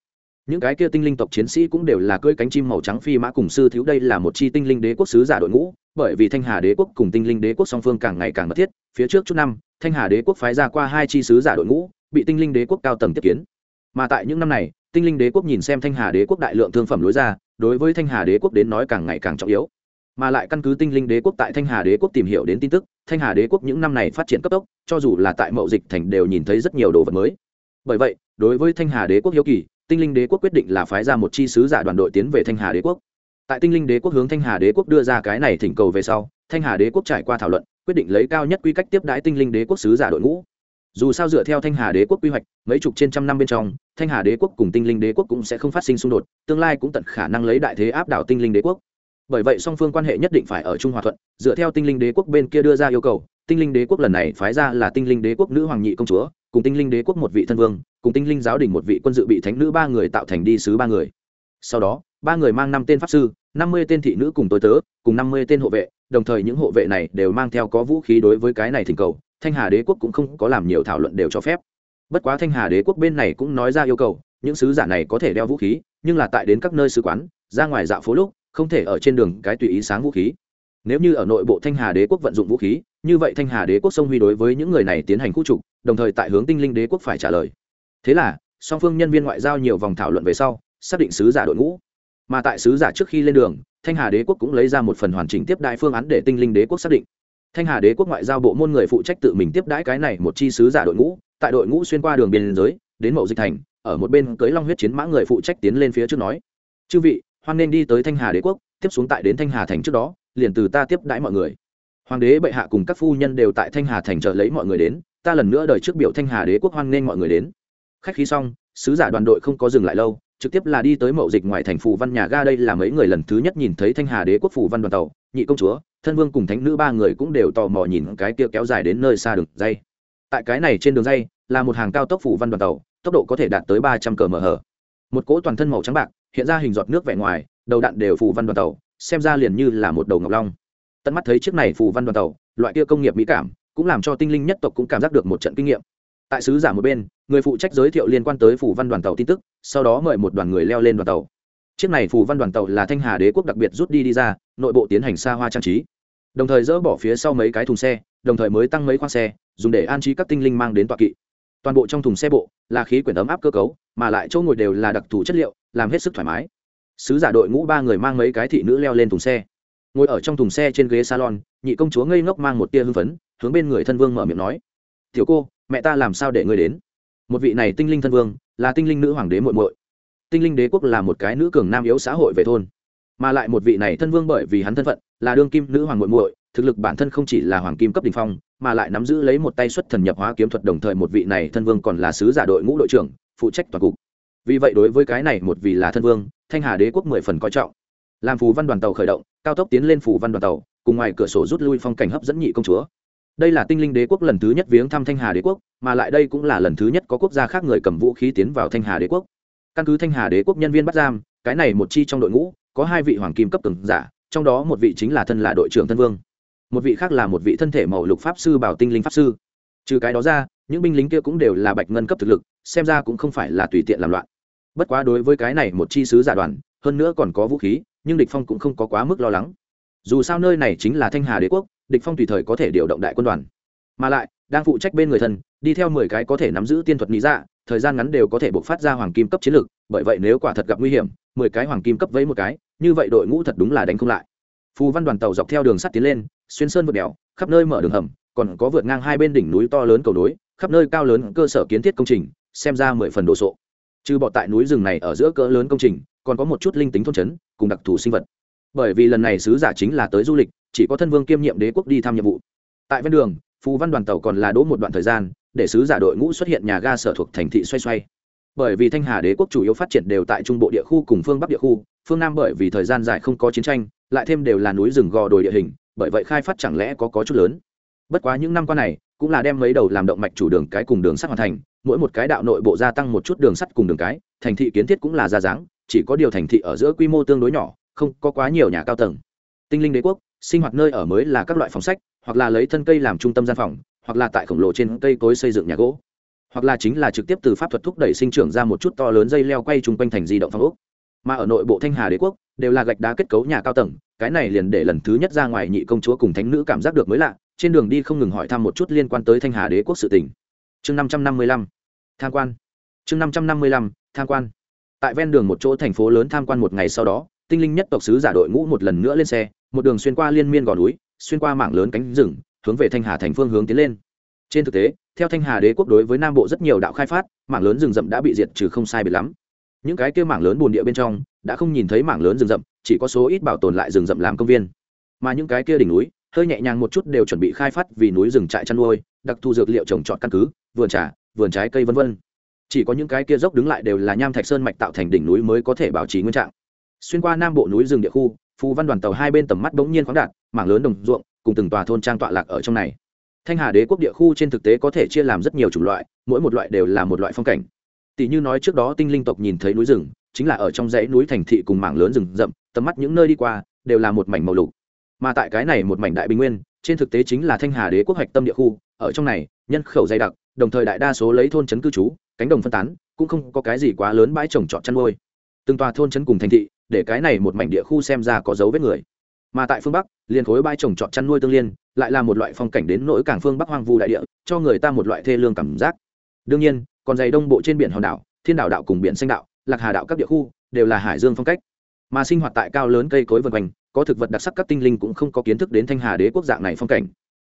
Những cái kia tinh linh tộc chiến sĩ cũng đều là cơi cánh chim màu trắng phi mã cùng sư thiếu, đây là một chi tinh linh đế quốc sứ giả đội ngũ, bởi vì thanh hà đế quốc cùng tinh linh đế quốc song phương càng ngày càng mật thiết, phía trước chút năm, thanh hà đế quốc phái ra qua hai chi sứ giả đội ngũ, bị tinh linh đế quốc cao tầng tiếp kiến mà tại những năm này tinh linh đế quốc nhìn xem thanh hà đế quốc đại lượng thương phẩm lối ra đối với thanh hà đế quốc đến nói càng ngày càng trọng yếu mà lại căn cứ tinh linh đế quốc tại thanh hà đế quốc tìm hiểu đến tin tức thanh hà đế quốc những năm này phát triển cấp tốc cho dù là tại mậu dịch thành đều nhìn thấy rất nhiều đồ vật mới bởi vậy đối với thanh hà đế quốc hiếu kỳ tinh linh đế quốc quyết định là phái ra một chi sứ giả đoàn đội tiến về thanh hà đế quốc tại tinh linh đế quốc hướng thanh hà đế quốc đưa ra cái này thỉnh cầu về sau thanh hà đế quốc trải qua thảo luận quyết định lấy cao nhất quy cách tiếp đãi tinh linh đế quốc sứ giả đội ngũ dù sao dựa theo thanh hà đế quốc quy hoạch, mấy chục trên trăm năm bên trong, thanh hà đế quốc cùng tinh linh đế quốc cũng sẽ không phát sinh xung đột, tương lai cũng tận khả năng lấy đại thế áp đảo tinh linh đế quốc. Bởi vậy song phương quan hệ nhất định phải ở trung hòa thuận, dựa theo tinh linh đế quốc bên kia đưa ra yêu cầu, tinh linh đế quốc lần này phái ra là tinh linh đế quốc nữ hoàng nhị công chúa, cùng tinh linh đế quốc một vị thân vương, cùng tinh linh giáo đình một vị quân dự bị thánh nữ ba người tạo thành đi sứ ba người. Sau đó, ba người mang năm tên pháp sư, năm mươi tên thị nữ cùng tối tớ, cùng năm mươi tên hộ vệ, đồng thời những hộ vệ này đều mang theo có vũ khí đối với cái này thỉnh cầu thanh hà đế quốc cũng không có làm nhiều thảo luận đều cho phép. Bất quá thanh hà đế quốc bên này cũng nói ra yêu cầu, những sứ giả này có thể đeo vũ khí, nhưng là tại đến các nơi sứ quán, ra ngoài dạo phố lúc, không thể ở trên đường cái tùy ý sáng vũ khí. Nếu như ở nội bộ thanh hà đế quốc vận dụng vũ khí, như vậy thanh hà đế quốc sông huy đối với những người này tiến hành khu trục, đồng thời tại hướng tinh linh đế quốc phải trả lời. Thế là, song phương nhân viên ngoại giao nhiều vòng thảo luận về sau, xác định sứ giả đội ngũ. Mà tại sứ giả trước khi lên đường, thanh hà đế quốc cũng lấy ra một phần hoàn chỉnh tiếp đại phương án để tinh linh đế quốc xác định thanh hà đế quốc ngoại giao bộ môn người phụ trách tự mình tiếp đãi cái này một chi sứ giả đội ngũ, tại đội ngũ xuyên qua đường biên giới, đến mậu dịch thành, ở một bên cưới long huyết chiến mã người phụ trách tiến lên phía trước nói, chư vị, hoan nên đi tới thanh hà đế quốc, tiếp xuống tại đến thanh hà thành trước đó, liền từ ta tiếp đãi mọi người. Hoàng đế bệ hạ cùng các phu nhân đều tại thanh hà thành chờ lấy mọi người đến, ta lần nữa đời trước biểu thanh hà đế quốc hoan nên mọi người đến. Khách khí xong, sứ giả đoàn đội không có dừng lại lâu trực tiếp là đi tới mậu dịch ngoài thành phủ văn nhà ga đây là mấy người lần thứ nhất nhìn thấy thanh hà đế quốc phủ văn đoàn tàu, nhị công chúa, thân vương cùng thánh nữ ba người cũng đều tò mò nhìn cái kia kéo dài đến nơi xa đường dây. Tại cái này trên đường dây, là một hàng cao tốc phủ văn đoàn tàu, tốc độ có thể đạt tới ba trăm cờ mở một cỗ toàn thân màu trắng bạc, hiện ra hình giọt nước vẻ ngoài, đầu đạn đều phủ văn đoàn tàu, xem ra liền như là một đầu ngọc long. Tận mắt thấy chiếc này phủ văn đoàn tàu, loại kia công nghiệp mỹ cảm, cũng làm cho tinh linh nhất tộc cũng cảm giác được một trận kinh nghiệm tại sứ giả một bên, người phụ trách giới thiệu liên quan tới phủ văn đoàn tàu tin tức, sau đó mời một đoàn người leo lên đoàn tàu. Chiếc này phủ văn đoàn tàu là thanh hà đế quốc đặc biệt rút đi đi ra, nội bộ tiến hành xa hoa trang trí. Đồng thời dỡ bỏ phía sau mấy cái thùng xe, đồng thời mới tăng mấy khoang xe, dùng để an trí các tinh linh mang đến tọa kỵ. Toàn bộ trong thùng xe bộ là khí quyển ấm áp cơ cấu, mà lại chỗ ngồi đều là đặc thù chất liệu, làm hết sức thoải mái. Sứ giả đội ngũ ba người mang mấy cái thị nữ leo lên thùng xe. Ngồi ở trong thùng xe trên ghế salon, nhị công chúa ngây ngốc mang một tia hưng phấn, hướng bên người thân vương mở miệng nói, tiểu cô mẹ ta làm sao để ngươi đến? Một vị này tinh linh thân vương, là tinh linh nữ hoàng đế muội muội. Tinh linh đế quốc là một cái nữ cường nam yếu xã hội về thôn. Mà lại một vị này thân vương bởi vì hắn thân phận, là đương kim nữ hoàng muội muội, thực lực bản thân không chỉ là hoàng kim cấp đỉnh phong, mà lại nắm giữ lấy một tay xuất thần nhập hóa kiếm thuật đồng thời một vị này thân vương còn là sứ giả đội ngũ đội trưởng, phụ trách toàn cục. Vì vậy đối với cái này một vị là thân vương, thanh hà đế quốc mười phần coi trọng. Làm phù văn đoàn tàu khởi động, cao tốc tiến lên phù văn đoàn tàu, cùng ngoài cửa sổ rút lui phong cảnh hấp dẫn nhị công chúa đây là tinh linh đế quốc lần thứ nhất viếng thăm thanh hà đế quốc, mà lại đây cũng là lần thứ nhất có quốc gia khác người cầm vũ khí tiến vào thanh hà đế quốc. Căn cứ thanh hà đế quốc nhân viên bắt giam, cái này một chi trong đội ngũ, có hai vị hoàng kim cấp cường giả, trong đó một vị chính là thân là đội trưởng thân vương. Một vị khác là một vị thân thể màu lục pháp sư bảo tinh linh pháp sư. Trừ cái đó ra, những binh lính kia cũng đều là bạch ngân cấp thực lực, xem ra cũng không phải là tùy tiện làm loạn. Bất quá đối với cái này một chi sứ giả đoàn, hơn nữa còn có vũ khí, nhưng địch phong cũng không có quá mức lo lắng. Dù sao nơi này chính là thanh hà đế quốc địch phong tùy thời có thể điều động đại quân đoàn. Mà lại, đang phụ trách bên người thân, đi theo mười cái có thể nắm giữ tiên thuật lý dạ thời gian ngắn đều có thể bộc phát ra hoàng kim cấp chiến lược bởi vậy nếu quả thật gặp nguy hiểm, mười cái hoàng kim cấp với một cái, như vậy đội ngũ thật đúng là đánh không lại. Phù văn đoàn tàu dọc theo đường sắt tiến lên, xuyên sơn vượt đèo, khắp nơi mở đường hầm, còn có vượt ngang hai bên đỉnh núi to lớn cầu nối, khắp nơi cao lớn cơ sở kiến thiết công trình, xem ra mười phần đồ sộ. Trừ bỏ tại núi rừng này ở giữa cỡ lớn công trình, còn có một chút linh tính thôn trấn, cùng đặc thù sinh vật. Bởi vì lần này sứ giả chính là tới du lịch chỉ có thân vương kiêm nhiệm đế quốc đi thăm nhiệm vụ. Tại ven đường, phù văn đoàn tàu còn là đỗ một đoạn thời gian, để sứ giả đội ngũ xuất hiện nhà ga sở thuộc thành thị xoay xoay. Bởi vì thanh hà đế quốc chủ yếu phát triển đều tại trung bộ địa khu cùng phương bắc địa khu, phương nam bởi vì thời gian dài không có chiến tranh, lại thêm đều là núi rừng gò đồi địa hình, bởi vậy khai phát chẳng lẽ có có chút lớn. Bất quá những năm qua này, cũng là đem mấy đầu làm động mạch chủ đường cái cùng đường sắt hoàn thành, mỗi một cái đạo nội bộ gia tăng một chút đường sắt cùng đường cái, thành thị kiến thiết cũng là ra dáng, chỉ có điều thành thị ở giữa quy mô tương đối nhỏ, không có quá nhiều nhà cao tầng. Tinh linh đế quốc sinh hoạt nơi ở mới là các loại phòng sách, hoặc là lấy thân cây làm trung tâm gian phòng, hoặc là tại khổng lồ trên cây cối xây dựng nhà gỗ. Hoặc là chính là trực tiếp từ pháp thuật thúc đẩy sinh trưởng ra một chút to lớn dây leo quay chung quanh thành di động phong ốc. Mà ở nội bộ thanh hà đế quốc, đều là gạch đá kết cấu nhà cao tầng, cái này liền để lần thứ nhất ra ngoài nhị công chúa cùng thánh nữ cảm giác được mới lạ, trên đường đi không ngừng hỏi thăm một chút liên quan tới thanh hà đế quốc sự tỉnh chương năm trăm năm mươi lăm, tham quan. Chương năm trăm năm mươi lăm, tham quan. Tại ven đường một chỗ thành phố lớn tham quan một ngày sau đó tinh linh nhất tộc sứ giả đội ngũ một lần nữa lên xe, một đường xuyên qua liên miên gò núi, xuyên qua mảng lớn cánh rừng, hướng về thanh hà thành phương hướng tiến lên. Trên thực tế, theo thanh hà đế quốc đối với nam bộ rất nhiều đạo khai phát, mảng lớn rừng rậm đã bị diệt trừ không sai biệt lắm. Những cái kia mảng lớn bồn địa bên trong, đã không nhìn thấy mảng lớn rừng rậm, chỉ có số ít bảo tồn lại rừng rậm làm công viên. Mà những cái kia đỉnh núi, hơi nhẹ nhàng một chút đều chuẩn bị khai phát vì núi rừng trại chăn nuôi, đặc thù dược liệu trồng trọt căn cứ, vườn trà, vườn trái cây vân vân. Chỉ có những cái kia dốc đứng lại đều là nham thạch sơn mạch tạo thành đỉnh núi mới có thể bảo trì nguyên trạng xuyên qua nam bộ núi rừng địa khu, phù văn đoàn tàu hai bên tầm mắt bỗng nhiên khoáng đạt, mảng lớn đồng ruộng, cùng từng tòa thôn trang tọa lạc ở trong này. Thanh hà đế quốc địa khu trên thực tế có thể chia làm rất nhiều chủng loại, mỗi một loại đều là một loại phong cảnh. Tỷ như nói trước đó tinh linh tộc nhìn thấy núi rừng, chính là ở trong dãy núi thành thị cùng mảng lớn rừng rậm, tầm mắt những nơi đi qua đều là một mảnh màu lục. Mà tại cái này một mảnh đại bình nguyên, trên thực tế chính là thanh hà đế quốc hoạch tâm địa khu, ở trong này, nhân khẩu dày đặc, đồng thời đại đa số lấy thôn trấn cư trú, cánh đồng phân tán, cũng không có cái gì quá lớn bãi trồng trọt chăn nuôi. Từng tòa thôn trấn cùng thành thị để cái này một mảnh địa khu xem ra có dấu vết người. Mà tại phương bắc, liền khối bãi trồng trọt chăn nuôi tương liên, lại là một loại phong cảnh đến nỗi cảng phương bắc hoang vu đại địa, cho người ta một loại thê lương cảm giác. Đương nhiên, còn dày đông bộ trên biển hòn đảo, thiên đảo đạo cùng biển xanh đạo, lạc hà đạo các địa khu, đều là hải dương phong cách. Mà sinh hoạt tại cao lớn cây cối vân quanh, có thực vật đặc sắc các tinh linh cũng không có kiến thức đến thanh hà đế quốc dạng này phong cảnh.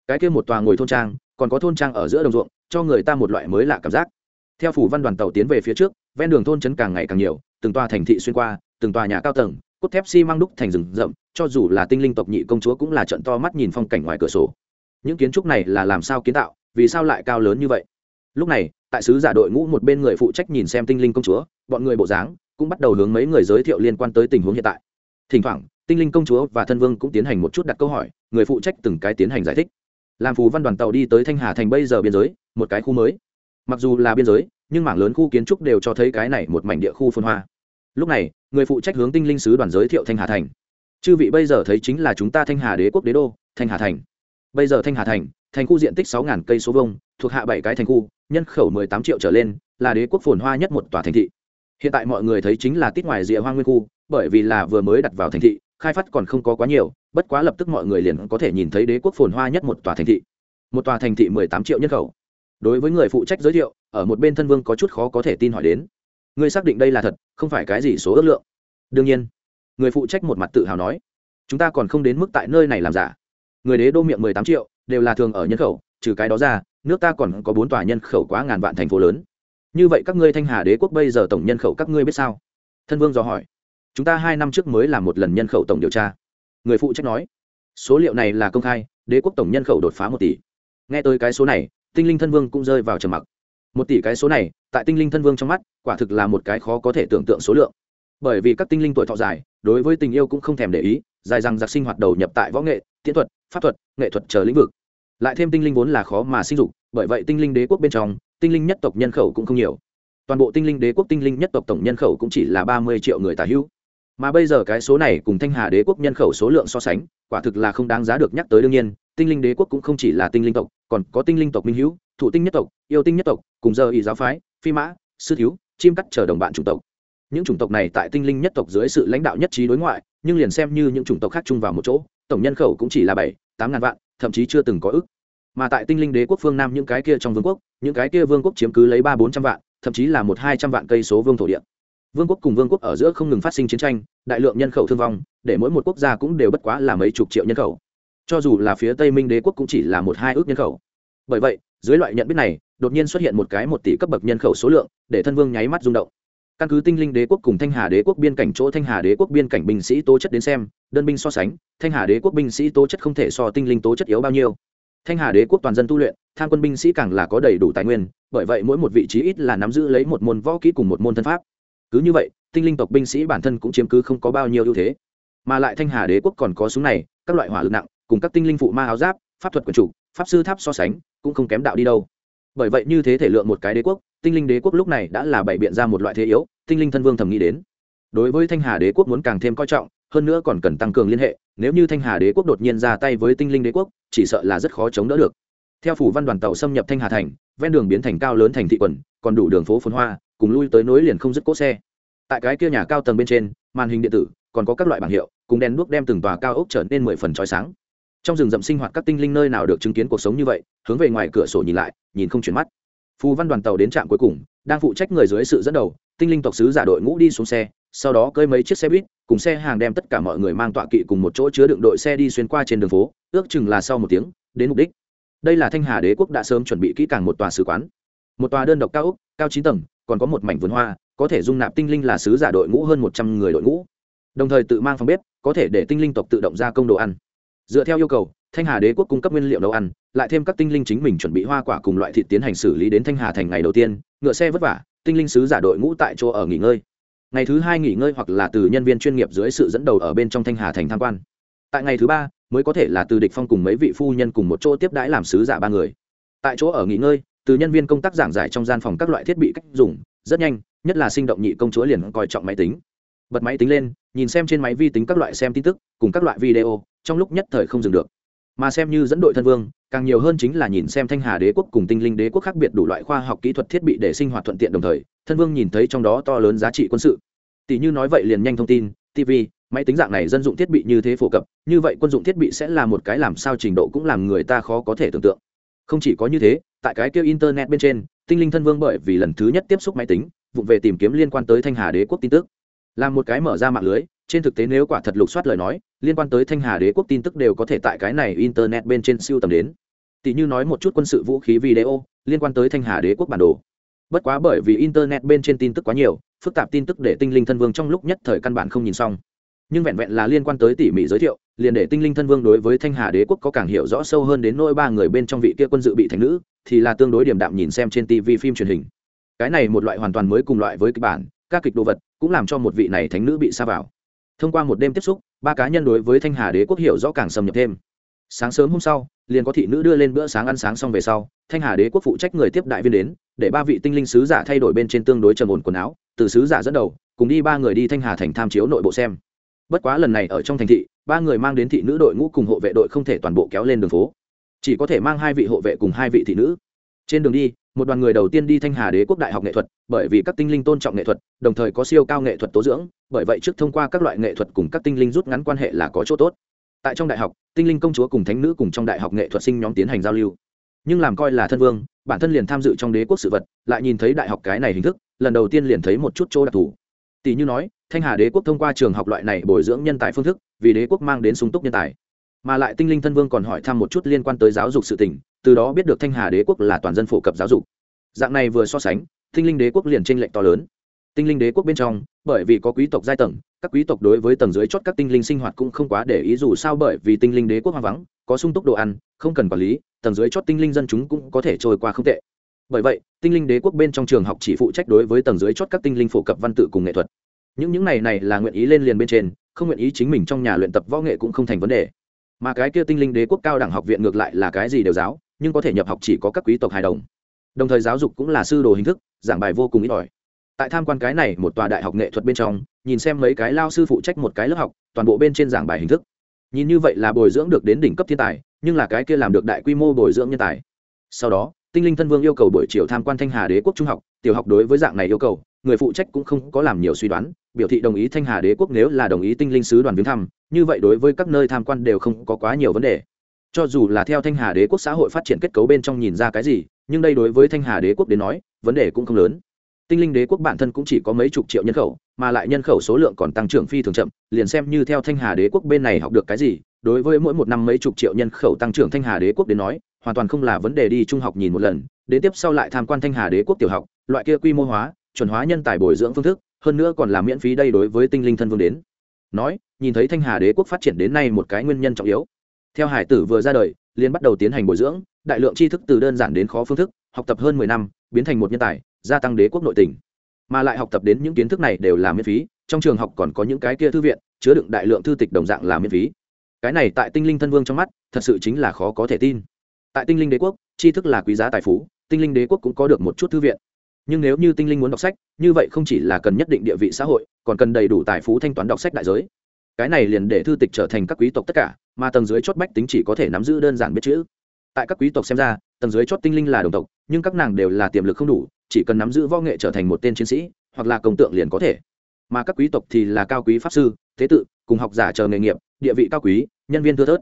Cái kia một tòa ngồi thôn trang, còn có thôn trang ở giữa đồng ruộng, cho người ta một loại mới lạ cảm giác. Theo phủ văn đoàn tàu tiến về phía trước ven đường thôn trấn càng ngày càng nhiều, từng tòa thành thị xuyên qua, từng tòa nhà cao tầng, cốt thép xi măng đúc thành rừng rậm, cho dù là tinh linh tộc nhị công chúa cũng là trận to mắt nhìn phong cảnh ngoài cửa sổ. Những kiến trúc này là làm sao kiến tạo, vì sao lại cao lớn như vậy? Lúc này, tại sứ giả đội ngũ một bên người phụ trách nhìn xem tinh linh công chúa, bọn người bộ dáng cũng bắt đầu hướng mấy người giới thiệu liên quan tới tình huống hiện tại. Thỉnh thoảng, tinh linh công chúa và thân vương cũng tiến hành một chút đặt câu hỏi, người phụ trách từng cái tiến hành giải thích. Làm phù văn đoàn tàu đi tới thanh hà thành bây giờ biên giới, một cái khu mới. Mặc dù là biên giới nhưng mảng lớn khu kiến trúc đều cho thấy cái này một mảnh địa khu phồn hoa. Lúc này, người phụ trách hướng tinh linh sứ đoàn giới thiệu thanh hà thành. Chư vị bây giờ thấy chính là chúng ta thanh hà đế quốc đế đô, thanh hà thành. Bây giờ thanh hà thành thành khu diện tích sáu cây số vông thuộc hạ bảy cái thành khu, nhân khẩu mười tám triệu trở lên, là đế quốc phồn hoa nhất một tòa thành thị. Hiện tại mọi người thấy chính là tít ngoài rìa hoa nguyên khu, bởi vì là vừa mới đặt vào thành thị, khai phát còn không có quá nhiều, bất quá lập tức mọi người liền có thể nhìn thấy đế quốc phồn hoa nhất một tòa thành thị. Một tòa thành thị mười tám triệu nhân khẩu. Đối với người phụ trách giới thiệu ở một bên thân vương có chút khó có thể tin hỏi đến. Ngươi xác định đây là thật, không phải cái gì số ước lượng. Đương nhiên, người phụ trách một mặt tự hào nói, chúng ta còn không đến mức tại nơi này làm giả. Người đế đô miệng mười tám triệu, đều là thường ở nhân khẩu, trừ cái đó ra, nước ta còn có bốn tòa nhân khẩu quá ngàn vạn thành phố lớn. Như vậy các ngươi thanh hà đế quốc bây giờ tổng nhân khẩu các ngươi biết sao? Thân vương dò hỏi. Chúng ta hai năm trước mới làm một lần nhân khẩu tổng điều tra. Người phụ trách nói, số liệu này là công khai, đế quốc tổng nhân khẩu đột phá một tỷ. Nghe tới cái số này, tinh linh thân vương cũng rơi vào trầm mặc một tỷ cái số này, tại tinh linh thân vương trong mắt, quả thực là một cái khó có thể tưởng tượng số lượng. Bởi vì các tinh linh tuổi thọ dài, đối với tình yêu cũng không thèm để ý, dài rằng giặc sinh hoạt đầu nhập tại võ nghệ, tiễn thuật, pháp thuật, nghệ thuật chờ lĩnh vực. Lại thêm tinh linh vốn là khó mà sinh dục, bởi vậy tinh linh đế quốc bên trong, tinh linh nhất tộc nhân khẩu cũng không nhiều. Toàn bộ tinh linh đế quốc tinh linh nhất tộc tổng nhân khẩu cũng chỉ là ba mươi triệu người tả hữu. Mà bây giờ cái số này cùng thanh hà đế quốc nhân khẩu số lượng so sánh, quả thực là không đáng giá được nhắc tới đương nhiên tinh linh đế quốc cũng không chỉ là tinh linh tộc, còn có tinh linh tộc minh hữu, thụ tinh nhất tộc, yêu tinh nhất tộc, cùng giờ ý giáo phái, phi mã, sư thiếu, chim cắt chờ đồng bạn chủng tộc. Những chủng tộc này tại tinh linh nhất tộc dưới sự lãnh đạo nhất trí đối ngoại, nhưng liền xem như những chủng tộc khác chung vào một chỗ, tổng nhân khẩu cũng chỉ là bảy, tám ngàn vạn, thậm chí chưa từng có ước. Mà tại tinh linh đế quốc phương nam những cái kia trong vương quốc, những cái kia vương quốc chiếm cứ lấy ba bốn trăm vạn, thậm chí là một hai trăm vạn cây số vương thổ địa. Vương quốc cùng vương quốc ở giữa không ngừng phát sinh chiến tranh, đại lượng nhân khẩu thương vong, để mỗi một quốc gia cũng đều bất quá là mấy chục triệu nhân khẩu cho dù là phía tây minh đế quốc cũng chỉ là một hai ước nhân khẩu. Bởi vậy, dưới loại nhận biết này, đột nhiên xuất hiện một cái một tỷ cấp bậc nhân khẩu số lượng, để thân vương nháy mắt rung động. Căn cứ tinh linh đế quốc cùng thanh hà đế quốc biên cảnh chỗ thanh hà đế quốc biên cảnh binh sĩ tố chất đến xem, đơn binh so sánh, thanh hà đế quốc binh sĩ tố chất không thể so tinh linh tố chất yếu bao nhiêu. Thanh hà đế quốc toàn dân tu luyện, tham quân binh sĩ càng là có đầy đủ tài nguyên, bởi vậy mỗi một vị trí ít là nắm giữ lấy một môn võ kỹ cùng một môn thân pháp. Cứ như vậy, tinh linh tộc binh sĩ bản thân cũng chiếm cứ không có bao nhiêu ưu thế. Mà lại thanh hà đế quốc còn có súng này, các loại hỏa lực nặng cùng các tinh linh phụ ma áo giáp, pháp thuật quần chủ, pháp sư tháp so sánh, cũng không kém đạo đi đâu. Bởi vậy như thế thể lượng một cái đế quốc, tinh linh đế quốc lúc này đã là bày biện ra một loại thế yếu, tinh linh thân vương thầm nghĩ đến. Đối với thanh hà đế quốc muốn càng thêm coi trọng, hơn nữa còn cần tăng cường liên hệ, nếu như thanh hà đế quốc đột nhiên ra tay với tinh linh đế quốc, chỉ sợ là rất khó chống đỡ được. Theo phủ văn đoàn tàu xâm nhập thanh hà thành, ven đường biến thành cao lớn thành thị quần, còn đủ đường phố phồn hoa, cùng lui tới nối liền không dứt cỗ xe. Tại cái kia nhà cao tầng bên trên, màn hình điện tử, còn có các loại bảng hiệu, cùng đèn đuốc đem từng tòa cao ốc trở nên mười phần trói sáng trong rừng rậm sinh hoạt các tinh linh nơi nào được chứng kiến cuộc sống như vậy, hướng về ngoài cửa sổ nhìn lại, nhìn không chuyển mắt. Phù văn đoàn tàu đến trạm cuối cùng, đang phụ trách người dưới sự dẫn đầu, tinh linh tộc sứ giả đội ngũ đi xuống xe, sau đó cơi mấy chiếc xe buýt, cùng xe hàng đem tất cả mọi người mang tọa kỵ cùng một chỗ chứa đựng đội xe đi xuyên qua trên đường phố, ước chừng là sau một tiếng, đến mục đích. Đây là thanh hà đế quốc đã sớm chuẩn bị kỹ càng một tòa sứ quán. Một tòa đơn độc cao ốc, cao chín tầng, còn có một mảnh vườn hoa, có thể dung nạp tinh linh là sứ giả đội ngũ hơn một trăm người đội ngũ. Đồng thời tự mang phòng bếp, có thể để tinh linh tộc tự động gia công đồ ăn dựa theo yêu cầu, thanh hà đế quốc cung cấp nguyên liệu nấu ăn, lại thêm các tinh linh chính mình chuẩn bị hoa quả cùng loại thịt tiến hành xử lý đến thanh hà thành ngày đầu tiên, ngựa xe vất vả, tinh linh sứ giả đội ngũ tại chỗ ở nghỉ ngơi. Ngày thứ hai nghỉ ngơi hoặc là từ nhân viên chuyên nghiệp dưới sự dẫn đầu ở bên trong thanh hà thành tham quan. Tại ngày thứ ba, mới có thể là từ địch phong cùng mấy vị phu nhân cùng một chỗ tiếp đãi làm sứ giả ba người. Tại chỗ ở nghỉ ngơi, từ nhân viên công tác giảng giải trong gian phòng các loại thiết bị cách dùng, rất nhanh, nhất là sinh động nhị công chúa liền coi trọng máy tính. Bật máy tính lên, nhìn xem trên máy vi tính các loại xem tin tức, cùng các loại video trong lúc nhất thời không dừng được. Mà xem như dẫn đội thân vương, càng nhiều hơn chính là nhìn xem thanh hà đế quốc cùng tinh linh đế quốc khác biệt đủ loại khoa học kỹ thuật thiết bị để sinh hoạt thuận tiện đồng thời, thân vương nhìn thấy trong đó to lớn giá trị quân sự. Tỷ như nói vậy liền nhanh thông tin tv máy tính dạng này dân dụng thiết bị như thế phổ cập, như vậy quân dụng thiết bị sẽ là một cái làm sao trình độ cũng làm người ta khó có thể tưởng tượng. Không chỉ có như thế, tại cái kêu internet bên trên, tinh linh thân vương bởi vì lần thứ nhất tiếp xúc máy tính vụ về tìm kiếm liên quan tới thanh hà đế quốc tin tức. Là một cái mở ra mạng lưới trên thực tế nếu quả thật lục soát lời nói, liên quan tới thanh hà đế quốc tin tức đều có thể tại cái này internet bên trên siêu tầm đến. Tỷ như nói một chút quân sự vũ khí video liên quan tới thanh hà đế quốc bản đồ. Bất quá bởi vì internet bên trên tin tức quá nhiều, phức tạp tin tức để tinh linh thân vương trong lúc nhất thời căn bản không nhìn xong. Nhưng vẹn vẹn là liên quan tới tỉ mỉ giới thiệu, liền để tinh linh thân vương đối với thanh hà đế quốc có càng hiểu rõ sâu hơn đến nỗi ba người bên trong vị kia quân dự bị thành nữ, thì là tương đối điểm đạm nhìn xem trên tv phim truyền hình. Cái này một loại hoàn toàn mới cùng loại với kịch bản, các kịch đồ vật cũng làm cho một vị này thánh nữ bị xa vào thông qua một đêm tiếp xúc, ba cá nhân đối với thanh hà đế quốc hiểu rõ càng xâm nhập thêm. Sáng sớm hôm sau, liền có thị nữ đưa lên bữa sáng ăn sáng xong về sau, thanh hà đế quốc phụ trách người tiếp đại viên đến, để ba vị tinh linh sứ giả thay đổi bên trên tương đối trầm ổn quần áo, từ sứ giả dẫn đầu, cùng đi ba người đi thanh hà thành tham chiếu nội bộ xem. Bất quá lần này ở trong thành thị, ba người mang đến thị nữ đội ngũ cùng hộ vệ đội không thể toàn bộ kéo lên đường phố. Chỉ có thể mang hai vị hộ vệ cùng hai vị thị nữ. Trên đường đi, một đoàn người đầu tiên đi thanh hà đế quốc đại học nghệ thuật, bởi vì các tinh linh tôn trọng nghệ thuật, đồng thời có siêu cao nghệ thuật tố dưỡng bởi vậy trước thông qua các loại nghệ thuật cùng các tinh linh rút ngắn quan hệ là có chỗ tốt. Tại trong đại học, tinh linh công chúa cùng thánh nữ cùng trong đại học nghệ thuật sinh nhóm tiến hành giao lưu. Nhưng làm coi là thân vương, bản thân liền tham dự trong đế quốc sự vật, lại nhìn thấy đại học cái này hình thức, lần đầu tiên liền thấy một chút chỗ đặc thù. Tỷ như nói, thanh hà đế quốc thông qua trường học loại này bồi dưỡng nhân tài phương thức, vì đế quốc mang đến sung túc nhân tài. Mà lại tinh linh thân vương còn hỏi thăm một chút liên quan tới giáo dục sự tỉnh từ đó biết được thanh hà đế quốc là toàn dân phổ cập giáo dục. Dạng này vừa so sánh, tinh linh đế quốc liền tranh lệch to lớn. Tinh linh đế quốc bên trong bởi vì có quý tộc giai tầng, các quý tộc đối với tầng dưới chót các tinh linh sinh hoạt cũng không quá để ý, dù sao bởi vì tinh linh đế quốc hoang vắng, có sung túc đồ ăn, không cần quản lý, tầng dưới chót tinh linh dân chúng cũng có thể trôi qua không tệ. Bởi vậy, tinh linh đế quốc bên trong trường học chỉ phụ trách đối với tầng dưới chót các tinh linh phổ cập văn tự cùng nghệ thuật. Những những này này là nguyện ý lên liền bên trên, không nguyện ý chính mình trong nhà luyện tập võ nghệ cũng không thành vấn đề. Mà cái kia tinh linh đế quốc cao đẳng học viện ngược lại là cái gì đều giáo, nhưng có thể nhập học chỉ có các quý tộc hài đồng. Đồng thời giáo dục cũng là sư đồ hình thức, giảng bài vô cùng ít ỏi tại tham quan cái này một tòa đại học nghệ thuật bên trong, nhìn xem mấy cái lao sư phụ trách một cái lớp học, toàn bộ bên trên giảng bài hình thức. Nhìn như vậy là bồi dưỡng được đến đỉnh cấp thiên tài, nhưng là cái kia làm được đại quy mô bồi dưỡng nhân tài. Sau đó, tinh linh thân vương yêu cầu buổi chiều tham quan thanh hà đế quốc trung học, tiểu học đối với dạng này yêu cầu, người phụ trách cũng không có làm nhiều suy đoán, biểu thị đồng ý thanh hà đế quốc nếu là đồng ý tinh linh sứ đoàn viếng thăm, như vậy đối với các nơi tham quan đều không có quá nhiều vấn đề. Cho dù là theo thanh hà đế quốc xã hội phát triển kết cấu bên trong nhìn ra cái gì, nhưng đây đối với thanh hà đế quốc đến nói, vấn đề cũng không lớn tinh linh đế quốc bản thân cũng chỉ có mấy chục triệu nhân khẩu, mà lại nhân khẩu số lượng còn tăng trưởng phi thường chậm, liền xem như theo thanh hà đế quốc bên này học được cái gì, đối với mỗi một năm mấy chục triệu nhân khẩu tăng trưởng thanh hà đế quốc đến nói, hoàn toàn không là vấn đề đi trung học nhìn một lần, đến tiếp sau lại tham quan thanh hà đế quốc tiểu học, loại kia quy mô hóa, chuẩn hóa nhân tài bồi dưỡng phương thức, hơn nữa còn là miễn phí đây đối với tinh linh thân vương đến. Nói, nhìn thấy thanh hà đế quốc phát triển đến nay một cái nguyên nhân trọng yếu. Theo hải tử vừa ra đời liên bắt đầu tiến hành bồi dưỡng, đại lượng tri thức từ đơn giản đến khó phương thức, học tập hơn mười năm, biến thành một nhân tài gia tăng đế quốc nội tỉnh mà lại học tập đến những kiến thức này đều là miễn phí, trong trường học còn có những cái kia thư viện, chứa đựng đại lượng thư tịch đồng dạng là miễn phí. Cái này tại tinh linh thân vương trong mắt, thật sự chính là khó có thể tin. Tại tinh linh đế quốc, tri thức là quý giá tài phú, tinh linh đế quốc cũng có được một chút thư viện. Nhưng nếu như tinh linh muốn đọc sách, như vậy không chỉ là cần nhất định địa vị xã hội, còn cần đầy đủ tài phú thanh toán đọc sách đại giới. Cái này liền để thư tịch trở thành các quý tộc tất cả, mà tầng dưới chót bách tính chỉ có thể nắm giữ đơn giản biết chữ. Tại các quý tộc xem ra, tầng dưới chót tinh linh là đồng tộc, nhưng các nàng đều là tiềm lực không đủ chỉ cần nắm giữ võ nghệ trở thành một tên chiến sĩ, hoặc là công tượng liền có thể. Mà các quý tộc thì là cao quý pháp sư, thế tự, cùng học giả chờ nghề nghiệp, địa vị cao quý, nhân viên thưa thớt.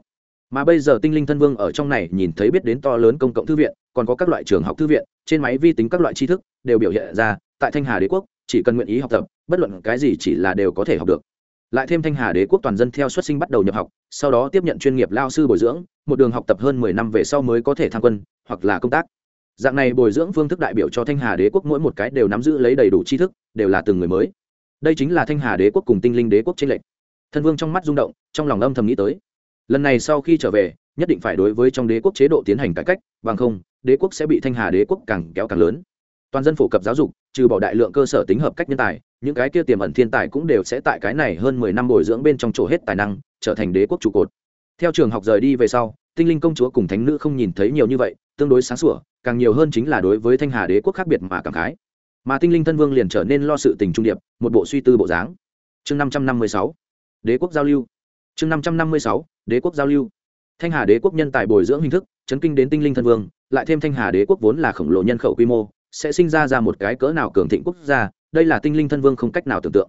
Mà bây giờ tinh linh thân vương ở trong này nhìn thấy biết đến to lớn công cộng thư viện, còn có các loại trường học thư viện, trên máy vi tính các loại tri thức, đều biểu hiện ra, tại thanh hà đế quốc, chỉ cần nguyện ý học tập, bất luận cái gì chỉ là đều có thể học được. Lại thêm thanh hà đế quốc toàn dân theo xuất sinh bắt đầu nhập học, sau đó tiếp nhận chuyên nghiệp lao sư bồi dưỡng, một đường học tập hơn mười năm về sau mới có thể tham quân, hoặc là công tác dạng này bồi dưỡng phương thức đại biểu cho thanh hà đế quốc mỗi một cái đều nắm giữ lấy đầy đủ tri thức, đều là từng người mới. Đây chính là thanh hà đế quốc cùng tinh linh đế quốc trên lệnh thân vương trong mắt rung động, trong lòng âm thầm nghĩ tới. Lần này sau khi trở về, nhất định phải đối với trong đế quốc chế độ tiến hành cải cách, bằng không, đế quốc sẽ bị thanh hà đế quốc càng kéo càng lớn. Toàn dân phổ cập giáo dục, trừ bỏ đại lượng cơ sở tính hợp cách nhân tài, những cái kia tiềm ẩn thiên tài cũng đều sẽ tại cái này hơn mười năm bồi dưỡng bên trong chỗ hết tài năng, trở thành đế quốc trụ cột. Theo trường học rời đi về sau tinh linh công chúa cùng thánh nữ không nhìn thấy nhiều như vậy, tương đối sáng sủa, càng nhiều hơn chính là đối với thanh hà đế quốc khác biệt mà cảm khái. Mà tinh linh thân vương liền trở nên lo sự tình trung điệp, một bộ suy tư bộ dáng. Chương năm trăm năm mươi sáu, đế quốc giao lưu. Chương năm trăm năm mươi sáu, đế quốc giao lưu. Thanh hà đế quốc nhân tài bồi dưỡng hình thức, chấn kinh đến tinh linh thân vương, lại thêm thanh hà đế quốc vốn là khổng lồ nhân khẩu quy mô, sẽ sinh ra ra một cái cỡ nào cường thịnh quốc gia, đây là tinh linh thân vương không cách nào tưởng tượng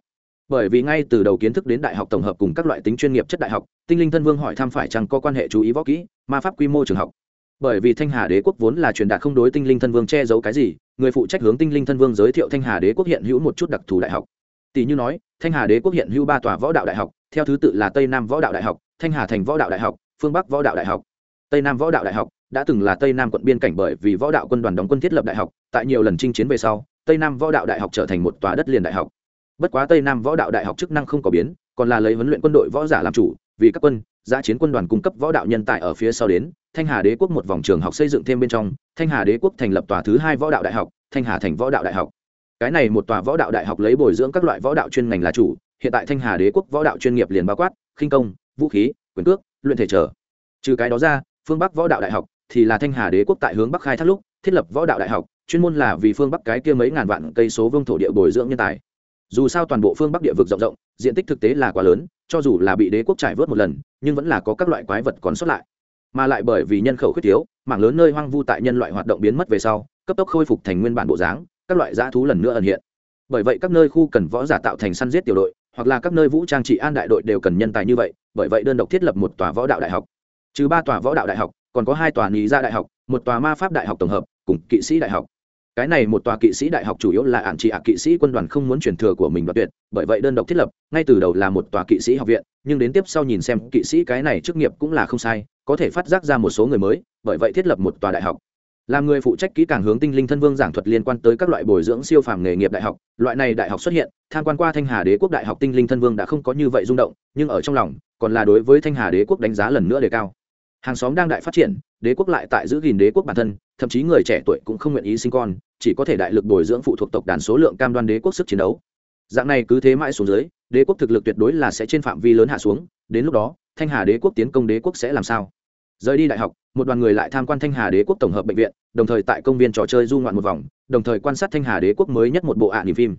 bởi vì ngay từ đầu kiến thức đến đại học tổng hợp cùng các loại tính chuyên nghiệp chất đại học, tinh linh thân vương hỏi thăm phải chăng có quan hệ chú ý võ kỹ, ma pháp quy mô trường học. Bởi vì thanh hà đế quốc vốn là truyền đạt không đối tinh linh thân vương che giấu cái gì, người phụ trách hướng tinh linh thân vương giới thiệu thanh hà đế quốc hiện hữu một chút đặc thù đại học. Tỷ như nói, thanh hà đế quốc hiện hữu ba tòa võ đạo đại học, theo thứ tự là tây nam võ đạo đại học, thanh hà thành võ đạo đại học, phương bắc võ đạo đại học. Tây nam võ đạo đại học đã từng là tây nam quận biên cảnh bởi vì võ đạo quân đoàn đóng quân thiết lập đại học, tại nhiều lần chinh chiến về sau, tây nam võ đạo đại học trở thành một tòa đất liền đại học bất quá tây nam võ đạo đại học chức năng không có biến, còn là lấy huấn luyện quân đội võ giả làm chủ, vì các quân, giã chiến quân đoàn cung cấp võ đạo nhân tài ở phía sau đến, thanh hà đế quốc một vòng trường học xây dựng thêm bên trong, thanh hà đế quốc thành lập tòa thứ hai võ đạo đại học, thanh hà thành võ đạo đại học. Cái này một tòa võ đạo đại học lấy bồi dưỡng các loại võ đạo chuyên ngành là chủ, hiện tại thanh hà đế quốc võ đạo chuyên nghiệp liền bao quát, khinh công, vũ khí, quyền cước, luyện thể trở. Trừ cái đó ra, phương bắc võ đạo đại học thì là thanh hà đế quốc tại hướng bắc khai thác lúc, thiết lập võ đạo đại học, chuyên môn là vì phương bắc cái kia mấy ngàn vạn cây số vương thổ địa bồi dưỡng nhân tài dù sao toàn bộ phương bắc địa vực rộng rộng, diện tích thực tế là quá lớn, cho dù là bị đế quốc trải vớt một lần, nhưng vẫn là có các loại quái vật còn sót lại. Mà lại bởi vì nhân khẩu khuyết thiếu, mảng lớn nơi hoang vu tại nhân loại hoạt động biến mất về sau, cấp tốc khôi phục thành nguyên bản bộ dáng, các loại dã thú lần nữa ẩn hiện. Bởi vậy các nơi khu cần võ giả tạo thành săn giết tiểu đội, hoặc là các nơi vũ trang trị an đại đội đều cần nhân tài như vậy, bởi vậy đơn độc thiết lập một tòa võ đạo đại học. Trừ ba tòa võ đạo đại học, còn có hai tòa lý gia đại học, một tòa ma pháp đại học tổng hợp, cùng kỵ sĩ đại học cái này một tòa kỵ sĩ đại học chủ yếu là ạn trị ạ kỵ sĩ quân đoàn không muốn truyền thừa của mình đoạt tuyệt, bởi vậy đơn độc thiết lập, ngay từ đầu là một tòa kỵ sĩ học viện, nhưng đến tiếp sau nhìn xem kỵ sĩ cái này chức nghiệp cũng là không sai, có thể phát giác ra một số người mới, bởi vậy thiết lập một tòa đại học. Làm người phụ trách kỹ càng hướng tinh linh thân vương giảng thuật liên quan tới các loại bồi dưỡng siêu phàm nghề nghiệp đại học, loại này đại học xuất hiện, tham quan qua thanh hà đế quốc đại học tinh linh thân vương đã không có như vậy rung động, nhưng ở trong lòng, còn là đối với thanh hà đế quốc đánh giá lần nữa đề cao. Hàng xóm đang đại phát triển, đế quốc lại tại giữ gìn đế quốc bản thân, thậm chí người trẻ tuổi cũng không nguyện ý sinh con chỉ có thể đại lực bồi dưỡng phụ thuộc tộc đàn số lượng cam đoan đế quốc sức chiến đấu. Dạng này cứ thế mãi xuống dưới, đế quốc thực lực tuyệt đối là sẽ trên phạm vi lớn hạ xuống, đến lúc đó, thanh hà đế quốc tiến công đế quốc sẽ làm sao? Rời đi đại học, một đoàn người lại tham quan thanh hà đế quốc tổng hợp bệnh viện, đồng thời tại công viên trò chơi du ngoạn một vòng, đồng thời quan sát thanh hà đế quốc mới nhất một bộ ạ à phim.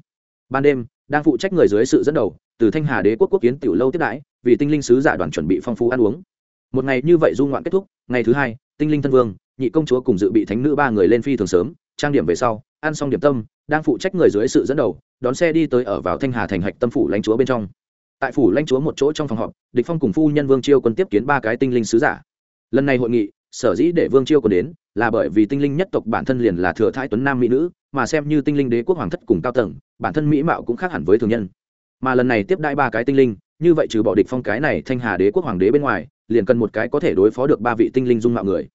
Ban đêm, đang phụ trách người dưới sự dẫn đầu, từ thanh hà đế quốc quốc kiến tiểu lâu tiếp đãi, vì tinh linh sứ giả đoàn chuẩn bị phong phú ăn uống. Một ngày như vậy du ngoạn kết thúc, ngày thứ hai, tinh linh thân vương, nhị công chúa cùng dự bị thánh nữ ba người lên phi thường sớm trang điểm về sau, ăn xong điểm tâm, đang phụ trách người dưới sự dẫn đầu, đón xe đi tới ở vào thanh hà thành hạch tâm phủ lãnh chúa bên trong. Tại phủ lãnh chúa một chỗ trong phòng họp, địch phong cùng phu nhân vương chiêu quân tiếp kiến ba cái tinh linh sứ giả. Lần này hội nghị, sở dĩ để vương chiêu quân đến, là bởi vì tinh linh nhất tộc bản thân liền là thừa thái tuấn nam mỹ nữ, mà xem như tinh linh đế quốc hoàng thất cùng cao tầng, bản thân mỹ mạo cũng khác hẳn với thường nhân. Mà lần này tiếp đãi ba cái tinh linh, như vậy trừ bỏ địch phong cái này thanh hà đế quốc hoàng đế bên ngoài, liền cần một cái có thể đối phó được ba vị tinh linh dung mạo người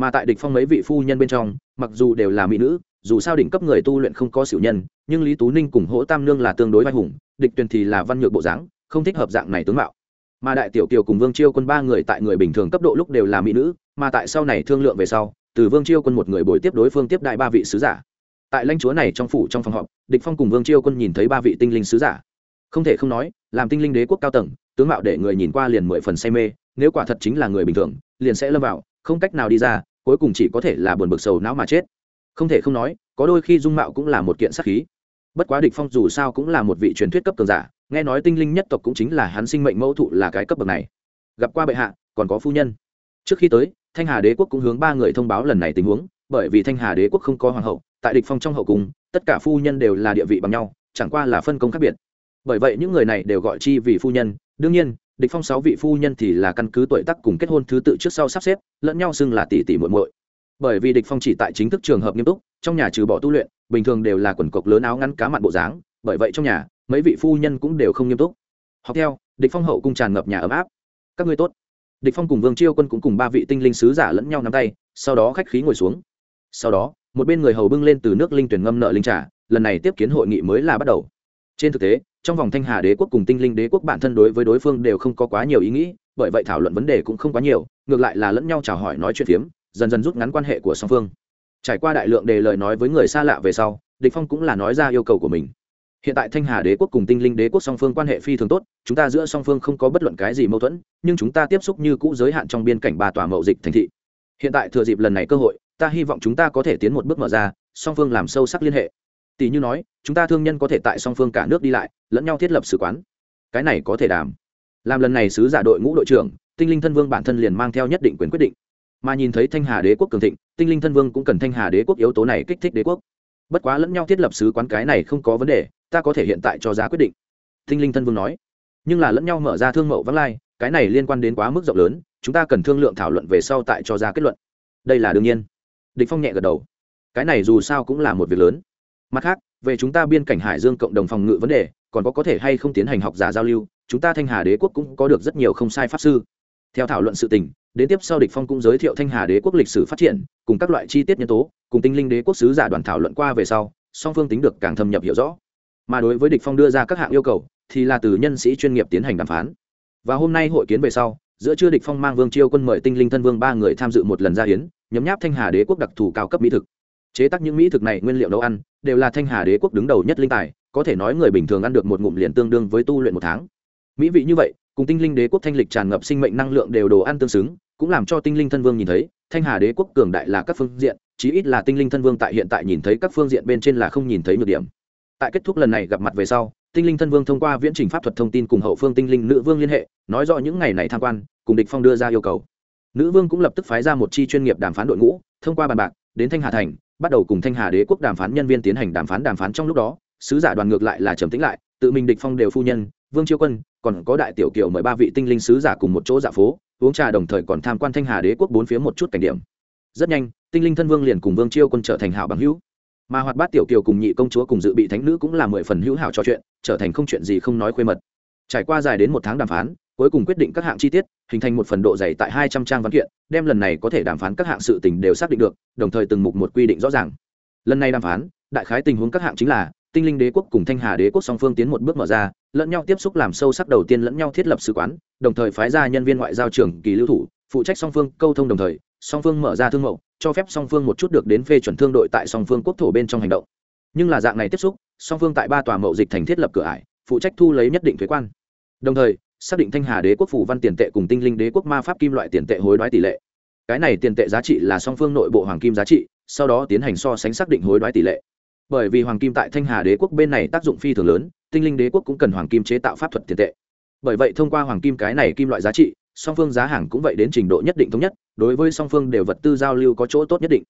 mà tại địch phong mấy vị phu nhân bên trong, mặc dù đều là mỹ nữ, dù sao đỉnh cấp người tu luyện không có xỉu nhân, nhưng lý tú ninh cùng hỗ tam nương là tương đối vai hùng, địch tuyền thì là văn nhược bộ dáng, không thích hợp dạng này tướng mạo. Mà đại tiểu kiều cùng vương chiêu quân ba người tại người bình thường cấp độ lúc đều là mỹ nữ, mà tại sau này thương lượng về sau, từ vương chiêu quân một người bồi tiếp đối phương tiếp đại ba vị sứ giả. Tại lãnh chúa này trong phủ trong phòng họp, địch phong cùng vương chiêu quân nhìn thấy ba vị tinh linh sứ giả. Không thể không nói, làm tinh linh đế quốc cao tầng, tướng mạo để người nhìn qua liền mười phần say mê, nếu quả thật chính là người bình thường, liền sẽ lâm vào, không cách nào đi ra cuối cùng chỉ có thể là buồn bực sầu não mà chết. Không thể không nói, có đôi khi dung mạo cũng là một kiện sắc khí. Bất quá địch phong dù sao cũng là một vị truyền thuyết cấp cường giả, nghe nói tinh linh nhất tộc cũng chính là hắn sinh mệnh mẫu thụ là cái cấp bậc này. Gặp qua bệ hạ, còn có phu nhân. Trước khi tới, thanh hà đế quốc cũng hướng ba người thông báo lần này tình huống, bởi vì thanh hà đế quốc không có hoàng hậu, tại địch phong trong hậu cung, tất cả phu nhân đều là địa vị bằng nhau, chẳng qua là phân công khác biệt. Bởi vậy những người này đều gọi chi vì phu nhân, đương nhiên địch phong sáu vị phu nhân thì là căn cứ tuổi tác cùng kết hôn thứ tự trước sau sắp xếp, lẫn nhau xưng là tỷ tỷ muội muội. Bởi vì địch phong chỉ tại chính thức trường hợp nghiêm túc, trong nhà trừ bỏ tu luyện, bình thường đều là quần cộc lớn áo ngắn cá mặn bộ dáng, bởi vậy trong nhà, mấy vị phu nhân cũng đều không nghiêm túc. Học theo, địch phong hậu cung tràn ngập nhà ấm áp. Các ngươi tốt. Địch phong cùng vương chiêu quân cũng cùng ba vị tinh linh sứ giả lẫn nhau nắm tay, sau đó khách khí ngồi xuống. Sau đó, một bên người hầu bưng lên từ nước linh tuyển ngâm nợ linh trà, lần này tiếp kiến hội nghị mới là bắt đầu. Trên thực tế trong vòng thanh hà đế quốc cùng tinh linh đế quốc bản thân đối với đối phương đều không có quá nhiều ý nghĩ, bởi vậy thảo luận vấn đề cũng không quá nhiều, ngược lại là lẫn nhau chào hỏi nói chuyện phiếm, dần dần rút ngắn quan hệ của song phương. Trải qua đại lượng đề lời nói với người xa lạ về sau, địch phong cũng là nói ra yêu cầu của mình. Hiện tại thanh hà đế quốc cùng tinh linh đế quốc song phương quan hệ phi thường tốt, chúng ta giữa song phương không có bất luận cái gì mâu thuẫn, nhưng chúng ta tiếp xúc như cũ giới hạn trong biên cảnh ba tòa mậu dịch thành thị. Hiện tại thừa dịp lần này cơ hội, ta hy vọng chúng ta có thể tiến một bước mở ra, song phương làm sâu sắc liên hệ tỷ như nói, chúng ta thương nhân có thể tại song phương cả nước đi lại, lẫn nhau thiết lập sứ quán. Cái này có thể đảm làm lần này sứ giả đội ngũ đội trưởng, tinh linh thân vương bản thân liền mang theo nhất định quyền quyết định. Mà nhìn thấy thanh hà đế quốc cường thịnh, tinh linh thân vương cũng cần thanh hà đế quốc yếu tố này kích thích đế quốc. Bất quá lẫn nhau thiết lập sứ quán cái này không có vấn đề, ta có thể hiện tại cho giá quyết định. Tinh linh thân vương nói. Nhưng là lẫn nhau mở ra thương mậu vắng lai, cái này liên quan đến quá mức rộng lớn, chúng ta cần thương lượng thảo luận về sau tại cho ra kết luận. Đây là đương nhiên. Địch phong nhẹ gật đầu. Cái này dù sao cũng là một việc lớn mặt khác, về chúng ta biên cảnh hải dương cộng đồng phòng ngự vấn đề, còn có có thể hay không tiến hành học giả giao lưu, chúng ta thanh hà đế quốc cũng có được rất nhiều không sai pháp sư. Theo thảo luận sự tình, đến tiếp sau địch phong cũng giới thiệu thanh hà đế quốc lịch sử phát triển, cùng các loại chi tiết nhân tố, cùng tinh linh đế quốc sứ giả đoàn thảo luận qua về sau, song phương tính được càng thâm nhập hiểu rõ. Mà đối với địch phong đưa ra các hạng yêu cầu, thì là từ nhân sĩ chuyên nghiệp tiến hành đàm phán. Và hôm nay hội kiến về sau, giữa trưa địch phong mang vương chiêu quân mời tinh linh thân vương ba người tham dự một lần ra hiến, nhấm nháp thanh hà đế quốc đặc thù cao cấp mỹ thực. Chế tác những mỹ thực này nguyên liệu nấu ăn đều là thanh hà đế quốc đứng đầu nhất linh tài, có thể nói người bình thường ăn được một ngụm liền tương đương với tu luyện một tháng. Mỹ vị như vậy, cùng tinh linh đế quốc thanh lịch tràn ngập sinh mệnh năng lượng đều đồ ăn tương xứng, cũng làm cho tinh linh thân vương nhìn thấy, thanh hà đế quốc cường đại là các phương diện, chí ít là tinh linh thân vương tại hiện tại nhìn thấy các phương diện bên trên là không nhìn thấy nhược điểm. Tại kết thúc lần này gặp mặt về sau, tinh linh thân vương thông qua viễn trình pháp thuật thông tin cùng hậu phương tinh linh nữ vương liên hệ, nói rõ những ngày này tham quan, cùng địch phong đưa ra yêu cầu. Nữ vương cũng lập tức phái ra một chi chuyên nghiệp đàm phán đội ngũ, thông qua bàn bạc, đến thanh hà thành bắt đầu cùng thanh hà đế quốc đàm phán nhân viên tiến hành đàm phán đàm phán trong lúc đó, sứ giả đoàn ngược lại là trầm tĩnh lại, tự mình địch phong đều phu nhân, vương chiêu quân, còn có đại tiểu kiều mời ba vị tinh linh sứ giả cùng một chỗ dạ phố, uống trà đồng thời còn tham quan thanh hà đế quốc bốn phía một chút cảnh điểm. Rất nhanh, tinh linh thân vương liền cùng vương chiêu quân trở thành hảo bằng hữu. Mà hoạt bát tiểu kiều cùng nhị công chúa cùng dự bị thánh nữ cũng là mười phần hữu hảo trò chuyện, trở thành không chuyện gì không nói khuê mật. Trải qua dài đến một tháng đàm phán cuối cùng quyết định các hạng chi tiết, hình thành một phần độ dày tại hai trăm trang văn kiện, đem lần này có thể đàm phán các hạng sự tình đều xác định được, đồng thời từng mục một quy định rõ ràng. Lần này đàm phán, đại khái tình huống các hạng chính là, tinh linh đế quốc cùng thanh hà đế quốc song phương tiến một bước mở ra, lẫn nhau tiếp xúc làm sâu sắc đầu tiên lẫn nhau thiết lập sứ quán, đồng thời phái ra nhân viên ngoại giao trưởng kỳ lưu thủ, phụ trách song phương câu thông đồng thời, song phương mở ra thương mẫu cho phép song phương một chút được đến phê chuẩn thương đội tại song phương quốc thổ bên trong hành động. Nhưng là dạng này tiếp xúc, song phương tại ba tòa mậu dịch thành thiết lập cửa ải, phụ trách thu lấy nhất định thuế quan. Đồng thời xác định thanh hà đế quốc phủ văn tiền tệ cùng tinh linh đế quốc ma pháp kim loại tiền tệ hối đoái tỷ lệ. Cái này tiền tệ giá trị là song phương nội bộ hoàng kim giá trị, sau đó tiến hành so sánh xác định hối đoái tỷ lệ. Bởi vì hoàng kim tại thanh hà đế quốc bên này tác dụng phi thường lớn, tinh linh đế quốc cũng cần hoàng kim chế tạo pháp thuật tiền tệ. Bởi vậy thông qua hoàng kim cái này kim loại giá trị, song phương giá hàng cũng vậy đến trình độ nhất định thống nhất, đối với song phương đều vật tư giao lưu có chỗ tốt nhất định.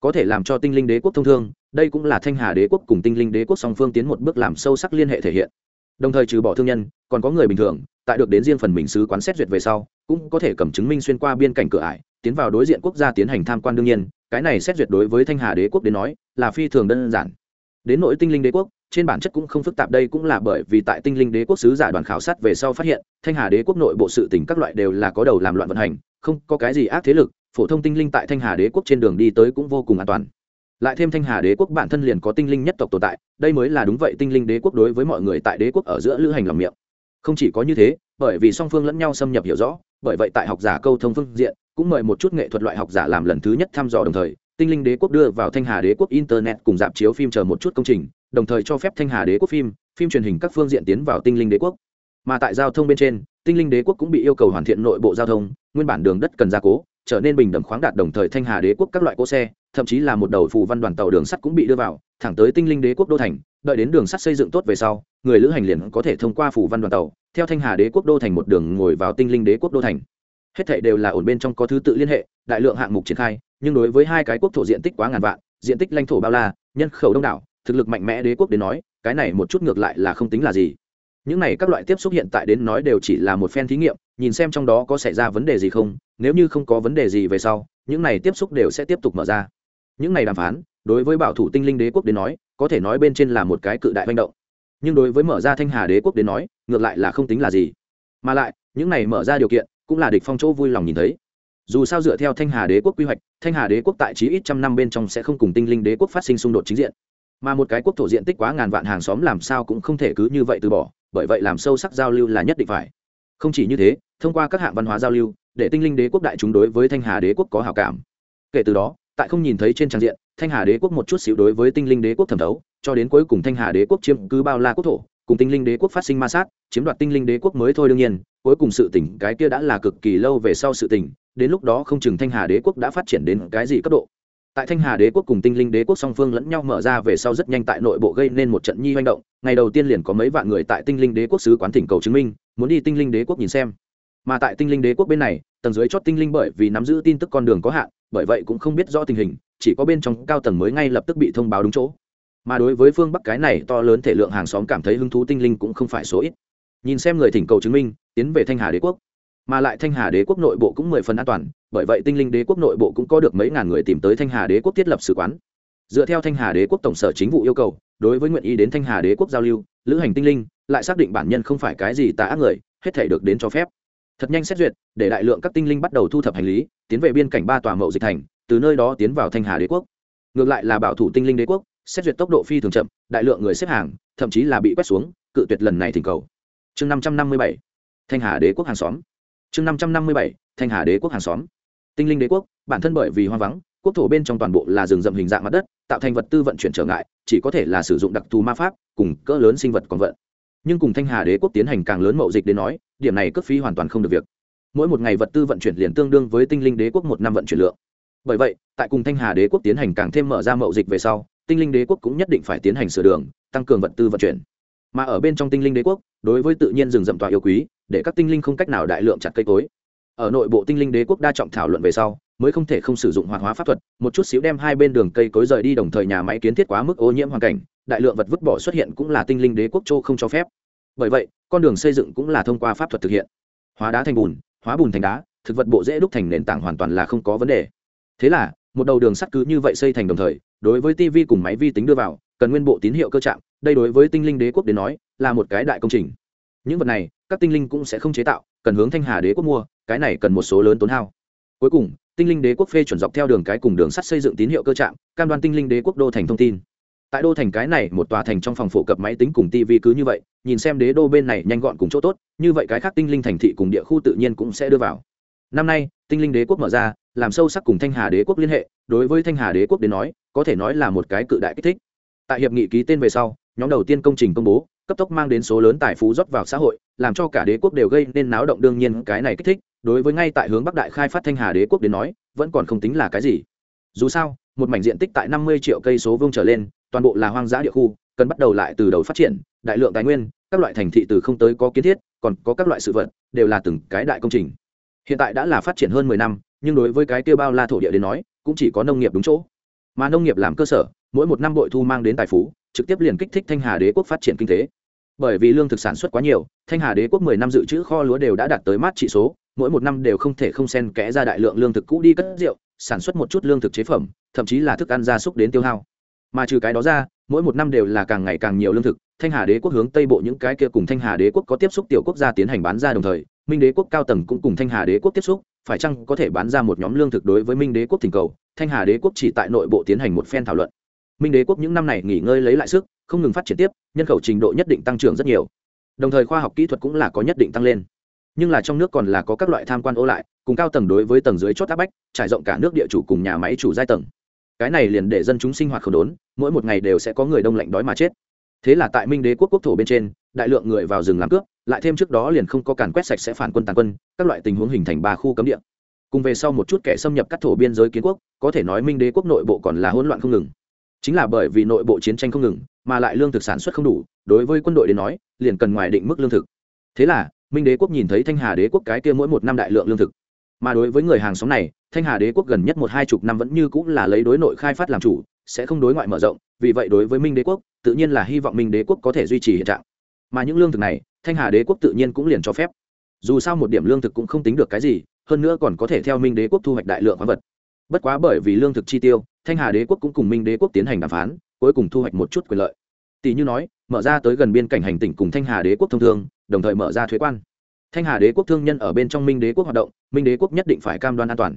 Có thể làm cho tinh linh đế quốc thông thương, đây cũng là thanh hà đế quốc cùng tinh linh đế quốc song phương tiến một bước làm sâu sắc liên hệ thể hiện đồng thời trừ bỏ thương nhân, còn có người bình thường, tại được đến riêng phần mình sứ quán xét duyệt về sau, cũng có thể cầm chứng minh xuyên qua biên cảnh cửa ải, tiến vào đối diện quốc gia tiến hành tham quan đương nhiên, cái này xét duyệt đối với thanh hà đế quốc đến nói, là phi thường đơn giản. Đến nội tinh linh đế quốc, trên bản chất cũng không phức tạp, đây cũng là bởi vì tại tinh linh đế quốc sứ giả đoàn khảo sát về sau phát hiện, thanh hà đế quốc nội bộ sự tỉnh các loại đều là có đầu làm loạn vận hành, không có cái gì ác thế lực, phổ thông tinh linh tại thanh hà đế quốc trên đường đi tới cũng vô cùng an toàn lại thêm thanh hà đế quốc bản thân liền có tinh linh nhất tộc tồn tại, đây mới là đúng vậy tinh linh đế quốc đối với mọi người tại đế quốc ở giữa lữ hành lòng miệng. Không chỉ có như thế, bởi vì song phương lẫn nhau xâm nhập hiểu rõ, bởi vậy tại học giả câu thông phương diện, cũng mời một chút nghệ thuật loại học giả làm lần thứ nhất thăm dò đồng thời, tinh linh đế quốc đưa vào thanh hà đế quốc internet cùng dạp chiếu phim chờ một chút công trình, đồng thời cho phép thanh hà đế quốc phim phim truyền hình các phương diện tiến vào tinh linh đế quốc. Mà tại giao thông bên trên, tinh linh đế quốc cũng bị yêu cầu hoàn thiện nội bộ giao thông, nguyên bản đường đất cần gia cố, trở nên bình đẳng khoáng đạt đồng thời thanh hà đế quốc các loại cỗ xe thậm chí là một đầu phù văn đoàn tàu đường sắt cũng bị đưa vào, thẳng tới tinh linh đế quốc đô thành, đợi đến đường sắt xây dựng tốt về sau, người lữ hành liền có thể thông qua phù văn đoàn tàu, theo thanh hà đế quốc đô thành một đường ngồi vào tinh linh đế quốc đô thành. Hết thệ đều là ổn bên trong có thứ tự liên hệ, đại lượng hạng mục triển khai, nhưng đối với hai cái quốc thổ diện tích quá ngàn vạn, diện tích lãnh thổ bao la, nhân khẩu đông đảo, thực lực mạnh mẽ đế quốc đến nói, cái này một chút ngược lại là không tính là gì. Những này các loại tiếp xúc hiện tại đến nói đều chỉ là một phen thí nghiệm, nhìn xem trong đó có xảy ra vấn đề gì không, nếu như không có vấn đề gì về sau, những này tiếp xúc đều sẽ tiếp tục mở ra những này đàm phán, đối với bảo thủ tinh linh đế quốc đến nói, có thể nói bên trên là một cái cự đại manh động. Nhưng đối với mở ra thanh hà đế quốc đến nói, ngược lại là không tính là gì. Mà lại, những này mở ra điều kiện, cũng là địch phong chỗ vui lòng nhìn thấy. Dù sao dựa theo thanh hà đế quốc quy hoạch, thanh hà đế quốc tại chí ít trăm năm bên trong sẽ không cùng tinh linh đế quốc phát sinh xung đột chính diện. Mà một cái quốc thổ diện tích quá ngàn vạn hàng xóm làm sao cũng không thể cứ như vậy từ bỏ, bởi vậy làm sâu sắc giao lưu là nhất định phải. Không chỉ như thế, thông qua các hạng văn hóa giao lưu, để tinh linh đế quốc đại chúng đối với thanh hà đế quốc có hảo cảm. Kể từ đó tại không nhìn thấy trên trang diện thanh hà đế quốc một chút xíu đối với tinh linh đế quốc thẩm thấu cho đến cuối cùng thanh hà đế quốc chiếm cứ bao la quốc thổ cùng tinh linh đế quốc phát sinh ma sát chiếm đoạt tinh linh đế quốc mới thôi đương nhiên cuối cùng sự tỉnh cái kia đã là cực kỳ lâu về sau sự tỉnh đến lúc đó không chừng thanh hà đế quốc đã phát triển đến cái gì cấp độ tại thanh hà đế quốc cùng tinh linh đế quốc song phương lẫn nhau mở ra về sau rất nhanh tại nội bộ gây nên một trận nhi hoành động ngày đầu tiên liền có mấy vạn người tại tinh linh đế quốc sứ quán thỉnh cầu chứng minh muốn đi tinh linh đế quốc nhìn xem mà tại tinh linh đế quốc bên này tầng dưới chót tinh linh bởi vì nắm giữ tin tức con đường có hạn bởi vậy cũng không biết rõ tình hình, chỉ có bên trong cao tầng mới ngay lập tức bị thông báo đúng chỗ. Mà đối với phương bắc cái này to lớn thể lượng hàng xóm cảm thấy hứng thú tinh linh cũng không phải số ít. Nhìn xem người thỉnh cầu chứng minh, tiến về thanh hà đế quốc. Mà lại thanh hà đế quốc nội bộ cũng mười phần an toàn, bởi vậy tinh linh đế quốc nội bộ cũng có được mấy ngàn người tìm tới thanh hà đế quốc thiết lập sử quán. Dựa theo thanh hà đế quốc tổng sở chính vụ yêu cầu, đối với nguyện ý đến thanh hà đế quốc giao lưu, lữ hành tinh linh, lại xác định bản nhân không phải cái gì tà ác người, hết thể được đến cho phép thật nhanh xét duyệt, để đại lượng các tinh linh bắt đầu thu thập hành lý, tiến về biên cảnh ba tòa mậu dịch thành, từ nơi đó tiến vào thanh hà đế quốc. Ngược lại là bảo thủ tinh linh đế quốc, xét duyệt tốc độ phi thường chậm, đại lượng người xếp hàng, thậm chí là bị quét xuống, cự tuyệt lần này thỉnh cầu. Chương năm trăm năm mươi bảy, thanh hà đế quốc hàng xóm. Chương năm trăm năm mươi bảy, thanh hà đế quốc hàng xóm. Tinh linh đế quốc, bản thân bởi vì hoang vắng, quốc thổ bên trong toàn bộ là rừng rậm hình dạng mặt đất, tạo thành vật tư vận chuyển trở ngại, chỉ có thể là sử dụng đặc thù ma pháp, cùng cỡ lớn sinh vật còn vận. Nhưng cùng thanh hà đế quốc tiến hành càng lớn mậu dịch đến nói điểm này cước phí hoàn toàn không được việc. Mỗi một ngày vật tư vận chuyển liền tương đương với tinh linh đế quốc một năm vận chuyển lượng. Bởi vậy, tại cùng thanh hà đế quốc tiến hành càng thêm mở ra mậu dịch về sau, tinh linh đế quốc cũng nhất định phải tiến hành sửa đường, tăng cường vật tư vận chuyển. Mà ở bên trong tinh linh đế quốc, đối với tự nhiên rừng rậm tọa yêu quý, để các tinh linh không cách nào đại lượng chặt cây cối. Ở nội bộ tinh linh đế quốc đa trọng thảo luận về sau, mới không thể không sử dụng hoạt hóa pháp thuật, một chút xíu đem hai bên đường cây cối rời đi đồng thời nhà máy kiến thiết quá mức ô nhiễm hoàn cảnh, đại lượng vật vứt bỏ xuất hiện cũng là tinh linh đế quốc châu không cho phép bởi vậy, con đường xây dựng cũng là thông qua pháp thuật thực hiện. Hóa đá thành bùn, hóa bùn thành đá, thực vật bộ dễ đúc thành nền tảng hoàn toàn là không có vấn đề. Thế là, một đầu đường sắt cứ như vậy xây thành đồng thời, đối với tv cùng máy vi tính đưa vào, cần nguyên bộ tín hiệu cơ trạng đây đối với tinh linh đế quốc đến nói, là một cái đại công trình. Những vật này, các tinh linh cũng sẽ không chế tạo, cần hướng thanh hà đế quốc mua, cái này cần một số lớn tốn hao. Cuối cùng, tinh linh đế quốc phê chuẩn dọc theo đường cái cùng đường sắt xây dựng tín hiệu cơ trạng cam đoan tinh linh đế quốc đô thành thông tin tại đô thành cái này, một tòa thành trong phòng phổ cập máy tính cùng tv cứ như vậy, nhìn xem đế đô bên này nhanh gọn cùng chỗ tốt, như vậy cái khác tinh linh thành thị cùng địa khu tự nhiên cũng sẽ đưa vào. Năm nay, tinh linh đế quốc mở ra, làm sâu sắc cùng thanh hà đế quốc liên hệ, đối với thanh hà đế quốc đến nói, có thể nói là một cái cự đại kích thích. Tại hiệp nghị ký tên về sau, nhóm đầu tiên công trình công bố, cấp tốc mang đến số lớn tài phú rót vào xã hội, làm cho cả đế quốc đều gây nên náo động đương nhiên cái này kích thích, đối với ngay tại hướng bắc đại khai phát thanh hà đế quốc đến nói, vẫn còn không tính là cái gì. Dù sao, một mảnh diện tích tại năm mươi triệu cây số vương trở lên toàn bộ là hoang dã địa khu, cần bắt đầu lại từ đầu phát triển, đại lượng tài nguyên, các loại thành thị từ không tới có kiến thiết, còn có các loại sự vật, đều là từng cái đại công trình. Hiện tại đã là phát triển hơn mười năm, nhưng đối với cái tiêu bao la thổ địa đến nói, cũng chỉ có nông nghiệp đúng chỗ. Mà nông nghiệp làm cơ sở, mỗi một năm bội thu mang đến tài phú, trực tiếp liền kích thích thanh hà đế quốc phát triển kinh tế. Bởi vì lương thực sản xuất quá nhiều, thanh hà đế quốc mười năm dự trữ kho lúa đều đã đạt tới mát trị số, mỗi một năm đều không thể không xen kẽ ra đại lượng lương thực cũ đi cất rượu, sản xuất một chút lương thực chế phẩm, thậm chí là thức ăn gia súc đến tiêu hao mà trừ cái đó ra, mỗi một năm đều là càng ngày càng nhiều lương thực. Thanh hà đế quốc hướng tây bộ những cái kia cùng thanh hà đế quốc có tiếp xúc tiểu quốc gia tiến hành bán ra đồng thời, minh đế quốc cao tầng cũng cùng thanh hà đế quốc tiếp xúc, phải chăng có thể bán ra một nhóm lương thực đối với minh đế quốc thỉnh cầu? Thanh hà đế quốc chỉ tại nội bộ tiến hành một phen thảo luận. Minh đế quốc những năm này nghỉ ngơi lấy lại sức, không ngừng phát triển tiếp, nhân khẩu trình độ nhất định tăng trưởng rất nhiều. Đồng thời khoa học kỹ thuật cũng là có nhất định tăng lên. Nhưng là trong nước còn là có các loại tham quan ô lại, cùng cao tầng đối với tầng dưới chót áp bách, trải rộng cả nước địa chủ cùng nhà máy chủ giai tầng cái này liền để dân chúng sinh hoạt khổ đốn, mỗi một ngày đều sẽ có người đông lạnh đói mà chết. Thế là tại minh đế quốc quốc thổ bên trên, đại lượng người vào rừng làm cướp, lại thêm trước đó liền không có càn quét sạch sẽ phản quân tàn quân, các loại tình huống hình thành ba khu cấm địa. Cùng về sau một chút kẻ xâm nhập các thổ biên giới kiến quốc, có thể nói minh đế quốc nội bộ còn là hỗn loạn không ngừng. Chính là bởi vì nội bộ chiến tranh không ngừng, mà lại lương thực sản xuất không đủ, đối với quân đội đến nói, liền cần ngoài định mức lương thực. Thế là, minh đế quốc nhìn thấy thanh hà đế quốc cái kia mỗi một năm đại lượng lương thực. Mà đối với người hàng xóm này thanh hà đế quốc gần nhất một hai chục năm vẫn như cũng là lấy đối nội khai phát làm chủ sẽ không đối ngoại mở rộng vì vậy đối với minh đế quốc tự nhiên là hy vọng minh đế quốc có thể duy trì hiện trạng mà những lương thực này thanh hà đế quốc tự nhiên cũng liền cho phép dù sao một điểm lương thực cũng không tính được cái gì hơn nữa còn có thể theo minh đế quốc thu hoạch đại lượng khoáng vật bất quá bởi vì lương thực chi tiêu thanh hà đế quốc cũng cùng minh đế quốc tiến hành đàm phán cuối cùng thu hoạch một chút quyền lợi tỷ như nói mở ra tới gần biên cảnh hành tỉnh cùng thanh hà đế quốc thông thường đồng thời mở ra thuế quan thanh hà đế quốc thương nhân ở bên trong minh đế quốc hoạt động minh đế quốc nhất định phải cam đoan an toàn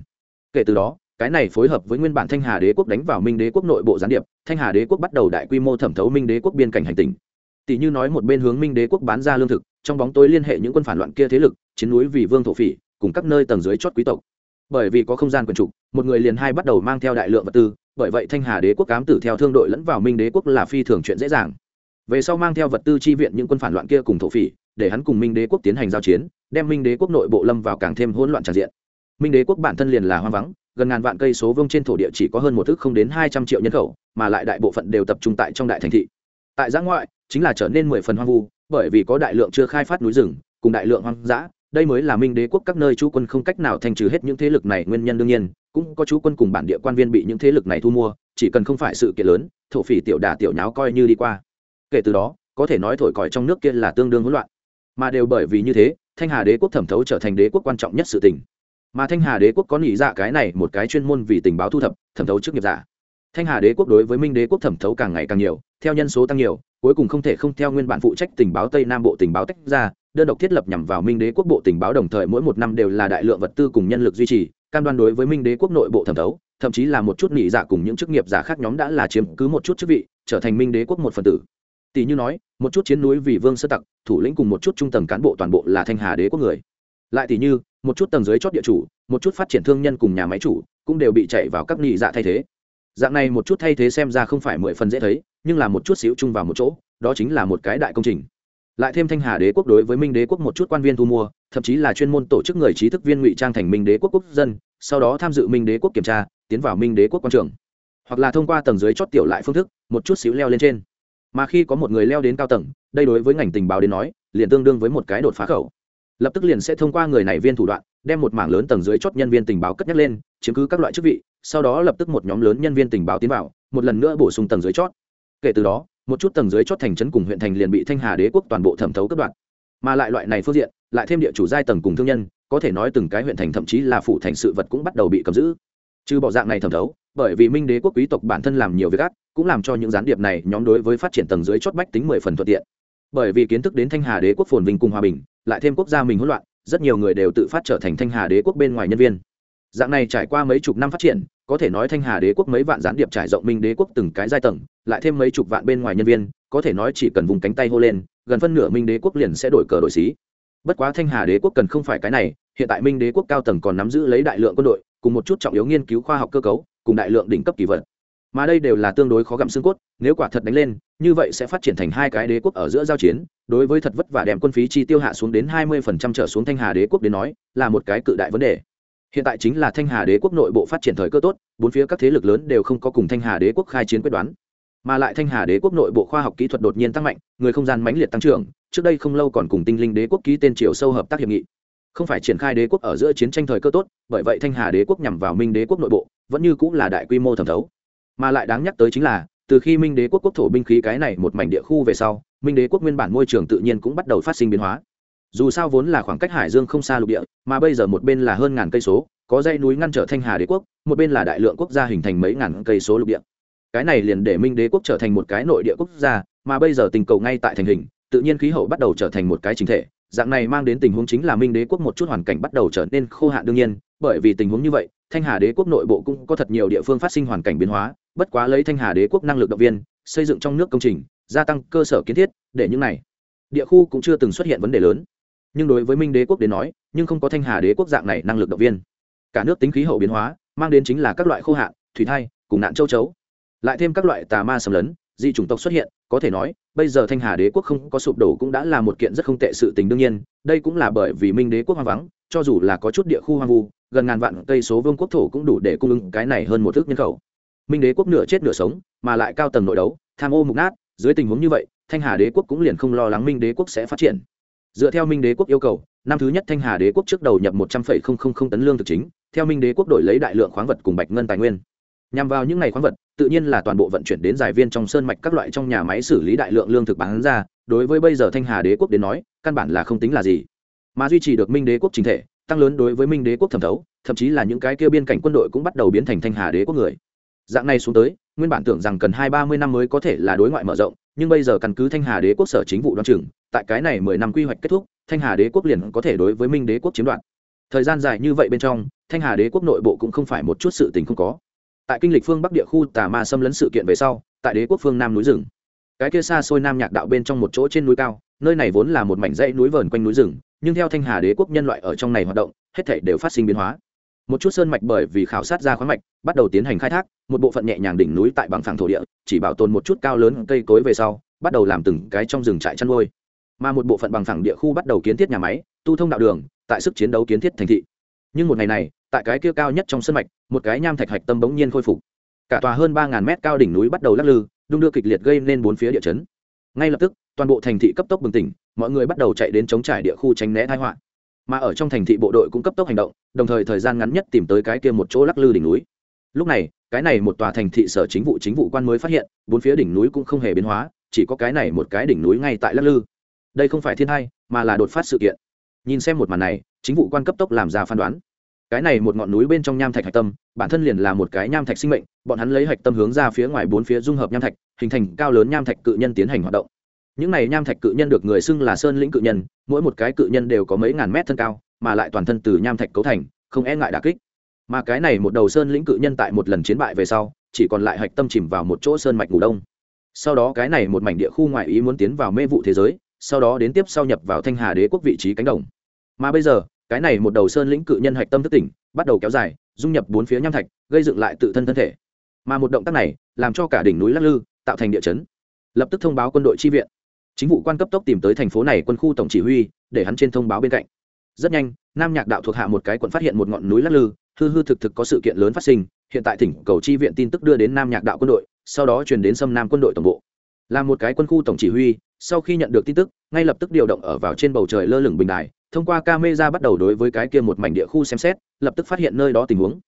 kể từ đó, cái này phối hợp với nguyên bản thanh hà đế quốc đánh vào minh đế quốc nội bộ gián điệp, thanh hà đế quốc bắt đầu đại quy mô thẩm thấu minh đế quốc biên cảnh hành tỉnh tỷ như nói một bên hướng minh đế quốc bán ra lương thực, trong bóng tối liên hệ những quân phản loạn kia thế lực, chiến núi vì vương thổ phỉ, cùng các nơi tầng dưới chót quý tộc. Bởi vì có không gian quyền trục một người liền hai bắt đầu mang theo đại lượng vật tư, bởi vậy thanh hà đế quốc cám tử theo thương đội lẫn vào minh đế quốc là phi thường chuyện dễ dàng. Về sau mang theo vật tư chi viện những quân phản loạn kia cùng thổ phỉ, để hắn cùng minh đế quốc tiến hành giao chiến, đem minh đế quốc nội bộ lâm vào càng thêm hỗn loạn tràn diện minh đế quốc bản thân liền là hoang vắng, gần ngàn vạn cây số vông trên thổ địa chỉ có hơn một thước không đến hai trăm triệu nhân khẩu, mà lại đại bộ phận đều tập trung tại trong đại thành thị. Tại giã ngoại, chính là trở nên mười phần hoang vu, bởi vì có đại lượng chưa khai phát núi rừng, cùng đại lượng hoang dã, đây mới là minh đế quốc các nơi chú quân không cách nào thành trừ hết những thế lực này nguyên nhân đương nhiên, cũng có chú quân cùng bản địa quan viên bị những thế lực này thu mua, chỉ cần không phải sự kiện lớn, thổ phỉ tiểu đà tiểu nháo coi như đi qua. Kể từ đó, có thể nói thổi còi trong nước kia là tương đương hỗn loạn. Mà đều bởi vì như thế, thanh hà đế quốc thẩm thấu trở thành đế quốc quan trọng nhất sự tình mà thanh hà đế quốc có nghĩ dạ cái này một cái chuyên môn vì tình báo thu thập, thẩm thấu chức nghiệp giả. Thanh hà đế quốc đối với minh đế quốc thẩm thấu càng ngày càng nhiều, theo nhân số tăng nhiều, cuối cùng không thể không theo nguyên bản phụ trách tình báo tây nam bộ tình báo tách ra, đơn độc thiết lập nhằm vào minh đế quốc bộ tình báo đồng thời mỗi một năm đều là đại lượng vật tư cùng nhân lực duy trì, cam đoan đối với minh đế quốc nội bộ thẩm thấu, thậm chí là một chút nghỉ giả dạ cùng những chức nghiệp giả khác nhóm đã là chiếm cứ một chút chức vị, trở thành minh đế quốc một phần tử. Tỷ như nói, một chút chiến núi vì vương sơ tặc, thủ lĩnh cùng một chút trung tầng cán bộ toàn bộ là thanh hà đế quốc người lại thì như, một chút tầng dưới chót địa chủ, một chút phát triển thương nhân cùng nhà máy chủ, cũng đều bị chạy vào các nghị dạ thay thế. Dạng này một chút thay thế xem ra không phải mười phần dễ thấy, nhưng là một chút xíu chung vào một chỗ, đó chính là một cái đại công trình. Lại thêm thanh hà đế quốc đối với minh đế quốc một chút quan viên thu mua, thậm chí là chuyên môn tổ chức người trí thức viên ngụy trang thành minh đế quốc quốc dân, sau đó tham dự minh đế quốc kiểm tra, tiến vào minh đế quốc quan trường. Hoặc là thông qua tầng dưới chót tiểu lại phương thức, một chút xíu leo lên trên. Mà khi có một người leo đến cao tầng, đây đối với ngành tình báo đến nói, liền tương đương với một cái đột phá khẩu lập tức liền sẽ thông qua người này viên thủ đoạn, đem một mảng lớn tầng dưới chót nhân viên tình báo cất nhắc lên, chiếm cứ các loại chức vị, sau đó lập tức một nhóm lớn nhân viên tình báo tiến vào, một lần nữa bổ sung tầng dưới chót kể từ đó, một chút tầng dưới chót thành trấn cùng huyện thành liền bị thanh hà đế quốc toàn bộ thẩm thấu cấp đoạn. Mà lại loại này phương diện, lại thêm địa chủ giai tầng cùng thương nhân, có thể nói từng cái huyện thành thậm chí là phủ thành sự vật cũng bắt đầu bị cầm giữ. Trừ bỏ dạng này thẩm thấu, bởi vì minh đế quốc quý tộc bản thân làm nhiều việc ác, cũng làm cho những gián điệp này nhóm đối với phát triển tầng dưới chót bách tính mười phần thuận tiện. Bởi vì kiến thức đến thanh hà đế quốc phồn vinh cùng hòa bình lại thêm quốc gia mình hỗn loạn, rất nhiều người đều tự phát trở thành thanh hà đế quốc bên ngoài nhân viên. Dạng này trải qua mấy chục năm phát triển, có thể nói thanh hà đế quốc mấy vạn gián điệp trải rộng minh đế quốc từng cái giai tầng, lại thêm mấy chục vạn bên ngoài nhân viên, có thể nói chỉ cần vùng cánh tay hô lên, gần phân nửa minh đế quốc liền sẽ đổi cờ đổi xí. Bất quá thanh hà đế quốc cần không phải cái này, hiện tại minh đế quốc cao tầng còn nắm giữ lấy đại lượng quân đội, cùng một chút trọng yếu nghiên cứu khoa học cơ cấu, cùng đại lượng đỉnh cấp kỳ vật. Mà đây đều là tương đối khó gặm xương cốt, nếu quả thật đánh lên, như vậy sẽ phát triển thành hai cái đế quốc ở giữa giao chiến đối với thật vất vả đem quân phí chi tiêu hạ xuống đến hai mươi phần trăm trở xuống thanh hà đế quốc đến nói, là một cái cự đại vấn đề. Hiện tại chính là thanh hà đế quốc nội bộ phát triển thời cơ tốt, bốn phía các thế lực lớn đều không có cùng thanh hà đế quốc khai chiến quyết đoán. Mà lại thanh hà đế quốc nội bộ khoa học kỹ thuật đột nhiên tăng mạnh, người không gian mãnh liệt tăng trưởng, trước đây không lâu còn cùng tinh linh đế quốc ký tên triều sâu hợp tác hiệp nghị. Không phải triển khai đế quốc ở giữa chiến tranh thời cơ tốt, bởi vậy thanh hà đế quốc nhằm vào minh đế quốc nội bộ, vẫn như cũng là đại quy mô thẩm thấu. Mà lại đáng nhắc tới chính là, từ khi minh đế quốc quốc thổ binh khí cái này một mảnh địa khu về sau minh đế quốc nguyên bản môi trường tự nhiên cũng bắt đầu phát sinh biến hóa. Dù sao vốn là khoảng cách hải dương không xa lục địa, mà bây giờ một bên là hơn ngàn cây số, có dãy núi ngăn trở thanh hà đế quốc, một bên là đại lượng quốc gia hình thành mấy ngàn cây số lục địa. Cái này liền để minh đế quốc trở thành một cái nội địa quốc gia, mà bây giờ tình cầu ngay tại thành hình, tự nhiên khí hậu bắt đầu trở thành một cái chính thể. Dạng này mang đến tình huống chính là minh đế quốc một chút hoàn cảnh bắt đầu trở nên khô hạn đương nhiên, bởi vì tình huống như vậy, thanh hà đế quốc nội bộ cũng có thật nhiều địa phương phát sinh hoàn cảnh biến hóa, bất quá lấy thanh hà đế quốc năng lực động viên, xây dựng trong nước công trình gia tăng cơ sở kiến thiết, để những này. Địa khu cũng chưa từng xuất hiện vấn đề lớn. Nhưng đối với minh đế quốc đến nói, nhưng không có thanh hà đế quốc dạng này năng lực động viên. Cả nước tính khí hậu biến hóa, mang đến chính là các loại khô hạn, thủy thai, cùng nạn châu chấu. Lại thêm các loại tà ma sầm lấn, dị chủng tộc xuất hiện, có thể nói, bây giờ thanh hà đế quốc không có sụp đổ cũng đã là một kiện rất không tệ sự tình đương nhiên, đây cũng là bởi vì minh đế quốc hoang vắng, cho dù là có chút địa khu hoang vu, gần ngàn vạn cây số vương quốc thổ cũng đủ để cung ứng cái này hơn một thước nhân khẩu. Minh đế quốc nửa chết nửa sống, mà lại cao tầng nội đấu, tham ô mục nát dưới tình huống như vậy, thanh hà đế quốc cũng liền không lo lắng minh đế quốc sẽ phát triển. Dựa theo minh đế quốc yêu cầu, năm thứ nhất thanh hà đế quốc trước đầu nhập một trăm linh tấn lương thực chính, theo minh đế quốc đổi lấy đại lượng khoáng vật cùng bạch ngân tài nguyên. Nhằm vào những ngày khoáng vật, tự nhiên là toàn bộ vận chuyển đến giải viên trong sơn mạch các loại trong nhà máy xử lý đại lượng lương thực bán ra, đối với bây giờ thanh hà đế quốc đến nói, căn bản là không tính là gì. Mà duy trì được minh đế quốc chính thể, tăng lớn đối với minh đế quốc thẩm thấu, thậm chí là những cái kia biên cảnh quân đội cũng bắt đầu biến thành thanh hà đế quốc người. Dạng này xuống tới nguyên bản tưởng rằng cần hai ba mươi năm mới có thể là đối ngoại mở rộng, nhưng bây giờ căn cứ thanh hà đế quốc sở chính vụ đoan chừng, tại cái này mười năm quy hoạch kết thúc, thanh hà đế quốc liền có thể đối với minh đế quốc chiếm đoạt. Thời gian dài như vậy bên trong, thanh hà đế quốc nội bộ cũng không phải một chút sự tình không có. Tại kinh lịch phương bắc địa khu tà ma xâm lấn sự kiện về sau, tại đế quốc phương nam núi rừng. Cái kia xa xôi nam nhạc đạo bên trong một chỗ trên núi cao, nơi này vốn là một mảnh dãy núi vờn quanh núi rừng, nhưng theo thanh hà đế quốc nhân loại ở trong này hoạt động, hết thảy đều phát sinh biến hóa một chút sơn mạch bởi vì khảo sát ra khoáng mạch, bắt đầu tiến hành khai thác, một bộ phận nhẹ nhàng đỉnh núi tại bằng phẳng thổ địa, chỉ bảo tồn một chút cao lớn cây cối về sau, bắt đầu làm từng cái trong rừng trại chăn nuôi. Mà một bộ phận bằng phẳng địa khu bắt đầu kiến thiết nhà máy, tu thông đạo đường, tại sức chiến đấu kiến thiết thành thị. Nhưng một ngày này, tại cái kia cao nhất trong sân mạch, một cái nham thạch hạch tâm bỗng nhiên khôi phục. Cả tòa hơn ba ngàn mét cao đỉnh núi bắt đầu lắc lư, đung đưa kịch liệt gây nên bốn phía địa chấn. Ngay lập tức, toàn bộ thành thị cấp tốc bừng tỉnh, mọi người bắt đầu chạy đến chống trải địa khu tránh né thái họa mà ở trong thành thị bộ đội cũng cấp tốc hành động, đồng thời thời gian ngắn nhất tìm tới cái kia một chỗ lắc lư đỉnh núi. Lúc này, cái này một tòa thành thị sở chính vụ chính vụ quan mới phát hiện, bốn phía đỉnh núi cũng không hề biến hóa, chỉ có cái này một cái đỉnh núi ngay tại lắc lư. Đây không phải thiên hai, mà là đột phát sự kiện. Nhìn xem một màn này, chính vụ quan cấp tốc làm ra phán đoán. Cái này một ngọn núi bên trong nham thạch hạch tâm, bản thân liền là một cái nham thạch sinh mệnh, bọn hắn lấy hạch tâm hướng ra phía ngoài bốn phía dung hợp nham thạch, hình thành cao lớn nham thạch cự nhân tiến hành hoạt động những này nham thạch cự nhân được người xưng là sơn lĩnh cự nhân, mỗi một cái cự nhân đều có mấy ngàn mét thân cao, mà lại toàn thân từ nham thạch cấu thành, không e ngại đà kích. Mà cái này một đầu sơn lĩnh cự nhân tại một lần chiến bại về sau, chỉ còn lại hạch tâm chìm vào một chỗ sơn mạch ngủ đông. Sau đó cái này một mảnh địa khu ngoại ý muốn tiến vào mê vụ thế giới, sau đó đến tiếp sau nhập vào thanh hà đế quốc vị trí cánh đồng. Mà bây giờ, cái này một đầu sơn lĩnh cự nhân hạch tâm thức tỉnh, bắt đầu kéo dài, dung nhập bốn phía nham thạch, gây dựng lại tự thân thân thể. Mà một động tác này, làm cho cả đỉnh núi lắc lư, tạo thành địa chấn. Lập tức thông báo quân đội chi viện chính vụ quan cấp tốc tìm tới thành phố này quân khu tổng chỉ huy, để hắn trên thông báo bên cạnh. Rất nhanh, nam nhạc đạo thuộc hạ một cái quận phát hiện một ngọn núi lắc lư, hư hư thực thực có sự kiện lớn phát sinh, hiện tại tỉnh cầu chi viện tin tức đưa đến nam nhạc đạo quân đội, sau đó truyền đến xâm nam quân đội tổng bộ. Là một cái quân khu tổng chỉ huy, sau khi nhận được tin tức, ngay lập tức điều động ở vào trên bầu trời lơ lửng bình đài, thông qua camera bắt đầu đối với cái kia một mảnh địa khu xem xét, lập tức phát hiện nơi đó tình huống.